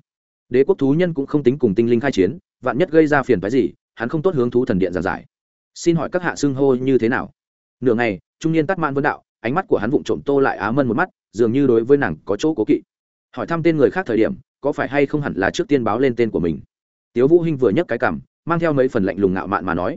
Đế quốc thú nhân cũng không tính cùng tinh linh khai chiến, vạn nhất gây ra phiền phái gì, hắn không tốt hướng thú thần điện giàn giải. Xin hỏi các hạ xưng hô như thế nào? Nửa ngày, trung niên tắt man vấn đạo, ánh mắt của hắn vụng trộm tô lại á mân một mắt, dường như đối với nàng có chỗ cố kỵ. Hỏi thăm tên người khác thời điểm, có phải hay không hẳn là trước tiên báo lên tên của mình? Tiếu vũ hinh vừa nhấc cái cằm, mang theo mấy phần lạnh lùng ngạo mạn mà nói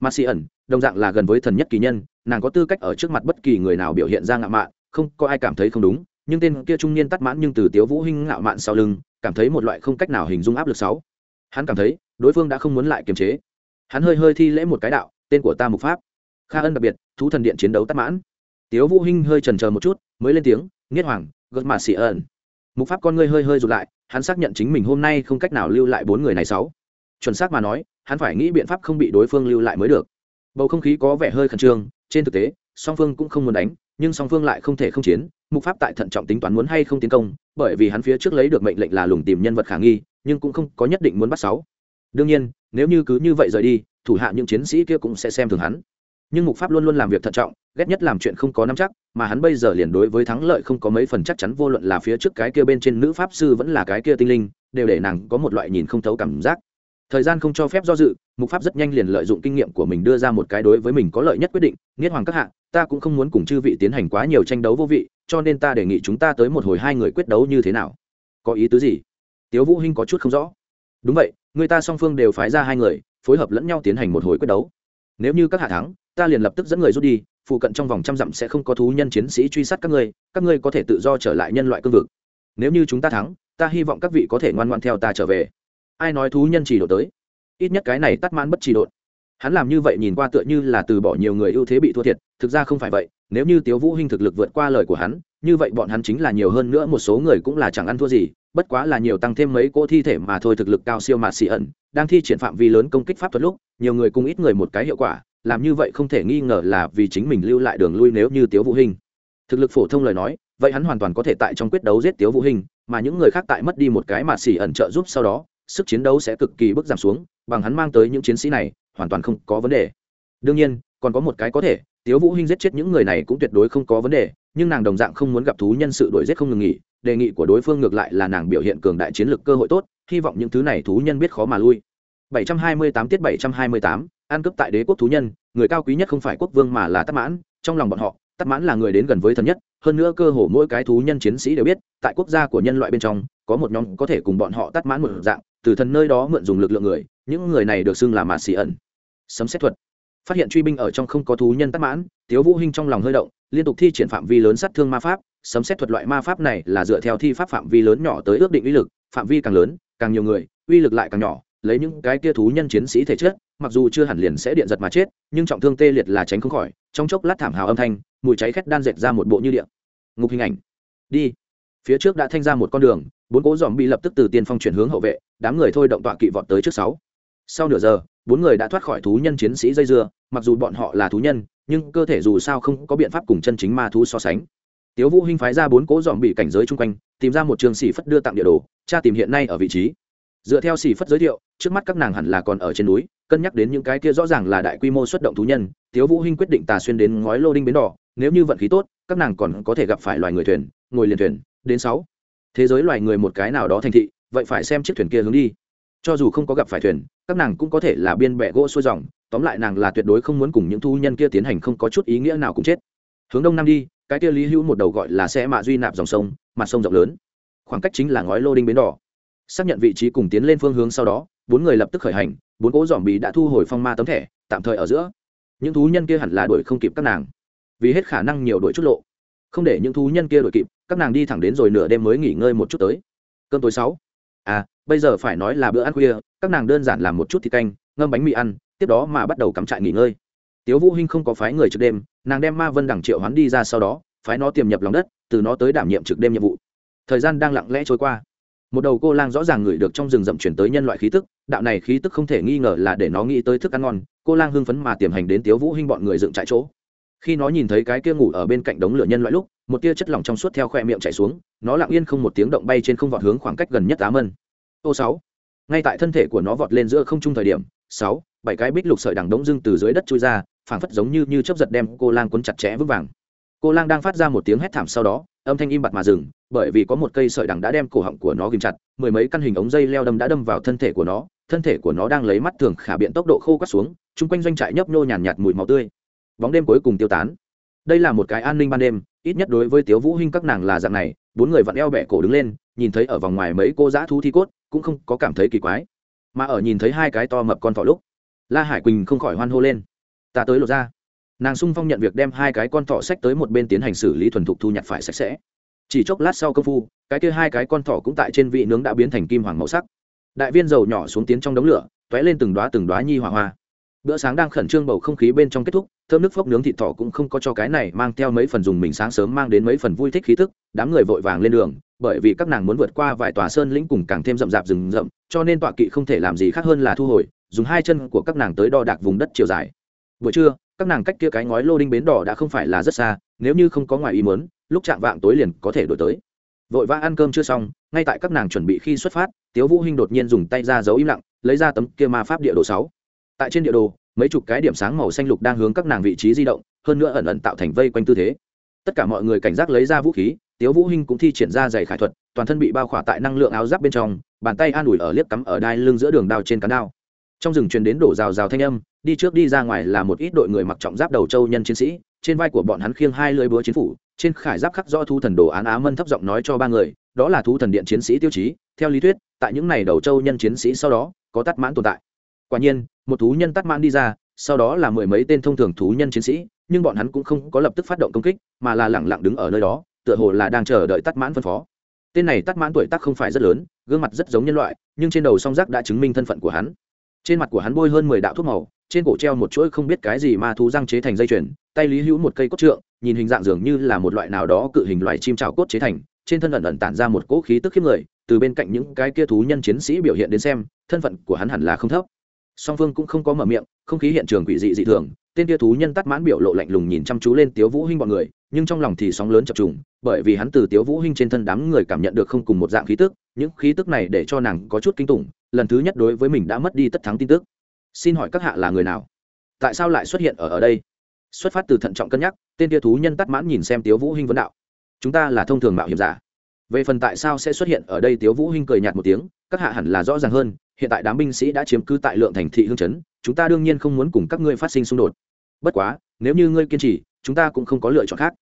ma si ẩn, đồng dạng là gần với thần nhất kỳ nhân, nàng có tư cách ở trước mặt bất kỳ người nào biểu hiện ra ngạo mạn, không có ai cảm thấy không đúng, nhưng tên kia trung niên tắt mãn nhưng từ tiếu vũ hinh ngạo mạn sau lưng, cảm thấy một loại không cách nào hình dung áp lực sáu hắn cảm thấy, đối phương đã không muốn lại kiềm chế. Hắn hơi hơi thi lễ một cái đạo, tên của ta mục pháp. Kha ân đặc biệt, thú thần điện chiến đấu tắt mãn. Tiếu vũ hinh hơi chần chờ một chút, mới lên tiếng, nghiết hoàng gật mà xỉ ẩn mục pháp con ngươi hơi hơi rụt lại, hắn xác nhận chính mình hôm nay không cách nào lưu lại bốn người này sáu. Chuẩn xác mà nói, hắn phải nghĩ biện pháp không bị đối phương lưu lại mới được. Bầu không khí có vẻ hơi khẩn trương, trên thực tế, song phương cũng không muốn đánh, nhưng song phương lại không thể không chiến, mục pháp tại thận trọng tính toán muốn hay không tiến công, bởi vì hắn phía trước lấy được mệnh lệnh là lùng tìm nhân vật khả nghi, nhưng cũng không có nhất định muốn bắt sáu. Đương nhiên, nếu như cứ như vậy rời đi, thủ hạ những chiến sĩ kia cũng sẽ xem thường hắn nhưng mục pháp luôn luôn làm việc thận trọng, ghét nhất làm chuyện không có nắm chắc, mà hắn bây giờ liền đối với thắng lợi không có mấy phần chắc chắn, vô luận là phía trước cái kia bên trên nữ pháp sư vẫn là cái kia tinh linh, đều để nàng có một loại nhìn không thấu cảm giác. Thời gian không cho phép do dự, mục pháp rất nhanh liền lợi dụng kinh nghiệm của mình đưa ra một cái đối với mình có lợi nhất quyết định, nghiết hoàng các hạ, ta cũng không muốn cùng chư vị tiến hành quá nhiều tranh đấu vô vị, cho nên ta đề nghị chúng ta tới một hồi hai người quyết đấu như thế nào? Có ý tứ gì? Tiếu vũ hinh có chút không rõ. Đúng vậy, người ta song phương đều phái ra hai người, phối hợp lẫn nhau tiến hành một hồi quyết đấu. Nếu như các hạ thắng ta liền lập tức dẫn người rút đi, phụ cận trong vòng trăm dặm sẽ không có thú nhân chiến sĩ truy sát các ngươi các ngươi có thể tự do trở lại nhân loại cương vực. Nếu như chúng ta thắng, ta hy vọng các vị có thể ngoan ngoan theo ta trở về. Ai nói thú nhân chỉ độ tới? Ít nhất cái này tắt mãn bất chỉ độn hắn làm như vậy nhìn qua tựa như là từ bỏ nhiều người ưu thế bị thua thiệt, thực ra không phải vậy, nếu như tiếu vũ hinh thực lực vượt qua lời của hắn, như vậy bọn hắn chính là nhiều hơn nữa một số người cũng là chẳng ăn thua gì, bất quá là nhiều tăng thêm mấy cỗ thi thể mà thôi thực lực cao siêu mà xì ẩn, đang thi triển phạm vi lớn công kích pháp thuật lúc, nhiều người cùng ít người một cái hiệu quả làm như vậy không thể nghi ngờ là vì chính mình lưu lại đường lui nếu như tiếu vũ hình thực lực phổ thông lời nói vậy hắn hoàn toàn có thể tại trong quyết đấu giết tiếu vũ hình mà những người khác tại mất đi một cái mà xỉ ẩn trợ giúp sau đó sức chiến đấu sẽ cực kỳ bước giảm xuống bằng hắn mang tới những chiến sĩ này hoàn toàn không có vấn đề. Đương nhiên còn có một cái có thể tiếu vũ hinh giết chết những người này cũng tuyệt đối không có vấn đề nhưng nàng đồng dạng không muốn gặp thú nhân sự đổi giết không ngừng nghỉ đề nghị của đối phương ngược lại là nàng biểu hiện cường đại chiến lược cơ hội tốt hy vọng những thứ này thú nhân biết khó mà lui. 728 tiết 728, an cướp tại đế quốc thú nhân, người cao quý nhất không phải quốc vương mà là tắc mãn, trong lòng bọn họ tắc mãn là người đến gần với thần nhất, hơn nữa cơ hồ mỗi cái thú nhân chiến sĩ đều biết, tại quốc gia của nhân loại bên trong, có một nhóm có thể cùng bọn họ tắc mãn một dạng, từ thần nơi đó mượn dùng lực lượng người, những người này được xưng là mạt xì ẩn. Sấm xét thuật. Phát hiện truy binh ở trong không có thú nhân tắc mãn, tiếu vũ hinh trong lòng hơi động, liên tục thi triển phạm vi lớn sát thương ma pháp, sấm xét thuật loại ma pháp này là dựa theo thi pháp phạm vi lớn nhỏ tới ước định uy lực, phạm vi càng lớn, càng nhiều người, uy lực lại càng nhỏ lấy những cái kia thú nhân chiến sĩ thể chất, mặc dù chưa hẳn liền sẽ điện giật mà chết, nhưng trọng thương tê liệt là tránh không khỏi. Trong chốc lát thảm hào âm thanh, mùi cháy khét đan dệt ra một bộ như điện. Ngục hình ảnh. Đi. Phía trước đã thanh ra một con đường, bốn cố dòm bị lập tức từ tiên phong chuyển hướng hậu vệ, đám người thôi động tọa kỵ vọt tới trước sáu. Sau nửa giờ, bốn người đã thoát khỏi thú nhân chiến sĩ dây dưa, mặc dù bọn họ là thú nhân, nhưng cơ thể dù sao không có biện pháp cùng chân chính ma thú so sánh. Tiếu vũ hinh phái ra bốn cố dòm bị cảnh giới chung quanh, tìm ra một trường sĩ phất đưa tặng địa đồ cha tìm hiện nay ở vị trí dựa theo xì phất giới thiệu, trước mắt các nàng hẳn là còn ở trên núi, cân nhắc đến những cái kia rõ ràng là đại quy mô xuất động thú nhân, tiếu vũ hinh quyết định tà xuyên đến ngói lô đinh bến đỏ, nếu như vận khí tốt, các nàng còn có thể gặp phải loài người thuyền, ngồi liền thuyền, đến sáu. Thế giới loài người một cái nào đó thành thị, vậy phải xem chiếc thuyền kia hướng đi. Cho dù không có gặp phải thuyền, các nàng cũng có thể là biên bẹ gỗ xuôi dòng, tóm lại nàng là tuyệt đối không muốn cùng những thú nhân kia tiến hành không có chút ý nghĩa nào cũng chết. Hướng đông nam đi, cái kia lý hữu một đầu gọi là xe mạ duy nạp dòng sông, mặt sông rộng lớn. Khoảng cách chính là ngói lô đinh bến đỏ xác nhận vị trí cùng tiến lên phương hướng sau đó, bốn người lập tức khởi hành, bốn cỗ dòm bì đã thu hồi phong ma tấm thẻ, tạm thời ở giữa. Những thú nhân kia hẳn là đuổi không kịp các nàng. Vì hết khả năng nhiều đuổi chút lộ. Không để những thú nhân kia đuổi kịp, các nàng đi thẳng đến rồi nửa đêm mới nghỉ ngơi một chút tới. Cơm tối sáu. À bây giờ phải nói là bữa ăn khuya, các nàng đơn giản làm một chút thịt canh, ngâm bánh mì ăn, tiếp đó mà bắt đầu cắm trại nghỉ ngơi. Tiếu vũ hinh không có phái người trực đêm, nàng đem ma vân đẳng triệu hoán đi ra sau đó, phái nó tiềm nhập lòng đất, từ nó tới đảm nhiệm trực đêm nhiệm vụ. Thời gian đang lặng lẽ trôi qua một đầu cô lang rõ ràng ngửi được trong rừng rậm chuyển tới nhân loại khí tức, đạo này khí tức không thể nghi ngờ là để nó nghĩ tới thức ăn ngon, cô lang hưng phấn mà tiềm hành đến tiếu vũ hinh bọn người dựng trại chỗ. Khi nó nhìn thấy cái kia ngủ ở bên cạnh đống lửa nhân loại lúc, một tia chất lỏng trong suốt theo khoe miệng chảy xuống, nó lặng yên không một tiếng động bay trên không vọt hướng khoảng cách gần nhất á mân. Ô sáu, ngay tại thân thể của nó vọt lên giữa không trung thời điểm, sáu, bảy cái bích lục sợi đằng đống dưng từ dưới đất chui ra, phảng phất giống như như chớp giật đem cô lang cuốn chặt chẽ vững vàng cô lang đang phát ra một tiếng hét thảm sau đó âm thanh im bặt mà dừng bởi vì có một cây sợi đằng đã đem cổ họng của nó ghim chặt mười mấy căn hình ống dây leo đâm đã đâm vào thân thể của nó thân thể của nó đang lấy mắt thường khả biện tốc độ khô cắt xuống chung quanh doanh trại nhấp nhô nhàn nhạt, mùi máu tươi. Bóng đêm cuối cùng tiêu tán. Đây là một cái an ninh ban đêm ít nhất đối với tiếu vũ hinh các nàng là dạng này bốn người vặn eo bẻ cổ đứng lên nhìn thấy ở vòng ngoài mấy cô dã thú thi cốt cũng không có cảm thấy kỳ quái mà ở nhìn thấy hai cái to mập con thỏ lúc la hải quỳnh không khỏi hoan hô lên. Ta tới lột ra nàng sung phong nhận việc đem hai cái con thỏ sách tới một bên tiến hành xử lý thuần thục thu nhặt phải sạch sẽ. Chỉ chốc lát sau công phu, cái kia hai cái con thỏ cũng tại trên vị nướng đã biến thành kim hoàng màu sắc. Đại viên dầu nhỏ xuống tiến trong đống lửa t ó é lên từng đoá từng đoá nhi hỏa hoa. Bữa sáng đang khẩn trương bầu không khí bên trong kết thúc, thơm nước phốc nướng thịt thỏ cũng không có cho cái này mang theo mấy phần dùng mình sáng sớm mang đến mấy phần vui thích khí thức đám người vội vàng lên đường, bởi vì các nàng muốn vượt qua vài tòa sơn lĩnh cùng càng thêm rậm rạp rừng rậm, cho nên tọa kỵ không thể làm gì khác hơn là thu hồi, dùng hai chân của các nàng tới đo đạc vùng đất chiều dài. Buổi trưa các nàng cách kia cái ngói lô đinh bến đỏ đã không phải là rất xa, nếu như không có ngoài ý muốn, lúc chạm vạng tối liền có thể đổi tới. Vội vã ăn cơm chưa xong, ngay tại các nàng chuẩn bị khi xuất phát, tiếu vũ hinh đột nhiên dùng tay ra giấu im lặng, lấy ra tấm kia ma pháp địa đồ sáu. Tại trên địa đồ, mấy chục cái điểm sáng màu xanh lục đang hướng các nàng vị trí di động, hơn nữa ẩn ẩn tạo thành vây quanh tư thế. Tất cả mọi người cảnh giác lấy ra vũ khí, tiếu vũ hinh cũng thi triển ra giày khải thuật, toàn thân bị bao khỏa tại năng lượng áo giáp bên trong, bàn tay an ủi ở liếc cắm ở đai lưng giữa đường đao trên cán đao trong rừng truyền đến đổ rào rào thanh âm, đi trước đi ra ngoài là một ít đội người mặc trọng giáp đầu châu nhân chiến sĩ, trên vai của bọn hắn khiêng hai lưỡi búa chiến phủ, trên khải giáp khắc do thu thần đồ án á mân thấp giọng nói cho ba người, đó là thú thần điện chiến sĩ tiêu chí, theo lý thuyết, tại những này đầu châu nhân chiến sĩ sau đó, có tắt mãn tồn tại. Quả nhiên, một thú nhân tắt mãn đi ra, sau đó là mười mấy tên thông thường thú nhân chiến sĩ, nhưng bọn hắn cũng không có lập tức phát động công kích, mà là lẳng lặng đứng ở nơi đó, tựa hồ là đang chờ đợi tắt mãn phân phó. Tên này tắt mãn tuổi tác không phải rất lớn, gương mặt rất giống nhân loại, nhưng trên đầu song giác đã chứng minh thân phận của hắn trên mặt của hắn bôi hơn mười đạo thuốc màu, trên cổ treo một chuỗi không biết cái gì mà thú răng chế thành dây chuyền, tay lý hữu một cây cốt trượng, nhìn hình dạng dường như là một loại nào đó cự hình loài chim trào cốt chế thành, trên thân ẩn ẩn tản ra một cỗ khí tức khiếp người, từ bên cạnh những cái kia thú nhân chiến sĩ biểu hiện đến xem, thân phận của hắn hẳn là không thấp. Song phương cũng không có mở miệng, không khí hiện trường quỷ dị dị thường tên kia thú nhân tắt mãn biểu lộ lạnh lùng nhìn chăm chú lên tiếu vũ hinh bọn người, nhưng trong lòng thì sóng lớn chập trùng, bởi vì hắn từ tiếu vũ hinh trên thân đám người cảm nhận được không cùng một dạng khí tức, những khí tức này để cho nàng có chút kinh tủng, lần thứ nhất đối với mình đã mất đi tất thắng tin tức. Xin hỏi các hạ là người nào? Tại sao lại xuất hiện ở ở đây? Xuất phát từ thận trọng cân nhắc, tên kia thú nhân tắt mãn nhìn xem tiếu vũ hinh vấn đạo. Chúng ta là thông thường mạo hiểm giả. Về phần tại sao sẽ xuất hiện ở đây, tiếu vũ hinh cười nhạt một tiếng, các hạ hẳn là rõ ràng hơn, hiện tại đám binh sĩ đã chiếm cứ tại lượng thành thị hương chấn, chúng ta đương nhiên không muốn cùng các ngươi phát sinh xung đột bất quá, nếu như ngươi kiên trì, chúng ta cũng không có lựa chọn khác.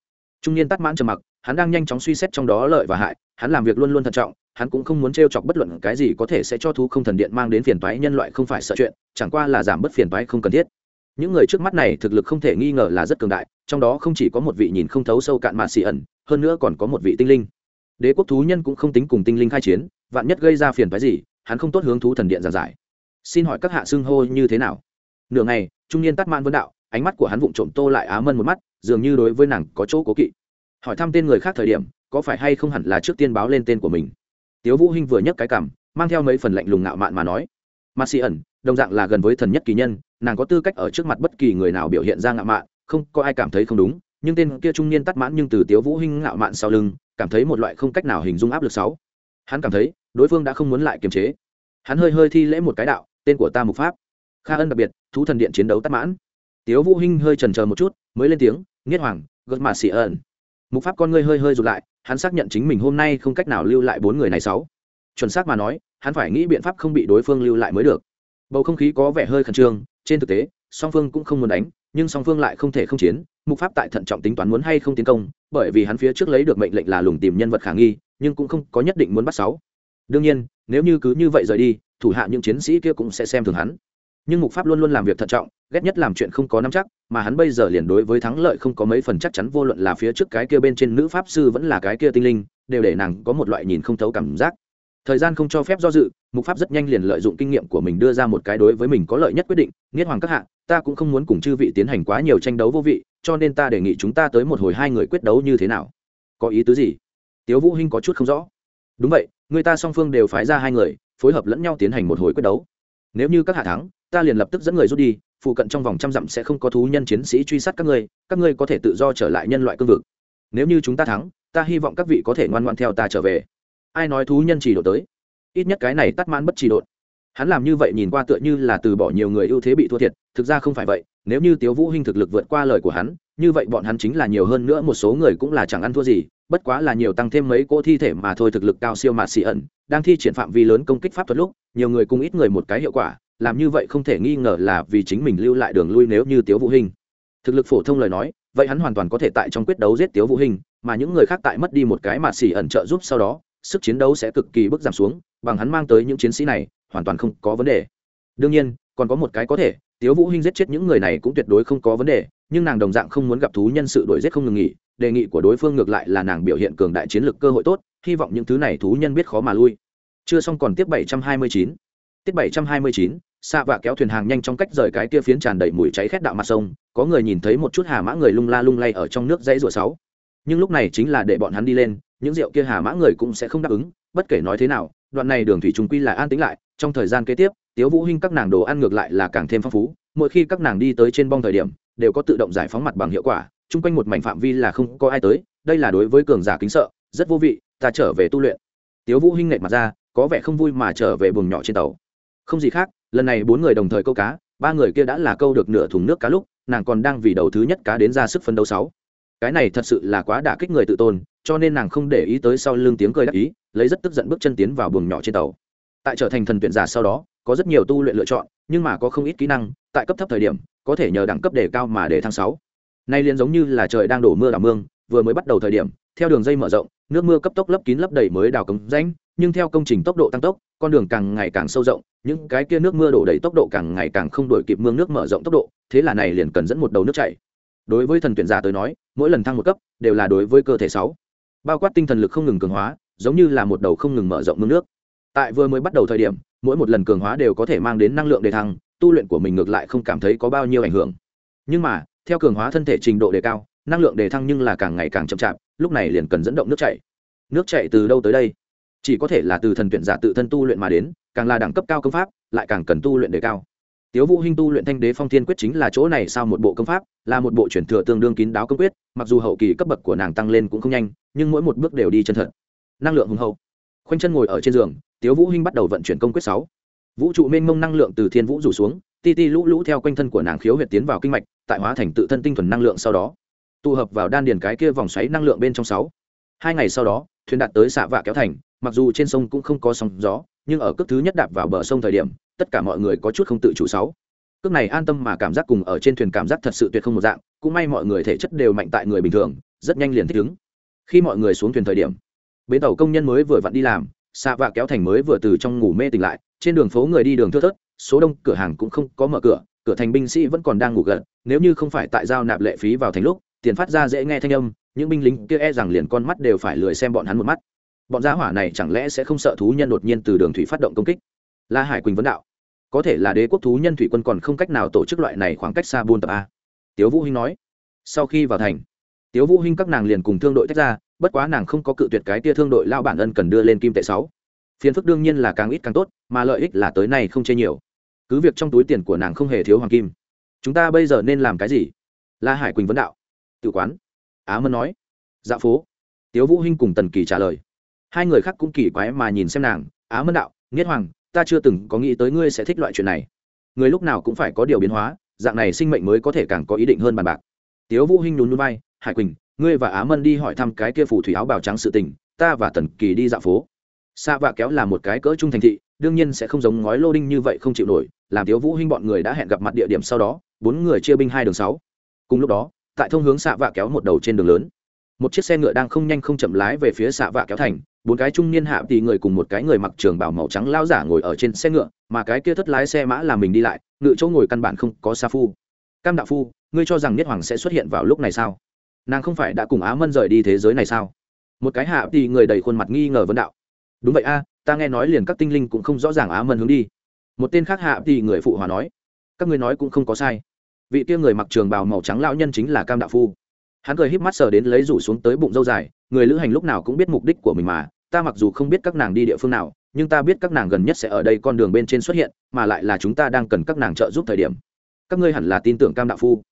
Trung niên tắt mãn trầm mặc, hắn đang nhanh chóng suy xét trong đó lợi và hại, hắn làm việc luôn luôn thận trọng, hắn cũng không muốn t chọc bất luận cái gì có thể sẽ cho thú không thần điện mang đến phiền toái nhân loại không phải sợ chuyện, chẳng qua là giảm bớt phiền toái không cần thiết. Những người trước mắt này thực lực không thể nghi ngờ là rất cường đại, trong đó không chỉ có một vị nhìn không thấu sâu cạn mạt xì ẩn, hơn nữa còn có một vị tinh linh. Đế quốc thú nhân cũng không tính cùng tinh linh khai chiến, vạn nhất gây ra phiền phái gì, hắn không tốt hướng thú thần điện giàn giải. Xin hỏi các hạ xưng hô như thế nào? Nửa ngày, trung niên tắt man vấn đạo ánh mắt của hắn vụng trộm tô lại á mân một mắt, dường như đối với nàng có chỗ cố kỵ. Hỏi thăm tên người khác thời điểm, có phải hay không hẳn là trước tiên báo lên tên của mình? Tiếu vũ hinh vừa nhấc cái cằm, mang theo mấy phần lạnh lùng ngạo mạn mà nói. Mặt xì ẩn, đồng dạng là gần với thần nhất kỳ nhân, nàng có tư cách ở trước mặt bất kỳ người nào biểu hiện ra ngạo mạn, không có ai cảm thấy không đúng, nhưng tên kia trung niên tắt mãn nhưng từ tiếu vũ hinh ngạo mạn sau lưng, cảm thấy một loại không cách nào hình dung áp lực sáu. Hắn cảm thấy, đối phương đã không muốn lại kiềm chế. Hắn hơi hơi thi lễ một cái đạo, tên của ta mục pháp. Kha ân đặc biệt, thú thần điện chiến đấu tắt mãn tiếu vũ hinh hơi chần chờ một chút, mới lên tiếng, nghiết hoàng, gật mà xì ẩn. Mục pháp con ngươi hơi hơi rụt lại, hắn xác nhận chính mình hôm nay không cách nào lưu lại bốn người này sáu. Chuẩn xác mà nói, hắn phải nghĩ biện pháp không bị đối phương lưu lại mới được. Bầu không khí có vẻ hơi khẩn trương, trên thực tế, song phương cũng không muốn đánh, nhưng song phương lại không thể không chiến. Mục pháp tại thận trọng tính toán muốn hay không tiến công, bởi vì hắn phía trước lấy được mệnh lệnh là lùng tìm nhân vật khả nghi, nhưng cũng không có nhất định muốn bắt sáu. Đương nhiên, nếu như cứ như vậy rời đi, thủ hạ những chiến sĩ kia cũng sẽ xem thường hắn. Nhưng mục pháp luôn luôn làm việc thận trọng ghét nhất làm chuyện không có nắm chắc, mà hắn bây giờ liền đối với thắng lợi không có mấy phần chắc chắn, vô luận là phía trước cái kia bên trên nữ pháp sư vẫn là cái kia tinh linh, đều để nàng có một loại nhìn không thấu cảm giác. Thời gian không cho phép do dự, mục pháp rất nhanh liền lợi dụng kinh nghiệm của mình đưa ra một cái đối với mình có lợi nhất quyết định, nghiết hoàng các hạ, ta cũng không muốn cùng chư vị tiến hành quá nhiều tranh đấu vô vị, cho nên ta đề nghị chúng ta tới một hồi hai người quyết đấu như thế nào? Có ý tứ gì? Tiếu vũ hinh có chút không rõ. Đúng vậy, người ta song phương đều phái ra hai người, phối hợp lẫn nhau tiến hành một hồi quyết đấu. Nếu như các hạ thắng ta liền lập tức dẫn người rút đi, phụ cận trong vòng trăm dặm sẽ không có thú nhân chiến sĩ truy sát các ngươi các ngươi có thể tự do trở lại nhân loại cương vực. Nếu như chúng ta thắng, ta hy vọng các vị có thể ngoan ngoan theo ta trở về. Ai nói thú nhân chỉ độ tới? Ít nhất cái này tắt mãn bất chỉ độn hắn làm như vậy nhìn qua tựa như là từ bỏ nhiều người ưu thế bị thua thiệt, thực ra không phải vậy, nếu như tiếu vũ hinh thực lực vượt qua lời của hắn, như vậy bọn hắn chính là nhiều hơn nữa một số người cũng là chẳng ăn thua gì, bất quá là nhiều tăng thêm mấy cỗ thi thể mà thôi thực lực cao siêu mạt xì ẩn, đang thi triển phạm vi lớn công kích pháp thuật lúc, nhiều người cùng ít người một cái hiệu quả làm như vậy không thể nghi ngờ là vì chính mình lưu lại đường lui nếu như tiếu vũ hình thực lực phổ thông lời nói vậy hắn hoàn toàn có thể tại trong quyết đấu giết tiếu vũ hình mà những người khác tại mất đi một cái mà xỉ ẩn trợ giúp sau đó sức chiến đấu sẽ cực kỳ bước giảm xuống bằng hắn mang tới những chiến sĩ này hoàn toàn không có vấn đề. Đương nhiên còn có một cái có thể tiếu vũ hinh giết chết những người này cũng tuyệt đối không có vấn đề nhưng nàng đồng dạng không muốn gặp thú nhân sự đổi giết không ngừng nghỉ đề nghị của đối phương ngược lại là nàng biểu hiện cường đại chiến lược cơ hội tốt hy vọng những thứ này thú nhân biết khó mà lui. Chưa xong còn tiếp 729. tiếp 729, xạ vạ kéo thuyền hàng nhanh trong cách rời cái kia phiến tràn đầy mùi cháy khét đạo mặt sông, có người nhìn thấy một chút hà mã người lung la lung lay ở trong nước dãy rùa sáu. Nhưng lúc này chính là để bọn hắn đi lên, những rượu kia hà mã người cũng sẽ không đáp ứng, bất kể nói thế nào, đoạn này đường thủy trung quy là an tĩnh lại, trong thời gian kế tiếp, Tiếu Vũ Hinh các nàng đồ ăn ngược lại là càng thêm phong phú, mỗi khi các nàng đi tới trên bong thời điểm, đều có tự động giải phóng mặt bằng hiệu quả, chung quanh một mảnh phạm vi là không có ai tới, đây là đối với cường giả kính sợ, rất vô vị, ta trở về tu luyện. Tiếu Vũ Hinh nệ mặt ra, có vẻ không vui mà trở về buồng nhỏ trên tàu không gì khác, lần này bốn người đồng thời câu cá, ba người kia đã là câu được nửa thùng nước cá lúc, nàng còn đang vì đầu thứ nhất cá đến ra sức phấn đấu sáu. Cái này thật sự là quá đả kích người tự tôn, cho nên nàng không để ý tới sau lưng tiếng cười đắc ý, lấy rất tức giận bước chân tiến vào buồng nhỏ trên tàu. Tại trở thành thần tuyển giả sau đó, có rất nhiều tu luyện lựa chọn, nhưng mà có không ít kỹ năng, tại cấp thấp thời điểm, có thể nhờ đẳng cấp đề cao mà để thăng sáu. Nay liền giống như là trời đang đổ mưa đảo mương, vừa mới bắt đầu thời điểm, theo đường dây mở rộng, nước mưa cấp tốc lấp kín lấp đầy mới đào cống rãnh nhưng theo công trình tốc độ tăng tốc, con đường càng ngày càng sâu rộng, những cái kia nước mưa đổ đầy tốc độ càng ngày càng không đổi kịp mương nước mở rộng tốc độ, thế là này liền cần dẫn một đầu nước chảy. Đối với thần tuyển giả tới nói, mỗi lần thăng một cấp, đều là đối với cơ thể sáu. Bao quát tinh thần lực không ngừng cường hóa, giống như là một đầu không ngừng mở rộng mương nước. Tại vừa mới bắt đầu thời điểm, mỗi một lần cường hóa đều có thể mang đến năng lượng đề thăng, tu luyện của mình ngược lại không cảm thấy có bao nhiêu ảnh hưởng. Nhưng mà, theo cường hóa thân thể trình độ đề cao, năng lượng đề thăng nhưng là càng ngày càng chậm chạp, lúc này liền cần dẫn động nước chảy. Nước chảy từ đâu tới đây? Chỉ có thể là từ thần tuyển giả tự thân tu luyện mà đến, càng là đẳng cấp cao công pháp, lại càng cần tu luyện đề cao. Tiếu vũ hinh tu luyện thanh đế phong thiên quyết chính là chỗ này sau một bộ công pháp, là một bộ chuyển thừa tương đương kín đáo công quyết, mặc dù hậu kỳ cấp bậc của nàng tăng lên cũng không nhanh, nhưng mỗi một bước đều đi chân thật. Năng lượng hùng hậu. Khoanh chân ngồi ở trên giường, tiếu vũ hinh bắt đầu vận chuyển công quyết sáu. Vũ trụ mênh mông năng lượng từ thiên vũ rủ xuống, ti ti lũ lũ theo quanh thân của nàng khiếu huyệt tiến vào kinh mạch, tại hóa thành tự thân tinh thuần năng lượng sau đó. Tụ hợp vào đan điền cái kia vòng xoáy năng lượng bên trong sáu. Hai ngày sau đó thuyền đạt tới xạ vạ kéo thành, mặc dù trên sông cũng không có sóng gió, nhưng ở cước thứ nhất đạp vào bờ sông thời điểm, tất cả mọi người có chút không tự chủ sáu. Cước này an tâm mà cảm giác cùng ở trên thuyền cảm giác thật sự tuyệt không một dạng, cũng may mọi người thể chất đều mạnh tại người bình thường, rất nhanh liền thích ứng. Khi mọi người xuống thuyền thời điểm, bến tàu công nhân mới vừa vặn đi làm, xạ vạ kéo thành mới vừa từ trong ngủ mê tỉnh lại, trên đường phố người đi đường thưa thớt, số đông cửa hàng cũng không có mở cửa cửa thành binh sĩ vẫn còn đang ngủ gật, nếu như không phải tại giao nạp lệ phí vào thành lúc, tiền phát ra dễ nghe thanh âm những binh lính kia e rằng liền con mắt đều phải lười xem bọn hắn một mắt. Bọn gia hỏa này chẳng lẽ sẽ không sợ thú nhân đột nhiên từ đường thủy phát động công kích? La hải quỳnh vấn đạo. Có thể là đế quốc thú nhân thủy quân còn không cách nào tổ chức loại này khoảng cách xa buôn tập a. Tiếu vũ hinh nói. Sau khi vào thành, tiếu vũ hinh các nàng liền cùng thương đội tách ra, bất quá nàng không có cự tuyệt cái tia thương đội lao bản ân cần đưa lên kim tệ sáu. Phiền phức đương nhiên là càng ít càng tốt, mà lợi ích là tới nay không chê nhiều. Cứ việc trong túi tiền của nàng không hề thiếu hoàng kim. Chúng ta bây giờ nên làm cái gì? La hải quỳnh vấn đạo. Tự quán á mân nói. Dạ phố. Tiếu vũ hinh cùng tần kỳ trả lời. Hai người khác cũng kỳ quái mà nhìn xem nàng. Á mân đạo, nghiết hoàng, ta chưa từng có nghĩ tới ngươi sẽ thích loại chuyện này. Người lúc nào cũng phải có điều biến hóa, dạng này sinh mệnh mới có thể càng có ý định hơn bàn bạc. Tiếu vũ hinh nhún nhún vai, hải quỳnh, ngươi và á mân đi hỏi thăm cái kia phù thủy áo bào trắng sự tình, ta và tần kỳ đi dạo phố. Xa vạ kéo là một cái cỡ trung thành thị, đương nhiên sẽ không giống ngói lô đinh như vậy không chịu nổi, làm tiếu vũ hinh bọn người đã hẹn gặp mặt địa điểm sau đó, bốn người chia binh hai đường sáu. Cùng lúc đó tại thông hướng xạ vạ kéo một đầu trên đường lớn. Một chiếc xe ngựa đang không nhanh không chậm lái về phía xạ vạ kéo thành, bốn cái trung niên hạ tì người cùng một cái người mặc trường bảo màu trắng lao giả ngồi ở trên xe ngựa, mà cái kia thất lái xe mã là mình đi lại, ngựa chỗ ngồi căn bản không có sa phu. Cam đạo phu, ngươi cho rằng niết hoàng sẽ xuất hiện vào lúc này sao? Nàng không phải đã cùng á mân rời đi thế giới này sao? Một cái hạ tì người đầy khuôn mặt nghi ngờ vấn đạo. Đúng vậy a, ta nghe nói liền các tinh linh cũng không rõ ràng á mân hướng đi. Một tên khác hạ tì người phụ hòa nói. Các ngươi nói cũng không có sai vị kia người mặc trường bào màu trắng lão nhân chính là cam đạo phu. Hắn cười híp mắt sờ đến lấy rủ xuống tới bụng dâu dài, người lữ hành lúc nào cũng biết mục đích của mình mà, ta mặc dù không biết các nàng đi địa phương nào, nhưng ta biết các nàng gần nhất sẽ ở đây con đường bên trên xuất hiện, mà lại là chúng ta đang cần các nàng trợ giúp thời điểm. Các ngươi hẳn là tin tưởng cam đạo phu.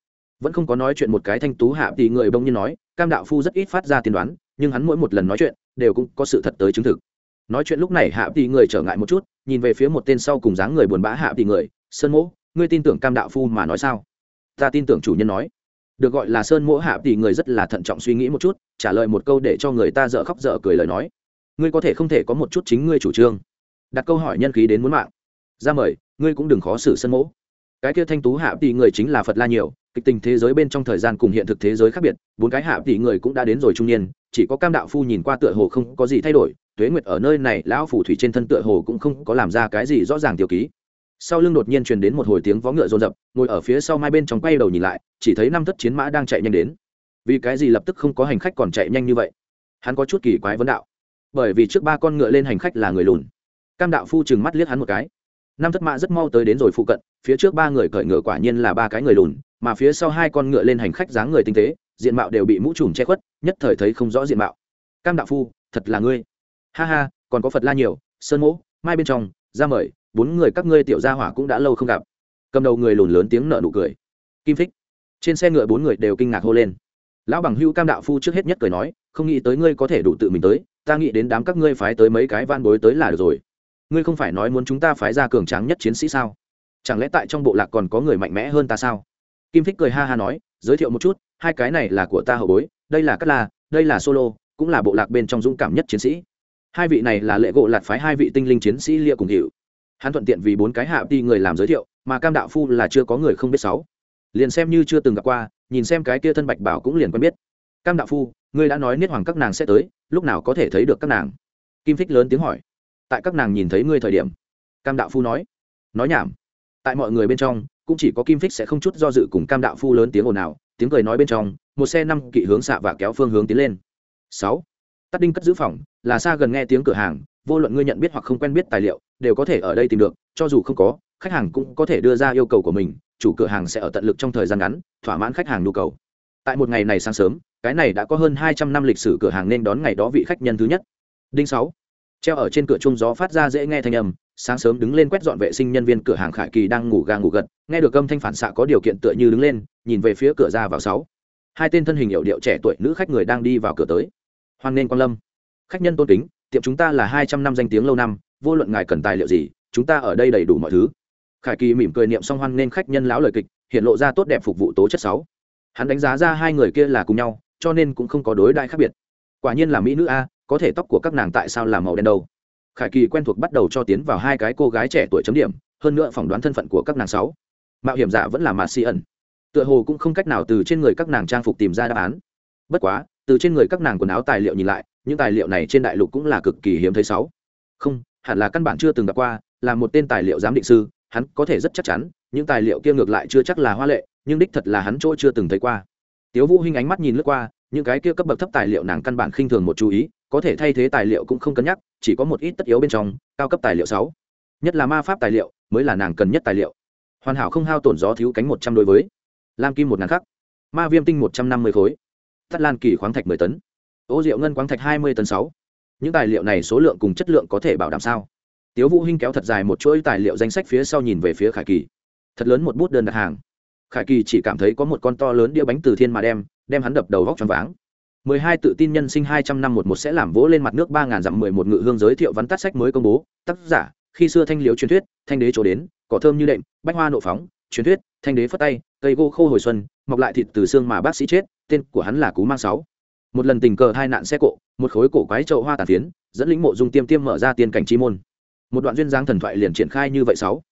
Vẫn không có nói chuyện một cái thanh tú hạ thì người bỗng như nói, cam đạo phu rất ít phát ra tiên đoán, nhưng hắn mỗi một lần nói chuyện, đều cũng có sự thật tới chứng thực. Nói chuyện lúc này hạ thì người trở ngại một chút, nhìn về phía một tên sau cùng dáng người buồn bã hạ thì người, sơn mỗ, ngươi tin tưởng cam đạo phu mà nói sao? Ta tin tưởng chủ nhân nói. Được gọi là sơn mỗ hạ thì người rất là thận trọng suy nghĩ một chút, trả lời một câu để cho người ta dở khóc dở cười lời nói. Ngươi có thể không thể có một chút chính ngươi chủ trương. Đặt câu hỏi nhân khí đến muốn mạng. Ra mời, ngươi cũng đừng khó xử sân mỗ. Cái kia thanh tú hạ tỷ người chính là phật la nhiều, kịch tình thế giới bên trong thời gian cùng hiện thực thế giới khác biệt, bốn cái hạ tỷ người cũng đã đến rồi trung niên, chỉ có cam đạo phu nhìn qua tựa hồ không có gì thay đổi, tuế nguyệt ở nơi này, lão phủ thủy trên thân tựa hồ cũng không có làm ra cái gì rõ ràng tiêu ký sau lưng đột nhiên truyền đến một hồi tiếng vó ngựa rồn rập ngồi ở phía sau mai bên trong quay đầu nhìn lại, chỉ thấy năm thất chiến mã đang chạy nhanh đến. Vì cái gì lập tức không có hành khách còn chạy nhanh như vậy? Hắn có chút kỳ quái vấn đạo. Bởi vì trước ba con ngựa lên hành khách là người lùn. Cam đạo phu chừng mắt liếc hắn một cái. Năm thất mã rất mau tới đến rồi phụ cận, phía trước ba người cởi ngựa quả nhiên là ba cái người lùn, mà phía sau hai con ngựa lên hành khách dáng người tinh tế, diện mạo đều bị mũ trùm che khuất, nhất thời thấy không rõ diện mạo. Cam đạo phu, thật là ngươi. Ha ha, còn có phật la nhiều, sơn mỗ, mai bên trong, ra mời bốn người các ngươi tiểu gia hỏa cũng đã lâu không gặp. Cầm đầu người lùn lớn tiếng nợ nụ cười. Kim phích. Trên xe ngựa bốn người đều kinh ngạc hô lên. Lão bằng hưu cam đạo phu trước hết nhất cười nói, không nghĩ tới ngươi có thể đủ tự mình tới, ta nghĩ đến đám các ngươi phái tới mấy cái van bối tới là được rồi. Ngươi không phải nói muốn chúng ta phái ra cường tráng nhất chiến sĩ sao? Chẳng lẽ tại trong bộ lạc còn có người mạnh mẽ hơn ta sao? Kim phích cười ha ha nói, giới thiệu một chút, hai cái này là của ta hậu bối, đây là cát la, đây là solo cũng là bộ lạc bên trong dũng cảm nhất chiến sĩ. Hai vị này là lệ gộ lạt phái hai vị tinh linh chiến sĩ lia cùng hiệu hắn thuận tiện vì bốn cái hạ đi người làm giới thiệu, mà cam đạo phu là chưa có người không biết sáu. Liền xem như chưa từng gặp qua, nhìn xem cái kia thân bạch bảo cũng liền quen biết. Cam đạo phu, ngươi đã nói niết hoàng các nàng sẽ tới, lúc nào có thể thấy được các nàng? Kim thích lớn tiếng hỏi. Tại các nàng nhìn thấy ngươi thời điểm, cam đạo phu nói. Nói nhảm. Tại mọi người bên trong, cũng chỉ có kim Phích sẽ không chút do dự cùng cam đạo phu lớn tiếng ồn ào, tiếng cười nói bên trong, một xe năm kỵ hướng xạ và kéo phương hướng tiến lên. Sáu. Tắt đinh cất giữ phòng, là xa gần nghe tiếng cửa hàng vô luận ngươi nhận biết hoặc không quen biết tài liệu, đều có thể ở đây tìm được, cho dù không có, khách hàng cũng có thể đưa ra yêu cầu của mình, chủ cửa hàng sẽ ở tận lực trong thời gian ngắn, thỏa mãn khách hàng nhu cầu. Tại một ngày này sáng sớm, cái này đã có hơn hai trăm năm lịch sử cửa hàng nên đón ngày đó vị khách nhân thứ nhất. Đinh sáu. Treo ở trên cửa chung gió phát ra dễ nghe thanh âm, sáng sớm đứng lên quét dọn vệ sinh nhân viên cửa hàng khải kỳ đang ngủ ga ngủ gật, nghe được âm thanh phản xạ có điều kiện tựa như đứng lên, nhìn về phía cửa ra vào sáu. Hai tên thân hình hiệu điệu trẻ tuổi nữ khách người đang đi vào cửa tới. Hoan nên quan lâm. Khách nhân tôn kính tiệm chúng ta là hai trăm năm danh tiếng lâu năm, vô luận ngài cần tài liệu gì, chúng ta ở đây đầy đủ mọi thứ. Khải kỳ mỉm cười niệm song hoan nên khách nhân lão lời kịch, hiện lộ ra tốt đẹp phục vụ tố chất sáu. Hắn đánh giá ra hai người kia là cùng nhau, cho nên cũng không có đối đại khác biệt. Quả nhiên là mỹ nữ a, có thể tóc của các nàng tại sao là màu đen đâu? Khải kỳ quen thuộc bắt đầu cho tiến vào hai cái cô gái trẻ tuổi chấm điểm, hơn nữa phỏng đoán thân phận của các nàng sáu. Mạo hiểm giả vẫn là mạt si ẩn. Tựa hồ cũng không cách nào từ trên người các nàng trang phục tìm ra đáp án. Bất quá, từ trên người các nàng quần áo tài liệu nhìn lại những tài liệu này trên đại lục cũng là cực kỳ hiếm thấy sáu. Không, hẳn là căn bản chưa từng gặp qua, là một tên tài liệu giám định sư, hắn có thể rất chắc chắn, những tài liệu kia ngược lại chưa chắc là hoa lệ, nhưng đích thật là hắn chỗ chưa từng thấy qua. Tiếu vũ hinh ánh mắt nhìn lướt qua, những cái kia cấp bậc thấp tài liệu nàng căn bản khinh thường một chú ý, có thể thay thế tài liệu cũng không cân nhắc, chỉ có một ít tất yếu bên trong, cao cấp tài liệu sáu. Nhất là ma pháp tài liệu, mới là nàng cần nhất tài liệu. Hoàn hảo không hao tổn gió thiếu cánh một trăm đối với. Lam kim một ngàn khắc. Ma viêm tinh một trăm năm mươi khối. Thắt lan kỳ khoáng thạch mười tấn ô rượu ngân quáng thạch hai mươi tấn sáu. Những tài liệu này số lượng cùng chất lượng có thể bảo đảm sao? Tiếu vũ hinh kéo thật dài một chuỗi tài liệu danh sách phía sau nhìn về phía khải kỳ. Thật lớn một bút đơn đặt hàng. Khải kỳ chỉ cảm thấy có một con to lớn đĩa bánh từ thiên mà đem đem hắn đập đầu vóc choáng váng. mười hai tự tin nhân sinh hai trăm năm một một sẽ làm vỗ lên mặt nước ba ngàn dặm mười một ngự hương giới thiệu vắn tắt sách mới công bố. Tác giả, khi xưa thanh liếu truyền thuyết, thanh đế chỗ đến, cỏ thơm như đệm, bách hoa nộ phóng, truyền thuyết, thanh đế phất tay, cây gỗ khô hồi xuân, mọc lại thịt từ xương mà bác sĩ chết, tên của hắn là cú mang sáu một lần tình cờ hai nạn xe cộ, một khối cổ quái trậu hoa tàn phiến, dẫn lĩnh mộ dung tiêm tiêm mở ra tiên cảnh chi môn. Một đoạn duyên dáng thần thoại liền triển khai như vậy sáu.